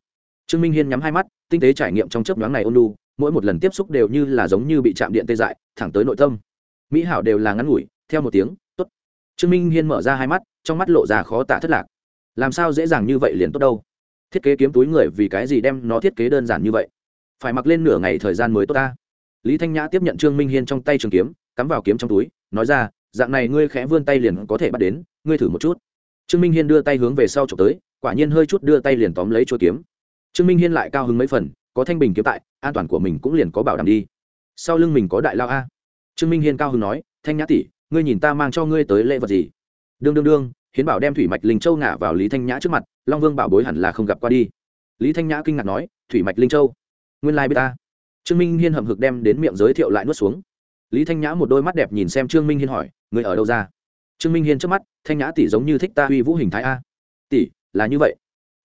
Trương minh hiên nhắm hai mắt, tinh tế trải nghiệm trong chớp nhoáng này ôn lu mỗi một lần tiếp xúc đều như là giống như bị chạm điện tê dại, thẳng tới nội tâm. Mỹ hảo đều là ngắn ngủi, theo một tiếng t ố t trương minh hiên mở ra hai mắt, trong mắt lộ ra khó tả thất lạc làm sao dễ dàng như vậy liền tốt đâu? Thiết kế kiếm túi người vì cái gì đem nó thiết kế đơn giản như vậy? Phải mặc lên nửa ngày thời gian mới tốt ta. Lý thanh nhã tiếp nhận trương minh hiên trong tay trường kiếm, cắm vào kiếm trong túi, nói ra, dạng này ngươi khẽ vươn tay liền có thể bắt đến, ngươi thử một chút. Trương minh hiên đưa tay hướng về sau trộm tới, quả nhiên hơi chút đưa tay liền tóm lấy chuôi kiếm. Trương minh hiên lại cao hứng mấy phần, có thanh bình kiếm tại, an toàn của mình cũng liền có bảo đảm đi. Sau lưng mình có đại lao a. Trương minh hiên cao hứng nói, thanh nhã tỷ, ngươi nhìn ta mang cho ngươi tới lễ vật gì? Đương đương đương hiến bảo đem thủy mạch linh châu ngả vào lý thanh nhã trước mặt, long vương bảo bối hẳn là không gặp qua đi. Lý thanh nhã kinh ngạc nói, thủy mạch linh châu? Nguyên lai、like、bê ta. Trương minh hiên hậm hực đem đến miệng giới thiệu lại nuốt xuống. Lý thanh nhã một đôi mắt đẹp nhìn xem trương minh hiên hỏi, người ở đâu ra? Trương minh hiên trước mắt, thanh nhã tỷ giống như thích ta uy vũ hình thái a. Tỷ, là như vậy.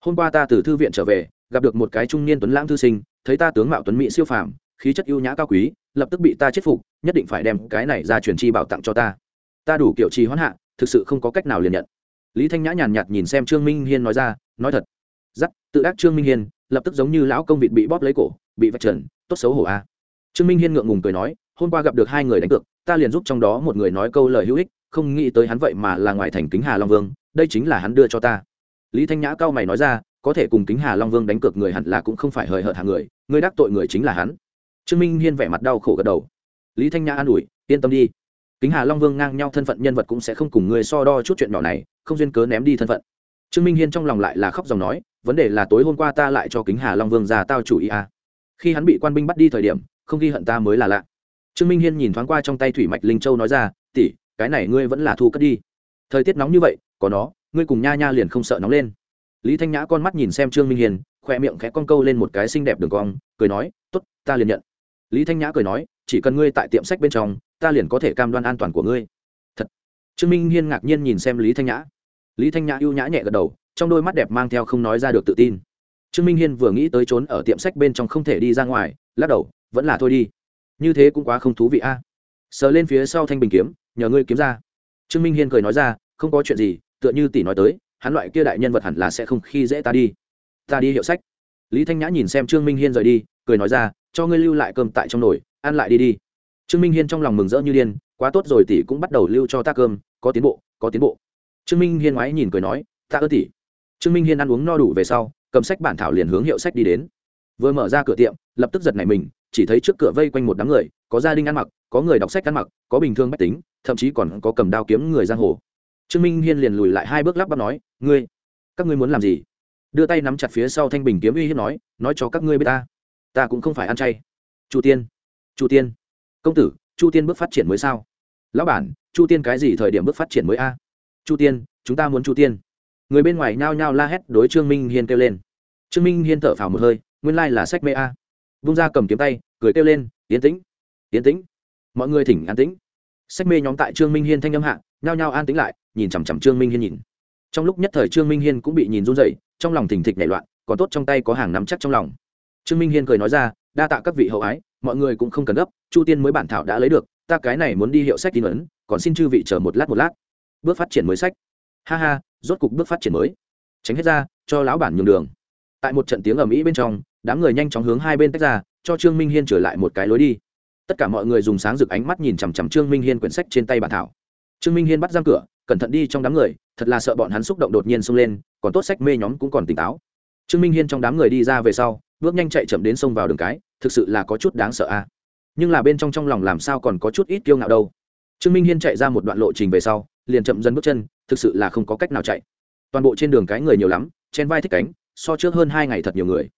Hôm qua ta từ thư viện trở về, gặp được một cái trung niên tuấn lãng thư sinh, thấy ta tướng mạo tuấn mỹ siêu phàm, khí chất ưu nhã cao quý, lập tức bị ta chết phục, nhất định phải đem cái này ra truyền chi bảo tặng cho ta. Ta đủ kiểu trì hoãn hạ thực sự không có cách nào liền nhận. Lý thanh nhã nhàn nhạt nhìn xem trương minh hiên nói ra, nói thật. Giắt tự ác trương minh hiên, lập tức giống như lão công vịt bị bóp lấy cổ, bị vạch trần, tốt xấu hổ a. Trương minh hiên ngượng ngùng cười nói, hôm qua gặp được hai người đánh cược, ta liền giúp trong đó một người nói câu lời hữu ích, không nghĩ tới hắn vậy mà là ngoài thành kính hà long vương, đây chính là hắn đưa cho ta. Lý thanh nhã cao mày nói ra, có thể cùng kính hà long vương đánh cược người hẳn là cũng không phải hời hợt hàng người người đắc tội người chính là hắn. Trương minh hiên vẻ mặt đau khổ gật đầu. Lý thanh nhã an ủi, yên tâm đi kính hà long vương ngang nhau thân phận nhân vật cũng sẽ không cùng người so đo chút chuyện nhỏ này, không duyên cớ ném đi thân phận. Trương minh hiên trong lòng lại là khóc dòng nói, vấn đề là tối hôm qua ta lại cho kính hà long vương ra tao chủ ý à. khi hắn bị quan binh bắt đi thời điểm, không ghi hận ta mới là lạ. Trương minh hiên nhìn thoáng qua trong tay thủy mạch linh châu nói ra, tỷ, cái này ngươi vẫn là thu cất đi. Thời tiết nóng như vậy, có nó, ngươi cùng nha nha liền không sợ nóng lên. Lý thanh nhã con mắt nhìn xem trương minh hiền khoe miệng khẽ con câu lên một cái xinh đẹp đường cong, cười nói t ố t ta liền nhận. Lý thanh nhã cười nói, chỉ cần ngươi tại tiệm sách bên trong ta liền có thể cam đoan an toàn của ngươi. Thật. Trương minh hiên ngạc nhiên nhìn xem lý thanh nhã. Lý thanh nhã ưu nhã nhẹ gật đầu, trong đôi mắt đẹp mang theo không nói ra được tự tin. Trương minh hiên vừa nghĩ tới trốn ở tiệm sách bên trong không thể đi ra ngoài, lắc đầu, vẫn là thôi đi. Như thế cũng quá không thú vị a. Sờ lên phía sau thanh bình kiếm, nhờ ngươi kiếm ra. Trương minh hiên cười nói ra, không có chuyện gì, tựa như tỷ nói tới, hắn loại kia đại nhân vật hẳn là sẽ không khi dễ ta đi. Ta đi hiệu sách. Lý thanh nhã nhìn xem trương minh hiên rời đi, cười nói ra, cho ngươi lưu lại cơm tại trong nồi, ăn lại đi đi trương minh hiên trong lòng mừng rỡ như điên, quá tốt rồi tỷ cũng bắt đầu lưu cho ta cơm, có tiến bộ, có tiến bộ. Trương minh hiên ngoái nhìn cười nói, ta ơ tỷ. Trương minh hiên ăn uống no đủ về sau, cầm sách bản thảo liền hướng hiệu sách đi đến. Vừa mở ra cửa tiệm, lập tức giật nảy mình, chỉ thấy trước cửa vây quanh một đám người, có gia đình ăn mặc, có người đọc sách ăn mặc, có bình thường bách tính, thậm chí còn có cầm đao kiếm người giang hồ. Trương minh hiên liền lùi lại hai bước lắp bắp nói, ngươi, các ngươi muốn làm gì? Đưa tay nắm chặt phía sau thanh bình kiếm uy hiếp nói nói cho các ngươi biết ta ta cũng không phải ăn chay. Chủ tiên chủ tiên công tử, chu tiên bước phát triển mới sao? Lão bản, chu tiên cái gì thời điểm bước phát triển mới a? Chu tiên, chúng ta muốn chu tiên. Người bên ngoài nhao nhao la hét đối trương minh hiên kêu lên. Trương minh hiên thở phào một hơi, nguyên lai là sách mê a. Vung ra cầm kiếm tay, cười kêu lên, yến tĩnh yến tĩnh. Mọi người thỉnh an tĩnh. Sách mê nhóm tại trương minh hiên thanh âm hạ, nhao nhao an tĩnh lại, nhìn chằm chằm trương minh hiên nhìn. Trong lúc nhất thời trương minh hiên cũng bị nhìn run rẩy, trong lòng thình thịch nảy loạn có tốt trong tay có hàng nắm chắc trong lòng. Trương minh hiên cười nói ra đa tạ các vị hậu ái, mọi người cũng không cần gấp, chu tiên mới bản thảo đã lấy được, ta cái này muốn đi hiệu sách tin ấn, còn xin chư vị chờ một lát một lát. Bước phát triển mới sách. Ha ha, rốt cục bước phát triển mới. Tránh hết ra, cho lão bản nhường đường. Tại một trận tiếng ầm ĩ bên trong, đám người nhanh chóng hướng hai bên tách ra, cho trương minh hiên trở lại một cái lối đi. Tất cả mọi người dùng sáng rực ánh mắt nhìn chằm chằm trương minh hiên quyển sách trên tay bản thảo. Trương minh hiên bắt giam cửa, cẩn thận đi trong đám người, thật là sợ bọn hắn xúc động đột nhiên xông lên, còn tốt sách mê nhóm cũng còn tỉnh táo. Trương minh hiên trong đám người đi ra về sau bước nhanh chạy chậm đến sông vào đường cái, thực sự là có chút đáng sợ a. Nhưng là bên trong trong lòng làm sao còn có chút ít kiêu ngạo đâu. Trương minh hiên chạy ra một đoạn lộ trình về sau, liền chậm dần bước chân, thực sự là không có cách nào chạy. Toàn bộ trên đường cái người nhiều lắm chen vai thích cánh, so trước hơn hai ngày thật nhiều người.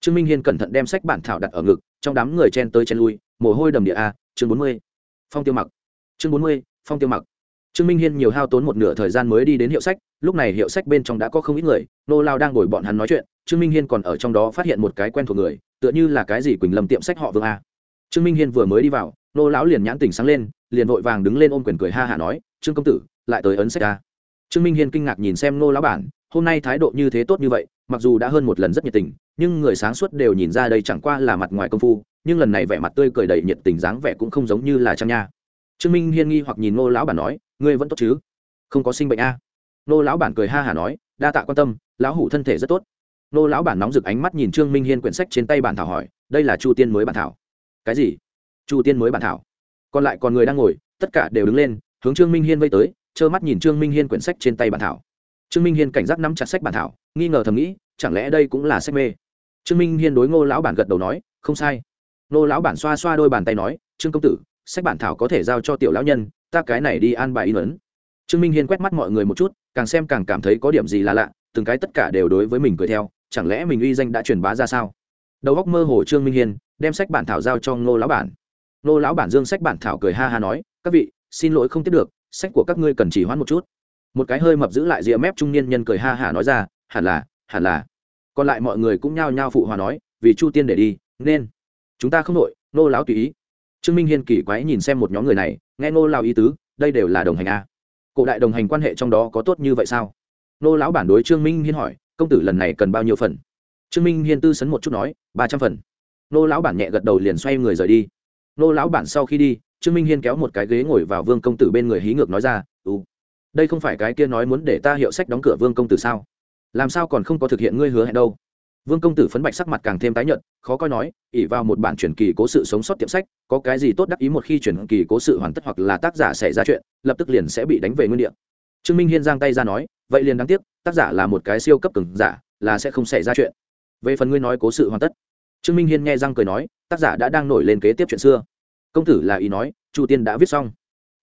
Trương minh hiên cẩn thận đem sách bản thảo đặt ở ngực, trong đám người chen tới chen lui, mồ hôi đầm địa a, chương bốn mươi, phong tiêu mặc. Chương bốn mươi, phong tiêu mặc trương minh hiên nhiều hao tốn một nửa thời gian mới đi đến hiệu sách, lúc này hiệu sách bên trong đã có không ít người, nô lao đang ngồi bọn hắn nói chuyện, trương minh hiên còn ở trong đó phát hiện một cái quen thuộc người, tựa như là cái gì quỳnh lâm tiệm sách họ vương a. Trương minh hiên vừa mới đi vào, nô lão liền nhãn tỉnh sáng lên, liền vội vàng đứng lên ôm quyền cười ha hả nói, trương công tử, lại tới ấn sách a. Trương minh hiên kinh ngạc nhìn xem nô lão bản, hôm nay thái độ như thế tốt như vậy, mặc dù đã hơn một lần rất nhiệt tình, nhưng người sáng suốt đều nhìn ra đây chẳng qua là mặt ngoài công phu, nhưng lần này vẻ mặt tươi cười đầy nhiệt tình dáng vẻ cũng không giống như là trang nha. Trương minh hiên nghi hoặc nhìn nô lão bản nói ngươi vẫn tốt chứ? Không có sinh bệnh a nô lão bản cười ha hả nói, đa tạ quan tâm, lão hủ thân thể rất tốt. Nô lão bản nóng rực ánh mắt nhìn trương minh hiên quyển sách trên tay bản thảo hỏi, đây là chu tiên mới bản thảo. Cái gì? Chu tiên mới bản thảo? Còn lại còn người đang ngồi, tất cả đều đứng lên, hướng trương minh hiên vây tới, trơ mắt nhìn trương minh hiên quyển sách trên tay bản thảo. Trương minh hiên cảnh giác nắm chặt sách bản thảo, nghi ngờ thầm nghĩ, chẳng lẽ đây cũng là sách mê? Trương minh hiên đối ngô lão bản gật đầu nói, không sai. Ngô lão bản xoa xoa đôi bàn tay nói, trương công tử, sách bản thảo có thể giao cho tiểu lão nhân ta cái này đi an bài in ấn. Trương minh hiên quét mắt mọi người một chút, càng xem càng cảm thấy có điểm gì là lạ, từng cái tất cả đều đối với mình cười theo, chẳng lẽ mình uy danh đã truyền bá ra sao? Đầu góc mơ hồ trương minh hiên, đem sách bản thảo giao cho ngô lão bản. Ngô lão bản dương sách bản thảo cười ha ha nói, các vị, xin lỗi không tiếp được, sách của các ngươi cần chỉ hoãn một chút. Một cái hơi mập giữ lại rìa mép trung niên nhân cười ha hả nói ra, hẳn là hẳn là. Còn lại mọi người cũng nhao nhao phụ hòa nói, vì chu tiên để đi, nên. Chúng ta không nội nô lão tùy ý trương minh hiên kỳ quái nhìn xem một nhóm người này nghe nô lão ý tứ đây đều là đồng hành a cổ đại đồng hành quan hệ trong đó có tốt như vậy sao? Nô lão bản đối trương minh hiên hỏi công tử lần này cần bao nhiêu phần? Trương minh hiên tư sấn một chút nói ba trăm phần. Nô lão bản nhẹ gật đầu liền xoay người rời đi. Nô lão bản sau khi đi trương minh hiên kéo một cái ghế ngồi vào vương công tử bên người hí ngược nói ra u, đây không phải cái kia nói muốn để ta hiệu sách đóng cửa vương công tử sao? Làm sao còn không có thực hiện ngươi hứa hẹn đâu? Vương công tử phấn bạch sắc mặt càng thêm tái nhợt, khó coi nói ỉ vào một bản truyền kỳ cố sự sống sót tiệm sách, có cái gì tốt đắc ý một khi truyền kỳ cố sự hoàn tất hoặc là tác giả xảy ra chuyện, lập tức liền sẽ bị đánh về nguyên địa. Trương minh hiên giang tay ra nói, vậy liền đáng tiếc, tác giả là một cái siêu cấp cường giả, là sẽ không xảy ra chuyện. Về phần ngươi nói cố sự hoàn tất, trương minh hiên nghe răng cười nói, tác giả đã đang nổi lên kế tiếp chuyện xưa. Công tử là ý nói, chu tiên đã viết xong.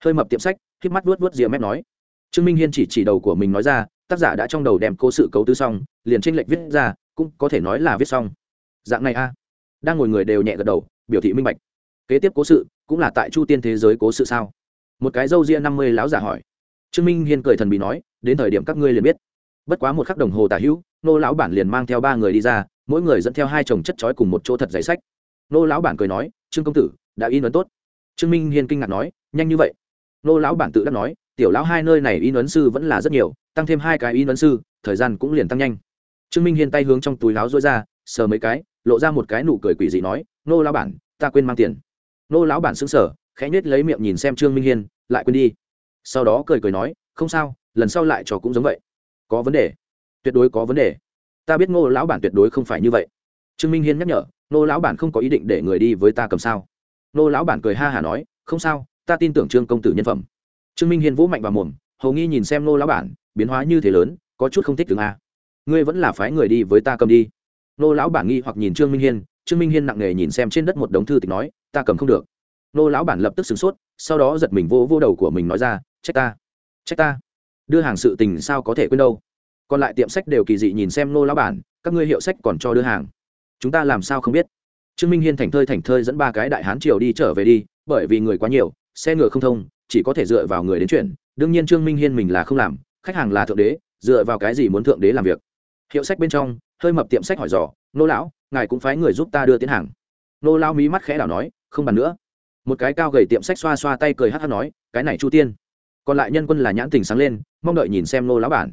Hơi mập tiệm sách k mắt vuốt vuốt rìa mép nói. Trương minh hiên chỉ chỉ đầu của mình nói ra, tác giả đã trong đầu đem cố sự cấu tư xong, liền tranh lệch viết ra cũng có thể nói là viết xong. Dạng này a. Đang ngồi người đều nhẹ gật đầu, biểu thị minh bạch. Kế tiếp cố sự cũng là tại chu tiên thế giới cố sự sao? Một cái râu ria năm mươi láo giả hỏi. Trương minh hiên cười thần bị nói, đến thời điểm các ngươi liền biết. Bất quá một khắc đồng hồ tả hữu, nô lão bản liền mang theo ba người đi ra, mỗi người dẫn theo hai chồng chất chói cùng một chỗ thật giấy sách. Nô lão bản cười nói, trương công tử, đã in ấn tốt. Trương minh hiên kinh ngạc nói, nhanh như vậy? Nô lão bản tự đắc nói, tiểu lão hai nơi này in ấn sư vẫn là rất nhiều, tăng thêm hai cái in ấn sư, thời gian cũng liền tăng nhanh trương minh hiên tay hướng trong túi láo rối ra, sờ mấy cái, lộ ra một cái nụ cười quỷ dị nói, nô lão bản, ta quên mang tiền. Nô lão bản xứng sở khẽ nhếch lấy miệng nhìn xem trương minh hiên, lại quên đi. Sau đó cười cười nói, không sao, lần sau lại cho cũng giống vậy. Có vấn đề. Tuyệt đối có vấn đề. Ta biết ngô lão bản tuyệt đối không phải như vậy. Trương minh hiên nhắc nhở Nô lão bản không có ý định để người đi với ta cầm sao? Nô lão bản cười ha hả nói, không sao, ta tin tưởng trương công tử nhân phẩm. Trương minh hiên vỗ mạnh vào mồm, hầu nghi nhìn xem ngô lão bản, biến hóa như thế lớn, có chút không thích tướng a ngươi vẫn là phái người đi với ta cầm đi. Nô lão bản nghi hoặc nhìn trương minh hiên, trương minh hiên nặng nề nhìn xem trên đất một đống thư tịch nói, ta cầm không được. Nô lão bản lập tức sửng sốt, sau đó giật mình vô vô đầu của mình nói ra, trách ta trách ta. Đưa hàng sự tình sao có thể quên đâu. Còn lại tiệm sách đều kỳ dị nhìn xem nô lão bản, các ngươi hiệu sách còn cho đưa hàng. Chúng ta làm sao không biết? Trương minh hiên thành thơi thành thơi dẫn ba cái đại hán triều đi trở về đi, bởi vì người quá nhiều, xe ngựa không thông, chỉ có thể dựa vào người đến chuyển. Đương nhiên trương minh hiên mình là không làm, khách hàng là thượng đế, dựa vào cái gì muốn thượng đế làm việc? Hiệu sách bên trong, hơi mập tiệm sách hỏi dò, nô lão, ngài cũng phái người giúp ta đưa tiến hàng. Nô lão mí mắt khẽ đảo nói, không bàn nữa. Một cái cao gầy tiệm sách xoa xoa tay cười hát hát nói, cái này chu tiên. Còn lại nhân quân là nhãn tình sáng lên, mong đợi nhìn xem nô lão bản.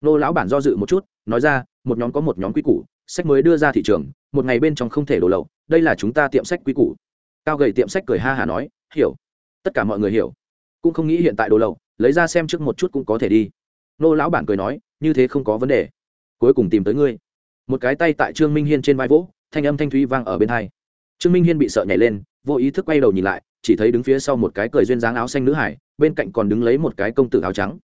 Nô lão bản do dự một chút, nói ra, một nhóm có một nhóm quy củ, sách mới đưa ra thị trường, một ngày bên trong không thể đổ lậu, đây là chúng ta tiệm sách quy củ. Cao gầy tiệm sách cười ha hả nói, hiểu. Tất cả mọi người hiểu. Cũng không nghĩ hiện tại đồ lậu, lấy ra xem trước một chút cũng có thể đi. Nô lão bản cười nói, như thế không có vấn đề cuối cùng tìm tới ngươi. Một cái tay tại trương minh hiên trên vai vỗ, thanh âm thanh thúy vang ở bên hai. Trương minh hiên bị sợ nhảy lên, vô ý thức quay đầu nhìn lại, chỉ thấy đứng phía sau một cái cười duyên dáng áo xanh nữ hải, bên cạnh còn đứng lấy một cái công tử áo trắng.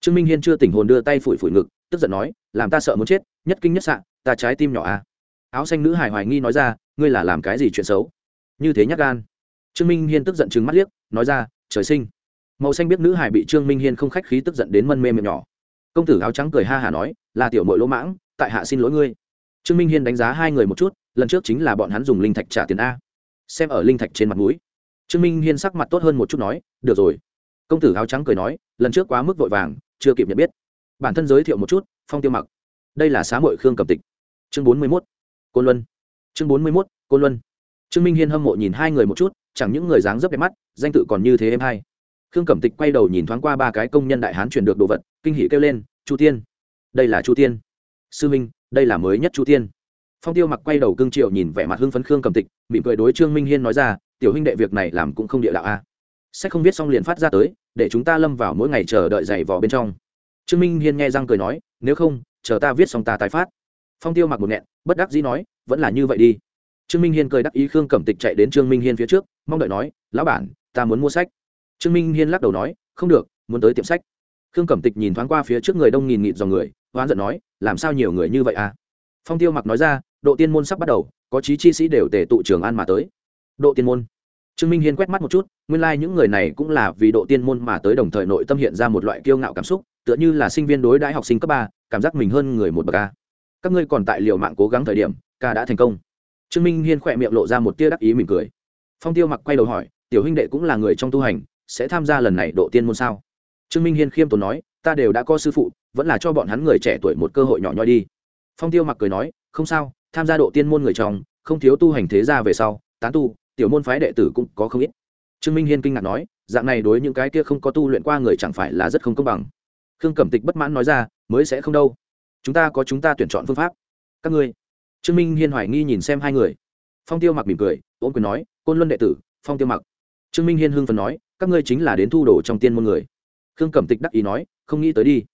Trương minh hiên chưa tỉnh hồn đưa tay phủi phủi ngực, tức giận nói, làm ta sợ muốn chết, nhất kinh nhất sạn ta trái tim nhỏ à. Áo xanh nữ hải hoài nghi nói ra, ngươi là làm cái gì chuyện xấu? Như thế nhắc gan. Trương minh hiên tức giận chừng mắt liếc, nói ra, trời sinh. Màu xanh biết nữ hải bị trương minh hiên không khách khí tức giận đến mân mê miệng nhỏ. Công tử áo trắng cười ha hả nói là tiểu mội lỗ mãng, tại hạ xin lỗi ngươi. Trương minh hiên đánh giá hai người một chút, lần trước chính là bọn hắn dùng linh thạch trả tiền a. Xem ở linh thạch trên mặt mũi. Trương minh hiên sắc mặt tốt hơn một chút nói, được rồi. Công tử áo trắng cười nói, lần trước quá mức vội vàng, chưa kịp nhận biết. Bản thân giới thiệu một chút, phong tiêu mặc. Đây là xá mội khương cầm tịch. Chương bốn mươi mốt, côn luân. Chương bốn mươi mốt, côn luân. Trương minh hiên hâm mộ nhìn hai người một chút, chẳng những người dáng dấp đẹp mắt, danh tự còn như thế em hay. Khương cẩm tịch quay đầu nhìn thoáng qua ba cái công nhân đại hán truyền được đồ vật, kinh hỷ kêu lên, chu tiên đây là chu tiên. Sư minh, đây là mới nhất chu tiên. Phong tiêu mặc quay đầu cương triệu nhìn vẻ mặt hưng phấn khương cẩm tịch, mỉm cười đối trương minh hiên nói ra, tiểu huynh đệ việc này làm cũng không địa đạo a. Sách không viết xong liền phát ra tới, để chúng ta lâm vào mỗi ngày chờ đợi giày vò bên trong. Trương minh hiên nghe răng cười nói, nếu không, chờ ta viết xong ta tái phát. Phong tiêu mặc một nghẹn, bất đắc dĩ nói, vẫn là như vậy đi. Trương minh hiên cười đắc ý khương cẩm tịch chạy đến trương minh hiên phía trước, mong đợi nói, lão bản, ta muốn mua sách. Trương minh hiên lắc đầu nói, không được, muốn tới tiệm sách. Khương cẩm tịch nhìn thoáng qua phía trước người đông nghìn nghịt dòng người hoán giận nói, làm sao nhiều người như vậy à? Phong tiêu mặc nói ra, độ tiên môn sắp bắt đầu, có chí chi sĩ đều tề tụ trường an mà tới. Độ tiên môn. Trương minh hiên quét mắt một chút, nguyên lai、like、những người này cũng là vì độ tiên môn mà tới đồng thời nội tâm hiện ra một loại kiêu ngạo cảm xúc, tựa như là sinh viên đối đãi học sinh cấp ba, cảm giác mình hơn người một bậc ca các ngươi còn tại liều mạng cố gắng thời điểm, ca đã thành công. Trương minh hiên khỏe miệng lộ ra một tia đắc ý mỉm cười. Phong tiêu mặc quay đầu hỏi, tiểu huynh đệ cũng là người trong tu hành, sẽ tham gia lần này độ tiên môn sao? Trương minh hiên khiêm tốn nói ta đều đã có sư phụ, vẫn là cho bọn hắn người trẻ tuổi một cơ hội nhỏ nhoi đi. Phong tiêu mặc cười nói, không sao, tham gia độ tiên môn người chồng không thiếu tu hành thế gia về sau, tán tu, tiểu môn phái đệ tử cũng có không ít. Trương minh hiên kinh ngạc nói, dạng này đối những cái kia không có tu luyện qua người chẳng phải là rất không công bằng. Khương cẩm tịch bất mãn nói ra, mới sẽ không đâu. Chúng ta có chúng ta tuyển chọn phương pháp. Các ngươi. Trương minh hiên hoài nghi nhìn xem hai người. Phong tiêu mặc mỉm cười ôm quyền nói, côn luân đệ tử, phong tiêu mặc. Trương minh hiên hưng phần nói, các ngươi chính là đến thu đồ trong tiên môn người khương cẩm tịch đắc ý nói, không nghĩ tới đi.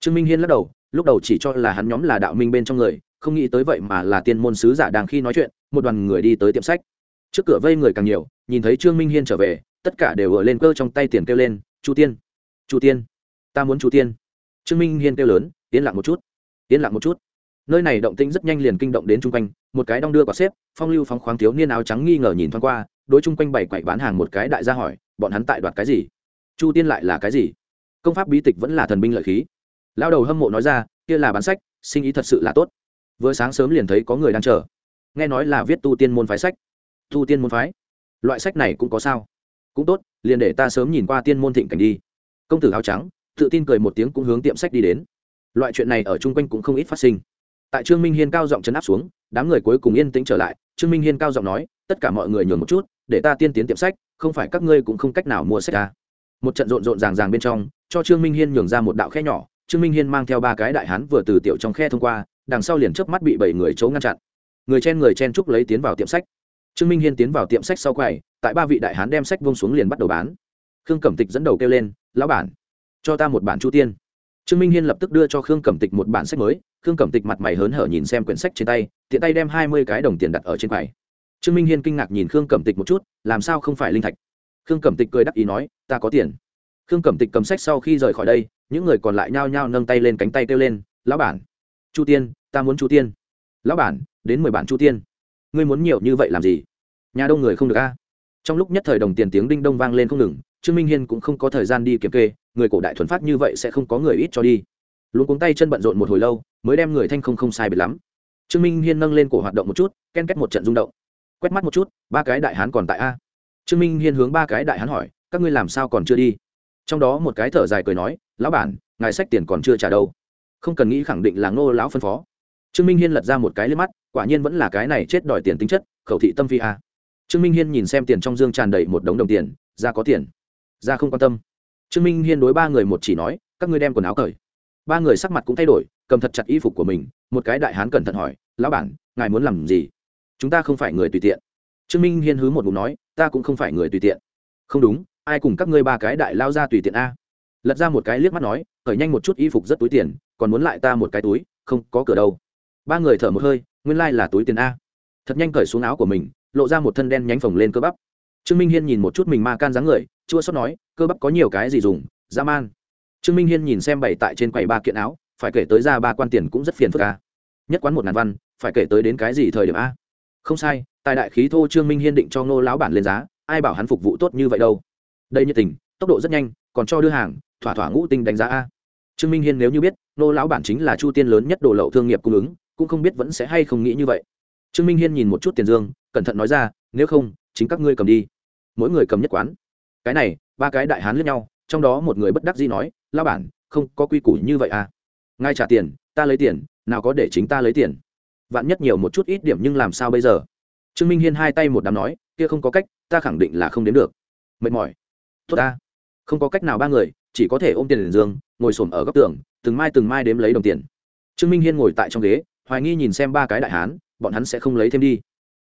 Trương minh hiên lắc đầu, lúc đầu chỉ cho là hắn nhóm là đạo minh bên trong người, không nghĩ tới vậy mà là tiên môn sứ giả đang khi nói chuyện, một đoàn người đi tới tiệm sách. Trước cửa vây người càng nhiều, nhìn thấy trương minh hiên trở về, tất cả đều ở lên cơ trong tay tiền kêu lên, chu tiên chu tiên, ta muốn chu tiên. Trương minh hiên kêu lớn tiến lặng một chút tiến lặng một chút. Nơi này động tĩnh rất nhanh liền kinh động đến chung quanh, một cái đong đưa quả xếp, phong lưu phóng khoáng thiếu niên áo trắng nghi ngờ nhìn thoáng qua, đối chung quanh bảy quậy bán hàng một cái đại gia hỏi, bọn hắn tại đoạt cái gì? Chu tiên lại là cái gì? Công pháp bí tịch vẫn là thần binh lợi khí. Lao đầu hâm mộ nói ra, kia là bán sách, sinh ý thật sự là tốt. Vừa sáng sớm liền thấy có người đang chờ. Nghe nói là viết tu tiên môn phái sách. Tu tiên môn phái? Loại sách này cũng có sao? Cũng tốt, liền để ta sớm nhìn qua tiên môn thịnh cảnh đi. Công tử áo trắng, tự tin cười một tiếng cũng hướng tiệm sách đi đến. Loại chuyện này ở chung quanh cũng không ít phát sinh. Tại trương minh hiên cao giọng chấn áp xuống, đám người cuối cùng yên tĩnh trở lại. Trương minh hiên cao giọng nói, tất cả mọi người nhường một chút, để ta tiên tiến tiệm sách, không phải các ngươi cũng không cách nào mua sách ta một trận rộn rộn ràng ràng bên trong, cho trương minh hiên nhường ra một đạo khe nhỏ. Trương minh hiên mang theo ba cái đại hán vừa từ tiểu trong khe thông qua, đằng sau liền chớp mắt bị bảy người chấu ngăn chặn. Người chen người chen trúc lấy tiến vào tiệm sách. Trương minh hiên tiến vào tiệm sách sau quầy, tại ba vị đại hán đem sách vông xuống liền bắt đầu bán. Khương cẩm tịch dẫn đầu kêu lên, lão bản, cho ta một bản chu tiên. Trương minh hiên lập tức đưa cho khương cẩm tịch một bản sách mới. Khương cẩm tịch mặt mày hớn hở nhìn xem quyển sách trên tay, tiện tay đem hai mươi cái đồng tiền đặt ở trên quầy. Trương minh hiên kinh ngạc nhìn khương cẩm tịch một chút, làm sao không phải linh thạch? Khương cẩm tịch cười đắc ý nói, ta có tiền. Khương cẩm tịch cầm sách sau khi rời khỏi đây, những người còn lại nhao nhao nâng tay lên cánh tay kêu lên, lão bản. Chu tiên, ta muốn chu tiên. Lão bản, đến mười bản chu tiên. Ngươi muốn nhiều như vậy làm gì? Nhà đông người không được a. Trong lúc nhất thời đồng tiền tiếng đinh đông vang lên không ngừng, trương minh hiên cũng không có thời gian đi kiểm kê, người cổ đại thuần phát như vậy sẽ không có người ít cho đi. Luôn cuống tay chân bận rộn một hồi lâu, mới đem người thanh không không sai biệt lắm. Trương minh hiên nâng lên cổ hoạt động một chút, ken két một trận rung động. Quét mắt một chút, ba cái đại hán còn tại a trương minh hiên hướng ba cái đại hán hỏi, các ngươi làm sao còn chưa đi? Trong đó một cái thở dài cười nói, lão bản, ngài sách tiền còn chưa trả đâu. Không cần nghĩ khẳng định là ngô lão phân phó. Trương minh hiên lật ra một cái lên mắt, quả nhiên vẫn là cái này chết đòi tiền tính chất, khẩu thị tâm phi a. Trương minh hiên nhìn xem tiền trong dương tràn đầy một đống đồng tiền, ra có tiền. Ra không quan tâm. Trương minh hiên đối ba người một chỉ nói, các ngươi đem quần áo cởi. Ba người sắc mặt cũng thay đổi, cầm thật chặt y phục của mình, một cái đại hán cẩn thận hỏi, lão bản, ngài muốn làm gì? Chúng ta không phải người tùy tiện trương minh hiên hứ một bụng nói, ta cũng không phải người tùy tiện. Không đúng, ai cùng các ngươi ba cái đại lao ra tùy tiện a? Lật ra một cái liếc mắt nói, khởi nhanh một chút y phục rất túi tiền, còn muốn lại ta một cái túi, không, có cửa đâu. Ba người thở một hơi, nguyên lai là túi tiền a. Thật nhanh cởi xuống áo của mình, lộ ra một thân đen nhánh phồng lên cơ bắp. Trương minh hiên nhìn một chút mình ma can dáng người, chua sót nói, cơ bắp có nhiều cái gì dùng, dã man. Trương minh hiên nhìn xem bày tại trên quầy ba kiện áo, phải kể tới ra ba quan tiền cũng rất phiền phức a. Nhất quán một ngàn văn, phải kể tới đến cái gì thời điểm a? Không sai tài đại khí thô trương minh hiên định cho ngô lão bản lên giá, ai bảo hắn phục vụ tốt như vậy đâu? Đây nhiệt tình, tốc độ rất nhanh, còn cho đưa hàng, thỏa thỏa ngũ tinh đánh giá a. Trương minh hiên nếu như biết, ngô lão bản chính là chu tiên lớn nhất đồ lậu thương nghiệp cung ứng, cũng không biết vẫn sẽ hay không nghĩ như vậy. Trương minh hiên nhìn một chút tiền dương, cẩn thận nói ra, nếu không, chính các ngươi cầm đi. Mỗi người cầm nhất quán. Cái này, ba cái đại hán lẫn nhau, trong đó một người bất đắc dĩ nói lao bản, không có quy củ như vậy à. Ngay trả tiền, ta lấy tiền, nào có để chính ta lấy tiền. Vạn nhất nhiều một chút ít điểm nhưng làm sao bây giờ? Trương minh hiên hai tay một đám nói, kia không có cách, ta khẳng định là không đến được. Mệt mỏi. Tốt ta. Không có cách nào ba người, chỉ có thể ôm tiền liền dương, ngồi xổm ở góc tường, từng mai từng mai đếm lấy đồng tiền. Trương minh hiên ngồi tại trong ghế, hoài nghi nhìn xem ba cái đại hán, bọn hắn sẽ không lấy thêm đi.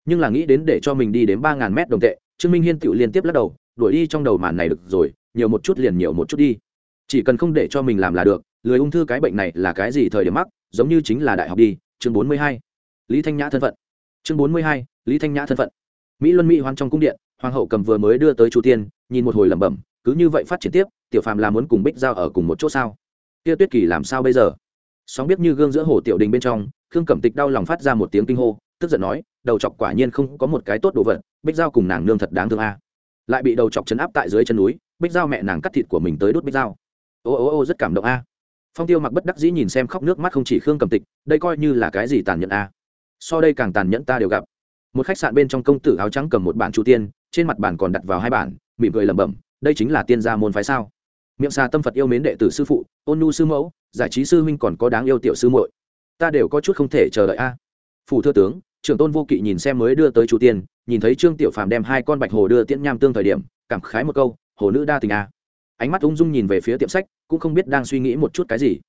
Nhưng là nghĩ đến để cho mình đi đến ba ngàn mét đồng tệ, trương minh hiên tự liên tiếp lắc đầu, đuổi đi trong đầu màn này được rồi, nhiều một chút liền nhiều một chút đi. Chỉ cần không để cho mình làm là được, lười ung thư cái bệnh này là cái gì thời điểm mắc, giống như chính là đại học đi, chương bốn mươi hai. Lý thanh nhã thân phận. Chương bốn mươi hai lý thanh nhã thân phận. Mỹ luân mỹ hoan trong cung điện, hoàng hậu cầm vừa mới đưa tới chu tiên, nhìn một hồi lẩm bẩm, cứ như vậy phát triển tiếp, tiểu phàm là muốn cùng bích giao ở cùng một chỗ sao? Kia tuyết kỳ làm sao bây giờ? Sóng biết như gương giữa hồ tiểu đình bên trong, khương cẩm tịch đau lòng phát ra một tiếng kinh hô, tức giận nói, đầu chọc quả nhiên không có một cái tốt đồ vật, bích giao cùng nàng nương thật đáng thương a. Lại bị đầu chọc chấn áp tại dưới chân núi, bích giao mẹ nàng cắt thịt của mình tới đốt bích giao. Ô ô ô, rất cảm động a. Phong tiêu mặc bất đắc dĩ nhìn xem khóc nước mắt không chỉ khương cầm tịch, đây coi như là cái gì tàn nhẫn a. So đây càng tàn nhẫn ta đều gặp một khách sạn bên trong công tử áo trắng cầm một bản chu tiên, trên mặt bản còn đặt vào hai bản, mỉm cười lẩm bẩm, đây chính là tiên gia môn phái sao? Miệng xà tâm phật yêu mến đệ tử sư phụ, ôn nhu sư mẫu, giải trí sư huynh còn có đáng yêu tiểu sư muội. Ta đều có chút không thể chờ đợi a. Phủ thưa tướng, trưởng tôn vô kỵ nhìn xem mới đưa tới chu tiên, nhìn thấy trương tiểu phàm đem hai con bạch hồ đưa tiễn nham tương thời điểm, cảm khái một câu, hồ nữ đa tình a. Ánh mắt ung dung nhìn về phía tiệm sách, cũng không biết đang suy nghĩ một chút cái gì.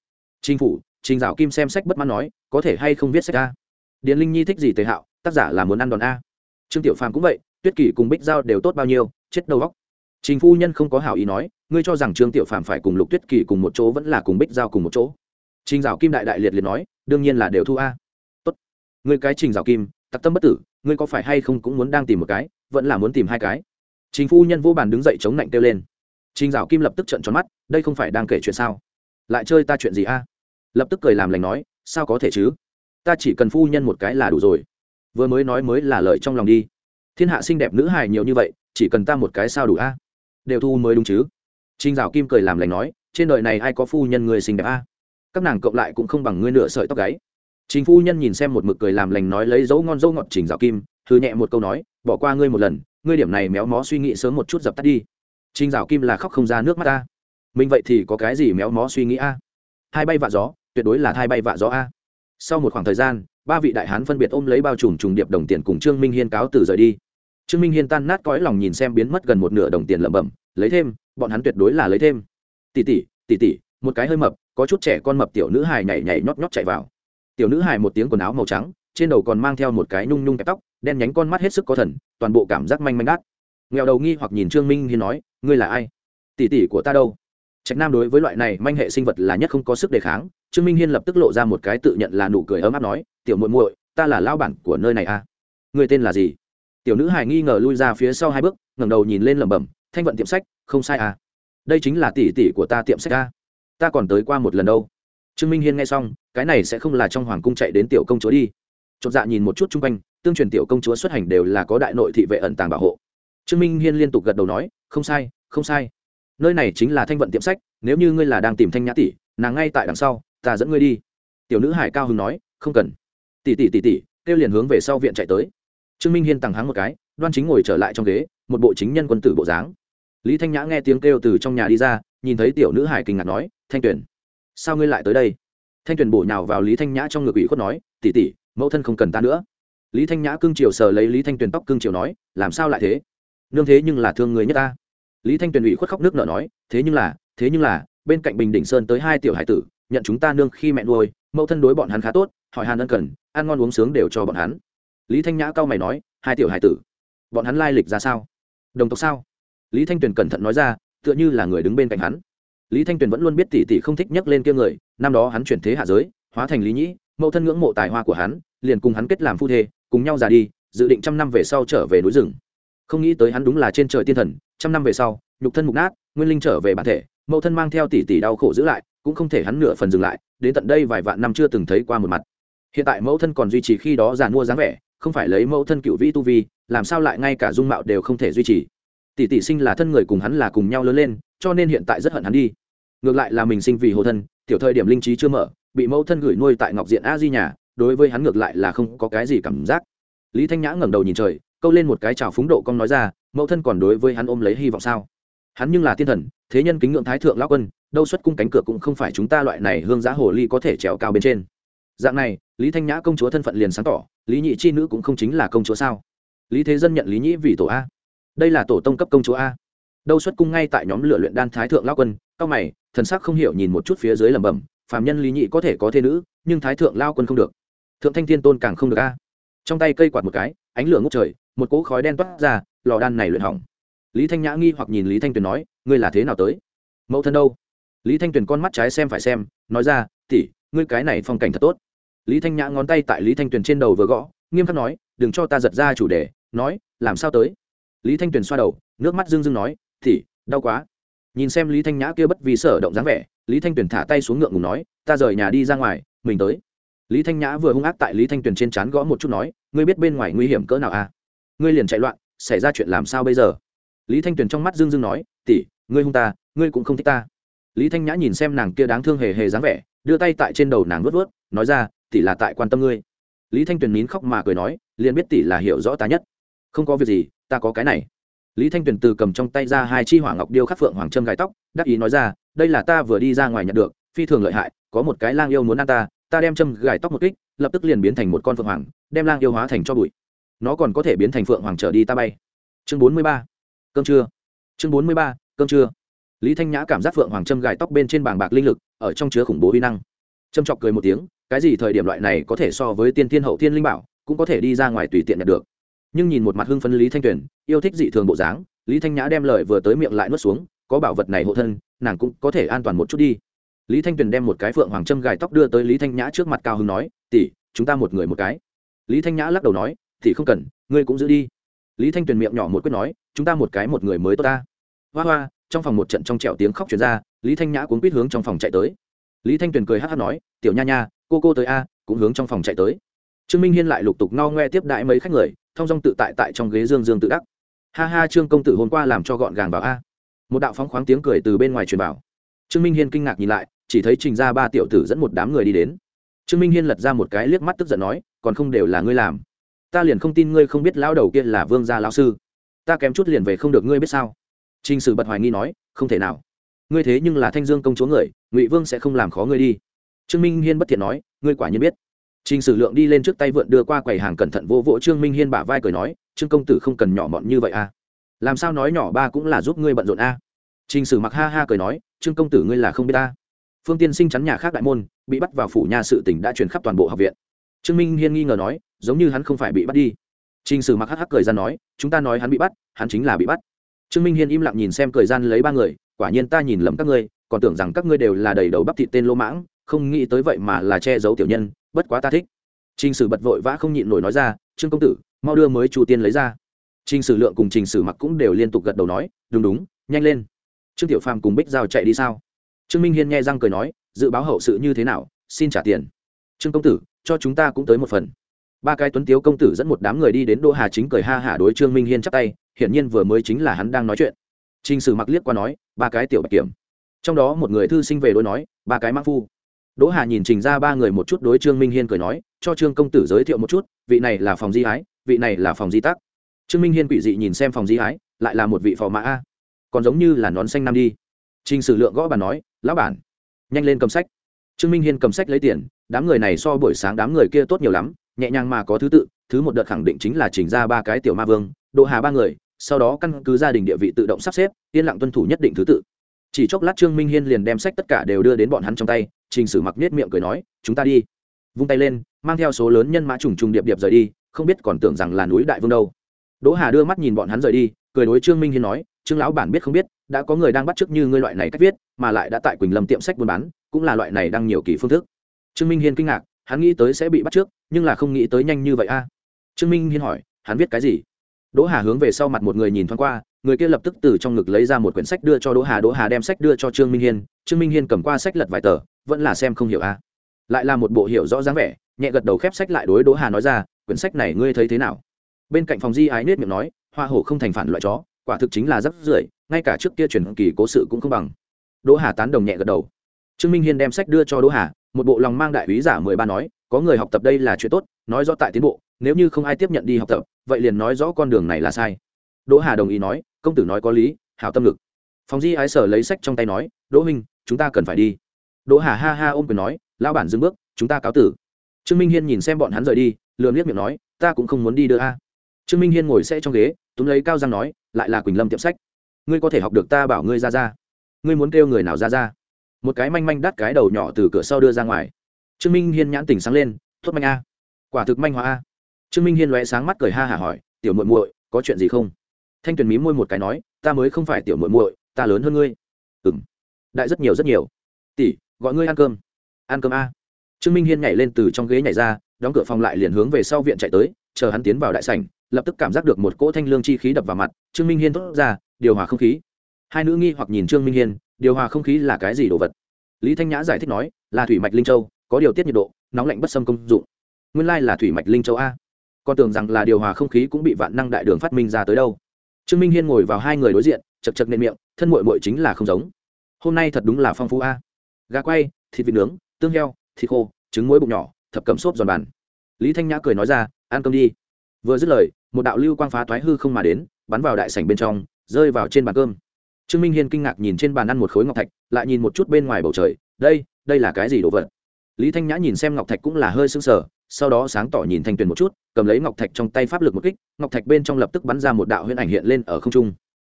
Trinh phủ, trình dạo kim xem sách bất mãn nói, có thể hay không viết sách a? Điền linh nhi thích gì tề hạo? Tác giả là muốn ăn đòn a. Trương tiểu phàm cũng vậy, tuyết kỷ cùng bích giao đều tốt bao nhiêu, chết đầu góc trình phu nhân không có hảo ý nói, ngươi cho rằng trương tiểu phàm phải cùng lục tuyết kỷ cùng một chỗ vẫn là cùng bích giao cùng một chỗ. Trình dạo kim đại đại liệt liệt nói, đương nhiên là đều thu a. Tốt. Ngươi cái trình dạo kim, tặc tâm bất tử, ngươi có phải hay không cũng muốn đang tìm một cái, vẫn là muốn tìm hai cái? Trình phu nhân vô bàn đứng dậy chống lạnh kêu lên. Trình dạo kim lập tức trận tròn mắt, đây không phải đang kể chuyện sao? Lại chơi ta chuyện gì a? Lập tức cười làm lành nói, sao có thể chứ? Ta chỉ cần phu nhân một cái là đủ rồi vừa mới nói mới là lời trong lòng đi. Thiên hạ xinh đẹp nữ hài nhiều như vậy, chỉ cần ta một cái sao đủ a? Đều thu mới đúng chứ? Trinh dạo kim cười làm lành nói, trên đời này ai có phu nhân người xinh đẹp a? Các nàng cộng lại cũng không bằng ngươi nửa sợi tóc gáy. Chính phu nhân nhìn xem một mực cười làm lành nói lấy dấu ngon dấu ngọt trình dạo kim thư nhẹ một câu nói, bỏ qua ngươi một lần, ngươi điểm này méo mó suy nghĩ sớm một chút dập tắt đi. Trình dạo kim là khóc không ra nước mắt ta mình vậy thì có cái gì méo mó suy nghĩ a? Hai bay vạ gió, tuyệt đối là hai bay vạ gió a sau một khoảng thời gian, ba vị đại hán phân biệt ôm lấy bao trùm trùng điệp đồng tiền cùng trương minh hiên cáo từ rời đi. Trương minh hiên tan nát cõi lòng nhìn xem biến mất gần một nửa đồng tiền lẩm bẩm, lấy thêm, bọn hắn tuyệt đối là lấy thêm. Tỷ tỷ tỷ tỷ, một cái hơi mập, có chút trẻ con mập tiểu nữ hài nhảy nhảy nhót nhót chạy vào. Tiểu nữ hài một tiếng quần áo màu trắng, trên đầu còn mang theo một cái nhung nhung kẹp tóc, đen nhánh con mắt hết sức có thần, toàn bộ cảm giác manh manh đát. Nghèo đầu nghi hoặc nhìn trương minh hiên nói, ngươi là ai? Tỷ tỷ của ta đâu? Trạch nam đối với loại này manh hệ sinh vật là nhất không có sức đề kháng trương minh hiên lập tức lộ ra một cái tự nhận là nụ cười ấm áp nói, tiểu muội muội, ta là lao bản của nơi này à? Người tên là gì? Tiểu nữ hài nghi ngờ lui ra phía sau hai bước, ngẩng đầu nhìn lên lẩm bẩm, thanh vận tiệm sách, không sai à? Đây chính là tỷ tỷ của ta tiệm sách à? Ta còn tới qua một lần đâu. Trương minh hiên nghe xong, cái này sẽ không là trong hoàng cung chạy đến tiểu công chúa đi. Chột dạ nhìn một chút chung quanh, tương truyền tiểu công chúa xuất hành đều là có đại nội thị vệ ẩn tàng bảo hộ. Trương minh hiên liên tục gật đầu nói, không sai không sai. Nơi này chính là thanh vận tiệm sách, nếu như ngươi là đang tìm thanh nhã tỷ, nàng ngay tại đằng sau ta dẫn ngươi đi. Tiểu nữ hải cao hưng nói không cần. Tỷ tỷ tỷ tỷ kêu liền hướng về sau viện chạy tới. Trương minh hiên tằng hắng một cái đoan chính ngồi trở lại trong ghế một bộ chính nhân quân tử bộ dáng. Lý thanh nhã nghe tiếng kêu từ trong nhà đi ra nhìn thấy tiểu nữ hải kinh ngạc nói thanh tuyền, sao ngươi lại tới đây? Thanh tuyền bổ nhào vào lý thanh nhã trong ngực ủy khuất nói tỷ tỷ mẫu thân không cần ta nữa. Lý thanh nhã cưng chiều sờ lấy lý thanh tuyền tóc cưng chiều nói làm sao lại thế? Nương thế nhưng là thương người nhất ta. Lý thanh tuyền ủy khuất khóc nước nở nói thế nhưng là thế nhưng là bên cạnh bình đỉnh sơn tới hai tiểu hải tử nhận chúng ta nương khi mẹ nuôi, mẫu thân đối bọn hắn khá tốt, hỏi hàn ân cần, ăn ngon uống sướng đều cho bọn hắn. Lý thanh nhã cao mày nói, hai tiểu hải tử, bọn hắn lai lịch ra sao? Đồng tộc sao? Lý thanh tuyền cẩn thận nói ra, tựa như là người đứng bên cạnh hắn. Lý thanh tuyền vẫn luôn biết tỷ tỷ không thích nhắc lên kia người, năm đó hắn chuyển thế hạ giới, hóa thành lý nhĩ, mẫu thân ngưỡng mộ tài hoa của hắn, liền cùng hắn kết làm phu thê, cùng nhau già đi, dự định trăm năm về sau trở về núi rừng. Không nghĩ tới hắn đúng là trên trời tiên thần, trăm năm về sau, nhục thân mục nát, nguyên linh trở về bản thể, mẫu thân mang theo tỷ tỷ đau khổ giữ lại cũng không thể hắn nửa phần dừng lại, đến tận đây vài vạn năm chưa từng thấy qua một mặt. Hiện tại mẫu thân còn duy trì khi đó giàn mua dáng vẻ, không phải lấy mẫu thân cựu vĩ tu vi, làm sao lại ngay cả dung mạo đều không thể duy trì. Tỷ tỷ sinh là thân người cùng hắn là cùng nhau lớn lên, cho nên hiện tại rất hận hắn đi. Ngược lại là mình sinh vì hồ thân, tiểu thời điểm linh trí chưa mở, bị mẫu thân gửi nuôi tại ngọc diện a di nhà, đối với hắn ngược lại là không có cái gì cảm giác. Lý thanh nhã ngẩng đầu nhìn trời, câu lên một cái trào phúng độ cong nói ra, mẫu thân còn đối với hắn ôm lấy hy vọng sao? Hắn nhưng là thiên thần, thế nhân kính ngưỡng thái thượng lão quân, đâu xuất cung cánh cửa cũng không phải chúng ta loại này hương giá hồ ly có thể trèo cao bên trên. Dạng này, lý thanh nhã công chúa thân phận liền sáng tỏ, lý nhị chi nữ cũng không chính là công chúa sao? Lý thế dân nhận lý nhĩ vì tổ a. Đây là tổ tông cấp công chúa a. Đâu xuất cung ngay tại nhóm lựa luyện đan thái thượng lão quân, cao mày, thần sắc không hiểu nhìn một chút phía dưới lẩm bẩm, phàm nhân lý nhị có thể có thế nữ, nhưng thái thượng lao quân không được. Thượng thanh thiên tôn càng không được a. Trong tay cây quạt một cái, ánh lửa ngốc trời, một cỗ khói đen toát ra, lò đan này luyện hỏng lý thanh nhã nghi hoặc nhìn lý thanh tuyền nói ngươi là thế nào tới mẫu thân đâu lý thanh tuyền con mắt trái xem phải xem nói ra tỉ ngươi cái này phong cảnh thật tốt lý thanh nhã ngón tay tại lý thanh tuyền trên đầu vừa gõ nghiêm khắc nói đừng cho ta giật ra chủ đề nói làm sao tới lý thanh tuyền xoa đầu nước mắt rưng rưng nói tỉ đau quá nhìn xem lý thanh nhã kia bất vì sở động dáng vẻ lý thanh tuyền thả tay xuống ngượng ngùng nói ta rời nhà đi ra ngoài mình tới lý thanh nhã vừa hung ác tại lý thanh tuyền trên c h á n gõ một chút nói ngươi biết bên ngoài nguy hiểm cỡ nào à ngươi liền chạy loạn xảy ra chuyện làm sao bây giờ lý thanh tuyền trong mắt dưng dưng nói tỉ ngươi hung ta, ngươi cũng không thích ta. Lý thanh nhã nhìn xem nàng kia đáng thương hề hề dáng vẻ, đưa tay tại trên đầu nàng vớt vớt nói ra tỉ là tại quan tâm ngươi. Lý thanh tuyền nín khóc mà cười nói, liền biết tỷ là hiểu rõ ta nhất. Không có việc gì, ta có cái này. Lý thanh tuyền từ cầm trong tay ra hai chi hỏa ngọc điêu khắc phượng hoàng trâm gai tóc, đắc ý nói ra, đây là ta vừa đi ra ngoài nhận được, phi thường lợi hại, có một cái lang yêu muốn ăn ta ta đem châm gài tóc một kích, lập tức liền biến thành một con phượng hoàng, đem lang yêu hóa thành cho bụi. Nó còn có thể biến thành phượng hoàng trở đi ta bay. Chương bốn mươi ba cơm trưa. Chương bốn mươi ba, cơm trưa. Lý thanh nhã cảm giác phượng hoàng trâm gài tóc bên trên bảng bạc linh lực, ở trong chứa khủng bố vi năng. Trâm chọc cười một tiếng, cái gì thời điểm loại này có thể so với tiên thiên hậu thiên linh bảo, cũng có thể đi ra ngoài tùy tiện nhận được. Nhưng nhìn một mặt hưng phấn lý thanh tuyền, yêu thích dị thường bộ dáng, lý thanh nhã đem lời vừa tới miệng lại nuốt xuống, có bảo vật này hộ thân, nàng cũng có thể an toàn một chút đi. Lý thanh tuyền đem một cái phượng hoàng trâm gài tóc đưa tới lý thanh nhã trước mặt cao hưng nói, tỷ, chúng ta một người một cái. Lý thanh nhã lắc đầu nói, tỷ không cần, ngươi cũng giữ đi. Lý thanh tuyền miệng nhỏ một quyết nói chúng ta một cái một người mới tốt ta. Hoa hoa, trong phòng một trận trong trẹo tiếng khóc chuyển ra, lý thanh nhã cuốn quýt hướng trong phòng chạy tới. Lý thanh tuyền cười hát hát nói, tiểu nha nha, cô cô tới a, cũng hướng trong phòng chạy tới. Trương minh hiên lại lục tục no ngoe tiếp đại mấy khách người thong dong tự tại tại trong ghế dương dương tự đắc. Ha ha, trương công tử hôm qua làm cho gọn gàng vào a. Một đạo phóng khoáng tiếng cười từ bên ngoài truyền vào. Trương minh hiên kinh ngạc nhìn lại, chỉ thấy trình ra ba tiểu tử dẫn một đám người đi đến. Trương minh hiên lật ra một cái liếc mắt tức giận nói, còn không đều là ngươi làm. Ta liền không tin ngươi không biết lão đầu kia là vương gia lão sư ta kém chút liền về không được ngươi biết sao? Trình sử bật hoài nghi nói, không thể nào. Ngươi thế nhưng là thanh dương công chúa người, ngụy vương sẽ không làm khó ngươi đi. Trương minh hiên bất thiện nói, ngươi quả nhiên biết. Trình sử lượng đi lên trước tay vượn đưa qua quầy hàng cẩn thận vô vỗ trương minh hiên bả vai cười nói, trương công tử không cần nhỏ mọn như vậy à? Làm sao nói nhỏ ba cũng là giúp ngươi bận rộn a à? trình sử mặc ha ha cười nói, trương công tử ngươi là không biết ta. Phương tiên sinh chắn nhà khác đại môn, bị bắt vào phủ nhà sự tỉnh đã truyền khắp toàn bộ học viện. Trương minh hiên nghi ngờ nói, giống như hắn không phải bị bắt đi. Trình Sử Mặc hắc hắc cười ra nói, chúng ta nói hắn bị bắt, hắn chính là bị bắt. Trương Minh Hiên im lặng nhìn xem cười gian lấy ba người, quả nhiên ta nhìn lầm các ngươi, còn tưởng rằng các ngươi đều là đầy đầu bắp thịt tên lô mãng, không nghĩ tới vậy mà là che giấu tiểu nhân, bất quá ta thích. Trình Sử bật vội vã không nhịn nổi nói ra, "Trương công tử, mau đưa mới Chu Tiên lấy ra." Trình Sử Lượng cùng Trình Sử Mặc cũng đều liên tục gật đầu nói, "Đúng đúng, nhanh lên." Trương Tiểu Phàm cùng Bích Giao chạy đi sao? Trương Minh Hiên nghe răng cười nói, dự báo hậu sự như thế nào xin trả tiền trương công tử cho chúng ta cũng tới một phần ba cái tuấn tiếu công tử dẫn một đám người đi đến đô hà chính cười ha hả đối trương minh hiên chắp tay, hiển nhiên vừa mới chính là hắn đang nói chuyện. T r ì n h sử mặc liếc qua nói, ba cái tiểu bạch kiểm. Trong đó một người thư sinh về đối nói, ba cái mắc phu. Đỗ hà nhìn trình ra ba người một chút đối trương minh hiên cười nói, cho trương công tử giới thiệu một chút, vị này là phòng di ái, vị này là phòng di tắc. Trương minh hiên quỷ dị nhìn xem phòng di ái, lại là một vị phò mã a. Còn giống như là nón xanh năm đi. T r ì n h sử lượng gõ bà nói, lão bản, nhanh lên cầm sách. Trương minh hiên cầm sách lấy tiền, đám người này so buổi sáng đám người kia tốt nhiều lắm nhẹ nhàng mà có thứ tự, thứ một đợt khẳng định chính là chỉnh ra ba cái tiểu ma vương độ hà ba người, sau đó căn cứ gia đình địa vị tự động sắp xếp, yên lặng tuân thủ nhất định thứ tự. Chỉ chốc lát trương minh hiên liền đem sách tất cả đều đưa đến bọn hắn trong tay, trình sử mặc nết miệng cười nói, chúng ta đi. Vung tay lên, mang theo số lớn nhân mã trùng trùng điệp điệp rời đi, không biết còn tưởng rằng là núi đại vương đâu. Đỗ hà đưa mắt nhìn bọn hắn rời đi, cười đối trương minh hiên nói, trương lão bản biết không biết, đã có người đang bắt chước như ngươi loại này cách viết, mà lại đã tại quỳnh lâm tiệm sách buôn bán, cũng là loại này đang nhiều kỳ phương thức. Trương minh hiên kinh ngạc hắn nghĩ tới sẽ bị bắt trước, nhưng là không nghĩ tới nhanh như vậy a. Trương minh hiên hỏi, hắn viết cái gì? Đỗ hà hướng về sau mặt một người nhìn thoáng qua, người kia lập tức từ trong ngực lấy ra một quyển sách đưa cho đỗ hà đỗ hà đem sách đưa cho trương minh hiên, trương minh hiên cầm qua sách lật vài tờ, vẫn là xem không hiểu a. Lại là một bộ hiểu rõ dáng vẻ, nhẹ gật đầu khép sách lại đối đỗ hà nói ra, quyển sách này ngươi thấy thế nào? Bên cạnh phòng di ái nết miệng nói, hoa hổ không thành phản loại chó, quả thực chính là rất rưởi, ngay cả trước kia truyền kỳ cố sự cũng không bằng. Đỗ hà tán đồng nhẹ gật đầu. Trương minh hiên đem sách đưa cho đỗ hà một bộ lòng mang đại úy giả mười ba nói, có người học tập đây là chuyện tốt, nói rõ tại tiến bộ, nếu như không ai tiếp nhận đi học tập, vậy liền nói rõ con đường này là sai. Đỗ hà đồng ý nói, công tử nói có lý, hảo tâm lực. Phòng di ái sở lấy sách trong tay nói, đỗ minh chúng ta cần phải đi. Đỗ hà ha ha ôm quyền nói lao bản dừng bước, chúng ta cáo tử. Trương minh hiên nhìn xem bọn hắn rời đi, lườm liếc miệng nói, ta cũng không muốn đi đưa a. Trương minh hiên ngồi xe trong ghế, túm lấy cao răng nói, lại là quỳnh lâm tiệm sách. Ngươi có thể học được ta bảo ngươi ra ra. Ngươi muốn kêu người nào ra ra? Một cái manh manh đắt cái đầu nhỏ từ cửa sau đưa ra ngoài. Trương minh hiên nhãn tỉnh sáng lên thốt manh a, quả thực manh hóa a. Trương minh hiên lóe sáng mắt cười ha hả hỏi, tiểu muội muội, có chuyện gì không? Thanh tuyền mí môi một cái nói, ta mới không phải tiểu muội muội, ta lớn hơn ngươi. Ừng đại rất nhiều rất nhiều. Tỷ, gọi ngươi ăn cơm. Ăn cơm a. Trương minh hiên nhảy lên từ trong ghế nhảy ra, đóng cửa phòng lại liền hướng về sau viện chạy tới, chờ hắn tiến vào đại sảnh, lập tức cảm giác được một cỗ thanh lương chi khí đập vào mặt. Trương minh hiên thốt ra, điều hòa không khí. Hai nữ nghi hoặc nhìn trương minh hiên điều hòa không khí là cái gì đồ vật? Lý thanh nhã giải thích nói, là thủy mạch linh châu, có điều tiết nhiệt độ, nóng lạnh bất xâm công dụng. Nguyên lai là thủy mạch linh châu a. Con tưởng rằng là điều hòa không khí cũng bị vạn năng đại đường phát minh ra tới đâu. Trương minh hiên ngồi vào hai người đối diện, chật chật nệm miệng, thân mội mội chính là không giống. Hôm nay thật đúng là phong phú a. Gà quay, thịt vịt nướng, tương heo, thịt khô, trứng muối bụng nhỏ, thập cầm xốp giòn bàn. Lý thanh nhã cười nói ra, ăn cơm đi. Vừa dứt lời, một đạo lưu quang phá thoái hư không mà đến, bắn vào đại sảnh bên trong, rơi vào trên bàn cơm trương minh hiên kinh ngạc nhìn trên bàn ăn một khối ngọc thạch, lại nhìn một chút bên ngoài bầu trời, đây đây là cái gì đồ vật? Lý thanh nhã nhìn xem ngọc thạch cũng là hơi sưng sờ, sau đó sáng tỏ nhìn thanh tuyền một chút, cầm lấy ngọc thạch trong tay pháp lực một kích, ngọc thạch bên trong lập tức bắn ra một đạo huyễn ảnh hiện lên ở không trung.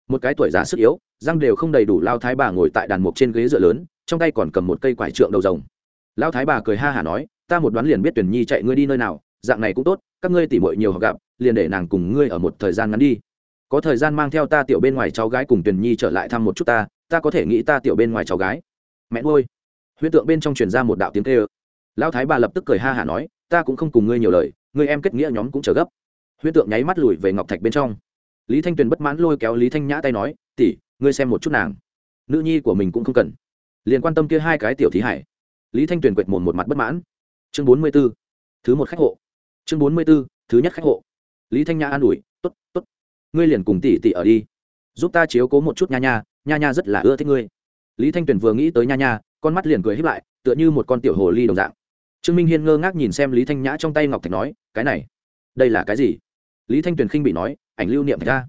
Một cái tuổi già sức yếu, răng đều không đầy đủ lao thái bà ngồi tại đàn mục trên ghế dựa lớn, trong tay còn cầm một cây quải trượng đầu rồng. Lao thái bà cười ha hả nói, ta một đoán liền biết tuyển nhi chạy ngươi đi nơi nào, dạng này cũng tốt, các ngươi tỉ mội nhiều họ gặp, liền để nàng cùng ngươi ở một thời gian ngắn đi có thời gian mang theo ta tiểu bên ngoài cháu gái cùng tuyển nhi trở lại thăm một chút ta ta có thể nghĩ ta tiểu bên ngoài cháu gái. Mẹ nuôi. Huyễn tượng bên trong truyền ra một đạo tiếng tê ơ lão thái bà lập tức cười ha hả nói, ta cũng không cùng ngươi nhiều lời, ngươi em kết nghĩa nhóm cũng chờ gấp. Huyễn tượng nháy mắt lùi về ngọc thạch bên trong. Lý thanh tuyền bất mãn lôi kéo lý thanh nhã tay nói tỉ ngươi xem một chút nàng. Nữ nhi của mình cũng không cần. Liền quan tâm kia hai cái tiểu thí hải. Lý thanh tuyền quệt mồn một mặt bất mãn. Chương bốn mươi b ố thứ một khách hộ. Chương bốn mươi b ố thứ nhất khách hộ. Lý thanh nhã an ủi t ố t t ố t ngươi liền cùng tỷ tỷ ở đi. Giúp ta chiếu cố một chút nha nha nha nha rất là ưa thích ngươi. Lý thanh tuyền vừa nghĩ tới nha nha, con mắt liền cười híp lại, tựa như một con tiểu hồ ly đồng dạng. Trương minh hiên ngơ ngác nhìn xem lý thanh nhã trong tay ngọc thạch nói, cái này, đây là cái gì? Lý thanh tuyền khinh bị nói, ảnh lưu niệm thạch ra.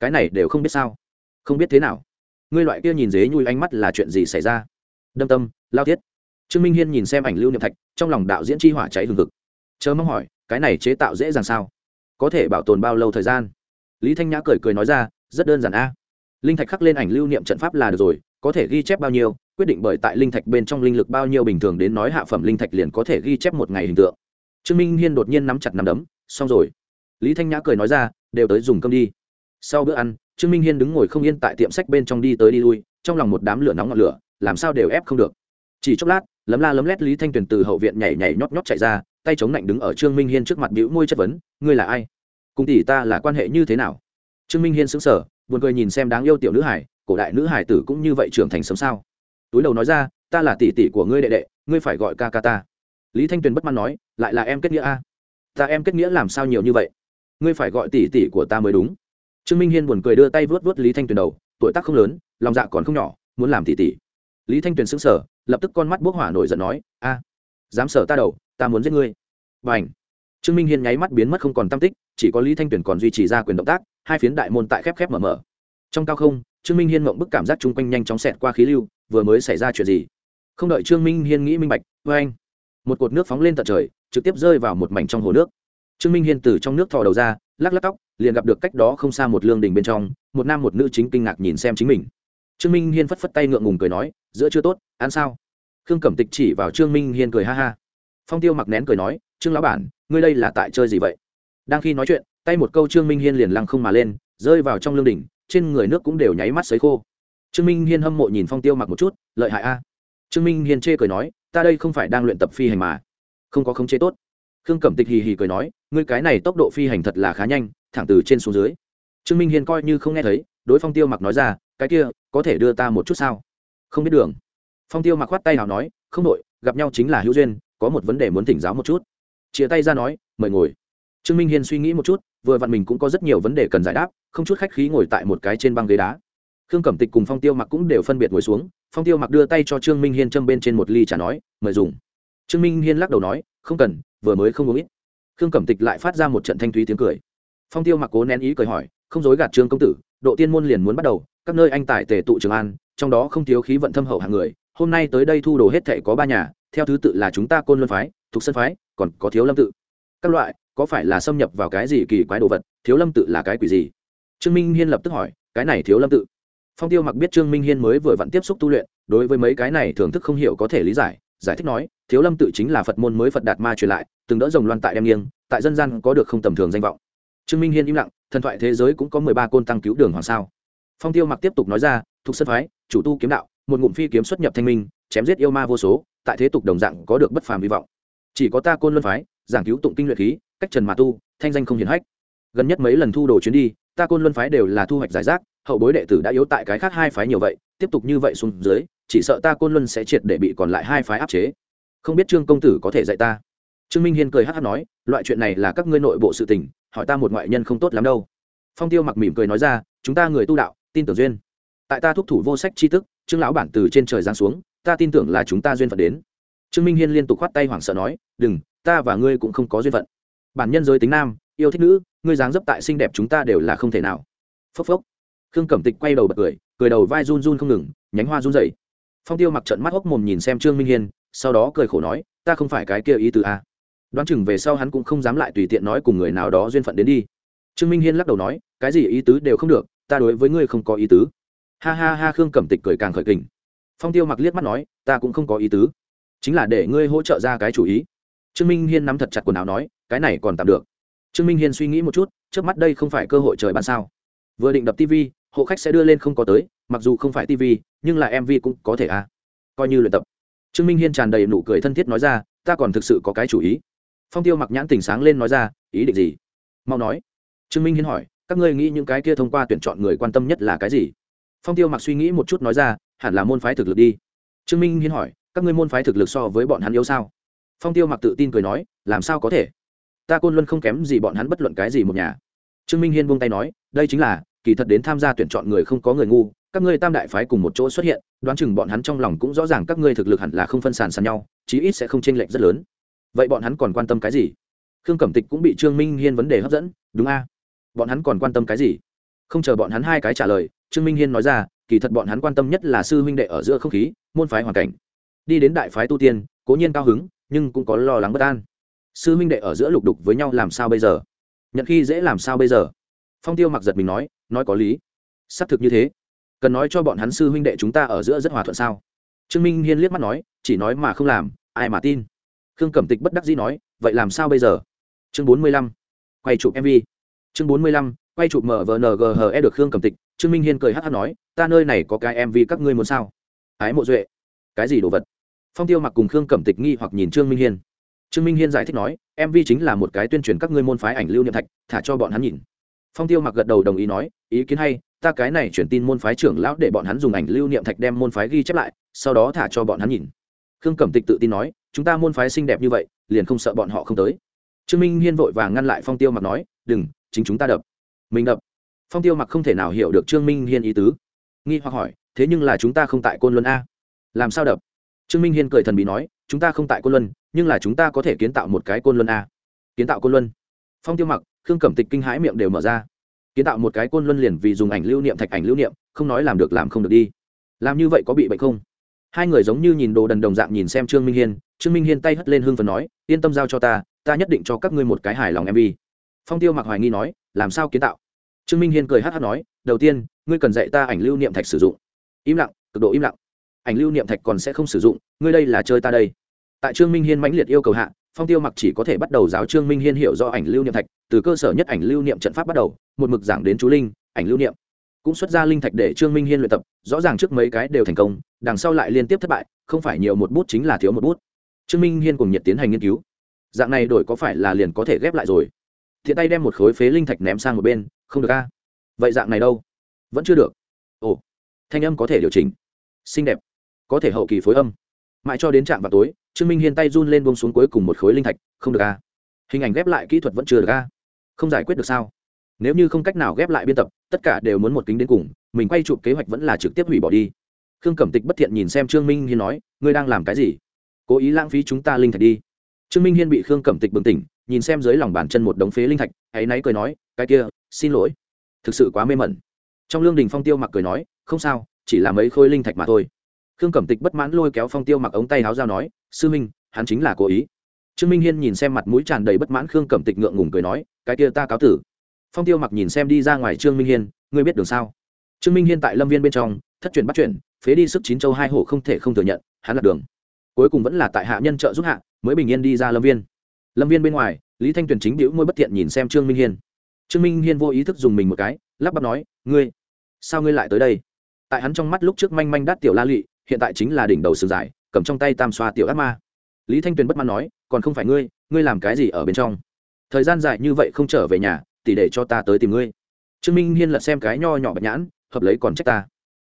Cái này đều không biết sao. Không biết thế nào. Ngươi loại kia nhìn dế nhui ánh mắt là chuyện gì xảy ra? Đâm tâm, lao thiết. Trương minh hiên nhìn xem ảnh lưu niệm thạch, trong lòng đạo diễn chi hỏa cháy hừng hực. Chớ mong hỏi, cái này chế tạo dễ dàng sao? Có thể bảo tồn bao lâu thời gian? Lý thanh nhã cười cười nói ra, rất đơn giản a. Linh thạch khắc lên ảnh lưu niệm trận pháp là được rồi, có thể ghi chép bao nhiêu, quyết định bởi tại linh thạch bên trong linh lực bao nhiêu bình thường đến nói hạ phẩm linh thạch liền có thể ghi chép một ngày hình tượng. Trương minh hiên đột nhiên nắm chặt nắm đấm, xong rồi. Lý thanh nhã cười nói ra, đều tới dùng cơm đi. Sau bữa ăn, trương minh hiên đứng ngồi không yên tại tiệm sách bên trong đi tới đi lui, trong lòng một đám lửa nóng ngọn lửa, làm sao đều ép không được. Chỉ chốc lát, lấm la lấm lét lý thanh tuyền từ hậu viện nhảy nhảy nhót nhót chạy ra, tay chống lạnh đứng ở trương minh hiên trước mặt bĩu môi chất vấn, ngươi là ai? Cùng tỷ ta là quan hệ như thế nào? Trương minh hiên sững sờ, buồn cười nhìn xem đáng yêu tiểu nữ hải, cổ đại nữ hải tử cũng như vậy trưởng thành sớm sao? Túi đầu nói ra, ta là tỷ tỷ của ngươi đệ đệ, ngươi phải gọi ca ca ta. Lý thanh tuyền bất mãn nói, lại là em kết nghĩa a. Ta em kết nghĩa làm sao nhiều như vậy? Ngươi phải gọi tỷ tỷ của ta mới đúng. Trương minh hiên buồn cười đưa tay vớt vớt lý thanh tuyền đầu, tuổi tác không lớn, lòng dạ còn không nhỏ, muốn làm tỷ tỷ. Lý thanh tuyền sững sờ, lập tức con mắt bốc hỏa nổi giận nói, a, dám sở ta đầu, ta muốn giết ngươi. Và ảnh trương minh hiên nháy mắt biến mất không còn tam tích, chỉ có lý thanh tuyền còn duy trì ra quyền động tác, hai phiến đại môn tại khép khép mở mở. Trong cao không, trương minh hiên mộng bức cảm giác chung quanh nhanh chóng xẹt qua khí lưu, vừa mới xảy ra chuyện gì? Không đợi trương minh hiên nghĩ minh bạch vê anh một cột nước phóng lên tận trời, trực tiếp rơi vào một mảnh trong hồ nước. Trương minh hiên từ trong nước thò đầu ra, lắc lắc tóc, liền gặp được cách đó không xa một lương đình bên trong, một nam một nữ chính kinh ngạc nhìn xem chính mình. Trương minh hiên phất phất tay ngượng ngùng cười nói, giữa chưa tốt, ăn sao? Khương cẩm tịch chỉ vào trương minh hiên cười ha ha. Phong tiêu mặc nén cười nói trương lão bản, ngươi đây là tại chơi gì vậy? Đang khi nói chuyện, tay một câu trương minh hiên liền lăng không mà lên, rơi vào trong lương đỉnh, trên người nước cũng đều nháy mắt sấy khô. Trương minh hiên hâm mộ nhìn phong tiêu mặc một chút, lợi hại a. Trương minh hiên chê cười nói, ta đây không phải đang luyện tập phi hành mà. Không có khống chế tốt. Khương cẩm tịch hì hì cười nói, ngươi cái này tốc độ phi hành thật là khá nhanh, thẳng từ trên xuống dưới. Trương minh hiên coi như không nghe thấy, đối phong tiêu mặc nói ra, cái kia, có thể đưa ta một chút sao? Không biết đường. Phong tiêu mặc khoát tay nào nói, không đội, gặp nhau chính là hữu duyên, có một vấn đề muốn thỉnh giáo một chút chia tay ra nói, mời ngồi. Trương minh hiên suy nghĩ một chút, vừa vặn mình cũng có rất nhiều vấn đề cần giải đáp, không chút khách khí ngồi tại một cái trên băng ghế đá. Khương cẩm tịch cùng phong tiêu mặc cũng đều phân biệt ngồi xuống, phong tiêu mặc đưa tay cho trương minh hiên châm bên trên một ly trà nói, mời dùng. Trương minh hiên lắc đầu nói, không cần, vừa mới không uống ít. Khương cẩm tịch lại phát ra một trận thanh thúy tiếng cười. Phong tiêu mặc cố nén ý cười hỏi, không dối gạt trương công tử, độ tiên môn liền muốn bắt đầu, các nơi anh tài tề tụ trường an, trong đó không thiếu khí vận thâm hậu hạng người, hôm nay tới đây thu đồ hết thệ có ba nhà, theo thứ tự là chúng ta côn luân phái thuộc sân phái, còn có thiếu lâm tự. Các loại, có phải là xâm nhập vào cái gì kỳ quái đồ vật? Thiếu lâm tự là cái quỷ gì? Trương minh hiên lập tức hỏi, cái này thiếu lâm tự. Phong tiêu mặc biết trương minh hiên mới vừa vặn tiếp xúc tu luyện, đối với mấy cái này thưởng thức không hiểu có thể lý giải giải thích nói, thiếu lâm tự chính là phật môn mới phật đạt ma truyền lại, từng đỡ rồng loan tại đem nghiêng, tại dân gian có được không tầm thường danh vọng. Trương minh hiên im lặng, thần thoại thế giới cũng có mười ba côn tăng cứu đường hoàng sao. Phong tiêu mặc tiếp tục nói ra, thuộc sân phái, chủ tu kiếm đạo, một ngụm phi kiếm xuất nhập thanh minh, chém giết yêu ma vô số, tại thế tục đồng dạng có được bất phàm hy vọng chỉ có ta côn luân phái, giảng cứu tụng kinh luyện khí, cách trần mà tu, thanh danh không hiển hách. Gần nhất mấy lần thu đồ chuyến đi, ta côn luân phái đều là thu hoạch giải rác, hậu bối đệ tử đã yếu tại cái khác hai phái nhiều vậy, tiếp tục như vậy xuống dưới, chỉ sợ ta côn luân sẽ triệt để bị còn lại hai phái áp chế. Không biết trương công tử có thể dạy ta? Trương minh hiên cười hát hát nói, loại chuyện này là các ngươi nội bộ sự tình, hỏi ta một ngoại nhân không tốt lắm đâu. Phong tiêu mặc mỉm cười nói ra, chúng ta người tu đạo, tin tưởng duyên. Tại ta thúc thủ vô sách tri thức, trương lão bản từ trên trời giáng xuống, ta tin tưởng là chúng ta duyên phận đến trương minh hiên liên tục khoát tay hoảng sợ nói, đừng, ta và ngươi cũng không có duyên phận. Bản nhân giới tính nam, yêu thích nữ, ngươi dáng dấp tại xinh đẹp chúng ta đều là không thể nào. Phốc phốc. Khương cẩm tịch quay đầu bật cười cười đầu vai run run không ngừng, nhánh hoa run rẩy. Phong tiêu mặc trận mắt hốc mồm nhìn xem trương minh hiên, sau đó cười khổ nói, ta không phải cái kia ý từ a à. đoán chừng về sau hắn cũng không dám lại tùy tiện nói cùng người nào đó duyên phận đến đi. Trương minh hiên lắc đầu nói, cái gì ý tứ đều không được, ta đối với ngươi không có ý tứ. Ha ha ha, khương cẩm tịch cười càng khởi kình. Phong tiêu mặc liếc mắt nói, ta cũng không có ý tứ chính là để ngươi hỗ trợ ra cái chủ ý. Trương minh hiên nắm thật chặt quần áo nói, cái này còn tạm được. Trương minh hiên suy nghĩ một chút, trước mắt đây không phải cơ hội trời ban sao. Vừa định đập tv hộ khách sẽ đưa lên không có tới, mặc dù không phải tv nhưng là mv cũng có thể à. Coi như luyện tập. Trương minh hiên tràn đầy nụ cười thân thiết nói ra, ta còn thực sự có cái chủ ý. Phong tiêu mặc nhãn tỉnh sáng lên nói ra, ý định gì? Mau nói. Trương minh hiên hỏi, các ngươi nghĩ những cái kia thông qua tuyển chọn người quan tâm nhất là cái gì? Phong tiêu mặc suy nghĩ một chút nói ra, hẳn là môn phái thực lực đi. Trương minh hiên hỏi các ngươi môn phái thực lực so với bọn hắn yếu sao? Phong tiêu mặc tự tin cười nói, làm sao có thể? Ta côn luân không kém gì bọn hắn bất luận cái gì một nhà. Trương minh hiên buông tay nói, đây chính là, kỳ thật đến tham gia tuyển chọn người không có người ngu, các ngươi tam đại phái cùng một chỗ xuất hiện, đoán chừng bọn hắn trong lòng cũng rõ ràng các ngươi thực lực hẳn là không phân sàn sàn nhau, chí ít sẽ không chênh lệch rất lớn. Vậy bọn hắn còn quan tâm cái gì? Khương cẩm tịch cũng bị trương minh hiên vấn đề hấp dẫn, đúng a? Bọn hắn còn quan tâm cái gì? Không chờ bọn hắn hai cái trả lời, trương minh hiên nói ra, kỳ thật bọn hắn quan tâm nhất là sư huynh đệ ở giữa không khí, môn phái hoàn cảnh đi đến đại phái tu tiên, cố nhiên cao hứng, nhưng cũng có lo lắng bất an. Sư huynh đệ ở giữa lục đục với nhau làm sao bây giờ? Nhận khi dễ làm sao bây giờ? Phong tiêu mặc giật mình nói nói có lý. Xác thực như thế. Cần nói cho bọn hắn sư huynh đệ chúng ta ở giữa rất hòa thuận sao? Trương minh hiên liếc mắt nói, chỉ nói mà không làm, ai mà tin? Khương cẩm tịch bất đắc dĩ nói, vậy làm sao bây giờ? Chương bốn mươi lăm, quay chụp mv chương bốn mươi lăm, quay chụp mvnge được khương cẩm tịch, trương minh hiên cười hát hát nói, ta nơi này có cái mv các ngươi muốn sao? Ái mộ duệ cái gì đồ vật? Phong tiêu mặc cùng khương cẩm tịch nghi hoặc nhìn trương minh hiên. Trương minh hiên giải thích nói mv chính là một cái tuyên truyền các ngươi môn phái ảnh lưu niệm thạch, thả cho bọn hắn nhìn. Phong tiêu mặc gật đầu đồng ý nói, ý kiến hay, ta cái này chuyển tin môn phái trưởng lão để bọn hắn dùng ảnh lưu niệm thạch đem môn phái ghi chép lại, sau đó thả cho bọn hắn nhìn. Khương cẩm tịch tự tin nói, chúng ta môn phái xinh đẹp như vậy, liền không sợ bọn họ không tới. Trương minh hiên vội vàng ngăn lại phong tiêu mặc nói, đừng, chính chúng ta đập. Mình đập? Phong tiêu mặc không thể nào hiểu được trương minh hiên ý tứ. Nghi hoặc hỏi, thế nhưng là chúng ta không tại côn luân a? Làm sao đập? Trương minh hiên cười thần bí nói, chúng ta không tại côn luân, nhưng là chúng ta có thể kiến tạo một cái côn luân a. Kiến tạo côn luân. Phong tiêu mặc, khương cẩm tịch kinh hãi miệng đều mở ra. Kiến tạo một cái côn luân liền vì dùng ảnh lưu niệm, thạch ảnh lưu niệm, không nói làm được làm không được đi. Làm như vậy có bị bệnh không? Hai người giống như nhìn đồ đần đồng dạng nhìn xem trương minh hiên, trương minh hiên tay hất lên hương phần nói, yên tâm giao cho ta ta nhất định cho các ngươi một cái hài lòng mv phong tiêu mặc hoài nghi nói, làm sao kiến tạo? Trương minh hiên cười hát hát nói, đầu tiên, ngươi cần dạy ta ảnh lưu niệm thạch sử dụng. Im lặng, cực độ im lặng ảnh lưu niệm thạch còn sẽ không sử dụng, ngươi đây là chơi ta đây. Tại trương minh hiên mãnh liệt yêu cầu hạ, phong tiêu mặc chỉ có thể bắt đầu giáo trương minh hiên hiểu do ảnh lưu niệm thạch, từ cơ sở nhất ảnh lưu niệm trận pháp bắt đầu, một mực giảng đến chú linh, ảnh lưu niệm. Cũng xuất ra linh thạch để trương minh hiên luyện tập, rõ ràng trước mấy cái đều thành công, đằng sau lại liên tiếp thất bại, không phải nhiều một bút chính là thiếu một bút. Trương minh hiên cùng nhiệt tiến hành nghiên cứu. Dạng này đổi có phải là liền có thể ghép lại rồi? Thiện tay đem một khối phế linh thạch ném sang một bên, không được a. Vậy dạng này đâu? Vẫn chưa được. Ồ, thanh âm có thể điều chỉnh. Xinh đẹp có thể hậu kỳ phối âm. Mãi cho đến trạm vào tối, trương minh hiên tay run lên bông xuống cuối cùng một khối linh thạch, không được a hình ảnh ghép lại kỹ thuật vẫn chưa được a không giải quyết được sao? Nếu như không cách nào ghép lại biên tập, tất cả đều muốn một kính đến cùng, mình quay chụp kế hoạch vẫn là trực tiếp hủy bỏ đi. Khương cẩm tịch bất thiện nhìn xem trương minh hiên nói, ngươi đang làm cái gì? Cố ý lãng phí chúng ta linh thạch đi. Trương minh hiên bị khương cẩm tịch bừng tỉnh, nhìn xem dưới lòng bàn chân một đống phế linh thạch hãy náy cười nói, cái kia, xin lỗi. Thực sự quá mê mẩn. Trong lương đình phong tiêu mặc cười nói, không sao, chỉ là mấy khối linh thạch mà thôi khương cẩm tịch bất mãn lôi kéo phong tiêu mặc ống tay háo dao nói, sư minh, hắn chính là cố ý. Trương minh hiên nhìn xem mặt mũi tràn đầy bất mãn khương cẩm tịch ngượng ngùng cười nói, cái kia ta cáo tử. Phong tiêu mặc nhìn xem đi ra ngoài trương minh hiên, ngươi biết đường sao? Trương minh hiên tại lâm viên bên trong, thất truyền bắt chuyển phế đi sức chín châu hai hổ không thể không thừa nhận, hắn là đường. Cuối cùng vẫn là tại hạ nhân trợ giúp hạ, mới bình yên đi ra lâm viên. Lâm viên bên ngoài, lý thanh tuyền chính đĩu môi bất thiện nhìn xem trương minh hiên. Trương minh hiên vô ý thức dùng mình một cái, lắp bắp nói, ngươi, sao ngươi lại tới đây? Tại hắn trong mắt lúc trước manh manh đắt tiểu la lụy hiện tại chính là đỉnh đầu sừng dài cầm trong tay tam xoa tiểu ác ma. Lý thanh tuyền bất mãn nói, còn không phải ngươi ngươi làm cái gì ở bên trong? Thời gian dài như vậy không trở về nhà tỉ để cho ta tới tìm ngươi. Trương minh hiên lật xem cái nho nhỏ bạch nhãn, hợp lấy còn trách ta.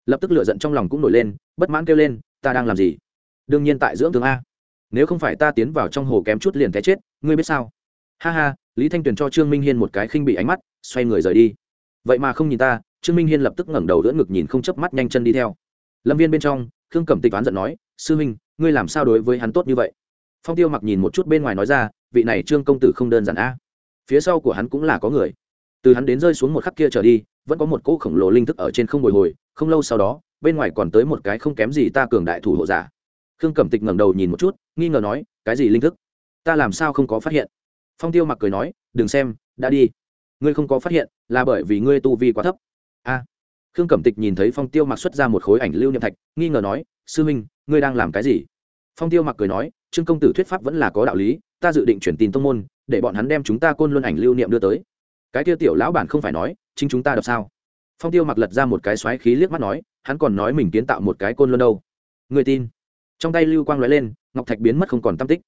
Lập tức lựa giận trong lòng cũng nổi lên, bất mãn kêu lên, ta đang làm gì? Đương nhiên tại dưỡng thương a. Nếu không phải ta tiến vào trong hồ kém chút liền té chết, ngươi biết sao? Ha ha, lý thanh tuyền cho trương minh hiên một cái khinh bị ánh mắt, xoay người rời đi. Vậy mà không nhìn ta, trương minh hiên lập tức ngẩng đầu đỡ ngực nhìn không chớp mắt nhanh chân đi theo. Lâm viên bên trong khương cẩm tịch oán giận nói, sư huynh ngươi làm sao đối với hắn tốt như vậy? Phong tiêu mặc nhìn một chút bên ngoài nói ra, vị này trương công tử không đơn giản a. Phía sau của hắn cũng là có người. Từ hắn đến rơi xuống một khắc kia trở đi, vẫn có một cỗ khổng lồ linh thức ở trên không bồi hồi, không lâu sau đó, bên ngoài còn tới một cái không kém gì ta cường đại thủ hộ giả. Khương cẩm tịch ngẩng đầu nhìn một chút, nghi ngờ nói, cái gì linh thức? Ta làm sao không có phát hiện? Phong tiêu mặc cười nói, đừng xem, đã đi. Ngươi không có phát hiện, là bởi vì ngươi tu vi quá thấp. A khương cẩm tịch nhìn thấy phong tiêu mặc xuất ra một khối ảnh lưu niệm thạch, nghi ngờ nói, sư minh, ngươi đang làm cái gì? Phong tiêu mặc cười nói, trương công tử thuyết pháp vẫn là có đạo lý, ta dự định chuyển tin tông môn, để bọn hắn đem chúng ta côn luân ảnh lưu niệm đưa tới. Cái tiêu tiểu lão bản không phải nói, chính chúng ta đọc sao? Phong tiêu mặc lật ra một cái xoáy khí liếc mắt nói, hắn còn nói mình kiến tạo một cái côn luân đâu. Người tin? Trong tay lưu quang lóe lên, ngọc thạch biến mất không còn tam tích.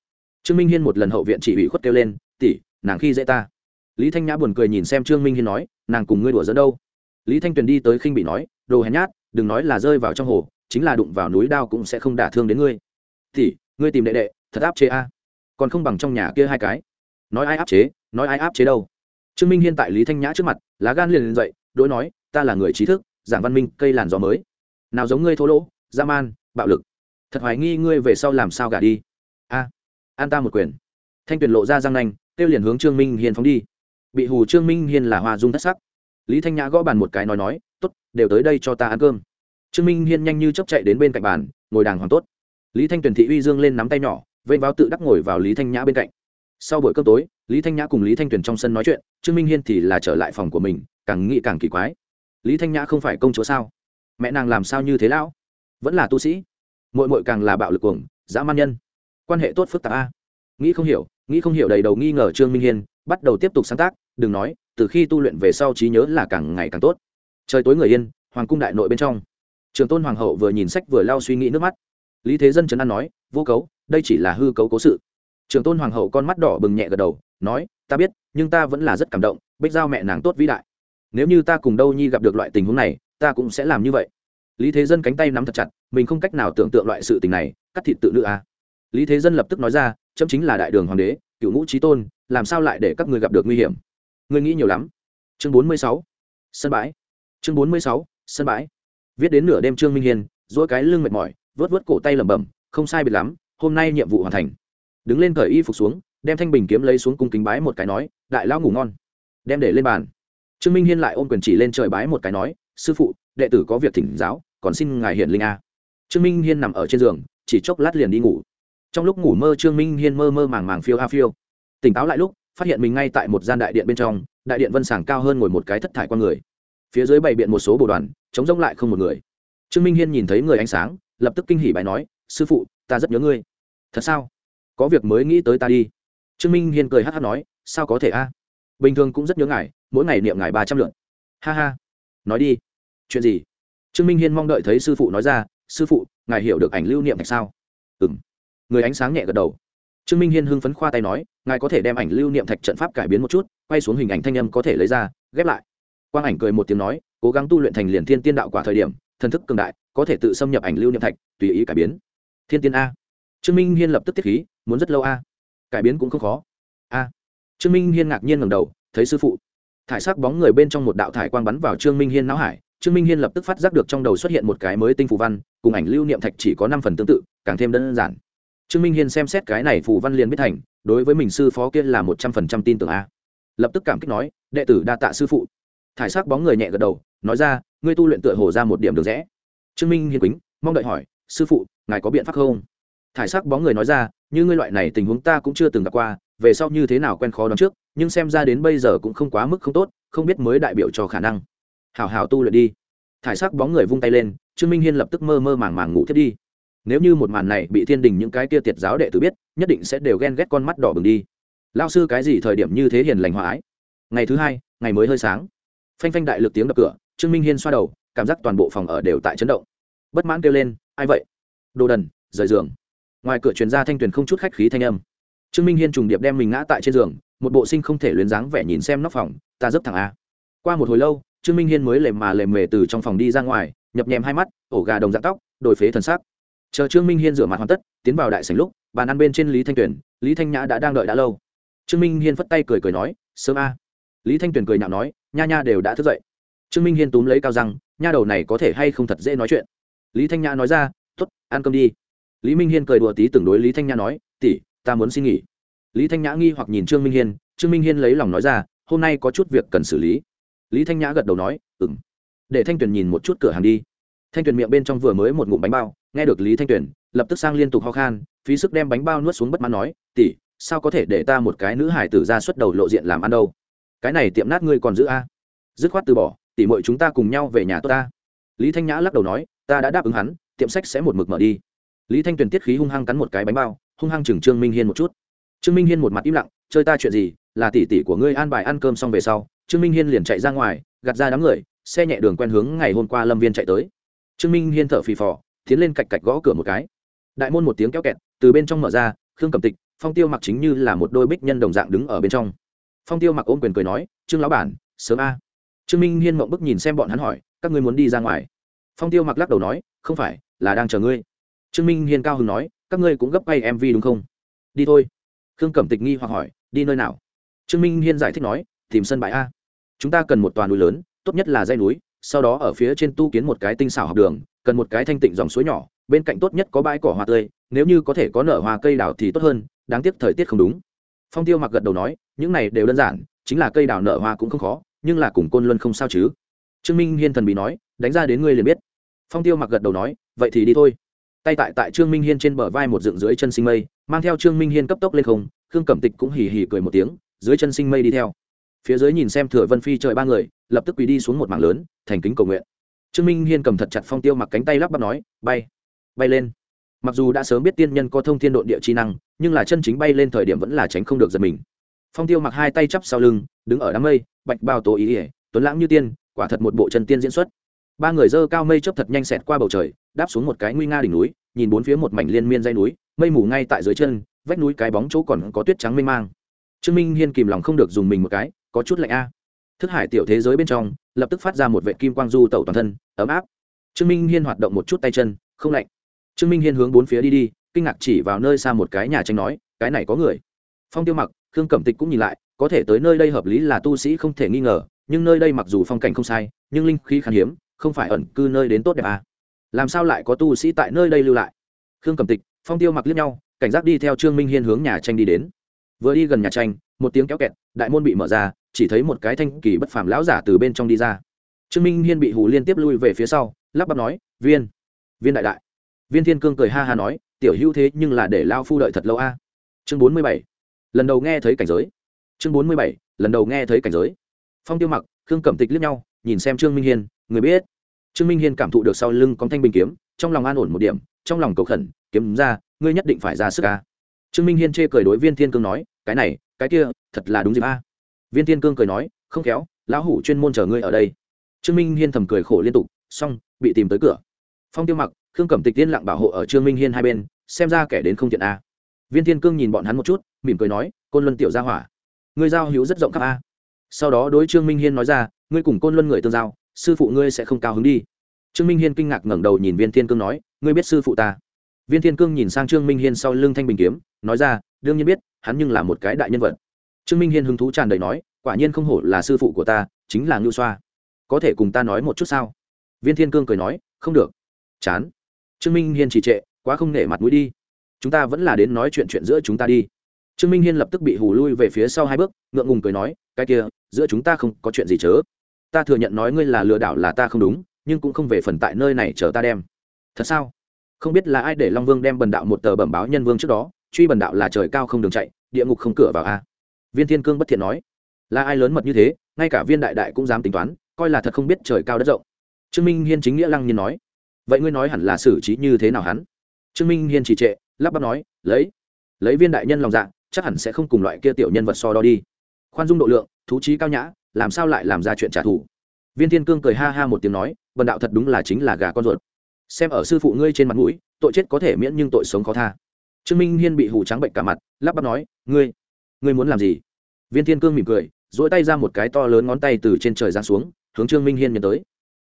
Trương minh hiên một lần hậu viện chỉ ủy khuất kêu lên, tỷ, nàng khi dễ ta. Lý thanh nhã buồn cười nhìn xem trương minh hiên nói, nàng cùng ngươi đùa dẫn đâu? Lý thanh tuyền đi tới khinh bị nói đồ hèn nhát đừng nói là rơi vào trong hồ chính là đụng vào núi đao cũng sẽ không đả thương đến ngươi. Thì, ngươi tìm đệ đệ thật áp chế a? Còn không bằng trong nhà kia hai cái. Nói ai áp chế nói ai áp chế đâu? Trương minh hiên tại lý thanh nhã trước mặt lá gan liền lên dậy đỗi nói ta là người trí thức giảng văn minh cây làn gió mới. Nào giống ngươi thô lỗ dã man bạo lực. Thật hoài nghi ngươi về sau làm sao gả đi. A an ta một quyền. Thanh tuyền lộ ra răng nanh kêu liền hướng trương minh hiên phóng đi. Bị hù trương minh hiên là hoa dung thất sắc lý thanh nhã gõ bàn một cái nói nói t ố t đều tới đây cho ta ăn cơm. Trương minh hiên nhanh như chấp chạy đến bên cạnh bàn, ngồi đàng hoàng tốt. Lý thanh tuyền thị uy dương lên nắm tay nhỏ vây báo tự đắc ngồi vào lý thanh nhã bên cạnh. Sau buổi cơm tối, lý thanh nhã cùng lý thanh tuyền trong sân nói chuyện, trương minh hiên thì là trở lại phòng của mình, càng nghĩ càng kỳ quái. Lý thanh nhã không phải công chúa sao? Mẹ nàng làm sao như thế lão? Vẫn là tu sĩ. Mội mội càng là bạo lực cuồng, dã man nhân. Quan hệ tốt phức tạp a. Nghĩ không hiểu, nghĩ không hiểu đầy đầu nghi ngờ trương minh hiên, bắt đầu tiếp tục sáng tác, đừng nói từ khi tu luyện về sau trí nhớ là càng ngày càng tốt. Trời tối người yên, hoàng cung đại nội bên trong. Trường tôn hoàng hậu vừa nhìn sách vừa lao suy nghĩ nước mắt. Lý thế dân trấn an nói, vô cấu, đây chỉ là hư cấu cố sự. Trường tôn hoàng hậu con mắt đỏ bừng nhẹ gật đầu, nói, ta biết, nhưng ta vẫn là rất cảm động, bích giao mẹ nàng tốt vĩ đại. Nếu như ta cùng đâu nhi gặp được loại tình huống này, ta cũng sẽ làm như vậy. Lý thế dân cánh tay nắm thật chặt, mình không cách nào tưởng tượng loại sự tình này, cắt thịt tự nữ à. lý thế dân lập tức nói ra, chấm chính là đại đường hoàng đế, cựu ngũ trí tôn, làm sao lại để các ngươi gặp được nguy hiểm? Ngươi nghĩ nhiều lắm. Chương bốn mươi sáu, sân bãi. Chương bốn mươi sáu, sân bãi. Viết đến nửa đêm trương minh hiền dỗi cái lưng mệt mỏi, vớt vớt cổ tay lẩm bẩm, không sai biệt lắm, hôm nay nhiệm vụ hoàn thành. Đứng lên cởi y phục xuống, đem thanh bình kiếm lấy xuống cung kính bái một cái nói, đại lão ngủ ngon. Đem để lên bàn. Trương minh hiên lại ôm quyền chỉ lên trời bái một cái nói, sư phụ, đệ tử có việc thỉnh giáo, còn xin ngài hiển linh a. Trương minh hiên nằm ở trên giường, chỉ chốc lát liền đi ngủ. Trong lúc ngủ mơ trương minh hiên mơ mơ màng màng phiêu a phiêu. Tỉnh táo lại lúc phát hiện mình ngay tại một gian đại điện bên trong, đại điện vân sàng cao hơn ngồi một cái thất thải con người. Phía dưới bày biện một số bộ đoàn, chống rông lại không một người. Trương minh hiên nhìn thấy người ánh sáng, lập tức kinh hỉ bài nói, sư phụ, ta rất nhớ ngươi. Thật sao? Có việc mới nghĩ tới ta đi. Trương minh hiên cười hát hát nói, sao có thể a? Bình thường cũng rất nhớ ngài, mỗi ngày niệm ngài ba trăm lượn ha ha, nói đi. Chuyện gì? Trương minh hiên mong đợi thấy sư phụ nói ra, sư phụ, ngài hiểu được ảnh lưu niệm thạch sao? Ừ m người ánh sáng nhẹ gật đầu trương minh hiên hưng phấn khoa tay nói, ngài có thể đem ảnh lưu niệm thạch trận pháp cải biến một chút, quay xuống hình ảnh thanh âm có thể lấy ra, ghép lại. Quang ảnh cười một tiếng nói, cố gắng tu luyện thành liền thiên tiên đạo quả thời điểm, thần thức cường đại, có thể tự xâm nhập ảnh lưu niệm thạch, tùy ý cải biến. Thiên tiên a. Trương minh hiên lập tức tiết khí, muốn rất lâu a. Cải biến cũng không khó. A. Trương minh hiên ngạc nhiên ngầm đầu, thấy sư phụ. Thải sắc bóng người bên trong một đạo thải quang bắn vào trương minh hiên não hải, trương minh hiên lập tức phát giác được trong đầu xuất hiện một cái mới tinh phù văn, cùng ảnh lưu niệm thạch chỉ có năm phần tương tự, càng thêm đơn giản trương minh hiên xem xét cái này phù văn liền biết thành, đối với mình sư phó kia là một trăm phần trăm tin tưởng a. Lập tức cảm kích nói, đệ tử đa tạ sư phụ. Thải sắc bóng người nhẹ gật đầu, nói ra, ngươi tu luyện tựa hồ ra một điểm được rẽ. Trương minh hiên quýnh mong đợi hỏi, sư phụ, ngài có biện pháp không? Thải sắc bóng người nói ra, như ngươi loại này tình huống ta cũng chưa từng gặp qua, về sau như thế nào quen khó đoán trước, nhưng xem ra đến bây giờ cũng không quá mức không tốt, không biết mới đại biểu cho khả năng. Hào hào tu luyện đi. Thải sắc bóng người vung tay lên, trương minh hiên lập tức mơ mơ màng màng ngủ thiết đi nếu như một màn này bị thiên đình những cái kia tiệt giáo đệ tử biết, nhất định sẽ đều ghen ghét con mắt đỏ bừng đi. Lao sư cái gì thời điểm như thế hiền lành hòa ái? Ngày thứ hai, ngày mới hơi sáng. Phanh phanh đại lực tiếng đập cửa, trương minh hiên xoa đầu, cảm giác toàn bộ phòng ở đều tại chấn động. Bất mãn kêu lên, ai vậy? Đồ đần, rời giường. Ngoài cửa truyền ra thanh tuyền không chút khách khí thanh âm. Trương minh hiên trùng điệp đem mình ngã tại trên giường, một bộ sinh không thể luyến dáng vẻ nhìn xem nóc phòng, ta dấp thẳng a. Qua một hồi lâu, trương minh hiên mới lềm mà lềm mề từ trong phòng đi ra ngoài, nhập nhèm hai mắt, ổ gà đồng dạng tóc, đổi phế thần sắc chờ trương minh hiên rửa mặt hoàn tất, tiến vào đại sảnh lúc, bàn ăn bên trên lý thanh tuyền, lý thanh nhã đã đang đợi đã lâu. Trương minh hiên phất tay cười cười nói, sớm a. Lý thanh tuyền cười nhạo nói, nha nha đều đã thức dậy. Trương minh hiên túm lấy cao răng, nha đầu này có thể hay không thật dễ nói chuyện? Lý thanh nhã nói ra t ố t ăn cơm đi. Lý minh hiên cười đùa tí từng đối lý thanh nhã nói tỉ ta muốn xin nghỉ. Lý thanh nhã nghi hoặc nhìn trương minh hiên, trương minh hiên lấy lòng nói ra, hôm nay có chút việc cần xử lý. Lý thanh nhã gật đầu nói ừng để thanh tuyền nhìn một chút cửa hàng đi. Thanh tuyền miệng bên trong vừa mới một ngụm bánh bao nghe được lý thanh tuyền, lập tức sang liên tục ho khan, phí sức đem bánh bao nuốt xuống bất mãn nói tỉ sao có thể để ta một cái nữ hải tử ra xuất đầu lộ diện làm ăn đâu? Cái này tiệm nát ngươi còn giữ a? Dứt khoát từ bỏ tỉ mọi chúng ta cùng nhau về nhà tốt ta. Lý thanh nhã lắc đầu nói, ta đã đáp ứng hắn, tiệm sách sẽ một mực mở đi. Lý thanh tuyền tiết khí hung hăng cắn một cái bánh bao, hung hăng chừng trương minh hiên một chút. Trương minh hiên một mặt im lặng, chơi ta chuyện gì? Là tỷ tỷ của ngươi an bài ăn cơm xong về sau, trương minh hiên liền chạy ra ngoài, gạt ra đám người, xe nhẹ đường quen hướng ngày hôm qua lâm viên chạy tới. Trương minh hiên thở phì phò tiến lên cạch cạch gõ cửa một cái. Đại môn một tiếng kéo kẹt, từ bên trong mở ra, khương cầm tịch, phong tiêu mặc chính như là một đôi bích nhân đồng dạng đứng ở bên trong. Phong tiêu mặc ôm quyền cười nói, trương lão bản, sớm a. Trương minh hiên mộng bức nhìn xem bọn hắn hỏi, các ngươi muốn đi ra ngoài? Phong tiêu mặc lắc đầu nói, không phải, là đang chờ ngươi. Trương minh hiên cao hứng nói, các ngươi cũng gấp bay mv đúng không? Đi thôi. Khương cẩm tịch nghi hoặc hỏi, đi nơi nào? Trương minh hiên giải thích nói, tìm sân bãi a. Chúng ta cần một toàn núi lớn, tốt nhất là dây núi, sau đó ở phía trên tu kiến một cái tinh xảo học đường cần một cái thanh tịnh dòng suối nhỏ, bên cạnh tốt nhất có bãi cỏ hoa tươi, nếu như có thể có nở hoa cây đào thì tốt hơn, đáng tiếc thời tiết không đúng. Phong tiêu mặc gật đầu nói, những này đều đơn giản, chính là cây đào nở hoa cũng không khó, nhưng là cùng côn luân không sao chứ. Trương minh hiên thần bị nói, đánh ra đến ngươi liền biết. Phong tiêu mặc gật đầu nói, vậy thì đi thôi. Tay tại tại trương minh hiên trên bờ vai một dựng dưới chân sinh mây, mang theo trương minh hiên cấp tốc lên không, khương cẩm tịch cũng hì hì cười một tiếng, dưới chân sinh mây đi theo. Phía dưới nhìn xem thừa vân phi trời ba người, lập tức quỳ đi xuống một mảng lớn, thành kính cầu nguyện trương minh hiên cầm thật chặt phong tiêu mặc cánh tay lắp bắp nói, bay bay lên. Mặc dù đã sớm biết tiên nhân có thông thiên độn địa chi năng, nhưng là chân chính bay lên thời điểm vẫn là tránh không được giật mình. Phong tiêu mặc hai tay chắp sau lưng, đứng ở đám mây, bạch bao tố ý ỉa tuấn lãng như tiên, quả thật một bộ chân tiên diễn xuất. Ba người dơ cao mây chấp thật nhanh xẹt qua bầu trời, đáp xuống một cái nguy nga đỉnh núi, nhìn bốn phía một mảnh liên miên dây núi, mây mù ngay tại dưới chân, vách núi cái bóng chỗ còn có tuyết trắng mênh mang. Trương minh hiên kìm lòng không được dùng mình một cái, có chút lạnh a. Thức hải tiểu thế giới bên trong lập tức phát ra một vệ kim quang du tẩu toàn thân, ấm áp. Trương minh hiên hoạt động một chút tay chân, không lạnh. Trương minh hiên hướng bốn phía đi đi, kinh ngạc chỉ vào nơi xa một cái nhà tranh nói, cái này có người. Phong tiêu mặc, khương cẩm tịch cũng nhìn lại, có thể tới nơi đây hợp lý là tu sĩ không thể nghi ngờ, nhưng nơi đây mặc dù phong cảnh không sai, nhưng linh khí khan hiếm, không phải ẩn cư nơi đến tốt đẹp à. làm sao lại có tu sĩ tại nơi đây lưu lại? Khương cẩm tịch, phong tiêu mặc liếc nhau, cảnh giác đi theo trương minh hiên hướng nhà tranh đi đến. Vừa đi gần nhà tranh, một tiếng kéo kẹt, đại môn bị mở ra chỉ thấy một cái thanh kỳ bất phàm lão giả từ bên trong đi ra. Trương minh hiên bị hù liên tiếp lui về phía sau, lắp bắp nói, viên viên đại đại. Viên thiên cương cười ha ha nói, tiểu hữu thế nhưng là để lao phu đợi thật lâu a. Chương bốn mươi bảy. Lần đầu nghe thấy cảnh giới. Chương bốn mươi bảy, lần đầu nghe thấy cảnh giới. Phong tiêu mặc, khương cẩm tịch liếc nhau, nhìn xem trương minh hiên, người biết. Trương minh hiên cảm thụ được sau lưng có thanh bình kiếm, trong lòng an ổn một điểm, trong lòng cầu khẩn, kiếm ra, ngươi nhất định phải ra sức a. Trương minh hiên chê cười đối viên thiên cương nói, cái này, cái kia, thật là đúng dịp a viên thiên cương cười nói, không khéo, lão hủ chuyên môn chờ ngươi ở đây. Trương minh hiên thầm cười khổ liên tục, xong, bị tìm tới cửa. Phong tiêu mặc, khương cẩm tịch tiên lặng bảo hộ ở trương minh hiên hai bên, xem ra kẻ đến không thiện a. Viên thiên cương nhìn bọn hắn một chút, mỉm cười nói, côn luân tiểu gia hỏa, ngươi giao hữu rất rộng khắp a. Sau đó đối trương minh hiên nói ra, ngươi cùng côn luân người tương giao, sư phụ ngươi sẽ không cao hứng đi. Trương minh hiên kinh ngạc ngẩng đầu nhìn viên thiên cương nói, ngươi biết sư phụ ta? Viên thiên cương nhìn sang trương minh hiên sau lưng thanh bình kiếm, nói ra, đương nhiên biết, hắn nhưng là một cái đại nhân vật trương minh hiên hứng thú tràn đầy nói, quả nhiên không hổ là sư phụ của ta, chính là ngưu xoa. Có thể cùng ta nói một chút sao? Viên thiên cương cười nói, không được. Chán. Trương minh hiên trì trệ, quá không nể mặt mũi đi. Chúng ta vẫn là đến nói chuyện chuyện giữa chúng ta đi. Trương minh hiên lập tức bị hù lui về phía sau hai bước, ngượng ngùng cười nói, cái kia, giữa chúng ta không có chuyện gì chớ. Ta thừa nhận nói ngươi là lừa đảo là ta không đúng, nhưng cũng không về phần tại nơi này chờ ta đem. Thật sao? Không biết là ai để long vương đem bần đạo một tờ bẩm báo nhân vương trước đó, truy bần đạo là trời cao không đường chạy, địa ngục không cửa vào a viên thiên cương bất thiện nói, là ai lớn mật như thế, ngay cả viên đại đại cũng dám tính toán, coi là thật không biết trời cao đất rộng. Trương minh hiên chính nghĩa lăng nhiên nói, vậy ngươi nói hẳn là xử trí như thế nào hắn? Trương minh hiên trì trệ, lắp bắp nói, lấy lấy viên đại nhân lòng dạ chắc hẳn sẽ không cùng loại kia tiểu nhân vật so đo đi. Khoan dung độ lượng, thú trí cao nhã, làm sao lại làm ra chuyện trả thù? Viên thiên cương cười ha ha một tiếng nói vần đạo thật đúng là chính là gà con ruột. Xem ở sư phụ ngươi trên mặt mũi, tội chết có thể miễn nhưng tội sống khó tha. Trương minh hiên bị hủ trắng bệnh cả mặt, lắp bắp nói, ngươi ngươi muốn làm gì? Viên thiên cương mỉm cười dỗi tay ra một cái to lớn ngón tay từ trên trời ra xuống, hướng trương minh hiên nhìn tới.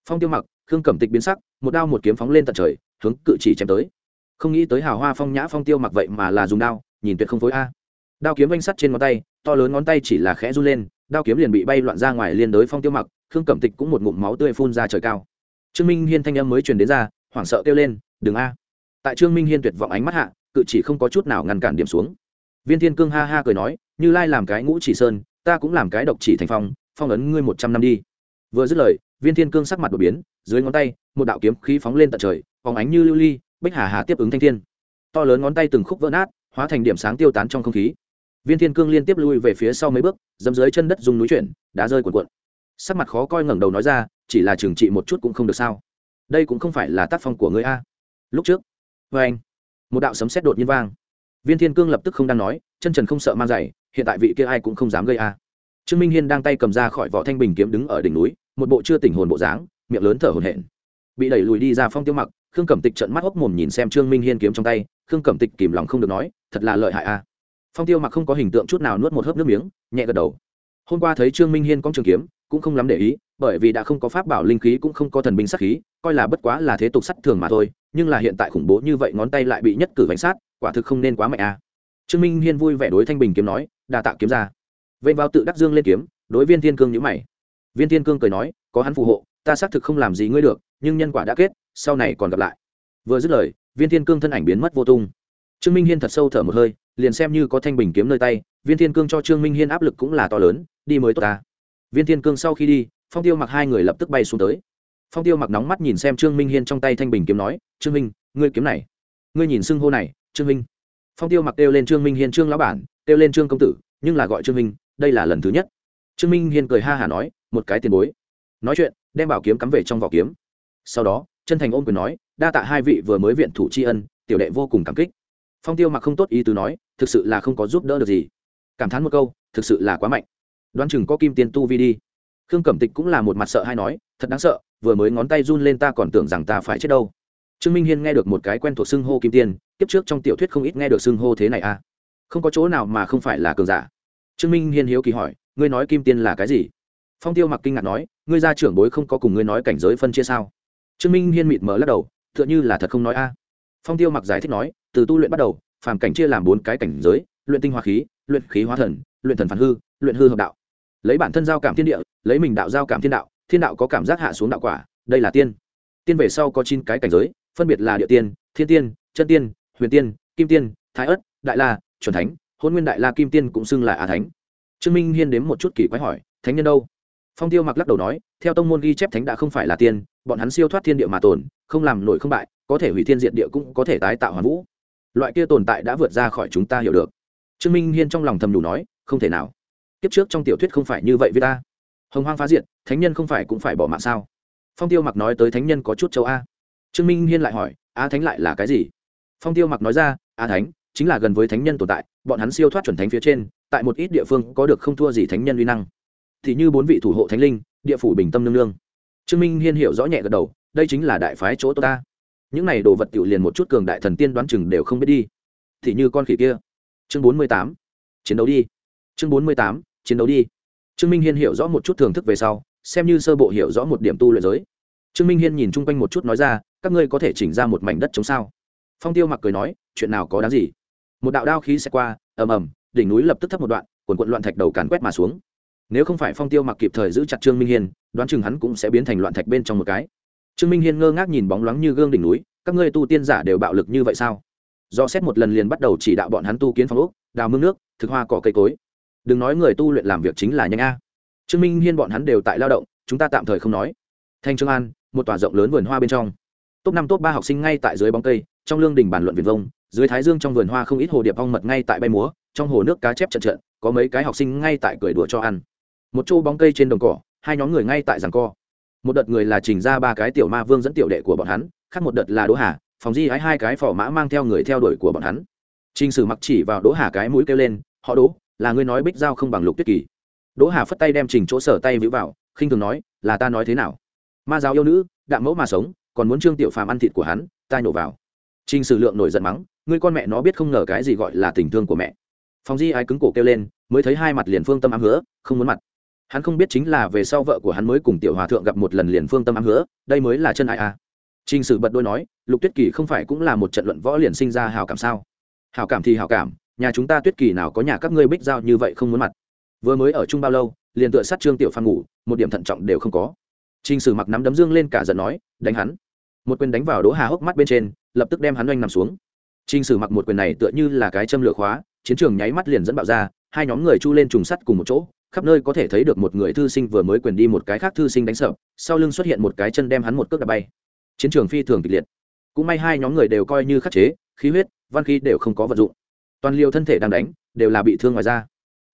Phong tiêu mặc, khương cẩm tịch biến sắc, một đao một kiếm phóng lên tận trời, hướng cự chỉ chém tới. Không nghĩ tới hào hoa phong nhã phong tiêu mặc vậy mà là dùng đao, nhìn tuyệt không phối a. Đao kiếm vanh sắt trên ngón tay, to lớn ngón tay chỉ là khẽ run lên, đao kiếm liền bị bay loạn ra ngoài liên đối phong tiêu mặc, khương cẩm tịch cũng một ngụm máu tươi phun ra trời cao. Trương minh hiên thanh âm mới truyền đến ra, hoảng sợ kêu lên, đừng a. Tại trương minh hiên tuyệt vọng ánh mắt hạ, cự chỉ không có chút nào ngăn cản điểm xuống. Viên thiên cương ha ha cười nói như lai làm cái ngũ chỉ sơn, ta cũng làm cái độc chỉ thành phong phong ấn ngươi một trăm năm đi. Vừa dứt lời, viên thiên cương sắc mặt đột biến, dưới ngón tay, một đạo kiếm khí phóng lên tận trời, phóng ánh như lưu ly, bích hà hà tiếp ứng thanh thiên. To lớn ngón tay từng khúc vỡ nát, hóa thành điểm sáng tiêu tán trong không khí. Viên thiên cương liên tiếp lui về phía sau mấy bước, dẫm dưới chân đất dùng núi chuyển, đá rơi cuộn cuộn. Sắc mặt khó coi ngẩng đầu nói ra, chỉ là trừng trị một chút cũng không được sao. Đây cũng không phải là tác phong của ngươi a. Lúc trước vê anh một đạo sấm sét đột nhiên vang. Viên thiên cương lập tức không đang nói, chân trần không sợ mang giày hiện tại vị kia ai cũng không dám gây a. Trương minh hiên đang tay cầm ra khỏi vỏ thanh bình kiếm đứng ở đỉnh núi, một bộ chưa tỉnh hồn bộ dáng, miệng lớn thở hổn hển. Bị đẩy lùi đi ra phong tiêu mặc, khương cẩm tịch trận mắt hốc mồm nhìn xem trương minh hiên kiếm trong tay, khương cẩm tịch kìm lòng không được nói, thật là lợi hại a. Phong tiêu mặc không có hình tượng chút nào nuốt một hớp nước miếng, nhẹ gật đầu. Hôm qua thấy trương minh hiên có trường kiếm, cũng không lắm để ý, bởi vì đã không có pháp bảo linh khí cũng không có thần binh sát khí, coi là bất quá là thế tục sắt thường mà thôi, nhưng là hiện tại khủng bố như vậy ngón tay lại bị nhất cử bánh sát, quả thực không nên quá mạnh a. Trương minh hiên vui vẻ đối thanh bình kiếm nói đa tạ kiếm ra. Vênh vào tự đắc dương lên kiếm, đối viên thiên cương nhữ mày. Viên thiên cương cười nói, có hắn phù hộ, ta xác thực không làm gì ngươi được, nhưng nhân quả đã kết, sau này còn gặp lại. Vừa dứt lời, viên thiên cương thân ảnh biến mất vô tung. Trương minh hiên thật sâu thở một hơi, liền xem như có thanh bình kiếm nơi tay, viên thiên cương cho trương minh hiên áp lực cũng là to lớn, đi mới tốt ta. Viên thiên cương sau khi đi, phong tiêu mặc hai người lập tức bay xuống tới. Phong tiêu mặc nóng mắt nhìn xem trương minh hiên trong tay thanh bình kiếm nói, trương minh, ngươi kiếm này, ngươi nhìn xưng hô này, trương minh. Phong tiêu mặc kêu lên trương minh hiên, trương lão bản kêu lên trương công tử, nhưng là gọi trương minh, đây là lần thứ nhất. Trương minh hiên cười ha hả nói, một cái tiền bối. Nói chuyện, đem bảo kiếm cắm về trong vỏ kiếm. Sau đó, chân thành ôm quyền nói, đa tạ hai vị vừa mới viện thủ tri ân, tiểu đệ vô cùng cảm kích. Phong tiêu mặc không tốt ý tứ nói, thực sự là không có giúp đỡ được gì. Cảm thán một câu, thực sự là quá mạnh. Đoán chừng có kim tiền tu vi đi. Khương cẩm tịch cũng là một mặt sợ hay nói, thật đáng sợ, vừa mới ngón tay run lên ta còn tưởng rằng ta phải chết đâu. Trương minh hiên nghe được một cái quen thuộc xưng hô kim tiên kiếp trước trong tiểu thuyết không ít nghe được xưng hô thế này à không có chỗ nào mà không phải là cường giả. Trương minh hiên hiếu kỳ hỏi, ngươi nói kim tiên là cái gì? Phong tiêu mặc kinh ngạc nói, ngươi ra trưởng bối không có cùng ngươi nói cảnh giới phân chia sao? Trương minh hiên mịt mờ lắc đầu t h ư ợ n h ư là thật không nói a. Phong tiêu mặc giải thích nói, từ tu luyện bắt đầu, phàm cảnh chia làm bốn cái cảnh giới, luyện tinh hoa khí, luyện khí hóa thần, luyện thần phản hư, luyện hư hợp đạo. Lấy bản thân giao cảm thiên địa, lấy mình đạo giao cảm thiên đạo thiên đạo có cảm giác hạ xuống đạo quả, đây là tiên. Tiên về sau có chín cái cảnh giới, phân biệt là địa tiên, thiên tiên, chân tiên, huyền tiên, kim tiên, thái ất đại la chuẩn thánh, hôn nguyên đại la kim tiên cũng xưng là á thánh. Trương minh hiên đếm một chút kỳ quái hỏi, thánh nhân đâu? Phong tiêu mặc lắc đầu nói, theo tông môn ghi chép thánh đã không phải là tiên, bọn hắn siêu thoát thiên địa mà tồn, không làm nổi không bại, có thể hủy thiên diện địa cũng có thể tái tạo hoàn vũ. Loại kia tồn tại đã vượt ra khỏi chúng ta hiểu được. Trương minh hiên trong lòng thầm đủ nói, không thể nào. Kiếp trước trong tiểu thuyết không phải như vậy với ta. Hồng hoang phá diện thánh nhân không phải cũng phải bỏ mạng sao? Phong tiêu mặc nói tới thánh nhân có chút châu a. Trương minh hiên lại hỏi, a thánh lại là cái gì? Phong tiêu mặc nói ra, a thánh chính là gần với thánh nhân tồn tại, bọn hắn siêu thoát chuẩn thánh phía trên, tại một ít địa phương có được không thua gì thánh nhân uy năng. Thì như bốn vị thủ hộ thánh linh, địa phủ bình tâm nương nương. Trương minh hiên hiểu rõ nhẹ gật đầu, đây chính là đại phái chỗ tốt ta. Những này đồ vật tiểu liền một chút cường đại thần tiên đoán chừng đều không biết đi. Thì như con khỉ kia. Chương bốn mươi tám, chiến đấu đi. Chương bốn mươi tám, chiến đấu đi. Trương minh hiên hiểu rõ một chút thưởng thức về sau, xem như sơ bộ hiểu rõ một điểm tu luyện giới. Trương minh hiên nhìn chung quanh một chút nói ra, các ngươi có thể chỉnh ra một mảnh đất chống sao. Phong tiêu mặc cười nói, chuyện nào có đáng gì? Một đạo đao khí sẽ qua, ầm ầm, đỉnh núi lập tức thấp một đoạn quần quận loạn thạch đầu càn quét mà xuống. Nếu không phải phong tiêu mặc kịp thời giữ chặt trương minh hiên, đoán chừng hắn cũng sẽ biến thành loạn thạch bên trong một cái. Trương minh hiên ngơ ngác nhìn bóng loáng như gương đỉnh núi, các ngươi tu tiên giả đều bạo lực như vậy sao? Do xét một lần liền bắt đầu chỉ đạo bọn hắn tu kiến phong ốc, đào mương nước, thực hoa cỏ cây cối. Đừng nói người tu luyện làm việc chính là nhanh a. Trương minh hiên bọn hắn đều tại lao động, chúng ta tạm thời không nói. Thanh trương an, một tòa rộng lớn vườn hoa bên trong. Top năm, top ba học sinh ngay tại dưới bóng cây, trong lương đình bàn luận viền vông dưới thái dương trong vườn hoa không ít hồ điệp ong mật ngay tại bay múa, trong hồ nước cá chép trận trận, có mấy cái học sinh ngay tại cười đùa cho ăn. Một chỗ bóng cây trên đồng cỏ, hai nhóm người ngay tại giảng co. Một đợt người là trình ra ba cái tiểu ma vương dẫn tiểu đệ của bọn hắn, khác một đợt là đỗ hà, phòng di ái hai cái phò mã mang theo người theo đuổi của bọn hắn. Trình sử mặc chỉ vào đỗ hà cái mũi kêu lên, họ đỗ, là ngươi nói bích giao không bằng lục tuyết kỳ. Đỗ hà phất tay đem trình chỗ sở tay vĩ vào, khinh thường nói, là ta nói thế nào? Ma giáo yêu nữ, đạm mẫu mà sống, còn muốn trương tiểu phàm ăn thịt của hắn, ta nhổ vào. Trình sử lượng nổi giận mắng ngươi con mẹ nó biết không ngờ cái gì gọi là tình thương của mẹ. Phòng di ái cứng cổ kêu lên, mới thấy hai mặt liền phương tâm ám hứa, không muốn mặt. Hắn không biết chính là về sau vợ của hắn mới cùng tiểu hòa thượng gặp một lần liền phương tâm ám hứa, đây mới là chân ai à. Trình sử bật đôi nói, lục tuyết kỳ không phải cũng là một trận luận võ liền sinh ra hào cảm sao? Hào cảm thì hào cảm, nhà chúng ta tuyết kỳ nào có nhà các ngươi bích giao như vậy không muốn mặt. Vừa mới ở chung bao lâu, liền tựa sát trương tiểu phan ngủ, một điểm thận trọng đều không có. Trình sử mặc nắm đấm dương lên cả giận nói, đánh hắn. Một quyền đánh vào đỗ hà hốc mắt bên trên, lập tức đem hắn oanh nằm xuống trình sử mặc một quyền này tựa như là cái châm lửa khóa chiến trường nháy mắt liền dẫn bạo ra hai nhóm người chu lên trùng sắt cùng một chỗ khắp nơi có thể thấy được một người thư sinh vừa mới quyền đi một cái khác thư sinh đánh sập, sau lưng xuất hiện một cái chân đem hắn một cước đạp bay. Chiến trường phi thường kịch liệt. Cũng may hai nhóm người đều coi như khắc chế khí huyết văn khí đều không có vật dụng. Toàn liều thân thể đang đánh đều là bị thương ngoài ra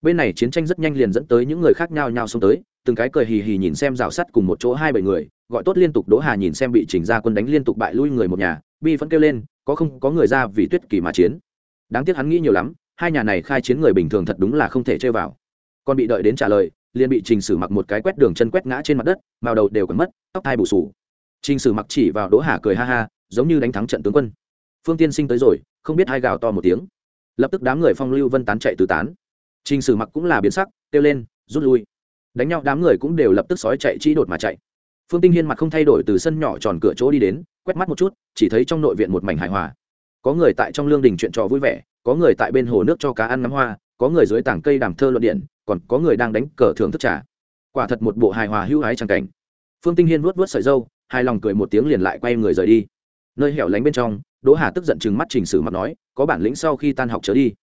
bên này chiến tranh rất nhanh liền dẫn tới những người khác nhau nhau xông tới từng cái cười hì hì nhìn xem rào sắt cùng một chỗ hai bảy người gọi tốt liên tục đỗ hà nhìn xem bị chỉnh ra quân đánh liên tục bại lui người một nhà bi vẫn kêu lên có không, có người ra vì tuyết kỳ mà chiến. Đáng tiếc hắn nghĩ nhiều lắm, hai nhà này khai chiến người bình thường thật đúng là không thể chơi vào. Còn bị đợi đến trả lời, liền bị trình sử mặc một cái quét đường chân quét ngã trên mặt đất màu đầu đều còn mất, tóc thai bù sù. Trình sử mặc chỉ vào đỗ hà cười ha ha, giống như đánh thắng trận tướng quân. Phương tiên sinh tới rồi, không biết hai gào to một tiếng. Lập tức đám người phong lưu vân tán chạy tứ tán. Trình sử mặc cũng là biến sắc, kêu lên, rút lui. Đánh nhau đám người cũng đều lập tức sói chạy chi đột mà chạy phương tinh hiên mặt không thay đổi từ sân nhỏ tròn cửa chỗ đi đến, quét mắt một chút, chỉ thấy trong nội viện một mảnh hài hòa. Có người tại trong lương đình chuyện trò vui vẻ, có người tại bên hồ nước cho cá ăn ngắm hoa, có người dưới tảng cây đàm thơ luận điện, còn có người đang đánh cờ thưởng thức trà. Quả thật một bộ hài hòa hữu hái tràng cảnh. Phương tinh hiên vuốt vuốt sợi dâu hai lòng cười một tiếng liền lại quay người rời đi. Nơi hẻo lánh bên trong, đỗ hà tức giận chừng mắt trình sử mặc nói, có bản lĩnh sau khi tan học trở đi.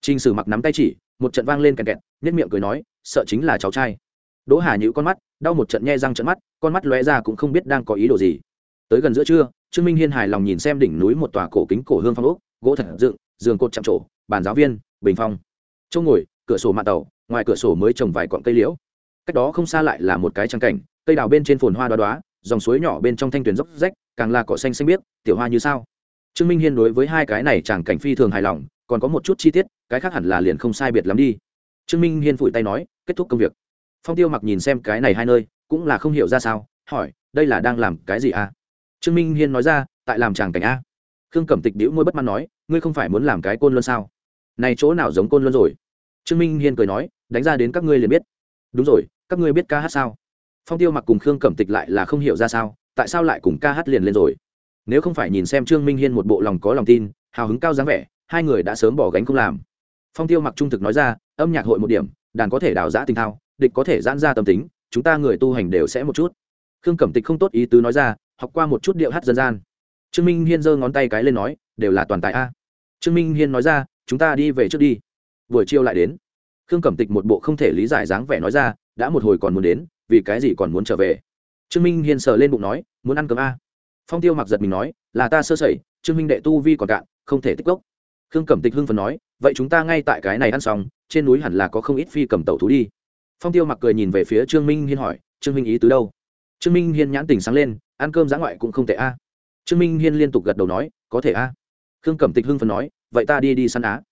Trình sử mặc nắm tay chỉ, một trận vang lên kẹt kẹt nhất miệng cười nói, sợ chính là cháu trai. Đỗ hà nhíu con mắt đau một trận nhe răng trận mắt, con mắt lóe ra cũng không biết đang có ý đồ gì. Tới gần giữa trưa, trương minh hiên hài lòng nhìn xem đỉnh núi một tòa cổ kính cổ hương phong ốc, gỗ thật dựng, giường cột chạm trổ, bàn giáo viên, bình phong. Chỗ ngồi, cửa sổ mạng tàu, ngoài cửa sổ mới trồng vài cọn cây liễu. Cách đó không xa lại là một cái trang cảnh, cây đào bên trên phồn hoa đoá đoá dòng suối nhỏ bên trong thanh tuyền dốc rách, càng là cỏ xanh xanh biếc, tiểu hoa như sao. Trương minh hiên đối với hai cái này chẳng cảnh phi thường hài lòng, còn có một chút chi tiết, cái khác hẳn là liền không sai biệt lắm đi. Trương minh hiên phủi tay nói, kết thúc công việc phong tiêu mặc nhìn xem cái này hai nơi, cũng là không hiểu ra sao, hỏi, đây là đang làm cái gì à? Trương minh hiên nói ra, tại làm tràng cảnh a. Khương cẩm tịch đĩu môi bất mãn nói, ngươi không phải muốn làm cái côn luân sao? Này chỗ nào giống côn luân rồi? Trương minh hiên cười nói, đánh ra đến các ngươi liền biết. Đúng rồi, các ngươi biết ca hát sao? Phong tiêu mặc cùng khương cẩm tịch lại là không hiểu ra sao, tại sao lại cùng ca hát liền lên rồi? Nếu không phải nhìn xem trương minh hiên một bộ lòng có lòng tin, hào hứng cao dáng vẻ, hai người đã sớm bỏ gánh không làm. Phong tiêu mặc trung thực nói ra, âm nhạc hội một điểm, đàn có thể đào giã tình thao địch có thể giãn ra tâm tính, chúng ta người tu hành đều sẽ một chút. Khương cẩm tịch không tốt ý tứ nói ra, học qua một chút điệu hát dân gian. Trương minh hiên giơ ngón tay cái lên nói, đều là toàn tài a. Trương minh hiên nói ra, chúng ta đi về trước đi. Buổi chiều lại đến. Khương cẩm tịch một bộ không thể lý giải dáng vẻ nói ra, đã một hồi còn muốn đến, vì cái gì còn muốn trở về? Trương minh hiên sờ lên bụng nói, muốn ăn cơm a. Phong tiêu mặc giật mình nói, là ta sơ sẩy, trương minh đệ tu vi còn cạn, không thể tích gốc. Khương cẩm tịch hưng phần nói, vậy chúng ta ngay tại cái này ăn xong, trên núi hẳn là có không ít phi cầm tẩu thú đi phong tiêu mặc cười nhìn về phía trương minh hiên hỏi, trương minh ý tứ đâu? Trương minh hiên nhãn tình sáng lên, ăn cơm giã ngoại cũng không tệ a. Trương minh hiên liên tục gật đầu nói, có thể a. Khương cẩm tịch hưng phần nói, vậy ta đi đi săn á.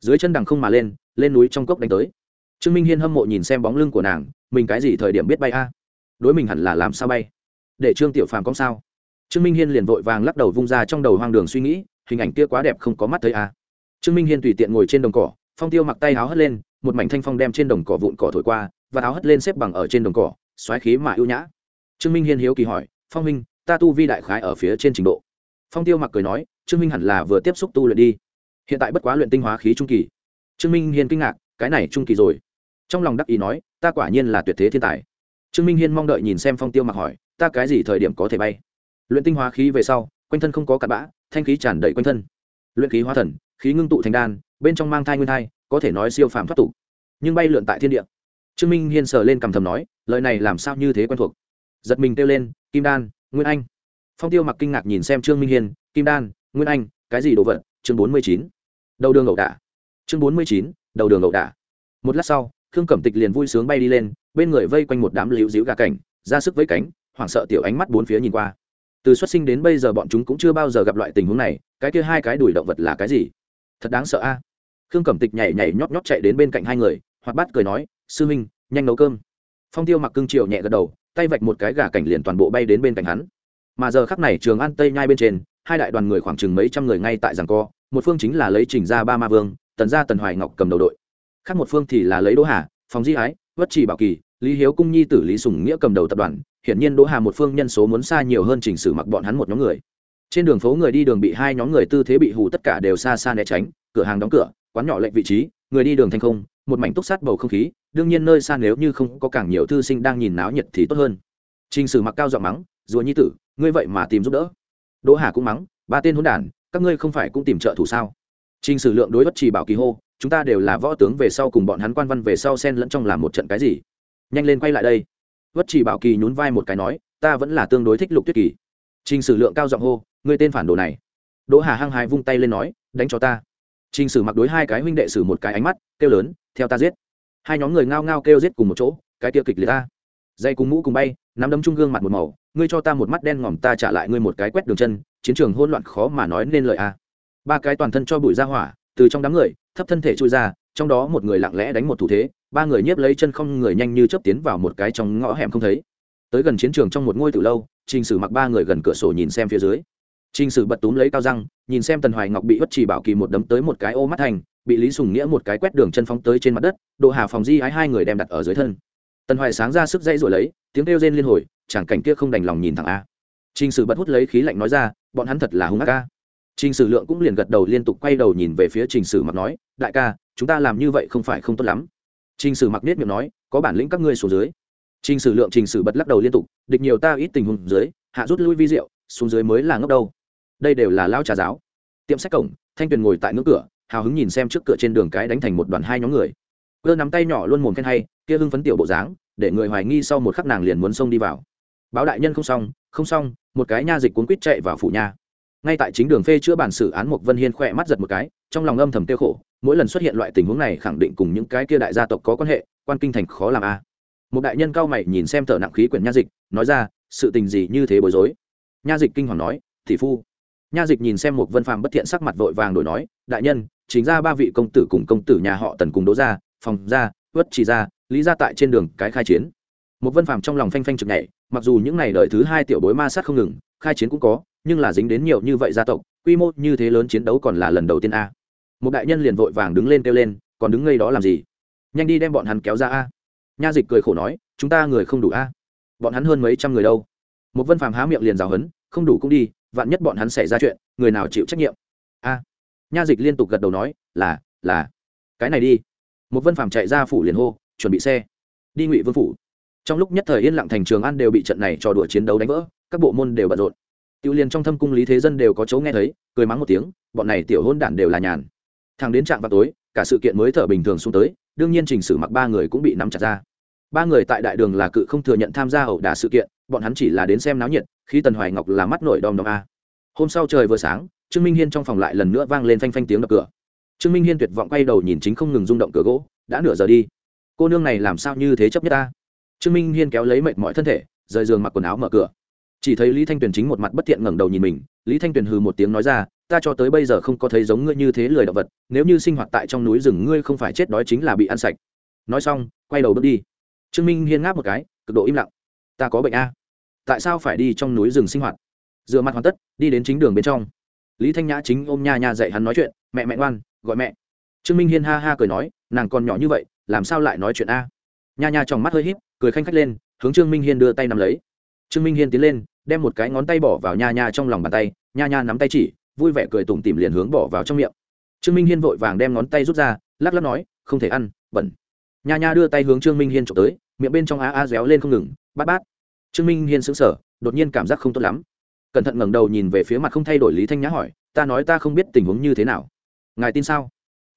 Dưới chân đằng không mà lên lên núi trong cốc đánh tới. Trương minh hiên hâm mộ nhìn xem bóng lưng của nàng, mình cái gì thời điểm biết bay a? Đối mình hẳn là làm sao bay? Để trương tiểu phàm có sao? Trương minh hiên liền vội vàng lắc đầu vung ra trong đầu hoang đường suy nghĩ, hình ảnh kia quá đẹp không có mắt thấy a. Trương minh hiên tùy tiện ngồi trên đồng cỏ, phong tiêu mặc tay áo hất lên, một mảnh thanh phong đem trên đồng cỏ vụn cỏ thổi qua và áo hất lên xếp bằng ở trên đồng cỏ, xoáy khí mà ưu nhã. Trương minh hiên hiếu kỳ hỏi, phong minh ta tu vi đại khái ở phía trên trình độ? Phong tiêu mặc cười nói, trương minh hẳn là vừa tiếp xúc tu luyện đi. Hiện tại bất quá luyện tinh hóa khí trung kỳ. Trương minh hiên kinh ngạc, cái này trung kỳ rồi. Trong lòng đắc ý nói, ta quả nhiên là tuyệt thế thiên tài. Trương minh hiên mong đợi nhìn xem phong tiêu mặc hỏi, ta cái gì thời điểm có thể bay? Luyện tinh hóa khí về sau, quanh thân không có cặn bã, thanh khí tràn đầy quanh thân. Luyện khí hóa thần, khí ngưng tụ thành đan, bên trong mang thai nguyên thai, có thể nói siêu phàm thoát tục. Nhưng bay lượn tại thiên địa trương minh hiên sờ lên cầm thầm nói, lời này làm sao như thế quen thuộc? Giật mình kêu lên, kim đan, nguyên anh. Phong tiêu mặc kinh ngạc nhìn xem trương minh hiên, kim đan, nguyên anh, cái gì đồ vật? Chương bốn mươi chín. Đầu đường ẩu đả. Chương bốn mươi chín, đầu đường ẩu đả. Một lát sau, khương cẩm tịch liền vui sướng bay đi lên, bên người vây quanh một đám liễu dĩu gà cảnh, ra sức với cánh, hoảng sợ tiểu ánh mắt bốn phía nhìn qua. Từ xuất sinh đến bây giờ bọn chúng cũng chưa bao giờ gặp loại tình huống này, cái kia hai cái đùi động vật là cái gì? Thật đáng sợ a. Khương cẩm tịch nhảy nhảy nhót nhót chạy đến bên cạnh hai người Hoạt Bát cười nói, sư minh, nhanh nấu cơm. Phong tiêu mặc cương triều nhẹ gật đầu, tay vạch một cái gà cảnh liền toàn bộ bay đến bên cạnh hắn. Mà giờ khắc này trường an tây nhai bên trên, hai đại đoàn người khoảng chừng mấy trăm người ngay tại giảng co, một phương chính là lấy trình ra ba ma vương, tần gia tần hoài ngọc cầm đầu đội. Khác một phương thì là lấy đỗ hà phòng di ái vất trì bảo kỳ, lý hiếu cung nhi tử lý sùng nghĩa cầm đầu tập đoàn. Hiển nhiên đỗ hà một phương nhân số muốn xa nhiều hơn chỉnh sử mặc bọn hắn một nhóm người. Trên đường phố người đi đường bị hai nhóm người tư thế bị hù tất cả đều xa xa né tránh, cửa hàng đóng cửa, quán nhỏ lệnh vị trí người đi đường thành không, một mảnh túc sát bầu không khí, đương nhiên nơi xa nếu như không có càng nhiều thư sinh đang nhìn náo nhiệt thì tốt hơn. Trình sử mặc cao giọng mắng, rùa nhi tử, ngươi vậy mà tìm giúp đỡ. Đỗ hà cũng mắng, ba tên hỗn đản, các ngươi không phải cũng tìm trợ thủ sao? Trình sử lượng đối bất chỉ bảo kỳ hô, chúng ta đều là võ tướng về sau cùng bọn hắn quan văn về sau xen lẫn trong làm một trận cái gì? Nhanh lên quay lại đây. Bất chỉ bảo kỳ nhún vai một cái nói, ta vẫn là tương đối thích lục tuyết kỳ. Trình sử lượng cao giọng hô, ngươi tên phản đồ này. Đỗ hà hăng hai vung tay lên nói, đánh cho ta trình sử mặc đối hai cái huynh đệ sử một cái ánh mắt, kêu lớn, theo ta giết. Hai nhóm người ngao ngao kêu giết cùng một chỗ, cái tiêu kịch liệt ta dây cùng mũ cùng bay, nắm đấm trung gương mặt một màu, ngươi cho ta một mắt đen ngòm, ta trả lại ngươi một cái quét đường chân, chiến trường hỗn loạn khó mà nói nên lời a. Ba cái toàn thân cho bụi ra hỏa, từ trong đám người, thấp thân thể chui ra, trong đó một người lặng lẽ đánh một thủ thế, ba người nhiếp lấy chân không người nhanh như chớp tiến vào một cái trong ngõ hẻm không thấy. Tới gần chiến trường trong một ngôi tử lâu, trình sử mặc ba người gần cửa sổ nhìn xem phía dưới trình sử bật túm lấy cao răng, nhìn xem tần hoài ngọc bị bất chỉ bảo kỳ một đấm tới một cái ô mắt thành, bị lý sùng nghĩa một cái quét đường chân phóng tới trên mặt đất, Đỗ hà phòng di ái hai người đem đặt ở dưới thân. Tần hoài sáng ra sức dây rồi lấy, tiếng kêu rên liên hồi, chẳng cảnh kia không đành lòng nhìn thẳng a. Trình sử bật hút lấy khí lạnh nói ra, bọn hắn thật là hung ác ca trình sử lượng cũng liền gật đầu liên tục quay đầu nhìn về phía trình sử mặc nói, đại ca, chúng ta làm như vậy không phải không tốt lắm. Trình sử mặc biết miệng nói, có bản lĩnh các ngươi xuống dưới. Trình sử lượng, trình sử bật lắc đầu liên tục, địch nhiều ta ít tình huống dưới, hạ rút lui vi diệu xuống dưới mới là ngốc đâu đây đều là lao trà giáo. Tiệm sách cổng, thanh tuyền ngồi tại ngưỡng cửa, hào hứng nhìn xem trước cửa trên đường cái đánh thành một đoàn hai nhóm người. Cơ nắm tay nhỏ luôn mồm khen hay, kia hưng phấn tiểu bộ dáng, để người hoài nghi sau một khắc nàng liền muốn xông đi vào. Báo đại nhân không xong không xong, một cái nha dịch cuốn quýt chạy vào phủ nha. Ngay tại chính đường phê chữa bản xử án một vân hiên khỏe mắt giật một cái, trong lòng âm thầm tiêu khổ, mỗi lần xuất hiện loại tình huống này khẳng định cùng những cái kia đại gia tộc có quan hệ, quan kinh thành khó làm a. Một đại nhân cao mày nhìn xem thở nặng khí quyển nha dịch, nói ra, sự tình gì như thế bối rối? Nha dịch kinh hoàng nói thị phu nha dịch nhìn xem một vân phàm bất thiện sắc mặt vội vàng đổi nói, đại nhân, chính ra ba vị công tử cùng công tử nhà họ tần cùng đỗ gia, phòng gia, uất chỉ gia, lý gia tại trên đường cái khai chiến. Một vân phàm trong lòng phanh phanh chực nhảy, mặc dù những ngày đợi thứ hai tiểu bối ma sát không ngừng, khai chiến cũng có, nhưng là dính đến nhiều như vậy gia tộc, quy mô như thế lớn chiến đấu còn là lần đầu tiên a. Một đại nhân liền vội vàng đứng lên kêu lên, còn đứng ngay đó làm gì? Nhanh đi đem bọn hắn kéo ra a. Nha dịch cười khổ nói, chúng ta người không đủ a. Bọn hắn hơn mấy trăm người đâu. Một vân phàm há miệng liền rào hấn, không đủ cũng đi vạn nhất bọn hắn xảy ra chuyện, người nào chịu trách nhiệm? A. Nha dịch liên tục gật đầu nói, là là. Cái này đi. Một vân phàm chạy ra phủ liền hô, chuẩn bị xe. Đi ngụy vương phủ. Trong lúc nhất thời yên lặng thành trường an đều bị trận này trò đùa chiến đấu đánh vỡ, các bộ môn đều bận rộn. Tiêu liền trong thâm cung lý thế dân đều có chỗ nghe thấy, cười mắng một tiếng, bọn này tiểu hôn đản đều là nhàn. Thằng đến trạm vào tối, cả sự kiện mới thở bình thường xuống tới, đương nhiên trình sử mặc ba người cũng bị nắm chặt ra. Ba người tại đại đường là cự không thừa nhận tham gia ẩu đả sự kiện bọn hắn chỉ là đến xem náo nhiệt, khi tần hoài ngọc là mắt nổi đom đóm a. Hôm sau trời vừa sáng, trương minh hiên trong phòng lại lần nữa vang lên phanh phanh tiếng đập cửa. Trương minh hiên tuyệt vọng quay đầu nhìn chính không ngừng rung động cửa gỗ, đã nửa giờ đi. Cô nương này làm sao như thế chấp nhất ta? Trương minh hiên kéo lấy mệt mọi thân thể, rời giường mặc quần áo mở cửa. Chỉ thấy lý thanh tuyền chính một mặt bất thiện ngẩng đầu nhìn mình, lý thanh tuyền hừ một tiếng nói ra, ta cho tới bây giờ không có thấy giống ngươi như thế lười động vật, nếu như sinh hoạt tại trong núi rừng ngươi không phải chết đói chính là bị ăn sạch. Nói xong, quay đầu bước đi. Trương minh hiên ngáp một cái, cực độ im lặng ta có bệnh a. Tại sao phải đi trong núi rừng sinh hoạt? Rửa mặt hoàn tất, đi đến chính đường bên trong. Lý thanh nhã chính ôm nha nha dạy hắn nói chuyện, mẹ mẹ ngoan, gọi mẹ. Trương minh hiên ha ha cười nói, nàng còn nhỏ như vậy, làm sao lại nói chuyện a? Nha nha trong mắt hơi híp, cười khanh khách lên, hướng trương minh hiên đưa tay nắm lấy. Trương minh hiên tiến lên, đem một cái ngón tay bỏ vào nha nha trong lòng bàn tay, nha nha nắm tay chỉ, vui vẻ cười tủm tỉm liền hướng bỏ vào trong miệng. Trương minh hiên vội vàng đem ngón tay rút ra, lắc lắc nói, không thể ăn, bẩn. Nha nha đưa tay hướng trương minh hiên trộm tới miệng bên trong á á réo lên không ngừng, bát bát. Trương minh hiên sững sờ, đột nhiên cảm giác không tốt lắm. Cẩn thận ngẩng đầu nhìn về phía mặt không thay đổi lý thanh nhã hỏi, ta nói ta không biết tình huống như thế nào. Ngài tin sao?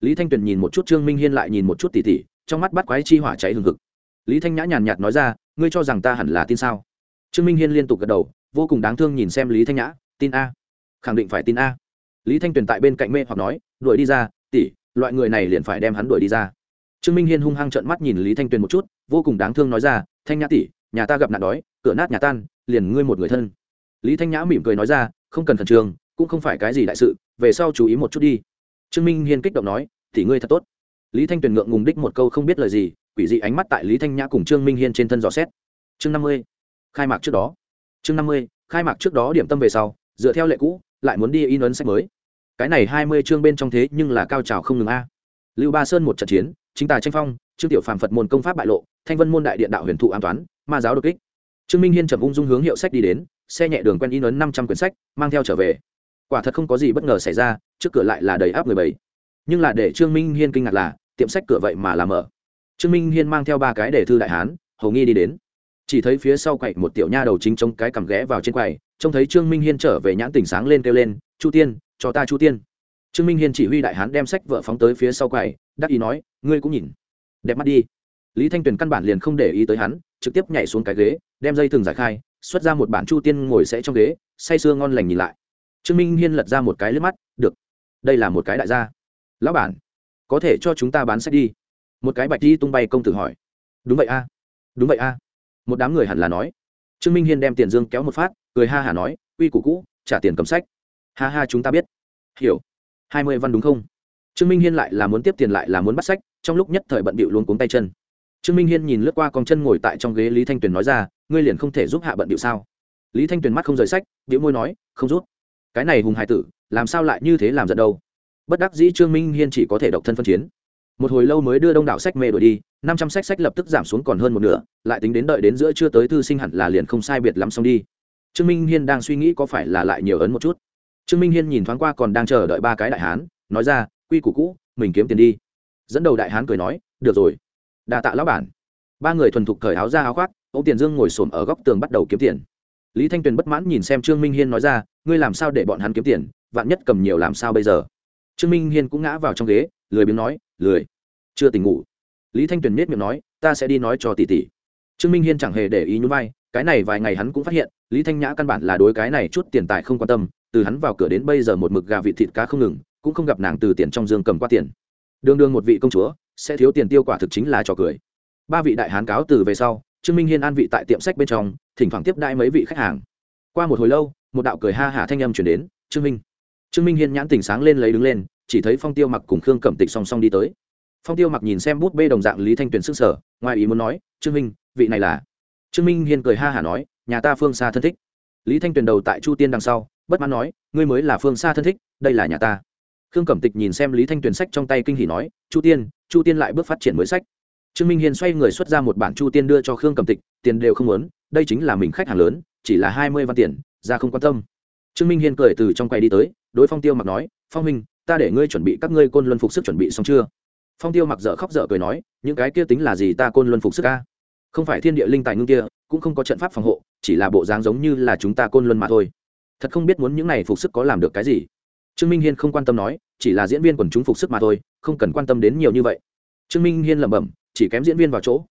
Lý thanh tuyền nhìn một chút trương minh hiên lại nhìn một chút tỉ tỉ, trong mắt bắt quái chi hỏa cháy hừng hực. Lý thanh nhã nhàn nhạt nói ra, ngươi cho rằng ta hẳn là tin sao? Trương minh hiên liên tục gật đầu, vô cùng đáng thương nhìn xem lý thanh nhã, tin a. Khẳng định phải tin a. Lý thanh tuyền tại bên cạnh mê hoặc nói, đuổi đi ra tỷ loại người này liền phải đem hắn đuổi đi ra trương minh hiên hung hăng trợn mắt nhìn lý thanh tuyền một chút, vô cùng đáng thương nói ra, thanh nhã tỷ, nhà ta gặp nạn đói, cửa nát nhà tan, liền ngươi một người thân. Lý thanh nhã mỉm cười nói ra, không cần khẩn trương, cũng không phải cái gì đại sự, về sau chú ý một chút đi. Trương minh hiên kích động nói, tỷ ngươi thật tốt. Lý thanh tuyền ngượng ngùng đích một câu không biết lời gì, quỷ dị ánh mắt tại lý thanh nhã cùng trương minh hiên trên thân dò xét. Chương năm mươi, khai mạc trước đó. Chương năm mươi, khai mạc trước đó điểm tâm về sau, dựa theo lệ cũ, lại muốn đi in ấn sách mới. Cái này hai mươi chương bên trong thế nhưng là cao trào không ngừng a. Lưu ba sơn một trận chiến chính tài tranh phong, trương tiểu phàm phật môn công pháp bại lộ, thanh vân môn đại điện đạo huyền thụ an toán, ma giáo đột kích. Trương minh hiên trầm ung dung hướng hiệu sách đi đến, xe nhẹ đường quen in ấn năm trăm quyển sách, mang theo trở về. Quả thật không có gì bất ngờ xảy ra, trước cửa lại là đầy áp người bảy. Nhưng là để trương minh hiên kinh ngạc là, tiệm sách cửa vậy mà làm mở. Trương minh hiên mang theo ba cái để thư đại hán, hầu nghi đi đến. Chỉ thấy phía sau quậy một tiểu nha đầu chính trông cái cằm ghé vào trên quầy, trông thấy trương minh hiên trở về nhãn tỉnh sáng lên kêu lên, chu tiên, cho ta chu tiên trương minh hiên chỉ huy đại hán đem sách vợ phóng tới phía sau quầy, đắc ý nói, ngươi cũng nhìn. Đẹp mắt đi. Lý thanh tuyền căn bản liền không để ý tới hắn, trực tiếp nhảy xuống cái ghế, đem dây thừng giải khai, xuất ra một bản chu tiên ngồi sẽ trong ghế, say sưa ngon lành nhìn lại. Trương minh hiên lật ra một cái lướt mắt, được. Đây là một cái đại gia. Lão bản, có thể cho chúng ta bán sách đi. Một cái bạch đi tung bay công tử hỏi. Đúng vậy a, đúng vậy a. Một đám người hẳn là nói. Trương minh hiên đem tiền dương kéo một phát, cười ha hả nói uy củ cũ, trả tiền cầm sách. Ha ha, chúng ta biết. Hiểu hai mươi văn đúng không? Trương minh hiên lại là muốn tiếp tiền lại là muốn bắt sách, trong lúc nhất thời bận bịu luôn cuống tay chân. Trương minh hiên nhìn lướt qua con chân ngồi tại trong ghế lý thanh tuyền nói ra, ngươi liền không thể giúp hạ bận bịu sao? Lý thanh tuyền mắt không rời sách điệu môi nói, không rút cái này hùng hải tử, làm sao lại như thế làm giận đâu? Bất đắc dĩ trương minh hiên chỉ có thể độc thân phân chiến. Một hồi lâu mới đưa đông đảo sách mê đổi đi, năm trăm sách sách lập tức giảm xuống còn hơn một nửa, lại tính đến đợi đến giữa chưa tới thư sinh hẳn là liền không sai biệt lắm xong đi. Trương minh hiên đang suy nghĩ có phải là lại nhiều ấn một chút trương minh hiên nhìn thoáng qua còn đang chờ đợi ba cái đại hán, nói ra, quy củ cũ, mình kiếm tiền đi. Dẫn đầu đại hán cười nói, được rồi đà tạ lão bản. Ba người thuần thục cởi áo ra áo khoác, ông tiền dương ngồi xổm ở góc tường bắt đầu kiếm tiền. Lý thanh tuyền bất mãn nhìn xem trương minh hiên nói ra, ngươi làm sao để bọn hắn kiếm tiền, vạn nhất cầm nhiều làm sao bây giờ? Trương minh hiên cũng ngã vào trong ghế, lười biếng nói, lười, chưa tỉnh ngủ. Lý thanh tuyền nết miệng nói, ta sẽ đi nói cho tỷ tỷ. Trương minh hiên chẳng hề để ý nhún vai, cái này vài ngày hắn cũng phát hiện, lý thanh nhã căn bản là đối cái này chút tiền tài không quan tâm từ hắn vào cửa đến bây giờ một mực gà vịt thịt cá không ngừng, cũng không gặp nàng từ tiền trong dương cầm qua tiền. Đương đương một vị công chúa, sẽ thiếu tiền tiêu quả thực chính là trò cười. Ba vị đại hán cáo từ về sau, trương minh hiên an vị tại tiệm sách bên trong, thỉnh thoảng tiếp đãi mấy vị khách hàng. Qua một hồi lâu, một đạo cười ha hả thanh âm chuyển đến, trương minh. Trương minh hiên nhãn tỉnh sáng lên lấy đứng lên, chỉ thấy phong tiêu mặc cùng khương cẩm tịch song song đi tới. Phong tiêu mặc nhìn xem bút bê đồng dạng lý thanh tuyền sức sở ngoài ý muốn nói, trương minh, vị này là? Trương minh hiên cười ha hả nói, nhà ta phương xa thân thích. Lý thanh tuyền đầu tại chu tiên đằng sau bất mãn nói ngươi mới là phương xa thân thích đây là nhà ta. Khương cẩm tịch nhìn xem lý thanh tuyền sách trong tay kinh hỉ nói chu tiên chu tiên lại bước phát triển mới sách. Trương minh hiên xoay người xuất ra một bản chu tiên đưa cho khương cẩm tịch tiền đều không lớn, đây chính là mình khách hàng lớn chỉ là hai mươi văn tiền ra không quan tâm. Trương minh hiên cười từ trong quầy đi tới đối phong tiêu mặc nói phong minh ta để ngươi chuẩn bị các ngươi côn luân phục sức chuẩn bị xong chưa? Phong tiêu mặc dở khóc dở cười nói những cái kia tính là gì ta côn luân phục sức ca không phải thiên địa linh tài ngưng kia cũng không có trận pháp phòng hộ chỉ là bộ dáng giống như là chúng ta côn luân mà thôi thật không biết muốn những này phục sức có làm được cái gì. Trương minh hiên không quan tâm nói, chỉ là diễn viên quần chúng phục sức mà thôi, không cần quan tâm đến nhiều như vậy. Trương minh hiên lẩm bẩm, chỉ kém diễn viên vào chỗ.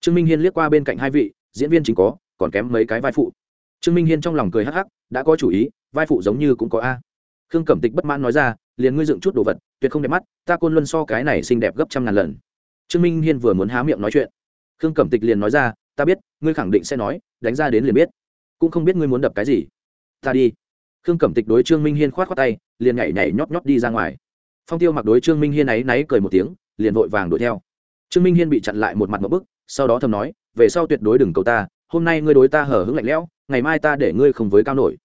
Trương minh hiên liếc qua bên cạnh hai vị, diễn viên chính có, còn kém mấy cái vai phụ. Trương minh hiên trong lòng cười hắc hắc, đã có chủ ý, vai phụ giống như cũng có a. Khương cẩm tịch bất mãn nói ra, liền ngươi dựng chút đồ vật, tuyệt không đẹp mắt, ta côn luân so cái này xinh đẹp gấp trăm ngàn lần. Trương minh hiên vừa muốn há miệng nói chuyện, khương cẩm tịch liền nói ra, ta biết, ngươi khẳng định sẽ nói, đánh ra đến liền biết. Cũng không biết ngươi muốn đập cái gì ta đi. Khương cẩm tịch đối trương minh hiên k h o á t khoác tay, liền nhảy nhảy nhóp nhóp đi ra ngoài. Phong tiêu mặc đối trương minh hiên áy náy cười một tiếng, liền vội vàng đuổi theo. Trương minh hiên bị chặn lại một mặt một bức, sau đó thầm nói, về sau tuyệt đối đừng cầu ta, hôm nay ngươi đối ta hở hứng lạnh lẽo, ngày mai ta để ngươi không với cao nổi.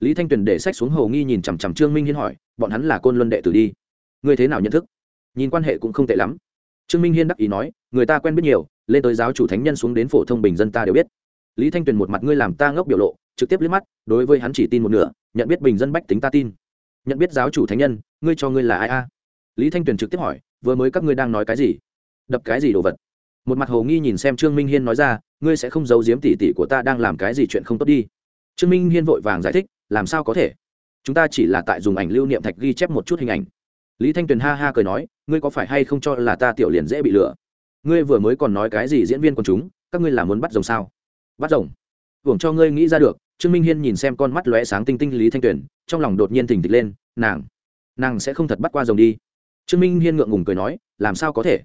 Lý thanh tuyền để sách xuống hầu nghi nhìn chằm chằm trương minh hiên hỏi, bọn hắn là côn luân đệ tử đi. Ngươi thế nào nhận thức? Nhìn quan hệ cũng không tệ lắm. Trương minh hiên đắc ý nói, người ta quen biết nhiều, lên tới giáo chủ thánh nhân xuống đến phổ thông bình dân ta đều biết. Lý thanh tuyền một mặt, ngươi làm ta ngốc biểu lộ trực tiếp liếc mắt, đối với hắn chỉ tin một nửa, nhận biết bình dân bách tính ta tin. Nhận biết giáo chủ thánh nhân, ngươi cho ngươi là ai a? Lý thanh tuyền trực tiếp hỏi, vừa mới các ngươi đang nói cái gì? Đập cái gì đồ vật? Một mặt hồ nghi nhìn xem trương minh hiên nói ra, ngươi sẽ không giấu giếm tỉ tỉ của ta đang làm cái gì chuyện không tốt đi. Trương minh hiên vội vàng giải thích, làm sao có thể? Chúng ta chỉ là tại dùng ảnh lưu niệm thạch ghi chép một chút hình ảnh. Lý thanh tuyền ha ha cười nói, ngươi có phải hay không cho là ta tiểu liền dễ bị lừa? Ngươi vừa mới còn nói cái gì diễn viên quần chúng, các ngươi là muốn bắt rồng sao? Bắt rồng? Hưởng cho ngươi nghĩ ra được, trương minh hiên nhìn xem con mắt lóe sáng tinh tinh lý thanh tuyền, trong lòng đột nhiên thình thịch lên, nàng nàng sẽ không thật bắt qua rồng đi. Trương minh hiên ngượng ngùng cười nói, làm sao có thể?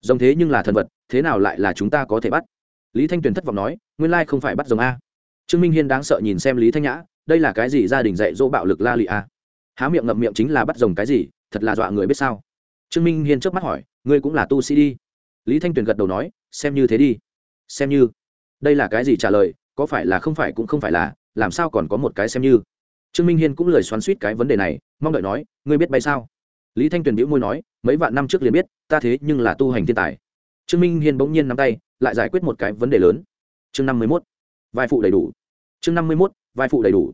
Rồng thế nhưng là thần vật, thế nào lại là chúng ta có thể bắt? Lý thanh tuyền thất vọng nói, nguyên lai không phải bắt rồng a. Trương minh hiên đáng sợ nhìn xem lý thanh nhã, đây là cái gì gia đình dạy dỗ bạo lực la lị a? Há miệng ngậm miệng chính là bắt rồng cái gì, thật là dọa người biết sao? Trương minh hiên trước mắt hỏi, ngươi cũng là tu sĩ đi. Lý thanh tuyền gật đầu nói, xem như thế đi. Xem như. Đây là cái gì trả lời có phải là không phải cũng không phải là, làm sao còn có một cái xem như? Trương minh hiên cũng lời xoắn suýt cái vấn đề này, mong đợi nói, ngươi biết bay sao? Lý thanh tuyền bĩu môi nói, mấy vạn năm trước liền biết, ta thế nhưng là tu hành thiên tài. Trương minh hiên bỗng nhiên nắm tay, lại giải quyết một cái vấn đề lớn. Chương năm mươi mốt, vai phụ đầy đủ. Chương năm mươi mốt, vai phụ đầy đủ.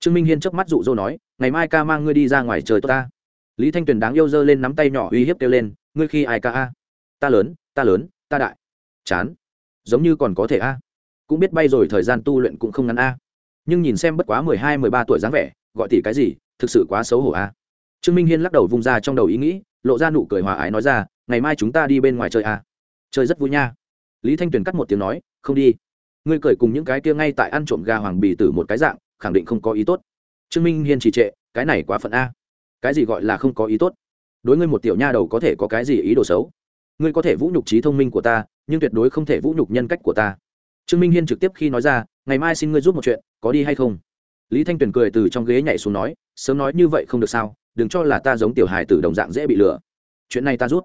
Trương minh hiên chớp mắt dụ dỗ nói, ngày mai ca mang ngươi đi ra ngoài trời tốt ta. Lý thanh tuyền đáng yêu dơ lên nắm tay nhỏ uy hiếp kêu lên, ngươi khi ai ca a? Ta lớn ta lớn, ta đại. Chán, giống như còn có thể a cũng biết bay rồi, thời gian tu luyện cũng không ngắn a. Nhưng nhìn xem bất quá mười hai, mười ba tuổi dáng vẻ, gọi tỷ cái gì, thực sự quá xấu hổ a. Trương minh hiên lắc đầu vung ra trong đầu ý nghĩ, lộ ra nụ cười hòa ái nói ra, ngày mai chúng ta đi bên ngoài chơi a. Chơi rất vui nha. Lý thanh tuyền cắt một tiếng nói, không đi. Ngươi cười cùng những cái kia ngay tại ăn trộm gà hoàng bì tử một cái dạng, khẳng định không có ý tốt. Trương minh hiên trì trệ, cái này quá phận a. Cái gì gọi là không có ý tốt? Đối ngươi một tiểu nha đầu có thể có cái gì ý đồ xấu? Ngươi có thể vũ nhục trí thông minh của ta, nhưng tuyệt đối không thể vũ nhục nhân cách của ta trương minh hiên trực tiếp khi nói ra, ngày mai xin ngươi giúp một chuyện, có đi hay không? Lý thanh tuyền cười từ trong ghế nhảy xuống nói, sớm nói như vậy không được sao, đừng cho là ta giống tiểu hài tử đồng dạng dễ bị lừa. Chuyện này ta rút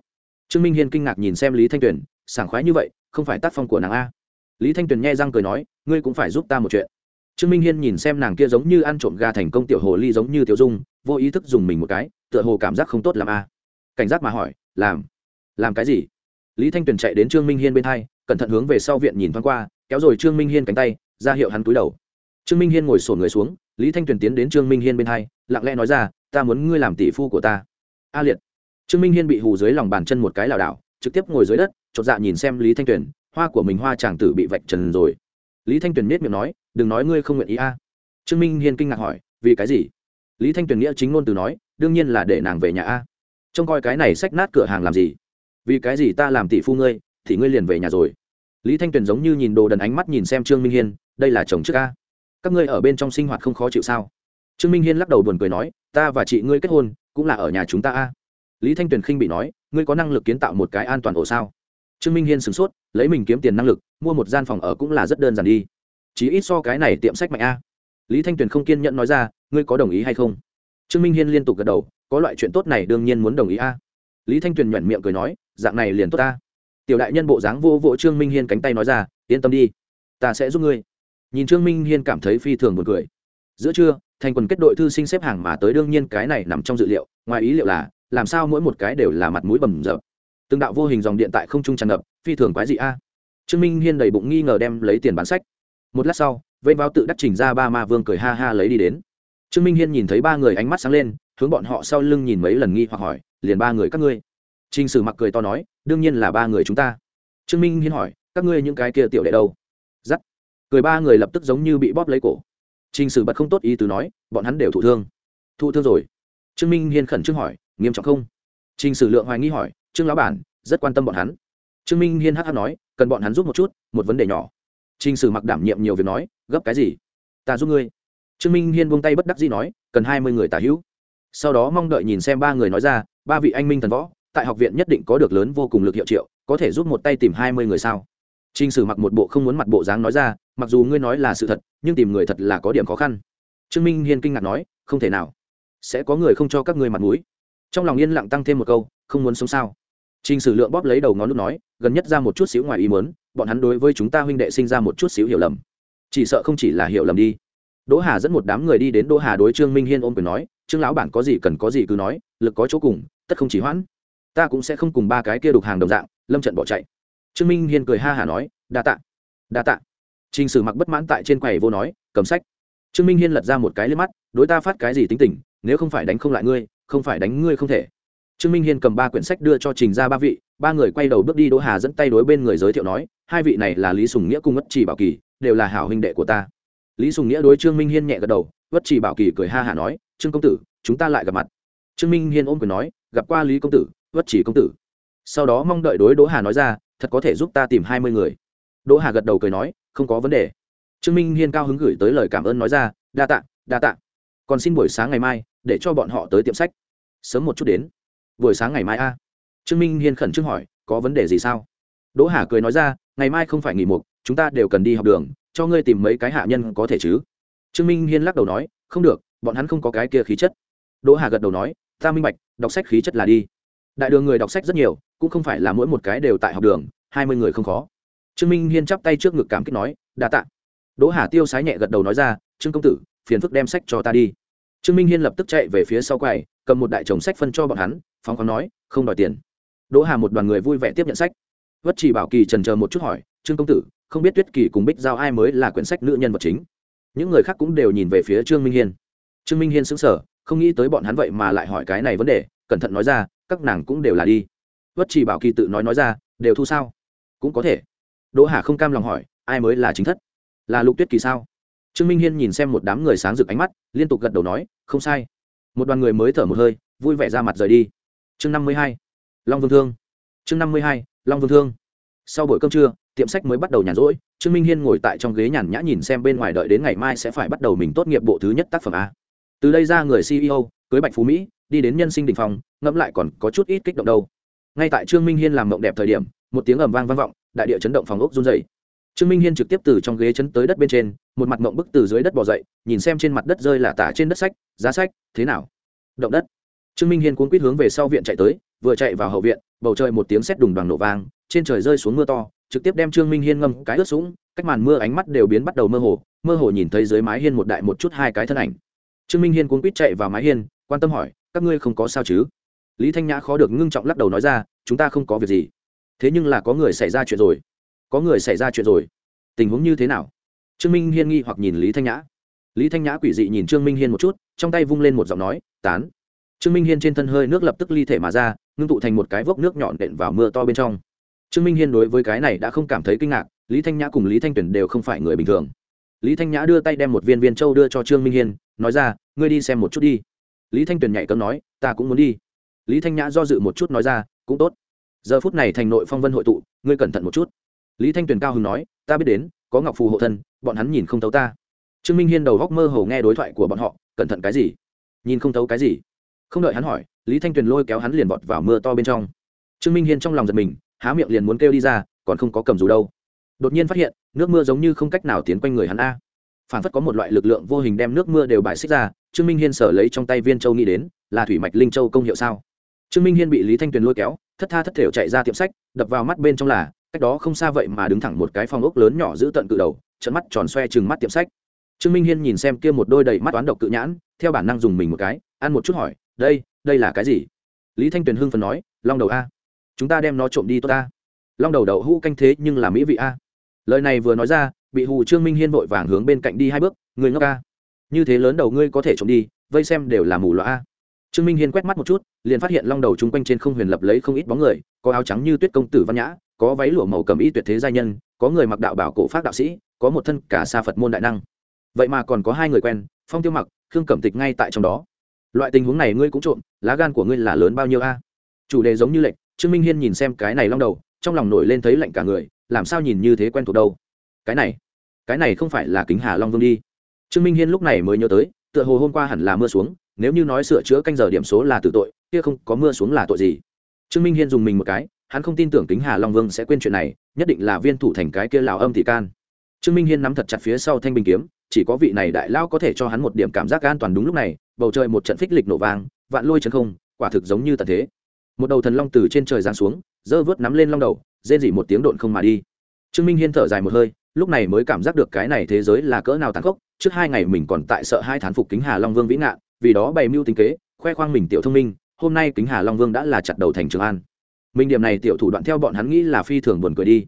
trương minh hiên kinh ngạc nhìn xem lý thanh tuyền, sảng khoái như vậy, không phải tác phong của nàng a? Lý thanh tuyền nghe răng cười nói, ngươi cũng phải giúp ta một chuyện. Trương minh hiên nhìn xem nàng kia giống như ăn trộm gà thành công tiểu hồ ly giống như tiểu dung, vô ý thức dùng mình một cái, tựa hồ cảm giác không tốt làm a. Cảnh giác mà hỏi, làm làm cái gì? Lý thanh tuyền chạy đến trương minh hiên bên hai, cẩn thận hướng về sau viện nhìn thoáng qua kéo rồi trương minh hiên cánh tay, ra hiệu hắn túi đầu. Trương minh hiên ngồi sổn người xuống, lý thanh tuyền tiến đến trương minh hiên bên hai, lặng lẽ nói ra, ta muốn ngươi làm tỷ phu của ta. A liệt. Trương minh hiên bị hù dưới lòng bàn chân một cái lảo đảo, trực tiếp ngồi dưới đất, chột dạ nhìn xem lý thanh tuyền, hoa của mình hoa chàng tử bị vạch trần rồi. Lý thanh tuyền miết miệng nói, đừng nói ngươi không nguyện ý a. Trương minh hiên kinh ngạc hỏi, vì cái gì? Lý thanh tuyền nghĩa chính ngôn từ nói, đương nhiên là để nàng về nhà a. Trông coi cái này sách nát cửa hàng làm gì? Vì cái gì ta làm tỷ phu ngươi, thì ngươi liền về nhà rồi lý thanh tuyền giống như nhìn đồ đần ánh mắt nhìn xem trương minh hiên, đây là chồng trước a. Các ngươi ở bên trong sinh hoạt không khó chịu sao? Trương minh hiên lắc đầu buồn cười nói, ta và chị ngươi kết hôn, cũng là ở nhà chúng ta a. Lý thanh tuyền khinh bị nói, ngươi có năng lực kiến tạo một cái an toàn ổ sao? Trương minh hiên sửng sốt, lấy mình kiếm tiền năng lực, mua một gian phòng ở cũng là rất đơn giản đi. Chỉ ít so cái này tiệm sách mạnh a. Lý thanh tuyền không kiên nhẫn nói ra, ngươi có đồng ý hay không? Trương minh hiên liên tục gật đầu, có loại chuyện tốt này đương nhiên muốn đồng ý a. Lý thanh tuyền nhuận miệng cười nói, dạng này liền tốt ta tiểu đại nhân bộ dáng vô vỗ trương minh hiên cánh tay nói ra, yên tâm đi, ta sẽ giúp ngươi. Nhìn trương minh hiên cảm thấy phi thường buồn cười. Giữa trưa, thành quần kết đội thư sinh xếp hàng mà tới đương nhiên cái này nằm trong dự liệu, ngoài ý liệu là, làm sao mỗi một cái đều là mặt mũi bầm rợp từng đạo vô hình dòng điện tại không trung tràn ngập, phi thường quái dị a. Trương minh hiên đầy bụng nghi ngờ đem lấy tiền bán sách. Một lát sau vây vào tự đắc chỉnh ra ba ma vương cười ha ha lấy đi đến. Trương minh hiên nhìn thấy ba người ánh mắt sáng lên, hướng bọn họ sau lưng nhìn mấy lần nghi hoặc hỏi, liền ba người các ngươi? Trình sử mặc cười to nói, đương nhiên là ba người chúng ta. Trương minh hiên hỏi, các ngươi những cái kia tiểu đệ đâu? Dắt. cười ba người lập tức giống như bị bóp lấy cổ. Trình sử bật không tốt ý từ nói, bọn hắn đều thụ thương. Thụ thương rồi? Trương minh hiên khẩn trương hỏi, nghiêm trọng không? Trình sử lượng hoài nghi hỏi, trương lão bản, rất quan tâm bọn hắn. Trương minh hiên hh nói, cần bọn hắn giúp một chút, một vấn đề nhỏ. Trình sử mặc đảm nhiệm nhiều việc nói, gấp cái gì? Ta giúp ngươi. Trương minh hiên buông tay bất đắc dĩ nói, cần hai mươi người tả hữu. Sau đó mong đợi nhìn xem ba người nói ra, ba vị anh minh thần võ tại học viện nhất định có được lớn vô cùng lực hiệu triệu, có thể giúp một tay tìm hai mươi người sao? T r ì n h sử mặc một bộ không muốn mặt bộ dáng nói ra, mặc dù ngươi nói là sự thật, nhưng tìm người thật là có điểm khó khăn. Trương minh hiên kinh ngạc nói, không thể nào. Sẽ có người không cho các ngươi mặt mũi. Trong lòng yên lặng tăng thêm một câu, không muốn sống sao? T r ì n h sử lượng bóp lấy đầu ngón lúc nói, gần nhất ra một chút xíu ngoài ý muốn, bọn hắn đối với chúng ta huynh đệ sinh ra một chút xíu hiểu lầm. Chỉ sợ không chỉ là hiểu lầm đi. Đỗ hà dẫn một đám người đi đến đỗ hà đối trương minh hiên ôm quyền nói, trương lão bản có gì cần có gì cứ nói, lực có chỗ cùng, tất không chỉ hoãn ta cũng sẽ không cùng ba cái kia đục hàng đồng dạng, lâm trận bỏ chạy. Trương minh hiên cười ha hả nói, đa tạ đa tạ. T r ì n h sử mặc bất mãn tại trên quầy vô nói, cầm sách. Trương minh hiên lật ra một cái lên mắt, đối ta phát cái gì tính tình, nếu không phải đánh không lại ngươi, không phải đánh ngươi không thể. Trương minh hiên cầm ba quyển sách đưa cho trình ra ba vị, ba người quay đầu bước đi đỗ hà dẫn tay đối bên người giới thiệu nói, hai vị này là lý sùng nghĩa cung ất chỉ bảo kỳ, đều là hảo huynh đệ của ta. Lý sùng nghĩa đối trương minh hiên nhẹ gật đầu, ất chỉ bảo kỳ cười ha hả nói, trương công tử, chúng ta lại gặp mặt. Trương minh hiên ôm quyền nói, gặp qua lý công tử vất chỉ công tử. Sau đó mong đợi đối đỗ hà nói ra, thật có thể giúp ta tìm hai mươi người. Đỗ hà gật đầu cười nói, không có vấn đề. Trương minh hiên cao hứng gửi tới lời cảm ơn nói ra, đa tạ đa tạ. Còn xin buổi sáng ngày mai, để cho bọn họ tới tiệm sách. Sớm một chút đến. Buổi sáng ngày mai a? Trương minh hiên khẩn trương hỏi, có vấn đề gì sao? Đỗ hà cười nói ra, ngày mai không phải nghỉ mục, chúng ta đều cần đi học đường, cho ngươi tìm mấy cái hạ nhân có thể chứ. Trương minh hiên lắc đầu nói, không được, bọn hắn không có cái kia khí chất. Đỗ hà gật đầu nói, ta minh bạch, đọc sách khí chất là đi đại đường người đọc sách rất nhiều, cũng không phải là mỗi một cái đều tại học đường, hai mươi người không khó. Trương minh hiên chắp tay trước ngực cảm kích nói, đa tạ. Đỗ hà tiêu sái nhẹ gật đầu nói ra, trương công tử, phiền phức đem sách cho ta đi. Trương minh hiên lập tức chạy về phía sau quầy, cầm một đại chồng sách phân cho bọn hắn, phóng khoáng nói, không đòi tiền. Đỗ hà một đoàn người vui vẻ tiếp nhận sách. Vất chỉ bảo kỳ trần chờ một chút hỏi, trương công tử, không biết tuyết kỳ cùng bích giao ai mới là quyển sách nữ nhân vật chính? Những người khác cũng đều nhìn về phía trương minh hiên. Trương minh hiên xứng sở không nghĩ tới bọn hắn vậy mà lại hỏi cái này vấn đề, cẩn thận nói ra các nàng cũng đều là đi. Vất chỉ bảo kỳ tự nói nói ra, đều thu sao? Cũng có thể. Đỗ hà không cam lòng hỏi, ai mới là chính thất? Là lục tuyết kỳ sao? Trương minh hiên nhìn xem một đám người sáng rực ánh mắt, liên tục gật đầu nói, không sai. Một đoàn người mới thở một hơi, vui vẻ ra mặt rời đi. Chương năm mươi hai, long vương thương. Chương năm mươi hai, long vương thương. Sau buổi cơm trưa, tiệm sách mới bắt đầu nhàn rỗi, trương minh hiên ngồi tại trong ghế nhàn nhã nhìn xem bên ngoài đợi đến ngày mai sẽ phải bắt đầu mình tốt nghiệp bộ thứ nhất tác phẩm a. Từ đây ra người ceo cưới bạch phú mỹ đi đến nhân sinh đỉnh phòng ngẫm lại còn có chút ít kích động đâu. Ngay tại trương minh hiên làm mộng đẹp thời điểm, một tiếng ầm vang vang vọng, đại địa chấn động phòng ốc run rẩy. Trương minh hiên trực tiếp từ trong ghế chấn tới đất bên trên, một mặt mộng bức từ dưới đất bò dậy, nhìn xem trên mặt đất rơi là tả trên đất sách, giá sách, thế nào? Động đất. Trương minh hiên cuốn quýt hướng về sau viện chạy tới, vừa chạy vào hậu viện, bầu trời một tiếng sét đùng đoàng nổ vang, trên trời rơi xuống mưa to, trực tiếp đem trương minh hiên ngâm cái ướt sũng, cách màn mưa ánh mắt đều biến bắt đầu mơ hồ mơ hồ nhìn thấy dưới mái hiên một đại một chút hai cái thân ảnh. Trương minh hiên cuốn quýt chạy vào mái hiên, quan tâm hỏi các ngươi không có sao chứ? Lý thanh nhã khó được ngưng trọng lắc đầu nói ra, chúng ta không có việc gì. Thế nhưng là có người xảy ra chuyện rồi. Có người xảy ra chuyện rồi. Tình huống như thế nào? Trương minh hiên nghi hoặc nhìn lý thanh nhã. Lý thanh nhã quỷ dị nhìn trương minh hiên một chút, trong tay vung lên một giọng nói, tán. Trương minh hiên trên thân hơi nước lập tức ly thể mà ra, ngưng tụ thành một cái vốc nước nhọn đệm vào mưa to bên trong. Trương minh hiên đối với cái này đã không cảm thấy kinh ngạc, lý thanh nhã cùng lý thanh tuyển đều không phải người bình thường. Lý thanh nhã đưa tay đem một viên viên châu đưa cho trương minh hiên, nói ra, ngươi đi xem một chút đi lý thanh Tuyền nhảy cấm nói, ta cũng muốn đi. Lý thanh nhã do dự một chút nói ra, cũng tốt. Giờ phút này thành nội phong vân hội tụ, ngươi cẩn thận một chút. Lý thanh tuyền cao hứng nói, ta biết đến, có ngọc phù hộ thân, bọn hắn nhìn không thấu ta. Trương minh hiên đầu góc mơ hồ nghe đối thoại của bọn họ, cẩn thận cái gì? Nhìn không thấu cái gì? Không đợi hắn hỏi, lý thanh tuyền lôi kéo hắn liền bọt vào mưa to bên trong. Trương minh hiên trong lòng giật mình, há miệng liền muốn kêu đi ra, còn không có cầm dù đâu. Đột nhiên phát hiện, nước mưa giống như không cách nào tiến quanh người hắn a. Phản phất có một loại lực lượng vô hình đem nước mưa đều bài xích ra trương minh hiên sở lấy trong tay viên châu nghĩ đến, là thủy mạch linh châu công hiệu sao? Trương minh hiên bị lý thanh tuyền lôi kéo, thất tha thất thểu chạy ra tiệm sách, đập vào mắt bên trong là, cách đó không xa vậy mà đứng thẳng một cái phòng ốc lớn nhỏ giữ tận cự đầu trận mắt tròn xoe chừng mắt tiệm sách. Trương minh hiên nhìn xem kia một đôi đầy mắt toán độc cự nhãn, theo bản năng dùng mình một cái, ăn một chút hỏi, đây đây là cái gì? Lý thanh tuyền hưng phần nói, long đầu a. Chúng ta đem nó trộm đi tốt ta. Long đầu đậu hũ canh thế nhưng là mỹ vị a. Lời này vừa nói ra, bị hù trương minh hiên vội vàng hướng bên cạnh đi hai bước, người ngốc a như thế lớn đầu ngươi có thể trộm đi, vây xem đều là mù loa trương minh hiên quét mắt một chút, liền phát hiện long đầu chung quanh trên không huyền lập lấy không ít bóng người, có áo trắng như tuyết công tử văn nhã, có váy lụa màu cầm y tuyệt thế gia nhân, có người mặc đạo bảo cổ pháp đạo sĩ, có một thân cả xa phật môn đại năng. Vậy mà còn có hai người quen, phong tiêu mặc, khương cẩm tịch ngay tại trong đó. Loại tình huống này ngươi cũng trộm, lá gan của ngươi là lớn bao nhiêu a? Chủ đề giống như lệnh trương minh hiên nhìn xem cái này long đầu, trong lòng nổi lên thấy lạnh cả người, làm sao nhìn như thế quen thuộc đâu? Cái này cái này không phải là kính hà long vương đi trương minh hiên lúc này mới nhớ tới, tựa hồ hôm qua hẳn là mưa xuống, nếu như nói sửa chữa canh giờ điểm số là tử tội, kia không có mưa xuống là tội gì? Trương minh hiên dùng mình một cái, hắn không tin tưởng kính hà long vương sẽ quên chuyện này, nhất định là viên thủ thành cái kia lào âm thị can. Trương minh hiên nắm thật chặt phía sau thanh bình kiếm, chỉ có vị này đại lao có thể cho hắn một điểm cảm giác an toàn đúng lúc này, bầu trời một trận phích lịch nổ vang, vạn lôi chân không, quả thực giống như tận thế. Một đầu thần long từ trên trời giáng xuống, giơ vớt nắm lên long đầu, rên dỉ một tiếng độn không mà đi. Trương minh hiên thở dài một hơi, lúc này mới cảm giác được cái này thế giới là cỡ nào tàn khốc trước hai ngày mình còn tại sợ hai thán phục kính hà long vương vĩ ngạn, vì đó bày mưu tính kế, khoe khoang mình tiểu thông minh, hôm nay kính hà long vương đã là chặt đầu thành trường an. Minh điểm này tiểu thủ đoạn theo bọn hắn nghĩ là phi thường buồn cười đi.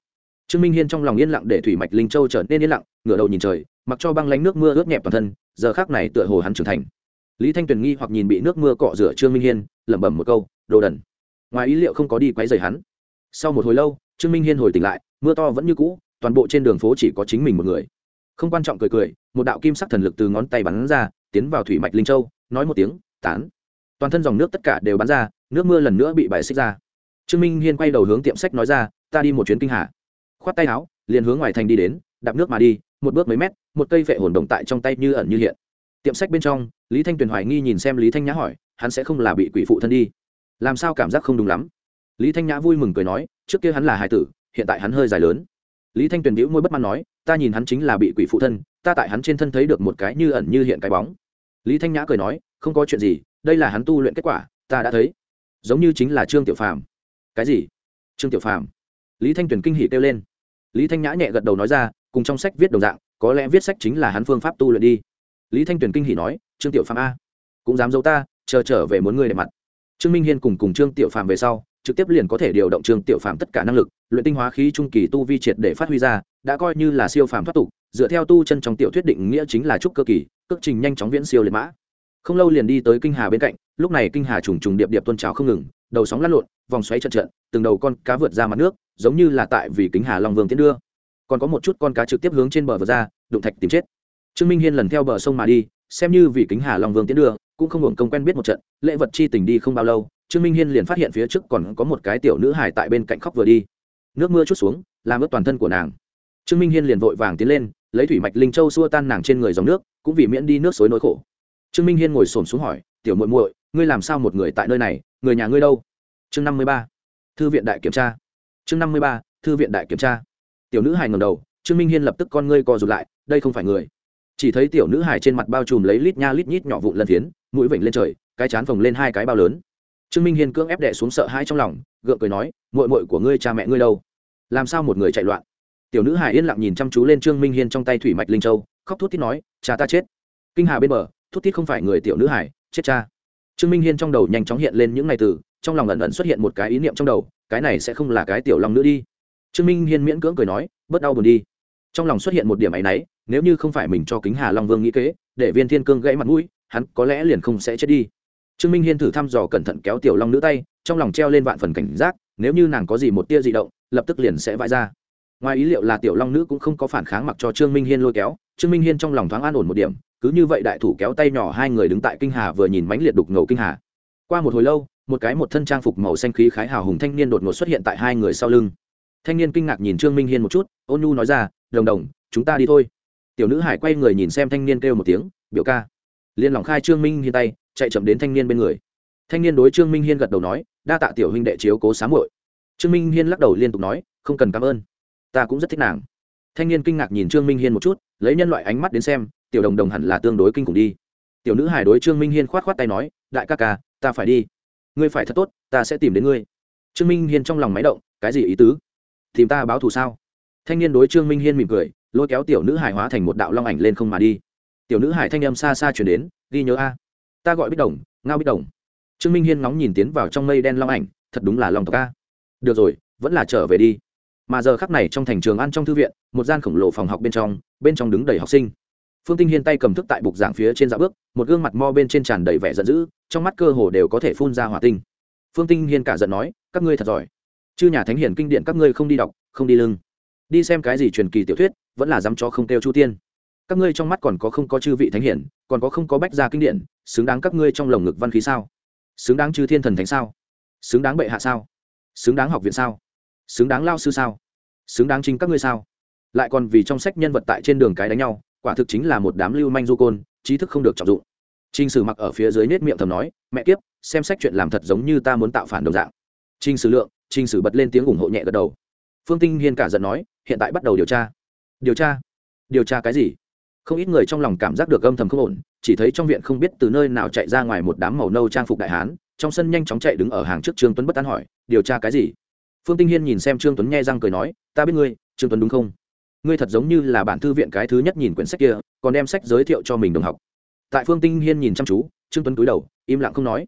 Trương minh hiên trong lòng yên lặng để thủy mạch linh châu trở nên yên lặng, ngửa đầu nhìn trời, mặc cho băng lánh nước mưa ướt nhẹp toàn thân, giờ khác này tựa hồ hắn trưởng thành. Lý thanh tuyền nghi hoặc nhìn bị nước mưa cọ rửa trương minh hiên, lẩm bẩm một câu, đồ đần. Ngoài ý liệu không có đi quấy rầy hắn. Sau một hồi lâu, trương minh hiên hồi tỉnh lại, mưa to vẫn như cũ, toàn bộ trên đường phố chỉ có chính mình một người không quan trọng cười cười, một đạo kim sắc thần lực từ ngón tay bắn ra, tiến vào thủy mạch linh châu, nói một tiếng, tán. Toàn thân dòng nước tất cả đều bắn ra, nước mưa lần nữa bị bài xích ra. Trương minh hiên quay đầu hướng tiệm sách nói ra, ta đi một chuyến kinh hà. Khoát tay áo, liền hướng ngoài thành đi đến, đạp nước mà đi, một bước mấy mét, một cây vệ hồn đồng tại trong tay như ẩn như hiện. Tiệm sách bên trong, lý thanh tuyền hoài nghi nhìn xem lý thanh nhã hỏi, hắn sẽ không là bị quỷ phụ thân đi? Làm sao cảm giác không đúng lắm? Lý thanh nhã vui mừng cười nói, trước kia hắn là hải tử, hiện tại hắn hơi dài lớn lý thanh tuyền đĩu môi bất mãn nói, ta nhìn hắn chính là bị quỷ phụ thân, ta tại hắn trên thân thấy được một cái như ẩn như hiện cái bóng. Lý thanh nhã cười nói, không có chuyện gì, đây là hắn tu luyện kết quả, ta đã thấy. Giống như chính là trương tiểu phàm. Cái gì? Trương tiểu phàm. Lý thanh tuyền kinh hỉ kêu lên. Lý thanh nhã nhẹ gật đầu nói ra, cùng trong sách viết đồng dạng, có lẽ viết sách chính là hắn phương pháp tu luyện đi. Lý thanh tuyền kinh hỉ nói, trương tiểu phàm a, cũng dám giấu ta, chờ trở về muốn ngươi để mặt. Trương minh hiên cùng cùng trương tiểu phàm về sau trực tiếp liền có thể điều động trường tiểu phàm tất cả năng lực, luyện tinh hóa khí trung kỳ tu vi triệt để phát huy ra, đã coi như là siêu phàm thoát tục, dựa theo tu chân trong tiểu thuyết định nghĩa chính là trúc cơ kỳ, cước trình nhanh chóng viễn siêu liệt mã. Không lâu liền đi tới kinh hà bên cạnh, lúc này kinh hà trùng trùng điệp điệp tuôn trào không ngừng, đầu sóng lăn lộn, vòng xoáy trận trận, từng đầu con cá vượt ra mặt nước, giống như là tại vì kính hà long vương tiến đưa. Còn có một chút con cá trực tiếp hướng trên bờ vượt ra, đụng thạch tìm chết. Trương minh hiên lần theo bờ sông mà đi, xem như vì kính hà long vương tiến đưa, cũng không hưởng công quen biết một trận, lễ vật chi tình đi không bao lâu trương minh hiên liền phát hiện phía trước còn có một cái tiểu nữ hải tại bên cạnh khóc vừa đi. Nước mưa chút xuống, làm ướt toàn thân của nàng. Trương minh hiên liền vội vàng tiến lên, lấy thủy mạch linh châu xua tan nàng trên người dòng nước, cũng vì miễn đi nước suối nỗi khổ. Trương minh hiên ngồi xổm xuống hỏi, tiểu muội muội, ngươi làm sao một người tại nơi này, người nhà ngươi đâu? Chương năm mươi ba, thư viện đại kiểm tra. Chương năm mươi ba, thư viện đại kiểm tra. Tiểu nữ hải ngầm đầu, trương minh hiên lập tức con ngươi co rụt lại, đây không phải người. Chỉ thấy tiểu nữ hải trên mặt bao trùm lấy lít nha lít nhít nhỏ vụn lân phiến, mũi vểnh lên trời, cái chán phồng lên hai cái bao lớn trương minh hiên cưỡng ép đệ xuống sợ hãi trong lòng, gượng cười nói mội mội của ngươi cha mẹ ngươi đâu? Làm sao một người chạy loạn? Tiểu nữ hải yên lặng nhìn chăm chú lên trương minh hiên trong tay thủy mạch linh châu, khóc thút thít nói, cha ta chết. Kinh hà bên bờ, thút thít không phải người tiểu nữ hải, chết cha. Trương minh hiên trong đầu nhanh chóng hiện lên những ngày từ, trong lòng ẩn ẩn xuất hiện một cái ý niệm trong đầu, cái này sẽ không là cái tiểu long nữa đi. Trương minh hiên miễn cưỡng cười nói, bớt đau buồn đi. Trong lòng xuất hiện một điểm áy náy, nếu như không phải mình cho kính hà long vương nghĩ kế, để viên thiên cương gãy mặt mũi, hắn có lẽ liền không sẽ chết đi trương minh hiên thử thăm dò cẩn thận kéo tiểu long nữ tay, trong lòng treo lên vạn phần cảnh giác, nếu như nàng có gì một tia di động, lập tức liền sẽ vãi ra. Ngoài ý liệu là tiểu long nữ cũng không có phản kháng mặc cho trương minh hiên lôi kéo, trương minh hiên trong lòng thoáng an ổn một điểm, cứ như vậy đại thủ kéo tay nhỏ hai người đứng tại kinh hà vừa nhìn mánh liệt đục ngầu kinh hà. Qua một hồi lâu, một cái một thân trang phục màu xanh khí khái hào hùng thanh niên đột ngột xuất hiện tại hai người sau lưng. Thanh niên kinh ngạc nhìn trương minh hiên một chút, ôn nhu nói ra, đồng đồng, chúng ta đi thôi. Tiểu nữ hải quay người nhìn xem thanh niên kêu một tiếng, biểu ca. Liên lòng khai trương minh hiên tay chạy chậm đến thanh niên bên người. Thanh niên đối trương minh hiên gật đầu nói, đa tạ tiểu huynh đệ chiếu cố sáng muội. Trương minh hiên lắc đầu liên tục nói, không cần cảm ơn. Ta cũng rất thích nàng. Thanh niên kinh ngạc nhìn trương minh hiên một chút, lấy nhân loại ánh mắt đến xem, tiểu đồng đồng hẳn là tương đối kinh khủng đi. Tiểu nữ hải đối trương minh hiên khoát khoát tay nói, đại ca ca, ta phải đi. Ngươi phải thật tốt, ta sẽ tìm đến ngươi. Trương minh hiên trong lòng máy động, cái gì ý tứ? Tìm ta báo thù sao? Thanh niên đối trương minh hiên mỉm cười, lôi kéo tiểu nữ hải hóa thành một đạo long ảnh lên không mà đi. Tiểu nữ hải thanh âm xa xa chuyển đến, ghi nhớ a ta gọi bích đồng, ngao bích đồng. Trương minh hiên ngóng nhìn tiến vào trong mây đen long ảnh, thật đúng là long tộc a. Được rồi, vẫn là trở về đi. Mà giờ khắc này trong thành trường ăn trong thư viện, một gian khổng lồ phòng học bên trong bên trong đứng đầy học sinh. Phương tinh hiên tay cầm thức tại bục giảng phía trên dạ bước, một gương mặt mo bên trên tràn đầy vẻ giận dữ, trong mắt cơ hồ đều có thể phun ra hỏa tinh. Phương tinh hiên cả giận nói, các ngươi thật giỏi. Chư nhà thánh hiển kinh điện các ngươi không đi đọc, không đi lưng. Đi xem cái gì truyền kỳ tiểu thuyết, vẫn là dám cho không kêu chu tiên các ngươi trong mắt còn có không có chư vị thánh hiển còn có không có bách gia kinh điển xứng đáng các ngươi trong lồng ngực văn khí sao xứng đáng chư thiên thần thánh sao xứng đáng bệ hạ sao xứng đáng học viện sao xứng đáng lao sư sao xứng đáng chính các ngươi sao lại còn vì trong sách nhân vật tại trên đường cái đánh nhau quả thực chính là một đám lưu manh du côn trí thức không được trọng dụng Trình Sử mặc ở phía dưới nết miệng thầm nói, mẹ kiếp, xem sách chuyện làm thật giống như ta muốn tạo phản đồng dạng. Trình Sử lượng, Trình Sử bật lên tiếng ủng hộ nhẹ gật đầu. Phương Tinh Hiên cả giận nói, hiện tại bắt đầu điều tra. Điều tra? Điều tra cái gì? Không ít người trong lòng cảm giác được âm thầm không ổn, chỉ thấy trong viện không biết từ nơi nào chạy ra ngoài một đám màu nâu trang phục đại hán, trong sân nhanh chóng chạy đứng ở hàng trước Trương Tuấn bất tán hỏi, điều tra cái gì? Phương Tinh Hiên nhìn xem Trương Tuấn nghe răng cười nói, ta biết ngươi, Trương Tuấn đúng không? Ngươi thật giống như là bản thư viện cái thứ nhất nhìn quyển sách kia, còn đem sách giới thiệu cho mình đồng học tại phương tinh hiên nhìn chăm chú trương tuấn túi đầu im lặng không nói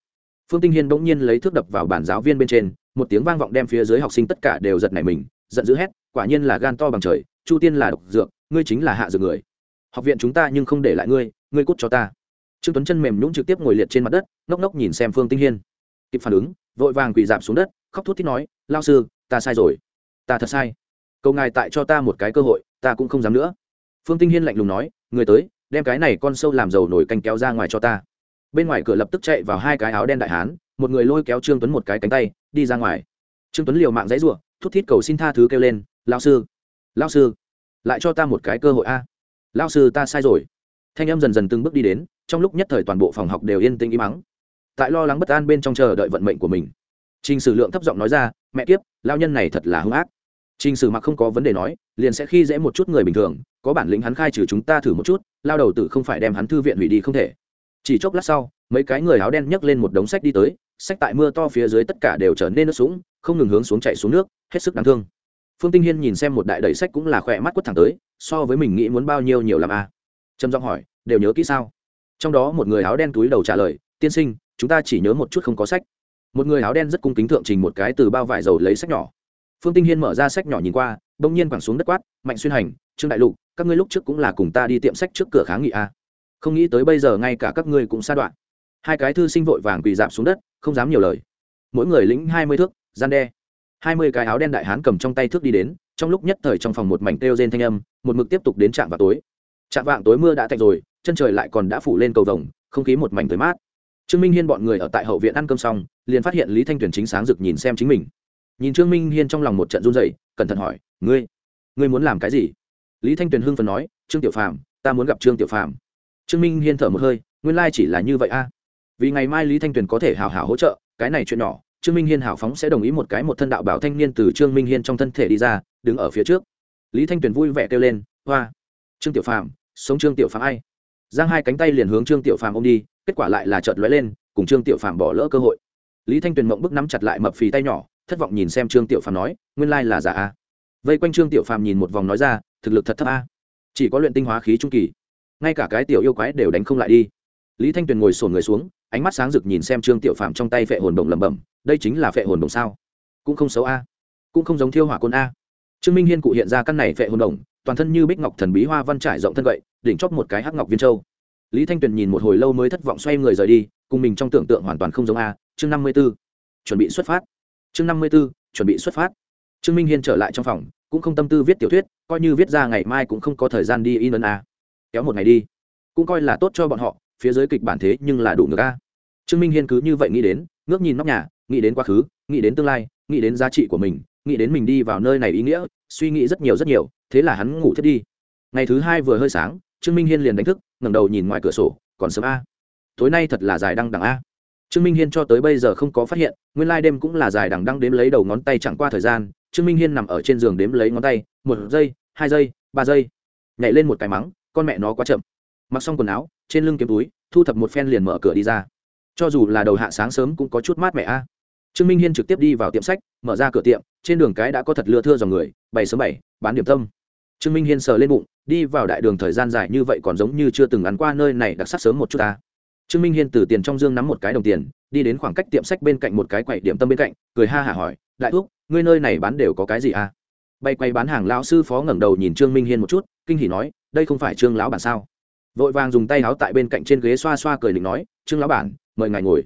phương tinh hiên bỗng nhiên lấy thước đập vào bản giáo viên bên trên một tiếng vang vọng đem phía dưới học sinh tất cả đều giật nảy mình giận dữ hét quả nhiên là gan to bằng trời chu tiên là độc dược ngươi chính là hạ dược người học viện chúng ta nhưng không để lại ngươi ngươi cút cho ta. Trương tuấn chân mềm nhũng trực tiếp ngồi liệt trên mặt đất, ngốc ngốc nhìn xem phương tinh hiên. Kịp phản ứng, vội vàng quỳ dạp xuống đất, khóc thút thít nói, lao sư, ta sai rồi. Ta thật sai. Cầu ngài tại cho ta một cái cơ hội, ta cũng không dám nữa. Phương tinh hiên lạnh lùng nói, người tới, đem cái này con sâu làm dầu nổi canh kéo ra ngoài cho ta. Bên ngoài cửa lập tức chạy vào hai cái áo đen đại hán, một người lôi kéo trương tuấn một cái cánh tay, đi ra ngoài. Trương tuấn liều mạng dãy r u ộ thút thít cầu xin tha thứ kêu lên, lao sư lao sư, lại cho ta một cái cơ hội a lao sư ta sai rồi. Thanh em dần dần từng bước đi đến, trong lúc nhất thời toàn bộ phòng học đều yên tĩnh im mắng tại lo lắng bất an bên trong chờ đợi vận mệnh của mình. Trình sử lượng thấp giọng nói ra, mẹ kiếp lao nhân này thật là hung ác. Trình sử mặc không có vấn đề nói, liền sẽ khi dễ một chút người bình thường, có bản lĩnh hắn khai trừ chúng ta thử một chút, lao đầu tử không phải đem hắn thư viện hủy đi không thể. Chỉ chốc lát sau, mấy cái người áo đen nhấc lên một đống sách đi tới, sách tại mưa to phía dưới tất cả đều trở nên nước sũng, không ngừng hướng xuống chạy xuống nước, hết sức đáng thương phương tinh hiên nhìn xem một đại đầy sách cũng là khỏe mắt quất thẳng tới, so với mình nghĩ muốn bao nhiêu nhiều làm a à. trầm giọng hỏi, đều nhớ kỹ sao? Trong đó một người áo đen túi đầu trả lời, tiên sinh, chúng ta chỉ nhớ một chút không có sách. Một người áo đen rất cung kính thượng trình một cái từ bao vải dầu lấy sách nhỏ. Phương tinh hiên mở ra sách nhỏ nhìn qua, bỗng nhiên quẳng xuống đất quát, mạnh xuyên hành, trương đại lục, các ngươi lúc trước cũng là cùng ta đi tiệm sách trước cửa kháng nghị a không nghĩ tới bây giờ ngay cả các ngươi cũng xa đoạn. Hai cái thư sinh vội vàng quỳ dạp xuống đất, không dám nhiều lời. Mỗi người lĩnh hai mươi thước, gian đe hai mươi cái áo đen đại hán cầm trong tay thước đi đến, trong lúc nhất thời trong phòng một mảnh kêu rên thanh âm, một mực tiếp tục đến trạm vào tối. Trạm vạng tối mưa đã tạnh rồi, chân trời lại còn đã phủ lên cầu vồng, không khí một mảnh tới mát. Trương minh hiên bọn người ở tại hậu viện ăn cơm xong, liền phát hiện lý thanh tuyền chính sáng rực nhìn xem chính mình. Nhìn trương minh hiên trong lòng một trận run dậy cẩn thận hỏi, ngươi ngươi muốn làm cái gì? Lý thanh tuyền hưng phần nói, trương tiểu phàm, ta muốn gặp trương tiểu phàm. Trương minh hiên thở một hơi, nguyên lai chỉ là như vậy a. Vì ngày mai lý thanh tuyền có thể hào hào hỗ trợ, cái này chuyện nhỏ trương minh hiên hào phóng sẽ đồng ý một cái một thân đạo bảo thanh niên từ trương minh hiên trong thân thể đi ra, đứng ở phía trước. Lý thanh tuyền vui vẻ kêu lên, hoa, trương tiểu phàm, sống trương tiểu phàm ai? Giang hai cánh tay liền hướng trương tiểu phàm ô m đi, kết quả lại là trợt lóe lên, cùng trương tiểu phàm bỏ lỡ cơ hội. Lý thanh tuyền mộng bức nắm chặt lại mập phì tay nhỏ, thất vọng nhìn xem trương tiểu phàm nói, nguyên lai là giả a. Vây quanh trương tiểu phàm nhìn một vòng nói ra, thực lực thật thấp a. Chỉ có luyện tinh hóa khí trung kỳ. Ngay cả cái tiểu yêu quái đều đánh không lại đi lý thanh tuyền ngồi sổn người xuống, ánh mắt sáng rực nhìn xem trương tiểu Phạm trong tay phệ hồn đồng lẩm bẩm, đây chính là phệ hồn đồng sao? Cũng không xấu a. Cũng không giống thiêu hỏa côn a. Trương minh hiên cụ hiện ra căn này phệ hồn đồng toàn thân như bích ngọc thần bí hoa văn trải rộng thân gậy, đỉnh chóp một cái hắc ngọc viên châu. Lý thanh tuyền nhìn một hồi lâu mới thất vọng xoay người rời đi, cùng mình trong tưởng tượng hoàn toàn không giống a. Chương năm mươi b ố chuẩn bị xuất phát. Chương năm mươi b ố chuẩn bị xuất phát. Trương minh hiên trở lại trong phòng, cũng không tâm tư viết tiểu thuyết, coi như viết ra ngày mai cũng không có thời gian đi in ấn a. Kéo một ngày đi. Cũng coi là tốt cho bọn họ phía dưới kịch bản thế nhưng là đủ ngược a. Trương minh hiên cứ như vậy nghĩ đến, ngước nhìn nóc nhà, nghĩ đến quá khứ, nghĩ đến tương lai, nghĩ đến giá trị của mình, nghĩ đến mình đi vào nơi này ý nghĩa, suy nghĩ rất nhiều rất nhiều, thế là hắn ngủ thiết đi. Ngày thứ hai vừa hơi sáng, trương minh hiên liền đánh thức, ngẩng đầu nhìn ngoài cửa sổ, còn sớm a. Tối nay thật là dài đăng đằng a. Trương minh hiên cho tới bây giờ không có phát hiện, nguyên lai、like、đêm cũng là dài đằng đăng đếm lấy đầu ngón tay chẳng qua thời gian, trương minh hiên nằm ở trên giường đếm lấy ngón tay, một giây, hai giây, ba giây. Nhảy lên một cái mắng, con mẹ nó quá chậm. Mặc xong quần áo trên lưng kiếm túi, thu thập một phen liền mở cửa đi ra. Cho dù là đầu hạ sáng sớm cũng có chút mát mẻ a. Trương minh hiên trực tiếp đi vào tiệm sách, mở ra cửa tiệm, trên đường cái đã có thật lưa thưa dòng người bảy sớm bảy bán điểm tâm. Trương minh hiên sờ lên bụng, đi vào đại đường thời gian dài như vậy còn giống như chưa từng ăn qua nơi này đặc sắc sớm một chút ta. Trương minh hiên từ tiền trong dương nắm một cái đồng tiền, đi đến khoảng cách tiệm sách bên cạnh một cái quầy điểm tâm bên cạnh, cười ha hả hỏi, đại thúc, ngươi nơi này bán đều có cái gì à? Bay quay bán hàng lão sư phó ngẩng đầu nhìn trương minh hiên một chút, kinh hỉ nói, đây không phải trương lão bản sao? Vội vàng dùng tay áo tại bên cạnh trên ghế xoa xoa cười định nói, trương lão bản, mời ngài ngồi.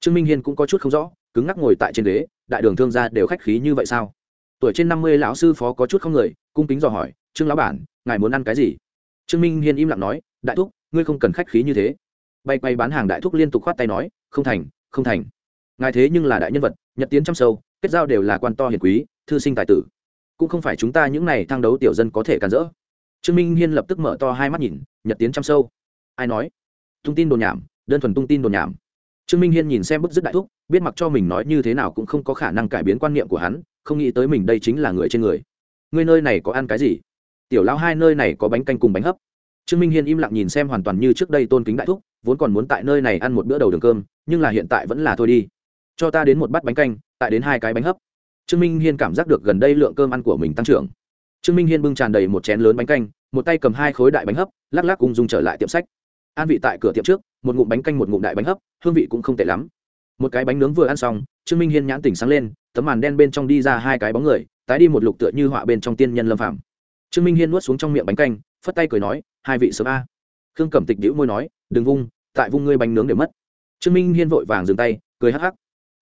Trương minh hiên cũng có chút không rõ, cứng ngắc ngồi tại trên ghế, đại đường thương gia đều khách khí như vậy sao? Tuổi trên năm mươi lão sư phó có chút không người, cung kính dò hỏi, trương lão bản, ngài muốn ăn cái gì? Trương minh hiên im lặng nói, đại thúc, ngươi không cần khách khí như thế. Bay quay bán hàng đại thúc liên tục khoát tay nói, không thành không thành. Ngài thế nhưng là đại nhân vật, nhật tiến chăm sâu, kết giao đều là quan to hiền quý, thư sinh tài tử. Cũng không phải chúng ta những này thang đấu tiểu dân có thể cản rỡ trương minh hiên lập tức mở to hai mắt nhìn, nhật tiến chăm sâu. Ai nói? Tung tin đồn nhảm, đơn thuần tung tin đồn nhảm. Trương minh hiên nhìn xem bức dứt đại thúc, biết mặc cho mình nói như thế nào cũng không có khả năng cải biến quan niệm của hắn, không nghĩ tới mình đây chính là người trên người. Ngươi nơi này có ăn cái gì? Tiểu lão hai nơi này có bánh canh cùng bánh hấp. Trương minh hiên im lặng nhìn xem hoàn toàn như trước đây tôn kính đại thúc, vốn còn muốn tại nơi này ăn một bữa đầu đường cơm, nhưng là hiện tại vẫn là thôi đi. Cho ta đến một bát bánh canh, tại đến hai cái bánh hấp. Trương minh hiên cảm giác được gần đây lượng cơm ăn của mình tăng trưởng trương minh hiên bưng tràn đầy một chén lớn bánh canh, một tay cầm hai khối đại bánh hấp, lắc lắc ung dung trở lại tiệm sách. An vị tại cửa tiệm trước, một ngụm bánh canh một ngụm đại bánh hấp, hương vị cũng không tệ lắm. Một cái bánh nướng vừa ăn xong, trương minh hiên nhãn tỉnh sáng lên, tấm màn đen bên trong đi ra hai cái bóng người, tái đi một lục tựa như họa bên trong tiên nhân lâm phạm trương minh hiên nuốt xuống trong miệng bánh canh, phất tay cười nói, hai vị sớm a. Khương cẩm tịch đĩu môi nói, đừng vung, tại vung ngươi bánh nướng để mất. Trương minh hiên vội vàng dừng tay, cười hắc hắc.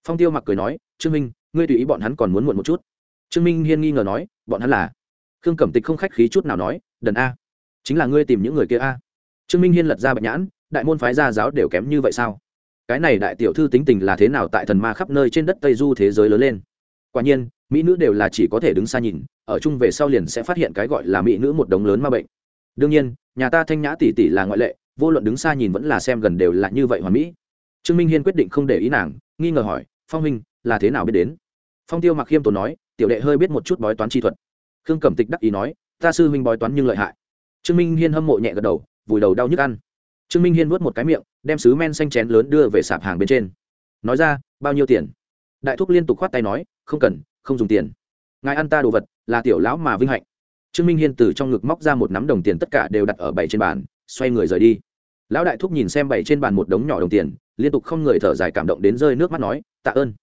Phong tiêu mặc cười nói, trương minh, ngươi tùy ý bọn hắn còn muốn muộn một chút. Trương minh hiên nghi ngờ nói, bọn hắn là? Khương cẩm tịch không khách khí chút nào nói, đần a, chính là ngươi tìm những người kia a. Trương minh hiên lật ra bạch nhãn, đại môn phái gia giáo đều kém như vậy sao? Cái này đại tiểu thư tính tình là thế nào tại thần ma khắp nơi trên đất tây du thế giới lớn lên? Quả nhiên, mỹ nữ đều là chỉ có thể đứng xa nhìn, ở chung về sau liền sẽ phát hiện cái gọi là mỹ nữ một đống lớn ma bệnh. Đương nhiên, nhà ta thanh nhã tỷ tỷ là ngoại lệ, vô luận đứng xa nhìn vẫn là xem gần đều là như vậy hoàn mỹ. Trương minh hiên quyết định không để ý nàng, nghi ngờ hỏi, phong huynh, là thế nào biết đến? Phong tiêu mặc khiêm tốn nói, tiểu đệ hơi biết một chút bói toán chi thuật khương cẩm tịch đắc ý nói, ta sư huynh bói toán nhưng lợi hại. Trương minh hiên hâm mộ nhẹ gật đầu, vùi đầu đau nhức ăn. Trương minh hiên vuốt một cái miệng, đem sứ men xanh chén lớn đưa về sạp hàng bên trên. Nói ra, bao nhiêu tiền? Đại thúc liên tục khoát tay nói, không cần, không dùng tiền. Ngài ăn ta đồ vật, là tiểu lão mà vinh hạnh. Trương minh hiên từ trong ngực móc ra một nắm đồng tiền tất cả đều đặt ở bảy trên bàn, xoay người rời đi. Lão đại thúc nhìn xem bảy trên bàn một đống nhỏ đồng tiền, liên tục không người thở dài cảm động đến rơi nước mắt nói, tạ ơn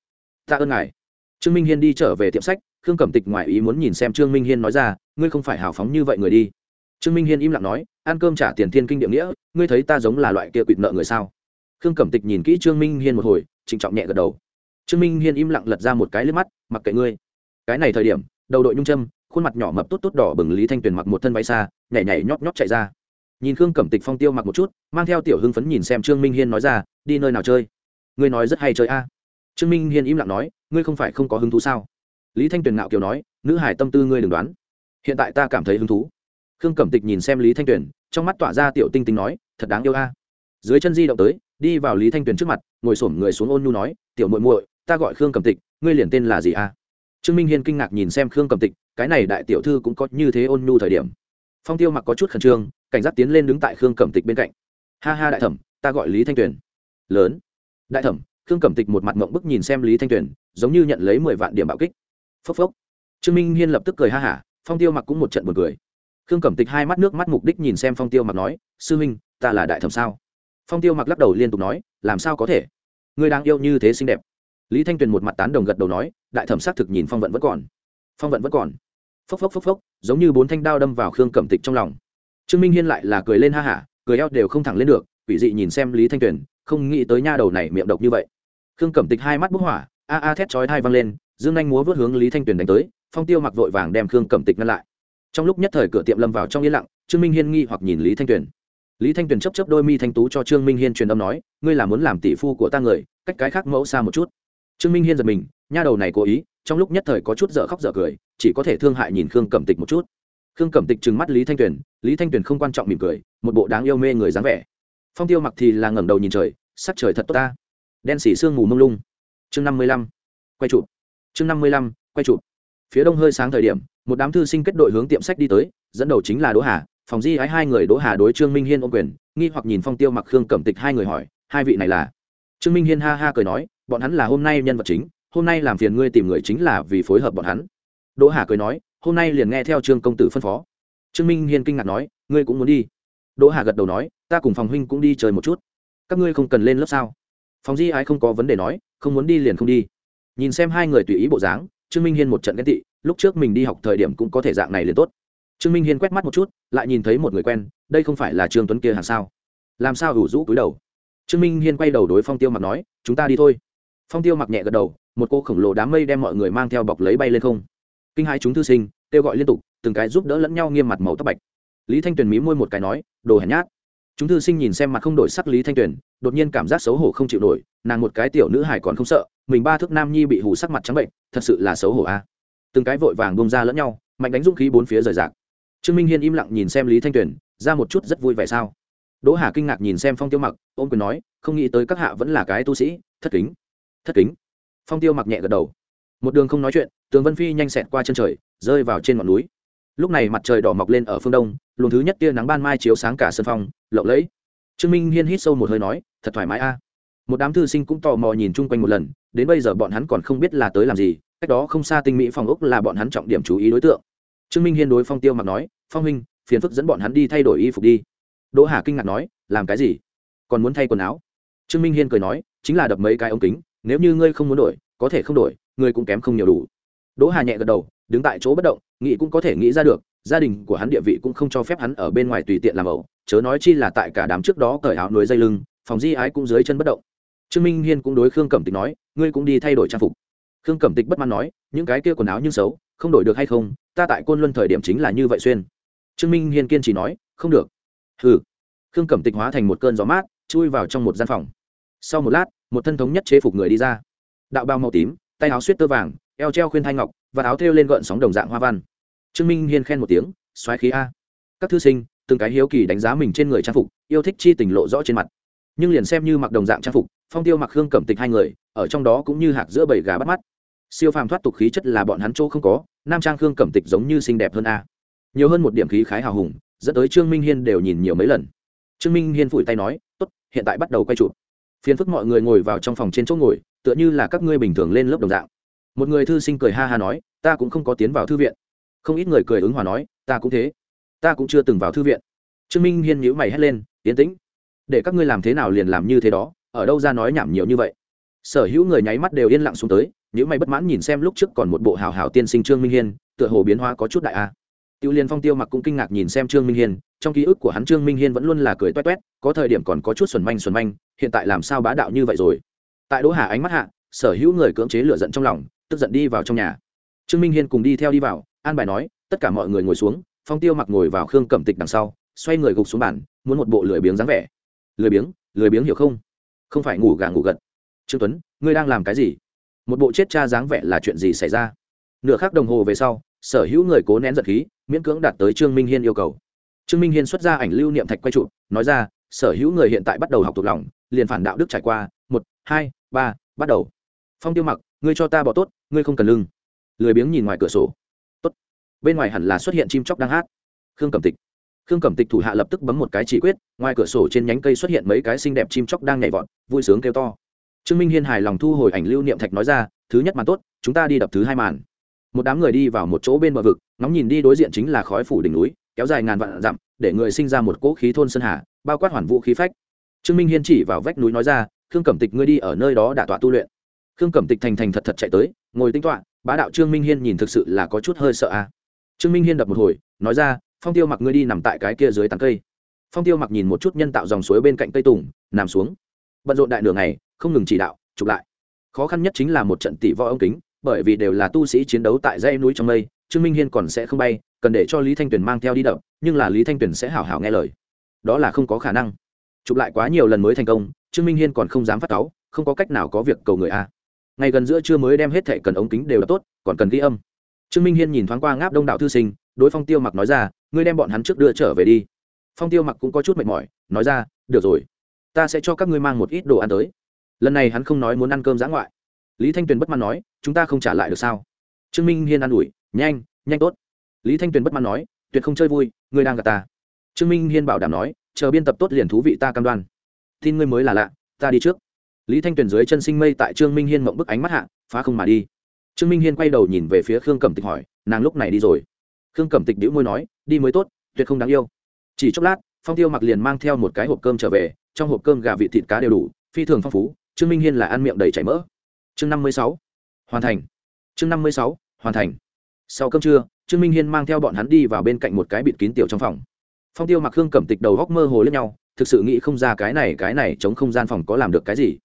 tạ ơn ngài. Trương minh hiên đi trở về tiệm sách khương cẩm tịch ngoài ý muốn nhìn xem trương minh hiên nói ra, ngươi không phải hào phóng như vậy người đi. Trương minh hiên im lặng nói, ăn cơm trả tiền thiên kinh địa nghĩa, ngươi thấy ta giống là loại kia quỵt nợ người sao? Khương cẩm tịch nhìn kỹ trương minh hiên một hồi, trịnh trọng nhẹ gật đầu. Trương minh hiên im lặng lật ra một cái liếp mắt, mặc kệ ngươi. Cái này thời điểm, đầu đội nhung châm, khuôn mặt nhỏ mập tốt tốt đỏ bừng lý thanh tuyền mặc một thân váy xa nhảy nhảy nhót nhót chạy ra. Nhìn khương cẩm tịch phong tiêu mặc một chút, mang theo tiểu hưng phấn nhìn xem trương minh hiên nói ra, đi nơi nào chơi? Ngươi nói rất hay chơi a. Trương minh hiên im lặng nói, ngươi không phải không có hứng thú sao? Lý thanh tuyền ngạo kiều nói, nữ hải tâm tư ngươi đừng đoán. Hiện tại ta cảm thấy hứng thú. Khương cẩm tịch nhìn xem lý thanh tuyền, trong mắt tỏa ra tiểu tinh tinh nói, thật đáng yêu a. Dưới chân di động tới, đi vào lý thanh tuyền trước mặt, ngồi xổm người xuống ôn nhu nói, tiểu muội muội, ta gọi khương cẩm tịch, ngươi liền tên là gì a? Trương minh hiên kinh ngạc nhìn xem khương cẩm tịch, cái này đại tiểu thư cũng có như thế ôn nhu thời điểm. Phong tiêu mặc có chút khẩn trương, cảnh giác tiến lên đứng tại khương cẩm tịch bên cạnh. Ha ha đại thẩm, ta gọi lý thanh tuyền. Lớn. Đại thẩm. Khương cẩm tịch một mặt mộng bức nhìn xem lý thanh tuyền, giống như nhận lấy mười vạn điểm bạo kích phốc phốc. Trương minh hiên lập tức cười ha hả, phong tiêu mặc cũng một trận buồn cười. Khương cẩm tịch hai mắt nước mắt mục đích nhìn xem phong tiêu mặc nói, sư huynh, ta là đại thẩm sao? Phong tiêu mặc lắc đầu liên tục nói, làm sao có thể? Ngươi đang yêu như thế xinh đẹp. Lý thanh tuyền một mặt tán đồng gật đầu nói, đại thẩm xác thực nhìn phong vận vẫn còn. Phong vận vẫn còn. Phốc phốc phốc phốc, giống như bốn thanh đao đâm vào khương cẩm tịch trong lòng. Trương minh hiên lại là cười lên ha hả, cười eo đều không thẳng lên được, quỷ dị nhìn xem lý thanh tuyền, không nghĩ tới nha đầu này miệng độc như vậy. Khương cẩm tịch hai mắt bức hỏa, a a thét chói thai văng lên dương anh múa vớt hướng lý thanh tuyền đánh tới, phong tiêu mặc vội vàng đem khương cẩm tịch ngăn lại. Trong lúc nhất thời cửa tiệm lâm vào trong yên lặng, trương minh hiên nghi hoặc nhìn lý thanh tuyền. Lý thanh tuyền chấp chấp đôi mi thanh tú cho trương minh hiên truyền âm nói, ngươi là muốn làm tỷ phu của ta người, cách cái khác mẫu xa một chút. Trương minh hiên giật mình, nha đầu này cố ý, trong lúc nhất thời có chút dở khóc dở cười, chỉ có thể thương hại nhìn khương cẩm tịch một chút. Khương cẩm tịch trừng mắt lý thanh tuyền, lý thanh tuyền không quan trọng mỉm cười, một bộ đáng yêu mê người dáng vẻ. Phong tiêu mặc thì là ngẩng đầu nhìn trời, sắc trời thật tốt ta. Đen xỉ sương mù mông lung. Chương năm mươi lăm, quay chụp chương năm mươi lăm, quay chụp. Phía đông hơi sáng thời điểm, một đám thư sinh kết đội hướng tiệm sách đi tới, dẫn đầu chính là đỗ hà. Phòng di ái hai người, đỗ hà đối trương minh hiên ôm quyền, nghi hoặc nhìn phong tiêu mặc khương cẩm tịch hai người hỏi, hai vị này là? Trương minh hiên ha ha cười nói, bọn hắn là hôm nay nhân vật chính, hôm nay làm phiền ngươi tìm người chính là vì phối hợp bọn hắn. Đỗ hà cười nói, hôm nay liền nghe theo trương công tử phân phó. Trương minh hiên kinh ngạc nói, ngươi cũng muốn đi? Đỗ hà gật đầu nói, ta cùng phòng huynh cũng đi chơi một chút. Các ngươi không cần lên lớp sao? Phòng di ái không có vấn đề nói, không muốn đi liền không đi nhìn xem hai người tùy ý bộ dáng, trương minh hiên một trận ghen tị, lúc trước mình đi học thời điểm cũng có thể dạng này liền tốt. Trương minh hiên quét mắt một chút, lại nhìn thấy một người quen, đây không phải là trương tuấn kia hàng sao? Làm sao ủ rũ cúi đầu? Trương minh hiên quay đầu đối phong tiêu mặc nói, chúng ta đi thôi. Phong tiêu mặc nhẹ gật đầu, một cô khổng lồ đám mây đem mọi người mang theo bọc lấy bay lên không. Kinh hai chúng thư sinh, kêu gọi liên tục, từng cái giúp đỡ lẫn nhau nghiêm mặt màu tóc bạch. Lý thanh tuyền mí môi một cái nói, đồ hèn nhát. Chúng thư sinh nhìn xem mặt không đổi sắc lý thanh tuyền, đột nhiên cảm giác xấu hổ không chịu nổi, nàng một cái tiểu nữ hải còn không sợ mình ba thước nam nhi bị hù sắc mặt trắng bệnh, thật sự là xấu hổ a. Từng cái vội vàng bông ra lẫn nhau, mạnh đánh dũng khí bốn phía rời rạc. Trương minh hiên im lặng nhìn xem lý thanh tuyền, ra một chút rất vui vẻ sao? Đỗ hà kinh ngạc nhìn xem phong tiêu mặc ôm quyền nói, không nghĩ tới các hạ vẫn là cái tu sĩ, thất kính thất kính. Phong tiêu mặc nhẹ gật đầu. Một đường không nói chuyện, tường vân phi nhanh xẹt qua chân trời, rơi vào trên ngọn núi. Lúc này mặt trời đỏ mọc lên ở phương đông, luồng thứ nhất tia nắng ban mai chiếu sáng cả sân phong, lộng lẫy. Trương minh hiên hít sâu một hơi nói, thật thoải mái a một đám thư sinh cũng tò mò nhìn chung quanh một lần, đến bây giờ bọn hắn còn không biết là tới làm gì, cách đó không xa tinh mỹ phòng ốc là bọn hắn trọng điểm chú ý đối tượng. Trương minh hiên đối phong tiêu mặc nói, phong huynh, phiền phức dẫn bọn hắn đi thay đổi y phục đi. Đỗ hà kinh ngạc nói, làm cái gì? Còn muốn thay quần áo? Trương minh hiên cười nói, chính là đập mấy cái ống kính, nếu như ngươi không muốn đổi, có thể không đổi, ngươi cũng kém không nhiều đủ. Đỗ hà nhẹ gật đầu, đứng tại chỗ bất động, nghĩ cũng có thể nghĩ ra được, gia đình của hắn địa vị cũng không cho phép hắn ở bên ngoài tùy tiện làm ẩu, chớ nói chi là tại cả đám trước đó cởi áo núi dây lưng, phòng di ái cũng dưới chân bất động trương minh hiên cũng đối khương cẩm tịch nói, ngươi cũng đi thay đổi trang phục. Khương cẩm tịch bất mãn nói, những cái kia quần áo nhưng xấu, không đổi được hay không, ta tại côn luân thời điểm chính là như vậy xuyên. Trương minh hiên kiên trì nói, không được. Hừ. Khương cẩm tịch hóa thành một cơn gió mát, chui vào trong một gian phòng. Sau một lát, một thân thống nhất chế phục người đi ra. Đạo bao màu tím, tay áo suýt tơ vàng, eo treo khuyên thanh ngọc, và áo thêu lên gợn sóng đồng dạng hoa văn. Trương minh hiên khen một tiếng xoáy khí a. Các thư sinh, từng cái hiếu kỳ đánh giá mình trên người trang phục, yêu thích chi tình lộ rõ trên mặt. Nhưng liền xem như mặc đồng dạng trang phục phong tiêu mặc khương cẩm tịch hai người, ở trong đó cũng như hạc giữa bầy gà bắt mắt. Siêu phàm thoát tục khí chất là bọn hắn chỗ không có, nam trang khương cẩm tịch giống như xinh đẹp hơn a. Nhiều hơn một điểm khí khái hào hùng, dẫn tới trương minh hiên đều nhìn nhiều mấy lần. Trương minh hiên phủi tay nói, tốt, hiện tại bắt đầu quay chụp. Phiền phức mọi người ngồi vào trong phòng trên chỗ ngồi, tựa như là các ngươi bình thường lên lớp đồng dạng. Một người thư sinh cười ha ha nói, ta cũng không có tiến vào thư viện. Không ít người cười ứng hòa nói, ta cũng thế. Ta cũng chưa từng vào thư viện. Trương minh hiên nhíu mày hét lên tiến tĩnh, để các ngươi làm thế nào liền làm như thế đó? Ở đâu ra nói nhảm nhiều như vậy? Sở hữu người nháy mắt đều yên lặng xuống tới những mày bất mãn nhìn xem lúc trước còn một bộ hào hào tiên sinh trương minh hiên, tựa hồ biến hóa có chút đại a. Tiêu liên phong tiêu mặc cũng kinh ngạc nhìn xem trương minh hiên, trong ký ức của hắn trương minh hiên vẫn luôn là cười toét toét, có thời điểm còn có chút xuẩn manh xuẩn manh, hiện tại làm sao bá đạo như vậy rồi? Tại đỗ hà ánh mắt hạ, sở hữu người cưỡng chế lửa giận trong lòng, tức giận đi vào trong nhà. Trương minh hiên cùng đi theo đi vào, an bài nói, tất cả mọi người ngồi xuống. Phong tiêu mặc ngồi vào khương cẩm tịch đằng sau, xoay người gục xuống bàn, muốn một bộ lười biếng dáng vẻ. Lười biếng? Lười biếng hiểu không? Không phải ngủ gà ngủ gật. Trương tuấn, ngươi đang làm cái gì? Một bộ chết cha dáng vẻ là chuyện gì xảy ra? Nửa khắc đồng hồ về sau, sở hữu người cố nén giật khí, miễn cưỡng đạt tới trương minh hiên yêu cầu. Trương minh hiên xuất ra ảnh lưu niệm thạch quay trụ, nói ra, sở hữu người hiện tại bắt đầu học thuộc lòng, liền phản đạo đức trải qua, một, hai, ba, bắt đầu. Phong tiêu mặc, ngươi cho ta bỏ tốt, ngươi không cần lưng. Lười biếng nhìn ngoài cửa sổ. Tốt. Bên ngoài hẳn là xuất hiện chim chóc đang hát. Khương cẩm tịch khương cẩm tịch thủ hạ lập tức bấm một cái chỉ quyết, ngoài cửa sổ trên nhánh cây xuất hiện mấy cái xinh đẹp chim chóc đang nhảy vọt, vui sướng kêu to. Trương minh hiên hài lòng thu hồi ảnh lưu niệm thạch nói ra, thứ nhất màn tốt, chúng ta đi đập thứ hai màn. Một đám người đi vào một chỗ bên bờ vực, ngóng nhìn đi đối diện chính là khói phủ đỉnh núi, kéo dài ngàn vạn dặm, để người sinh ra một cỗ khí thôn sơn hà, bao quát hoàn vũ khí phách. Trương minh hiên chỉ vào vách núi nói ra, khương cẩm tịch ngươi đi ở nơi đó đả tọa tu luyện. Khương cẩm tịch thành thành thật thật chạy tới, ngồi tinh tọa, bá đạo trương minh hiên nhìn thực sự là có chút hơi sợ a. À. trương minh hiên đập một hồi, nói ra phong tiêu mặc ngươi đi nằm tại cái kia dưới tán cây. Phong tiêu mặc nhìn một chút nhân tạo dòng suối bên cạnh cây tùng, nằm xuống. Bận rộn đại nửa ngày, không ngừng chỉ đạo, chụp lại. Khó khăn nhất chính là một trận tỷ võ ông kính, bởi vì đều là tu sĩ chiến đấu tại dãy núi trong mây, trương minh hiên còn sẽ không bay, cần để cho lý thanh tuyền mang theo đi đập, nhưng là lý thanh tuyền sẽ hảo hảo nghe lời. Đó là không có khả năng. Chụp lại quá nhiều lần mới thành công, trương minh hiên còn không dám phát cáu, không có cách nào có việc cầu người a. Ngày gần giữa trưa mới đem hết thệ cần ống kính đều là tốt, còn cần ghi âm. Trương minh hiên nhìn thoáng qua ngáp đông đảo thư sinh, đối phong tiêu mặc nói ra ngươi đem bọn hắn trước đưa trở về đi. Phong tiêu mặc cũng có chút mệt mỏi, nói ra, được rồi, ta sẽ cho các ngươi mang một ít đồ ăn tới. Lần này hắn không nói muốn ăn cơm giã ngoại. Lý thanh tuyền bất mãn nói, chúng ta không trả lại được sao? Trương minh hiên an ủi, nhanh nhanh tốt. Lý thanh tuyền bất mãn nói, tuyệt không chơi vui, ngươi đang gặp ta. Trương minh hiên bảo đảm nói, chờ biên tập tốt liền thú vị ta cam đoan. Tin ngươi mới là lạ, ta đi trước. Lý thanh tuyền dưới chân sinh mây tại trương minh hiên mộng bức ánh mắt hạ, phá không mà đi. Trương minh hiên quay đầu nhìn về phía khương cẩm tịch hỏi, nàng lúc này đi rồi? Khương cẩm tịch đĩu môi nói, đi mới tốt, tuyệt không đáng yêu. Chỉ chốc lát, phong tiêu mặc liền mang theo một cái hộp cơm trở về, trong hộp cơm gà vị thịt cá đều đủ, phi thường phong phú, trương minh hiên là ăn miệng đầy chảy mỡ. Chương năm mươi sáu, hoàn thành. Chương năm mươi sáu, hoàn thành. Sau cơm trưa, trương minh hiên mang theo bọn hắn đi vào bên cạnh một cái bịt kín tiểu trong phòng. Phong tiêu mặc khương cẩm tịch đầu góc mơ hồ lên nhau, thực sự nghĩ không ra cái này cái này chống không gian phòng có làm được cái gì.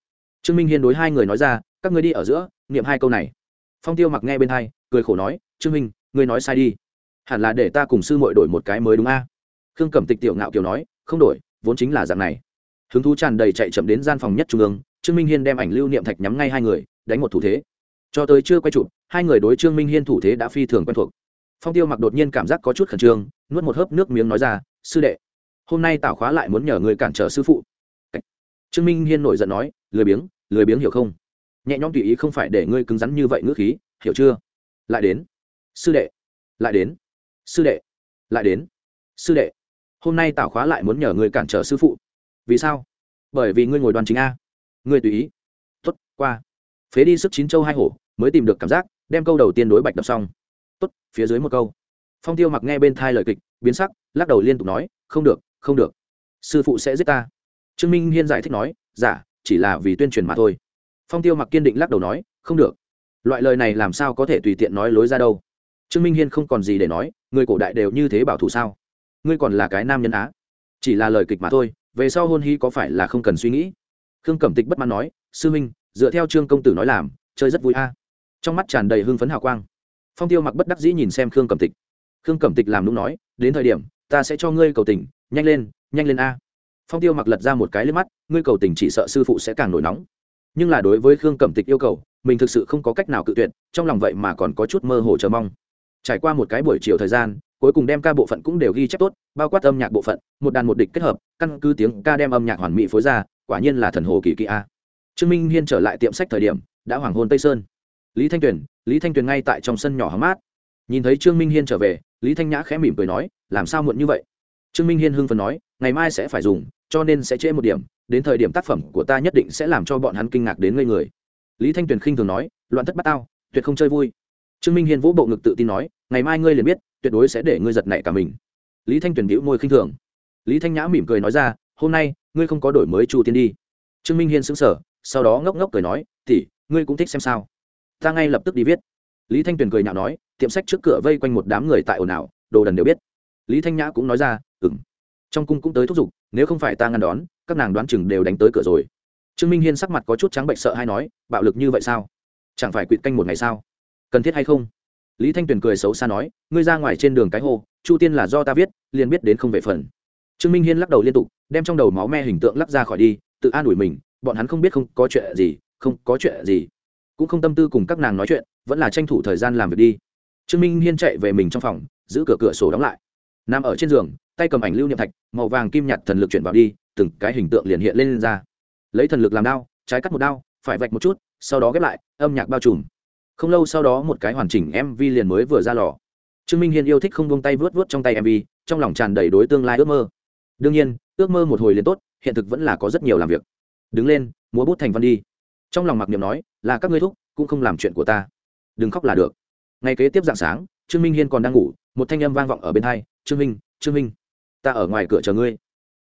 Trương minh hiên đối hai người nói ra, các người đi ở giữa, niệm hai câu này. Phong tiêu mặc nghe bên hai, cười khổ nói, trương minh, ngươi nói sai đi hẳn là để ta cùng sư mội đổi một cái mới đúng a? Khương cẩm tịch tiểu ngạo kiều nói, không đổi, vốn chính là dạng này. Hứng thú tràn đầy chạy chậm đến gian phòng nhất trung ương, trương minh hiên đem ảnh lưu niệm thạch nhắm ngay hai người, đánh một thủ thế. Cho tới chưa quay chụp, hai người đối trương minh hiên thủ thế đã phi thường quen thuộc. Phong tiêu mặc đột nhiên cảm giác có chút khẩn trương, nuốt một hớp nước miếng nói ra, sư đệ, hôm nay tảo khóa lại muốn nhờ người cản trở sư phụ. Trương minh hiên nổi giận nói, lười biếng lười biếng hiểu không? Nhẹ nhõm tùy ý không phải để ngươi cứng rắn như vậy ngữ khí, hiểu chưa? Lại đến. Sư đệ, lại đến sư đệ lại đến. Sư đệ hôm nay tảo khóa lại muốn nhờ người cản trở sư phụ. Vì sao? Bởi vì ngươi ngồi đoàn chính a. Ngươi tùy ý. Tuất qua. Phế đi sức chín châu hai hổ mới tìm được cảm giác đem câu đầu tiên đối bạch đọc xong. Tốt phía dưới một câu. Phong tiêu mặc nghe bên thai lời kịch biến sắc lắc đầu liên tục nói không được không được. Sư phụ sẽ giết ta. Trương minh hiên giải thích nói giả dạ, chỉ là vì tuyên truyền mà thôi. Phong tiêu mặc kiên định lắc đầu nói không được. Loại lời này làm sao có thể tùy tiện nói lối ra đâu? Trương minh hiên không còn gì để nói, người cổ đại đều như thế bảo thủ sao? Ngươi còn là cái nam nhân á? Chỉ là lời kịch mà thôi, về sau hôn hy có phải là không cần suy nghĩ? Khương cẩm tịch bất mãn nói, sư minh, dựa theo trương công tử nói làm, chơi rất vui a. Trong mắt tràn đầy hưng phấn hào quang. Phong tiêu mặc bất đắc dĩ nhìn xem khương cẩm tịch. Khương cẩm tịch làm đúng nói, đến thời điểm, ta sẽ cho ngươi cầu tình, nhanh lên nhanh lên a. Phong tiêu mặc lật ra một cái lên mắt, ngươi cầu tình chỉ sợ sư phụ sẽ càng nổi nóng. Nhưng là đối với khương cẩm tịch yêu cầu, mình thực sự không có cách nào cự tuyệt, trong lòng vậy mà còn có chút mơ hồ chờ mong trải qua một cái buổi chiều thời gian, cuối cùng đem ca bộ phận cũng đều ghi chép tốt, bao quát âm nhạc bộ phận, một đàn một địch kết hợp, căn cứ tiếng ca đem âm nhạc hoàn mỹ phối ra, quả nhiên là thần hồ kỳ kỳ a. Trương minh hiên trở lại tiệm sách thời điểm, đã hoàng hôn tây sơn. Lý thanh tuyền, lý thanh tuyền ngay tại trong sân nhỏ hóng mát. Nhìn thấy trương minh hiên trở về, lý thanh nhã khẽ mỉm cười nói, làm sao muộn như vậy? Trương minh hiên hưng phần nói, ngày mai sẽ phải dùng, cho nên sẽ trễ một điểm, đến thời điểm tác phẩm của ta nhất định sẽ làm cho bọn hắn kinh ngạc đến ngây người. Lý thanh tuyền khinh thường nói, loạn thất bát tao, tuyệt không chơi vui. Trương minh hiên vỗ bộ ngực tự tin nói ngày mai ngươi liền biết, tuyệt đối sẽ để ngươi giật nảy cả mình. Lý thanh tuyền bĩu môi khinh thường. Lý thanh nhã mỉm cười nói ra, hôm nay, ngươi không có đổi mới chu tiên đi. Trương minh hiên xứng sở sau đó ngốc ngốc cười nói tỉ ngươi cũng thích xem sao? Ta ngay lập tức đi viết. Lý thanh tuyền cười nhạo nói, tiệm sách trước cửa vây quanh một đám người tại ồn ào, đồ đần đều biết. Lý thanh nhã cũng nói ra, ừm. trong cung cũng tới thúc giục, nếu không phải ta ngăn đón, các nàng đoán chừng đều đánh tới cửa rồi. Trương minh hiên sắc mặt có chút trắng bệnh sợ hay nói, bạo lực như vậy sao? Chẳng phải quỵt canh một ngày sao? Cần thiết hay không? Lý thanh tuyền cười xấu xa nói ngươi ra ngoài trên đường cái hô chu tiên là do ta viết liền biết đến không về phần. Trương minh hiên lắc đầu liên tục đem trong đầu máu me hình tượng lắc ra khỏi đi tự an ủi mình bọn hắn không biết không có chuyện gì không có chuyện gì. Cũng không tâm tư cùng các nàng nói chuyện vẫn là tranh thủ thời gian làm việc đi. Trương minh hiên chạy về mình trong phòng giữ cửa cửa sổ đóng lại. Nằm ở trên giường tay cầm ảnh lưu niệm thạch màu vàng kim nhạt thần lực chuyển vào đi từng cái hình tượng liền hiện lên, lên ra. Lấy thần lực làm đao trái cắt một đao phải vạch một chút sau đó ghép lại âm nhạc bao trùm không lâu sau đó một cái hoàn chỉnh mv liền mới vừa ra lò. Trương minh hiên yêu thích không buông tay vớt vớt trong tay mv trong lòng tràn đầy đối tương lai ước mơ. Đương nhiên, ước mơ một hồi liền tốt, hiện thực vẫn là có rất nhiều làm việc. Đứng lên, múa bút thành văn đi. Trong lòng mặc niệm nói, là các ngươi thúc, cũng không làm chuyện của ta. Đừng khóc là được. Ngày kế tiếp dạng sáng, trương minh hiên còn đang ngủ, một thanh âm vang vọng ở bên hai, trương minh trương minh, ta ở ngoài cửa chờ ngươi.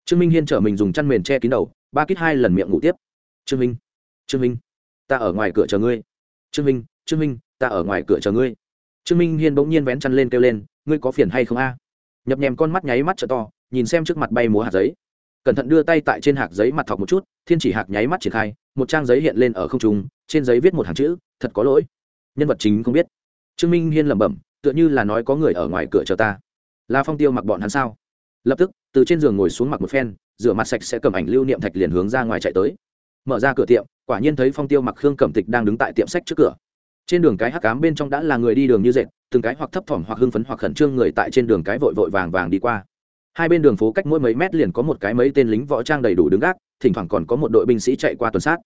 Trương minh hiên chở mình dùng chăn mền che kín đầu, ba kít hai lần miệng ngủ tiếp. Trương minh trương minh, ta ở ngoài cửa chờ ngươi. Trương minh trương minh, ta ở ngoài cửa chờ ngươi. Trương minh hiên bỗng nhiên vén chăn lên kêu lên, ngươi có phiền hay không a? Nhập nhèm con mắt nháy mắt t to, nhìn xem trước mặt bay múa hạt giấy. Cẩn thận đưa tay tại trên hạt giấy mặt thọc một chút, thiên chỉ hạt nháy mắt triển khai, một trang giấy hiện lên ở không trung, trên giấy viết một hàng chữ, thật có lỗi. Nhân vật chính không biết. Trương minh hiên lẩm bẩm, tựa như là nói có người ở ngoài cửa chờ ta. Là phong tiêu mặc bọn hắn sao? Lập tức, từ trên giường ngồi xuống mặc một phen, rửa mặt sạch sẽ cầm ảnh lưu niệm thạch liền hướng ra ngoài chạy tới. Mở ra cửa tiệm, quả nhiên thấy phong tiêu mặc khương cẩm tịch đang đứng tại tiệm sách trước cửa trên đường cái hắc cám bên trong đã là người đi đường như dệt, từng cái hoặc thấp thỏm hoặc hưng phấn hoặc khẩn trương người tại trên đường cái vội vội vàng vàng đi qua. Hai bên đường phố cách mỗi mấy mét liền có một cái mấy tên lính võ trang đầy đủ đứng gác, thỉnh thoảng còn có một đội binh sĩ chạy qua tuần sát.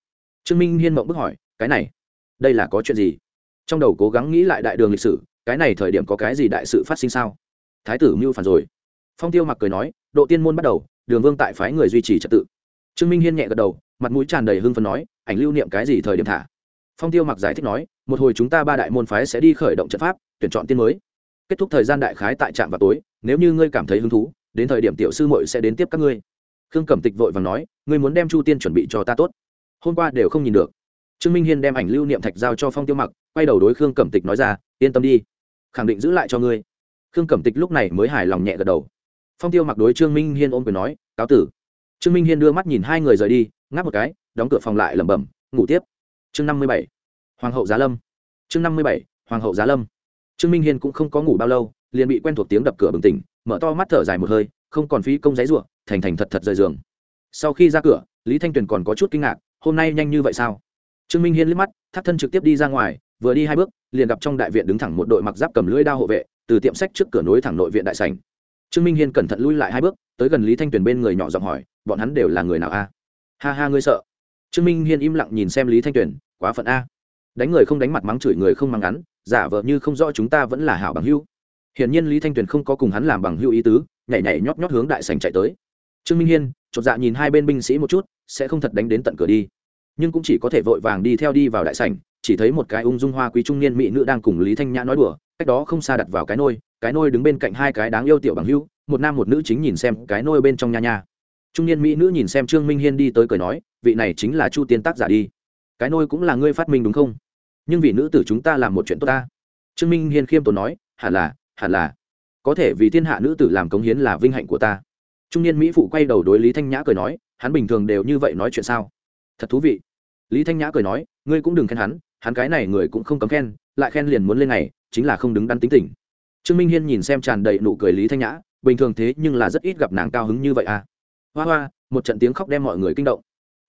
Trương minh hiên mộng bức hỏi, cái này, đây là có chuyện gì? Trong đầu cố gắng nghĩ lại đại đường lịch sử, cái này thời điểm có cái gì đại sự phát sinh sao? Thái tử mưu phản rồi. Phong tiêu mặc cười nói, độ tiên môn bắt đầu, đường vương tại phái người duy trì trật tự. Trương minh hiên nhẹ gật đầu, mặt mũi tràn đầy hưng phấn nói, ảnh lưu niệm cái gì thời điểm thả? Phong tiêu mặc giải thích nói, một hồi chúng ta ba đại môn phái sẽ đi khởi động trận pháp, tuyển chọn tiên mới. Kết thúc thời gian đại khái tại trạm vào tối, nếu như ngươi cảm thấy hứng thú, đến thời điểm tiểu sư muội sẽ đến tiếp các ngươi. Khương cẩm tịch vội vàng nói, ngươi muốn đem chu tiên chuẩn bị cho ta tốt. Hôm qua đều không nhìn được. Trương minh hiên đem ảnh lưu niệm thạch giao cho phong tiêu mặc, quay đầu đối khương cẩm tịch nói ra, yên tâm đi, khẳng định giữ lại cho ngươi. Khương cẩm tịch lúc này mới hài lòng nhẹ gật đầu. Phong tiêu mặc đối trương minh hiên ôm quyền nói, cáo tử. Trương minh hiên đưa mắt nhìn hai người rời đi, ngáp một cái, đóng cửa phòng lại lẩm bẩm, ngủ tiếp chương năm mươi bảy, hoàng hậu giá lâm. Chương năm mươi bảy, hoàng hậu giá lâm. Trương minh hiên cũng không có ngủ bao lâu, liền bị quen thuộc tiếng đập cửa bừng tỉnh, mở to mắt thở dài một hơi, không còn phí công giấy ruộng thành thành thật thật rời giường. Sau khi ra cửa, lý thanh tuyền còn có chút kinh ngạc, hôm nay nhanh như vậy sao? Trương minh hiên liếc mắt, thắt thân trực tiếp đi ra ngoài, vừa đi hai bước, liền gặp trong đại viện đứng thẳng một đội mặc giáp cầm lưỡi đao hộ vệ, từ tiệm sách trước cửa nối thẳng nội viện đại sành trương minh hiên cẩn thận lui lại hai bước, tới gần lý thanh tuyền bên người nhỏ giọng hỏi, bọn hắn đều là người nào a? Ha ha, ngươi sợ trương minh hiên im lặng nhìn xem lý thanh tuyền, quá phận a. Đánh người không đánh mặt mắng chửi người không mắng ngắn, giả vờ như không rõ chúng ta vẫn là hảo bằng hưu hiển nhiên lý thanh tuyền không có cùng hắn làm bằng hưu ý tứ, nhảy nhảy nhót nhót hướng đại sành chạy tới. Trương minh hiên, chột dạ nhìn hai bên binh sĩ một chút, sẽ không thật đánh đến tận cửa đi. Nhưng cũng chỉ có thể vội vàng đi theo đi vào đại sảnh, chỉ thấy một cái ung dung hoa quý trung niên mỹ nữ đang cùng lý thanh nhã nói đùa, cách đó không xa đặt vào cái nôi cái nôi đứng bên cạnh hai cái đáng yêu tiểu bằng hưu một nam một nữ chính nhìn xem cái nôi bên trong nha nha trung niên mỹ nữ nhìn xem trương minh hiên đi tới cười nói, vị này chính là chu tiên tác giả đi. Cái nôi cũng là ngươi phát minh đúng không? Nhưng vì nữ tử chúng ta làm một chuyện tốt ta. Trương minh hiên khiêm tốn nói, hẳn là hẳn là. Có thể vì thiên hạ nữ tử làm cống hiến là vinh hạnh của ta. Trung niên mỹ phụ quay đầu đối lý thanh nhã cười nói, hắn bình thường đều như vậy nói chuyện sao? Thật thú vị. Lý thanh nhã cười nói, ngươi cũng đừng khen hắn hắn cái này người cũng không cấm khen, lại khen liền muốn lên này chính là không đứng đắn tính tình. Trương minh hiên nhìn xem tràn đầy nụ cười lý thanh nhã, bình thường thế nhưng là rất ít gặp nàng cao hứng như vậy à hoa hoa, một trận tiếng khóc đem mọi người kinh động.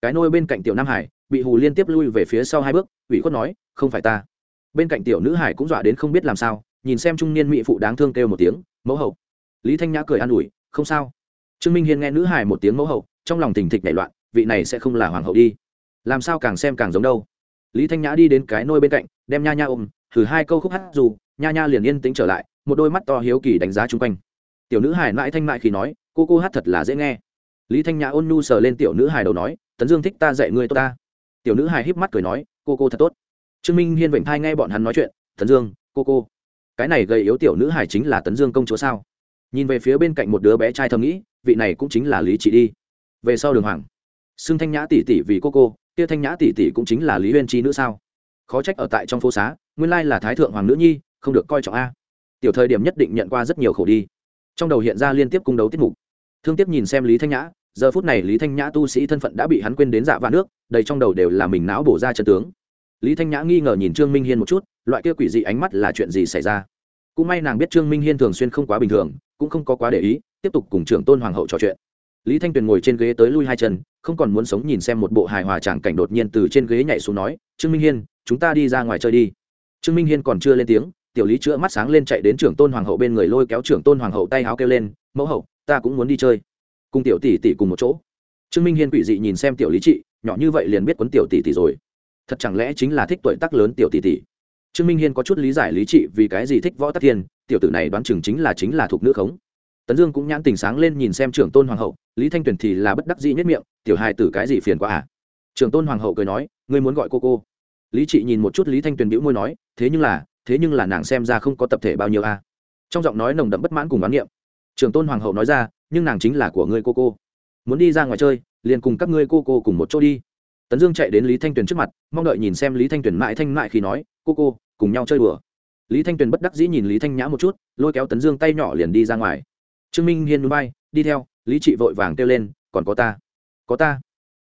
Cái nôi bên cạnh tiểu nam hải bị hù liên tiếp lui về phía sau hai bước, ủy khuất nói, không phải ta. Bên cạnh tiểu nữ hải cũng dọa đến không biết làm sao, nhìn xem trung niên mỹ phụ đáng thương kêu một tiếng, mẫu hậu. Lý thanh nhã cười an ủi, không sao. Trương minh hiên nghe nữ Hải một tiếng mẫu hậu trong lòng thình thịch nảy loạn, vị này sẽ không là hoàng hậu đi. Làm sao càng xem càng giống đâu. Lý thanh nhã đi đến cái nôi bên cạnh, đem nha nha ôm, thử hai câu khúc hát dù, nha nha liền yên tĩnh trở lại, một đôi mắt to hiếu kỳ đánh giá chung quanh. Tiểu nữ Hải mãi thanh mại khi nói, cô cô hát thật là dễ nghe lý thanh nhã ôn nhu sờ lên tiểu nữ hài đầu nói, tấn dương thích ta dạy người tốt ta. Tiểu nữ hài híp mắt cười nói, cô cô thật tốt. Trương minh hiên vịnh thai nghe bọn hắn nói chuyện, tấn dương, cô cô. Cái này gây yếu tiểu nữ hài chính là tấn dương công chúa sao? Nhìn về phía bên cạnh một đứa bé trai thầm nghĩ, vị này cũng chính là lý chị đi. Về sau đường hoàng. Xưng thanh nhã tỷ tỷ vì cô cô, kia thanh nhã tỷ tỷ cũng chính là lý huyên chi nữ sao? Khó trách ở tại trong phố xá, nguyên lai là thái thượng hoàng nữ nhi, không được coi trọng a. Tiểu thời điểm nhất định nhận qua rất nhiều khổ đi. Trong đầu hiện ra liên tiếp cung đấu tiết mục. Thương tiếp nhìn xem lý thanh nhã giờ phút này lý thanh nhã tu sĩ thân phận đã bị hắn quên đến dạ vã nước, đầy trong đầu đều là mình não bổ ra chân tướng. Lý thanh nhã nghi ngờ nhìn trương minh hiên một chút, loại kia quỷ dị ánh mắt là chuyện gì xảy ra? Cũng may nàng biết trương minh hiên thường xuyên không quá bình thường, cũng không có quá để ý, tiếp tục cùng trưởng tôn hoàng hậu trò chuyện. Lý thanh tuyền ngồi trên ghế tới lui hai chân, không còn muốn sống nhìn xem một bộ hài hòa tràng cảnh đột nhiên từ trên ghế nhảy xuống nói, trương minh hiên, chúng ta đi ra ngoài chơi đi. Trương minh hiên còn chưa lên tiếng, tiểu lý chữa mắt sáng lên chạy đến trưởng tôn hoàng hậu bên người lôi kéo trưởng tôn hoàng hậu tay háo kêu lên, mẫu hậu, ta cũng muốn đi chơi cùng tiểu tỷ tỷ cùng một chỗ. Trương minh hiên quỷ dị nhìn xem tiểu lý trị, nhỏ như vậy liền biết quấn tiểu tỷ tỷ rồi. Thật chẳng lẽ chính là thích tuổi tác lớn tiểu tỷ tỷ? Trương minh hiên có chút lý giải lý trị vì cái gì thích võ tắc thiên, tiểu tử này đoán chừng chính là chính là thuộc nữ khống. Tấn dương cũng nhãn tình sáng lên nhìn xem trưởng tôn hoàng hậu, lý thanh tuyền thì là bất đắc dĩ nhất miệng, tiểu hai tử cái gì phiền quá à? Trưởng tôn hoàng hậu cười nói, ngươi muốn gọi cô cô? Lý trị nhìn một chút lý thanh tuyền bĩu môi nói, thế nhưng là, thế nhưng là nàng xem ra không có tập thể bao nhiêu à? Trong giọng nói nồng đậm bất mãn cùng bán niệm. Trưởng tôn hoàng hậu nói ra nhưng nàng chính là của ngươi cô cô. Muốn đi ra ngoài chơi, liền cùng các ngươi cô cô cùng một chỗ đi. Tấn dương chạy đến lý thanh tuyền trước mặt, mong đợi nhìn xem lý thanh tuyền mãi thanh mại khi nói, cô cô, cùng nhau chơi đùa. Lý thanh tuyền bất đắc dĩ nhìn lý thanh nhã một chút, lôi kéo tấn dương tay nhỏ liền đi ra ngoài. Trương minh hiên núi bay, đi theo, lý trị vội vàng kêu lên, còn có ta có ta.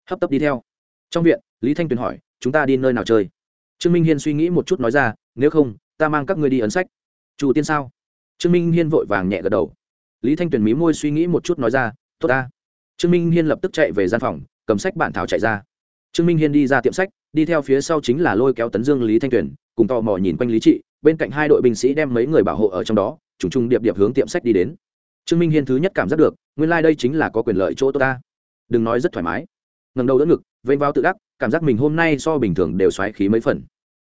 Hấp tấp đi theo. Trong viện, lý thanh tuyền hỏi, chúng ta đi nơi nào chơi? Trương minh hiên suy nghĩ một chút nói ra, nếu không, ta mang các ngươi đi ấn sách. Chủ tiên sao? Trương minh hiên vội vàng nhẹ gật đầu lý thanh tuyền mí môi suy nghĩ một chút nói ra, tốt ta. Trương minh hiên lập tức chạy về gian phòng, cầm sách bản thảo chạy ra. Trương minh hiên đi ra tiệm sách, đi theo phía sau chính là lôi kéo tấn dương, lý thanh tuyền, cùng tò mò nhìn quanh lý trị, bên cạnh hai đội binh sĩ đem mấy người bảo hộ ở trong đó, trùng trùng điệp điệp hướng tiệm sách đi đến. Trương minh hiên thứ nhất cảm giác được, nguyên lai、like、đây chính là có quyền lợi chỗ tốt ta. Đừng nói rất thoải mái. Ngần đầu đỡ ngực, vênh vào tự đắc, cảm giác mình hôm nay so bình thường đều xoáy khí mấy phần.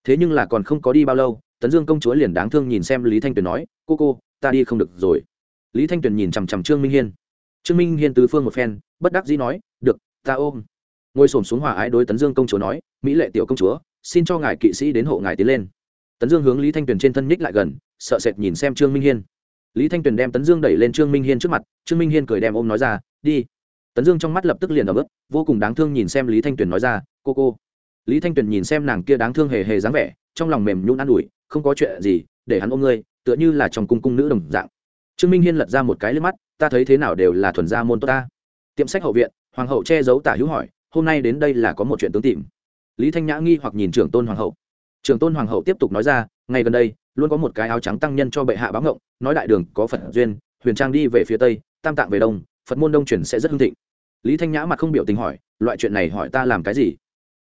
Thế nhưng là còn không có đi bao lâu, tấn dương công chúa liền đáng thương nhìn xem lý thanh tuyền nói, cô cô, ta đi không được rồi lý thanh tuyền nhìn chằm chằm trương minh hiên. Trương minh hiên tứ phương một phen, bất đắc dĩ nói, được, ta ôm. Ngồi s ổ m xuống hòa ái đối tấn dương công chúa nói, mỹ lệ tiểu công chúa, xin cho ngài kỵ sĩ đến hộ ngài tiến lên. Tấn dương hướng lý thanh tuyền trên thân nhích lại gần, sợ sệt nhìn xem trương minh hiên. Lý thanh tuyền đem tấn dương đẩy lên trương minh hiên trước mặt, trương minh hiên cười đem ôm nói ra, đi. Tấn dương trong mắt lập tức liền ở ức, vô cùng đáng thương nhìn xem lý thanh tuyền nói ra, cô cô. Lý thanh tuyền nhìn xem nàng kia đáng thương hề hề dáng vẻ, trong lòng mềm nhún an ủi, không có chuyện gì, để hắn ôm ngươi, tựa như là trong cung cung nữ đồng dạng trương minh hiên lật ra một cái lên mắt, ta thấy thế nào đều là thuần gia môn tốt ta. Tiệm sách hậu viện, hoàng hậu che giấu tả hữu hỏi, hôm nay đến đây là có một chuyện tướng tìm. Lý thanh nhã nghi hoặc nhìn trưởng tôn hoàng hậu. Trưởng tôn hoàng hậu tiếp tục nói ra ngay gần đây, luôn có một cái áo trắng tăng nhân cho bệ hạ báo ngộng, nói đại đường có phật duyên, huyền trang đi về phía tây, tam tạng về đông, phật môn đông chuyển sẽ rất hưng thịnh. Lý thanh nhã mặt không biểu tình hỏi, loại chuyện này hỏi ta làm cái gì?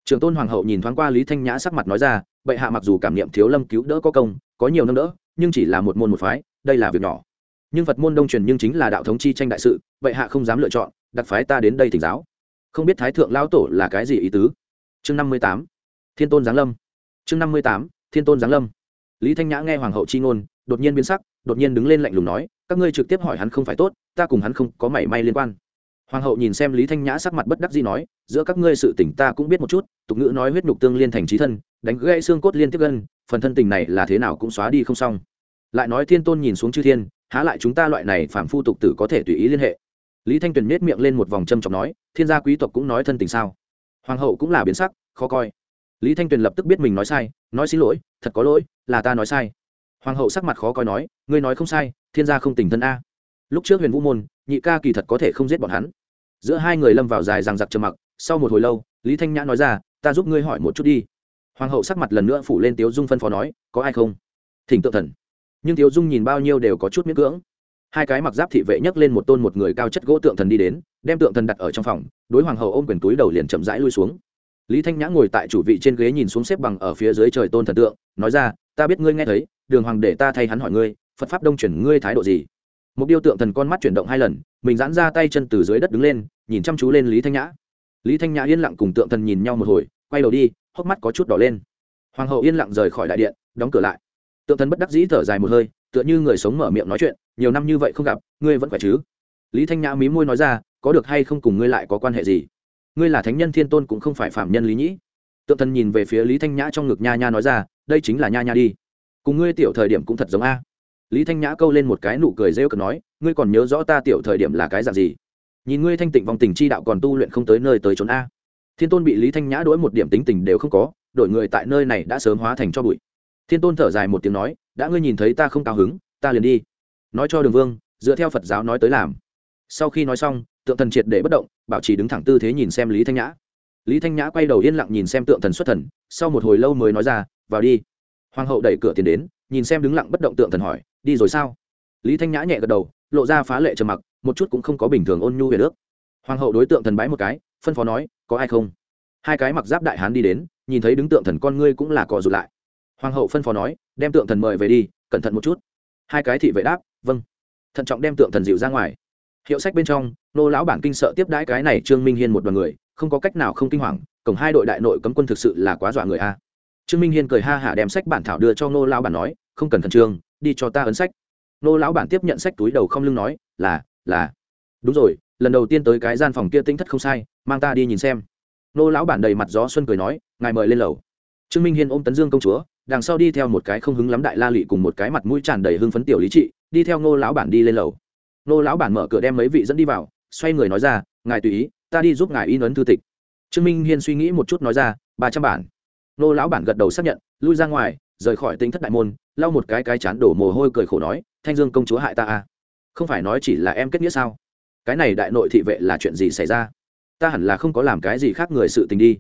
Trường tôn hoàng hậu nhìn thoáng qua lý thanh nhã sắc mặt nói ra, bệ hạ mặc dù cảm niệm thiếu lâm cứu đỡ có công, có nhiều nâng đỡ, nhưng chỉ là một môn một phái, đây là việc nhỏ nhưng phật môn đông truyền nhưng chính là đạo thống chi tranh đại sự, vậy hạ không dám lựa chọn, đặc phái ta đến đây thỉnh giáo. Không biết thái thượng lao tổ là cái gì ý tứ? Chương năm mươi tám, thiên tôn giáng lâm. Chương năm mươi tám, thiên tôn giáng lâm. Lý thanh nhã nghe hoàng hậu chi ngôn, đột nhiên biến sắc, đột nhiên đứng lên lạnh lùng nói, các ngươi trực tiếp hỏi hắn không phải tốt, ta cùng hắn không có mảy may liên quan. Hoàng hậu nhìn xem lý thanh nhã sắc mặt bất đắc dĩ nói, giữa các ngươi sự tỉnh ta cũng biết một chút, tục ngữ nói huyết nhục tương liên thành trí thân, đánh gãy xương cốt liên tiếp gân, phần thân tình này là thế nào cũng xóa đi không xong. Lại nói thiên tôn nhìn xuống chư thiên há lại chúng ta loại này phản phu tục tử có thể tùy ý liên hệ. Lý thanh tuyền nết miệng lên một vòng châm chọc nói, thiên gia quý tộc cũng nói thân tình sao? Hoàng hậu cũng là biến sắc, khó coi. Lý thanh tuyền lập tức biết mình nói sai, nói xin lỗi, thật có lỗi, là ta nói sai. Hoàng hậu sắc mặt khó coi nói, ngươi nói không sai, thiên gia không tình thân a. Lúc trước huyền vũ môn, nhị ca kỳ thật có thể không giết bọn hắn. Giữa hai người lâm vào dài rằng giặc trầm mặc, sau một hồi lâu, lý thanh nhã nói ra, ta giúp ngươi hỏi một chút đi. Hoàng hậu sắc mặt lần nữa phủ lên tiếu dung phân phó nói, có ai không? Thỉnh tự thần nhưng thiếu dung nhìn bao nhiêu đều có chút miễn cưỡng. Hai cái mặc giáp thị vệ nhấc lên một tôn một người cao chất gỗ tượng thần đi đến, đem tượng thần đặt ở trong phòng, đối hoàng hậu ôm quyền túi đầu liền chậm rãi lui xuống. Lý thanh nhã ngồi tại chủ vị trên ghế nhìn xuống xếp bằng ở phía dưới trời tôn thần tượng, nói ra, ta biết ngươi nghe thấy, đường hoàng để ta thay hắn hỏi ngươi, phật pháp đông chuyển ngươi thái độ gì? Một điêu tượng thần con mắt chuyển động hai lần, mình giãn ra tay chân từ dưới đất đứng lên, nhìn chăm chú lên lý thanh nhã. Lý thanh nhã yên lặng cùng tượng thần nhìn nhau một hồi, quay đầu đi, hốc mắt có chút đỏ lên. Hoàng hậu yên lặng rời khỏi đại điện, đóng cửa lại tượng thần bất đắc dĩ thở dài một hơi, tựa như người sống mở miệng nói chuyện, nhiều năm như vậy không gặp, ngươi vẫn khỏe chứ? Lý thanh nhã mí môi nói ra, có được hay không cùng ngươi lại có quan hệ gì? Ngươi là thánh nhân thiên tôn cũng không phải phạm nhân lý nhĩ. Tượng thần nhìn về phía lý thanh nhã trong ngực nha nha nói ra, đây chính là nha nha đi. Cùng ngươi tiểu thời điểm cũng thật giống a. Lý thanh nhã câu lên một cái nụ cười rêu cực nói, ngươi còn nhớ rõ ta tiểu thời điểm là cái dạng gì? Nhìn ngươi thanh tịnh vòng tình chi đạo còn tu luyện không tới nơi tới trốn a. Thiên tôn bị lý thanh nhã đỗi một điểm tính tình đều không có, đổi người tại nơi này đã sớm hóa thành cho bụi thiên tôn thở dài một tiếng nói, đã ngươi nhìn thấy ta không cao hứng, ta liền đi. Nói cho đường vương, dựa theo phật giáo nói tới làm. Sau khi nói xong, tượng thần triệt để bất động, bảo trì đứng thẳng tư thế nhìn xem lý thanh nhã. Lý thanh nhã quay đầu yên lặng nhìn xem tượng thần xuất thần, sau một hồi lâu mới nói ra, vào đi. Hoàng hậu đẩy cửa tiền đến, nhìn xem đứng lặng bất động tượng thần hỏi, đi rồi sao? Lý thanh nhã nhẹ gật đầu, lộ ra phá lệ trầm mặc, một chút cũng không có bình thường ôn nhu về nước. Hoàng hậu đối tượng thần bái một cái, phân phó nói, có ai không? Hai cái mặc giáp đại hán đi đến, nhìn thấy đứng tượng thần con ngươi cũng là cọ rụt lại hoàng hậu phân phó nói, đem tượng thần mời về đi, cẩn thận một chút. Hai cái thị vệ đáp vâng. Thận trọng đem tượng thần dịu ra ngoài. Hiệu sách bên trong, nô lão bản kinh sợ tiếp đãi cái này trương minh hiên một đoàn người, không có cách nào không kinh hoàng cổng hai đội đại nội cấm quân thực sự là quá dọa người a. Trương minh hiên cười ha hả đem sách bản thảo đưa cho nô lão bản nói, không cần thần trương, đi cho ta ấn sách. Nô lão bản tiếp nhận sách túi đầu không lưng nói, là là. Đúng rồi, lần đầu tiên tới cái gian phòng kia tinh thất không sai, mang ta đi nhìn xem. Nô lão bản đầy mặt gió xuân cười nói, ngài mời lên lầu. Trương minh hiên ôm tấn dương công chúa đằng sau đi theo một cái không hứng lắm đại la lị cùng một cái mặt mũi tràn đầy hưng phấn tiểu lý trị, đi theo Ngô lão bản đi lên lầu. Ngô lão bản mở cửa đem mấy vị dẫn đi vào, xoay người nói ra, ngài tùy ý, ta đi giúp ngài in ấn thư tịch. Trương minh hiên suy nghĩ một chút nói ra, ba trăm bản. Ngô lão bản gật đầu xác nhận, lui ra ngoài, rời khỏi tính thất đại môn, lau một cái cái chán đổ mồ hôi cười khổ nói, thanh dương công chúa hại ta à? Không phải nói chỉ là em kết nghĩa sao? Cái này đại nội thị vệ là chuyện gì xảy ra? Ta hẳn là không có làm cái gì khác người sự tình đi.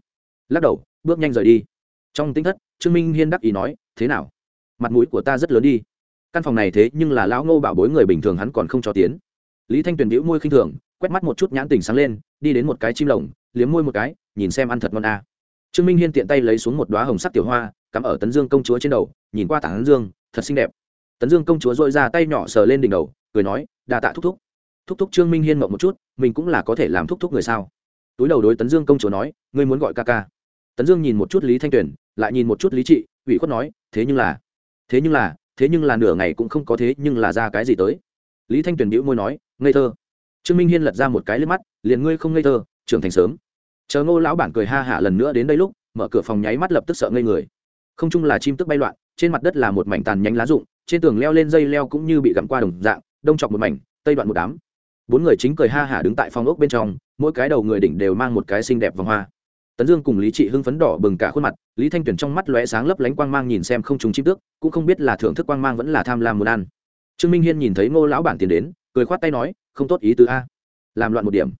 Lắc đầu, bước nhanh rời đi. Trong tính thất trương minh hiên đắc ý nói, thế nào? Mặt mũi của ta rất lớn đi. Căn phòng này thế nhưng là lão ngô bảo bối người bình thường hắn còn không cho tiến. Lý thanh tuyền đĩu môi khinh thường, quét mắt một chút nhãn tình sáng lên, đi đến một cái chim lồng, liếm môi một cái, nhìn xem ăn thật ngon à. trương minh hiên tiện tay lấy xuống một đoá hồng sắc tiểu hoa, cắm ở tấn dương công chúa trên đầu, nhìn qua tảng dương, thật xinh đẹp. Tấn dương công chúa dội ra tay nhỏ sờ lên đỉnh đầu, cười nói, đa tạ thúc thúc. Thúc thúc trương minh hiên mộng một chút, mình cũng là có thể làm thúc thúc người sao? Túi đầu đối tấn dương công chúa nói, ngươi muốn gọi ca ca? Tấn dương nhìn một chút lý thanh tuyền, lại nhìn một chút lý trị, ủy khuất nói, thế nhưng là, thế nhưng là, thế nhưng là nửa ngày cũng không có thế, nhưng là ra cái gì tới? Lý thanh tuyền bĩu môi nói, ngây thơ. Trương minh hiên lật ra một cái lên mắt, liền ngươi không ngây thơ, trưởng thành sớm. Chờ ngô lão bản cười ha hả lần nữa đến đây lúc, mở cửa phòng nháy mắt lập tức sợ ngây người. Không chung là chim tức bay loạn, trên mặt đất là một mảnh tàn nhánh lá rụng, trên tường leo lên dây leo cũng như bị gặm qua đồng dạng, đông chọc một mảnh, tây đoạn một đám. Bốn người chính cười ha hả đứng tại phòng ốc bên trong, mỗi cái đầu người đỉnh đều mang một cái xinh đẹp vòng hoa tấn dương cùng lý trị hưng phấn đỏ bừng cả khuôn mặt, lý thanh tuyền trong mắt lóe sáng lấp lánh quang mang nhìn xem không trùng chim tước, cũng không biết là thưởng thức quang mang vẫn là tham lam muốn ăn. Trương minh hiên nhìn thấy ngô lão bản tiến đến, cười khoát tay nói, không tốt ý tứ a. Làm loạn một điểm.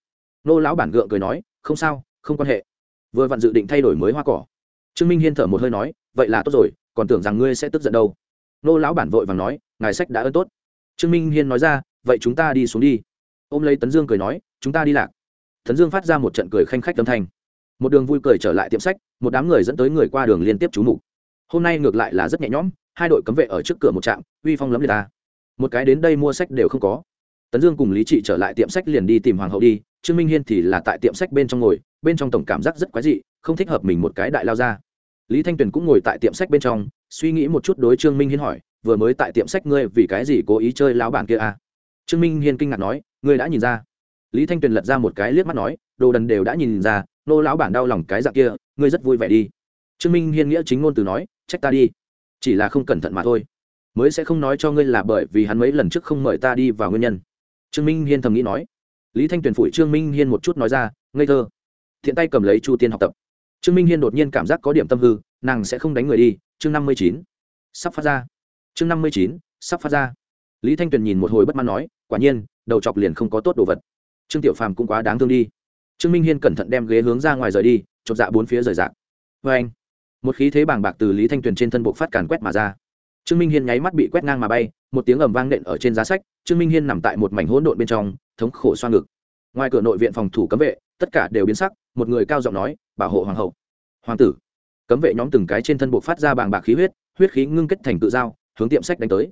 Ngô lão bản gượng cười nói, không sao, không quan hệ. Vừa vặn dự định thay đổi mới hoa cỏ. Trương minh hiên thở một hơi nói, vậy là tốt rồi, còn tưởng rằng ngươi sẽ tức giận đâu. Ngô lão bản vội vàng nói, ngài sách đã ơn tốt. Trương minh hiên nói ra, vậy chúng ta đi xuống đi. Ôm lấy tấn dương cười nói, chúng ta đi lạc. Tấn dương phát ra một trận cười khanh khách tâm thanh một đường vui cười trở lại tiệm sách, một đám người dẫn tới người qua đường liên tiếp trú mục. Hôm nay ngược lại là rất nhẹ nhõm, hai đội cấm vệ ở trước cửa một trạm, uy phong lắm người ta. Một cái đến đây mua sách đều không có. Tấn dương cùng lý trị trở lại tiệm sách liền đi tìm hoàng hậu đi, trương minh hiên thì là tại tiệm sách bên trong ngồi, bên trong tổng cảm giác rất quái dị, không thích hợp mình một cái đại lao ra. Lý thanh tuyền cũng ngồi tại tiệm sách bên trong, suy nghĩ một chút đối trương minh hiên hỏi, vừa mới tại tiệm sách ngươi vì cái gì cố ý chơi lao bản kia à? trương minh hiên kinh ngạc nói, ngươi đã nhìn ra. Lý thanh tuyền lật ra một cái liếc mắt nói, đồ đần đều đã nhìn ra nô lão bản đau lòng cái dạng kia, ngươi rất vui vẻ đi. Trương minh hiên nghĩa chính ngôn từ nói, trách ta đi. Chỉ là không cẩn thận mà thôi. Mới sẽ không nói cho ngươi là bởi vì hắn mấy lần trước không mời ta đi vào nguyên nhân. Trương minh hiên thầm nghĩ nói. Lý thanh tuyền phủi trương minh hiên một chút nói ra, ngây thơ. Thiện tay cầm lấy chu tiên học tập. Trương minh hiên đột nhiên cảm giác có điểm tâm hư, nàng sẽ không đánh người đi. Chương năm mươi chín. Sắp phát ra. Chương năm mươi chín. Sắp phát ra. Lý thanh tuyền nhìn một hồi bất mãn nói, quả nhiên, đầu chọc liền không có tốt đồ vật. Trương tiểu phàm cũng quá đáng thương đi trương minh hiên cẩn thận đem ghế hướng ra ngoài rời đi, chột dạ bốn phía rời rạc. Vê anh, một khí thế bàng bạc từ lý thanh tuyền trên thân bộ phát càn quét mà ra. Trương minh hiên nháy mắt bị quét ngang mà bay, một tiếng ầm vang nện ở trên giá sách, trương minh hiên nằm tại một mảnh hỗn độn bên trong, thống khổ xoa ngực. Ngoài cửa nội viện phòng thủ cấm vệ, tất cả đều biến sắc, một người cao giọng nói, bảo hộ hoàng hậu. Hoàng tử. Cấm vệ nhóm từng cái trên thân bộ phát ra bàng bạc khí huyết huyết khí ngưng kết thành tự dao, hướng tiệm sách đánh tới.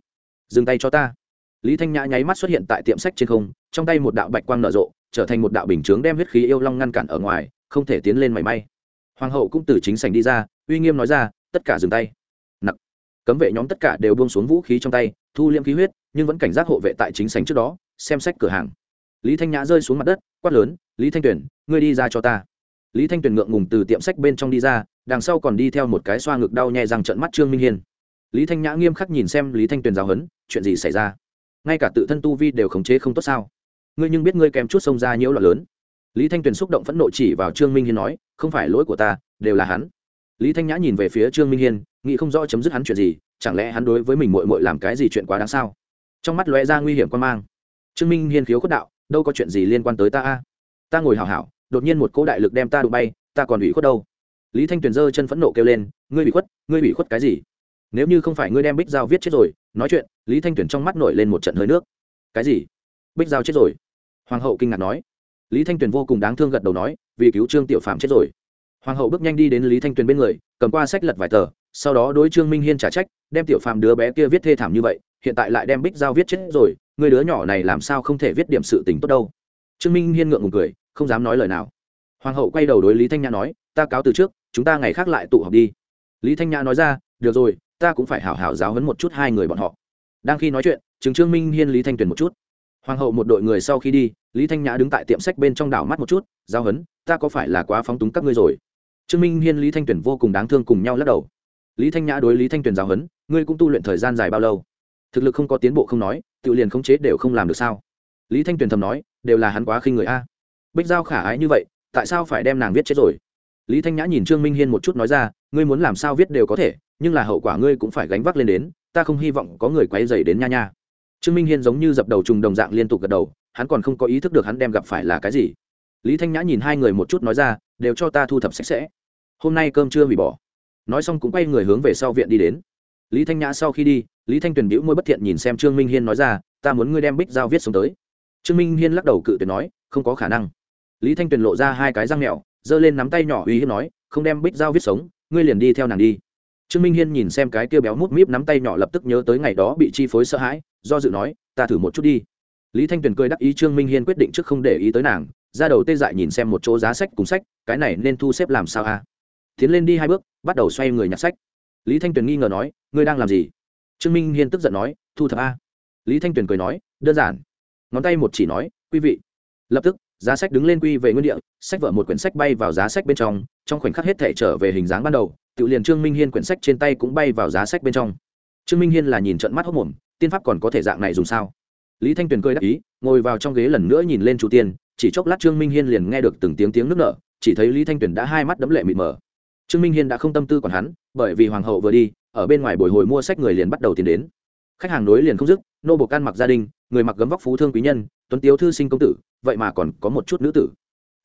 Dừng tay cho ta. Lý thanh nhã nháy mắt xuất hiện tại tiệm sách trên không, trong tay một đạo bạch quang nở rộ trở thành một đạo bình chướng đem huyết khí yêu long ngăn cản ở ngoài không thể tiến lên mảy may. Hoàng hậu cũng từ chính sảnh đi ra uy nghiêm nói ra tất cả dừng tay. Nặc. Cấm vệ nhóm tất cả đều buông xuống vũ khí trong tay thu liêm khí huyết nhưng vẫn cảnh giác hộ vệ tại chính sảnh trước đó xem sách cửa hàng. Lý thanh nhã rơi xuống mặt đất quát lớn lý thanh tuyền ngươi đi ra cho ta. Lý thanh tuyền ngượng ngùng từ tiệm sách bên trong đi ra đằng sau còn đi theo một cái xoa ngực đau nhẹ rằng trận mắt trương minh hiên. Lý thanh nhã nghiêm khắc nhìn xem lý thanh tuyền giáo hấn, chuyện gì xảy ra? Ngay cả tự thân tu vi đều khống chế không tốt sao? Ngươi nhưng biết ngươi kèm chút sông ra nhiễu loạn lớn. Lý thanh tuyền xúc động phẫn nộ chỉ vào trương minh hiên nói, không phải lỗi của ta, đều là hắn. Lý thanh nhã nhìn về phía trương minh hiên, nghĩ không rõ chấm dứt hắn chuyện gì, chẳng lẽ hắn đối với mình mội mội làm cái gì chuyện quá đáng sao? Trong mắt lóe ra nguy hiểm quan mang. Trương minh hiên khiếu khuất đạo, đâu có chuyện gì liên quan tới ta a? Ta ngồi hào hảo, đột nhiên một cỗ đại lực đem ta đụng bay, ta còn ủy khuất đâu? Lý thanh tuyền giơ chân phẫn nộ kêu lên, ngươi bị khuất, ngươi bị khuất cái gì? Nếu như không phải ngươi đem bích giao viết chết rồi, nói chuyện, lý thanh tuyền trong mắt nổi lên một trận hơi nước. Cái gì? Bích giao chết rồi? Hoàng hậu kinh ngạc nói. Lý thanh tuyền vô cùng đáng thương gật đầu nói, vì cứu trương tiểu phạm chết rồi. Hoàng hậu bước nhanh đi đến lý thanh tuyền bên người, cầm qua sách lật vài tờ, sau đó đối trương minh hiên trả trách, đem tiểu phạm đứa bé kia viết thê thảm như vậy, hiện tại lại đem bích giao viết chết rồi, người đứa nhỏ này làm sao không thể viết điểm sự tình tốt đâu. Trương minh hiên ngượng ngùng cười, không dám nói lời nào. Hoàng hậu quay đầu đối lý thanh nhã nói, ta cáo từ trước, chúng ta ngày khác lại tụ họp đi. Lý thanh nhã nói ra, được rồi, ta cũng phải hảo hảo giáo hấn một chút hai người bọn họ. Đang khi nói chuyện chứng trương minh hiên lý thanh tuyền một chút. Hoàng hậu một đội người sau khi đi lý thanh nhã đứng tại tiệm sách bên trong đảo mắt một chút, giao hấn, ta có phải là quá phóng túng các ngươi rồi? Trương minh hiên, lý thanh tuyền vô cùng đáng thương cùng nhau lắc đầu. Lý thanh nhã đối lý thanh tuyền giao hấn, ngươi cũng tu luyện thời gian dài bao lâu? Thực lực không có tiến bộ không nói, tự liền khống chế đều không làm được sao? Lý thanh tuyền thầm nói, đều là hắn quá khinh người a. Bích giao khả ái như vậy, tại sao phải đem nàng viết chết rồi? Lý thanh nhã nhìn trương minh hiên một chút nói ra, ngươi muốn làm sao viết đều có thể, nhưng là hậu quả ngươi cũng phải gánh vác lên đến, ta không hy vọng có người quay dày đến nha nha. Trương minh hiên giống như dập đầu trùng đồng dạng liên tục gật đầu hắn còn không có ý thức được hắn đem gặp phải là cái gì. Lý thanh nhã nhìn hai người một chút nói ra, đều cho ta thu thập sạch sẽ. Hôm nay cơm chưa hủy bỏ. Nói xong cũng quay người hướng về sau viện đi đến. Lý thanh nhã sau khi đi, lý thanh tuyền bĩu môi bất thiện nhìn xem trương minh hiên nói ra, ta muốn ngươi đem bích giao viết xuống tới. Trương minh hiên lắc đầu cự tuyệt nói, không có khả năng. Lý thanh tuyền lộ ra hai cái răng mẹo giơ lên nắm tay nhỏ uy hiếp nói, không đem bích giao viết sống, ngươi liền đi theo nàng đi. Trương minh hiên nhìn xem cái kia béo mút míp nắm tay nhỏ lập tức nhớ tới ngày đó bị chi phối sợ hãi, do dự nói, ta thử một chút đi lý thanh tuyền cười đắc ý trương minh hiên quyết định trước không để ý tới nàng, ra đầu tê dại nhìn xem một chỗ giá sách cùng sách, cái này nên thu xếp làm sao a à? tiến lên đi hai bước, bắt đầu xoay người nhặt sách. Lý thanh tuyền nghi ngờ nói, ngươi đang làm gì? Trương minh hiên tức giận nói, thu thập a. Lý thanh tuyền cười nói, đơn giản. Ngón tay một chỉ nói, quý vị. Lập tức, giá sách đứng lên quy về nguyên địa, sách vở một quyển sách bay vào giá sách bên trong trong khoảnh khắc hết thể trở về hình dáng ban đầu, tự liền trương minh hiên quyển sách trên tay cũng bay vào giá sách bên trong. Trương minh hiên là nhìn trận mắt hốc mồm, tiên pháp còn có thể dạng này dùng sao? Lý thanh tuyền cười đắc ý, ngồi vào trong ghế lần nữa nhìn lên chu tiên, chỉ chốc lát trương minh hiên liền nghe được từng tiếng tiếng nước nở, chỉ thấy lý thanh tuyền đã hai mắt đấm lệ mịt mờ. Trương minh hiên đã không tâm tư còn hắn, bởi vì hoàng hậu vừa đi, ở bên ngoài bồi hồi mua sách người liền bắt đầu tiến đến. Khách hàng nối liền không dứt, nô bộ can mặc gia đình, người mặc gấm vóc phú thương quý nhân, tuấn tiếu thư sinh công tử, vậy mà còn có một chút nữ tử.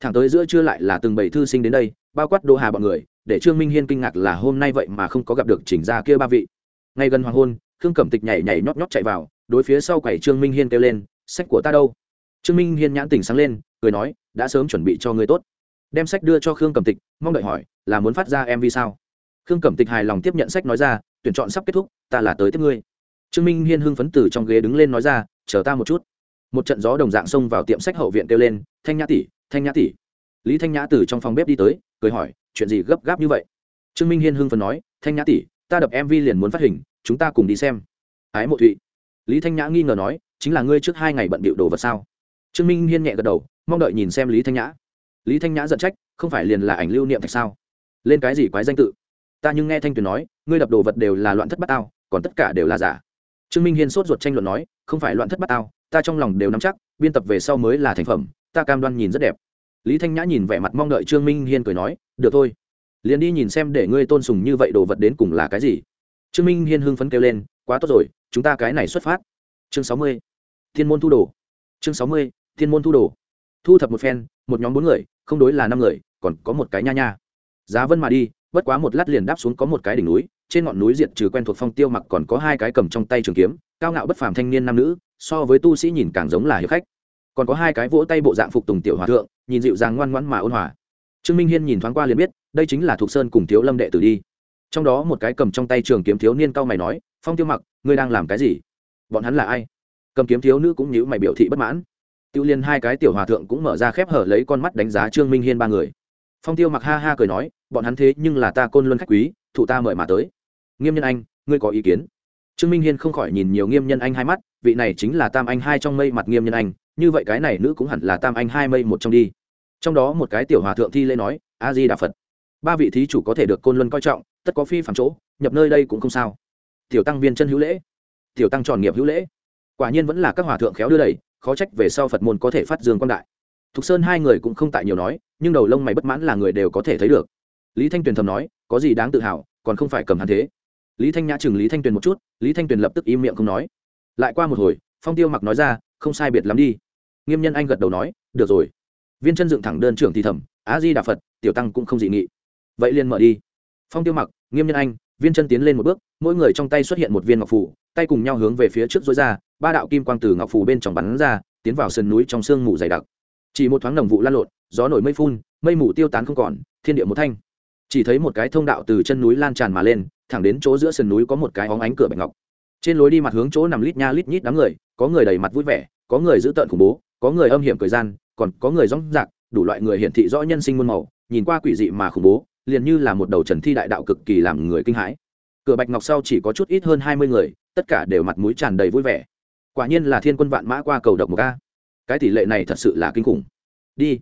Thẳng tới giữa trưa lại là từng bảy thư sinh đến đây, bao quát đô hà bọn người, để trương minh hiên kinh ngạc là hôm nay vậy mà không có gặp được chỉnh ra kia ba vị. Ngay gần hoàng hôn, khương cẩm tịch nhảy nhảy nhót nhót chạy vào đối phía sau quầy trương minh hiên kêu lên, sách của ta đâu? Trương minh hiên nhãn tỉnh sáng lên, cười nói, đã sớm chuẩn bị cho người tốt. Đem sách đưa cho khương cẩm tịch, mong đợi hỏi, là muốn phát ra mv sao? Khương cẩm tịch hài lòng tiếp nhận sách nói ra, tuyển chọn sắp kết thúc, ta là tới tiếp ngươi. Trương minh hiên hưng phấn từ trong ghế đứng lên nói ra, chờ ta một chút. Một trận gió đồng dạng xông vào tiệm sách hậu viện kêu lên, thanh nhã tỷ, thanh nhã tỷ. Lý thanh nhã từ trong phòng bếp đi tới, cười hỏi, chuyện gì gấp gáp như vậy? Trương minh hiên hưng phấn nói, thanh nhã tỷ, ta đập mv liền muốn phát hình, chúng ta cùng đi xem. Ái mộ thụy lý thanh nhã nghi ngờ nói, chính là ngươi trước hai ngày bận bịu đồ vật sao? Trương minh hiên nhẹ gật đầu, mong đợi nhìn xem lý thanh nhã. Lý thanh nhã giận trách, không phải liền là ảnh lưu niệm thạch sao? Lên cái gì quái danh tự? Ta nhưng nghe thanh tuyền nói, ngươi đập đồ vật đều là loạn thất bát tao còn tất cả đều là giả. Trương minh hiên sốt ruột tranh luận nói, không phải loạn thất bát tao ta trong lòng đều nắm chắc, biên tập về sau mới là thành phẩm, ta cam đoan nhìn rất đẹp. Lý thanh nhã nhìn vẻ mặt mong đợi trương minh hiên cười nói, được thôi. Liền đi nhìn xem để ngươi tôn sùng như vậy đồ vật đến cùng là cái gì. Trương minh hiên hưng phấn kêu lên quá tốt rồi, chúng ta cái này xuất phát. Chương sáu mươi, thiên môn thu đồ. Chương sáu mươi, thiên môn thu đồ. Thu thập một phen, một nhóm bốn người, không đối là năm người, còn có một cái nha nha. Giá vân mà đi, bất quá một lát liền đáp xuống có một cái đỉnh núi, trên ngọn núi diện trừ quen thuộc phong tiêu mặc còn có hai cái cầm trong tay trường kiếm, cao ngạo bất phàm thanh niên nam nữ, so với tu sĩ nhìn càng giống là hiệp khách. Còn có hai cái vỗ tay bộ dạng phục tùng tiểu hòa thượng, nhìn dịu dàng ngoan ngoãn mà ôn hòa. Trương minh hiên nhìn thoáng qua liền biết, đây chính là thục sơn cùng thiếu lâm đệ tử đi. Trong đó một cái cầm trong tay trường kiếm thiếu niên cao mày nói phong tiêu mặc, ngươi đang làm cái gì? Bọn hắn là ai? Cầm kiếm thiếu nữ cũng nhíu mày biểu thị bất mãn. Tiêu liên hai cái tiểu hòa thượng cũng mở ra khép hở lấy con mắt đánh giá trương minh hiên ba người. Phong tiêu mặc ha ha cười nói, bọn hắn thế nhưng là ta côn luân khách quý, thụ ta mời mà tới. Nghiêm nhân anh, ngươi có ý kiến? Trương minh hiên không khỏi nhìn nhiều nghiêm nhân anh hai mắt, vị này chính là tam anh hai trong mây mặt nghiêm nhân anh, như vậy cái này nữ cũng hẳn là tam anh hai mây một trong đi. Trong đó một cái tiểu hòa thượng thi lễ nói, a di đà phật, ba vị thí chủ có thể được côn luân coi trọng, tất có phi phạm chỗ, nhập nơi đây cũng không sao tiểu tăng viên chân hữu lễ, tiểu tăng tròn nghiệp hữu lễ. Quả nhiên vẫn là các hòa thượng khéo đưa đẩy, khó trách về sau phật môn có thể phát dương quan đại. Thục sơn hai người cũng không tại nhiều nói, nhưng đầu lông mày bất mãn là người đều có thể thấy được. Lý thanh tuyền thầm nói, có gì đáng tự hào, còn không phải cầm hắn thế. Lý thanh nhã chừng lý thanh tuyền một chút, lý thanh tuyền lập tức im miệng không nói. Lại qua một hồi, phong tiêu mặc nói ra, không sai biệt lắm đi. Nghiêm nhân anh gật đầu nói, được rồi. Viên chân dựng thẳng đơn trưởng thì thầm á di đà phật, tiểu tăng cũng không dị nghị. Vậy liền mở đi. Phong tiêu mặc, nghiêm nhân anh viên chân tiến lên một bước, mỗi người trong tay xuất hiện một viên ngọc phủ, tay cùng nhau hướng về phía trước dối ra, ba đạo kim quang từ ngọc phủ bên trong bắn ra, tiến vào sườn núi trong sương mù dày đặc. Chỉ một thoáng đồng vụ lan lộn, gió nổi mây phun, mây mù tiêu tán không còn, thiên địa một thanh. Chỉ thấy một cái thông đạo từ chân núi lan tràn mà lên, thẳng đến chỗ giữa sườn núi có một cái óng ánh cửa bạch ngọc. Trên lối đi mặt hướng chỗ nằm lít nha lít nhít đám người, có người đầy mặt vui vẻ, có người giữ tợn khủng bố, có người âm hiểm cười gian, còn có người rong rạc, đủ loại người hiển thị rõ nhân sinh muôn màu, nhìn qua quỷ dị mà khủng bố liền như là một đầu trần thi đại đạo cực kỳ làm người kinh hãi. Cửa bạch ngọc sau chỉ có chút ít hơn hai mươi người, tất cả đều mặt mũi tràn đầy vui vẻ. Quả nhiên là thiên quân vạn mã qua cầu độc một ca. Cái tỷ lệ này thật sự là kinh khủng. Đi.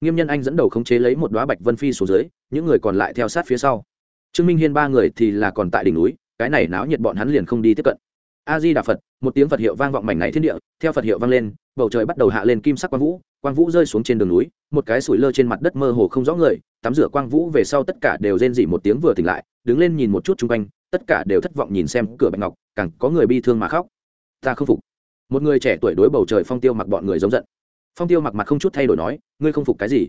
Nghiêm nhân anh dẫn đầu khống chế lấy một đoá bạch vân phi xuống dưới, những người còn lại theo sát phía sau. Trương minh hiên ba người thì là còn tại đỉnh núi, cái này náo nhiệt bọn hắn liền không đi tiếp cận. A di đà phật, một tiếng phật hiệu vang vọng mảnh này thiên địa, theo phật hiệu vang lên, bầu trời bắt đầu hạ lên kim sắc quang vũ quang vũ rơi xuống trên đường núi, một cái sủi lơ trên mặt đất mơ hồ không rõ người tắm rửa quang vũ về sau tất cả đều rên dỉ một tiếng vừa tỉnh lại, đứng lên nhìn một chút chung quanh, tất cả đều thất vọng nhìn xem cửa bạch ngọc, càng có người bi thương mà khóc. Ta không phục. Một người trẻ tuổi đối bầu trời phong tiêu mặc bọn người giống giận. Phong tiêu mặc mặt không chút thay đổi nói, ngươi không phục cái gì?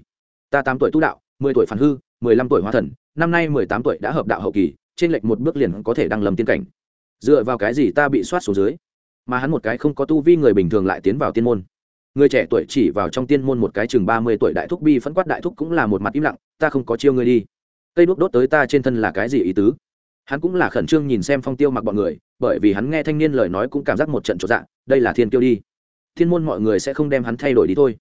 Ta tám tuổi tu đạo, mười tuổi phản hư, mười lăm tuổi hóa thần, năm nay mười tám tuổi đã hợp đạo hậu kỳ, trên lệch một bước liền có thể đăng lầm tiên cảnh. Dựa vào cái gì ta bị soát xuống dưới? Mà hắn một cái không có tu vi người bình thường lại tiến vào tiên môn. Người trẻ tuổi chỉ vào trong tiên môn một cái chừng ba mươi tuổi đại thúc bi phẫn quát đại thúc cũng là một mặt im lặng ta không có chiêu ngươi đi. Cây đuốc đốt tới ta trên thân là cái gì ý tứ? Hắn cũng là khẩn trương nhìn xem phong tiêu mặc bọn người, bởi vì hắn nghe thanh niên lời nói cũng cảm giác một trận trọn dạng đây là thiên tiêu đi. Thiên môn mọi người sẽ không đem hắn thay đổi đi thôi.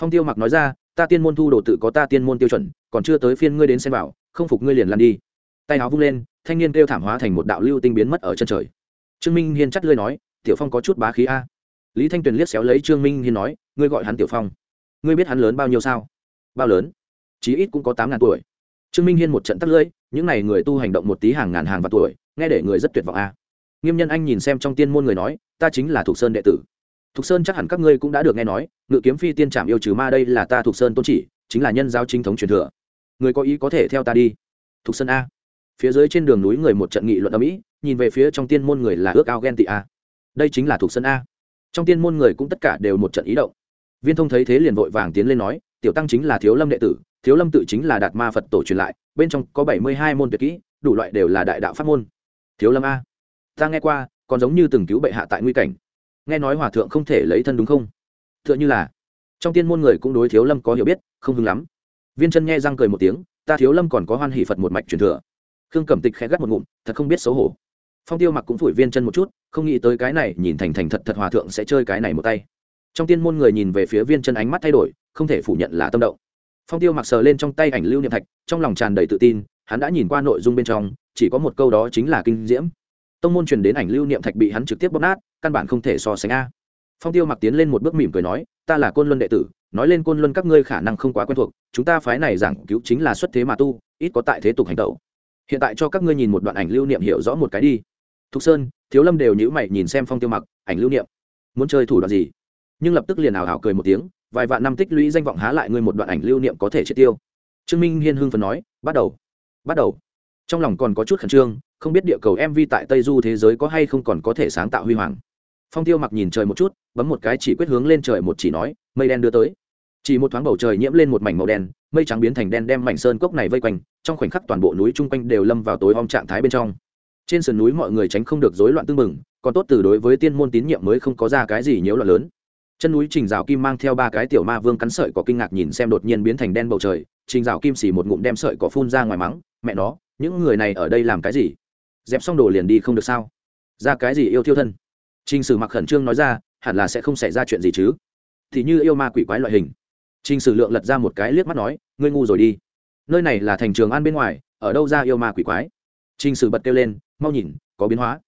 Phong tiêu mặc nói ra, ta tiên môn thu đồ tự có ta tiên môn tiêu chuẩn, còn chưa tới phiên ngươi đến xem bảo, không phục ngươi liền lan đi. Tay áo vung lên, thanh niên kêu thảm hóa thành một đạo lưu tinh biến mất ở chân trời. Trương minh hiên chắt lơi nói, tiểu phong có chút bá khí a. Lý thanh tuyền liếc xéo lấy trương minh hiên nói, ngươi gọi hắn tiểu phong. Ngươi biết hắn lớn bao nhiêu sao? Bao lớn? Chí ít cũng có tám ngàn tuổi. Trương minh hiên một trận tắt lưỡi, những n à y người tu hành động một tí hàng ngàn hàng và tuổi, nghe để người rất tuyệt vọng a. Nghiêm nhân anh nhìn xem trong tiên môn người nói, ta chính là thục sơn đệ tử. Thục sơn chắc hẳn các ngươi cũng đã được nghe nói, ngự kiếm phi tiên trảm yêu trừ ma đây là ta thục sơn tôn chỉ, chính là nhân giao chính thống truyền thừa. Người có ý có thể theo ta đi. Thục sơn a. Phía dưới trên đường núi người một trận nghị luận ở mỹ nhìn về phía trong tiên môn người là ước ao ghen tị a. Đây chính là thục sơn a. Trong tiên môn người cũng tất cả đều một trận ý động. Viên thông thấy thế liền vội vàng tiến lên nói, tiểu tăng chính là thiếu lâm đệ tử thiếu lâm tự chính là đạt ma phật tổ truyền lại, bên trong có bảy mươi hai môn tuyệt kỹ, đủ loại đều là đại đạo pháp môn. Thiếu lâm a, ta nghe qua, còn giống như từng cứu bệ hạ tại nguy cảnh. Nghe nói hòa thượng không thể lấy thân đúng không? T h ư ợ n h ư là, trong tiên môn người cũng đối thiếu lâm có hiểu biết, không hứng lắm. Viên chân nghe răng cười một tiếng, ta thiếu lâm còn có hoan hỷ phật một mạch truyền thừa. Khương cẩm tịch khẽ gắt một ngụm, thật không biết xấu hổ. Phong tiêu mặc cũng phủi viên chân một chút, không nghĩ tới cái này, nhìn thành thành thật thật hòa thượng sẽ chơi cái này một tay. Trong tiên môn người nhìn về phía viên chân ánh mắt thay đổi, không thể phủ nhận là tâm động phong tiêu mặc sờ lên trong tay ảnh lưu niệm thạch, trong lòng tràn đầy tự tin, hắn đã nhìn qua nội dung bên trong, chỉ có một câu đó chính là kinh diễm. Tông môn truyền đến ảnh lưu niệm thạch bị hắn trực tiếp bóp nát, căn bản không thể so sánh a. Phong tiêu mặc tiến lên một bước mỉm cười nói, ta là côn luân đệ tử, nói lên côn luân các ngươi khả năng không quá quen thuộc, chúng ta phái này giảng cứu chính là xuất thế mà tu, ít có tại thế tục hành tẩu. Hiện tại cho các ngươi nhìn một đoạn ảnh lưu niệm hiểu rõ một cái đi. Thục sơn, thiếu lâm đều nhữ mày nhìn xem phong tiêu mặc, ảnh lưu niệm, muốn chơi thủ đoạn gì? Nhưng lập tức liền ảo hảo cười một tiếng vài vạn năm tích lũy danh vọng há lại ngươi một đoạn ảnh lưu niệm có thể triệt tiêu. Trương minh hiên hưng phần nói, bắt đầu bắt đầu. Trong lòng còn có chút khẩn trương, không biết địa cầu mv tại tây du thế giới có hay không còn có thể sáng tạo huy hoàng. Phong tiêu mặc nhìn trời một chút, bấm một cái chỉ quyết hướng lên trời một chỉ nói, mây đen đưa tới. Chỉ một thoáng bầu trời nhiễm lên một mảnh màu đen, mây trắng biến thành đen đem mảnh sơn cốc này vây quanh, trong khoảnh khắc toàn bộ núi chung quanh đều lâm vào tối om trạng thái bên trong. Trên sườn núi mọi người tránh không được rối loạn tương mừng còn tốt từ đối với tiên môn tín nhiệm mới không có ra cái gì nhiễu loạn lớn chân núi trình rào kim mang theo ba cái tiểu ma vương cắn sợi có kinh ngạc nhìn xem đột nhiên biến thành đen bầu trời trình rào kim xì một ngụm đem sợi cỏ phun ra ngoài mắng mẹ nó những người này ở đây làm cái gì dẹp xong đồ liền đi không được sao ra cái gì yêu thiêu thân Trình Sử Mặc khẩn trương nói ra, hẳn là sẽ không xảy ra chuyện gì chứ thì như yêu ma quỷ quái loại hình Trình Sử Lượng lật ra một cái liếc mắt nói, ngươi ngu rồi đi. Nơi này là thành trường an bên ngoài, ở đâu ra yêu ma quỷ quái? Trình Sử bật kêu lên, mau nhìn, có biến hóa.